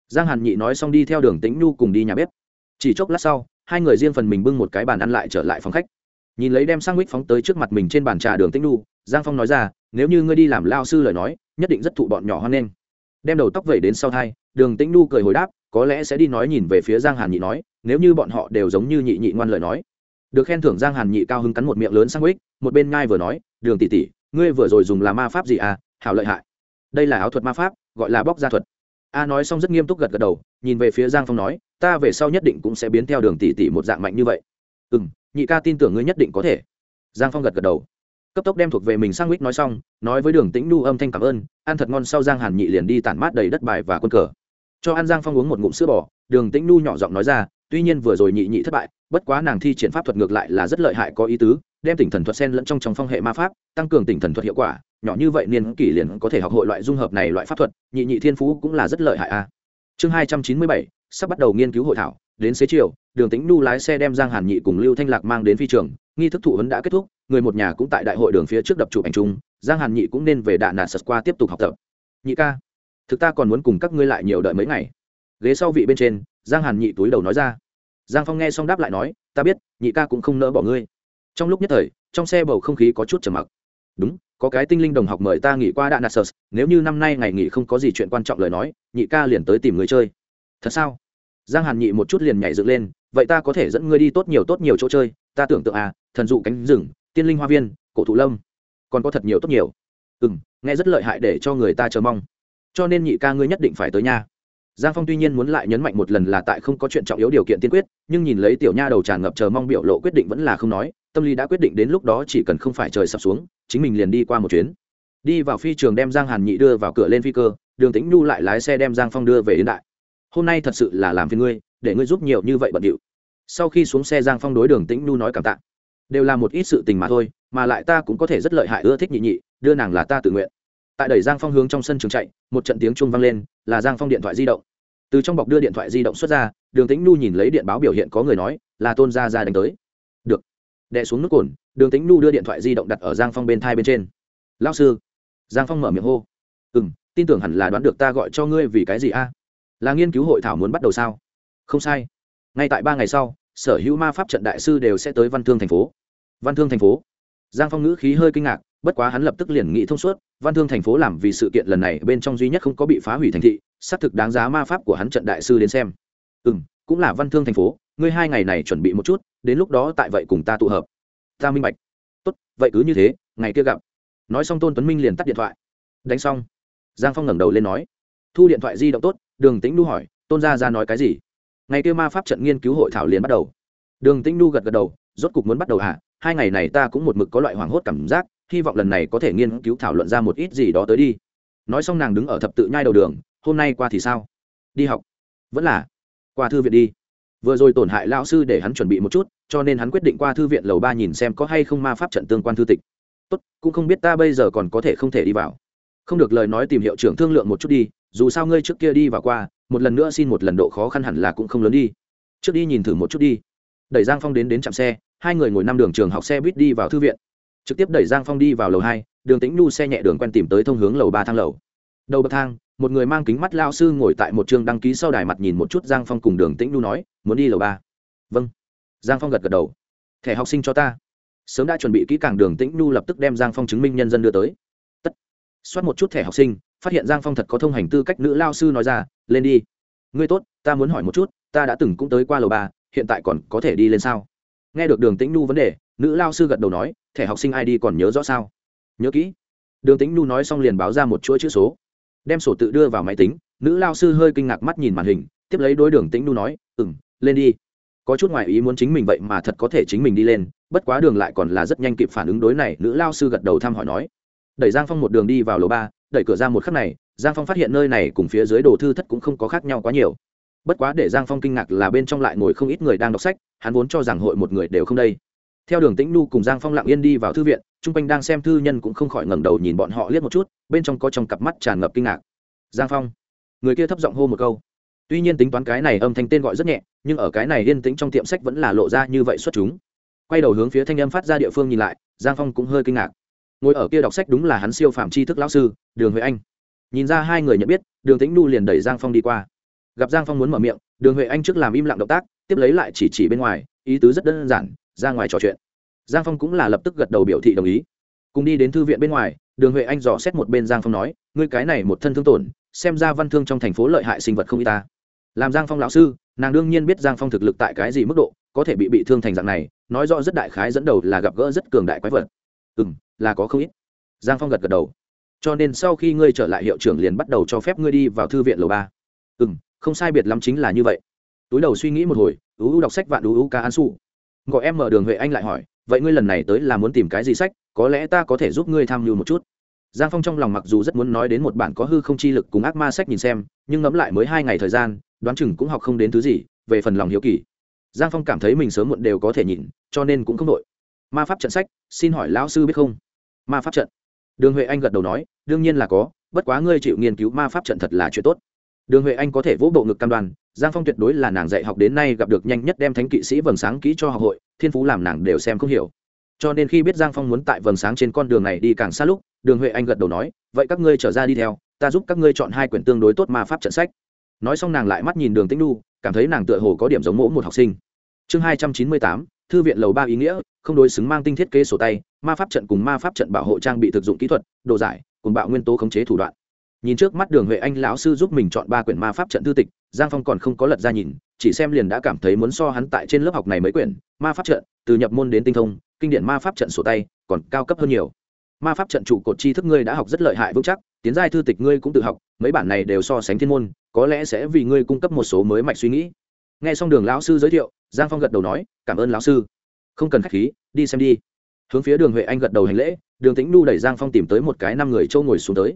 Giang hàn nhị nói xong đi theo đường tĩnh nhu cùng đi nhà bếp. Chỉ chốc lát sau, hai người riêng phần mình bưng một cái bàn ăn lại trở lại phòng khách. Nhìn lấy đem sang mít phóng tới trước mặt mình trên bàn trà đường tĩnh nhu, giang phong nói ra, nếu như ngươi đi làm lao sư lời nói, nhất định rất thụ bọn nhỏ hoan nghênh đem đầu tóc vẩy đến sau thai, đường tĩnh Nu cười hồi đáp, có lẽ sẽ đi nói nhìn về phía giang hàn nhị nói, nếu như bọn họ đều giống như nhị nhị ngoan lời nói. Được khen thưởng giang hàn nhị cao hứng cắn một miệng lớn sang ích một bên ngai vừa nói, đường tỷ tỷ, ngươi vừa rồi dùng là ma pháp gì à? Hảo lợi hại. Đây là áo thuật ma pháp, gọi là bóc gia thuật. A nói xong rất nghiêm túc gật gật đầu, nhìn về phía giang phong nói, ta về sau nhất định cũng sẽ biến theo đường tỷ tỷ một dạng mạnh như vậy. Ừ m nhị ca tin tưởng ngươi nhất định có thể. Giang phong gật gật đầu cấp tốc đem thuộc về mình sang mít nói xong, nói với đường tĩnh nu âm thanh cảm ơn, ăn thật ngon sau giang hàn nhị liền đi tản mát đầy đất bài và quân cờ. Cho an giang phong uống một ngụm sữa bò, đường tĩnh nu nhỏ giọng nói ra, tuy nhiên vừa rồi nhị nhị thất bại, bất quá nàng thi triển pháp thuật ngược lại là rất lợi hại có ý tứ, đem tỉnh thần thuật sen lẫn trong trong phong hệ ma pháp, tăng cường tỉnh thần thuật hiệu quả, nhỏ như vậy niên kỷ liền có thể học hội loại dung hợp này loại pháp thuật, nhị nhị thiên phú cũng là rất lợi hại a. Chương hai trăm chín mươi bảy, sắp bắt đầu nghiên cứu hội thảo, đến xế chiều, đường tính nu lái xe đem giang hàn nhị cùng lưu thanh lạc mang đến phi trường, nghi thức thụ vấn đã kết thúc người một nhà cũng tại đại hội đường phía trước đập chụp ảnh chung, giang hàn nhị cũng nên về đạn nạt sật qua tiếp tục học tập. Nhị ca, thực ta còn muốn cùng các ngươi lại nhiều đợi mấy ngày. Ghế sau vị bên trên, giang hàn nhị túi đầu nói ra. Giang phong nghe xong đáp lại nói, ta biết, nhị ca cũng không nỡ bỏ ngươi. Trong lúc nhất thời, trong xe bầu không khí có chút trầm mặc. Đúng, có cái tinh linh đồng học mời ta nghỉ qua đạn nassus nếu như năm nay ngày nghỉ không có gì chuyện quan trọng lời nói, nhị ca liền tới tìm người chơi. Thật sao? Giang hàn nhị một chút liền nhảy dựng lên, vậy ta có thể dẫn ngươi đi tốt nhiều tốt nhiều chỗ chơi, ta tưởng tượng à thần dụ cánh rừng tiên linh hoa viên, cổ thụ lâm. Còn có thật nhiều tốt nhiều. Ừ m nghe rất lợi hại để cho người ta chờ mong. Cho nên nhị ca ngươi nhất định phải tới nha. Giang phong tuy nhiên muốn lại nhấn mạnh một lần là tại không có chuyện trọng yếu điều kiện tiên quyết, nhưng nhìn lấy tiểu nha đầu tràn ngập chờ mong biểu lộ quyết định vẫn là không nói, tâm lý đã quyết định đến lúc đó chỉ cần không phải trời sập xuống, chính mình liền đi qua một chuyến. Đi vào phi trường đem giang hàn nhị đưa vào cửa lên phi cơ, đường tĩnh nhu lại lái xe đem giang phong đưa về đến đại. Hôm nay thật sự là làm phiền ngươi, để ngươi giúp nhiều như vậy bận điệu. Sau khi xuống xe, giang phong đối đường tĩnh nhu nói cảm tạ đều là một ít sự tình mà thôi, mà lại ta cũng có thể rất lợi hại ưa thích nhị nhị, đưa nàng là ta tự nguyện. Tại đẩy giang phong hướng trong sân trường chạy, một trận tiếng chuông vang lên, là giang phong điện thoại di động. Từ trong bọc đưa điện thoại di động xuất ra, đường tĩnh Nu nhìn lấy điện báo biểu hiện có người nói, là tôn gia ra đánh tới. Được. Đè xuống nước cồn, đường tĩnh Nu đưa điện thoại di động đặt ở giang phong bên thai bên trên. Lao sư. Giang phong mở miệng hô. Ừ m tin tưởng hẳn là đoán được ta gọi cho ngươi vì cái gì a? Là nghiên cứu hội thảo muốn bắt đầu sao? Không sai. Ngay tại ba ngày sau, sở hữu ma pháp trận đại sư đều sẽ tới văn thương thành phố văn thương thành phố. Giang phong ngữ khí hơi kinh ngạc, bất quá hắn lập tức liền nghĩ thông suốt, văn thương thành phố làm vì sự kiện lần này bên trong duy nhất không có bị phá hủy thành thị, xác thực đáng giá ma pháp của hắn trận đại sư đến xem. Ừ m cũng là văn thương thành phố, ngươi hai ngày này chuẩn bị một chút, đến lúc đó tại vậy cùng ta tụ hợp. Ta minh bạch. Tốt, vậy cứ như thế, ngày kia gặp. Nói xong tôn tuấn minh liền tắt điện thoại. Đánh xong, giang phong ngẩng đầu lên nói. Thu điện thoại di động tốt, đường tĩnh nu hỏi, tôn gia ra nói cái gì? Ngày kia ma pháp trận nghiên cứu hội thảo liền bắt đầu. Đường tĩnh nu gật gật đầu, rốt cục muốn bắt đầu hả? Hai ngày này ta cũng một mực có loại hoảng hốt cảm giác, hy vọng lần này có thể nghiên cứu thảo luận ra một ít gì đó tới đi. Nói xong nàng đứng ở thập tự nhai đầu đường, hôm nay qua thì sao? Đi học. Vẫn là. Qua thư viện đi. Vừa rồi tổn hại lão sư để hắn chuẩn bị một chút, cho nên hắn quyết định qua thư viện lầu ba nhìn xem có hay không ma pháp trận tương quan thư tịch. Tốt, cũng không biết ta bây giờ còn có thể không thể đi vào. Không được lời nói tìm hiệu trưởng thương lượng một chút đi, dù sao ngươi trước kia đi và qua, một lần nữa xin một lần độ khó khăn hẳn là cũng không lớn đi. Trước đi nhìn thử một chút đi. Đẩy giang phong đến đến trạm xe hai người ngồi năm đường trường học xe buýt đi vào thư viện. Trực tiếp đẩy giang phong đi vào lầu hai, đường tính nhu xe nhẹ đường quen tìm tới thông hướng lầu ba thang lầu. Đầu bậc thang, một người mang kính mắt lao sư ngồi tại một trường đăng ký sau đài mặt nhìn một chút giang phong cùng đường tĩnh nhu nói, muốn đi lầu ba? Vâng. Giang phong gật gật đầu. Thẻ học sinh cho ta. Sớm đã chuẩn bị kỹ càng, đường tĩnh nhu lập tức đem giang phong chứng minh nhân dân đưa tới. Tất. Soát một chút thẻ học sinh, phát hiện giang phong thật có thông hành tư cách nữ lao sư nói ra, lên đi. Ngươi tốt, ta muốn hỏi một chút, ta đã từng cũng tới qua lầu ba, hiện tại còn có thể đi lên sao? Nghe được đường tĩnh nhu vấn đề, nữ lao sư gật đầu nói, thẻ học sinh id còn nhớ rõ sao? Nhớ kỹ. Đường tĩnh nhu nói xong liền báo ra một chuỗi chữ số. Đem sổ tự đưa vào máy tính, nữ lao sư hơi kinh ngạc mắt nhìn màn hình, tiếp lấy đối đường tĩnh nhu nói ừ m lên đi. Có chút ngoại ý muốn chính mình vậy mà thật có thể chính mình đi lên, bất quá đường lại còn là rất nhanh kịp phản ứng đối này, nữ lao sư gật đầu thăm hỏi nói. Đẩy giang phong một đường đi vào lầu ba, đẩy cửa ra một khắc này, giang phong phát hiện nơi này cùng phía dưới đồ thư thất cũng không có khác nhau quá nhiều bất quá để giang phong kinh ngạc là bên trong lại ngồi không ít người đang đọc sách, hắn vốn cho rằng hội một người đều không đây. Theo đường tĩnh nu cùng giang phong lặng yên đi vào thư viện, chung quanh đang xem thư nhân cũng không khỏi ngẩng đầu nhìn bọn họ liếc một chút, bên trong có trong cặp mắt tràn ngập kinh ngạc. Giang phong, người kia thấp giọng hô một câu. Tuy nhiên tính toán cái này âm thanh tên gọi rất nhẹ, nhưng ở cái này yên tĩnh trong tiệm sách vẫn là lộ ra như vậy xuất chúng. Quay đầu hướng phía thanh âm phát ra địa phương nhìn lại, giang phong cũng hơi kinh ngạc. Ngồi ở kia đọc sách đúng là hắn siêu phạm tri thức lão sư, đường huệ anh. Nhìn ra hai người nhận biết, đường tĩnh nu liền đẩy giang phong đi qua gặp giang phong muốn mở miệng, đường huệ anh trước làm im lặng động tác, tiếp lấy lại chỉ chỉ bên ngoài, ý tứ rất đơn giản, ra ngoài trò chuyện. Giang phong cũng là lập tức gật đầu biểu thị đồng ý. Cùng đi đến thư viện bên ngoài, đường huệ anh dò xét một bên giang phong nói, ngươi cái này một thân thương tổn, xem ra văn thương trong thành phố lợi hại sinh vật không y ta. Làm giang phong lão sư, nàng đương nhiên biết giang phong thực lực tại cái gì mức độ, có thể bị bị thương thành dạng này, nói rõ rất đại khái dẫn đầu là gặp gỡ rất cường đại quái vật. Ừ m là có không ít. Giang phong gật gật đầu. Cho nên sau khi ngươi trở lại hiệu trưởng liền bắt đầu cho phép ngươi đi vào thư viện lầu ba. Ừ m không sai biệt lắm chính là như vậy. Túi đầu suy nghĩ một hồi, ú đọc sách vạn ú ca an su gọi em mở đường huệ anh lại hỏi, vậy ngươi lần này tới là muốn tìm cái gì sách? Có lẽ ta có thể giúp ngươi tham mưu một chút. Giang phong trong lòng mặc dù rất muốn nói đến một bản có hư không chi lực cùng ác ma sách nhìn xem, nhưng ngẫm lại mới hai ngày thời gian, đoán chừng cũng học không đến thứ gì, về phần lòng hiếu kỳ. Giang phong cảm thấy mình sớm muộn đều có thể nhìn cho nên cũng không đội ma pháp trận sách, xin hỏi lão sư biết không? Ma pháp trận. Đường huệ anh gật đầu nói, đương nhiên là có, bất quá ngươi chịu nghiên cứu ma pháp trận thật là chuyện tốt đường huệ anh có thể vỗ bộ ngực cam đoan, giang phong tuyệt đối là nàng dạy học đến nay gặp được nhanh nhất đem thánh kỵ sĩ vầng sáng kỹ cho học hội, thiên phú làm nàng đều xem không hiểu. Cho nên khi biết giang phong muốn tại vầng sáng trên con đường này đi càng xa lúc, đường huệ anh gật đầu nói, vậy các ngươi trở ra đi theo, ta giúp các ngươi chọn hai quyển tương đối tốt ma pháp trận sách. Nói xong nàng lại mắt nhìn đường tĩnh nu cảm thấy nàng tựa hồ có điểm giống mỗ một học sinh. Chương hai trăm chín mươi tám, thư viện lầu ba ý nghĩa, không đối xứng mang tinh thiết kế sổ tay, ma pháp trận cùng ma pháp trận bảo hộ trang bị thực dụng kỹ thuật, đồ giải, cùng bạo nguyên tố khống chế thủ đoạn nhìn trước mắt đường huệ anh lão sư giúp mình chọn ba quyển ma pháp trận thư tịch, giang phong còn không có lật ra nhìn, chỉ xem liền đã cảm thấy muốn so hắn tại trên lớp học này mấy quyển, ma pháp trận, từ nhập môn đến tinh thông, kinh điển ma pháp trận sổ tay, còn cao cấp hơn nhiều. Ma pháp trận trụ cột tri thức ngươi đã học rất lợi hại vững chắc, tiến giai thư tịch ngươi cũng tự học, mấy bản này đều so sánh thiên môn, có lẽ sẽ vì ngươi cung cấp một số mới mạch suy nghĩ. N g h e xong đường lão sư giới thiệu, giang phong gật đầu nói, cảm ơn lão sư. Không cần k h á c h khí, đi xem đi. Hướng phía đường huệ anh gật đầu hành lễ, đường tĩnh nu đẩy giang phong tìm tới một cái năm người châu ngồi xuống tới.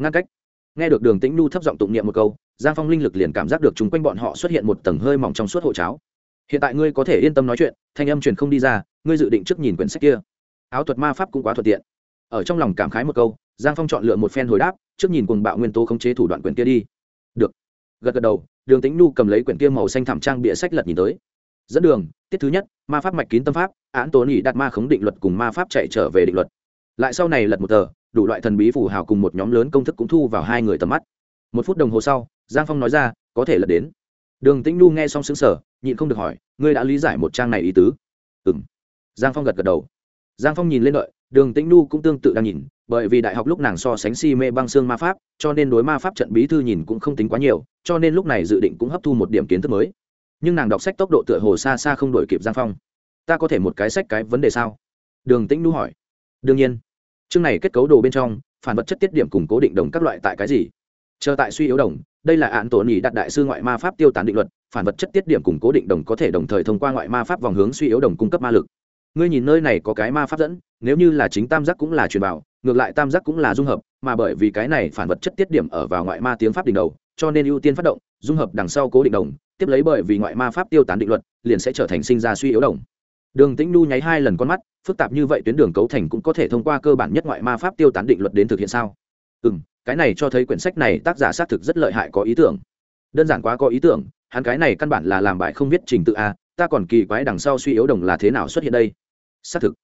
Ngăn cách nghe được đường tĩnh nu thấp giọng tụng niệm một câu, giang phong linh lực liền cảm giác được chúng quanh bọn họ xuất hiện một tầng hơi mỏng trong suốt hộ cháo. Hiện tại ngươi có thể yên tâm nói chuyện, thanh âm truyền không đi ra, ngươi dự định trước nhìn quyển sách kia. Áo thuật ma pháp cũng quá thuận tiện. Ở trong lòng cảm khái một câu, giang phong chọn lựa một phen hồi đáp, trước nhìn cùng bạo nguyên tố khống chế thủ đoạn quyển kia đi. Được. Gật gật đầu, đường tính nu cầm lấy quyển kia màu xanh thảm trang bịa sách lật nhìn tới. Dẫn đường, tiết thứ nhất, ma pháp mạch kín tâm pháp, án tố nỉ đặt ma khống định luật cùng ma pháp chạy trở về định luật. Lại sau này lật một tờ đủ loại thần bí phù hào cùng một nhóm lớn công thức cũng thu vào hai người tầm mắt. Một phút đồng hồ sau, giang phong nói ra, có thể là đến. Đường tĩnh nu nghe xong xứng sở nhịn không được hỏi, ngươi đã lý giải một trang này ý tứ? Ừ m giang phong gật gật đầu. Giang phong nhìn lên đợi, đường tĩnh nu cũng tương tự đang nhìn, bởi vì đại học lúc nàng so sánh si mê băng xương ma pháp, cho nên đối ma pháp trận bí thư nhìn cũng không tính quá nhiều, cho nên lúc này dự định cũng hấp thu một điểm kiến thức mới. Nhưng nàng đọc sách tốc độ tựa hồ xa xa không đổi kịp giang phong. Ta có thể một cái sách cái vấn đề sao? Đường tĩnh nu hỏi. Đương nhiên chương này kết cấu đồ bên trong, phản vật chất tiết điểm cùng cố định đồng các loại tại cái gì? Chờ tại suy yếu đồng, đây là án tổ nhì đặt đại sư ngoại ma pháp tiêu tán định luật, phản vật chất tiết điểm cùng cố định đồng có thể đồng thời thông qua ngoại ma pháp vòng hướng suy yếu đồng cung cấp ma lực. Ngươi nhìn nơi này có cái ma pháp dẫn, nếu như là chính tam giác cũng là truyền bảo, ngược lại tam giác cũng là dung hợp, mà bởi vì cái này phản vật chất tiết điểm ở vào ngoại ma tiếng pháp đỉnh đầu, cho nên ưu tiên phát động, dung hợp đằng sau cố định đồng, tiếp lấy bởi vì ngoại ma pháp tiêu tán định luật, liền sẽ trở thành sinh ra suy yếu đồng đường tĩnh nu nháy hai lần con mắt, phức tạp như vậy tuyến đường cấu thành cũng có thể thông qua cơ bản nhất ngoại ma pháp tiêu tán định luật đến thực hiện sao? Ừ m cái này cho thấy quyển sách này tác giả xác thực rất lợi hại có ý tưởng. Đơn giản quá có ý tưởng, hắn cái này căn bản là làm bài không viết trình tự a, ta còn kỳ quái đằng sau suy yếu đồng là thế nào xuất hiện đây? Xác thực,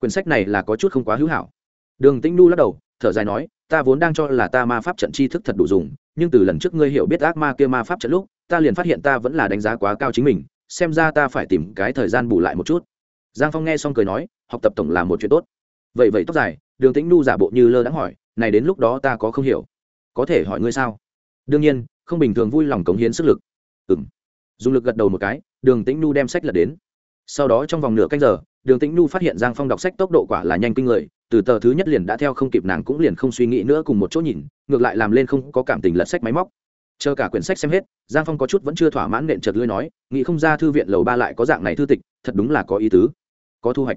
quyển sách này là có chút không quá hữu hảo. Đường tĩnh nu lắc đầu, thở dài nói, ta vốn đang cho là ta ma pháp trận tri thức thật đủ dùng, nhưng từ lần trước ngươi hiểu biết ác ma kia ma pháp trận lúc, ta liền phát hiện ta vẫn là đánh giá quá cao chính mình, xem ra ta phải tìm cái thời gian bù lại một chút giang phong nghe xong cười nói, học tập tổng là một chuyện tốt. Vậy vậy tóc dài, đường tĩnh nu giả bộ như lơ đãng hỏi, này đến lúc đó ta có không hiểu? Có thể hỏi ngươi sao? Đương nhiên, không bình thường vui lòng cống hiến sức lực. Ừng dùng lực gật đầu một cái, đường tĩnh nu đem sách lật đến. Sau đó trong vòng nửa canh giờ, đường tĩnh nu phát hiện giang phong đọc sách tốc độ quả là nhanh kinh người, từ tờ thứ nhất liền đã theo không kịp nàng cũng liền không suy nghĩ nữa cùng một chỗ nhìn, ngược lại làm lên không có cảm tình lật sách máy móc. Chờ cả quyển sách xem hết, giang phong có chút vẫn chưa thỏa mãn nện chật lưới nói, nghĩ không ra thư viện lầu ba lại có dạng này thư tịch, thật đúng là có ý tứ có thu hoạch.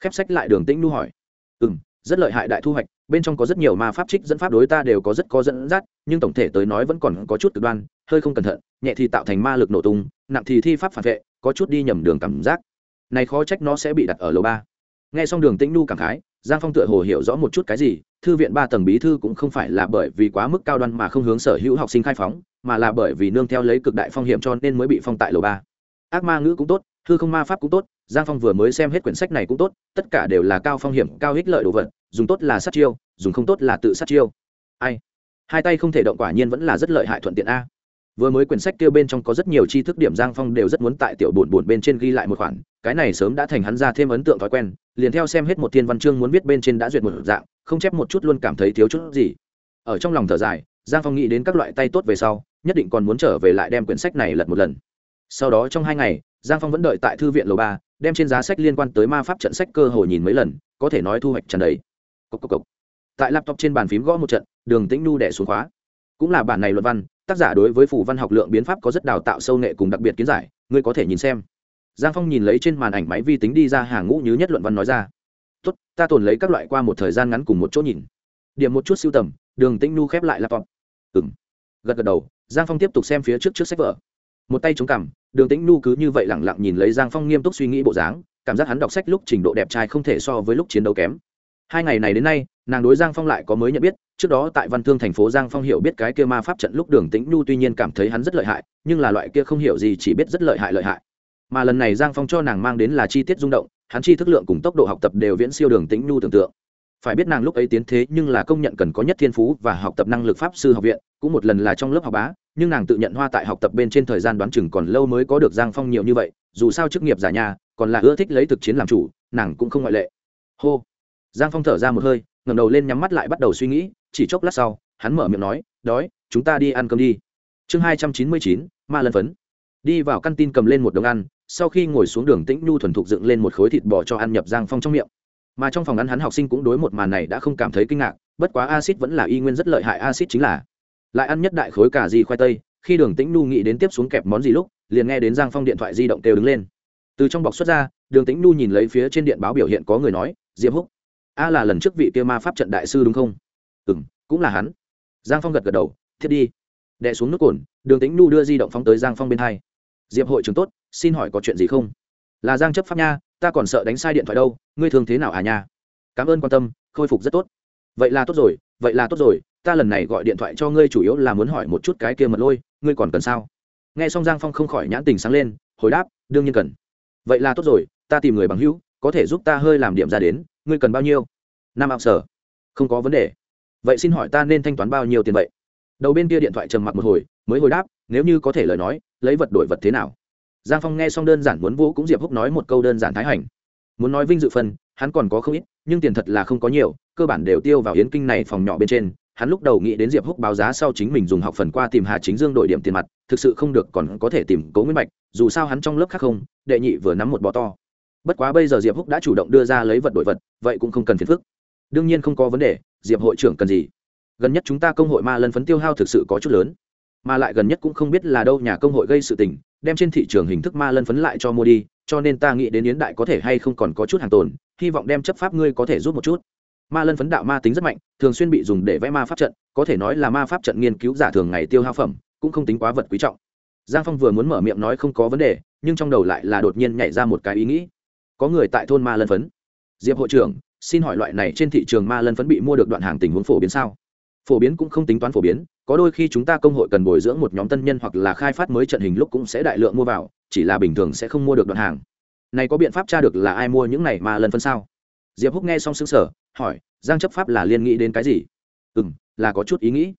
Khép sách lại đường tĩnh nu hỏi. Ừ m rất lợi hại đại thu hoạch, bên trong có rất nhiều ma pháp trích dẫn pháp đối ta đều có rất có dẫn dắt, nhưng tổng thể tới nói vẫn còn có chút cực đoan, hơi không cẩn thận, nhẹ thì tạo thành ma lực nổ tung, nặng thì thi pháp phản vệ, có chút đi nhầm đường cảm giác. Này khó trách nó sẽ bị đặt ở lầu ba. Nghe xong đường tĩnh nu cảm khái, giang phong tựa hồ hiểu rõ một chút cái gì, thư viện ba tầng bí thư cũng không phải là bởi vì quá mức cao đoan mà không hướng sở hữu học sinh khai phóng, mà là bởi vì nương theo lấy cực đại phong hiểm cho nên mới bị phong tại lầu ba. Ác ma ngữ cũng tốt thư không ma pháp cũng tốt, giang phong vừa mới xem hết quyển sách này cũng tốt, tất cả đều là cao phong hiểm, cao ích lợi đồ vật, dùng tốt là sát chiêu, dùng không tốt là tự sát chiêu. Ai? Hai tay không thể động quả nhiên vẫn là rất lợi hại thuận tiện a. Vừa mới quyển sách kêu bên trong có rất nhiều tri thức điểm giang phong đều rất muốn tại tiểu bổn bổn bên trên ghi lại một khoản, cái này sớm đã thành hắn ra thêm ấn tượng thói quen, liền theo xem hết một thiên văn chương muốn viết bên trên đã duyệt một dạng, không chép một chút luôn cảm thấy thiếu chút gì. Ở trong lòng thở dài, giang phong nghĩ đến các loại tay tốt về sau, nhất định còn muốn trở về lại đem quyển sách này lật một lần. Sau đó trong hai ngày giang phong vẫn đợi tại thư viện lầu ba, đem trên giá sách liên quan tới ma pháp trận sách cơ hội nhìn mấy lần, có thể nói thu hoạch trần đấy cốc cốc cốc. tại laptop trên bàn phím gõ một trận, đường tĩnh nu đẻ xuống khóa. Cũng là bản này luận văn, tác giả đối với phủ văn học lượng biến pháp có rất đào tạo sâu nghệ cùng đặc biệt kiến giải, ngươi có thể nhìn xem. Giang phong nhìn lấy trên màn ảnh máy vi tính đi ra hàng ngũ như nhất luận văn nói ra. Tốt, ta tồn lấy các loại qua một thời gian ngắn cùng một chỗ nhìn. Điểm một chút siêu tầm, đường tĩnh nu khép lại laptop. Ừng gật gật đầu, giang phong tiếp tục xem phía trước trước sách vở một tay chống cằm, đường tĩnh nu cứ như vậy lẳng lặng nhìn lấy giang phong nghiêm túc suy nghĩ bộ dáng, cảm giác hắn đọc sách lúc trình độ đẹp trai không thể so với lúc chiến đấu kém. Hai ngày này đến nay, nàng đối giang phong lại có mới nhận biết, trước đó tại văn thương thành phố giang phong hiểu biết cái kia ma pháp trận lúc đường tĩnh nhu tuy nhiên cảm thấy hắn rất lợi hại, nhưng là loại kia không hiểu gì chỉ biết rất lợi hại lợi hại. Mà lần này giang phong cho nàng mang đến là chi tiết rung động, hắn chi thức lượng cùng tốc độ học tập đều viễn siêu đường tĩnh nhu tưởng tượng. Phải biết nàng lúc ấy tiến thế nhưng là công nhận cần có nhất thiên phú và học tập năng lực pháp sư học viện, cũng một lần là trong lớp học bá nhưng nàng tự nhận hoa tại học tập bên trên thời gian đoán chừng còn lâu mới có được giang phong nhiều như vậy, dù sao chức nghiệp giả nhà, còn là ưa thích lấy thực chiến làm chủ, nàng cũng không ngoại lệ. Hô. Giang phong thở ra một hơi, ngẩng đầu lên nhắm mắt lại bắt đầu suy nghĩ, chỉ chốc lát sau, hắn mở miệng nói, đói, chúng ta đi ăn cơm đi. Chương hai trăm chín mươi chín, ma lân phấn. Đi vào căn tin cầm lên một đống ăn, sau khi ngồi xuống đường tĩnh nhu thuần thục dựng lên một khối thịt bò cho ăn nhập giang phong trong miệng. Mà trong phòng ăn hắn học sinh cũng đối một màn này đã không cảm thấy kinh ngạc, bất quá acid vẫn là y nguyên rất lợi hại acid chính là lại ăn nhất đại khối cả gì khoai tây, khi đường tĩnh nu nghĩ đến tiếp xuống kẹp món gì lúc, liền nghe đến giang phong điện thoại di động kêu đứng lên. Từ trong bọc xuất ra, đường tĩnh nu nhìn lấy phía trên điện báo biểu hiện có người nói, diệp húc, a là lần trước vị kia ma pháp trận đại sư đúng không? Ừ m cũng là hắn. Giang phong gật gật đầu thiết đi. Đệ xuống nước cồn, đường tĩnh nu đưa di động phóng tới giang phong bên hai. Diệp hội trưởng tốt, xin hỏi có chuyện gì không? Là giang chấp pháp nha, ta còn sợ đánh sai điện thoại đâu, ngươi thường thế nào à nha? Cảm ơn quan tâm, khôi phục rất tốt. Vậy là tốt rồi, vậy là tốt rồi ta lần này gọi điện thoại cho ngươi chủ yếu là muốn hỏi một chút cái kia mật lôi, ngươi còn cần sao? Nghe xong giang phong không khỏi nhãn tình sáng lên, hồi đáp, đương nhiên cần. Vậy là tốt rồi, ta tìm người bằng hữu, có thể giúp ta hơi làm điểm ra đến, ngươi cần bao nhiêu? Năm ảo sở. Không có vấn đề. Vậy xin hỏi ta nên thanh toán bao nhiêu tiền vậy? Đầu bên kia điện thoại trầm mặc một hồi, mới hồi đáp, nếu như có thể lời nói, lấy vật đổi vật thế nào? Giang phong nghe xong đơn giản muốn vũ cũng diệp húc nói một câu đơn giản thái hành. Muốn nói vinh dự phân hắn còn có không ít, nhưng tiền thật là không có nhiều, cơ bản đều tiêu vào yến kinh này phòng nhỏ bên trên hắn lúc đầu nghĩ đến diệp húc báo giá sau chính mình dùng học phần qua tìm hà chính dương đổi điểm tiền mặt, thực sự không được còn có thể tìm cố nguyên bạch, dù sao hắn trong lớp khác không, đệ nhị vừa nắm một bó to. Bất quá bây giờ diệp húc đã chủ động đưa ra lấy vật đổi vật, vậy cũng không cần phiền phức. Đương nhiên không có vấn đề, diệp hội trưởng cần gì? Gần nhất chúng ta công hội ma lân phấn tiêu hao thực sự có chút lớn. Mà lại gần nhất cũng không biết là đâu nhà công hội gây sự tình, đem trên thị trường hình thức ma lân phấn lại cho mua đi, cho nên ta nghĩ đến yến đại có thể hay không còn có chút hàng tồn, hy vọng đem chấp pháp ngươi có thể giúp một chút ma lân phấn đạo ma tính rất mạnh, thường xuyên bị dùng để vẽ ma pháp trận, có thể nói là ma pháp trận nghiên cứu giả thường ngày tiêu hao phẩm, cũng không tính quá vật quý trọng. Giang phong vừa muốn mở miệng nói không có vấn đề, nhưng trong đầu lại là đột nhiên nhảy ra một cái ý nghĩ. Có người tại thôn ma lân phấn. Diệp hội trưởng, xin hỏi loại này trên thị trường ma lân phấn bị mua được đoạn hàng tình huống phổ biến sao? Phổ biến cũng không tính toán phổ biến, có đôi khi chúng ta công hội cần bồi dưỡng một nhóm tân nhân hoặc là khai phát mới trận hình lúc cũng sẽ đại lượng mua vào, chỉ là bình thường sẽ không mua được đoạn hàng. Này có biện pháp tra được là ai mua những này ma lân phân sao? Diệp húc nghe xong xứng sở hỏi, giang chấp pháp là liên nghĩ đến cái gì? Ừ m là có chút ý nghĩ.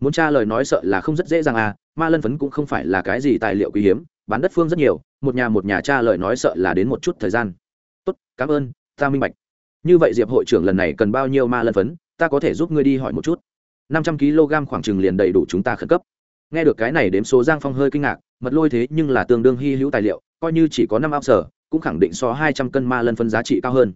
Muốn tra lời nói sợ là không rất dễ dàng à ma lân phấn cũng không phải là cái gì tài liệu quý hiếm, bán đất phương rất nhiều, một nhà một nhà tra lời nói sợ là đến một chút thời gian. Tốt, cảm ơn, ta minh bạch. Như vậy diệp hội trưởng lần này cần bao nhiêu ma lân phấn, ta có thể giúp ngươi đi hỏi một chút. năm trăm kg khoảng chừng liền đầy đủ chúng ta khẩn cấp. Nghe được cái này đếm số giang phong hơi kinh ngạc, mật lôi thế nhưng là tương đương hy hữu tài liệu, coi như chỉ có năm ao sở cũng khẳng định so hai trăm cân ma lân phân giá trị cao hơn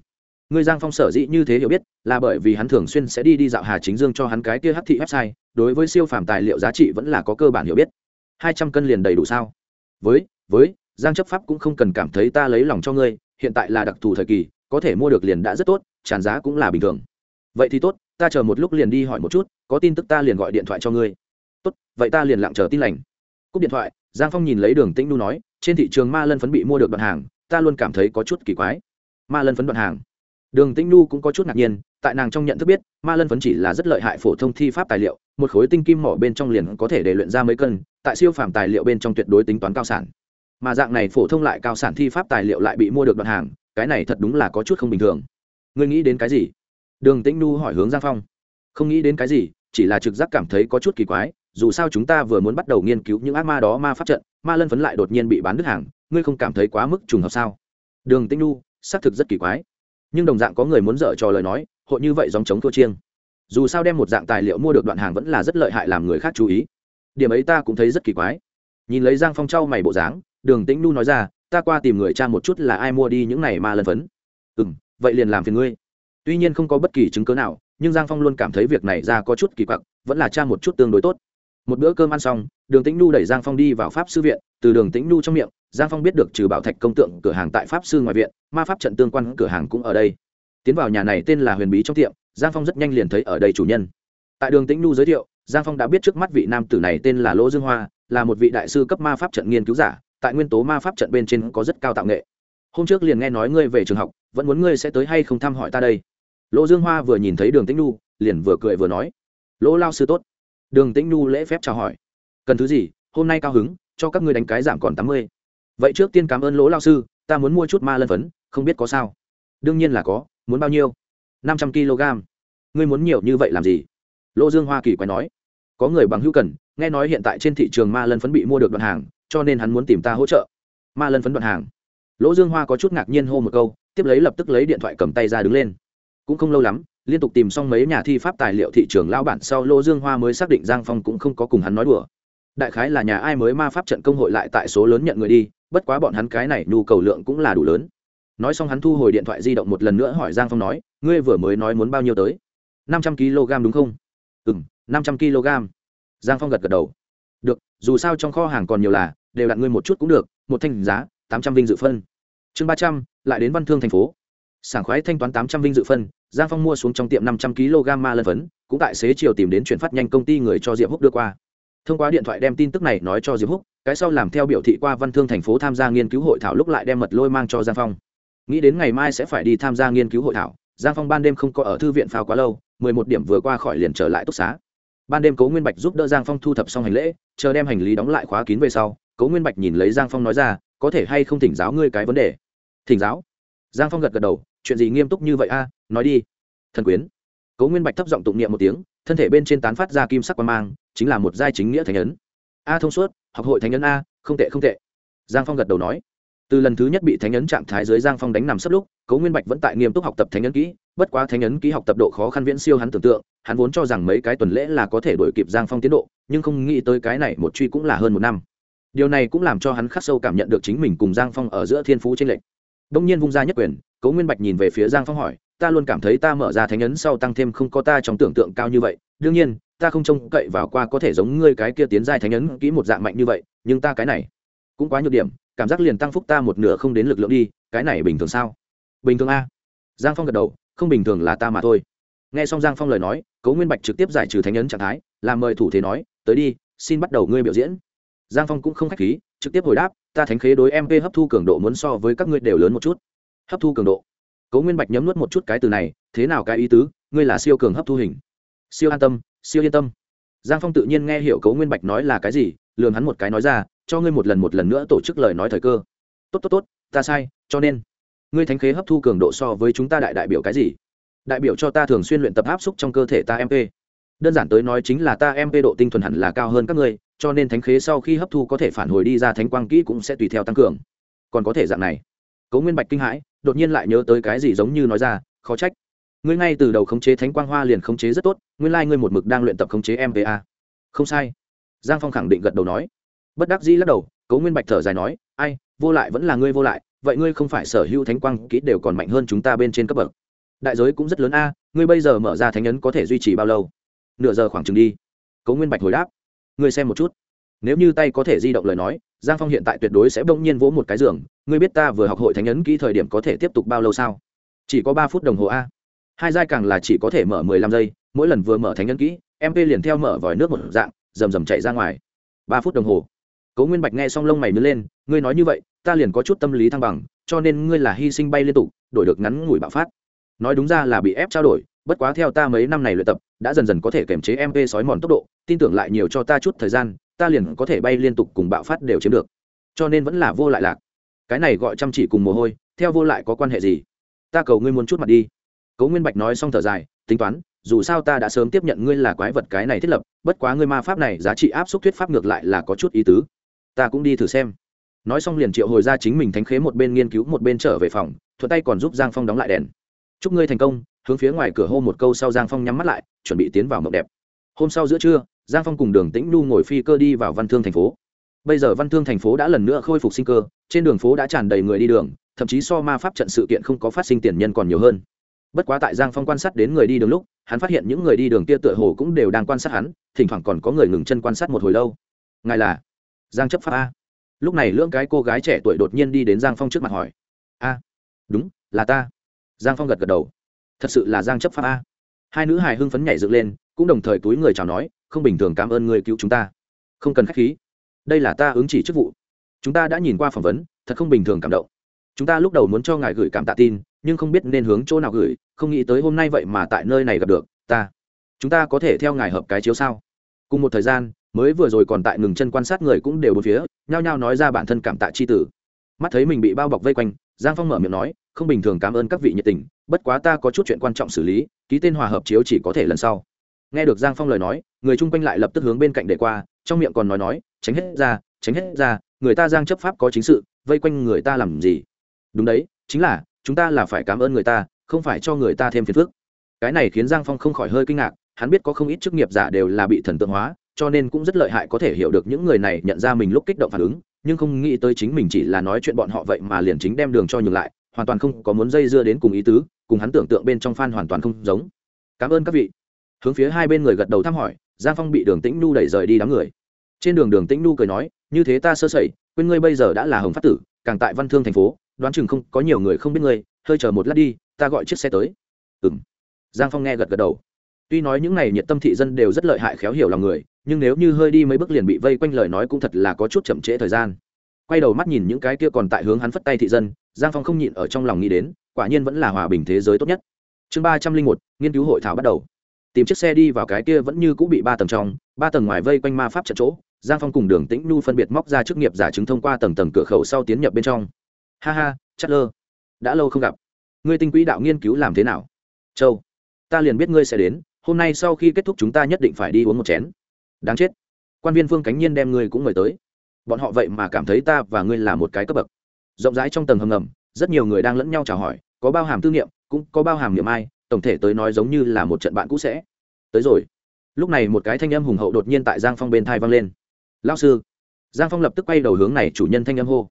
người giang phong sở dĩ như thế hiểu biết, là bởi vì hắn thường xuyên sẽ đi đi dạo hà chính dương cho hắn cái kia hấp thị website, đối với siêu phàm tài liệu giá trị vẫn là có cơ bản hiểu biết. Hai trăm cân liền đầy đủ sao? Với với, giang chấp pháp cũng không cần cảm thấy ta lấy lòng cho ngươi, hiện tại là đặc thù thời kỳ, có thể mua được liền đã rất tốt, tràn giá cũng là bình thường. Vậy thì tốt, ta chờ một lúc liền đi hỏi một chút, có tin tức ta liền gọi điện thoại cho ngươi. Tốt, vậy ta liền lặng chờ tin lành. Cúp điện thoại, giang phong nhìn lấy đường tĩnh nu nói, trên thị trường ma lân phấn bị mua được đoạn hàng, ta luôn cảm thấy có chút kỳ quái. Ma lân phấn đoạn hàng đường tĩnh nu cũng có chút ngạc nhiên, tại nàng trong nhận thức biết, ma lân phấn chỉ là rất lợi hại phổ thông thi pháp tài liệu, một khối tinh kim mỏ bên trong liền có thể để luyện ra mấy cân, tại siêu phàm tài liệu bên trong tuyệt đối tính toán cao sản. Mà dạng này phổ thông lại cao sản thi pháp tài liệu lại bị mua được đoạn hàng, cái này thật đúng là có chút không bình thường. Ngươi nghĩ đến cái gì? Đường tĩnh nu hỏi hướng giang phong. Không nghĩ đến cái gì, chỉ là trực giác cảm thấy có chút kỳ quái, dù sao chúng ta vừa muốn bắt đầu nghiên cứu những ác ma đó ma pháp trận, ma lân phấn lại đột nhiên bị bán đứt hàng, ngươi không cảm thấy quá mức trùng hợp sao? Đường tĩnh nu xác thực rất kỳ quái nhưng đồng dạng có người muốn dở trò lời nói, hội như vậy dòng chống thua chiêng. Dù sao đem một dạng tài liệu mua được đoạn hàng vẫn là rất lợi hại làm người khác chú ý. Điểm ấy ta cũng thấy rất kỳ quái. Nhìn lấy giang phong trao mày bộ dáng, đường tĩnh nu nói ra, ta qua tìm người cha một chút là ai mua đi những này ma lân phấn. Ừ m vậy liền làm phiền ngươi. Tuy nhiên không có bất kỳ chứng cớ nào, nhưng giang phong luôn cảm thấy việc này ra có chút kỳ quặc, vẫn là cha một chút tương đối tốt một bữa cơm ăn xong, đường tĩnh nu đẩy giang phong đi vào pháp sư viện. Từ đường tĩnh nu trong miệng, giang phong biết được trừ bảo thạch công tượng cửa hàng tại pháp sư ngoài viện, ma pháp trận tương quan cửa hàng cũng ở đây. Tiến vào nhà này tên là huyền bí trong tiệm, giang phong rất nhanh liền thấy ở đây chủ nhân. Tại đường tĩnh nu giới thiệu, giang phong đã biết trước mắt vị nam tử này tên là lỗ dương hoa, là một vị đại sư cấp ma pháp trận nghiên cứu giả, tại nguyên tố ma pháp trận bên trên có rất cao tạo nghệ. Hôm trước liền nghe nói ngươi về trường học, vẫn muốn ngươi sẽ tới hay không thăm hỏi ta đây? Lỗ dương hoa vừa nhìn thấy đường tĩnh nu liền vừa cười vừa nói, lỗ lao sư tốt đường tĩnh nu lễ phép chào hỏi. Cần thứ gì, hôm nay cao hứng, cho các ngươi đánh cái giảm còn tám mươi. Vậy trước tiên cảm ơn lỗ lao sư, ta muốn mua chút ma lân phấn, không biết có sao. Đương nhiên là có, muốn bao nhiêu? năm trăm kg. Ngươi muốn nhiều như vậy làm gì? Lỗ dương hoa kỳ quái nói. Có người bằng hữu cần, nghe nói hiện tại trên thị trường ma lân phấn bị mua được đoạn hàng, cho nên hắn muốn tìm ta hỗ trợ. Ma lân phấn đoạn hàng. Lỗ dương hoa có chút ngạc nhiên hô một câu, tiếp lấy lập tức lấy điện thoại cầm tay ra đứng lên. Cũng không lâu lắm liên tục tìm xong mấy nhà thi pháp tài liệu thị trường lao bản sau, lô dương hoa mới xác định giang phong cũng không có cùng hắn nói đùa. Đại khái là nhà ai mới ma pháp trận công hội lại tại số lớn nhận người đi, bất quá bọn hắn cái này nhu cầu lượng cũng là đủ lớn. Nói xong hắn thu hồi điện thoại di động một lần nữa hỏi giang phong nói, ngươi vừa mới nói muốn bao nhiêu tới? Năm trăm kg đúng không? Ừ m năm trăm kg giang phong gật gật đầu. Được, dù sao trong kho hàng còn nhiều là, đều đặt ngươi một chút cũng được, một thanh giá, tám trăm vinh dự phân. Chương ba trăm, lại đến văn thương thành phố. Sảng khoái thanh toán tám trăm vinh dự phân giang phong mua xuống trong tiệm năm trăm kg ma lân phấn, cũng tại xế chiều tìm đến chuyển phát nhanh công ty người cho diệp húc đưa qua. Thông qua điện thoại đem tin tức này nói cho diệp húc, cái sau làm theo biểu thị qua văn thương thành phố tham gia nghiên cứu hội thảo lúc lại đem mật lôi mang cho giang phong. Nghĩ đến ngày mai sẽ phải đi tham gia nghiên cứu hội thảo, giang phong ban đêm không có ở thư viện phao quá lâu, mười một điểm vừa qua khỏi liền trở lại túc xá. Ban đêm cố nguyên bạch giúp đỡ giang phong thu thập xong hành lễ, chờ đem hành lý đóng lại khóa kín về sau, cố nguyên bạch nhìn lấy giang phong nói ra, có thể hay không thỉnh giáo ngươi cái vấn đề? Thỉnh giáo? Giang phong gật gật đầu chuyện gì nghiêm túc như vậy a? Nói đi. Thần quyến. Cố nguyên bạch thấp giọng tụng niệm một tiếng, thân thể bên trên tán phát ra kim sắc quan mang, chính là một giai chính nghĩa thánh ấn. A thông suốt, học hội thánh ấn a, không tệ không tệ. Giang phong gật đầu nói. Từ lần thứ nhất bị thánh ấn trạng thái dưới giang phong đánh nằm sấp lúc cố nguyên bạch vẫn tại nghiêm túc học tập thánh ấn kỹ, bất quá thánh ấn kỹ học tập độ khó khăn viễn siêu hắn tưởng tượng, hắn vốn cho rằng mấy cái tuần lễ là có thể đổi kịp giang phong tiến độ, nhưng không nghĩ tới cái này một truy cũng là hơn một năm. Điều này cũng làm cho hắn khắc sâu cảm nhận được chính mình cùng giang phong ở giữa thiên phú trên lệnh đông nhiên vung ra nhất quyền cố nguyên bạch nhìn về phía giang phong hỏi, ta luôn cảm thấy ta mở ra thánh ấn sau tăng thêm không có ta trong tưởng tượng cao như vậy. Đương nhiên, ta không trông cậy vào qua có thể giống ngươi cái kia tiến giai thánh ấn kỹ một dạng mạnh như vậy, nhưng ta cái này cũng quá nhược điểm, cảm giác liền tăng phúc ta một nửa không đến lực lượng đi, cái này bình thường sao? Bình thường a. Giang phong gật đầu, không bình thường là ta mà thôi. Nghe xong giang phong lời nói, Cố nguyên bạch trực tiếp giải trừ thánh ấn trạng thái, làm mời thủ thế nói, tới đi, xin bắt đầu ngươi biểu diễn. Giang phong cũng không khách khí, trực tiếp hồi đáp, ta thánh khế đối mp hấp thu cường độ muốn so với các ngươi đều lớn một chút hấp thu cường độ. Cấu nguyên bạch nhấm nuốt một chút cái từ này, thế nào cái ý tứ? Ngươi là siêu cường hấp thu hình. Siêu an tâm, siêu yên tâm. Giang phong tự nhiên nghe hiểu cấu nguyên bạch nói là cái gì lường hắn một cái nói ra, cho ngươi một lần một lần nữa tổ chức lời nói thời cơ. Tốt tốt tốt, ta sai, cho nên. Ngươi thánh khế hấp thu cường độ so với chúng ta đại đại biểu cái gì? Đại biểu cho ta thường xuyên luyện tập áp xúc trong cơ thể ta mp đơn giản tới nói chính là ta mp độ tinh thuần hẳn là cao hơn các ngươi, cho nên thánh khế sau khi hấp thu có thể phản hồi đi ra thánh quang kỹ cũng sẽ tùy theo tăng cường. Còn có thể dạng này. Cấu nguyên bạch kinh hãi đột nhiên lại nhớ tới cái gì giống như nói ra, khó trách. Ngươi ngay từ đầu khống chế thánh quang hoa liền khống chế rất tốt, nguyên lai、like、ngươi một mực đang luyện tập khống chế MVA không sai. Giang phong khẳng định gật đầu nói. Bất đắc dĩ lắc đầu cấu nguyên bạch thở dài nói, ai, vô lại vẫn là ngươi vô lại, vậy ngươi không phải sở hữu thánh quang kỹ đều còn mạnh hơn chúng ta bên trên cấp bậc. Đại giới cũng rất lớn a, ngươi bây giờ mở ra thánh ấn có thể duy trì bao lâu? Nửa giờ khoảng chừng đi. Cấu nguyên bạch hồi đáp, ngươi xem một chút. Nếu như tay có thể di động lời nói, giang phong hiện tại tuyệt đối sẽ bỗng nhiên vỗ một cái giường ngươi biết ta vừa học hội thánh ấn kỹ thời điểm có thể tiếp tục bao lâu sao? Chỉ có ba phút đồng hồ a. Hai giai càng là chỉ có thể mở mười lăm giây, mỗi lần vừa mở thánh nhân kỹ mp liền theo mở vòi nước một dạng, rầm rầm chạy ra ngoài. Ba phút đồng hồ. Cố nguyên bạch nghe xong lông mày nứt lên, ngươi nói như vậy, ta liền có chút tâm lý thăng bằng, cho nên ngươi là hy sinh bay liên tục, đổi được ngắn ngủi bạo phát. Nói đúng ra là bị ép trao đổi, bất quá theo ta mấy năm này luyện tập, đã dần dần có thể kiềm chế mp sói mòn tốc độ, tin tưởng lại nhiều cho ta chút thời gian, ta liền có thể bay liên tục cùng bạo phát đều chiếm được. Cho nên vẫn là vô lại lạc cái này gọi chăm chỉ cùng mồ hôi, theo vô lại có quan hệ gì? Ta cầu ngươi muốn chút mặt đi. Cố nguyên bạch nói xong thở dài, tính toán, dù sao ta đã sớm tiếp nhận ngươi là quái vật cái này thiết lập, bất quá ngươi ma pháp này giá trị áp suất thuyết pháp ngược lại là có chút ý tứ. Ta cũng đi thử xem. Nói xong liền triệu hồi ra chính mình thánh khế một bên nghiên cứu, một bên trở về phòng, thuận tay còn giúp giang phong đóng lại đèn. Chúc ngươi thành công, hướng phía ngoài cửa hô một câu sau giang phong nhắm mắt lại, chuẩn bị tiến vào mộng đẹp. Hôm sau giữa trưa, giang phong cùng đường tĩnh nhu ngồi phi cơ đi vào văn thương thành phố bây giờ văn thương thành phố đã lần nữa khôi phục sinh cơ, trên đường phố đã tràn đầy người đi đường, thậm chí so ma pháp trận sự kiện không có phát sinh tiền nhân còn nhiều hơn. Bất quá tại giang phong quan sát đến người đi đường lúc, hắn phát hiện những người đi đường kia tựa hồ cũng đều đang quan sát hắn, thỉnh thoảng còn có người ngừng chân quan sát một hồi lâu. Ngài là giang chấp pháp a. Lúc này lưỡng cái cô gái trẻ tuổi đột nhiên đi đến giang phong trước mặt hỏi. A, đúng, là ta. Giang phong gật gật đầu. Thật sự là giang chấp pháp a. Hai nữ hài hưng phấn nhảy dựng lên, cũng đồng thời túi người chào nói, không bình thường cảm ơn người cứu chúng ta. Không cần k h á c h khí đây là ta ứng chỉ chức vụ. Chúng ta đã nhìn qua phỏng vấn, thật không bình thường cảm động. Chúng ta lúc đầu muốn cho ngài gửi cảm tạ tin, nhưng không biết nên hướng chỗ nào gửi, không nghĩ tới hôm nay vậy mà tại nơi này gặp được, ta. Chúng ta có thể theo ngài hợp cái chiếu sao? Cùng một thời gian, mới vừa rồi còn tại ngừng chân quan sát người cũng đều bốn phía, nhao nhao nói ra bản thân cảm tạ c h i tử. Mắt thấy mình bị bao bọc vây quanh, giang phong mở miệng nói, không bình thường cảm ơn các vị nhiệt tình, bất quá ta có chút chuyện quan trọng xử lý, ký tên hòa hợp chiếu chỉ có thể lần sau nghe được giang phong lời nói, người chung quanh lại lập tức hướng bên cạnh để qua, trong miệng còn nói nói, tránh hết ra, tránh hết ra, người ta giang chấp pháp có chính sự, vây quanh người ta làm gì? Đúng đấy, chính là, chúng ta là phải cảm ơn người ta, không phải cho người ta thêm phiền phức. Cái này khiến giang phong không khỏi hơi kinh ngạc, hắn biết có không ít chức nghiệp giả đều là bị thần tượng hóa, cho nên cũng rất lợi hại có thể hiểu được những người này nhận ra mình lúc kích động phản ứng, nhưng không nghĩ tới chính mình chỉ là nói chuyện bọn họ vậy mà liền chính đem đường cho nhường lại, hoàn toàn không có muốn dây dưa đến cùng ý tứ, cùng hắn tưởng tượng bên trong f hoàn toàn không giống. Cảm ơn các vị hướng phía hai bên người gật đầu thăm hỏi, giang phong bị đường tĩnh nhu đẩy rời đi đám người. Trên đường đường tĩnh nhu cười nói, như thế ta sơ sẩy, quên ngươi bây giờ đã là hồng phát tử, càng tại văn thương thành phố, đoán chừng không, có nhiều người không biết ngươi, hơi chờ một lát đi, ta gọi chiếc xe tới. Ừ m giang phong nghe gật gật đầu. Tuy nói những n à y nhiệt tâm thị dân đều rất lợi hại khéo hiểu lòng người, nhưng nếu như hơi đi mấy bước liền bị vây quanh lời nói cũng thật là có chút chậm trễ thời gian. Quay đầu mắt nhìn những cái kia còn tại hướng hắn phất tay thị dân, giang phong không nhịn ở trong lòng nghĩ đến, quả nhiên vẫn là hòa bình thế giới tốt nhất. Chương ba trăm linh một, nghiên cứu hội thảo bắt đầu tìm chiếc xe đi vào cái kia vẫn như cũng bị ba tầng trong, ba tầng ngoài vây quanh ma pháp trận chỗ, giang phong cùng đường tĩnh nhu phân biệt móc ra chức nghiệp giả chứng thông qua tầng tầng cửa khẩu sau tiến nhập bên trong. Ha ha chất lơ đã lâu không gặp. Ngươi tinh quỹ đạo nghiên cứu làm thế nào? Châu, ta liền biết ngươi sẽ đến, hôm nay sau khi kết thúc chúng ta nhất định phải đi uống một chén. Đáng chết. Quan viên phương cánh nhiên đem ngươi cũng mời tới. Bọn họ vậy mà cảm thấy ta và ngươi là một cái cấp bậc. Rộng rãi trong tầng hầm ngầm, rất nhiều người đang lẫn nhau chào hỏi, có bao hàm tư niệm, cũng có bao hàm niệm ai tổng thể tới nói giống như là một trận bạn cũ sẽ. Tới rồi. Lúc này một cái thanh âm hùng hậu đột nhiên tại giang phong bên thai vang lên. Lao sư. Giang phong lập tức quay đầu hướng này chủ nhân thanh âm hô.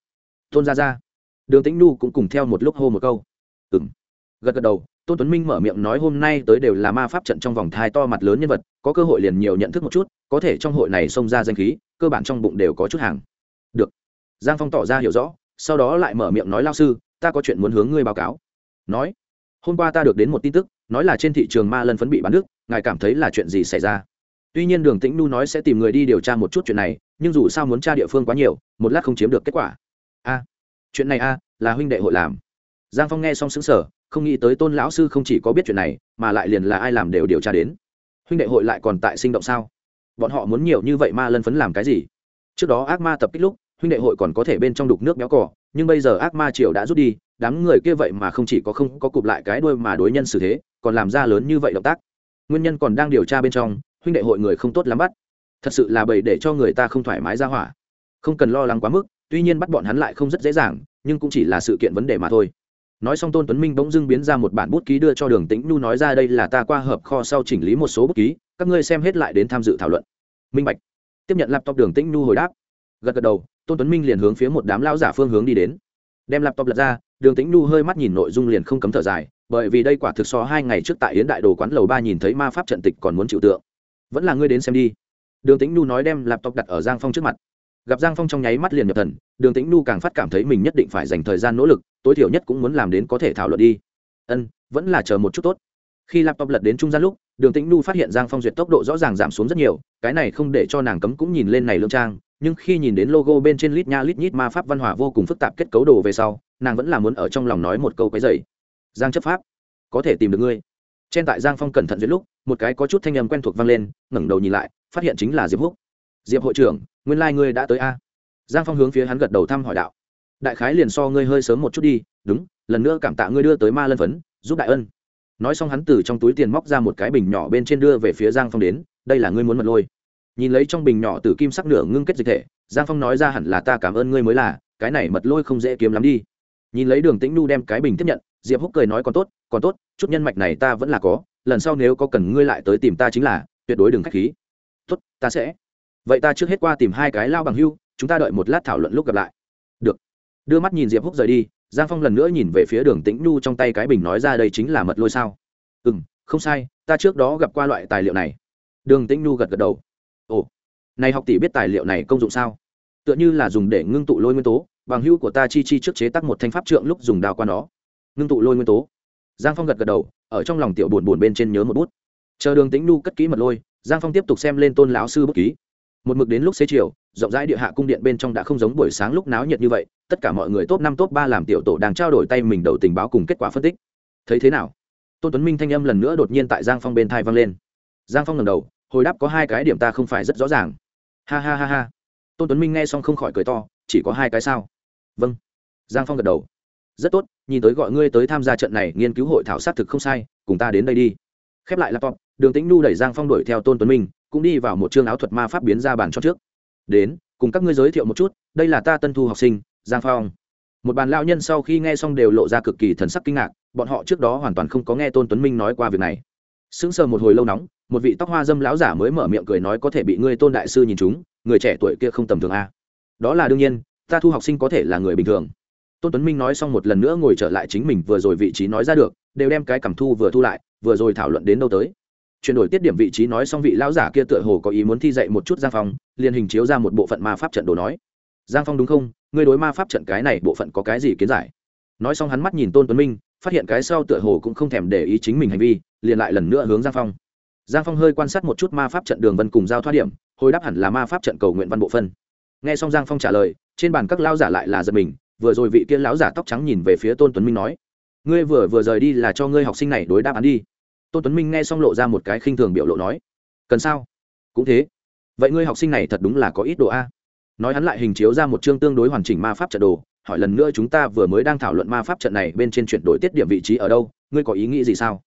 Tôn ra ra đường tĩnh nu cũng cùng theo một lúc hô một câu. Ừng gật gật đầu, tôn tuấn minh mở miệng nói hôm nay tới đều là ma pháp trận trong vòng thai to mặt lớn nhân vật, có cơ hội liền nhiều nhận thức một chút, có thể trong hội này xông ra danh khí, cơ bản trong bụng đều có chút hàng. Được. Giang phong tỏ ra hiểu rõ, sau đó lại mở miệng nói lao sư, ta có chuyện muốn hướng ngươi báo cáo. Nói hôm qua ta được đến một tin tức nói là trên thị trường ma lân phấn bị bán nước ngài cảm thấy là chuyện gì xảy ra? Tuy nhiên đường tĩnh nu nói sẽ tìm người đi điều tra một chút chuyện này nhưng dù sao muốn tra địa phương quá nhiều một lát không chiếm được kết quả. A chuyện này a là huynh đệ hội làm. Giang phong nghe xong sững sờ, không nghĩ tới tôn lão sư không chỉ có biết chuyện này mà lại liền là ai làm đều điều tra đến. Huynh đệ hội lại còn tại sinh động sao? Bọn họ muốn nhiều như vậy ma lân phấn làm cái gì? Trước đó ác ma tập kích lúc huynh đệ hội còn có thể bên trong đục nước béo cỏ nhưng bây giờ ác ma triều đã rút đi đám người kia vậy mà không chỉ có không có cụp lại cái đuôi mà đối nhân xử thế, còn làm ra lớn như vậy động tác. Nguyên nhân còn đang điều tra bên trong, huynh đệ hội người không tốt lắm bắt. Thật sự là bầy để cho người ta không thoải mái ra hỏa. Không cần lo lắng quá mức, tuy nhiên bắt bọn hắn lại không rất dễ dàng, nhưng cũng chỉ là sự kiện vấn đề mà thôi. Nói xong tôn tuấn minh bỗng dưng biến ra một bản bút ký đưa cho đường tĩnh nhu nói ra đây là ta qua hợp kho sau chỉnh lý một số bút ký, các ngươi xem hết lại đến tham dự thảo luận. Minh bạch. Tiếp nhận laptop đường tĩnh nhu hồi đáp. Gật gật đầu, tôn tuấn minh liền hướng phía một đám lao giả phương hướng đi đến. Đem laptop lật ra đường tĩnh nhu hơi mắt nhìn nội dung liền không cấm thở dài, bởi vì đây quả thực so hai ngày trước tại yến đại đồ quán lầu ba nhìn thấy ma pháp trận tịch còn muốn chịu tượng. Vẫn là ngươi đến xem đi. Đường tĩnh nhu nói đem laptop đặt ở giang phong trước mặt. Gặp giang phong trong nháy mắt liền nhập thần, đường tĩnh nhu càng phát cảm thấy mình nhất định phải dành thời gian nỗ lực, tối thiểu nhất cũng muốn làm đến có thể thảo luận đi. Ân, vẫn là chờ một chút tốt. Khi laptop lật đến trung gian lúc, đường tĩnh nu phát hiện giang phong duyệt tốc độ rõ ràng giảm xuống rất nhiều, cái này không để cho nàng cấm cũng nhìn lên này lương trang, nhưng khi nhìn đến logo bên trên lít nha lít nhít ma pháp văn hóa vô cùng phức tạp kết cấu đồ về sau nàng vẫn là muốn ở trong lòng nói một câu cái dày giang chấp pháp, có thể tìm được ngươi. Trên tại giang phong cẩn thận duyệt lúc, một cái có chút thanh âm quen thuộc vang lên, ngẩng đầu nhìn lại, phát hiện chính là diệp húc. Diệp hội trưởng, nguyên lai、like、ngươi đã tới a. Giang phong hướng phía hắn gật đầu thăm hỏi đạo. Đại khái liền so ngươi hơi sớm một chút đi, đúng, lần nữa cảm tạ ngươi đưa tới ma lân phấn, giúp đại ân. Nói xong hắn từ trong túi tiền móc ra một cái bình nhỏ bên trên đưa về phía giang phong đến, đây là ngươi muốn mật lôi. Nhìn lấy trong bình nhỏ từ kim sắc nửa ngưng kết dịch thể, giang phong nói ra hẳn là ta cảm ơn ngươi mới là, cái này mật lôi không dễ kiếm lắm đi nhìn lấy đường tĩnh nu đem cái bình tiếp nhận, diệp húc cười nói còn tốt còn tốt, chút nhân mạch này ta vẫn là có, lần sau nếu có cần ngươi lại tới tìm ta chính là, tuyệt đối đừng khách khí. Tốt, ta sẽ. Vậy ta trước hết qua tìm hai cái lao bằng hưu, chúng ta đợi một lát thảo luận lúc gặp lại. Được. Đưa mắt nhìn diệp húc rời đi, giang phong lần nữa nhìn về phía đường tĩnh Nu trong tay cái bình nói ra đây chính là mật lôi sao. Ừ m không sai, ta trước đó gặp qua loại tài liệu này. Đường tĩnh Nu gật gật đầu. Ồ, này học tỷ biết tài liệu này công dụng sao? Tựa như là dùng để ngưng tụ lôi nguyên tố bằng hữu của ta chi chi trước chế tác một thanh pháp trượng lúc dùng đao qua nó. Ngưng tụ lôi nguyên tố. Giang phong gật gật đầu, ở trong lòng tiểu buồn buồn bên trên nhớ một bút. Chờ đường tĩnh nu cất kỹ mật lôi, giang phong tiếp tục xem lên tôn lão sư bút ký. Một mực đến lúc xế chiều, rộng rãi địa hạ cung điện bên trong đã không giống buổi sáng lúc náo nhiệt như vậy, tất cả mọi người top năm top ba làm tiểu tổ đang trao đổi tay mình đầu tình báo cùng kết quả phân tích. Thấy thế nào? Tôn tuấn minh thanh âm lần nữa đột nhiên tại giang phong bên thai vang lên. Giang phong lần đầu, hồi đáp có hai cái điểm ta không phải rất rõ ràng. Ha ha ha ha. Tôn tuấn minh nghe xong không khỏi cười to chỉ có hai cái sao? Vâng. Giang phong gật đầu. Rất tốt, nhìn tới gọi ngươi tới tham gia trận này, nghiên cứu hội thảo sát thực không sai, cùng ta đến đây đi. Khép lại laptop, đường tĩnh nu đẩy giang phong đuổi theo tôn tuấn minh, cũng đi vào một chương áo thuật ma pháp biến ra bàn cho trước. Đến, cùng các ngươi giới thiệu một chút, đây là ta tân thu học sinh, giang phong. Một bàn lao nhân sau khi nghe xong đều lộ ra cực kỳ thần sắc kinh ngạc, bọn họ trước đó hoàn toàn không có nghe tôn tuấn minh nói qua việc này. Sững sờ một hồi lâu nóng, một vị tóc hoa dâm lão giả mới mở miệng cười nói có thể bị ngươi tôn đại sư nhìn chúng, người trẻ tuổi kia không tầm thường a đó là đương nhiên, ta thu học sinh có thể là người bình thường. Tôn tuấn minh nói xong một lần nữa ngồi trở lại chính mình vừa rồi vị trí nói ra được, đều đem cái cảm thu vừa thu lại, vừa rồi thảo luận đến đâu tới. Chuyển đổi tiết điểm vị trí nói xong vị lão giả kia tựa hồ có ý muốn thi dạy một chút giang phong, liền hình chiếu ra một bộ phận ma pháp trận đồ nói. Giang phong đúng không? Ngươi đối ma pháp trận cái này bộ phận có cái gì kiến giải? Nói xong hắn mắt nhìn tôn tuấn minh, phát hiện cái sau tựa hồ cũng không thèm để ý chính mình hành vi, liền lại lần nữa hướng giang phong. Giang phong hơi quan sát một chút ma pháp trận đường vân cùng giao thoát điểm, hồi đáp hẳn là ma pháp trận cầu nguyện văn bộ phân nghe xong giang phong trả lời, trên bàn các lao giả lại là giật mình, vừa rồi vị kia lão giả tóc trắng nhìn về phía tôn tuấn minh nói, ngươi vừa vừa rời đi là cho ngươi học sinh này đối đáp án đi. Tôn tuấn minh nghe xong lộ ra một cái khinh thường biểu lộ nói, cần sao? Cũng thế. Vậy ngươi học sinh này thật đúng là có ít độ a. Nói hắn lại hình chiếu ra một chương tương đối hoàn chỉnh ma pháp trận đồ, hỏi lần nữa chúng ta vừa mới đang thảo luận ma pháp trận này bên trên chuyển đổi tiết điểm vị trí ở đâu, ngươi có ý nghĩ gì sao?